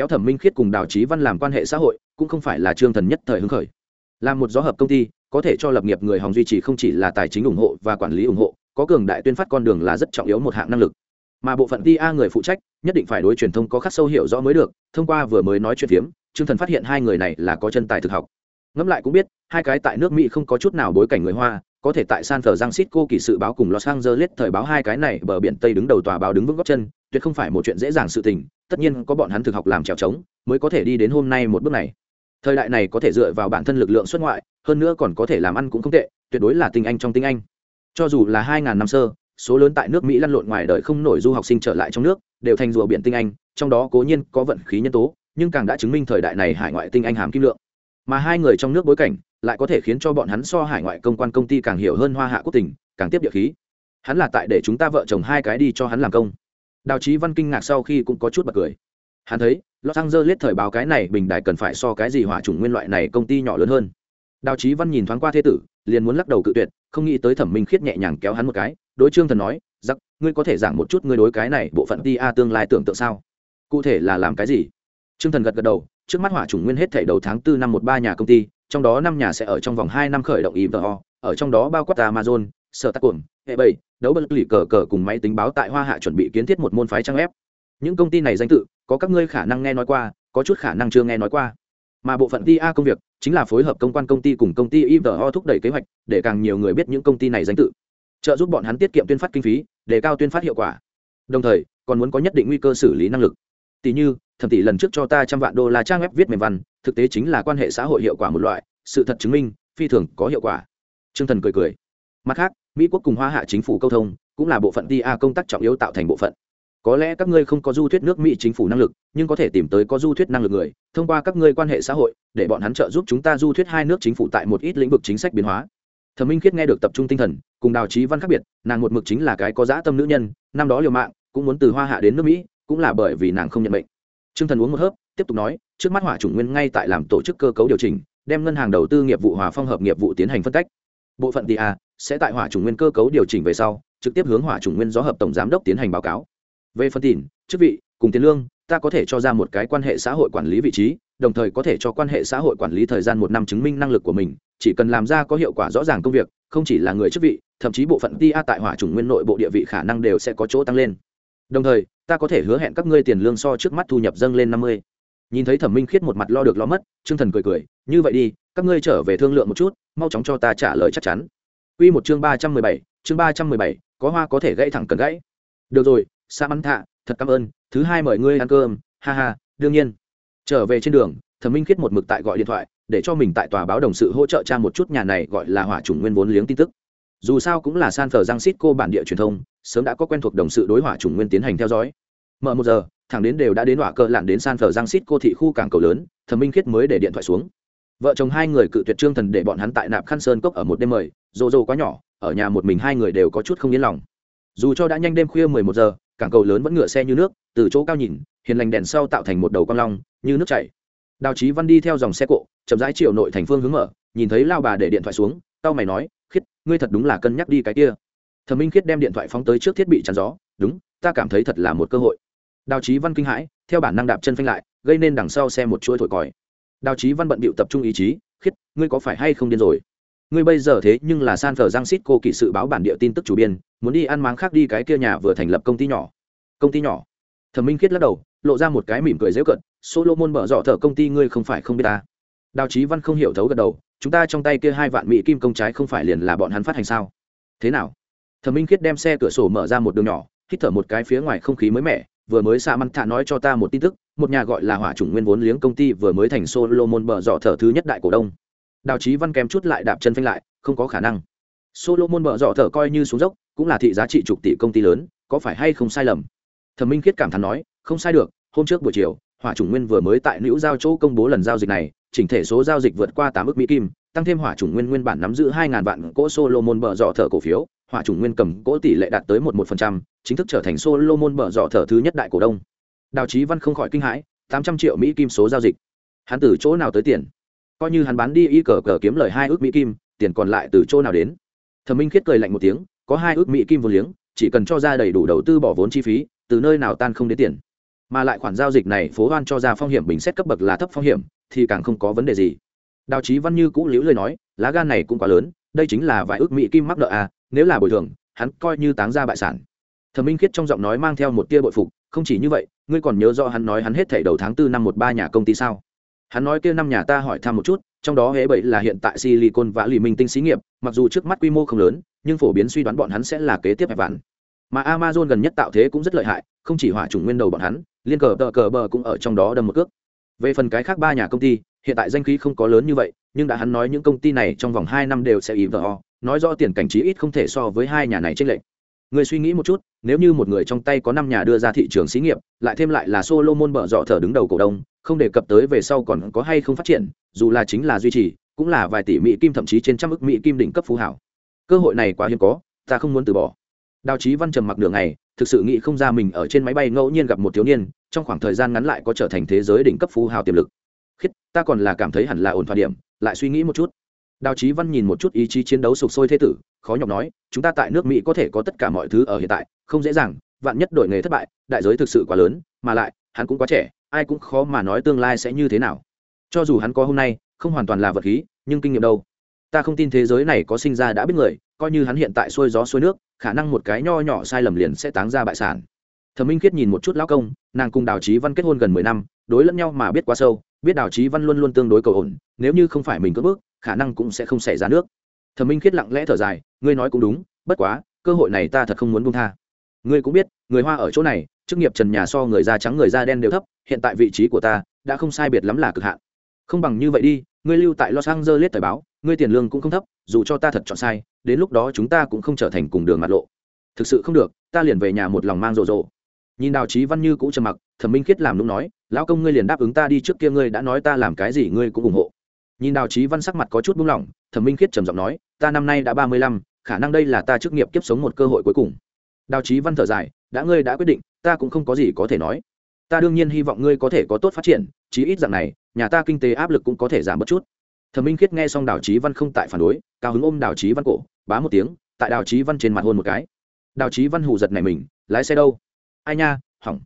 Speaker 1: kéo thẩm minh khiết cùng đào trí văn làm quan hệ xã hội, cũng không phải là trương thần nhất thời hứng khởi. Làm một gió hợp công ty, có thể cho lập nghiệp người hòng duy trì không chỉ là tài chính ủng hộ và quản lý ủng hộ, có cường đại tuyên phát con đường là rất trọng yếu một hạng năng lực. Mà bộ phận ti a người phụ trách, nhất định phải đối truyền thông có khắc sâu hiểu rõ mới được, thông qua vừa mới nói chuyện phiếm, trương thần phát hiện hai người này là có chân tài thực học. Ngẫm lại cũng biết, hai cái tại nước mỹ không có chút nào bối cảnh người hoa, có thể tại san francisco kỳ sự báo cùng los angeles thời báo hai cái này bờ biển tây đứng đầu tòa báo đứng vững góc chân tuyệt không phải một chuyện dễ dàng sự tình, tất nhiên có bọn hắn thực học làm trèo trống, mới có thể đi đến hôm nay một bước này. Thời đại này có thể dựa vào bản thân lực lượng xuất ngoại, hơn nữa còn có thể làm ăn cũng không tệ, tuyệt đối là tinh anh trong tinh anh. Cho dù là hai ngàn năm sơ, số lớn tại nước mỹ lăn lộn ngoài đời không nổi du học sinh trở lại trong nước, đều thành rùa biển tinh anh, trong đó cố nhiên có vận khí nhân tố, nhưng càng đã chứng minh thời đại này hải ngoại tinh anh hàm kim lượng. Mà hai người trong nước bối cảnh, lại có thể khiến cho bọn hắn so hải ngoại công quan công ty càng hiểu hơn hoa hạ quốc tình, càng tiếp địa khí. Hắn là tại để chúng ta vợ chồng hai cái đi cho hắn làm công đào trí văn kinh ngạc sau khi cũng có chút bật cười. Hắn thấy, los angeles thời báo cái này bình đại cần phải so cái gì hỏa chủng nguyên loại này công ty nhỏ lớn hơn. Đào trí văn nhìn thoáng qua thế tử, liền muốn lắc đầu cự tuyệt, không nghĩ tới thẩm minh khiết nhẹ nhàng kéo hắn một cái. Đối trương thần nói, giặc, ngươi có thể giảng một chút ngươi đối cái này bộ phận ti a tương lai tưởng tượng sao? Cụ thể là làm cái gì? Trương thần gật gật đầu, trước mắt hỏa chủng nguyên hết thể đầu tháng tư năm một ba nhà công ty, trong đó năm nhà sẽ ở trong vòng hai năm khởi động ivo ở trong đó bao quát amazon sở tắc cuồng hệ bảy đấu bất lì cờ cờ cùng máy tính báo tại hoa hạ chuẩn bị kiến thiết một môn phái trang ép những công ty này danh tự, có các ngươi khả năng nghe nói qua, có chút khả năng chưa nghe nói qua. Mà bộ phận tia công việc, chính là phối hợp công quan công ty cùng công ty ivo thúc đẩy kế hoạch, để càng nhiều người biết những công ty này danh tự. Trợ giúp bọn hắn tiết kiệm tuyên phát kinh phí để cao tuyên phát hiệu quả. Đồng thời, còn muốn có nhất định nguy cơ xử lý năng lực. Tỷ như thẩm tỷ lần trước cho ta trăm vạn đô la trang web viết mềm văn, thực tế chính là quan hệ xã hội hiệu quả một loại, sự thật chứng minh, phi thường có hiệu quả. T r ư ơ n g thần cười cười. Mặt khác mỹ quốc cùng hoa hạ chính phủ câu thông, cũng là bộ phận ti công tác trọng yếu tạo thành bộ phận. Có lẽ các ngươi không có du thuyết nước mỹ chính phủ năng lực, nhưng có thể tìm tới có du thuyết năng lực người, thông qua các ngươi quan hệ xã hội, để bọn hắn trợ giúp chúng ta du thuyết hai nước chính phủ tại một ít lĩnh vực chính sách biến hóa. Thẩm minh khiết nghe được tập trung tinh thần, cùng đào trí văn khác biệt, nàng một mực chính là cái có dã tâm nữ nhân, năm đó liều mạng, cũng muốn từ hoa hạ đến nước mỹ, cũng là bởi vì nàng không nhận bệnh t r ư ơ n g thần uống một hớp, tiếp tục nói, trước mắt hỏa chủng nguyên ngay tại làm tổ chức cơ cấu điều chỉnh, đem ngân hàng đầu tư nghiệp vụ hòa phong hợp nghiệp vụ tiến hành phân cách bộ phận tia sẽ tại hỏa chủng nguyên cơ cấu điều chỉnh về sau, trực tiếp hướng hỏa chủng nguyên gió hợp tổng giám đốc tiến hành báo cáo. Về phân tiền, chức vị, cùng tiền lương, ta có thể cho ra một cái quan hệ xã hội quản lý vị trí, đồng thời có thể cho quan hệ xã hội quản lý thời gian một năm chứng minh năng lực của mình, chỉ cần làm ra có hiệu quả rõ ràng công việc, không chỉ là người chức vị, thậm chí bộ phận tia tại hỏa chủng nguyên nội bộ địa vị khả năng đều sẽ có chỗ tăng lên. Đồng thời, ta có thể hứa hẹn các ngươi tiền lương so trước mắt thu nhập dâng lên năm mươi. Nhìn thấy thẩm minh khiết một mặt lo được lo mất chương thần cười cười, như vậy đi, các ngươi trở về thương lượng một chút, mau chóng cho ta trả lời chắc chắn. Quy một chương ba trăm mười bảy, chương ba trăm mười bảy, có hoa có thể gãy thẳng cần gãy. Được rồi, sa Mãn thạ, thật cảm ơn, thứ hai mời ngươi ăn cơm, ha ha, đương nhiên. Trở về trên đường, thẩm minh khiết một mực tại gọi điện thoại, để cho mình tại tòa báo đồng sự hỗ trợ tra một chút nhà này gọi là hỏa chủng nguyên vốn liếng tin tức. Dù sao cũng là san phờ giang cô bản địa truyền thông, sớm đã có quen thuộc đồng sự đối hỏa chủng nguyên tiến hành theo dõi. Mở một giờ, thẳng đến đều đã đến hỏa cơ lặn đến san phờ giang cô thị khu cảng cầu lớn, thẩm minh khiết mới để điện thoại xuống vợ chồng hai người cự tuyệt trương thần để bọn hắn tại nạp khăn sơn cốc ở một đêm mời rô rô quá nhỏ, ở nhà một mình hai người đều có chút không yên lòng. Dù cho đã nhanh đêm khuya mười một giờ, cảng cầu lớn vẫn ngựa xe như nước, từ chỗ cao nhìn, hiền lành đèn sau tạo thành một đầu con long, như nước chảy. Đào trí văn đi theo dòng xe cộ, chậm rãi chiều nội thành phương hướng mở, nhìn thấy lao bà để điện thoại xuống tao mày nói, khiết, ngươi thật đúng là cân nhắc đi cái kia. Thẩm minh khiết đem điện thoại phóng tới trước thiết bị chắn gió, đúng, ta cảm thấy thật là một cơ hội. Đào trí văn kinh hãi, theo bản năng đạp chân phanh lại, gây nên đằng sau xe một chuỗi thổi còi đào trí văn bận bịu tập trung ý chí khiết ngươi có phải hay không điên rồi? Ngươi bây giờ thế nhưng là san phờ giang xít cô kỵ sự báo bản địa tin tức chủ biên, muốn đi ăn máng khác đi cái kia nhà vừa thành lập công ty nhỏ. Công ty nhỏ? Thẩm minh khiết lắc đầu, lộ ra một cái mỉm cười dễ cận solomon mở dọ thở công ty ngươi không phải không biết ta. Đào trí văn không hiểu thấu gật đầu, chúng ta trong tay kia hai vạn mỹ kim công trái không phải liền là bọn hắn phát hành sao? Thế nào? Thẩm minh khiết đem xe cửa sổ mở ra một đường nhỏ, hít thở một cái phía ngoài không khí mới mẻ vừa mới xạ măng thạ nói cho ta một tin tức, một nhà gọi là hỏa chủng nguyên vốn liếng công ty vừa mới thành solomon bờ dọ thở thứ nhất đại cổ đông. Đào trí văn kém chút lại đạp chân phanh lại, không có khả năng. Solomon bờ dọ thở coi như xuống dốc, cũng là thị giá trị chục tỷ công ty lớn, có phải hay không sai lầm? Thẩm minh khiết cảm thán nói, không sai được, hôm trước buổi chiều, hỏa chủng nguyên vừa mới tại nữ giao chỗ công bố lần giao dịch này, chỉnh thể số giao dịch vượt qua tám ước mỹ kim, tăng thêm hỏa chủng nguyên nguyên bản nắm giữ hai ngàn vạn cỗ solomon bờ dọ thở cổ phiếu hỏa chủng nguyên cầm cỗ tỷ lệ đạt tới một một phần trăm, chính thức trở thành solomon bở dọ thở thứ nhất đại cổ đông. Đào trí văn không khỏi kinh hãi, tám trăm triệu mỹ kim số giao dịch. Hắn từ chỗ nào tới tiền? Coi như hắn bán đi y cờ cờ kiếm lời hai ước mỹ kim, tiền còn lại từ chỗ nào đến? Thẩm minh khiết cười lạnh một tiếng, có hai ước mỹ kim vô liếng, chỉ cần cho ra đầy đủ đầu tư bỏ vốn chi phí, từ nơi nào tan không đến tiền. Mà lại khoản giao dịch này phố hoan cho ra phong hiểm bình xét cấp bậc là thấp phong hiểm, thì càng không có vấn đề gì. Đào trí văn như cũ liễu lời nói, lá gan này cũng quá lớn, đây chính là vài ước mỹ kim mắc nợ à nếu là bồi thường, hắn coi như táng ra bại sản. Thẩm minh khiết trong giọng nói mang theo một tia bội phục, không chỉ như vậy, ngươi còn nhớ rõ hắn nói hắn hết thảy đầu tháng tư năm một ba nhà công ty sao? Hắn nói kia năm nhà ta hỏi thăm một chút, trong đó hễ bảy là hiện tại silicon và lì minh tinh xí nghiệp, mặc dù trước mắt quy mô không lớn, nhưng phổ biến suy đoán bọn hắn sẽ là kế tiếp hẹp vạn. Mà amazon gần nhất tạo thế cũng rất lợi hại, không chỉ hỏa chủng nguyên đầu bọn hắn, liên cờ tờ cờ bờ cũng ở trong đó đâm một cước. Về phần cái khác ba nhà công ty, hiện tại danh khí không có lớn như vậy, nhưng đã hắn nói những công ty này trong vòng hai năm đều sẽ ý vờ nói rõ tiền cảnh trí ít không thể so với hai nhà này trên lệnh người suy nghĩ một chút, nếu như một người trong tay có năm nhà đưa ra thị trường xí nghiệp, lại thêm lại là solomon bở dọ thở đứng đầu cổ đông, không đề cập tới về sau còn có hay không phát triển, dù là chính là duy trì, cũng là vài tỷ mỹ kim thậm chí trên trăm ức mỹ kim đỉnh cấp phú hảo. Cơ hội này quá hiếm có, ta không muốn từ bỏ. Đào trí văn trầm mặc đường này thực sự nghĩ không ra mình ở trên máy bay ngẫu nhiên gặp một thiếu niên, trong khoảng thời gian ngắn lại có trở thành thế giới đỉnh cấp phú hào tiềm lực. Khiết, ta còn là cảm thấy hẳn là ổn thỏa điểm, lại suy nghĩ một chút đào trí văn nhìn một chút ý chí chiến đấu sục sôi thế tử, khó nhọc nói, chúng ta tại nước mỹ có thể có tất cả mọi thứ ở hiện tại, không dễ dàng, vạn nhất đổi nghề thất bại, đại giới thực sự quá lớn, mà lại, hắn cũng quá trẻ, ai cũng khó mà nói tương lai sẽ như thế nào. Cho dù hắn có hôm nay, không hoàn toàn là vật khí, nhưng kinh nghiệm đâu? Ta không tin thế giới này có sinh ra đã biết người, coi như hắn hiện tại xuôi gió xuôi nước, khả năng một cái nho nhỏ sai lầm liền sẽ táng ra bại sản. Thẩm minh khiết nhìn một chút lão công, nàng cùng đào trí văn kết hôn gần mười năm, đối lẫn nhau mà biết quá sâu, biết đào trí văn luôn luôn tương đối cầu ổn, nếu như không phải mình cất bước khả năng cũng sẽ không xảy ra nước. Thẩm minh khiết lặng lẽ thở dài, ngươi nói cũng đúng, bất quá, cơ hội này ta thật không muốn buông tha. Ngươi cũng biết, người hoa ở chỗ này, chức nghiệp trần nhà so người da trắng người da đen đều thấp, hiện tại vị trí của ta đã không sai biệt lắm là cực hạn. Không bằng như vậy đi, ngươi lưu tại los angeles thời báo, ngươi tiền lương cũng không thấp, dù cho ta thật chọn sai, đến lúc đó chúng ta cũng không trở thành cùng đường mặt lộ. Thực sự không được, ta liền về nhà một lòng mang rộ rộ. Nhìn đào trí văn như cũ trầm mặc, thẩm minh khiết làm lúc nói, lão công ngươi liền đáp ứng ta đi trước kia ngươi đã nói ta làm cái gì ngươi cũng ủng hộ nhìn đào trí văn sắc mặt có chút buông lỏng, thẩm minh khiết trầm giọng nói, ta năm nay đã ba mươi lăm, khả năng đây là ta chức nghiệp kiếp sống một cơ hội cuối cùng. Đào trí văn thở dài, đã ngươi đã quyết định, ta cũng không có gì có thể nói. Ta đương nhiên hy vọng ngươi có thể có tốt phát triển, chí ít dạng này, nhà ta kinh tế áp lực cũng có thể giảm bớt chút. Thẩm minh khiết nghe xong đào trí văn không tại phản đối, cao hứng ôm đào trí văn cổ, bá một tiếng, tại đào trí văn trên mặt hôn một cái. Đào trí văn hù giật này mình, lái xe đâu? Ai nha, hỏng.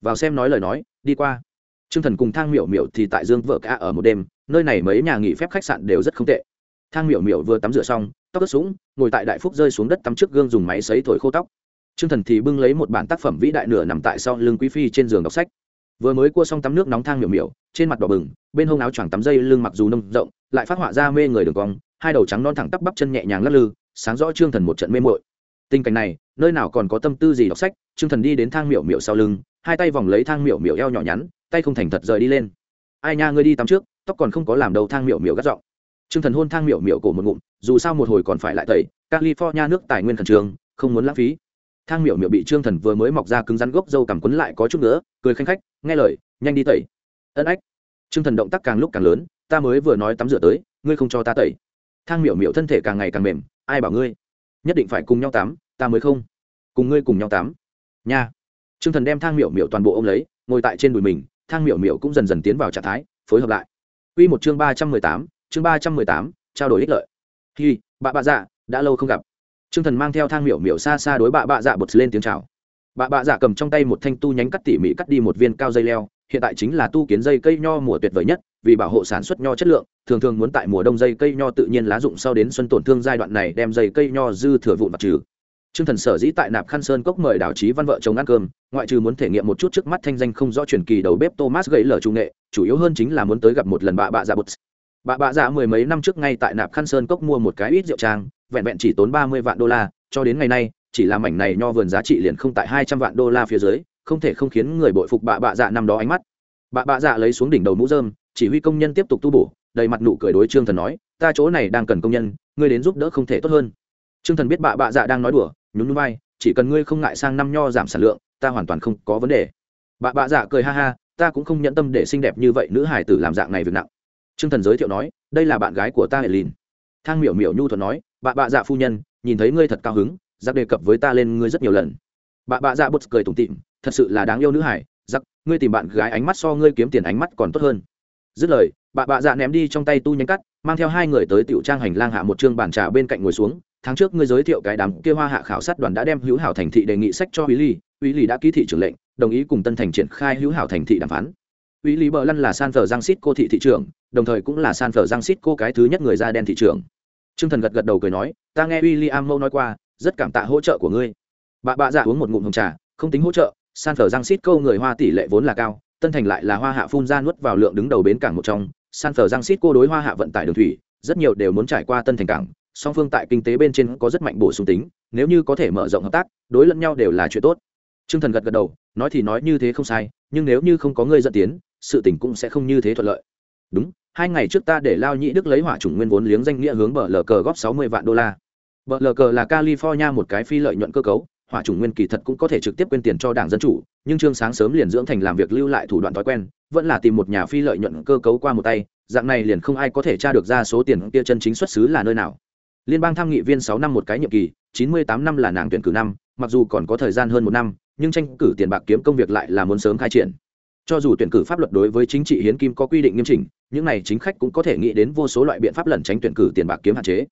Speaker 1: Vào xem nói lời nói, đi qua. T r ư ơ n g thần cùng thang miểu miểu thì tại dương vợ cả ở một đêm nơi này mấy nhà nghỉ phép khách sạn đều rất không tệ. Thang miểu miểu vừa tắm rửa xong, tóc ướt sũng, ngồi tại đại phúc rơi xuống đất tắm trước gương dùng máy xấy thổi khô tóc. T r ư ơ n g thần thì bưng lấy một bản tác phẩm vĩ đại nửa nằm tại sau lưng quý phi trên giường đọc sách. Vừa mới cua xong tắm nước nóng thang miểu miểu, trên mặt đỏ bừng, bên hông áo choàng tắm dây lưng mặc dù nông rộng, lại phát họa ra mê người đường cong, hai đầu trắng non thẳng tắp bắp chân nhẹ nhàng lắc lư, sáng rõ trương thần một trận mê mội tình cảnh này, nơi nào còn có tâm tư gì đọc sách, trương thần đi đến thang miểu miểu sau lưng, hai tay vòng lấy thang miểu miểu eo nhỏ nhắn, tay không thành thật rời đi lên. Ai nha, ngươi đi tắm trước tóc còn không có làm đầu thang miểu miểu gắt giọng. Trương thần hôn thang miểu miểu cổ một ngụm, dù sao một hồi còn phải lại tẩy, california nước tài nguyên khẩn trường không muốn lãng phí. Thang miểu miểu bị trương thần vừa mới mọc ra cứng rắn gốc dâu cằm quấn lại có chút nữa, cười khanh khách, nghe lời, nhanh đi tẩy. Ân ách. Trương thần động tác càng lúc càng lớn, ta mới vừa nói tắm rửa tới, ngươi không cho ta tẩy. Thang miểu miểu thân thể càng ngày càng mềm, ai bảo ngươi? Nhất định phải cùng nhau tắm, ta mới không. Cùng ngươi cùng nhau tắm. Nha. T r ư ơ n g thần đem thang miểu miểu toàn bộ ô m lấy, ngồi tại trên đùi mình, thang miểu miểu cũng dần dần tiến vào trạng thái, phối hợp lại. Quy một chương ba trăm mười tám, chương ba trăm mười tám, trao đổi ích lợi. Hi bà bà dạ đã lâu không gặp. Trương thần mang theo thang miểu miểu xa xa đối bà bà dạ bật lên tiếng chào. Bà bà dạ cầm trong tay một thanh tu nhánh cắt tỉ mỉ cắt đi một viên cao dây leo, hiện tại chính là tu kiến dây cây nho mùa tuyệt vời nhất, vì bảo hộ sản xuất nho chất lượng, thường thường muốn tại mùa đông dây cây nho tự nhiên lá dụng sau đến xuân tổn thương giai đoạn này đem dây cây nho dư thừa vụn vặt trừ. Trương Thần sở dĩ tại Nạp Khăn Sơn cốc mời đảo trí văn vợ chồng ăn cơm, ngoại trừ muốn thể nghiệm một chút trước mắt thanh danh không rõ truyền kỳ đầu bếp Thomas gậy lở trung nghệ, chủ yếu hơn chính là muốn tới gặp một lần bà bạ dạ bột. Bà bạ dạ mười mấy năm trước ngay tại Nạp Khăn Sơn cốc mua một cái ít rượu trang, vẹn vẹn chỉ tốn ba mươi vạn đô la, cho đến ngày nay, chỉ là mảnh này nho vườn giá trị liền không tại hai trăm vạn đô la phía dưới, không thể không khiến người bội phục bà bạ dạ năm đó ánh mắt. Bà bạ dạ lấy xuống đỉnh đầu mũ rơm, chỉ huy công nhân tiếp tục tu bổ đầy mặt nụ cười đối trương thần nói ta chỗ này đang cần công nhân ngươi đến giúp đỡ không thể tốt hơn trương thần biết bạ bạ dạ đang nói đùa nhún nhún vai chỉ cần ngươi không ngại sang năm nho giảm sản lượng ta hoàn toàn không có vấn đề bạ bạ dạ cười ha ha ta cũng không nhẫn tâm để xinh đẹp như vậy nữ hài tử làm dạng này việc nặng trương thần giới thiệu nói đây là bạn gái của ta Elin. thang miểu miểu nhu thuận nói bà bạ dạ phu nhân nhìn thấy ngươi thật cao hứng giặc đề cập với ta lên ngươi rất nhiều lần bà bạ dạ bật cười tủm tỉm, thật sự là đáng yêu nữ hài. giặc ngươi tìm bạn gái ánh mắt so ngươi kiếm tiền ánh mắt còn tốt hơn dứt lời bà bạ dạ ném đi trong tay tu nhánh cắt mang theo hai người tới tiểu trang hành lang hạ một trương bàn trà bên cạnh ngồi xuống tháng trước ngươi giới thiệu cái đám kia hoa hạ khảo sát đoàn đã đem hữu hảo thành thị đề nghị sách cho Uy Ly, Uy Ly đã ký thị trưởng lệnh, đồng ý cùng Tân Thành triển khai hữu hảo thành thị đàm phán. Uy Ly Bờ Lăn là San Francisco thị thị trưởng, đồng thời cũng là San Francisco cái thứ nhất người da đen thị trưởng. Trương Thần gật gật đầu cười nói, ta nghe William Mâu nói qua, rất cảm tạ hỗ trợ của ngươi. Bà bạ dạ uống một ngụm hồng trà, không tính hỗ trợ, San Francisco người Hoa tỷ lệ vốn là cao, Tân Thành lại là Hoa hạ phun ra nuốt vào lượng đứng đầu bến cảng một trong, San Francisco đối Hoa hạ vận tải đường thủy, rất nhiều đều muốn trải qua Tân Thành cảng, song phương tại kinh tế bên trên có rất mạnh bổ sung tính, nếu như có thể mở rộng hợp tác, đối lẫn nhau đều là chuyện tốt. T r ư ơ n g thần gật gật đầu, nói thì nói như thế không sai, nhưng nếu như không có người dẫn tiến, sự tình cũng sẽ không như thế thuận lợi. Đúng, hai ngày trước ta để lao nhĩ đức lấy hỏa chủng nguyên vốn liếng danh nghĩa hướng bờ lờ cờ góp sáu mươi vạn đô la. Bờ lờ cờ là california một cái phi lợi nhuận cơ cấu, hỏa chủng nguyên kỳ thật cũng có thể trực tiếp quên tiền cho đảng dân chủ, nhưng trương sáng sớm liền dưỡng thành làm việc lưu lại thủ đoạn thói quen, vẫn là tìm một nhà phi lợi nhuận cơ cấu qua một tay, dạng này liền không ai có thể tra được ra số tiền kia chân chính xuất xứ là nơi nào liên bang tham nghị viên sáu năm một cái nhiệm kỳ, chín mươi tám năm là nàng tuyển cử năm, mặc dù còn có thời gian hơn một năm, nhưng tranh cử tiền bạc kiếm công việc lại là muốn sớm khai triển. Cho dù tuyển cử pháp luật đối với chính trị hiến kim có quy định nghiêm chỉnh, những này chính khách cũng có thể nghĩ đến vô số loại biện pháp lẩn tránh tuyển cử tiền bạc kiếm hạn chế.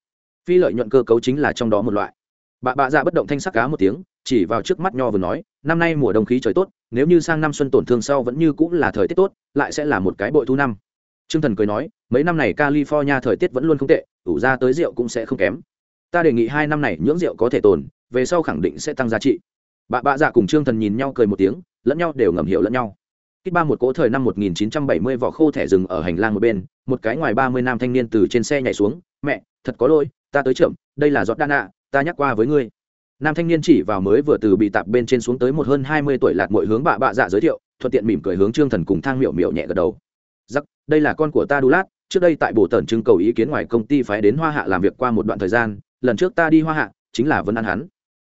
Speaker 1: Phi lợi nhuận cơ cấu chính là trong đó một loại. Bà bạ ra dạ bất động thanh sắc cá một tiếng, chỉ vào trước mắt nho vừa nói, năm nay mùa đông khí trời tốt, nếu như sang năm xuân tổn thương sau vẫn như cũng là thời tiết tốt, lại sẽ là một cái bội thu năm. Trương Thần cười nói, mấy năm này California thời tiết vẫn luôn không tệ, ủ ra tới rượu cũng sẽ không kém. Ta đề nghị hai năm này nhưỡng rượu có thể tồn, về sau khẳng định sẽ tăng giá trị. Bà bạ dạ cùng Trương Thần nhìn nhau cười một tiếng, lẫn nhau đều ngầm hiểu lẫn nhau. Kích ba một cỗ thời năm 1970 vỏ khô thẻ dừng ở hành lang một bên, một cái ngoài 30 nam thanh niên từ trên xe nhảy xuống, "Mẹ, thật có lỗi, ta tới chậm, đây là giọt đan ạ, ta nhắc qua với ngươi." Nam thanh niên chỉ vào mới vừa từ bị tạp bên trên xuống tới một hơn 20 tuổi lạc muội hướng bà bạ dạ giới thiệu, thuận tiện mỉm cười hướng Trương Thần cùng Thang Miểu Miểu nhẹ gật đầu giặc đây là con của ta đu lát, trước đây tại bổ tần trưng cầu ý kiến ngoài công ty phái đến hoa hạ làm việc qua một đoạn thời gian, lần trước ta đi hoa hạ, chính là vẫn ăn hắn.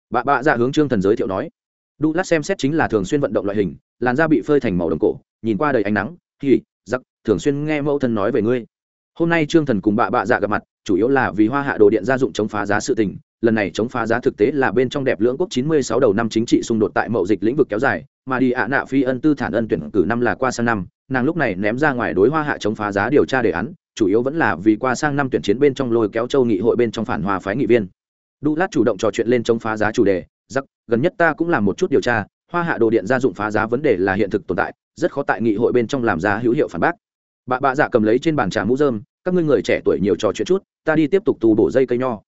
Speaker 1: Bà bạ dạ hướng trương thần giới thiệu nói, đu lát xem xét chính là thường xuyên vận động loại hình, làn da bị phơi thành màu đồng cổ, nhìn qua đầy ánh nắng, thì giặc thường xuyên nghe mẫu thân nói về ngươi. Hôm nay trương thần cùng bà bạ dạ gặp mặt, chủ yếu là vì hoa hạ đồ điện gia dụng chống phá giá sự tình, lần này chống phá giá thực tế là bên trong đẹp lưỡng quốc 96 đầu năm chính trị xung đột tại mậu dịch lĩnh vực kéo dài mà đi ạ nạ phi ân tư thản ân tuyển cử năm là qua sang năm, nàng lúc này ném ra ngoài đối hoa hạ chống phá giá điều tra đề án, chủ yếu vẫn là vì qua sang năm tuyển chiến bên trong lôi kéo châu nghị hội bên trong phản hòa phái nghị viên. Đu lát chủ động trò chuyện lên chống phá giá chủ đề giặc gần nhất ta cũng làm một chút điều tra, hoa hạ đồ điện gia dụng phá giá vấn đề là hiện thực tồn tại, rất khó tại nghị hội bên trong làm giá hữu hiệu phản bác. Bà bạ dạ cầm lấy trên bàn trà mũ dơm các ngươi người trẻ tuổi nhiều trò chuyện chút, ta đi tiếp tục tù bổ dây cây nho.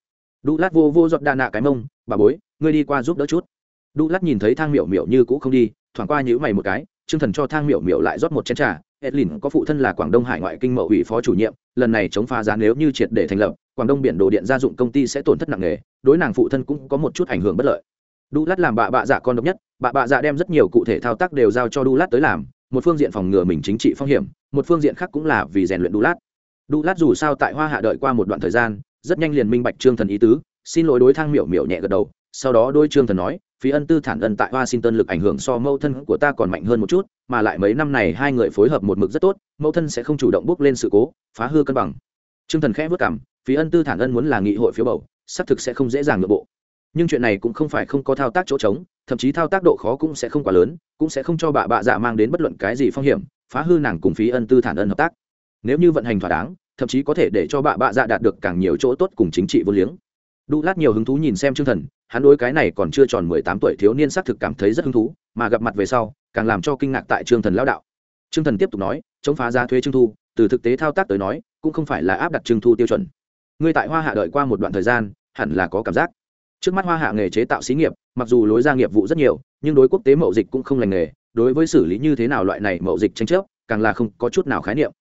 Speaker 1: Đu lát vô vô giọt đa nạ cái mông, bà bối, ngươi đi qua giúp đỡ chút. Đu lát nhìn thấy thang miểu miểu như cũ không đi thoảng qua nhữ mày một cái Trương Thần cho Thang Miểu Miểu lại rót một chén trà, Edlin có phụ thân là Quảng Đông Hải ngoại kinh mậu ủy phó chủ nhiệm, lần này chống phá giá nếu như triệt để thành lập, Quảng Đông biển đồ điện gia dụng công ty sẽ tổn thất nặng nề, đối nàng phụ thân cũng có một chút ảnh hưởng bất lợi. Đu Lát làm bà bạ dạ con độc nhất, bà bạ dạ đem rất nhiều cụ thể thao tác đều giao cho Đu Lát tới làm, một phương diện phòng ngừa mình chính trị phong hiểm, một phương diện khác cũng là vì rèn luyện Đu Lát. Đu Lát dù sao tại Hoa Hạ đợi qua một đoạn thời gian, rất nhanh liền minh bạch Trương Thần ý tứ, xin lỗi đối Thang Miểu Miểu nhẹ gật đầu, sau đó đôi Trương Thần nói, phí ân tư thản ân tại washington lực ảnh hưởng so mâu thân của ta còn mạnh hơn một chút, mà lại mấy năm này hai người phối hợp một mực rất tốt mâu thân sẽ không chủ động bước lên sự cố, phá hư cân bằng. T r ư ơ n g thần khẽ vất cảm, phí ân tư thản ân muốn là nghị hội phiếu bầu, xác thực sẽ không dễ dàng nội bộ. Nhưng chuyện này cũng không phải không có thao tác chỗ trống, thậm chí thao tác độ khó cũng sẽ không quá lớn, cũng sẽ không cho bà bạ dạ mang đến bất luận cái gì phong hiểm, phá hư nàng cùng phí ân tư thản ân hợp tác. Nếu như vận hành thỏa đáng, thậm chí có thể để cho bà bạ dạ đạt được càng nhiều chỗ tốt cùng chính trị vô liếng đu lát nhiều hứng thú nhìn xem chương thần, hắn đối cái này còn chưa tròn mười tám tuổi thiếu niên xác thực cảm thấy rất hứng thú, mà gặp mặt về sau, càng làm cho kinh ngạc tại trương thần lão đạo. Trương thần tiếp tục nói, chống phá giá thuế trưng thu, từ thực tế thao tác tới nói, cũng không phải là áp đặt trưng thu tiêu chuẩn. Ngươi tại hoa hạ đợi qua một đoạn thời gian, hẳn là có cảm giác. Trước mắt hoa hạ nghề chế tạo xí nghiệp, mặc dù lối ra nghiệp vụ rất nhiều, nhưng đối quốc tế mậu dịch cũng không lành nghề, đối với xử lý như thế nào loại này mậu dịch tranh chấp, càng là không có chút nào khái niệm.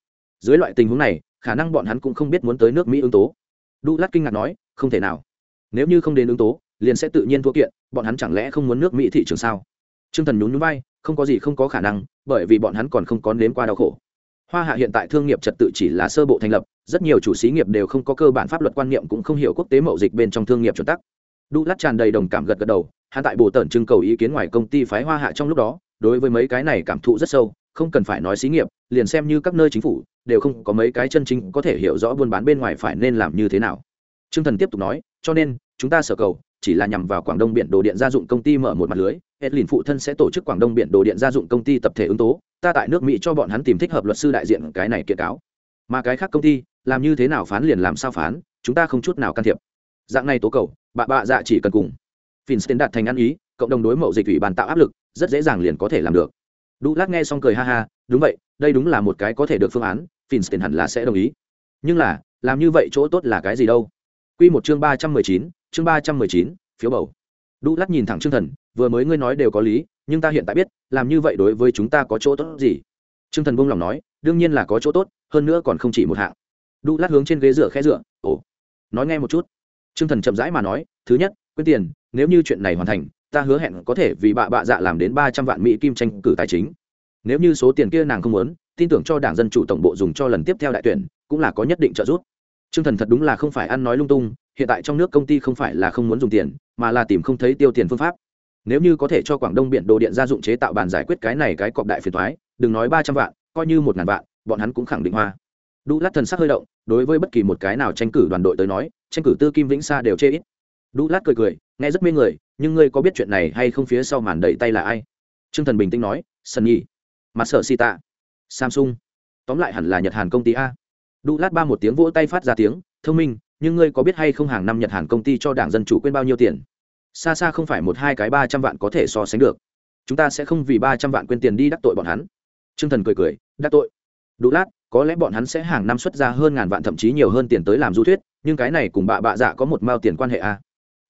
Speaker 1: Dưới loại tình huống này, khả năng bọn hắn cũng không biết muốn tới nước mỹ ứng tố. Đu lát kinh ngạc nói, không thể nào nếu như không đến ứng tố liền sẽ tự nhiên thua kiện bọn hắn chẳng lẽ không muốn nước mỹ thị trường sao? T r ư ơ n g thần nhún nhún bay không có gì không có khả năng bởi vì bọn hắn còn không có nếm qua đau khổ. Hoa hạ hiện tại thương nghiệp trật tự chỉ là sơ bộ thành lập rất nhiều chủ xí nghiệp đều không có cơ bản pháp luật quan niệm cũng không hiểu quốc tế mậu dịch bên trong thương nghiệp chuẩn tắc. Đu lát tràn đầy đồng cảm gật gật đầu hạ tại bồ tần trưng cầu ý kiến ngoài công ty phái hoa hạ trong lúc đó đối với mấy cái này cảm thụ rất sâu không cần phải nói xí nghiệp liền xem như các nơi chính phủ đều không có mấy cái chân chính có thể hiểu rõ buôn bán bên ngoài phải nên làm như thế nào. Trương Thần tiếp tục nói, cho nên chúng ta sở cầu chỉ là nhằm vào Quảng Đông biển đồ điện gia dụng công ty mở một mặt lưới, Edlin phụ thân sẽ tổ chức Quảng Đông biển đồ điện gia dụng công ty tập thể ứng tố, ta tại nước Mỹ cho bọn hắn tìm thích hợp luật sư đại diện cái này kiện cáo. Mà cái khác công ty, làm như thế nào phán liền làm sao phán, chúng ta không chút nào can thiệp. Dạng này tố cầu, bà bạ dạ chỉ cần cùng. Finstein đạt thành ăn ý, cộng đồng đối mậu dịch ủy bàn tạo áp lực, rất dễ dàng liền có thể làm được. Đu Lát nghe xong cười ha ha, đúng vậy, đây đúng là một cái có thể được phương án, Finstein hẳn là sẽ đồng ý. Nhưng là, làm như vậy chỗ tốt là cái gì đâu? Quy một chương ba trăm mười chín, chương ba trăm mười chín, phiếu bầu. Đu Lát nhìn thẳng Trương Thần, vừa mới ngươi nói đều có lý, nhưng ta hiện tại biết, làm như vậy đối với chúng ta có chỗ tốt gì? Trương Thần buông lòng nói, đương nhiên là có chỗ tốt, hơn nữa còn không chỉ một hạng. Đu Lát hướng trên ghế dựa khẽ dựa, ồ, nói nghe một chút. Trương Thần chậm rãi mà nói, thứ nhất, quên tiền, nếu như chuyện này hoàn thành, ta hứa hẹn có thể vì bạ bạ dạ làm đến ba trăm vạn mỹ kim tranh cử tài chính. Nếu như số tiền kia nàng không muốn, tin tưởng cho Đảng dân chủ tổng bộ dùng cho lần tiếp theo đại tuyển, cũng là có nhất định trợ giúp. Trương Thần thật đúng là không phải ăn nói lung tung, hiện tại trong nước công ty không phải là không muốn dùng tiền, mà là tìm không thấy tiêu tiền phương pháp. Nếu như có thể cho Quảng Đông biển đồ điện gia dụng chế tạo bàn giải quyết cái này cái cọp đại phiền toái, đừng nói ba trăm vạn, coi như một ngàn vạn, bọn hắn cũng khẳng định hoa. Đu Lát thần sắc hơi động, đối với bất kỳ một cái nào tranh cử đoàn đội tới nói, tranh cử Tư Kim Vĩnh Sa đều chê ít. Đu Lát cười cười, nghe rất mê người, nhưng ngươi có biết chuyện này hay không phía sau màn đẩy tay là ai? Trương Thần bình tĩnh nói, Sunny, mặt sợ Sita, Samsung, tóm lại hẳn là Nhật Hàn công ty a đu lát ba một tiếng vỗ tay phát ra tiếng, thông minh, nhưng ngươi có biết hay không hàng năm nhật hàn công ty cho đảng dân chủ quên bao nhiêu tiền? Xa xa không phải một, hai cái ba trăm vạn có thể so sánh được. Chúng ta sẽ không vì ba trăm vạn quên tiền đi đắc tội bọn hắn. T r ư ơ n g thần cười cười, đắc tội? Đu lát, có lẽ bọn hắn sẽ hàng năm xuất ra hơn ngàn vạn thậm chí nhiều hơn tiền tới làm du thuyết, nhưng cái này cùng bạ bạ dạ có một mao tiền quan hệ à.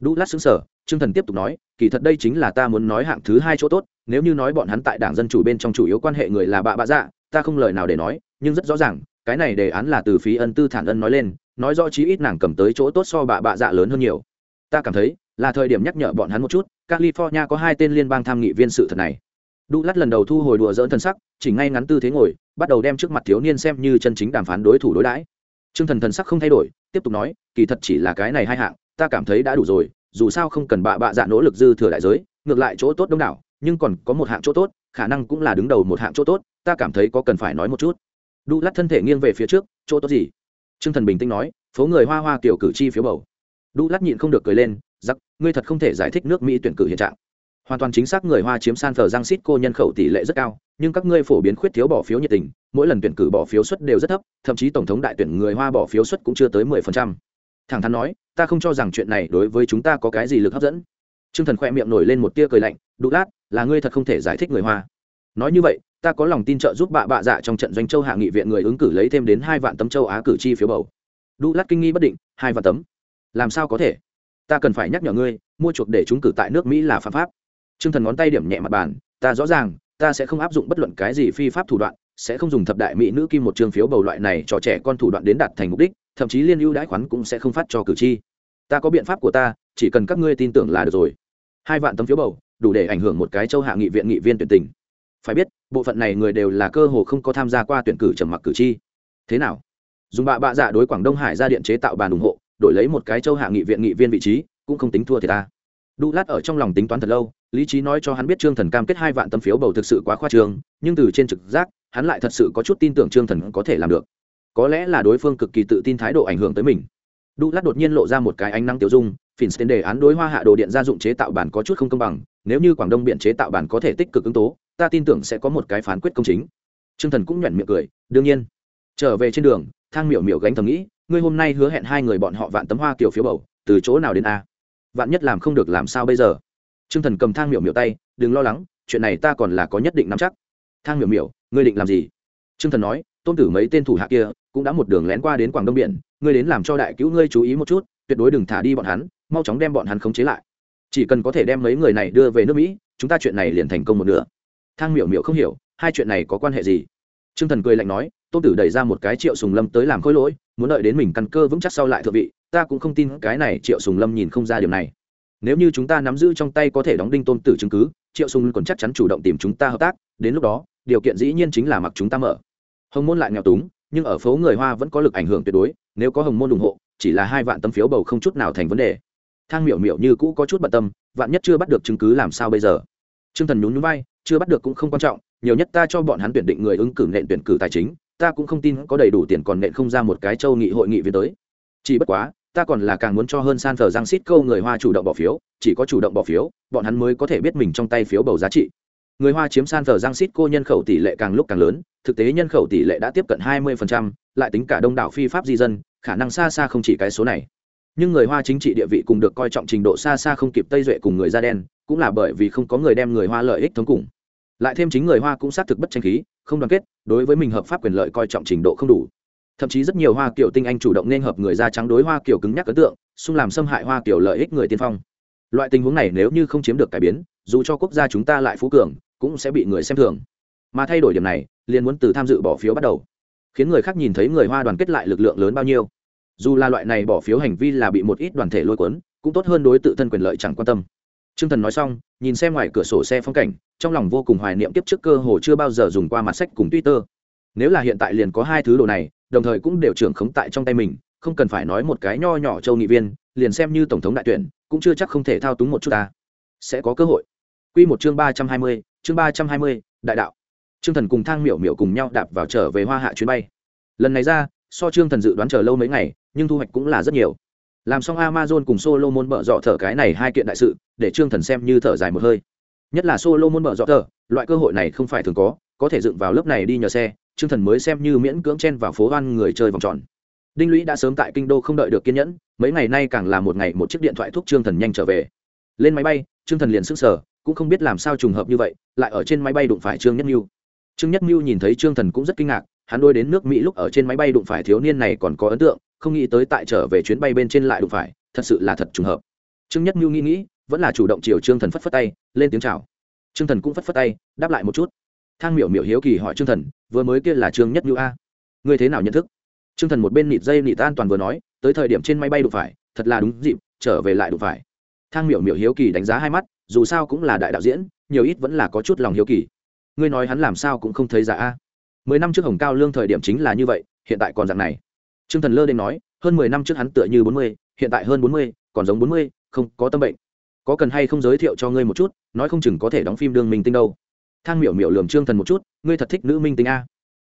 Speaker 1: đu lát xứng sở t r ư ơ n g thần tiếp tục nói, kỳ thật đây chính là ta muốn nói hạng thứ hai chỗ tốt, nếu như nói bọn hắn tại đảng dân chủ bên trong chủ yếu quan hệ người là bạ bạ dạ ta không lời nào để nói, nhưng rất rõ ràng cái này đề án là từ phí ân tư thản ân nói lên, nói rõ chí ít nàng cầm tới chỗ tốt so bạ bạ dạ lớn hơn nhiều. Ta cảm thấy, là thời điểm nhắc nhở bọn hắn một chút, california có hai tên liên bang tham nghị viên sự thật này. Đu lắt lần đầu thu hồi đùa dỡn thân sắc, chỉ ngay ngắn tư thế ngồi, bắt đầu đem trước mặt thiếu niên xem như chân chính đàm phán đối thủ đối đãi. T r ư ơ n g thần thần sắc không thay đổi, tiếp tục nói, kỳ thật chỉ là cái này hai hạng, ta cảm thấy đã đủ rồi, dù sao không cần bạ bạ dạ nỗ lực dư thừa đại giới, ngược lại chỗ tốt đông đảo, nhưng còn có một hạng chỗ tốt, khả năng cũng là đứng đầu một hạng chỗ tốt, ta cảm thấy có cần phải nói một chút đu lát thân thể nghiêng về phía trước, chỗ tốt gì? T r ư ơ n g thần bình tĩnh nói, phố người hoa hoa kiểu cử tri phiếu bầu. Đu lát nhịn không được cười lên, giặc, ngươi thật không thể giải thích nước mỹ tuyển cử hiện trạng. Hoàn toàn chính xác người hoa chiếm san thờ giang xít cô nhân khẩu tỷ lệ rất cao, nhưng các ngươi phổ biến khuyết thiếu bỏ phiếu nhiệt tình, mỗi lần tuyển cử bỏ phiếu suất đều rất thấp, thậm chí tổng thống đại tuyển người hoa bỏ phiếu suất cũng chưa tới mười phần trăm. Thẳng thắn nói, ta không cho rằng chuyện này đối với chúng ta có cái gì lực hấp dẫn. T r ư ơ n g thần khoe miệng nổi lên một tia cười lạnh, đu lát, là ngươi thật không thể giải thích người hoa. Nói như vậy ta có lòng tin trợ giúp bạ bạ dạ trong trận doanh châu hạ nghị viện người ứng cử lấy thêm đến hai vạn tấm châu á cử tri phiếu bầu. Đu lát kinh nghi bất định, hai vạn tấm. Làm sao có thể? Ta cần phải nhắc nhở ngươi, mua chuộc để chúng cử tại nước mỹ là phạm pháp. T r ư ơ n g thần ngón tay điểm nhẹ mặt bàn, ta rõ ràng, ta sẽ không áp dụng bất luận cái gì phi pháp thủ đoạn, sẽ không dùng thập đại mỹ nữ kim một trường phiếu bầu loại này cho trẻ con thủ đoạn đến đạt thành mục đích, thậm chí liên ưu đãi khoán cũng sẽ không phát cho cử tri. Ta có biện pháp của ta, chỉ cần các ngươi tin tưởng là được rồi. Hai vạn tấm phiếu bầu, đủ để ảnh hưởng một cái châu hạ nghị viện nghị viên tuyển tình phải biết bộ phận này người đều là cơ hồ không có tham gia qua tuyển cử trầm mặc cử tri. Thế nào? Dùng bạ bạ dạ đối quảng đông hải ra điện chế tạo bàn ủng hộ đổi lấy một cái châu hạ nghị viện nghị viên vị trí cũng không tính thua thì ta. Đu lát ở trong lòng tính toán thật lâu lý trí nói cho hắn biết trương thần cam kết hai vạn tấm phiếu bầu thực sự quá khoa trương nhưng từ trên trực giác hắn lại thật sự có chút tin tưởng trương thần có thể làm được. Có lẽ là đối phương cực kỳ tự tin thái độ ảnh hưởng tới mình. Đu lát đột nhiên lộ ra một cái ánh năng tiêu dung Finstein đề án đối hoa hạ đồ điện gia dụng chế tạo bản có chút không công bằng, nếu như Quảng Đông biện chế tạo bản có thể tích cực ứng tố, ta tin tưởng sẽ có một cái phán quyết công chính. Trương Thần cũng nhoẻn miệng cười, đương nhiên. Trở về trên đường, Thang Miểu Miểu gánh thầm nghĩ, ngươi hôm nay hứa hẹn hai người bọn họ vạn tấm hoa kiểu phiếu bầu, từ chỗ nào đến a? Vạn nhất làm không được làm sao bây giờ? Trương Thần cầm Thang Miểu Miểu tay, đừng lo lắng, chuyện này ta còn là có nhất định nắm chắc. Thang Miểu Miểu, ngươi định làm gì? Trương Thần nói, tôn tử mấy tên thủ hạ kia cũng đã một đường lén qua đến Quảng Đông biển, ngươi đến làm cho đại cứu ngươi chú ý một chút, tuyệt đối đừng thả đi bọn hắn, mau chóng đem bọn hắn khống chế lại chỉ cần có thể đem mấy người này đưa về nước mỹ chúng ta chuyện này liền thành công một nửa thang miểu miểu không hiểu, hai chuyện này có quan hệ gì? T r ư ơ n g thần cười lạnh nói, tôn tử đẩy ra một cái triệu sùng lâm tới làm khôi lỗi, muốn đợi đến mình căn cơ vững chắc sau lại thượng vị, ta cũng không tin cái này triệu sùng lâm nhìn không ra điều này. Nếu như chúng ta nắm giữ trong tay có thể đóng đinh tôn tử chứng cứ, triệu sùng còn chắc chắn chủ động tìm chúng ta hợp tác, đến lúc đó, điều kiện dĩ nhiên chính là mặc chúng ta mở. Hồng môn lại nghèo túng, nhưng ở phố người hoa vẫn có lực ảnh hưởng tuyệt đối, nếu có hồng môn ủng hộ, chỉ là hai vạn tấm phiếu bầu không chút nào thành vấn đề. Thang miểu miểu như cũ có chút bận tâm, vạn nhất chưa bắt được chứng cứ làm sao bây giờ? Trương thần nhún nhún vai chưa bắt được cũng không quan trọng nhiều nhất ta cho bọn hắn tuyển định người ứng cử nện tuyển cử tài chính ta cũng không tin có đầy đủ tiền còn nện không ra một cái châu nghị hội nghị viên tới. Chỉ bất quá ta còn là càng muốn cho hơn san giang Sít câu người hoa chủ động bỏ phiếu chỉ có chủ động bỏ phiếu bọn hắn mới có thể biết mình trong tay phiếu bầu giá trị. Người hoa chiếm san giang Sít cô nhân khẩu tỷ lệ càng lúc càng lớn thực tế nhân khẩu tỷ lệ đã tiếp cận 20%, lại tính cả đông đảo phi pháp di dân khả năng xa xa không chỉ cái số này. Nhưng người hoa chính trị địa vị cùng được coi trọng trình độ xa xa không kịp tây duệ cùng người da đen cũng là bởi vì không có người đem người hoa lợi ích thống cùng. Lại thêm chính người hoa cũng xác thực bất tranh khí, không đoàn kết, đối với mình hợp pháp quyền lợi coi trọng trình độ không đủ. Thậm chí rất nhiều hoa kiểu tinh anh chủ động nên hợp người da trắng đối hoa kiểu cứng nhắc ấn tượng, xung làm xâm hại hoa kiểu lợi ích người tiên phong. Loại tình huống này nếu như không chiếm được cải biến, dù cho quốc gia chúng ta lại phú cường, cũng sẽ bị người xem thường. Mà thay đổi điểm này, liền muốn từ tham dự bỏ phiếu bắt đầu. Khiến người khác nhìn thấy người hoa đoàn kết lại lực lượng lớn bao nhiêu. Dù là loại này bỏ phiếu hành vi là bị một ít đoàn thể lôi cuốn, cũng tốt hơn đối tự thân quyền lợi chẳng quan tâm. Trương thần nói xong, nhìn xem ngoài cửa sổ xe phong cảnh, trong lòng vô cùng hoài niệm tiếp trước cơ hồ chưa bao giờ dùng qua mặt sách cùng twitter. Nếu là hiện tại liền có hai thứ đồ này, đồng thời cũng đều trưởng khống tại trong tay mình, không cần phải nói một cái nho nhỏ châu nghị viên, liền xem như tổng thống đại tuyển, cũng chưa chắc không thể thao túng một chút ta. Sẽ có cơ hội. Quy một chương ba trăm hai mươi, chương ba trăm hai mươi, đại đạo. Trương thần cùng thang miểu miểu cùng nhau đạp vào trở về hoa hạ chuyến bay. Lần này ra, so trương thần dự đoán chờ lâu mấy ngày, nhưng thu hoạch cũng là rất nhiều làm xong amazon cùng solomon bợ dọ thở cái này hai kiện đại sự, để trương thần xem như thở dài một hơi. Nhất là solomon bợ dọ thở, loại cơ hội này không phải thường có có thể dựng vào lớp này đi nhờ xe, trương thần mới xem như miễn cưỡng chen vào phố hoan người chơi vòng tròn. Đinh lũy đã sớm tại kinh đô không đợi được kiên nhẫn, mấy ngày nay càng là một ngày một chiếc điện thoại thúc trương thần nhanh trở về. Lên máy bay, trương thần liền sức sở cũng không biết làm sao trùng hợp như vậy, lại ở trên máy bay đụng phải trương nhất mưu trương nhất mưu nhìn thấy trương thần cũng rất kinh ngạc hắn đôi đến nước mỹ lúc ở trên máy bay đụng phải thiếu niên này còn có ấn tượng, không nghĩ tới tại trở về chuyến bay bên trên lại đụng phải, thật sự là thật trùng hợp. Trương nhất mưu nghĩ nghĩ, vẫn là chủ động chiều trương thần phất phất tay, lên tiếng chào. Trương thần cũng phất phất tay, đáp lại một chút. Thang miểu miểu hiếu kỳ hỏi trương thần, vừa mới kia là trương nhất mưu a? Ngươi thế nào nhận thức? Trương thần một bên nịt dây nịt an toàn vừa nói, tới thời điểm trên máy bay đụng phải, thật là đúng dịp, trở về lại đụng phải. Thang miểu miểu hiếu kỳ đánh giá hai mắt, dù sao cũng là đại đạo diễn, nhiều ít vẫn là có chút lòng hiếu kỳ. Ngươi nói hắn làm sao cũng không thấy giả a? Mười năm trước hồng cao lương thời điểm chính là như vậy, hiện tại còn dạng này. T r ư ơ n g thần lơ đ n nói, hơn mười năm trước hắn tựa như bốn mươi, hiện tại hơn bốn mươi, còn giống bốn mươi, không có tâm bệnh. Có cần hay không giới thiệu cho ngươi một chút, nói không chừng có thể đóng phim đương minh tinh đâu. Thang miểu miểu lườm trương thần một chút, ngươi thật thích nữ minh tinh a.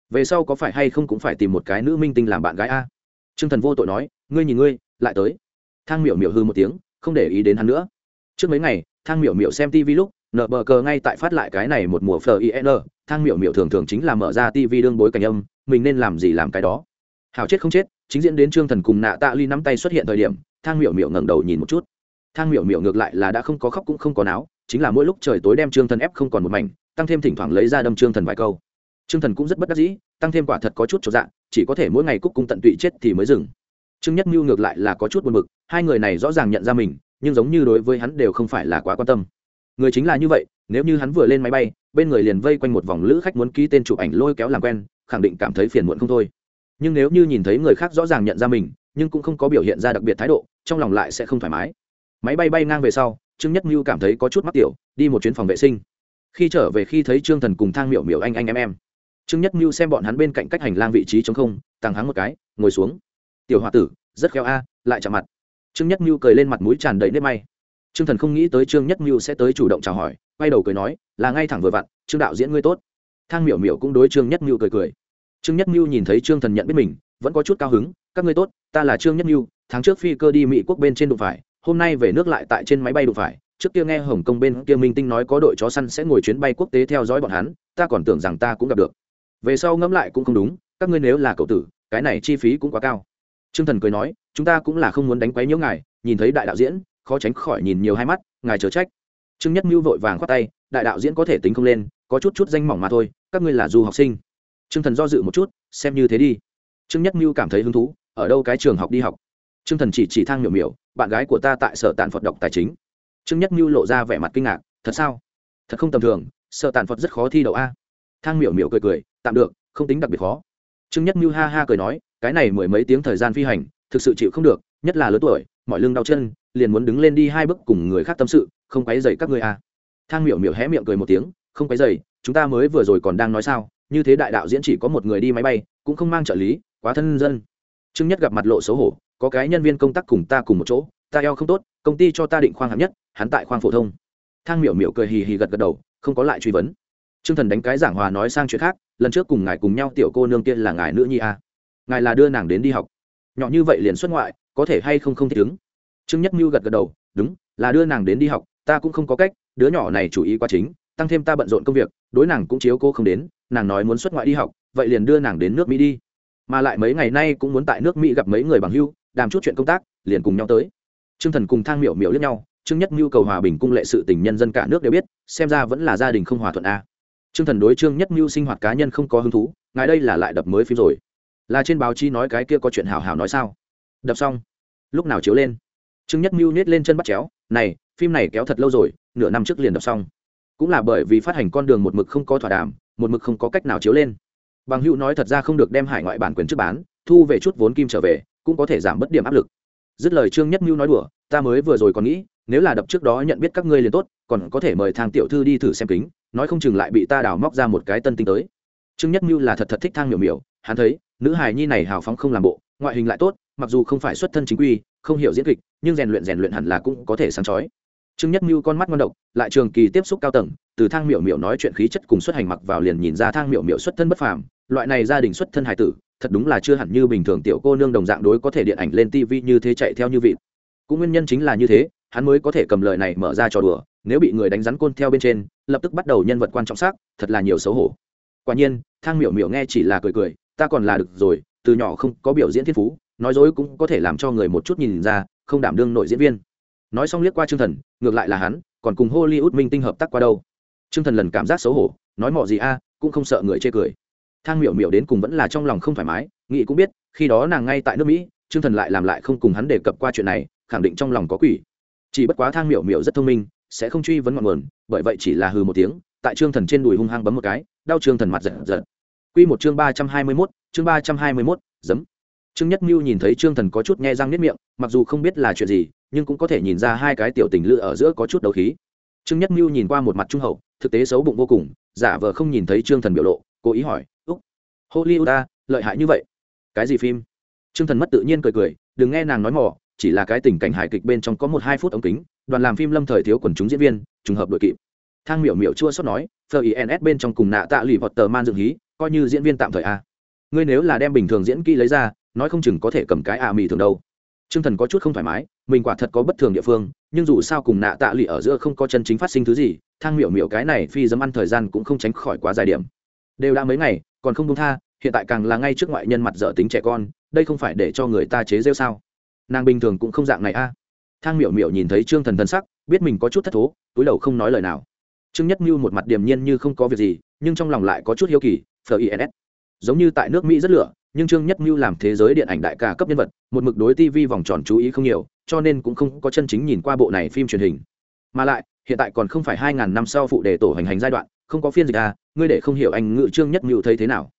Speaker 1: Về sau có phải hay không cũng phải tìm một cái nữ minh tinh làm bạn gái a. Trương thần vô tội nói, ngươi nhìn ngươi, lại tới. Thang miểu miểu hư một tiếng, không để ý đến hắn nữa. Trước mấy ngày, thang miểu miểu xem tv lúc nợ bờ cờ ngay tại phát lại cái này một mùa fin thang miểu miểu thường thường chính là mở ra tv đương bối cảnh âm, mình nên làm gì làm cái đó. Hào chết không chết, chính diễn đến trương thần cùng nạ tạ ly nắm tay xuất hiện thời điểm, thang miểu miểu ngẩng đầu nhìn một chút. Thang miểu miểu ngược lại là đã không có khóc cũng không có náo, chính là mỗi lúc trời tối đem trương thần ép không còn một mảnh, tăng thêm thỉnh thoảng lấy ra đâm trương thần vài câu. Trương thần cũng rất bất đắc dĩ, tăng thêm quả thật có chút cho dạng chỉ có thể mỗi ngày cúc cung tận tụy chết thì mới dừng. Trương nhất mưu ngược lại là có chút buồn bực, hai người này rõ ràng nhận ra mình, nhưng giống như đối với hắn đều không phải là quá quan tâm người chính là như vậy, nếu như hắn vừa lên máy bay, bên người liền vây quanh một vòng lữ khách muốn ký tên chụp ảnh lôi kéo làm quen, khẳng định cảm thấy phiền muộn không thôi. Nhưng nếu như nhìn thấy người khác rõ ràng nhận ra mình, nhưng cũng không có biểu hiện ra đặc biệt thái độ, trong lòng lại sẽ không thoải mái. Máy bay bay ngang về sau, trương nhất mưu cảm thấy có chút mắc tiểu, đi một chuyến phòng vệ sinh. Khi trở về khi thấy trương thần cùng thang miểu miểu anh anh em em, trương nhất mưu xem bọn hắn bên cạnh cách hành lang vị trí chống không tăng hắng một cái, ngồi xuống. Tiểu h tử, rất khéo a, lại chạm mặt. Trương nhất mưu cười lên mặt mũi tràn đầy nếp may trương thần không nghĩ tới trương nhất mưu sẽ tới chủ động chào hỏi, quay đầu cười nói, là ngay thẳng vừa vặn, trương đạo diễn ngươi tốt. Thang miểu miểu cũng đối trương nhất mưu cười cười. Trương nhất mưu nhìn thấy trương thần nhận biết mình, vẫn có chút cao hứng, các ngươi tốt, ta là trương nhất mưu, tháng trước phi cơ đi mỹ quốc bên trên đụng phải, hôm nay về nước lại tại trên máy bay đụng phải, trước kia nghe hồng kông bên kia minh tinh nói có đội chó săn sẽ ngồi chuyến bay quốc tế theo dõi bọn hắn, ta còn tưởng rằng ta cũng gặp được. Về sau ngẫm lại cũng không đúng, các ngươi nếu là cậu tử, cái này chi phí cũng quá cao. Trương thần cười nói, chúng ta cũng là không muốn đánh quấy nhiễu ngài, nhìn thấy đại đạo diễn khó tránh khỏi nhìn nhiều hai mắt, ngài chớ trách. Trương nhất mưu vội vàng khoát tay, đại đạo diễn có thể tính không lên, có chút chút danh mỏng mà thôi, các ngươi là du học sinh. Trương thần do dự một chút, xem như thế đi. Trương nhất mưu cảm thấy hứng thú, ở đâu cái trường học đi học? Trương thần chỉ chỉ thang miểu miểu, bạn gái của ta tại sở tàn phật đọc tài chính. Trương nhất mưu lộ ra vẻ mặt kinh ngạc, thật sao? Thật không tầm thường, sở tàn phật rất khó thi đậu a. Thang miểu miểu cười cười, tạm được, không tính đặc biệt khó. Trương nhất mưu ha ha cười nói, cái này mười mấy tiếng thời gian phi hành, thực sự chịu không được, nhất là lớn tuổi, mọi lưng đau chân liền muốn đứng lên đi hai bước cùng người khác tâm sự không quấy dày các ngươi à. thang miểu miểu hé miệng cười một tiếng không quấy dày chúng ta mới vừa rồi còn đang nói sao như thế đại đạo diễn chỉ có một người đi máy bay cũng không mang trợ lý quá thân dân trương nhất gặp mặt lộ xấu hổ có cái nhân viên công tác cùng ta cùng một chỗ ta eo không tốt công ty cho ta định khoang hạng nhất hắn tại khoang phổ thông thang miểu miểu cười hì hì gật gật đầu không có lại truy vấn Trương Thần đánh cái giảng hòa nói sang chuyện khác, lần trước cùng ngài cùng nhau tiểu cô nương kia là ngài nữ nhi à? Ngài là đưa nàng đến đi học. Nhỏ như vậy liền xuất ngoại, có thể hay không không thích ứng. Trương Nhất Mưu gật gật đầu, đúng, là đưa nàng đến đi học, ta cũng không có cách, đứa nhỏ này chủ ý quá chính, tăng thêm ta bận rộn công việc, đối nàng cũng chiếu cô không đến, nàng nói muốn xuất ngoại đi học, vậy liền đưa nàng đến nước Mỹ đi. Mà lại mấy ngày nay cũng muốn tại nước Mỹ gặp mấy người bằng hữu, đàm chút chuyện công tác, liền cùng nhau tới. Trương Thần cùng Thang Miểu Miểu liếc nhau, Trương Nhất Mưu cầu hòa bình cung lệ sự tình nhân dân cả nước đều biết, xem ra vẫn là gia đình không hòa thuận a. Trương thần đối trương nhất mưu sinh hoạt cá nhân không có hứng thú ngài đây là lại đập mới phim rồi. Là trên báo chí nói cái kia có chuyện hảo hảo nói sao? Đập xong. Lúc nào chiếu lên? Trương nhất mưu nhét lên chân bắt chéo, này, phim này kéo thật lâu rồi, nửa năm trước liền đọc xong. Cũng là bởi vì phát hành con đường một mực không có thỏa đàm, một mực không có cách nào chiếu lên. Bằng hữu nói thật ra không được đem hải ngoại bản quyền trước bán, thu về chút vốn kim trở về, cũng có thể giảm bớt điểm áp lực. Dứt lời trương nhất mưu nói đùa, ta mới vừa rồi còn nghĩ, nếu là đập trước đó nhận biết các ngươi liền tốt, còn có thể mời thang tiểu thư đi thử xem kính, nói không chừng lại bị ta đào móc ra một cái tân tinh tới. Trương nhất mưu là thật thật thích thang miểu miểu, hắn thấy, nữ hài nhi này hào phóng không làm bộ, ngoại hình lại tốt mặc dù không phải xuất thân chính quy, không hiểu diễn kịch, nhưng rèn luyện rèn luyện hẳn là cũng có thể sáng chói. Trương nhất mưu con mắt ngon độc, lại trường kỳ tiếp xúc cao tầng, từ thang miểu miểu nói chuyện khí chất cùng xuất hành mặc vào liền nhìn ra thang miểu miểu xuất thân bất phàm, loại này gia đình xuất thân hài tử, thật đúng là chưa hẳn như bình thường tiểu cô nương đồng dạng đối có thể điện ảnh lên tivi như thế chạy theo như vị cũng nguyên nhân chính là như thế, hắn mới có thể cầm lời này mở ra trò đùa, nếu bị người đánh rắn côn theo bên trên, lập tức bắt đầu nhân vật quan trọng xác, thật là nhiều xấu hổ. Quả nhiên, thang miểu miểu nghe chỉ là cười cười, ta còn là được rồi, từ nhỏ không có biểu diễn thiên phú nói dối cũng có thể làm cho người một chút nhìn ra, không đảm đương nội diễn viên. Nói xong liếc qua chương thần, ngược lại là hắn, còn cùng hollywood minh tinh hợp tác qua đâu? Chương thần lần cảm giác xấu hổ, nói mọ gì a, cũng không sợ người chê cười. Thang miểu miểu đến cùng vẫn là trong lòng không thoải mái nghị cũng biết, khi đó nàng ngay tại nước mỹ chương thần lại làm lại không cùng hắn đề cập qua chuyện này, khẳng định trong lòng có quỷ. Chỉ bất quá thang miểu miểu rất thông minh, sẽ không truy vấn ngọn nguồn, bởi vậy chỉ là hừ một tiếng, tại trương thần trên đùi hung hăng bấm một cái, đau trương thần mặt giật giật. Q một chương ba trăm hai mươi mốt, chương ba trăm hai mươi mốt, giấm trương nhất mưu nhìn thấy trương thần có chút nghe răng nếp miệng, mặc dù không biết là chuyện gì, nhưng cũng có thể nhìn ra hai cái tiểu tình lự ở giữa có chút đấu khí. Trương nhất mưu nhìn qua một mặt trung hậu, thực tế xấu bụng vô cùng, giả vờ không nhìn thấy trương thần biểu lộ, cố ý hỏi, úc, hollywood ta, lợi hại như vậy? Cái gì phim? Trương thần mất tự nhiên cười cười, đừng nghe nàng nói mỏ chỉ là cái tình cảnh hài kịch bên trong có một hai phút ống kính, đoàn làm phim lâm thời thiếu quần chúng diễn viên, trùng hợp đội kịp. Thang miểu miểu chua xót nói phờ ins bên trong cùng nạ tạ lì vọt tờ man dựng hí, coi như diễn viên tạm thời a. Ngươi nếu là đem bình thường diễn kỹ lấy ra nói không chừng có thể cầm cái a mì thường đâu. T r ư ơ n g thần có chút không thoải mái, mình quả thật có bất thường địa phương, nhưng dù sao cùng nạ tạ lụy ở giữa không có chân chính phát sinh thứ gì, thang miểu miểu cái này phi dấm ăn thời gian cũng không tránh khỏi quá dài điểm. Đều đã mấy ngày, còn không công tha, hiện tại càng là ngay trước ngoại nhân mặt dở tính trẻ con, đây không phải để cho người ta chế rêu sao? Nàng bình thường cũng không dạng này a. Thang miểu miểu nhìn thấy trương thần thân sắc, biết mình có chút thất thố, túi đầu không nói lời nào. Trương nhất mưu một mặt điềm nhiên như không có việc gì, nhưng trong lòng lại có chút hiếu kỳ fins giống như tại nước mỹ rất lửa nhưng trương nhất mưu làm thế giới điện ảnh đại ca cấp nhân vật, một mực đối tv vòng tròn chú ý không nhiều, cho nên cũng không có chân chính nhìn qua bộ này phim truyền hình. Mà lại, hiện tại còn không phải hai ngàn năm sau phụ đề tổ hành hành giai đoạn, không có phiên dịch à ngươi để không hiểu anh ngự trương nhất mưu thấy thế nào.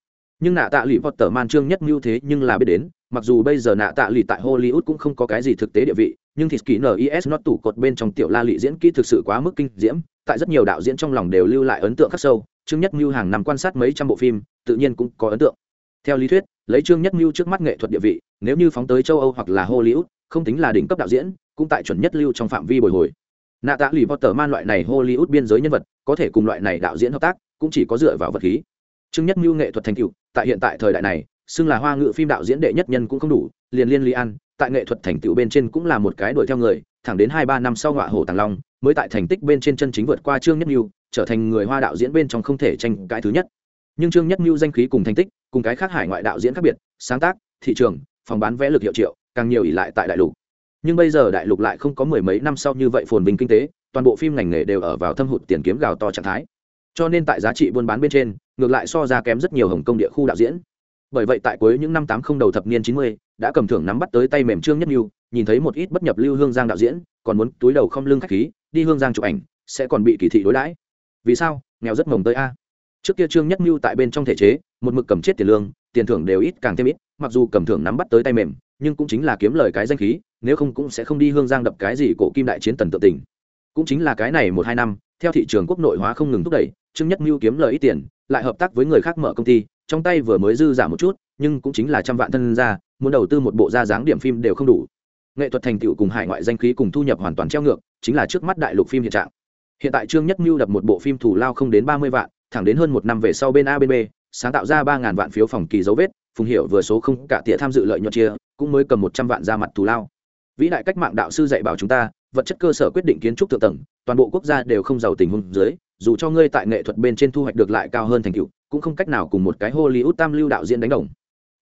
Speaker 1: Nhưng nạ tạ lụy tờ man trương nhất mưu thế nhưng là biết đến, mặc dù bây giờ nạ tạ lụy tại hollywood cũng không có cái gì thực tế địa vị, nhưng thịt kỹ nis nó tủ cột bên trong tiểu la lụy diễn kỹ thực sự quá mức kinh diễm, tại rất nhiều đạo diễn trong lòng đều lưu lại ấn tượng khắc sâu, trương nhất mưu hàng năm quan sát mấy trăm bộ phim, tự nhiên cũng có ấn tượng. Theo lý thuyết lấy trương nhất mưu trước mắt nghệ thuật địa vị, nếu như phóng tới châu âu hoặc là hollywood, không tính là đỉnh cấp đạo diễn, cũng tại chuẩn nhất lưu trong phạm vi bồi hồi. Nạ tạ lì potter man loại này hollywood biên giới nhân vật, có thể cùng loại này đạo diễn hợp tác, cũng chỉ có dựa vào vật khí. Trương nhất mưu nghệ thuật thành tựu, tại hiện tại thời đại này, xưng là hoa ngữ phim đạo diễn đệ nhất nhân cũng không đủ, liền liên li an, tại nghệ thuật thành tựu bên trên cũng là một cái đuổi theo người, thẳng đến hai ba năm sau ngọa hồ tàng long, mới tại thành tích bên trên chân chính vượt qua trương nhất mưu, trở thành người hoa đạo diễn bên trong không thể tranh cãi thứ nhất. Nhưng trương nhất mưu danh khí cùng thành tích cùng cái khác hải ngoại đạo diễn khác biệt, sáng tác, thị trường, phòng bán vé lực hiệu triệu, càng nhiều ỉ lại tại đại lục. Nhưng bây giờ đại lục lại không có mười mấy năm sau như vậy phồn vinh kinh tế, toàn bộ phim ngành nghề đều ở vào thâm hụt tiền kiếm gào to trạng thái. Cho nên tại giá trị buôn bán bên trên, ngược lại so ra kém rất nhiều hồng kông địa khu đạo diễn. Bởi vậy tại cuối những năm tám không đầu thập niên chín mươi, đã cầm thưởng nắm bắt tới tay mềm trương nhất mưu nhìn thấy một ít bất nhập lưu hương giang đạo diễn, còn muốn túi đầu không lưng khách khí, đi hương giang chụp ảnh, sẽ còn bị kỳ thị đối đãi. Vì sao? Nghèo rất mồng tới a. Trước kia trương nhất mưu tại bên trong thể chế một mực cầm chết tiền lương, tiền thưởng đều ít càng thêm ít, mặc dù cầm thưởng nắm bắt tới tay mềm, nhưng cũng chính là kiếm lời cái danh khí, nếu không cũng sẽ không đi hương giang đập cái gì cổ kim đại chiến tần tự tình. Cũng chính là cái này một hai năm, theo thị trường quốc nội hóa không ngừng thúc đẩy, trương nhất mưu kiếm lời ít tiền, lại hợp tác với người khác mở công ty, trong tay vừa mới dư giả một chút, nhưng cũng chính là trăm vạn thân ra, muốn đầu tư một bộ ra dáng điểm phim đều không đủ. Nghệ thuật thành tựu cùng hải ngoại danh khí cùng thu nhập hoàn toàn treo ngược, chính là trước mắt đại lục phim hiện trạng. Hiện tại trương nhất mưu đập một bộ phim thủ lao không đến ba mươi vạn, thẳng đến hơn một năm về sau bên a bên b sáng tạo ra ba ngàn vạn phiếu phòng kỳ dấu vết, phùng hiểu vừa số không cả tỉa tham dự lợi nhuận chia, cũng mới cầm một trăm vạn ra mặt thù lao. Vĩ đại cách mạng đạo sư dạy bảo chúng ta, vật chất cơ sở quyết định kiến trúc thượng tầng, toàn bộ quốc gia đều không giàu tình huống dưới, dù cho ngươi tại nghệ thuật bên trên thu hoạch được lại cao hơn thành tựu, cũng không cách nào cùng một cái hollywood tam lưu đạo diễn đánh đồng.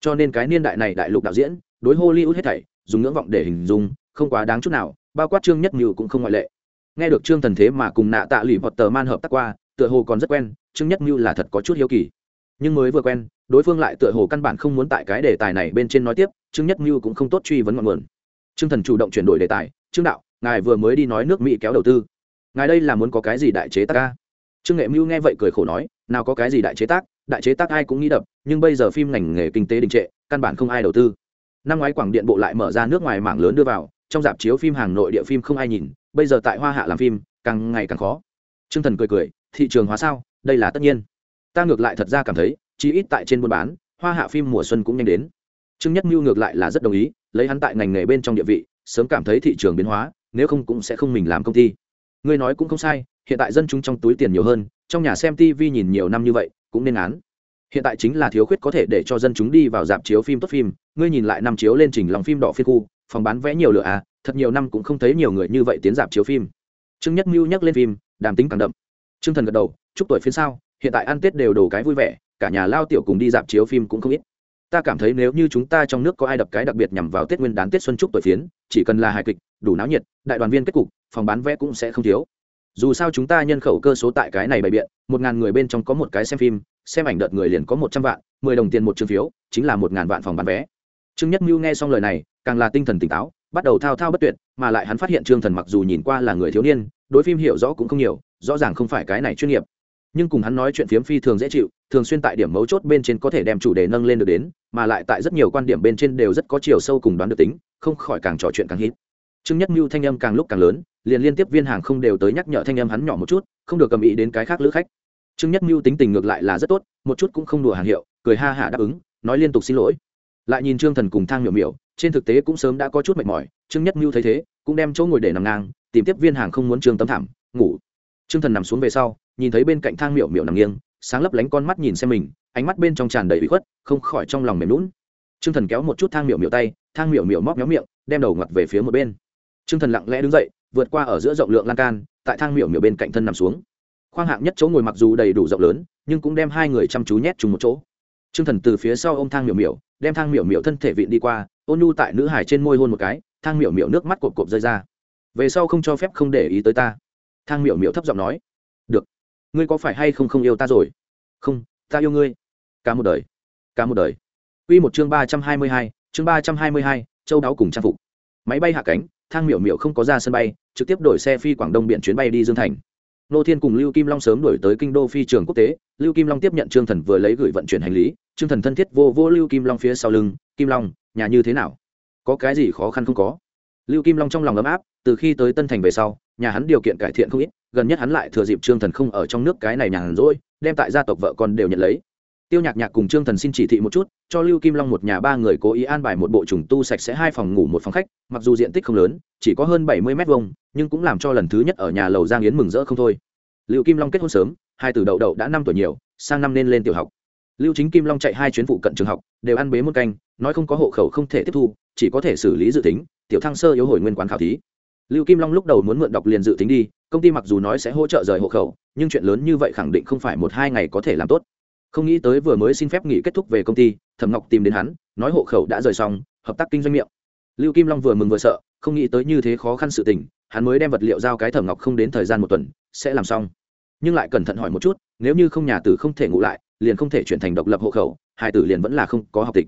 Speaker 1: Cho nên cái niên đại này đại lục đạo diễn, đối hollywood hết thảy, dùng ngưỡng vọng để hình dung, không quá đáng chút nào, bao quát trương nhất nhiều cũng không ngoại lệ. Nghe được trương thần thế mà cùng nạ tạ lụy hoặc tờ man hợp tác qua, tựa hồ còn rất quen, trương nhất mưu là thật có chút hiếu kỳ nhưng mới vừa quen, đối phương lại tựa hồ căn bản không muốn tại cái đề tài này bên trên nói tiếp, trương nhất mưu cũng không tốt truy vấn ngọn nguồn. Trương thần chủ động chuyển đổi đề tài, trương đạo, ngài vừa mới đi nói nước mỹ kéo đầu tư. Ngài đây là muốn có cái gì đại chế tác ca trương nghệ mưu nghe vậy cười khổ nói, nào có cái gì đại chế tác, đại chế tác ai cũng nghĩ đập, nhưng bây giờ phim ngành nghề kinh tế đình trệ, căn bản không ai đầu tư. Năm ngoái quảng điện bộ lại mở ra nước ngoài mảng lớn đưa vào, trong dạp chiếu phim hàng nội địa phim không ai nhìn, bây giờ tại hoa hạ làm phim, càng ngày càng khó. T r ư ơ n g thần cười cười, thị trường hóa sao? Đây là tất nhiên ta ngược lại thật ra cảm thấy, chí ít tại trên buôn bán, hoa hạ phim mùa xuân cũng nhanh đến. Trương nhất mưu ngược lại là rất đồng ý, lấy hắn tại ngành nghề bên trong địa vị, sớm cảm thấy thị trường biến hóa, nếu không cũng sẽ không mình làm công ty. Ngươi nói cũng không sai, hiện tại dân chúng trong túi tiền nhiều hơn, trong nhà xem tv nhìn nhiều năm như vậy, cũng nên án. Hiện tại chính là thiếu khuyết có thể để cho dân chúng đi vào dạp chiếu phim tốt phim, ngươi nhìn lại năm chiếu lên trình lòng phim đỏ phiên khu, phòng bán vẽ nhiều lửa à thật nhiều năm cũng không thấy nhiều người như vậy tiến dạp chiếu phim. Trương nhất mưu nhắc lên phim, đàm tính càng đậm. Trương thần gật đầu, chúc tuổi phiên sao? Hiện tại ăn tết đều đồ cái vui vẻ, cả nhà lao tiểu cùng đi dạp chiếu phim cũng không ít. Ta cảm thấy nếu như chúng ta trong nước có ai đập cái đặc biệt nhằm vào tết nguyên đán tết xuân Trúc tuổi phiến, chỉ cần là hài kịch, đủ náo nhiệt, đại đoàn viên kết cục, phòng bán vé cũng sẽ không thiếu. Dù sao chúng ta nhân khẩu cơ số tại cái này bày biện, một ngàn người bên trong có một cái xem phim, xem ảnh đợt người liền có một trăm vạn, mười đồng tiền một chương phiếu, chính là một ngàn vạn phòng bán vé. Trương nhất mưu nghe xong lời này, càng là tinh thần tỉnh táo, bắt đầu thao thao bất tuyệt, mà lại hắn phát hiện trương thần mặc dù nhìn qua là người thiếu niên, đối phim hiểu rõ cũng không nhiều, rõ ràng không phải cái này chuyên nghiệp nhưng cùng hắn nói chuyện phiếm phi thường dễ chịu, thường xuyên tại điểm mấu chốt bên trên có thể đem chủ đề nâng lên được đến, mà lại tại rất nhiều quan điểm bên trên đều rất có chiều sâu cùng đoán được tính, không khỏi càng trò chuyện càng hít. Trương nhất mưu thanh âm càng lúc càng lớn, liền liên tiếp viên hàng không đều tới nhắc nhở thanh âm hắn nhỏ một chút, không được cầm ý đến cái khác lữ khách. Trương nhất mưu tính tình ngược lại là rất tốt, một chút cũng không đùa hàng hiệu, cười ha hả đáp ứng, nói liên tục xin lỗi. Lại nhìn trương thần cùng thang miểu miểu, trên thực tế cũng sớm đã có chút mệt mỏi, trương nhất mưu thấy thế, cũng đem chỗ ngồi để nằm ngang, tìm tiếp viên hàng không muốn trương tấm thảm, ngủ. Trương thần nằm xuống về sau nhìn thấy bên cạnh thang miểu miểu nằm nghiêng, sáng lấp lánh con mắt nhìn xem mình, ánh mắt bên trong tràn đầy bị khuất, không khỏi trong lòng mềm lún trương thần kéo một chút thang miểu miểu tay, thang miểu miểu móc méo miệng, đem đầu ngặt về phía một bên. Trương thần lặng lẽ đứng dậy, vượt qua ở giữa rộng lượng lan can, tại thang miểu miểu bên cạnh thân nằm xuống. Khoang hạng nhất chỗ ngồi mặc dù đầy đủ rộng lớn, nhưng cũng đem hai người chăm chú nhét chung một chỗ. Trương thần từ phía sau ô m thang miểu miểu, đem thang miểu miểu thân thể vịn đi qua, ôn nhu tại nữ hải trên môi hôn một cái, thang miểu miểu nước mắt cộp cộp rơi ra. Về sau không cho phép không để ý tới ta. Thang miểu miểu thấp giọng nói, được ngươi có phải hay không không yêu ta rồi? Không, ta yêu ngươi. Cả một đời. Cả một đời. Quy một chương ba trăm hai mươi hai, chương ba trăm hai mươi hai, châu đáo cùng trang phục. Máy bay hạ cánh, thang miểu miểu không có ra sân bay, trực tiếp đổi xe phi quảng đông Biện chuyến bay đi dương thành. Nô thiên cùng lưu kim long sớm đổi tới kinh đô phi trường quốc tế, lưu kim long tiếp nhận trương thần vừa lấy gửi vận chuyển hành lý, trương thần thân thiết vô vô lưu kim long phía sau lưng, kim long, nhà như thế nào? Có cái gì khó khăn không có? Lưu kim long trong lòng ấm áp từ khi tới tân thành về sau, nhà hắn điều kiện cải thiện không ít, gần nhất hắn lại thừa dịp trương thần không ở trong nước cái này nhàn rỗi, đem tại gia tộc vợ con đều nhận lấy. Tiêu nhạc nhạc cùng trương thần xin chỉ thị một chút, cho lưu kim long một nhà ba người cố ý an bài một bộ trùng tu sạch sẽ hai phòng ngủ một phòng khách, mặc dù diện tích không lớn, chỉ có hơn bảy mươi m hai nhưng cũng làm cho lần thứ nhất ở nhà lầu giang yến mừng rỡ không thôi. Lưu kim long kết hôn sớm, hai từ đậu đậu đã năm tuổi nhiều, sang năm nên lên tiểu học. Lưu chính kim long chạy hai chuyến phụ cận trường học, đều ăn bế một canh, nói không có hộ khẩu không thể tiếp thu, chỉ có thể xử lý dự tính, tiểu thăng sơ yếu hồi nguyên quán khảo thí lưu kim long lúc đầu muốn mượn đọc liền dự tính đi, công ty mặc dù nói sẽ hỗ trợ rời hộ khẩu, nhưng chuyện lớn như vậy khẳng định không phải một hai ngày có thể làm tốt. Không nghĩ tới vừa mới xin phép nghỉ kết thúc về công ty, thẩm ngọc tìm đến hắn, nói hộ khẩu đã rời xong, hợp tác kinh doanh miệng. Lưu kim long vừa mừng vừa sợ, không nghĩ tới như thế khó khăn sự tình, hắn mới đem vật liệu giao cái thẩm ngọc không đến thời gian một tuần, sẽ làm xong. Nhưng lại cẩn thận hỏi một chút, nếu như không nhà tử không thể ngủ lại, liền không thể chuyển thành độc lập hộ khẩu hải tử liền vẫn là không có học tịch.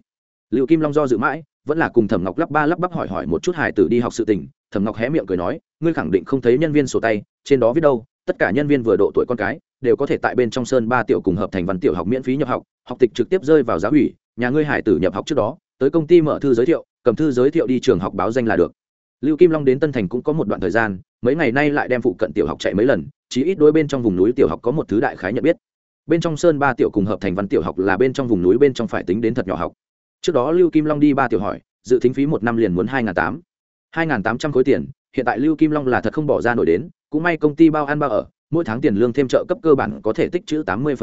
Speaker 1: Liệu kim long do dự mãi vẫn là cùng thẩm ngọc lắp ba lắp bắp hỏi hỏi một chút hải tử đi học sự tình, thẩm ngọc hé miệng cười nói, ngươi khẳng định không thấy nhân viên sổ tay, trên đó viết đâu, tất cả nhân viên vừa độ tuổi con cái, đều có thể tại bên trong sơn ba tiểu cùng hợp thành văn tiểu học miễn phí nhập học học tịch trực tiếp rơi vào giáo ủy, nhà ngươi hải tử nhập học trước đó, tới công ty mở thư giới thiệu, cầm thư giới thiệu đi trường học báo danh là được. Lưu kim long đến tân thành cũng có một đoạn thời gian, mấy ngày nay lại đem phụ cận tiểu học chạy mấy lần chỉ ít đôi bên trong vùng núi tiểu học có một thứ đại khái nhận biết. Bên trong sơn ba tiểu cùng hợp thành văn tiểu học là bên trong vùng núi bên trong phải tính đến thật nhỏ học trước đó lưu kim long đi ba tiểu hỏi, dự tính phí một năm liền muốn hai n g h n tám. Hai n g h n tám trăm khối tiền, hiện tại lưu kim long là thật không bỏ ra nổi đến, cũng may công ty bao ăn bao ở, mỗi tháng tiền lương thêm trợ cấp cơ bản có thể tích chữ tám mươi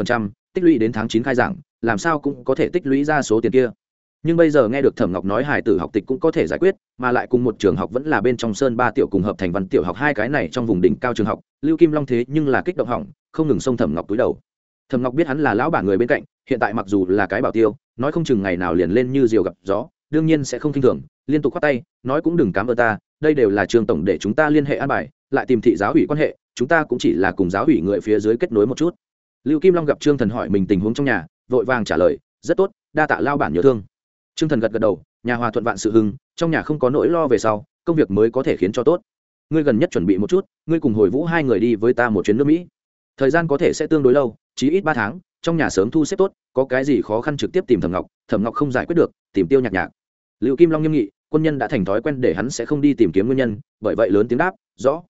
Speaker 1: tích lũy đến tháng chín khai giảng, làm sao cũng có thể tích lũy ra số tiền kia. Nhưng bây giờ nghe được thẩm ngọc nói Hải tử học tịch cũng có thể giải quyết, mà lại cùng một trường học vẫn là bên trong sơn ba tiểu cùng hợp thành văn tiểu học hai cái này trong vùng đỉnh cao trường học, lưu kim long thế nhưng là kích động hỏng, không ngừng xông thẩm ngọc túi đầu. Thẩm ngọc biết hắn là lão bản người bên cạnh, hiện tại mặc dù là cái bảo tiêu nói không chừng ngày nào liền lên như diều gặp gió, đương nhiên sẽ không k i n h thường, liên tục k h o á t tay, nói cũng đừng cám ơn ta, đây đều là trường tổng để chúng ta liên hệ an bài, lại tìm thị giáo ủy quan hệ, chúng ta cũng chỉ là cùng giáo ủy người phía dưới kết nối một chút. Lưu kim long gặp trương thần hỏi mình tình huống trong nhà, vội vàng trả lời, rất tốt, đa tạ lao bản nhớ thương. Trương thần gật gật đầu, nhà hòa thuận vạn sự hưng, trong nhà không có nỗi lo về sau, công việc mới có thể khiến cho tốt. Ngươi gần nhất chuẩn bị một chút, ngươi cùng hồi vũ hai người đi với ta một chuyến nước mỹ. Thời gian có thể sẽ tương đối lâu, chí ít ba tháng trong nhà sớm thu xếp tốt, có cái gì khó khăn trực tiếp tìm thẩm ngọc thẩm ngọc không giải quyết được, tìm tiêu nhạc nhạc. Liệu kim long nghiêm nghị, quân nhân đã thành thói quen để hắn sẽ không đi tìm kiếm nguyên nhân, bởi vậy lớn tiếng đáp, rõ.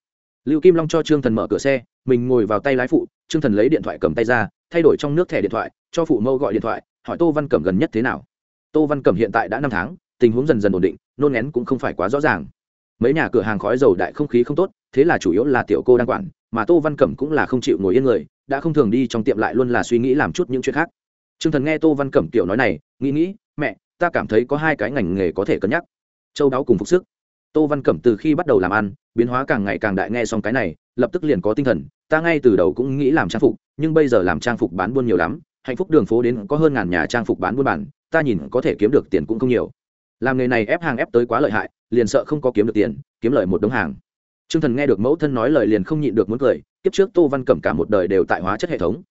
Speaker 1: Lưu kim long cho trương thần mở cửa xe, mình ngồi vào tay lái phụ, trương thần lấy điện thoại cầm tay ra, thay đổi trong nước thẻ điện thoại, cho phụ mâu gọi điện thoại, hỏi tô văn cẩm gần nhất thế nào. Tô văn cẩm hiện tại đã năm tháng, tình huống dần dần ổn định, nôn nén cũng không phải quá rõ ràng. Mấy nhà cửa hàng khói dầu đại không khí không tốt, thế là chủ yếu là tiểu cô đang quản mà tô văn cẩm cũng là không chịu ngồi yên người, đã không thường đi trong tiệm lại luôn là suy nghĩ làm chút những chuyện khác. T r ư ơ n g thần nghe tô văn cẩm tiểu nói này, nghĩ nghĩ, mẹ, ta cảm thấy có hai cái ngành nghề có thể cân nhắc. Châu đáo cùng phục sức. Tô văn cẩm từ khi bắt đầu làm ăn, biến hóa càng ngày càng đại nghe xong cái này, lập tức liền có tinh thần, ta ngay từ đầu cũng nghĩ làm trang phục, nhưng bây giờ làm trang phục bán buôn nhiều lắm, hạnh phúc đường phố đến có hơn ngàn nhà trang phục bán buôn bản, ta nhìn có thể kiếm được tiền cũng không nhiều. Làm nghề này ép hàng ép tới quá lợi hại, liền sợ không có kiếm được tiền, kiếm lời một đống hàng. Trương thần nghe được mẫu thân nói lời liền không nhịn được muốn cười, kiếp trước tô văn cẩm cả một đời đều tại hóa chất hệ thống.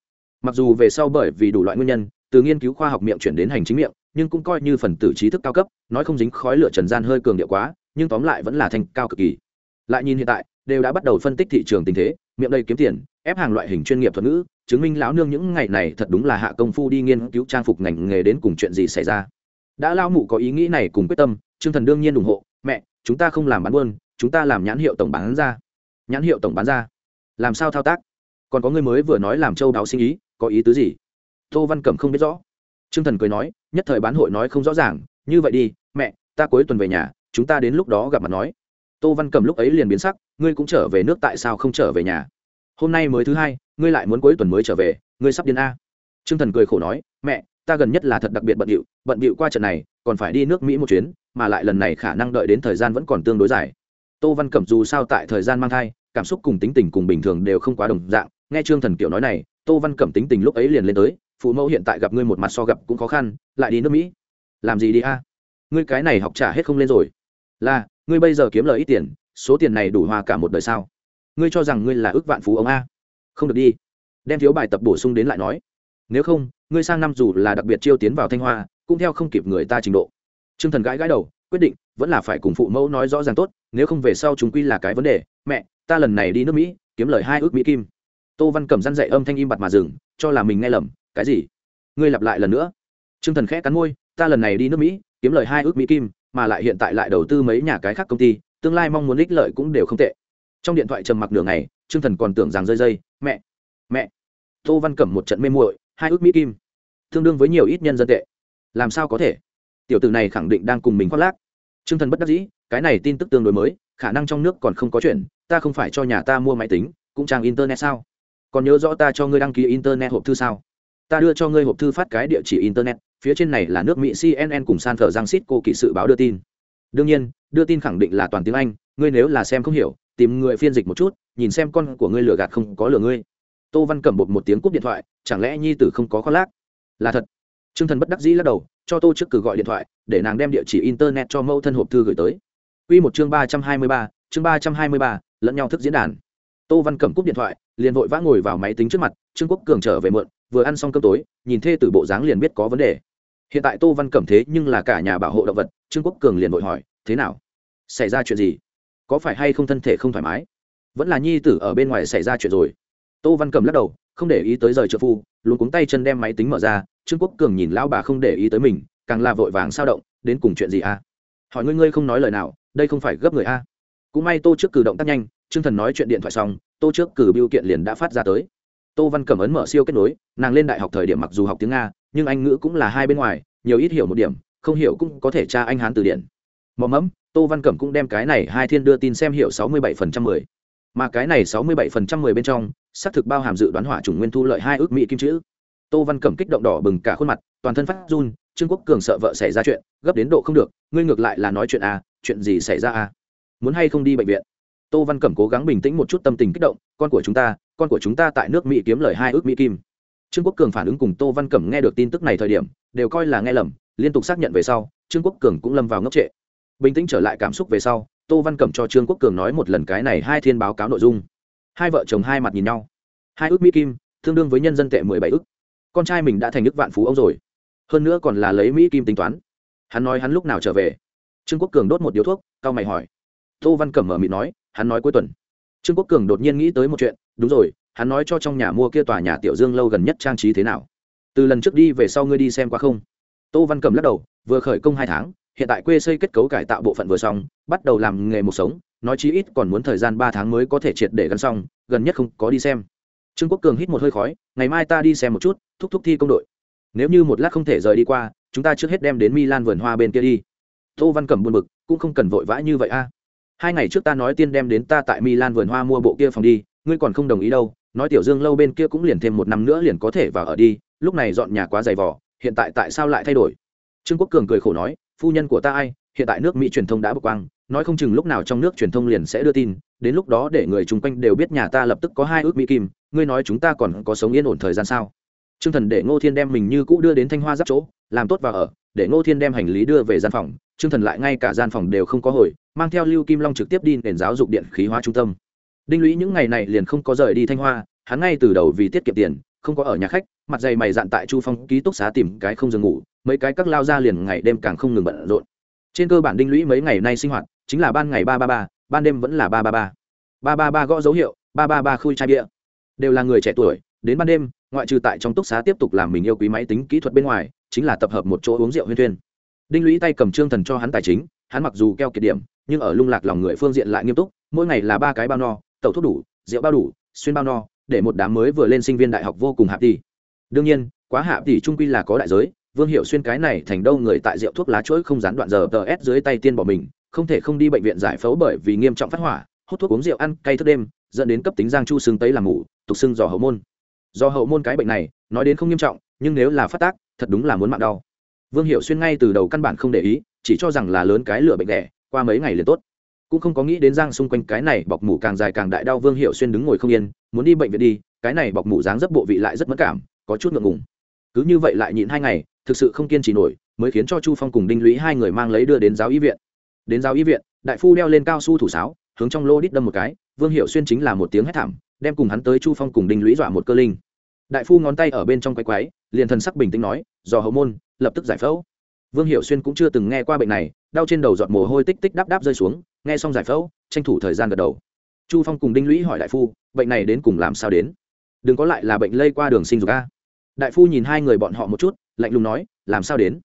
Speaker 1: Mặc dù về sau bởi vì đủ loại nguyên nhân, từ nghiên cứu khoa học miệng chuyển đến hành chính miệng, nhưng cũng coi như phần tử trí thức cao cấp, nói không dính khói lửa trần gian hơi cường điệu quá, nhưng tóm lại vẫn là thành cao cực kỳ. Lại nhìn hiện tại, đều đã bắt đầu phân tích thị trường tình thế, miệng đây kiếm tiền, ép hàng loại hình chuyên nghiệp thuật ngữ, chứng minh lão nương những ngày này thật đúng là hạ công phu đi nghiên cứu trang phục ngành nghề đến cùng chuyện gì xảy ra. Đã lao mụ có ý nghĩ này cùng quyết tâm, trương thần đương nhiên ủng hộ, mẹ, chúng ta không làm bán buôn chúng ta làm nhãn hiệu tổng bán ra. Nhãn hiệu tổng bán ra. Làm sao thao tác? Còn có người mới vừa nói làm châu đáo sinh ý, có ý tứ gì? Tô văn cẩm không biết rõ. T r ư ơ n g thần cười nói, nhất thời bán hội nói không rõ ràng, như vậy đi, mẹ, ta cuối tuần về nhà, chúng ta đến lúc đó gặp mặt nói. Tô văn cẩm lúc ấy liền biến sắc, ngươi cũng trở về nước tại sao không trở về nhà? Hôm nay mới thứ hai, ngươi lại muốn cuối tuần mới trở về, ngươi sắp điên a. T r ư ơ n g thần cười khổ nói, mẹ, ta gần nhất là thật đặc biệt bận điệu bận điệu qua trận này, còn phải đi nước mỹ một chuyến, mà lại lần này khả năng đợi đến thời gian vẫn còn tương đối dài tô văn cẩm dù sao tại thời gian mang thai, cảm xúc cùng tính tình cùng bình thường đều không quá đồng dạng. Nghe trương thần kiểu nói này, tô văn cẩm tính tình lúc ấy liền lên tới, phụ mẫu hiện tại gặp ngươi một mặt so gặp cũng khó khăn, lại đi nước mỹ. Làm gì đi a? Ngươi cái này học trả hết không lên rồi. Là, ngươi bây giờ kiếm lời ít tiền, số tiền này đủ hòa cả một đời sao? Ngươi cho rằng ngươi là ước vạn phú ông a? Không được đi. Đem thiếu bài tập bổ sung đến lại nói. Nếu không, ngươi sang năm dù là đặc biệt chiêu tiến vào thanh hoa, cũng theo không kịp người ta trình độ. T r ư ơ n g thần gãi gãi đầu quyết định, vẫn là phải cùng phụ mẫu nói rõ ràng tốt, nếu không về sau chúng quy là cái vấn đề. Mẹ, ta lần này đi nước mỹ, kiếm lời hai ước mỹ kim. Tô văn cẩm răn dậy âm thanh im bặt mà dừng, cho là mình nghe lầm, cái gì? Ngươi lặp lại lần nữa. T r ư ơ n g thần khẽ cắn môi, ta lần này đi nước mỹ, kiếm lời hai ước mỹ kim, mà lại hiện tại lại đầu tư mấy nhà cái khác công ty, tương lai mong muốn ích lợi cũng đều không tệ. Trong điện thoại trầm mặc đường này t r ư ơ n g thần còn tưởng rằng rơi dây mẹ mẹ. Tô văn cẩm một trận mê muội, hai ước mỹ kim, tương đương với nhiều ít nhân dân tệ. Làm sao có thể? Tiểu t này khẳng định đang cùng mình khoác lác t r ư ơ n g thần bất đắc dĩ, cái này tin tức tương đối mới, khả năng trong nước còn không có chuyện, ta không phải cho nhà ta mua máy tính, cũng trang internet sao? Còn nhớ rõ ta cho ngươi đăng ký internet hộp thư sao? Ta đưa cho ngươi hộp thư phát cái địa chỉ internet, phía trên này là nước mỹ cnn cùng san thờ giang xít cô kỵ sự báo đưa tin. Đương nhiên, đưa tin khẳng định là toàn tiếng anh, ngươi nếu là xem không hiểu, tìm người phiên dịch một chút, nhìn xem con của ngươi lừa gạt không có lừa ngươi. Tô văn cầm bột một tiếng cúp điện thoại, chẳng lẽ nhi tử không có khoác lác? Là thật. T r ư ơ n g thần bất đắc dĩ lắc đầu cho tô trước cử gọi điện thoại, để nàng đem địa chỉ internet cho mẫu thân hộp thư gửi tới. Quy một chương ba trăm hai mươi ba, chương ba trăm hai mươi ba, lẫn nhau thức diễn đàn. Tô văn cẩm cúp điện thoại, liền vội vã ngồi vào máy tính trước mặt, trương quốc cường trở về mượn vừa ăn xong cơm tối, nhìn thê từ bộ dáng liền biết có vấn đề. Hiện tại tô văn cẩm thế nhưng là cả nhà bảo hộ động vật, trương quốc cường liền vội hỏi, thế nào? Xảy ra chuyện gì? Có phải hay không thân thể không thoải mái? Vẫn là nhi tử ở bên ngoài xảy ra chuyện rồi? Tô văn cẩm lắc đầu, không để ý tới rời trợ phu luôn cuống tay chân đem máy tính mở ra trương quốc cường nhìn lão bà không để ý tới mình càng là vội vàng sao động đến cùng chuyện gì a à? hỏi ngươi ngươi không nói lời nào đây không phải gấp người a à? cũng may tô trước cử động tác nhanh Trương Thần nói chuyện điện thoại xong, Tô trước cử biểu kiện liền đã phát ra tới. Tô Văn Cẩm ấn mở siêu kết nối, nàng lên đại học thời điểm mặc dù học tiếng Nga, nhưng anh ngữ cũng là hai bên ngoài, nhiều ít hiểu một điểm, không hiểu cũng có thể tra anh hán từ điển. Mò mẫm, Tô Văn Cẩm cũng đem cái này hai thiên đưa tin xem hiểu sáu mươi bảy phần trăm mười, Mà cái này sáu mươi bảy phần trăm mười bên trong, xác thực bao hàm dự đoán hỏa chủng nguyên thu lợi hai ước mỹ kim chữ tô văn cẩm kích động đỏ bừng cả khuôn mặt, toàn thân phát run, trương quốc cường sợ vợ xảy ra chuyện, gấp đến độ không được, ngươi ngược lại là nói chuyện à chuyện gì xảy ra à? Muốn hay không đi bệnh viện? Tô văn cẩm cố gắng bình tĩnh một chút tâm tình kích động, con của chúng ta, con của chúng ta tại nước mỹ kiếm lời hai ước mỹ kim. Trương quốc cường phản ứng cùng tô văn cẩm nghe được tin tức này thời điểm, đều coi là nghe lầm, liên tục xác nhận về sau, trương quốc cường cũng lâm vào ngốc trệ. Bình tĩnh trở lại cảm xúc về sau, tô văn cẩm cho trương quốc cường nói một lần cái này hai thiên báo cáo nội dung. Hai vợ chồng hai mặt nhìn nhau. Hai ước mỹ kim, tương đương với nhân dân tệ mười bảy ước con trai mình đã thành nước vạn phú ông rồi. Hơn nữa còn là lấy mỹ kim tính toán. Hắn nói hắn lúc nào trở về? Trương quốc cường đốt một điếu thuốc cao mày hỏi. Tô văn cẩm mở mịt nói, hắn nói cuối tuần. Trương quốc cường đột nhiên nghĩ tới một chuyện, đúng rồi, hắn nói cho trong nhà mua kia tòa nhà tiểu dương lâu gần nhất trang trí thế nào. Từ lần trước đi về sau ngươi đi xem qua không? Tô văn cẩm lắc đầu, vừa khởi công hai tháng, hiện tại quê xây kết cấu cải tạo bộ phận vừa xong, bắt đầu làm nghề một sống, nói chí ít còn muốn thời gian ba tháng mới có thể triệt để gắn xong, gần nhất không có đi xem trương quốc cường hít một hơi khói, ngày mai ta đi xem một chút, thúc thúc thi công đội. Nếu như một lát không thể rời đi qua, chúng ta trước hết đem đến milan vườn hoa bên kia đi. Tô văn cẩm buồn bực, cũng không cần vội vã như vậy a. Hai ngày trước ta nói tiên đem đến ta tại milan vườn hoa mua bộ kia phòng đi, ngươi còn không đồng ý đâu, nói tiểu dương lâu bên kia cũng liền thêm một năm nữa liền có thể vào ở đi, lúc này dọn nhà quá dày vỏ hiện tại tại sao lại thay đổi? Trương quốc cường cười khổ nói, phu nhân của ta ai, hiện tại nước mỹ truyền thông đã bực quang, nói không chừng lúc nào trong nước truyền thông liền sẽ đưa tin đến lúc đó để người chung quanh đều biết nhà ta lập tức có hai ước mỹ kim, ngươi nói chúng ta còn có sống yên ổn thời gian sao? T r ư ơ n g thần để ngô thiên đem mình như cũ đưa đến thanh hoa giáp chỗ, làm tốt và ở, để ngô thiên đem hành lý đưa về gian phòng t r ư ơ n g thần lại ngay cả gian phòng đều không có hồi, mang theo lưu kim long trực tiếp đi nền giáo dục điện khí hóa trung tâm. Đinh lũy những ngày này liền không có rời đi thanh hoa, hắn ngay từ đầu vì tiết kiệm tiền, không có ở nhà khách, mặt dày mày dạn tại chu phong ký túc xá tìm cái không giường ngủ, mấy cái các lao ra liền ngày đêm càng không ngừng bận rộn. Trên cơ bản đinh lũy mấy ngày nay sinh hoạt, chính là ban ngày ba ba ba ban đêm vẫn là ba ba ba. Ba ba ba gõ dấu hiệu, ba ba ba khui chai bia. Đều là người trẻ tuổi, đến ban đêm, ngoại trừ tại trong túc xá tiếp tục làm mình yêu quý máy tính kỹ thuật bên ngoài, chính là tập hợp một chỗ uống rượu huyên thuyên. Đinh lũy tay cầm trương thần cho hắn tài chính, hắn mặc dù keo kiệt điểm, nhưng ở lung lạc lòng người phương diện lại nghiêm túc, mỗi ngày là ba cái bao no, tẩu thuốc đủ, rượu bao đủ, xuyên bao no, để một đám mới vừa lên sinh viên đại học vô cùng hạp tỷ. Đương nhiên, quá hạp tỷ trung quy là có đại giới, vương hiệu xuyên cái này thành đâu người tại rượu thuốc lá chuỗi không gián đoạn giờ tờ s dưới tay tiên bỏ mình không thể không đi bệnh viện giải phẫu bởi vì nghiêm trọng phát hỏa, hút thuốc uống rượu ăn cay thức đêm, dẫn đến cấp tính giang chu xương tấy làm ngủ tục xưng dò hậu môn. Do hậu môn cái bệnh này, nói đến không nghiêm trọng, nhưng nếu là phát tác, thật đúng là muốn mạng đau. Vương hiệu xuyên ngay từ đầu căn bản không để ý, chỉ cho rằng là lớn cái lửa bệnh đẻ, qua mấy ngày liền tốt. Cũng không có nghĩ đến giang xung quanh cái này bọc mủ càng dài càng đại đau, vương hiệu xuyên đứng ngồi không yên, muốn đi bệnh viện đi, cái này bọc mủ dáng rất bộ vị lại rất mất cảm, có chút ngượng ngùng. Cứ như vậy lại nhịn hai ngày, thực sự không kiên trì nổi, mới khiến cho chu phong cùng đinh lũy hai người mang lấy đưa đến giáo y viện đến giáo y viện, đại phu đeo lên cao su thủ sáo, hướng trong lô đít đâm một cái, vương hiệu xuyên chính là một tiếng hét thảm, đem cùng hắn tới chu phong cùng đinh lũy dọa một cơ linh. Đại phu ngón tay ở bên trong quay quáy liền thần sắc bình tĩnh nói do hậu môn, lập tức giải phẫu. Vương hiệu xuyên cũng chưa từng nghe qua bệnh này, đau trên đầu giọt mồ hôi tích tích đắp đắp rơi xuống, nghe xong giải phẫu, tranh thủ thời gian gật đầu. Chu phong cùng đinh lũy hỏi đại phu, bệnh này đến cùng làm sao đến? Đừng có lại là bệnh lây qua đường sinh dục a. Đại phu nhìn hai người bọn họ một chút, lạnh lùng nói, làm sao đến?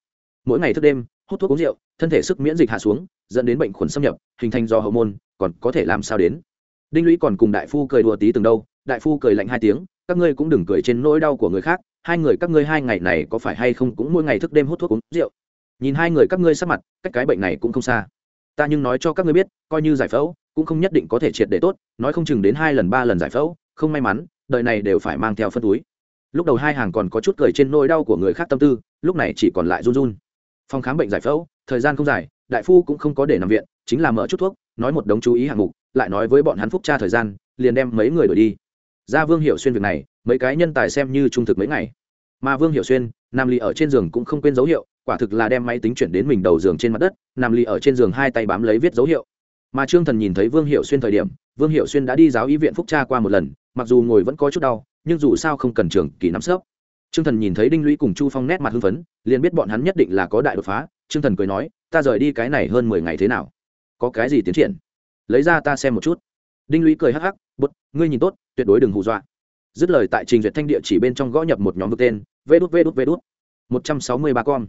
Speaker 1: Mỗi ngày thức đêm, hút thuốc uống rượu, thân thể sức miễn dịch hạ xuống dẫn đến bệnh khuẩn xâm nhập, hình thành do hậu môn, còn có thể làm sao đến? Đinh lũy còn cùng đại phu cười đùa tí từng đâu, đại phu cười lạnh hai tiếng, các ngươi cũng đừng cười trên nỗi đau của người khác, hai người các ngươi hai ngày này có phải hay không cũng mỗi ngày thức đêm hút thuốc uống rượu? Nhìn hai người các ngươi sắc mặt, cách cái bệnh này cũng không xa. Ta nhưng nói cho các ngươi biết, coi như giải phẫu, cũng không nhất định có thể triệt để tốt, nói không chừng đến hai lần ba lần giải phẫu, không may mắn, đời này đều phải mang theo phân túi. Lúc đầu hai hàng còn có chút cười trên nỗi đau của người khác tâm tư, lúc này chỉ còn lại run run. Phòng khám bệnh giải phẫu, thời gian không dài đại phu cũng không có để nằm viện, chính là mở chút thuốc, nói một đống chú ý hạng mục, lại nói với bọn hắn phúc tra thời gian, liền đem mấy người đổi đi. Ra vương hiệu xuyên việc này, mấy cái nhân tài xem như trung thực mấy ngày. Mà vương hiệu xuyên, nam ly ở trên giường cũng không quên dấu hiệu, quả thực là đem máy tính chuyển đến mình đầu giường trên mặt đất, nam ly ở trên giường hai tay bám lấy viết dấu hiệu. Mà trương thần nhìn thấy vương hiệu xuyên thời điểm, vương hiệu xuyên đã đi giáo y viện phúc tra qua một lần, mặc dù ngồi vẫn có chút đau, nhưng dù sao không cần trường kỳ nắm sớp trương thần nhìn thấy đinh lũy cùng chu phong nét mặt hưng phấn, liền biết bọn hắn nhất định là có đại đột phá, trương thần cười nói ta rời đi cái này hơn mười ngày thế nào? Có cái gì tiến triển? Lấy ra ta xem một chút. Đinh lũy cười hắc hắc bút ngươi nhìn tốt tuyệt đối đừng hù dọa. Dứt lời tại trình duyệt thanh địa chỉ bên trong gõ nhập một nhóm vực tên vê đút vê đút vê đút. Một trăm sáu mươi ba con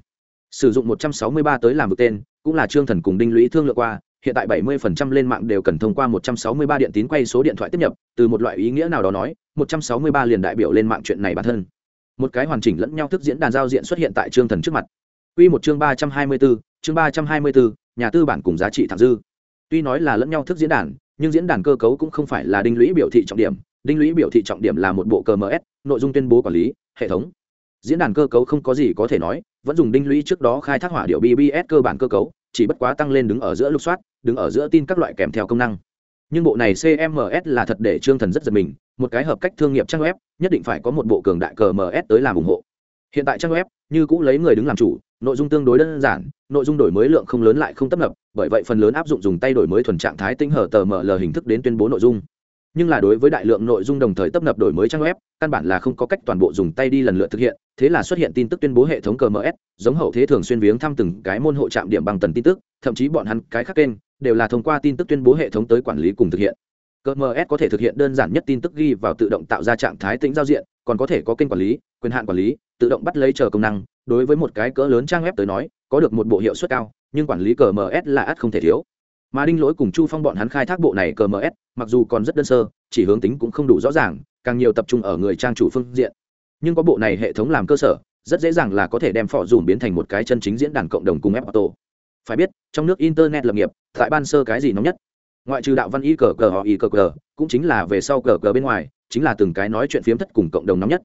Speaker 1: sử dụng một trăm sáu mươi ba tới làm vực tên cũng là trương thần cùng đinh lũy thương lượng qua hiện tại bảy mươi phần trăm lên mạng đều cần thông qua một trăm sáu mươi ba điện tín quay số điện thoại tiếp nhập từ một loại ý nghĩa nào đó nói một trăm sáu mươi ba liền đại biểu lên mạng chuyện này bản thân. Một cái hoàn chỉnh lẫn nhau thức diễn đàn giao diện xuất hiện tại trương thần trước mặt. Quy một chương ba trăm hai mươi 324, chương ba trăm hai mươi 324, nhà tư bản cùng giá trị thẳng dư. Tuy nói là lẫn nhau thức diễn đàn nhưng diễn đàn cơ cấu cũng không phải là đinh lũy biểu thị trọng điểm. Đinh lũy biểu thị trọng điểm là một bộ cờ ms nội dung tuyên bố quản lý hệ thống. Diễn đàn cơ cấu không có gì có thể nói vẫn dùng đinh lũy trước đó khai thác hỏa điệu bbs cơ bản cơ cấu chỉ bất quá tăng lên đứng ở giữa lục soát đứng ở giữa tin các loại kèm theo công năng. Nhưng bộ này cms là thật để trương thần rất giật mình một cái hợp cách thương nghiệp trang web nhất định phải có một bộ cường đại cờ ms tới làm ủng hộ. Hiện tại trang web như cũ lấy người đứng làm chủ nội dung tương đối đơn giản nội dung đổi mới lượng không lớn lại không tấp nập bởi vậy phần lớn áp dụng dùng tay đổi mới thuần trạng thái tinh hở tờ ml hình thức đến tuyên bố nội dung. Nhưng là đối với đại lượng nội dung đồng thời tấp nập đổi mới trang web căn bản là không có cách toàn bộ dùng tay đi lần lượt thực hiện thế là xuất hiện tin tức tuyên bố hệ thống CMS, giống hậu thế thường xuyên viếng thăm từng cái môn hộ trạm điểm bằng tần tin tức thậm chí bọn hắn cái khác kênh đều là thông qua tin tức tuyên bố hệ thống tới quản lý cùng thực hiện. CMS có thể thực hiện đơn giản nhất tin tức ghi vào tự động tạo ra trạng thái tính giao diện còn có thể có kênh quản lý quyền hạn quản lý tự động bắt lấy chờ công năng, đối với một cái cỡ lớn trang web tới nói, có được một bộ hiệu suất cao, nhưng quản lý cờ ms là ắt không thể thiếu. Mà đinh lỗi cùng chu phong bọn hắn khai thác bộ này cờ ms mặc dù còn rất đơn sơ, chỉ hướng tính cũng không đủ rõ ràng, càng nhiều tập trung ở người trang chủ phương diện. Nhưng có bộ này hệ thống làm cơ sở, rất dễ dàng là có thể đem phỏ dùm biến thành một cái chân chính diễn đàn cộng đồng cùng ép auto phải biết, trong nước internet lập nghiệp, tại ban sơ cái gì nóng nhất? Ngoại trừ đạo văn y cờ cờ họ y cờ cờ, cũng chính là về sau cờ cờ bên ngoài, chính là từng cái nói chuyện phiếm thất cùng cộng đồng nóng nhất.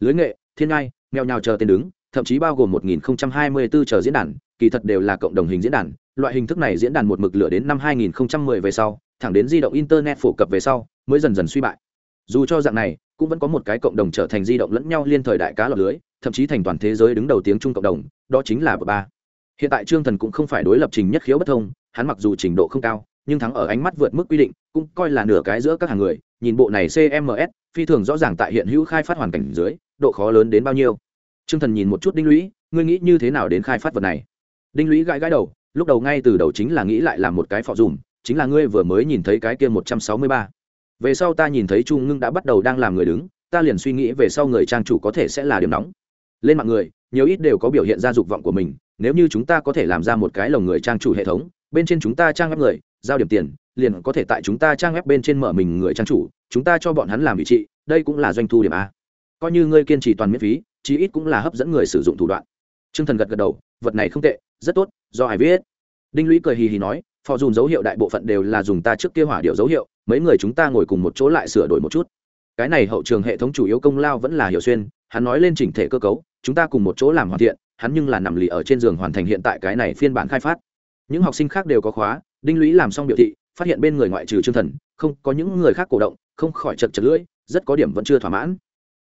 Speaker 1: Lưới nghệ thiên ngai, mèo nhào chờ tên đứng, thậm chí bao gồm 1024 chờ diễn đàn, kỳ thật đều là cộng đồng hình diễn đàn. Loại hình thức này diễn đàn một mực lửa đến năm 2010 về sau, thẳng đến di động internet phổ cập về sau, mới dần dần suy bại. Dù cho dạng này, cũng vẫn có một cái cộng đồng trở thành di động lẫn nhau liên thời đại cá lọc lưới, thậm chí thành toàn thế giới đứng đầu tiếng trung cộng đồng, đó chính là bờ ba. Hiện tại trương thần cũng không phải đối lập trình nhất khiếu bất thông, hắn mặc dù trình độ không cao, nhưng thắng ở ánh mắt vượt mức quy định, cũng coi là nửa cái giữa các hàng người. Nhìn bộ này cms phi thường rõ ràng tại hiện hữu khai phát hoàn cảnh dưới độ khó lớn đến bao nhiêu? Trương thần nhìn một chút đinh lũy, ngươi nghĩ như thế nào đến khai phát vật này? Đinh lũy gãi gãi đầu, lúc đầu ngay từ đầu chính là nghĩ lại làm một cái phò dùm, chính là ngươi vừa mới nhìn thấy cái kia một trăm sáu mươi ba. Về sau ta nhìn thấy chu ngưng đã bắt đầu đang làm người đứng, ta liền suy nghĩ về sau người trang chủ có thể sẽ là điểm nóng. Lên mạng người, nhiều ít đều có biểu hiện ra dục vọng của mình, nếu như chúng ta có thể làm ra một cái lồng người trang chủ hệ thống, bên trên chúng ta trang web người, giao điểm tiền, liền có thể tại chúng ta trang web bên trên mở mình người trang chủ, chúng ta cho bọn hắn làm vị trị đây cũng là doanh thu điểm a coi như ngươi kiên trì toàn miễn phí, chí ít cũng là hấp dẫn người sử dụng thủ đoạn. T r ư ơ n g thần gật gật đầu, vật này không tệ, rất tốt, do ai viết đinh lũy cười hì hì nói, phò dùng dấu hiệu đại bộ phận đều là dùng ta trước kia hỏa điệu dấu hiệu, mấy người chúng ta ngồi cùng một chỗ lại sửa đổi một chút. Cái này hậu trường hệ thống chủ yếu công lao vẫn là hiểu xuyên, hắn nói lên chỉnh thể cơ cấu, chúng ta cùng một chỗ làm hoàn thiện, hắn nhưng là nằm lì ở trên giường hoàn thành hiện tại cái này phiên bản khai phát. Những học sinh khác đều có khóa, đinh lũy làm xong biểu thị, phát hiện bên người ngoại trừ chương thần, không, có những người khác cổ động, không khỏi chật chật lưỡi, rất có điểm vẫn chưa thỏa mãn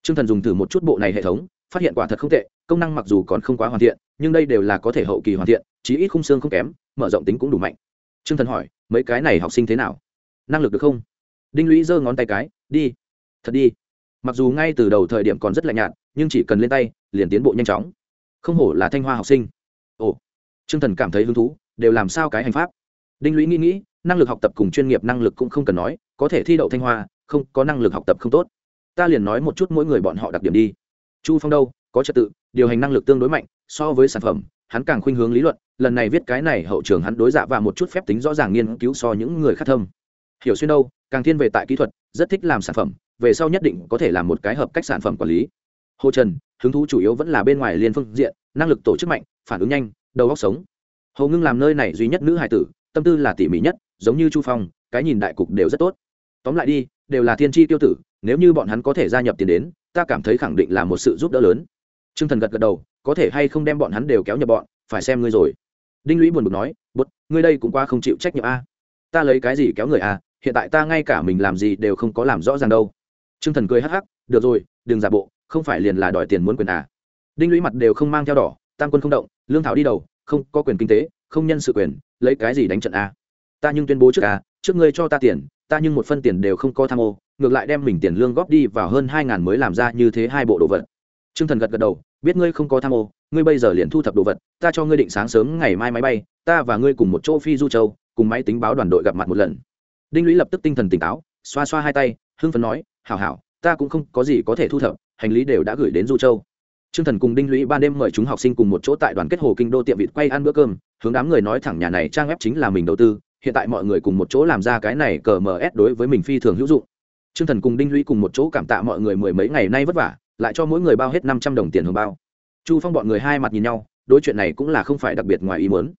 Speaker 1: chương thần dùng thử một chút bộ này hệ thống, phát hiện quả thật không tệ, công năng mặc dù còn không quá hoàn thiện, nhưng đây đều là có thể hậu kỳ hoàn thiện, chí ít khung xương không kém, mở rộng tính cũng đủ mạnh. Chương thần hỏi, mấy cái này học sinh thế nào? Năng lực được không? Đinh lũy giơ ngón tay cái, đi, thật đi. Mặc dù ngay từ đầu thời điểm còn rất lạnh nhạt, nhưng chỉ cần lên tay, liền tiến bộ nhanh chóng. Không hổ là thanh hoa học sinh. Ồ chương thần cảm thấy hứng thú, đều làm sao cái hành pháp? Đinh lũy nghĩ nghĩ, năng lực học tập cùng chuyên nghiệp năng lực cũng không cần nói, có thể thi đậu thanh hoa, không, có năng lực học tập không tốt ta liền nói một chút mỗi người bọn họ đặc điểm đi. Chu phong đâu, có trật tự, điều hành năng lực tương đối mạnh, so với sản phẩm, hắn càng khuynh hướng lý luận, lần này viết cái này hậu trường hắn đối dạ và một chút phép tính rõ ràng nghiên cứu so những người khác thâm. Hiểu xuyên đâu, càng thiên về tại kỹ thuật, rất thích làm sản phẩm, về sau nhất định có thể làm một cái hợp cách sản phẩm quản lý. Hồ trần, hứng thú chủ yếu vẫn là bên ngoài liên phương diện, năng lực tổ chức mạnh, phản ứng nhanh, đầu óc sống. Hầu ngưng làm nơi này duy nhất nữ hải tử, tâm tư là tỉ mỉ nhất, giống như chu phong, cái nhìn đại cục đều rất tốt. Tóm lại đi, đều là thiên tri tiêu tử nếu như bọn hắn có thể gia nhập tiền đến, ta cảm thấy khẳng định là một sự giúp đỡ lớn. T r ư ơ n g thần gật gật đầu, có thể hay không đem bọn hắn đều kéo nhập bọn, phải xem ngươi rồi. Đinh lũy buồn bực nói bút ngươi đây cũng qua không chịu trách nhiệm a. Ta lấy cái gì kéo người a? Hiện tại ta ngay cả mình làm gì đều không có làm rõ ràng đâu. T r ư ơ n g thần cười hắc hắc, được rồi, đừng giả bộ, không phải liền là đòi tiền muốn quyền à? Đinh lũy mặt đều không mang theo đỏ, tam quân không động, lương thảo đi đầu, không có quyền kinh tế, không nhân sự quyền, lấy cái gì đánh trận a? Ta nhưng tuyên bố trước a trước ngươi cho ta tiền, ta nhưng một phân tiền đều không có tham ô ngược lại đem mình tiền lương góp đi vào hơn hai ngàn mới làm ra như thế hai bộ đồ vật. T r ư ơ n g thần gật gật đầu, biết ngươi không có tham ô, ngươi bây giờ liền thu thập đồ vật, ta cho ngươi định sáng sớm ngày mai máy bay, ta và ngươi cùng một chỗ phi du châu, cùng máy tính báo đoàn đội gặp mặt một lần. Đinh lũy lập tức tinh thần tỉnh táo, xoa xoa hai tay, hưng phấn nói, hảo hảo, ta cũng không có gì có thể thu thập, hành lý đều đã gửi đến du châu. T r ư ơ n g thần cùng đinh lũy ban đêm mời chúng học sinh cùng một chỗ tại đoàn kết hồ kinh đô tiệm vịt quay ăn bữa cơm, hướng đám người nói thẳng nhà này trang web chính là mình đầu tư, hiện tại mọi người cùng một chỗ làm ra cái này cờ ms đối với mình phi thường hữu dụng. Trương Thần cùng Đinh Lũy cùng một chỗ cảm tạ mọi người mười mấy ngày nay vất vả, lại cho mỗi người bao hết năm trăm đồng tiền hưởng bao. Chu Phong bọn người hai mặt nhìn nhau, đối chuyện này cũng là không phải đặc biệt ngoài ý muốn.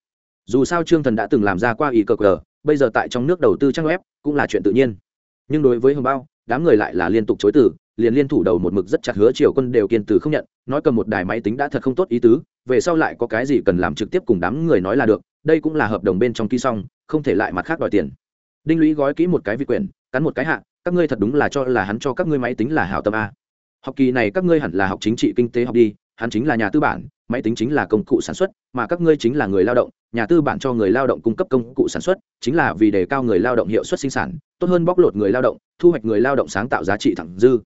Speaker 1: Dù sao Trương Thần đã từng làm ra qua ý cờ cờ, bây giờ tại trong nước đầu tư trang web cũng là chuyện tự nhiên. Nhưng đối với hưởng bao, đám người lại là liên tục chối từ liền liên thủ đầu một mực rất chặt hứa triều quân đều kiên từ không nhận nói cầm một đài máy tính đã thật không tốt ý tứ về sau lại có cái gì cần làm trực tiếp cùng đám người nói là được đây cũng là hợp đồng bên trong ký xong không thể lại mặt khác đòi tiền đinh lũy gói kỹ một cái vị quyển cắn một cái hạ các ngươi thật đúng là cho là hắn cho các ngươi máy tính là hảo tâm a. Học kỳ này các ngươi hẳn là học chính trị kinh tế học đi hắn chính là nhà tư bản máy tính chính là công cụ sản xuất mà các ngươi chính là người lao động nhà tư bản cho người lao động cung cấp công cụ sản xuất chính là vì đề cao người lao động hiệu suất sinh sản tốt hơn bóc lột người lao động thu hoạch người lao động sáng tạo giá trị thẳng dư.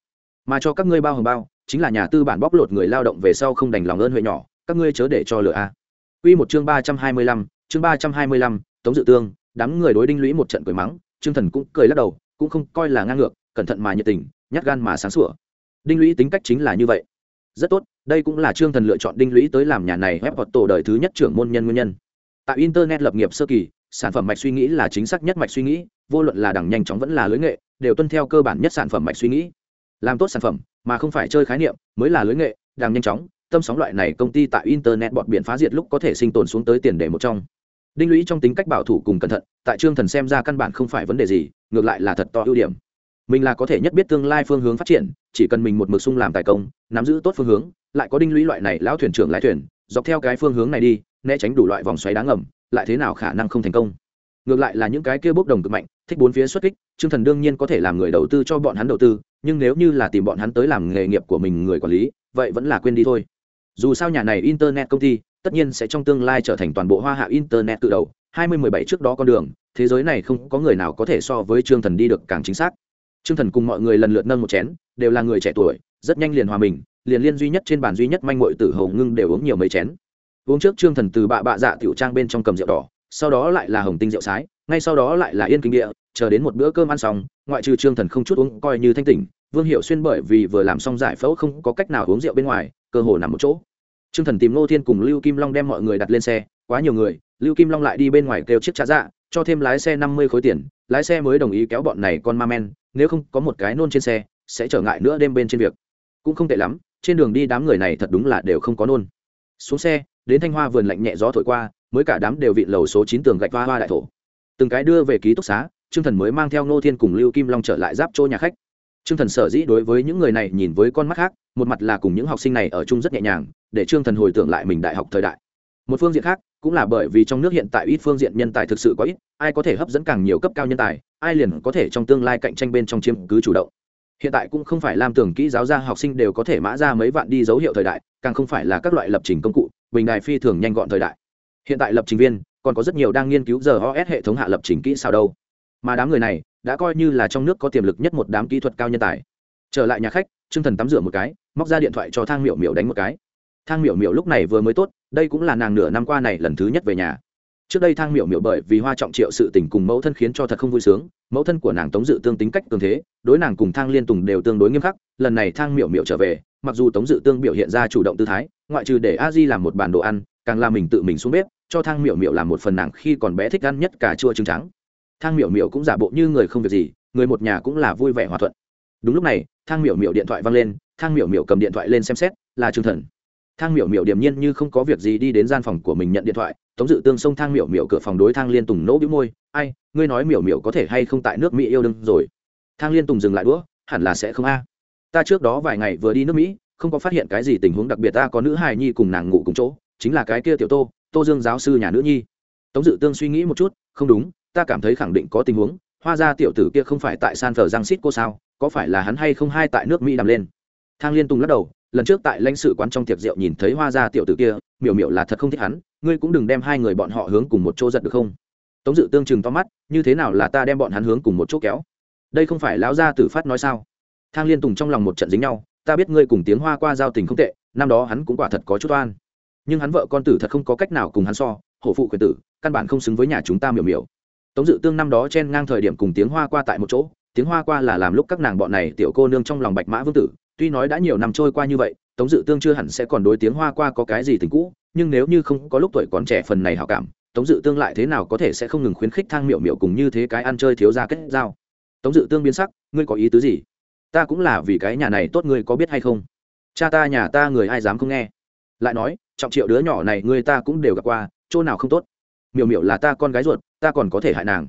Speaker 1: Mà cho các ngươi bao hồng bao chính là nhà tư bản bóc lột người lao động về sau không đành lòng ơn huệ nhỏ các ngươi chớ để cho lựa a. Quy một chương ba trăm hai mươi lăm, chương ba trăm hai mươi lăm, Tống Dự Tương, đám người đối đinh lũy một trận cười mắng, Trương Thần cũng cười lắc đầu, cũng không coi là ngang ngược, cẩn thận mà nhiệt tình, nhát gan mà sáng sủa. Đinh lũy tính cách chính là như vậy. Rất tốt, đây cũng là Trương Thần lựa chọn đinh lũy tới làm nhà này web tổ đời thứ nhất trưởng môn nhân nguyên nhân. Tại internet lập nghiệp sơ kỳ, sản phẩm mạch suy nghĩ là chính xác nhất mạch suy nghĩ, vô luận là đẳng nhanh chóng vẫn là lưới nghệ, đều tuân theo cơ bản nhất sản phẩm mạch suy nghĩ. Làm tốt sản phẩm, mà không phải chơi khái niệm, mới là lưới nghệ, đằng nhanh chóng, tâm sóng loại này công ty tại internet bọt biển phá diệt lúc có thể sinh tồn xuống tới tiền đề một trong đinh lũy trong tính cách bảo thủ cùng cẩn thận, tại trương thần xem ra căn bản không phải vấn đề gì, ngược lại là thật to ưu điểm. Mình là có thể nhất biết tương lai phương hướng phát triển, chỉ cần mình một mực sung làm tài công, nắm giữ tốt phương hướng, lại có đinh lũy loại này lão thuyền trưởng lái thuyền, dọc theo cái phương hướng này đi, né tránh đủ loại vòng xoáy đáng ngầm, lại thế nào khả năng không thành công? Ngược lại là những cái kia bốc đồng cực mạnh, thích bốn phía xuất kích, trương thần đương nhiên có thể làm người đầu tư cho bọn hắn đầu tư, nhưng nếu như là tìm bọn hắn tới làm nghề nghiệp của mình người quản lý, vậy vẫn là quên đi thôi. Dù sao nhà này internet công ty tất nhiên sẽ trong tương lai trở thành toàn bộ hoa hạ internet tự đầu 2017 trước đó con đường, thế giới này không có người nào có thể so với trương thần đi được càng chính xác. Trương thần cùng mọi người lần lượt nâng một chén, đều là người trẻ tuổi, rất nhanh liền hòa mình, liền liên duy nhất trên bàn duy nhất manh mội tử hầu ngưng đều uống nhiều mấy chén. Uống trước trương thần từ bạ bạ dạ tiểu trang bên trong cầm rượu đỏ, sau đó lại là hồng tinh rượu sái, ngay sau đó lại là yên kinh địa, chờ đến một bữa cơm ăn xong, ngoại trừ trương thần không chút uống, coi như thanh tỉnh, vương hiệu xuyên bởi vì vừa làm xong giải phẫu không có cách nào uống rượu bên ngoài, cơ hồ nằm một chỗ. Trương Thần tìm Ngô Thiên cùng Lưu Kim Long đem mọi người đặt lên xe, quá nhiều người, Lưu Kim Long lại đi bên ngoài kêu chiếc trả dạ, cho thêm lái xe năm mươi khối tiền, lái xe mới đồng ý kéo bọn này con ma men, nếu không có một cái nôn trên xe, sẽ trở ngại nữa đêm bên trên việc. Cũng không tệ lắm, trên đường đi đám người này thật đúng là đều không có nôn. Xuống xe, đến Thanh Hoa vườn lạnh nhẹ gió thổi qua, mới cả đám đều vịn lầu số chín tường gạch hoa hoa đại thổ. Từng cái đưa về ký túc xá, Trương Thần mới mang theo Ngô Thiên cùng Lưu Kim Long trở lại giáp chỗ nhà khách. Trương Thần sở dĩ đối với những người này nhìn với con mắt khác, một mặt là cùng những học sinh này ở chung rất nhẹ nhàng, để Trương Thần hồi tưởng lại mình đại học thời đại. Một phương diện khác, cũng là bởi vì trong nước hiện tại ít phương diện nhân tài thực sự quá ít, ai có thể hấp dẫn càng nhiều cấp cao nhân tài, ai liền có thể trong tương lai cạnh tranh bên trong chiếm cứ chủ động. Hiện tại cũng không phải làm tưởng kỹ giáo gia học sinh đều có thể mã ra mấy vạn đi dấu hiệu thời đại, càng không phải là các loại lập trình công cụ, bình đài phi thường nhanh gọn thời đại. Hiện tại lập trình viên còn có rất nhiều đang nghiên cứu giờ OS hệ thống hạ lập trình kỹ sao đâu. Mà đám người này, đã coi như là trong nước có tiềm lực nhất một đám kỹ thuật cao nhân tài. Trở lại nhà khách, trương thần tắm rửa một cái, móc ra điện thoại cho thang miểu miểu đánh một cái. Thang miểu miểu lúc này vừa mới tốt, đây cũng là nàng nửa năm qua này lần thứ nhất về nhà. Trước đây thang miểu miểu bởi vì hoa trọng triệu sự tình cùng mẫu thân khiến cho thật không vui sướng, mẫu thân của nàng tống dự tương tính cách tương thế, đối nàng cùng thang liên tùng đều tương đối nghiêm khắc, lần này thang miểu miểu trở về, mặc dù tống dự tương biểu hiện ra chủ động tư thái, ngoại trừ để a di làm một bàn đồ ăn, càng là mình tự mình xuống bếp, cho thang miểu miểu làm một phần nàng khi còn bé thích ăn nhất cả chua trứng trắng thang miểu miểu cũng giả bộ như người không việc gì, người một nhà cũng là vui vẻ hòa thuận. Đúng lúc này, thang miểu miểu điện thoại văng lên, thang miểu miểu cầm điện thoại lên xem xét, là trương thần. Thang miểu miểu điềm nhiên như không có việc gì đi đến gian phòng của mình nhận điện thoại, tống dự tương xông thang miểu miểu cửa phòng đối thang liên tùng nỗ bĩu môi, ai, ngươi nói miểu miểu có thể hay không tại nước mỹ yêu đương rồi? Thang liên tùng dừng lại đũa, hẳn là sẽ không a. Ta trước đó vài ngày vừa đi nước mỹ, không có phát hiện cái gì tình huống đặc biệt ta có nữ hài nhi cùng nàng ngủ cùng chỗ, chính là cái kia tiểu tô tô dương giáo sư nhà nữ nhi. Tống dự tương suy nghĩ một chút, không đúng ta cảm thấy khẳng định có tình huống, hoa ra tiểu tử kia không phải tại san thờ giang xít cô sao, có phải là hắn hay không hai tại nước mỹ đàm lên? Thang liên tùng lắc đầu, lần trước tại lãnh sự quán trong tiệc rượu nhìn thấy hoa ra tiểu tử kia, miểu miểu là thật không thích hắn, ngươi cũng đừng đem hai người bọn họ hướng cùng một chỗ giật được không? Tống dự tương chừng to mắt, như thế nào là ta đem bọn hắn hướng cùng một chỗ kéo? Đây không phải lão gia tử phát nói sao? Thang liên tùng trong lòng một trận dính nhau, ta biết ngươi cùng tiếng hoa qua giao tình không tệ, năm đó hắn cũng quả thật có chút oan. Nhưng hắn vợ con tử thật không có cách nào cùng hắn so, hổ phụ quyền tử, căn bản không xứng với nhà chúng ta miểu miểu tống dự tương năm đó chen ngang thời điểm cùng tiếng hoa qua tại một chỗ, tiếng hoa qua là làm lúc các nàng bọn này tiểu cô nương trong lòng bạch mã vương tử, tuy nói đã nhiều năm trôi qua như vậy, tống dự tương chưa hẳn sẽ còn đối tiếng hoa qua có cái gì tình cũ, nhưng nếu như không có lúc tuổi còn trẻ phần này hảo cảm, tống dự tương lại thế nào có thể sẽ không ngừng khuyến khích thang miệu miệu cùng như thế cái ăn chơi thiếu ra kết giao? Tống dự tương biến sắc, ngươi có ý tứ gì? Ta cũng là vì cái nhà này tốt, ngươi có biết hay không? Cha ta, nhà ta, người ai dám không nghe? Lại nói, trọng triệu đứa nhỏ này, ngươi ta cũng đều gặp qua, chỗ nào không tốt? Miểu miểu là ta con gái ruột, ta còn có thể hại nàng.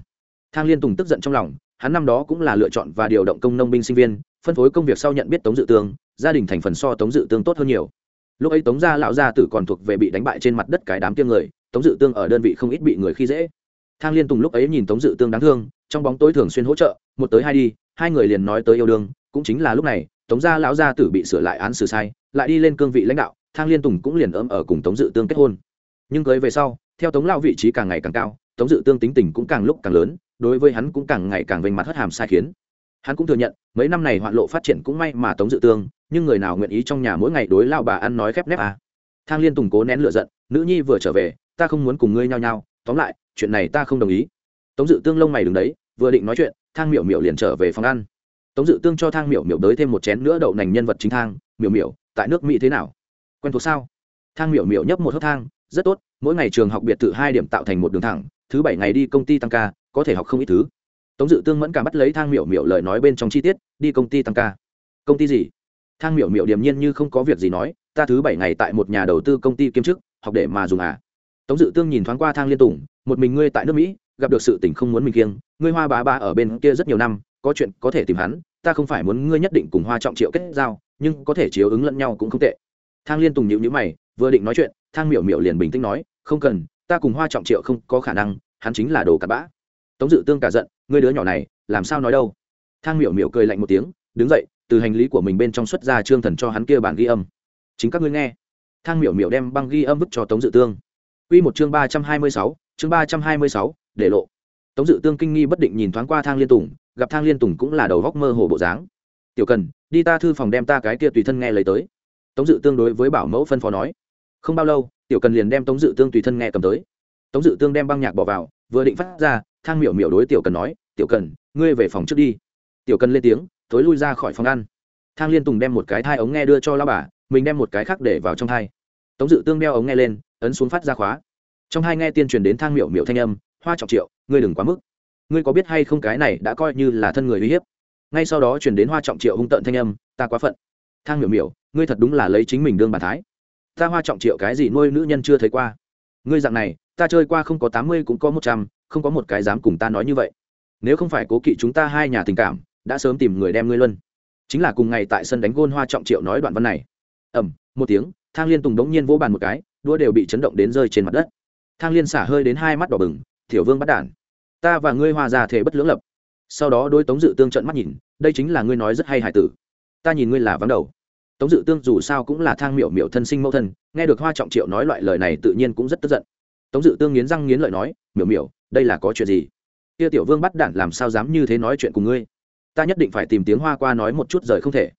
Speaker 1: Thang liên tùng tức giận trong lòng, hắn năm đó cũng là lựa chọn và điều động công nông binh sinh viên, phân phối công việc sau nhận biết tống dự tương, gia đình thành phần so tống dự tương tốt hơn nhiều. Lúc ấy tống gia lão gia tử còn thuộc về bị đánh bại trên mặt đất cái đám tiêm người, tống dự tương ở đơn vị không ít bị người khi dễ. Thang liên tùng lúc ấy nhìn tống dự tương đáng thương, trong bóng tối thường xuyên hỗ trợ, một tới hai đi, hai người liền nói tới yêu đương, cũng chính là lúc này, tống gia lão gia tử bị sửa lại án xử sai, lại đi lên cương vị lãnh đạo, thang liên tùng cũng liền ấm ở cùng tống dự tương kết hôn. Nhưng cưới về sau theo tống lao vị trí càng ngày càng cao, tống dự tương tính tình cũng càng lúc càng lớn, đối với hắn cũng càng ngày càng vênh mặt hất hàm sai khiến. Hắn cũng thừa nhận, mấy năm này hoạn lộ phát triển cũng may mà tống dự tương, nhưng người nào nguyện ý trong nhà mỗi ngày đối lao bà ăn nói khép nép à. thang liên tùng cố nén lựa giận, nữ nhi vừa trở về, ta không muốn cùng ngươi nhao nhao, tóm lại, chuyện này ta không đồng ý. Tống dự tương lông mày đứng đấy, vừa định nói chuyện, thang miểu miểu liền trở về phòng ăn. Tống dự tương cho thang miểu miểu đới thêm một chén nữa đậu nành nhân vật chính thang miểu miểu, tại nước mỹ thế nào? Quen thuộc sao? Thang miểu miểu nhấp một hớp thang, rất tốt mỗi ngày trường học biệt thự hai điểm tạo thành một đường thẳng, thứ bảy ngày đi công ty tăng ca, có thể học không ít thứ. Tống dự tương mẫn cả bắt lấy thang miểu miểu lời nói bên trong chi tiết, đi công ty tăng ca. Công ty gì? Thang miểu miểu điềm nhiên như không có việc gì nói, ta thứ bảy ngày tại một nhà đầu tư công ty kiêm chức, học để mà dùng à. Tống dự tương nhìn thoáng qua thang liên tùng, một mình ngươi tại nước mỹ, gặp được sự tình không muốn mình kiêng, ngươi hoa bá ba ở bên kia rất nhiều năm, có chuyện có thể tìm hắn, ta không phải muốn ngươi nhất định cùng hoa trọng triệu kết giao, nhưng có thể chiếu ứng lẫn nhau cũng không tệ. Thang liên tùng nhịu nhữ mày, vừa định nói chuyện, thang miểu miểu liền bình tĩnh nói không cần, ta cùng hoa trọng triệu không có khả năng, hắn chính là đồ cặn bã. Tống dự tương cả giận, ngươi đứa nhỏ này, làm sao nói đâu? Thang miểu miểu cười lạnh một tiếng, đứng dậy, từ hành lý của mình bên trong xuất ra trương thần cho hắn kia bản ghi âm. Chính các ngươi nghe. Thang miểu miểu đem băng ghi âm vứt cho tống dự tương. Quy một chương ba trăm hai mươi sáu, chương ba trăm hai mươi sáu, để lộ. Tống dự tương kinh nghi bất định nhìn thoáng qua thang liên tùng, gặp thang liên tùng cũng là đầu góc mơ hồ bộ dáng. Tiểu cần, đi ta thư phòng đem ta cái kia tùy thân nghe lấy tới. Tống dự tương đối với bảo mẫu phân phó nói không bao lâu, tiểu cần liền đem tống dự tương tùy thân nghe cầm tới. Tống dự tương đem băng nhạc bỏ vào, vừa định phát ra, thang miểu miểu đối tiểu cần nói, tiểu cần, ngươi về phòng trước đi. Tiểu cần lên tiếng, thối lui ra khỏi phòng ăn. Thang liên tùng đem một cái thai ống nghe đưa cho lao bà, mình đem một cái khác để vào trong thai. Tống dự tương đeo ống nghe lên, ấn xuống phát ra khóa. Trong hai nghe tiên truyền đến thang miểu miểu thanh âm, hoa trọng triệu, ngươi đừng quá mức. Ngươi có biết hay không cái này đã coi như là thân người uy hiếp? Ngay sau đó truyền đến hoa trọng triệu hung tợn thanh âm, ta quá phận. Thang miểu miểu, ngươi thật đúng là lấy chính mình đương bà thái ta hoa trọng triệu cái gì nuôi nữ nhân chưa thấy qua. Ngươi dạng này, ta chơi qua không có tám mươi cũng có một trăm, không có một cái dám cùng ta nói như vậy. Nếu không phải cố kỵ chúng ta hai nhà tình cảm, đã sớm tìm người đem ngươi luân. Chính là cùng ngày tại sân đánh gôn hoa trọng triệu nói đoạn văn này. Ẩm một tiếng, thang liên tùng đống nhiên vỗ bàn một cái, đũa đều bị chấn động đến rơi trên mặt đất. Thang liên xả hơi đến hai mắt đỏ bừng thiểu vương bắt đản, ta và ngươi hòa ra thể bất lưỡng lập. Sau đó đôi tống dự tương trận mắt nhìn, đây chính là ngươi nói rất hay hải tử. Ta nhìn ngươi là vắng đầu tống dự tương dù sao cũng là thang miểu miểu thân sinh mẫu thân, nghe được hoa trọng triệu nói loại lời này tự nhiên cũng rất tức giận. Tống dự tương nghiến răng nghiến lợi nói, miểu miểu, đây là có chuyện gì? Kia tiểu vương bắt đản làm sao dám như thế nói chuyện cùng ngươi? Ta nhất định phải tìm tiếng hoa qua nói một chút rời không thể.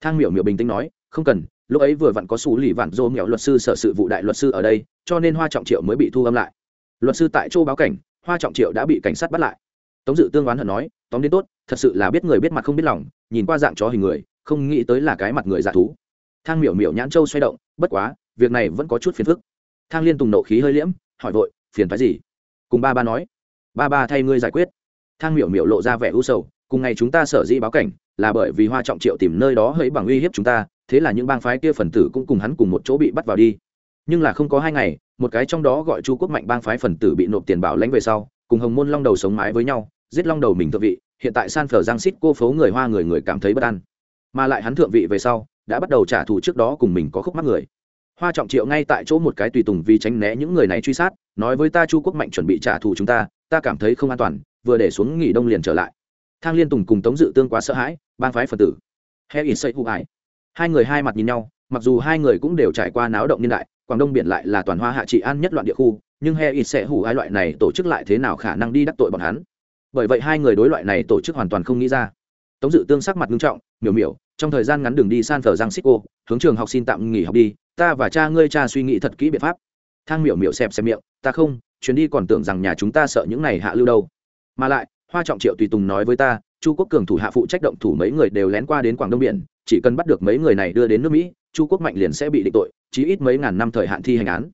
Speaker 1: Thang miểu miểu bình tĩnh nói, không cần, lúc ấy vừa vặn có xù lì vạn dô nghèo luật sư sở sự vụ đại luật sư ở đây, cho nên hoa trọng triệu mới bị thu âm lại. Luật sư tại châu báo cảnh, hoa trọng triệu đã bị cảnh sát bắt lại. Tống dự tương oán hận nói, tóm đến tốt, thật sự là biết người biết mặt không biết lòng, nhìn qua dạng chó hình người không nghĩ tới là cái mặt người giả thú. Thang miểu miểu nhãn châu xoay động, bất quá, việc này vẫn có chút phiền phức. Thang liên tùng nộ khí hơi liễm, hỏi vội, phiền phái gì? Cùng ba ba nói, ba ba thay ngươi giải quyết. Thang miểu miểu lộ ra vẻ u sầu, cùng ngày chúng ta sở dĩ báo cảnh, là bởi vì hoa trọng triệu tìm nơi đó hẫy bằng uy hiếp chúng ta, thế là những bang phái kia phần tử cũng cùng hắn cùng một chỗ bị bắt vào đi. Nhưng là không có hai ngày, một cái trong đó gọi chu quốc mạnh bang phái phần tử bị nộp tiền bảo lãnh về sau, cùng hồng môn long đầu sống mái với nhau, giết long đầu mình thợ vị, hiện tại san phở giang xít cô phố người hoa người người cảm thấy bất an mà lại hắn thượng vị về sau, đã bắt đầu trả thù trước đó cùng mình có khúc mắc người. Hoa trọng triệu ngay tại chỗ một cái tùy tùng vì tránh né những người này truy sát, nói với ta chu quốc mạnh chuẩn bị trả thù chúng ta ta cảm thấy không an toàn, vừa để xuống nghỉ đông liền trở lại. Thang liên tùng cùng tống dự tương quá sợ hãi ban phái phần tử. Hay in xây hụ ải. Hai người hai mặt nhìn nhau, mặc dù hai người cũng đều trải qua náo động niên đại, quảng đông biển lại là toàn hoa hạ trị an nhất loạn địa khu, nhưng he ít sẽ hủ hai loại này tổ chức lại thế nào khả năng đi đắc tội bọn hắn? Bởi vậy hai người đối loại này tổ chức hoàn toàn không nghĩ ra. Tống dự tương sắc mặt nghiêm trọng, miểu miểu trong thời gian ngắn đường đi san phở giang xích cô, hướng trường học xin tạm nghỉ học đi, ta và cha ngươi cha suy nghĩ thật kỹ biện pháp. Thang miểu miểu xẹp xẹp miệng, ta không, chuyến đi còn tưởng rằng nhà chúng ta sợ những này hạ lưu đâu. Mà lại, hoa trọng triệu tùy tùng nói với ta, chu quốc cường thủ hạ phụ trách động thủ mấy người đều lén qua đến quảng đông biển, chỉ cần bắt được mấy người này đưa đến nước mỹ, chu quốc mạnh liền sẽ bị định tội, chí ít mấy ngàn năm thời hạn thi hành án.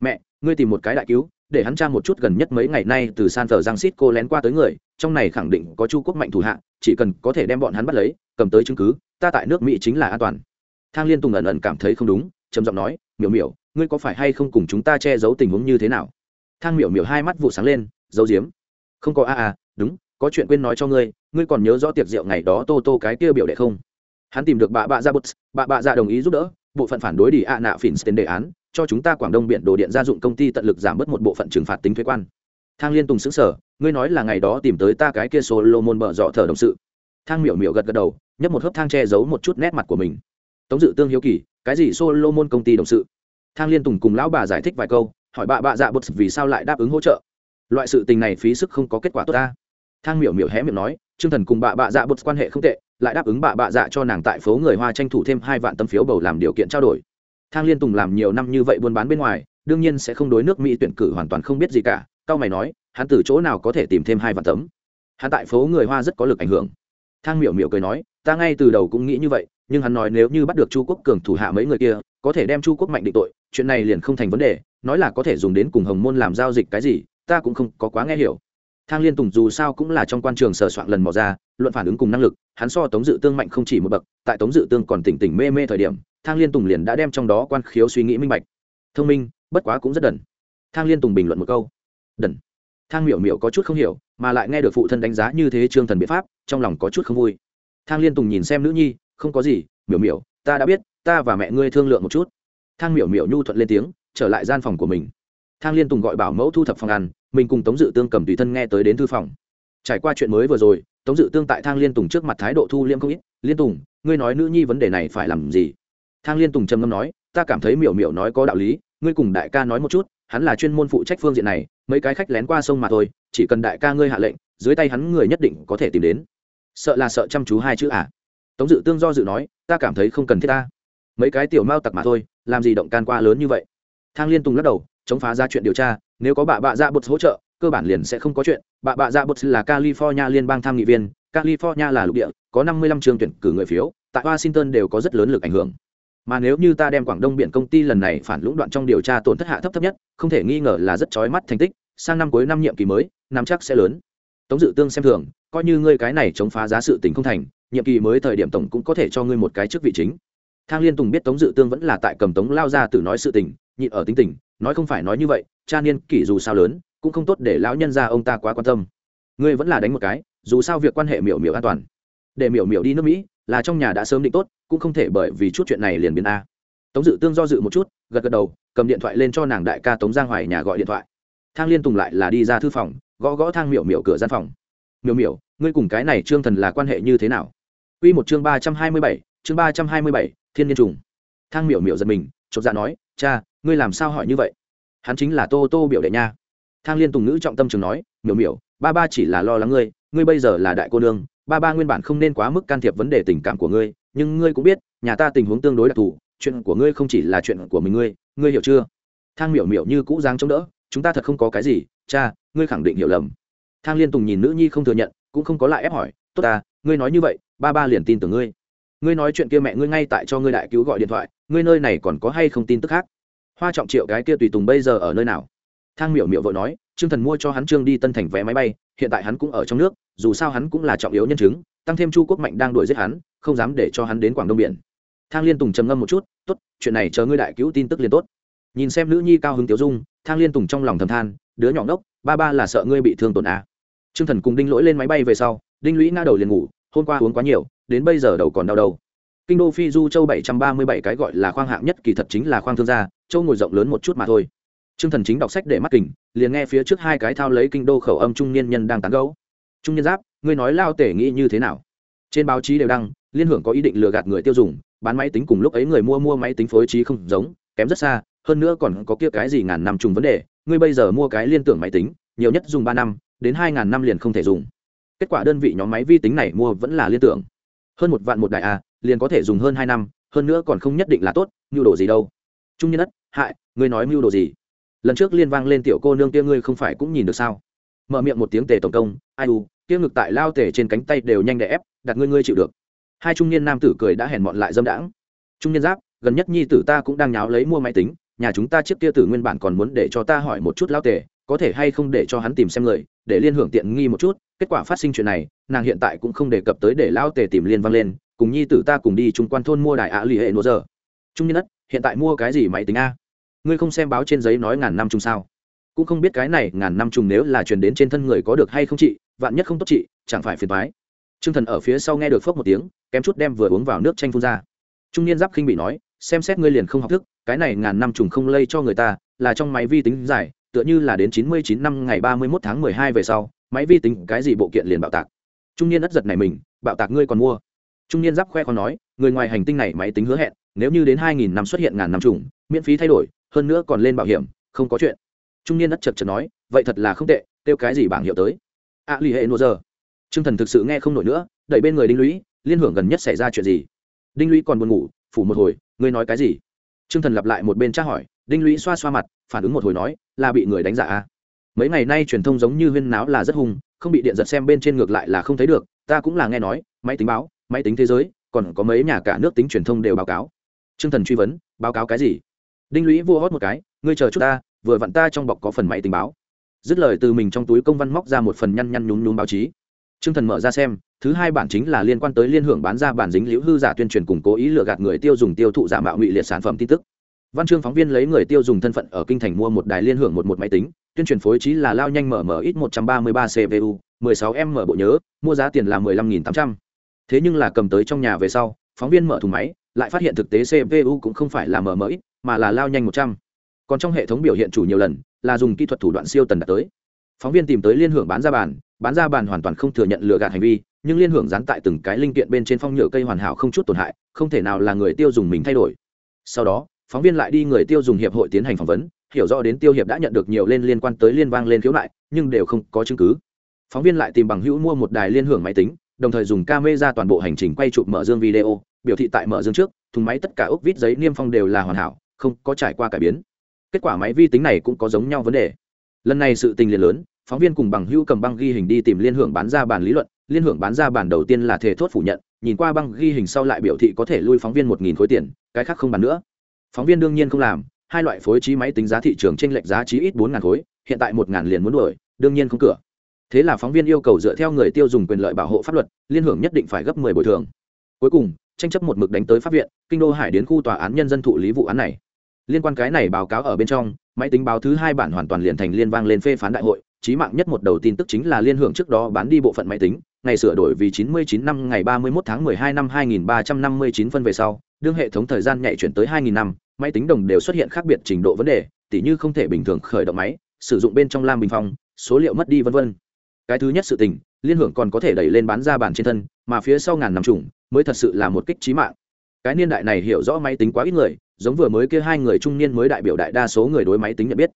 Speaker 1: Mẹ, ngươi tìm một cái đại cứu, để hắn tra một chút gần nhất mấy ngày nay từ san thờ giang xít cô lén qua tới người trong này khẳng định có chu quốc mạnh thủ hạ, chỉ cần có thể đem bọn hắn bắt lấy, cầm tới chứng cứ, ta tại nước mỹ chính là an toàn. Thang liên tùng ẩn ẩn cảm thấy không đúng, trầm giọng nói, miểu miểu, ngươi có phải hay không cùng chúng ta che giấu tình huống như thế nào? Thang miểu miểu hai mắt vụ sáng lên, giấu diếm không có, a a, đúng, có chuyện quên nói cho ngươi ngươi còn nhớ rõ tiệc rượu ngày đó tô tô cái kia biểu đệ không? Hắn tìm được bà bạ ra bút, bà bạ ra đồng ý giúp đỡ, bộ phận phản đối đi ạ nạ phỉnh tên đề án, cho chúng ta quảng đông biển đồ điện gia dụng công ty tận lực giảm bớt một bộ phận trừng phạt tính thuế quan thang liên tùng xứng sở ngươi nói là ngày đó tìm tới ta cái kia solomon bợ dọ thờ đồng sự. Thang miểu miểu gật gật đầu, nhấp một hớp thang che giấu một chút nét mặt của mình. Tống dự tương hiếu kỳ, cái gì solomon công ty đồng sự? Thang liên tùng cùng lão bà giải thích vài câu, hỏi bà bạ dạ bột vì sao lại đáp ứng hỗ trợ. Loại sự tình này phí sức không có kết quả tốt ta. Thang miểu miểu hé miệng nói, trương thần cùng bà bạ dạ bột quan hệ không tệ, lại đáp ứng bà bạ dạ cho nàng tại phố người hoa tranh thủ thêm hai vạn tấm phiếu bầu làm điều kiện trao đổi. Thang liên tùng làm nhiều năm như vậy buôn bán bên ngoài, đương nhiên sẽ không đối nước mỹ tuyển cử hoàn toàn không biết gì cả cao mày nói, hắn từ chỗ nào có thể tìm thêm hai vạn tấm? Hắn tại phố người hoa rất có lực ảnh hưởng. Thang miểu miểu cười nói, ta ngay từ đầu cũng nghĩ như vậy, nhưng hắn nói nếu như bắt được chu quốc cường thủ hạ mấy người kia, có thể đem chu quốc mạnh định tội, chuyện này liền không thành vấn đề, nói là có thể dùng đến cùng hồng môn làm giao dịch cái gì, ta cũng không có quá nghe hiểu. Thang liên tùng dù sao cũng là trong quan trường sờ soạn lần mò ra, luận phản ứng cùng năng lực, hắn so tống dự tương mạnh không chỉ một bậc, tại tống dự tương còn tỉnh tỉnh mê mê thời điểm, thang liên tùng liền đã đem trong đó quan khiếu suy nghĩ minh bạch. Thông minh, bất quá cũng rất đần. Thang liên tùng bình luận một câu đần. Thang miểu miểu có chút không hiểu, mà lại nghe được phụ thân đánh giá như thế trương thần biện pháp, trong lòng có chút không vui. Thang liên tùng nhìn xem nữ nhi, không có gì, miểu miểu, ta đã biết, ta và mẹ ngươi thương lượng một chút. Thang miểu miểu nhu thuận lên tiếng, trở lại gian phòng của mình. Thang liên tùng gọi bảo mẫu thu thập phòng ăn, mình cùng tống dự tương cầm tùy thân nghe tới đến thư phòng. Trải qua chuyện mới vừa rồi, tống dự tương tại thang liên tùng trước mặt thái độ thu liêm không ít, liên tùng, ngươi nói nữ nhi vấn đề này phải làm gì? Thang liên tùng trầm ngâm nói, ta cảm thấy miểu miểu nói có đạo lý, ngươi cùng đại ca nói một chút hắn là chuyên môn phụ trách phương diện này, mấy cái khách lén qua sông mà thôi, chỉ cần đại ca ngươi hạ lệnh, dưới tay hắn người nhất định có thể tìm đến. Sợ là sợ chăm chú hai chữ à? Tống dự tương do dự nói, ta cảm thấy không cần thiết ta. Mấy cái tiểu mao tặc mà thôi, làm gì động can qua lớn như vậy? Thang liên tùng lắc đầu, chống phá ra chuyện điều tra, nếu có bà bạ dạ bột hỗ trợ, cơ bản liền sẽ không có chuyện. Bà bạ dạ bột là california liên bang tham nghị viên, california là lục địa, có năm mươi lăm trường tuyển cử người phiếu, tại washington đều có rất lớn lực ảnh hưởng mà nếu như ta đem quảng đông biển công ty lần này phản lũng đoạn trong điều tra tổn thất hạ thấp thấp nhất, không thể nghi ngờ là rất chói mắt thành tích, sang năm cuối năm nhiệm kỳ mới, năm chắc sẽ lớn. Tống dự tương xem thường, coi như ngươi cái này chống phá giá sự tình không thành, nhiệm kỳ mới thời điểm tổng cũng có thể cho ngươi một cái chức vị chính. Thang liên tùng biết tống dự tương vẫn là tại cầm tống lao ra từ nói sự tình, nhịn ở tính tình, nói không phải nói như vậy, cha niên kỷ dù sao lớn, cũng không tốt để lão nhân ra ông ta quá quan tâm. Ngươi vẫn là đánh một cái, dù sao việc quan hệ miểu miểu an toàn. Để miểu miểu đi nước mỹ là trong nhà đã sớm định tốt, cũng không thể bởi vì chút chuyện này liền biến a. Tống dự tương do dự một chút, gật gật đầu, cầm điện thoại lên cho nàng đại ca tống giang hoài nhà gọi điện thoại. Thang liên tùng lại là đi ra thư phòng, gõ gõ thang miểu miểu cửa gian phòng. Miểu miểu, ngươi cùng cái này trương thần là quan hệ như thế nào? Quy một chương ba trăm hai mươi bảy, chương ba trăm hai mươi bảy, thiên nhiên trùng. Thang miểu miểu giật mình, chột dạ nói, cha, ngươi làm sao hỏi như vậy? Hắn chính là tô tô biểu đệ nha. Thang liên tùng nữ trọng tâm trường nói, miểu miểu, ba ba chỉ là lo lắng ngươi ngươi bây giờ là đại cô nương ba ba nguyên bản không nên quá mức can thiệp vấn đề tình cảm của ngươi, nhưng ngươi cũng biết, nhà ta tình huống tương đối đặc thù, chuyện của ngươi không chỉ là chuyện của mình ngươi ngươi hiểu chưa? Thang miểu miểu như cũ giang chống đỡ, chúng ta thật không có cái gì, cha, ngươi khẳng định hiểu lầm. Thang liên tùng nhìn nữ nhi không thừa nhận, cũng không có lại ép hỏi, tốt ta, ngươi nói như vậy, ba ba liền tin tưởng ngươi. Ngươi nói chuyện kia mẹ ngươi ngay tại cho ngươi đại cứu gọi điện thoại, ngươi nơi này còn có hay không tin tức khác? Hoa trọng triệu cái kia tùy tùng bây giờ ở nơi nào? Thang miểu miểu Vội nói, trương thần mua cho hắn trương đi tân thành vé máy bay, hiện tại hắn cũng ở trong nước, dù sao hắn cũng là trọng yếu nhân chứng, tăng thêm chu quốc mạnh đang đuổi giết hắn, không dám để cho hắn đến quảng đông biển. Thang liên tùng trầm ngâm một chút, tốt, chuyện này chờ ngươi đại cứu tin tức liền tốt. Nhìn xem nữ nhi cao hứng tiểu dung, thang liên tùng trong lòng thầm than, đứa nhỏ ngốc, ba ba là sợ ngươi bị thương tổn à. trương thần cùng đinh lỗi lên máy bay về sau, đinh lũy ngã đầu liền ngủ, hôm qua uống quá nhiều, đến bây giờ đầu còn đau đầu. Kinh đô phi du châu bảy trăm ba mươi bảy cái gọi là khoang hạng nhất, kỳ thật chính là khoang thương gia, châu ngồi rộng lớn một chút mà thôi trương thần chính đọc sách để mắt kình, liền nghe phía trước hai cái thao lấy kinh đô khẩu âm trung niên nhân đang tán gẫu. trung niên giáp, ngươi nói lao tể nghĩ như thế nào? Trên báo chí đều đăng, liên hưởng có ý định lừa gạt người tiêu dùng, bán máy tính cùng lúc ấy người mua mua máy tính phối trí không giống, kém rất xa, hơn nữa còn có kia cái gì ngàn năm trùng vấn đề, ngươi bây giờ mua cái liên tưởng máy tính, nhiều nhất dùng ba năm, đến hai ngàn năm liền không thể dùng. Kết quả đơn vị nhóm máy vi tính này mua vẫn là liên tưởng. Hơn một vạn một đại a, liền có thể dùng hơn hai năm, hơn nữa còn không nhất định là tốt, mưu đồ gì đâu. Trung nhân đất hại, ngươi nói mưu đồ gì? Lần trước liên vang lên tiểu cô nương kia ngươi không phải cũng nhìn được sao? Mở miệng một tiếng tề tổng công, ai u, kia ngực tại lao tề trên cánh tay đều nhanh đè ép, đặt ngươi ngươi chịu được. Hai trung niên nam tử cười đã hèn mọn lại dâm đãng. Trung niên giáp, gần nhất nhi tử ta cũng đang nháo lấy mua máy tính, nhà chúng ta chiếc kia tử nguyên bản còn muốn để cho ta hỏi một chút lao tề, có thể hay không để cho hắn tìm xem người, để liên hưởng tiện nghi một chút, kết quả phát sinh chuyện này, nàng hiện tại cũng không đề cập tới để lao tề tìm liên vang lên, cùng nhi tử ta cùng đi trung quan thôn mua đại ạ lì hệ nô giờ. Trung nhân đất hiện tại mua cái gì máy tính a? Ngươi không xem báo trên giấy nói ngàn năm chung sao? Cũng không biết cái này ngàn năm trùng nếu là truyền đến trên thân người có được hay không chị vạn nhất không tốt chị, chẳng phải phiền thoái t r ư ơ n g thần ở phía sau nghe được phốc một tiếng kém chút đem vừa uống vào nước tranh phun ra. Trung niên giáp khinh bị nói xem xét ngươi liền không học thức cái này ngàn năm trùng không lây cho người ta là trong máy vi tính dài tựa như là đến chín mươi chín năm ngày ba mươi mốt tháng mười hai về sau máy vi tính cái gì bộ kiện liền bạo tạc. Trung niên ất giật này mình bạo tạc ngươi còn mua. Trung niên giáp khoe còn nói người ngoài hành tinh này máy tính hứa hẹn nếu như đến hai nghìn năm xuất hiện ngàn năm trùng miễn phí thay đổi hơn nữa còn lên bảo hiểm không có chuyện. Trung niên đất chật chật nói vậy thật là không tệ kêu cái gì bảng hiệu tới? A à, lì hệ nô giờ t r ư ơ n g thần thực sự nghe không nổi nữa đẩy bên người đinh lũy liên hưởng gần nhất xảy ra chuyện gì? Đinh lũy còn buồn ngủ phủ một hồi ngươi nói cái gì? T r ư ơ n g thần lặp lại một bên tra hỏi đinh lũy xoa xoa mặt phản ứng một hồi nói là bị người đánh giả a. Mấy ngày nay truyền thông giống như huyên náo là rất hung không bị điện giật xem bên trên ngược lại là không thấy được ta cũng là nghe nói máy tính báo máy tính thế giới còn có mấy nhà cả nước tính truyền thông đều báo cáo. T r ư ơ n g thần truy vấn báo cáo cái gì? Đinh lũy vua hót một cái, ngươi chờ chút ta, vừa vặn ta trong bọc có phần máy tình báo. Dứt lời từ mình trong túi công văn móc ra một phần nhăn nhăn nhún nhún báo chí. T r ư ơ n g thần mở ra xem, thứ hai bản chính là liên quan tới liên hưởng bán ra bản dính liễu hư giả tuyên truyền củng cố ý lừa gạt người tiêu dùng tiêu thụ giả mạo ngụy liệt sản phẩm tin tức. Văn chương phóng viên lấy người tiêu dùng thân phận ở kinh thành mua một đài liên hưởng một một máy tính, tuyên truyền phối trí là lao nhanh mở mở ít một trăm ba mươi ba cpu mười sáu m mở bộ nhớ, mua giá tiền là mười lăm nghìn tám trăm. Thế nhưng là cầm tới trong nhà về sau, phóng viên mở thùng máy, lại phát hiện thực tế cpu cũng không phải là mở mở ít mà là lao nhanh một trăm. Còn trong hệ thống biểu hiện chủ nhiều lần, là dùng kỹ thuật thủ đoạn siêu tần đạt tới. Phóng viên tìm tới liên hưởng bán ra bàn, bán ra bàn hoàn toàn không thừa nhận lừa gạt hành vi, nhưng liên hưởng dán tại từng cái linh kiện bên trên phong nhựa cây hoàn hảo không chút tổn hại, không thể nào là người tiêu dùng mình thay đổi. Sau đó, phóng viên lại đi người tiêu dùng hiệp hội tiến hành phỏng vấn, hiểu rõ đến tiêu hiệp đã nhận được nhiều lên liên quan tới liên vang lên khiếu nại, nhưng đều không có chứng cứ. Phóng viên lại tìm bằng hữu mua một đài liên hưởng máy tính, đồng thời dùng camera toàn bộ hành trình quay chụp mở dương video, biểu thị tại mở dương trước, thùng máy tất cả ốc vít giấy niêm phong đều là hoàn hảo không có trải qua cải biến. Kết quả máy vi tính này cũng có giống nhau vấn đề. Lần này sự tình liền lớn, phóng viên cùng bằng hữu cầm băng ghi hình đi tìm liên hưởng bán ra bản lý luận, liên hưởng bán ra bản đầu tiên là thể thốt phủ nhận, nhìn qua băng ghi hình sau lại biểu thị có thể lui phóng viên một nghìn khối tiền, cái khác không bán nữa. Phóng viên đương nhiên không làm, hai loại phối trí máy tính giá thị trường trên lệch giá trí ít bốn ngàn khối, hiện tại một ngàn liền muốn đuổi, đương nhiên không cửa. Thế là phóng viên yêu cầu dựa theo người tiêu dùng quyền lợi bảo hộ pháp luật, liên hưởng nhất định phải gấp mười bồi thường. Cuối cùng, tranh chấp một mực đánh tới pháp viện, kinh đô hải đến khu tòa án nhân dân thụ lý vụ án này liên quan cái này báo cáo ở bên trong, máy tính báo thứ hai bản hoàn toàn liền thành liên vang lên phê phán đại hội trí mạng nhất một đầu tin tức chính là liên hưởng trước đó bán đi bộ phận máy tính, ngày sửa đổi vì 99 năm ngày 31 tháng 12 năm 2359 phân về sau, đương hệ thống thời gian nhạy chuyển tới 2000 năm, máy tính đồng đều xuất hiện khác biệt trình độ vấn đề, tỉ như không thể bình thường khởi động máy, sử dụng bên trong lam bình phong, số liệu mất đi vân vân. Cái thứ nhất sự tình, liên hưởng còn có thể đẩy lên bán ra bản trên thân, mà phía sau ngàn năm trùng, mới thật sự là một kích trí mạng. Cái niên đại này hiểu rõ máy tính quá ít người giống vừa mới kia hai người trung niên mới đại biểu đại đa số người đối máy tính nhận biết.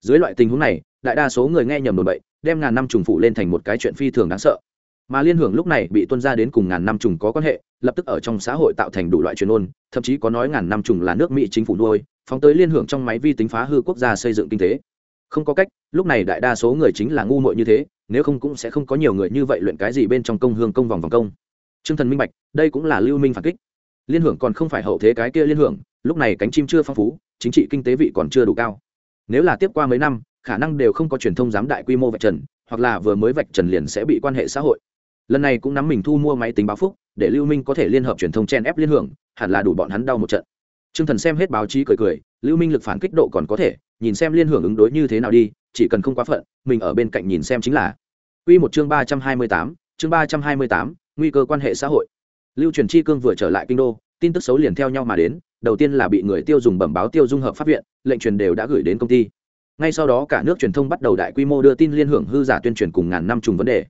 Speaker 1: Dưới loại tình huống này, đại đa số người nghe nhầm đồn bậy, đem ngàn năm trùng phụ lên thành một cái chuyện phi thường đáng sợ. Mà liên hưởng lúc này bị tuân ra đến cùng ngàn năm trùng có quan hệ, lập tức ở trong xã hội tạo thành đủ loại truyền ôn, thậm chí có nói ngàn năm trùng là nước mỹ chính phủ nuôi, phóng tới liên hưởng trong máy vi tính phá hư quốc gia xây dựng kinh tế. Không có cách, lúc này đại đa số người chính là ngu muội như thế, nếu không cũng sẽ không có nhiều người như vậy luyện cái gì bên trong công hương công vòng vòng công. T r ư ơ n g thần minh bạch, đây cũng là lưu minh phản kích liên hưởng còn không phải hậu thế cái kia liên hưởng, lúc này cánh chim chưa phong phú, chính trị kinh tế vị còn chưa đủ cao. Nếu là tiếp qua mấy năm, khả năng đều không có truyền thông giám đại quy mô vạch trần, hoặc là vừa mới vạch trần liền sẽ bị quan hệ xã hội. Lần này cũng nắm mình thu mua máy tính báo phúc, để lưu minh có thể liên hợp truyền thông chen ép liên hưởng, hẳn là đủ bọn hắn đau một trận. Trương thần xem hết báo chí cười cười, lưu minh lực phản kích độ còn có thể, nhìn xem liên hưởng ứng đối như thế nào đi, chỉ cần không quá phận, mình ở bên cạnh nhìn xem chính là. Quy một chương ba trăm hai mươi tám, chương ba trăm hai mươi tám, nguy cơ quan hệ xã hội lưu truyền chi cương vừa trở lại kinh đô, tin tức xấu liền theo nhau mà đến, đầu tiên là bị người tiêu dùng bẩm báo tiêu dung hợp pháp viện, lệnh truyền đều đã gửi đến công ty. Ngay sau đó cả nước truyền thông bắt đầu đại quy mô đưa tin liên hưởng hư giả tuyên truyền cùng ngàn năm trùng vấn đề.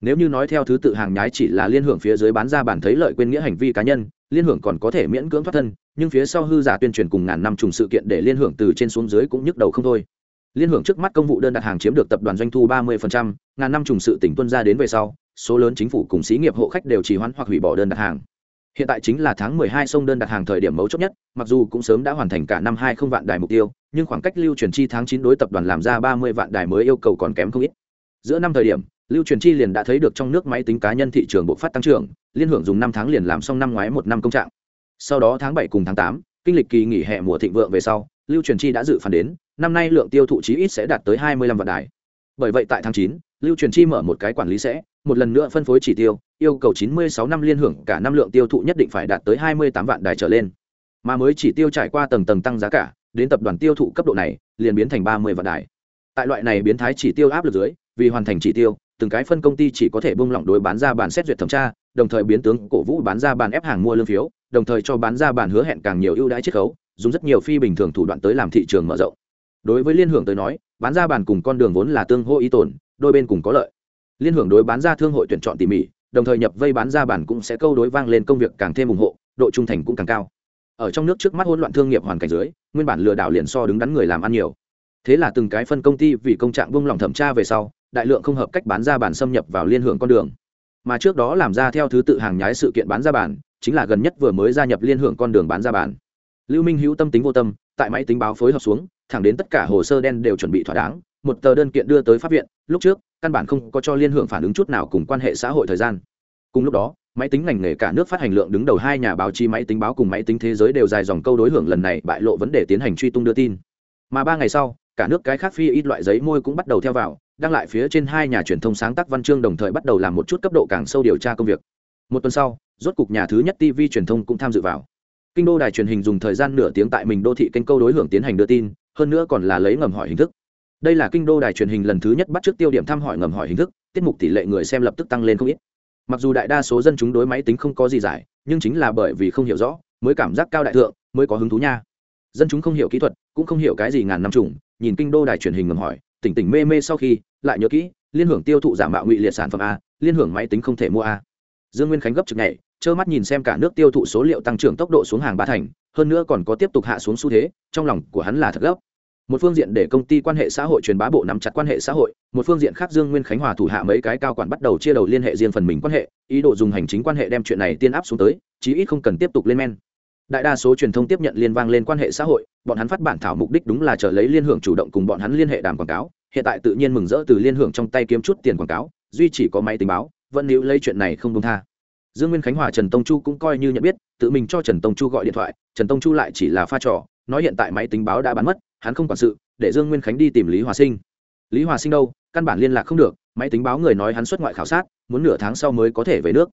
Speaker 1: Nếu như nói theo thứ tự hàng nhái chỉ là liên hưởng phía dưới bán ra bản thấy lợi quên nghĩa hành vi cá nhân, liên hưởng còn có thể miễn cưỡng thoát thân, nhưng phía sau hư giả tuyên truyền cùng ngàn năm trùng sự kiện để liên hưởng từ trên xuống dưới cũng nhức đầu không thôi. Liên hưởng trước mắt công vụ đơn đặt hàng chiếm được tập đoàn doanh thu ba mươi ngàn năm trùng sự tỉnh tuân ra đến về sau số lớn chính phủ cùng xí nghiệp hộ khách đều trì hoãn hoặc hủy bỏ đơn đặt hàng. Hiện tại chính là tháng 12 sông đơn đặt hàng thời điểm mấu chốt nhất mặc dù cũng sớm đã hoàn thành cả năm hai không vạn đài mục tiêu nhưng khoảng cách lưu truyền chi tháng 9 đối tập đoàn làm ra 30 vạn đài mới yêu cầu còn kém không ít. Giữa năm thời điểm lưu truyền chi liền đã thấy được trong nước máy tính cá nhân thị trường bộ phát tăng trưởng liên hưởng dùng năm tháng liền làm xong năm ngoái một năm công trạng. Sau đó tháng 7 cùng tháng 8, kinh lịch kỳ nghỉ hè mùa thịnh vượng về sau lưu truyền chi đã dự phán đến năm nay lượng tiêu thụ chí ít sẽ đạt tới 25 vạn đài bởi vậy tại tháng 9, lưu truyền chi mở một cái quản lý sẽ một lần nữa phân phối chỉ tiêu yêu cầu 96 năm liên hưởng cả năm lượng tiêu thụ nhất định phải đạt tới 28 vạn đài trở lên. Mà mới chỉ tiêu trải qua tầng tầng tăng giá cả đến tập đoàn tiêu thụ cấp độ này liền biến thành 30 vạn đài. Tại loại này biến thái chỉ tiêu áp lực dưới vì hoàn thành chỉ tiêu từng cái phân công ty chỉ có thể bung lỏng đối bán ra bàn xét duyệt thẩm tra đồng thời biến tướng cổ vũ bán ra bàn ép hàng mua lương phiếu đồng thời cho bán ra bàn hứa hẹn càng nhiều ưu đãi chiết khấu dùng rất nhiều phi bình thường thủ đoạn tới làm thị trường mở rộng đối với liên hưởng tới nói, bán ra bàn cùng con đường vốn là tương hô ý tổn đôi bên cùng có lợi. Liên hưởng đối bán ra thương hội tuyển chọn tỉ mỉ, đồng thời nhập vây bán ra bàn cũng sẽ câu đối vang lên công việc càng thêm ủng hộ, độ trung thành cũng càng cao. Ở trong nước trước mắt hỗn loạn thương nghiệp hoàn cảnh dưới, nguyên bản lừa đảo liền so đứng đắn người làm ăn nhiều. Thế là từng cái phân công ty vì công trạng buông lỏng thẩm tra về sau, đại lượng không hợp cách bán ra bản xâm nhập vào liên hưởng con đường. Mà trước đó làm ra theo thứ tự hàng nhái sự kiện bán ra bản chính là gần nhất vừa mới gia nhập liên hưởng con đường bán ra bản lưu minh hữu tâm tính vô tâm tại máy tính báo phối hợp xuống, thẳng đến tất cả hồ sơ đen đều chuẩn bị thỏa đáng, một tờ đơn kiện đưa tới pháp viện, lúc trước, căn bản không có cho liên hưởng phản ứng chút nào cùng quan hệ xã hội thời gian. Cùng lúc đó, máy tính ngành nghề cả nước phát hành lượng đứng đầu hai nhà báo chí máy tính báo cùng máy tính thế giới đều dài dòng câu đối hưởng lần này bại lộ vấn đề tiến hành truy tung đưa tin. Mà ba ngày sau, cả nước cái khác phi ít loại giấy môi cũng bắt đầu theo vào đăng lại phía trên hai nhà truyền thông sáng tác văn chương đồng thời bắt đầu làm một chút cấp độ càng sâu điều tra công việc. Một tuần sau, rốt cục nhà thứ nhất tv truyền thông cũng tham dự vào kinh đô đài truyền hình dùng thời gian nửa tiếng tại mình đô thị kênh câu đối hưởng tiến hành đưa tin, hơn nữa còn là lấy ngầm hỏi hình thức. Đây là kinh đô đài truyền hình lần thứ nhất bắt trước tiêu điểm thăm hỏi ngầm hỏi hình thức, tiết mục tỷ lệ người xem lập tức tăng lên không ít. Mặc dù đại đa số dân chúng đối máy tính không có gì giải, nhưng chính là bởi vì không hiểu rõ, mới cảm giác cao đại thượng, mới có hứng thú nha. Dân chúng không hiểu kỹ thuật, cũng không hiểu cái gì ngàn năm trùng, nhìn kinh đô đài truyền hình ngầm hỏi, tỉnh tỉnh mê mê sau khi, lại nhớ kỹ, liên hưởng tiêu thụ giả mạo ngụy liệt sản phẩm a, liên hưởng máy tính không thể mua a. Dương nguyên khánh gấp trực này trơ mắt nhìn xem cả nước tiêu thụ số liệu tăng trưởng tốc độ xuống hàng ba thành, hơn nữa còn có tiếp tục hạ xuống xu thế, trong lòng của hắn là thật gấp. Một phương diện để công ty quan hệ xã hội truyền bá bộ nắm chặt quan hệ xã hội, một phương diện khác dương nguyên khánh hòa thủ hạ mấy cái cao quản bắt đầu chia đầu liên hệ riêng phần mình quan hệ, ý đồ dùng hành chính quan hệ đem chuyện này tiên áp xuống tới, chí ít không cần tiếp tục lên men. Đại đa số truyền thông tiếp nhận liên vang lên quan hệ xã hội, bọn hắn phát bản thảo mục đích đúng là chờ lấy liên hưởng chủ động cùng bọn hắn liên hệ đàm quảng cáo, hiện tại tự nhiên mừng rỡ từ liên hưởng trong tay kiếm chút tiền quảng cáo, duy chỉ có máy tình báo, vẫn níu lấy chuyện này không công tha dương nguyên khánh hòa trần tông chu cũng coi như nhận biết, tự mình cho trần tông chu gọi điện thoại, trần tông chu lại chỉ là pha trò, nói hiện tại máy tính báo đã bán mất, hắn không quản sự, để dương nguyên khánh đi tìm lý hòa sinh. Lý hòa sinh đâu? Căn bản liên lạc không được, máy tính báo người nói hắn xuất ngoại khảo sát, muốn nửa tháng sau mới có thể về nước.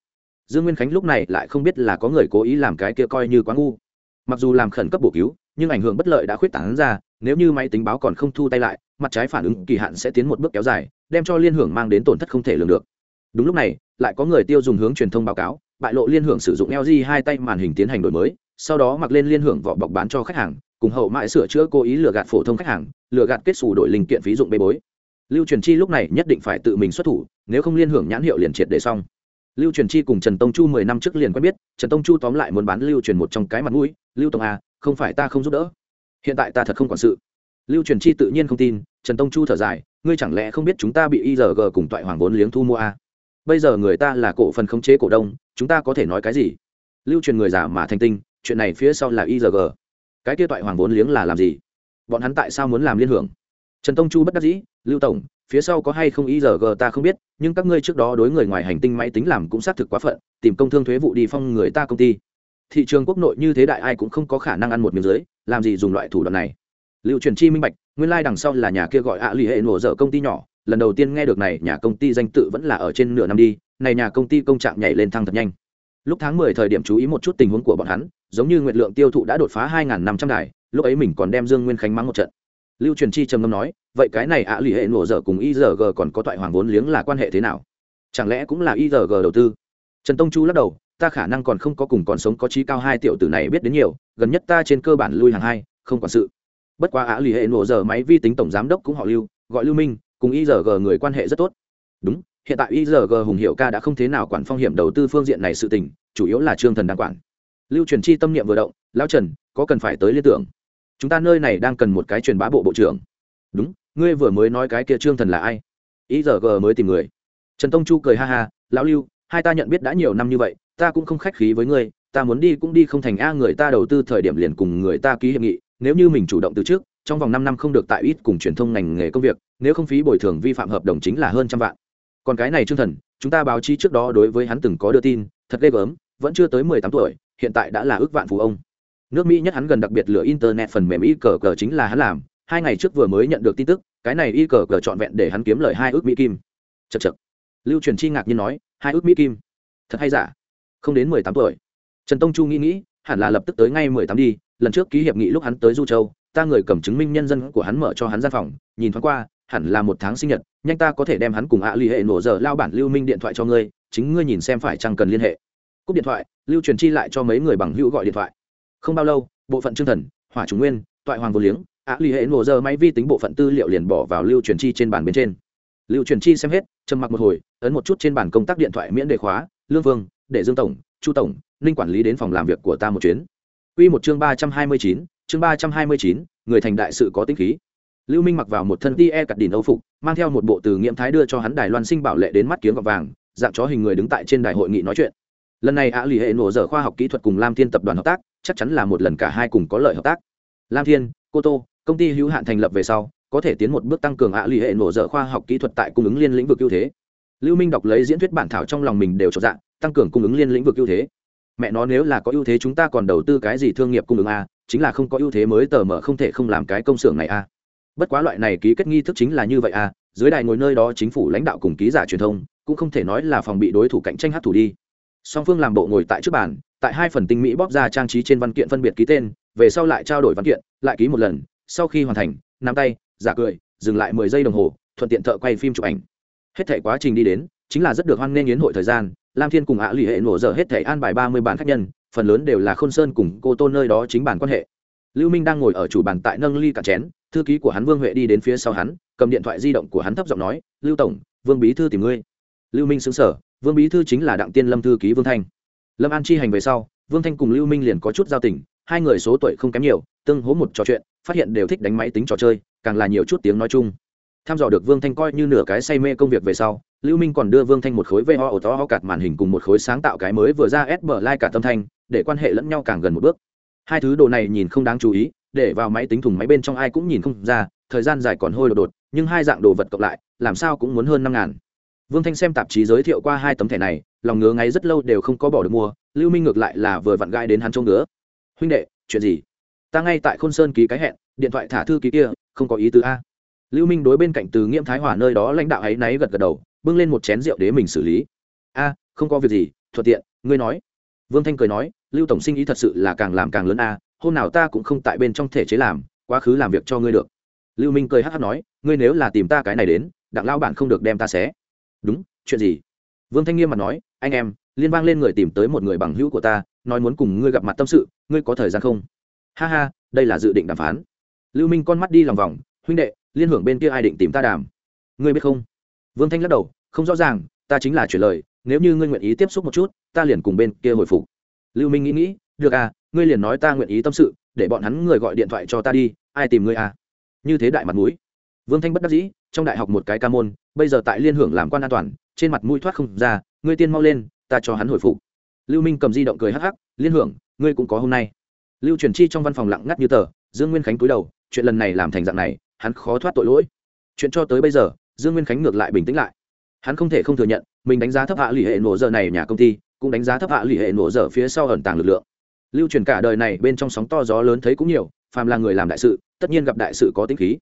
Speaker 1: Dương nguyên khánh lúc này lại không biết là có người cố ý làm cái kia coi như quá ngu. Mặc dù làm khẩn cấp bổ cứu, nhưng ảnh hưởng bất lợi đã khuyết tảng ra, nếu như máy tính báo còn không thu tay lại, mặt trái phản ứng kỳ hạn sẽ tiến một bước kéo dài, đem cho liên hưởng mang đến tổn thất không thể lường được đúng lúc này, lại có người tiêu dùng hướng truyền thông báo cáo, bại lộ liên hưởng sử dụng lg hai tay màn hình tiến hành đổi mới, sau đó mặc lên liên hưởng vỏ bọc bán cho khách hàng, cùng hậu mãi sửa chữa cố ý lừa gạt phổ thông khách hàng, lừa gạt kết xù đổi linh kiện phí dụng bê bối. Lưu truyền chi lúc này nhất định phải tự mình xuất thủ, nếu không liên hưởng nhãn hiệu liền triệt để xong. Lưu truyền chi cùng trần tông chu mười năm trước liền quen biết, trần tông chu tóm lại muốn bán lưu truyền một trong cái mặt mũi, lưu tổng à không phải ta không giúp đỡ. Hiện tại ta thật không quản sự. Lưu truyền chi tự nhiên không tin, trần tông chu thở dài, ngươi chẳng lẽ không biết chúng ta bị igg cùng toại hoàng vốn liếng thu mua à? Bây giờ người ta là cổ phần khống chế cổ đông, chúng ta có thể nói cái gì? Lưu truyền người giả mà thành tinh, chuyện này phía sau là igg cái kia toại hoàng vốn liếng là làm gì? Bọn hắn tại sao muốn làm liên hưởng? Trần tông chu bất đắc dĩ, lưu tổng, phía sau có hay không igg ta không biết, nhưng các ngươi trước đó đối người ngoài hành tinh máy tính làm cũng xác thực quá phận, tìm công thương thuế vụ đi phong người ta công ty. Thị trường quốc nội như thế đại ai cũng không có khả năng ăn một miếng dưới, làm gì dùng loại thủ đoạn này? Lưu truyền chi minh bạch, nguyên lai、like、đằng sau là nhà kia gọi ạ à lì hệ nổ dở công ty nhỏ lần đầu tiên nghe được này nhà công ty danh tự vẫn là ở trên nửa năm đi, này nhà công ty công trạng nhảy lên thăng thật nhanh. Lúc tháng mười thời điểm chú ý một chút tình huống của bọn hắn, giống như nguyệt lượng tiêu thụ đã đột phá hai năm trăm đài, lúc ấy mình còn đem dương nguyên khánh mắng một trận. Lưu truyền chi trầm ngâm nói, vậy cái này ạ à lì hệ nổ dở cùng igg còn có toại hoàng vốn liếng là quan hệ thế nào? Chẳng lẽ cũng là igg đầu tư? Trần tông chu lắc đầu, ta khả năng còn không có cùng còn sống có trí cao hai tiểu tử này biết đến nhiều, gần nhất ta trên cơ bản lui hàng hai, không quản sự. Bất quá ạ lì hệ nổ dở máy vi tính tổng giám đốc cũng họ lưu, gọi lưu minh cùng igg người quan hệ rất tốt. Đúng, hiện tại igg hùng hiệu ca đã không thế nào quản phong hiểm đầu tư phương diện này sự tình, chủ yếu là trương thần đang quản. Lưu truyền chi tâm niệm vừa động, lão trần, có cần phải tới liên tưởng? Chúng ta nơi này đang cần một cái truyền bá bộ bộ trưởng. Đúng, ngươi vừa mới nói cái kia trương thần là ai? Igg mới tìm người. Trần tông chu cười ha ha, lão lưu, hai ta nhận biết đã nhiều năm như vậy, ta cũng không khách khí với ngươi, ta muốn đi cũng đi không thành a, người ta đầu tư thời điểm liền cùng người ta ký hiệp nghị, nếu như mình chủ động từ trước trong vòng năm năm không được tại ít cùng truyền thông ngành nghề công việc, nếu không phí bồi thường vi phạm hợp đồng chính là hơn trăm vạn. Còn cái này trương thần, chúng ta báo chí trước đó đối với hắn từng có đưa tin, thật ghê gớm, vẫn chưa tới mười tám tuổi, hiện tại đã là ước vạn phú ông. Nước mỹ nhất hắn gần đặc biệt lửa internet phần mềm y cờ cờ chính là hắn làm, hai ngày trước vừa mới nhận được tin tức, cái này y cờ cờ trọn vẹn để hắn kiếm lời hai ước mỹ kim. Chật chật lưu truyền chi ngạc nhiên nói, hai ước mỹ kim? Thật hay giả? Không đến mười tám tuổi. Trần tông chu nghĩ nghĩ, hẳn là lập tức tới ngay mười tám đi, lần trước ký hiệp nghị lúc hắn tới du châu ta người cầm chứng minh nhân dân của hắn mở cho hắn gian phòng, nhìn thoáng qua, hẳn là một tháng sinh nhật, nhanh ta có thể đem hắn cùng ạ l ì hệ nổ giờ lao bản lưu minh điện thoại cho ngươi, chính ngươi nhìn xem phải chăng cần liên hệ. Cúp điện thoại, lưu truyền chi lại cho mấy người bằng hữu gọi điện thoại. Không bao lâu, bộ phận chương thần, hỏa chủ nguyên, toại hoàng vô liếng ạ l ì hệ nổ giờ máy vi tính bộ phận tư liệu liền bỏ vào lưu truyền chi trên bàn bên trên. Lưu truyền chi xem hết, trầm mặc một hồi, ấn một chút trên bàn công tác điện thoại miễn đề khóa, lương vương, để dương tổng, chu tổng, ninh quản lý đến phòng làm việc của ta một chuyến. Quy một chương ba trăm hai mươi chín chương ba trăm hai mươi chín, người thành đại sự có tính khí. Lưu minh mặc vào một thân ti e cặt đỉnh âu phục, mang theo một bộ từ nghiệm thái đưa cho hắn đài loan sinh bảo lệ đến mắt kiếm gọt vàng, dạng chó hình người đứng tại trên đài hội nghị nói chuyện. Lần này ạ lì hệ nổ dở khoa học kỹ thuật cùng lam thiên tập đoàn hợp tác, chắc chắn là một lần cả hai cùng có lợi hợp tác. Lam thiên, cô tô, công ty hữu hạn thành lập về sau, có thể tiến một bước tăng cường ạ lì hệ nổ dở khoa học kỹ thuật tại cung ứng liên lĩnh vực ưu thế. Lưu minh đọc lấy diễn thuyết bản thảo trong lòng mình đều cho dạng tăng cường cung ứng liên lĩnh vực ưu thế. Mẹ nó nếu là có ưu thế chúng ta còn đầu tư cái gì thương nghiệp cung ứng a chính là không có ưu thế mới tờ mở không thể không làm cái công xưởng này a bất quá loại này ký kết nghi thức chính là như vậy a dưới đài ngồi nơi đó chính phủ lãnh đạo cùng ký giả truyền thông, cũng không thể nói là phòng bị đối thủ cạnh tranh hát thủ đi. Song phương làm bộ ngồi tại trước bàn, tại hai phần tinh mỹ bóp ra trang trí trên văn kiện phân biệt ký tên, về sau lại trao đổi văn kiện, lại ký một lần, sau khi hoàn thành, nắm tay, giả cười, dừng lại mười giây đồng hồ, thuận tiện thợ quay phim chụp ảnh. Hết thể quá trình đi đến, chính là rất được hoan nghênh yến hội thời gian, lam thiên cùng ạ lụy hệ nổ dở hết thể an bài ba mươi bản khách nhân phần lớn đều là khôn sơn cùng cô tôn nơi đó chính bản quan hệ. Lưu minh đang ngồi ở chủ bàn tại nâng ly cả chén, thư ký của hắn vương huệ đi đến phía sau hắn, cầm điện thoại di động của hắn thấp giọng nói, lưu tổng, vương bí thư tìm ngươi. Lưu minh xứng sở vương bí thư chính là đặng tiên lâm thư ký vương thanh. Lâm an chi hành về sau, vương thanh cùng lưu minh liền có chút giao tình, hai người số tuổi không kém nhiều, tương hố một trò chuyện, phát hiện đều thích đánh máy tính trò chơi, càng là nhiều chút tiếng nói chung. Tham dò được vương thanh coi như nửa cái say mê công việc về sau lưu minh còn đưa vương thanh một khối vo ổ to ho cạt màn hình cùng một khối sáng tạo cái mới vừa ra s bờ lai cả tâm thanh, để quan hệ lẫn nhau càng gần một bước. Hai thứ đồ này nhìn không đáng chú ý, để vào máy tính thùng máy bên trong ai cũng nhìn không ra, thời gian dài còn hôi đột đột, nhưng hai dạng đồ vật cộng lại, làm sao cũng muốn hơn năm ngàn. Vương thanh xem tạp chí giới thiệu qua hai tấm thẻ này, lòng ngứa ngáy rất lâu đều không có bỏ được mua, lưu minh ngược lại là vừa vặn gai đến hắn trông ngứa. Huynh đệ, chuyện gì? Ta ngay tại khôn sơn ký cái hẹn, điện thoại thả thư ký kia, không có ý tứ a lưu minh đối bên cạnh từ nghiêm thái hòa nơi đó lãnh đạo ấy náy gật gật đầu, bưng lên một chén rượu để mình xử lý. A, không có việc gì, thuận tiện, ngươi nói. Vương thanh cười nói, lưu tổng sinh ý thật sự là càng làm càng lớn a, hôm nào ta cũng không tại bên trong thể chế làm, quá khứ làm việc cho ngươi được. Lưu minh cười hắc hắc nói, ngươi nếu là tìm ta cái này đến, đặng lao bản không được đem ta xé. Đúng, chuyện gì? Vương thanh nghiêm mặt nói, anh em, liên bang lên người tìm tới một người bằng hữu của ta, nói muốn cùng ngươi gặp mặt tâm sự, ngươi có thời gian không? Ha ha, đây là dự định đàm phán. Lưu minh con mắt đi lòng vòng, huynh đệ liên hưởng bên kia ai định tìm ta đàm. Ngươi biết không? Vương thanh lắc đầu, không rõ ràng, ta chính là chuyển lời, nếu như ngươi nguyện ý tiếp xúc một chút, ta liền cùng bên kia hồi phục. Lưu minh nghĩ nghĩ, được à ngươi liền nói ta nguyện ý tâm sự, để bọn hắn người gọi điện thoại cho ta đi, ai tìm ngươi à? Như thế đại mặt mũi. Vương thanh bất đắc dĩ, trong đại học một cái ca môn, bây giờ tại liên hưởng làm quan an toàn, trên mặt mũi thoát không ra, ngươi tiên mau lên, ta cho hắn hồi phục. Lưu minh cầm di động cười hắc hắc, liên hưởng, ngươi cũng có hôm nay. Lưu truyền chi trong văn phòng lặng ngắt như tờ, dương nguyên khánh cúi đầu, chuyện lần này làm thành dạng này hắn khó thoát tội lỗi. Chuyện cho tới bây giờ, dương nguyên khánh ngược lại bình tĩnh lại. Hắn không thể không thừa nhận, mình đánh giá thấp hạ à lì hệ nổ giờ này nhà công ty, cũng đánh giá thấp hạ à lì hệ nổ giờ phía sau ẩn tàng lực lượng. Lưu truyền cả đời này bên trong sóng to gió lớn thấy cũng nhiều, phàm là người làm đại sự, tất nhiên gặp đại sự có tính khí.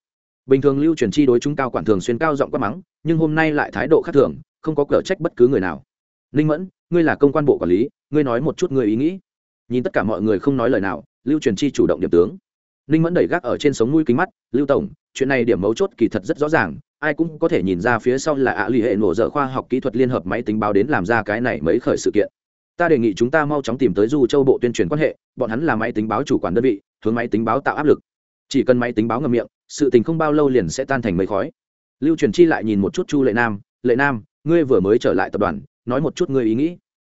Speaker 1: Bình thường lưu truyền chi đối chúng cao quản thường xuyên cao giọng quát mắng, nhưng hôm nay lại thái độ khác thường, không có cở trách bất cứ người nào. Ninh mẫn, ngươi là công quan bộ quản lý, ngươi nói một chút người ý nghĩ. Nhìn tất cả mọi người không nói lời nào, lưu truyền chi chủ động điểm tướng ninh mẫn đẩy gác ở trên sống mũi kính mắt, lưu tổng, chuyện này điểm mấu chốt kỳ thật rất rõ ràng, ai cũng có thể nhìn ra phía sau là ạ à lì hệ nổ dở khoa học kỹ thuật liên hợp máy tính báo đến làm ra cái này mấy khởi sự kiện. Ta đề nghị chúng ta mau chóng tìm tới du châu bộ tuyên truyền quan hệ, bọn hắn là máy tính báo chủ quản đơn vị, hướng máy tính báo tạo áp lực. Chỉ cần máy tính báo ngầm miệng, sự tình không bao lâu liền sẽ tan thành mây khói. Lưu truyền chi lại nhìn một chút chu lệ nam lệ nam, ngươi vừa mới trở lại tập đoàn, nói một chút ngươi ý nghĩ.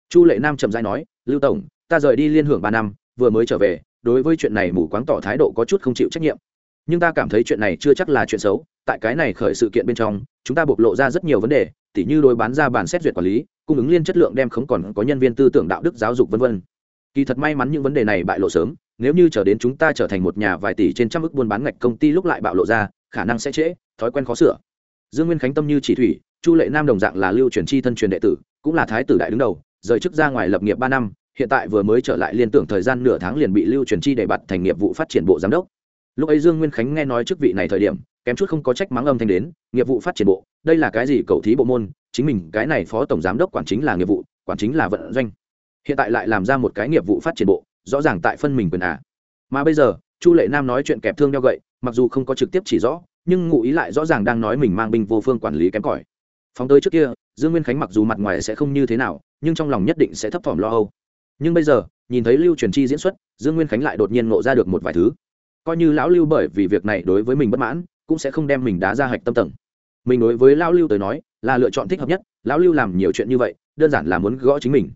Speaker 1: Chu lệ nam chậm dãi nói, lưu tổng, ta rời đi liên hưởng ba năm, vừa mới trở về đối với chuyện này mù quáng tỏ thái độ có chút không chịu trách nhiệm. Nhưng ta cảm thấy chuyện này chưa chắc là chuyện xấu, tại cái này khởi sự kiện bên trong, chúng ta bộc lộ ra rất nhiều vấn đề, tỉ như đối bán ra bản xét duyệt quản lý, cung ứng liên chất lượng đem không còn có nhân viên tư tưởng đạo đức giáo dục vân vân. Kỳ thật may mắn những vấn đề này bại lộ sớm, nếu như trở đến chúng ta trở thành một nhà vài tỷ trên trăm ước buôn bán ngạch công ty lúc lại bạo lộ ra, khả năng sẽ trễ, thói quen khó sửa. Dương nguyên khánh tâm như chỉ thủy, chu lệ nam đồng dạng là lưu truyền chi thân truyền đệ tử, cũng là thái tử đại đứng đầu, rời chức ra ngoài lập nghiệp ba năm hiện tại vừa mới trở lại liên tưởng thời gian nửa tháng liền bị lưu truyền chi đề bạt thành nghiệp vụ phát triển bộ giám đốc. Lúc ấy dương nguyên khánh nghe nói chức vị này thời điểm, kém chút không có trách mắng âm thanh đến, nghiệp vụ phát triển bộ, đây là cái gì cầu thí bộ môn? Chính mình, cái này phó tổng giám đốc quản chính là nghiệp vụ, quản chính là vận doanh. Hiện tại lại làm ra một cái nghiệp vụ phát triển bộ, rõ ràng tại phân mình quyền à. Mà bây giờ, chu lệ nam nói chuyện kẹp thương đeo gậy, mặc dù không có trực tiếp chỉ rõ, nhưng ngụ ý lại rõ ràng đang nói mình mang binh vô phương quản lý kém cỏi. Phóng tới trước kia, dương nguyên khánh mặc dù mặt ngoài sẽ không như thế nào, nhưng trong lòng nhất định sẽ thấp thỏm lo âu nhưng bây giờ, nhìn thấy lưu truyền chi diễn xuất, dương nguyên khánh lại đột nhiên ngộ ra được một vài thứ. Coi như lão lưu bởi vì việc này đối với mình bất mãn, cũng sẽ không đem mình đá ra hạch tâm tầng. Mình đối với lão lưu tới nói, là lựa chọn thích hợp nhất, lão lưu làm nhiều chuyện như vậy, đơn giản là muốn gõ chính mình.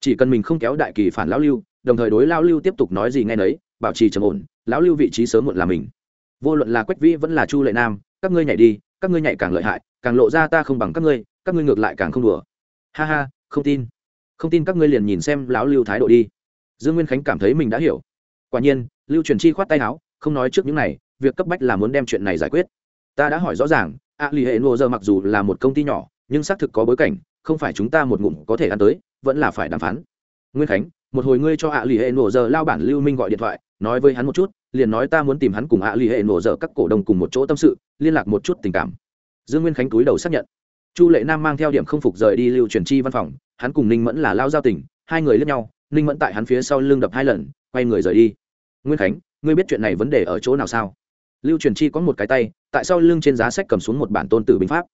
Speaker 1: Chỉ cần mình không kéo đại kỳ phản lão lưu, đồng thời đối lão lưu tiếp tục nói gì nghe nấy, bảo trì trầm ổn, lão lưu vị trí sớm muộn là mình. Vô luận là quách vĩ vẫn là chu lệ nam, các ngươi nhảy đi, các ngươi nhảy càng lợi hại, càng lộ ra ta không bằng các ngươi các ngươi ngược lại càng không đùa. Ha ha, không tin không tin các ngươi liền nhìn xem lão lưu thái độ đi. Dương nguyên khánh cảm thấy mình đã hiểu. Quả nhiên, lưu truyền chi khoát tay áo, không nói trước những này, việc cấp bách là muốn đem chuyện này giải quyết. Ta đã hỏi rõ ràng, a lì hệ nô giờ mặc dù là một công ty nhỏ, nhưng xác thực có bối cảnh, không phải chúng ta một ngụm có thể ăn tới, vẫn là phải đàm phán. Nguyên khánh, một hồi ngươi cho a lì hệ nô giờ lao bản lưu minh gọi điện thoại, nói với hắn một chút, liền nói ta muốn tìm hắn cùng a lì hệ nô giờ các cổ đông cùng một chỗ tâm sự, liên lạc một chút tình cảm. Dương nguyên khánh túi đầu xác nhận. Chu lệ nam mang theo điểm không phục rời đi lưu truyền chi văn phòng hắn cùng ninh mẫn là lao giao tình, hai người lướt nhau, ninh mẫn tại hắn phía sau lưng đập hai lần, quay người rời đi. Nguyên khánh, ngươi biết chuyện này vấn đề ở chỗ nào sao? Lưu truyền chi có một cái tay, tại sau lưng trên giá sách cầm xuống một bản tôn tử binh pháp.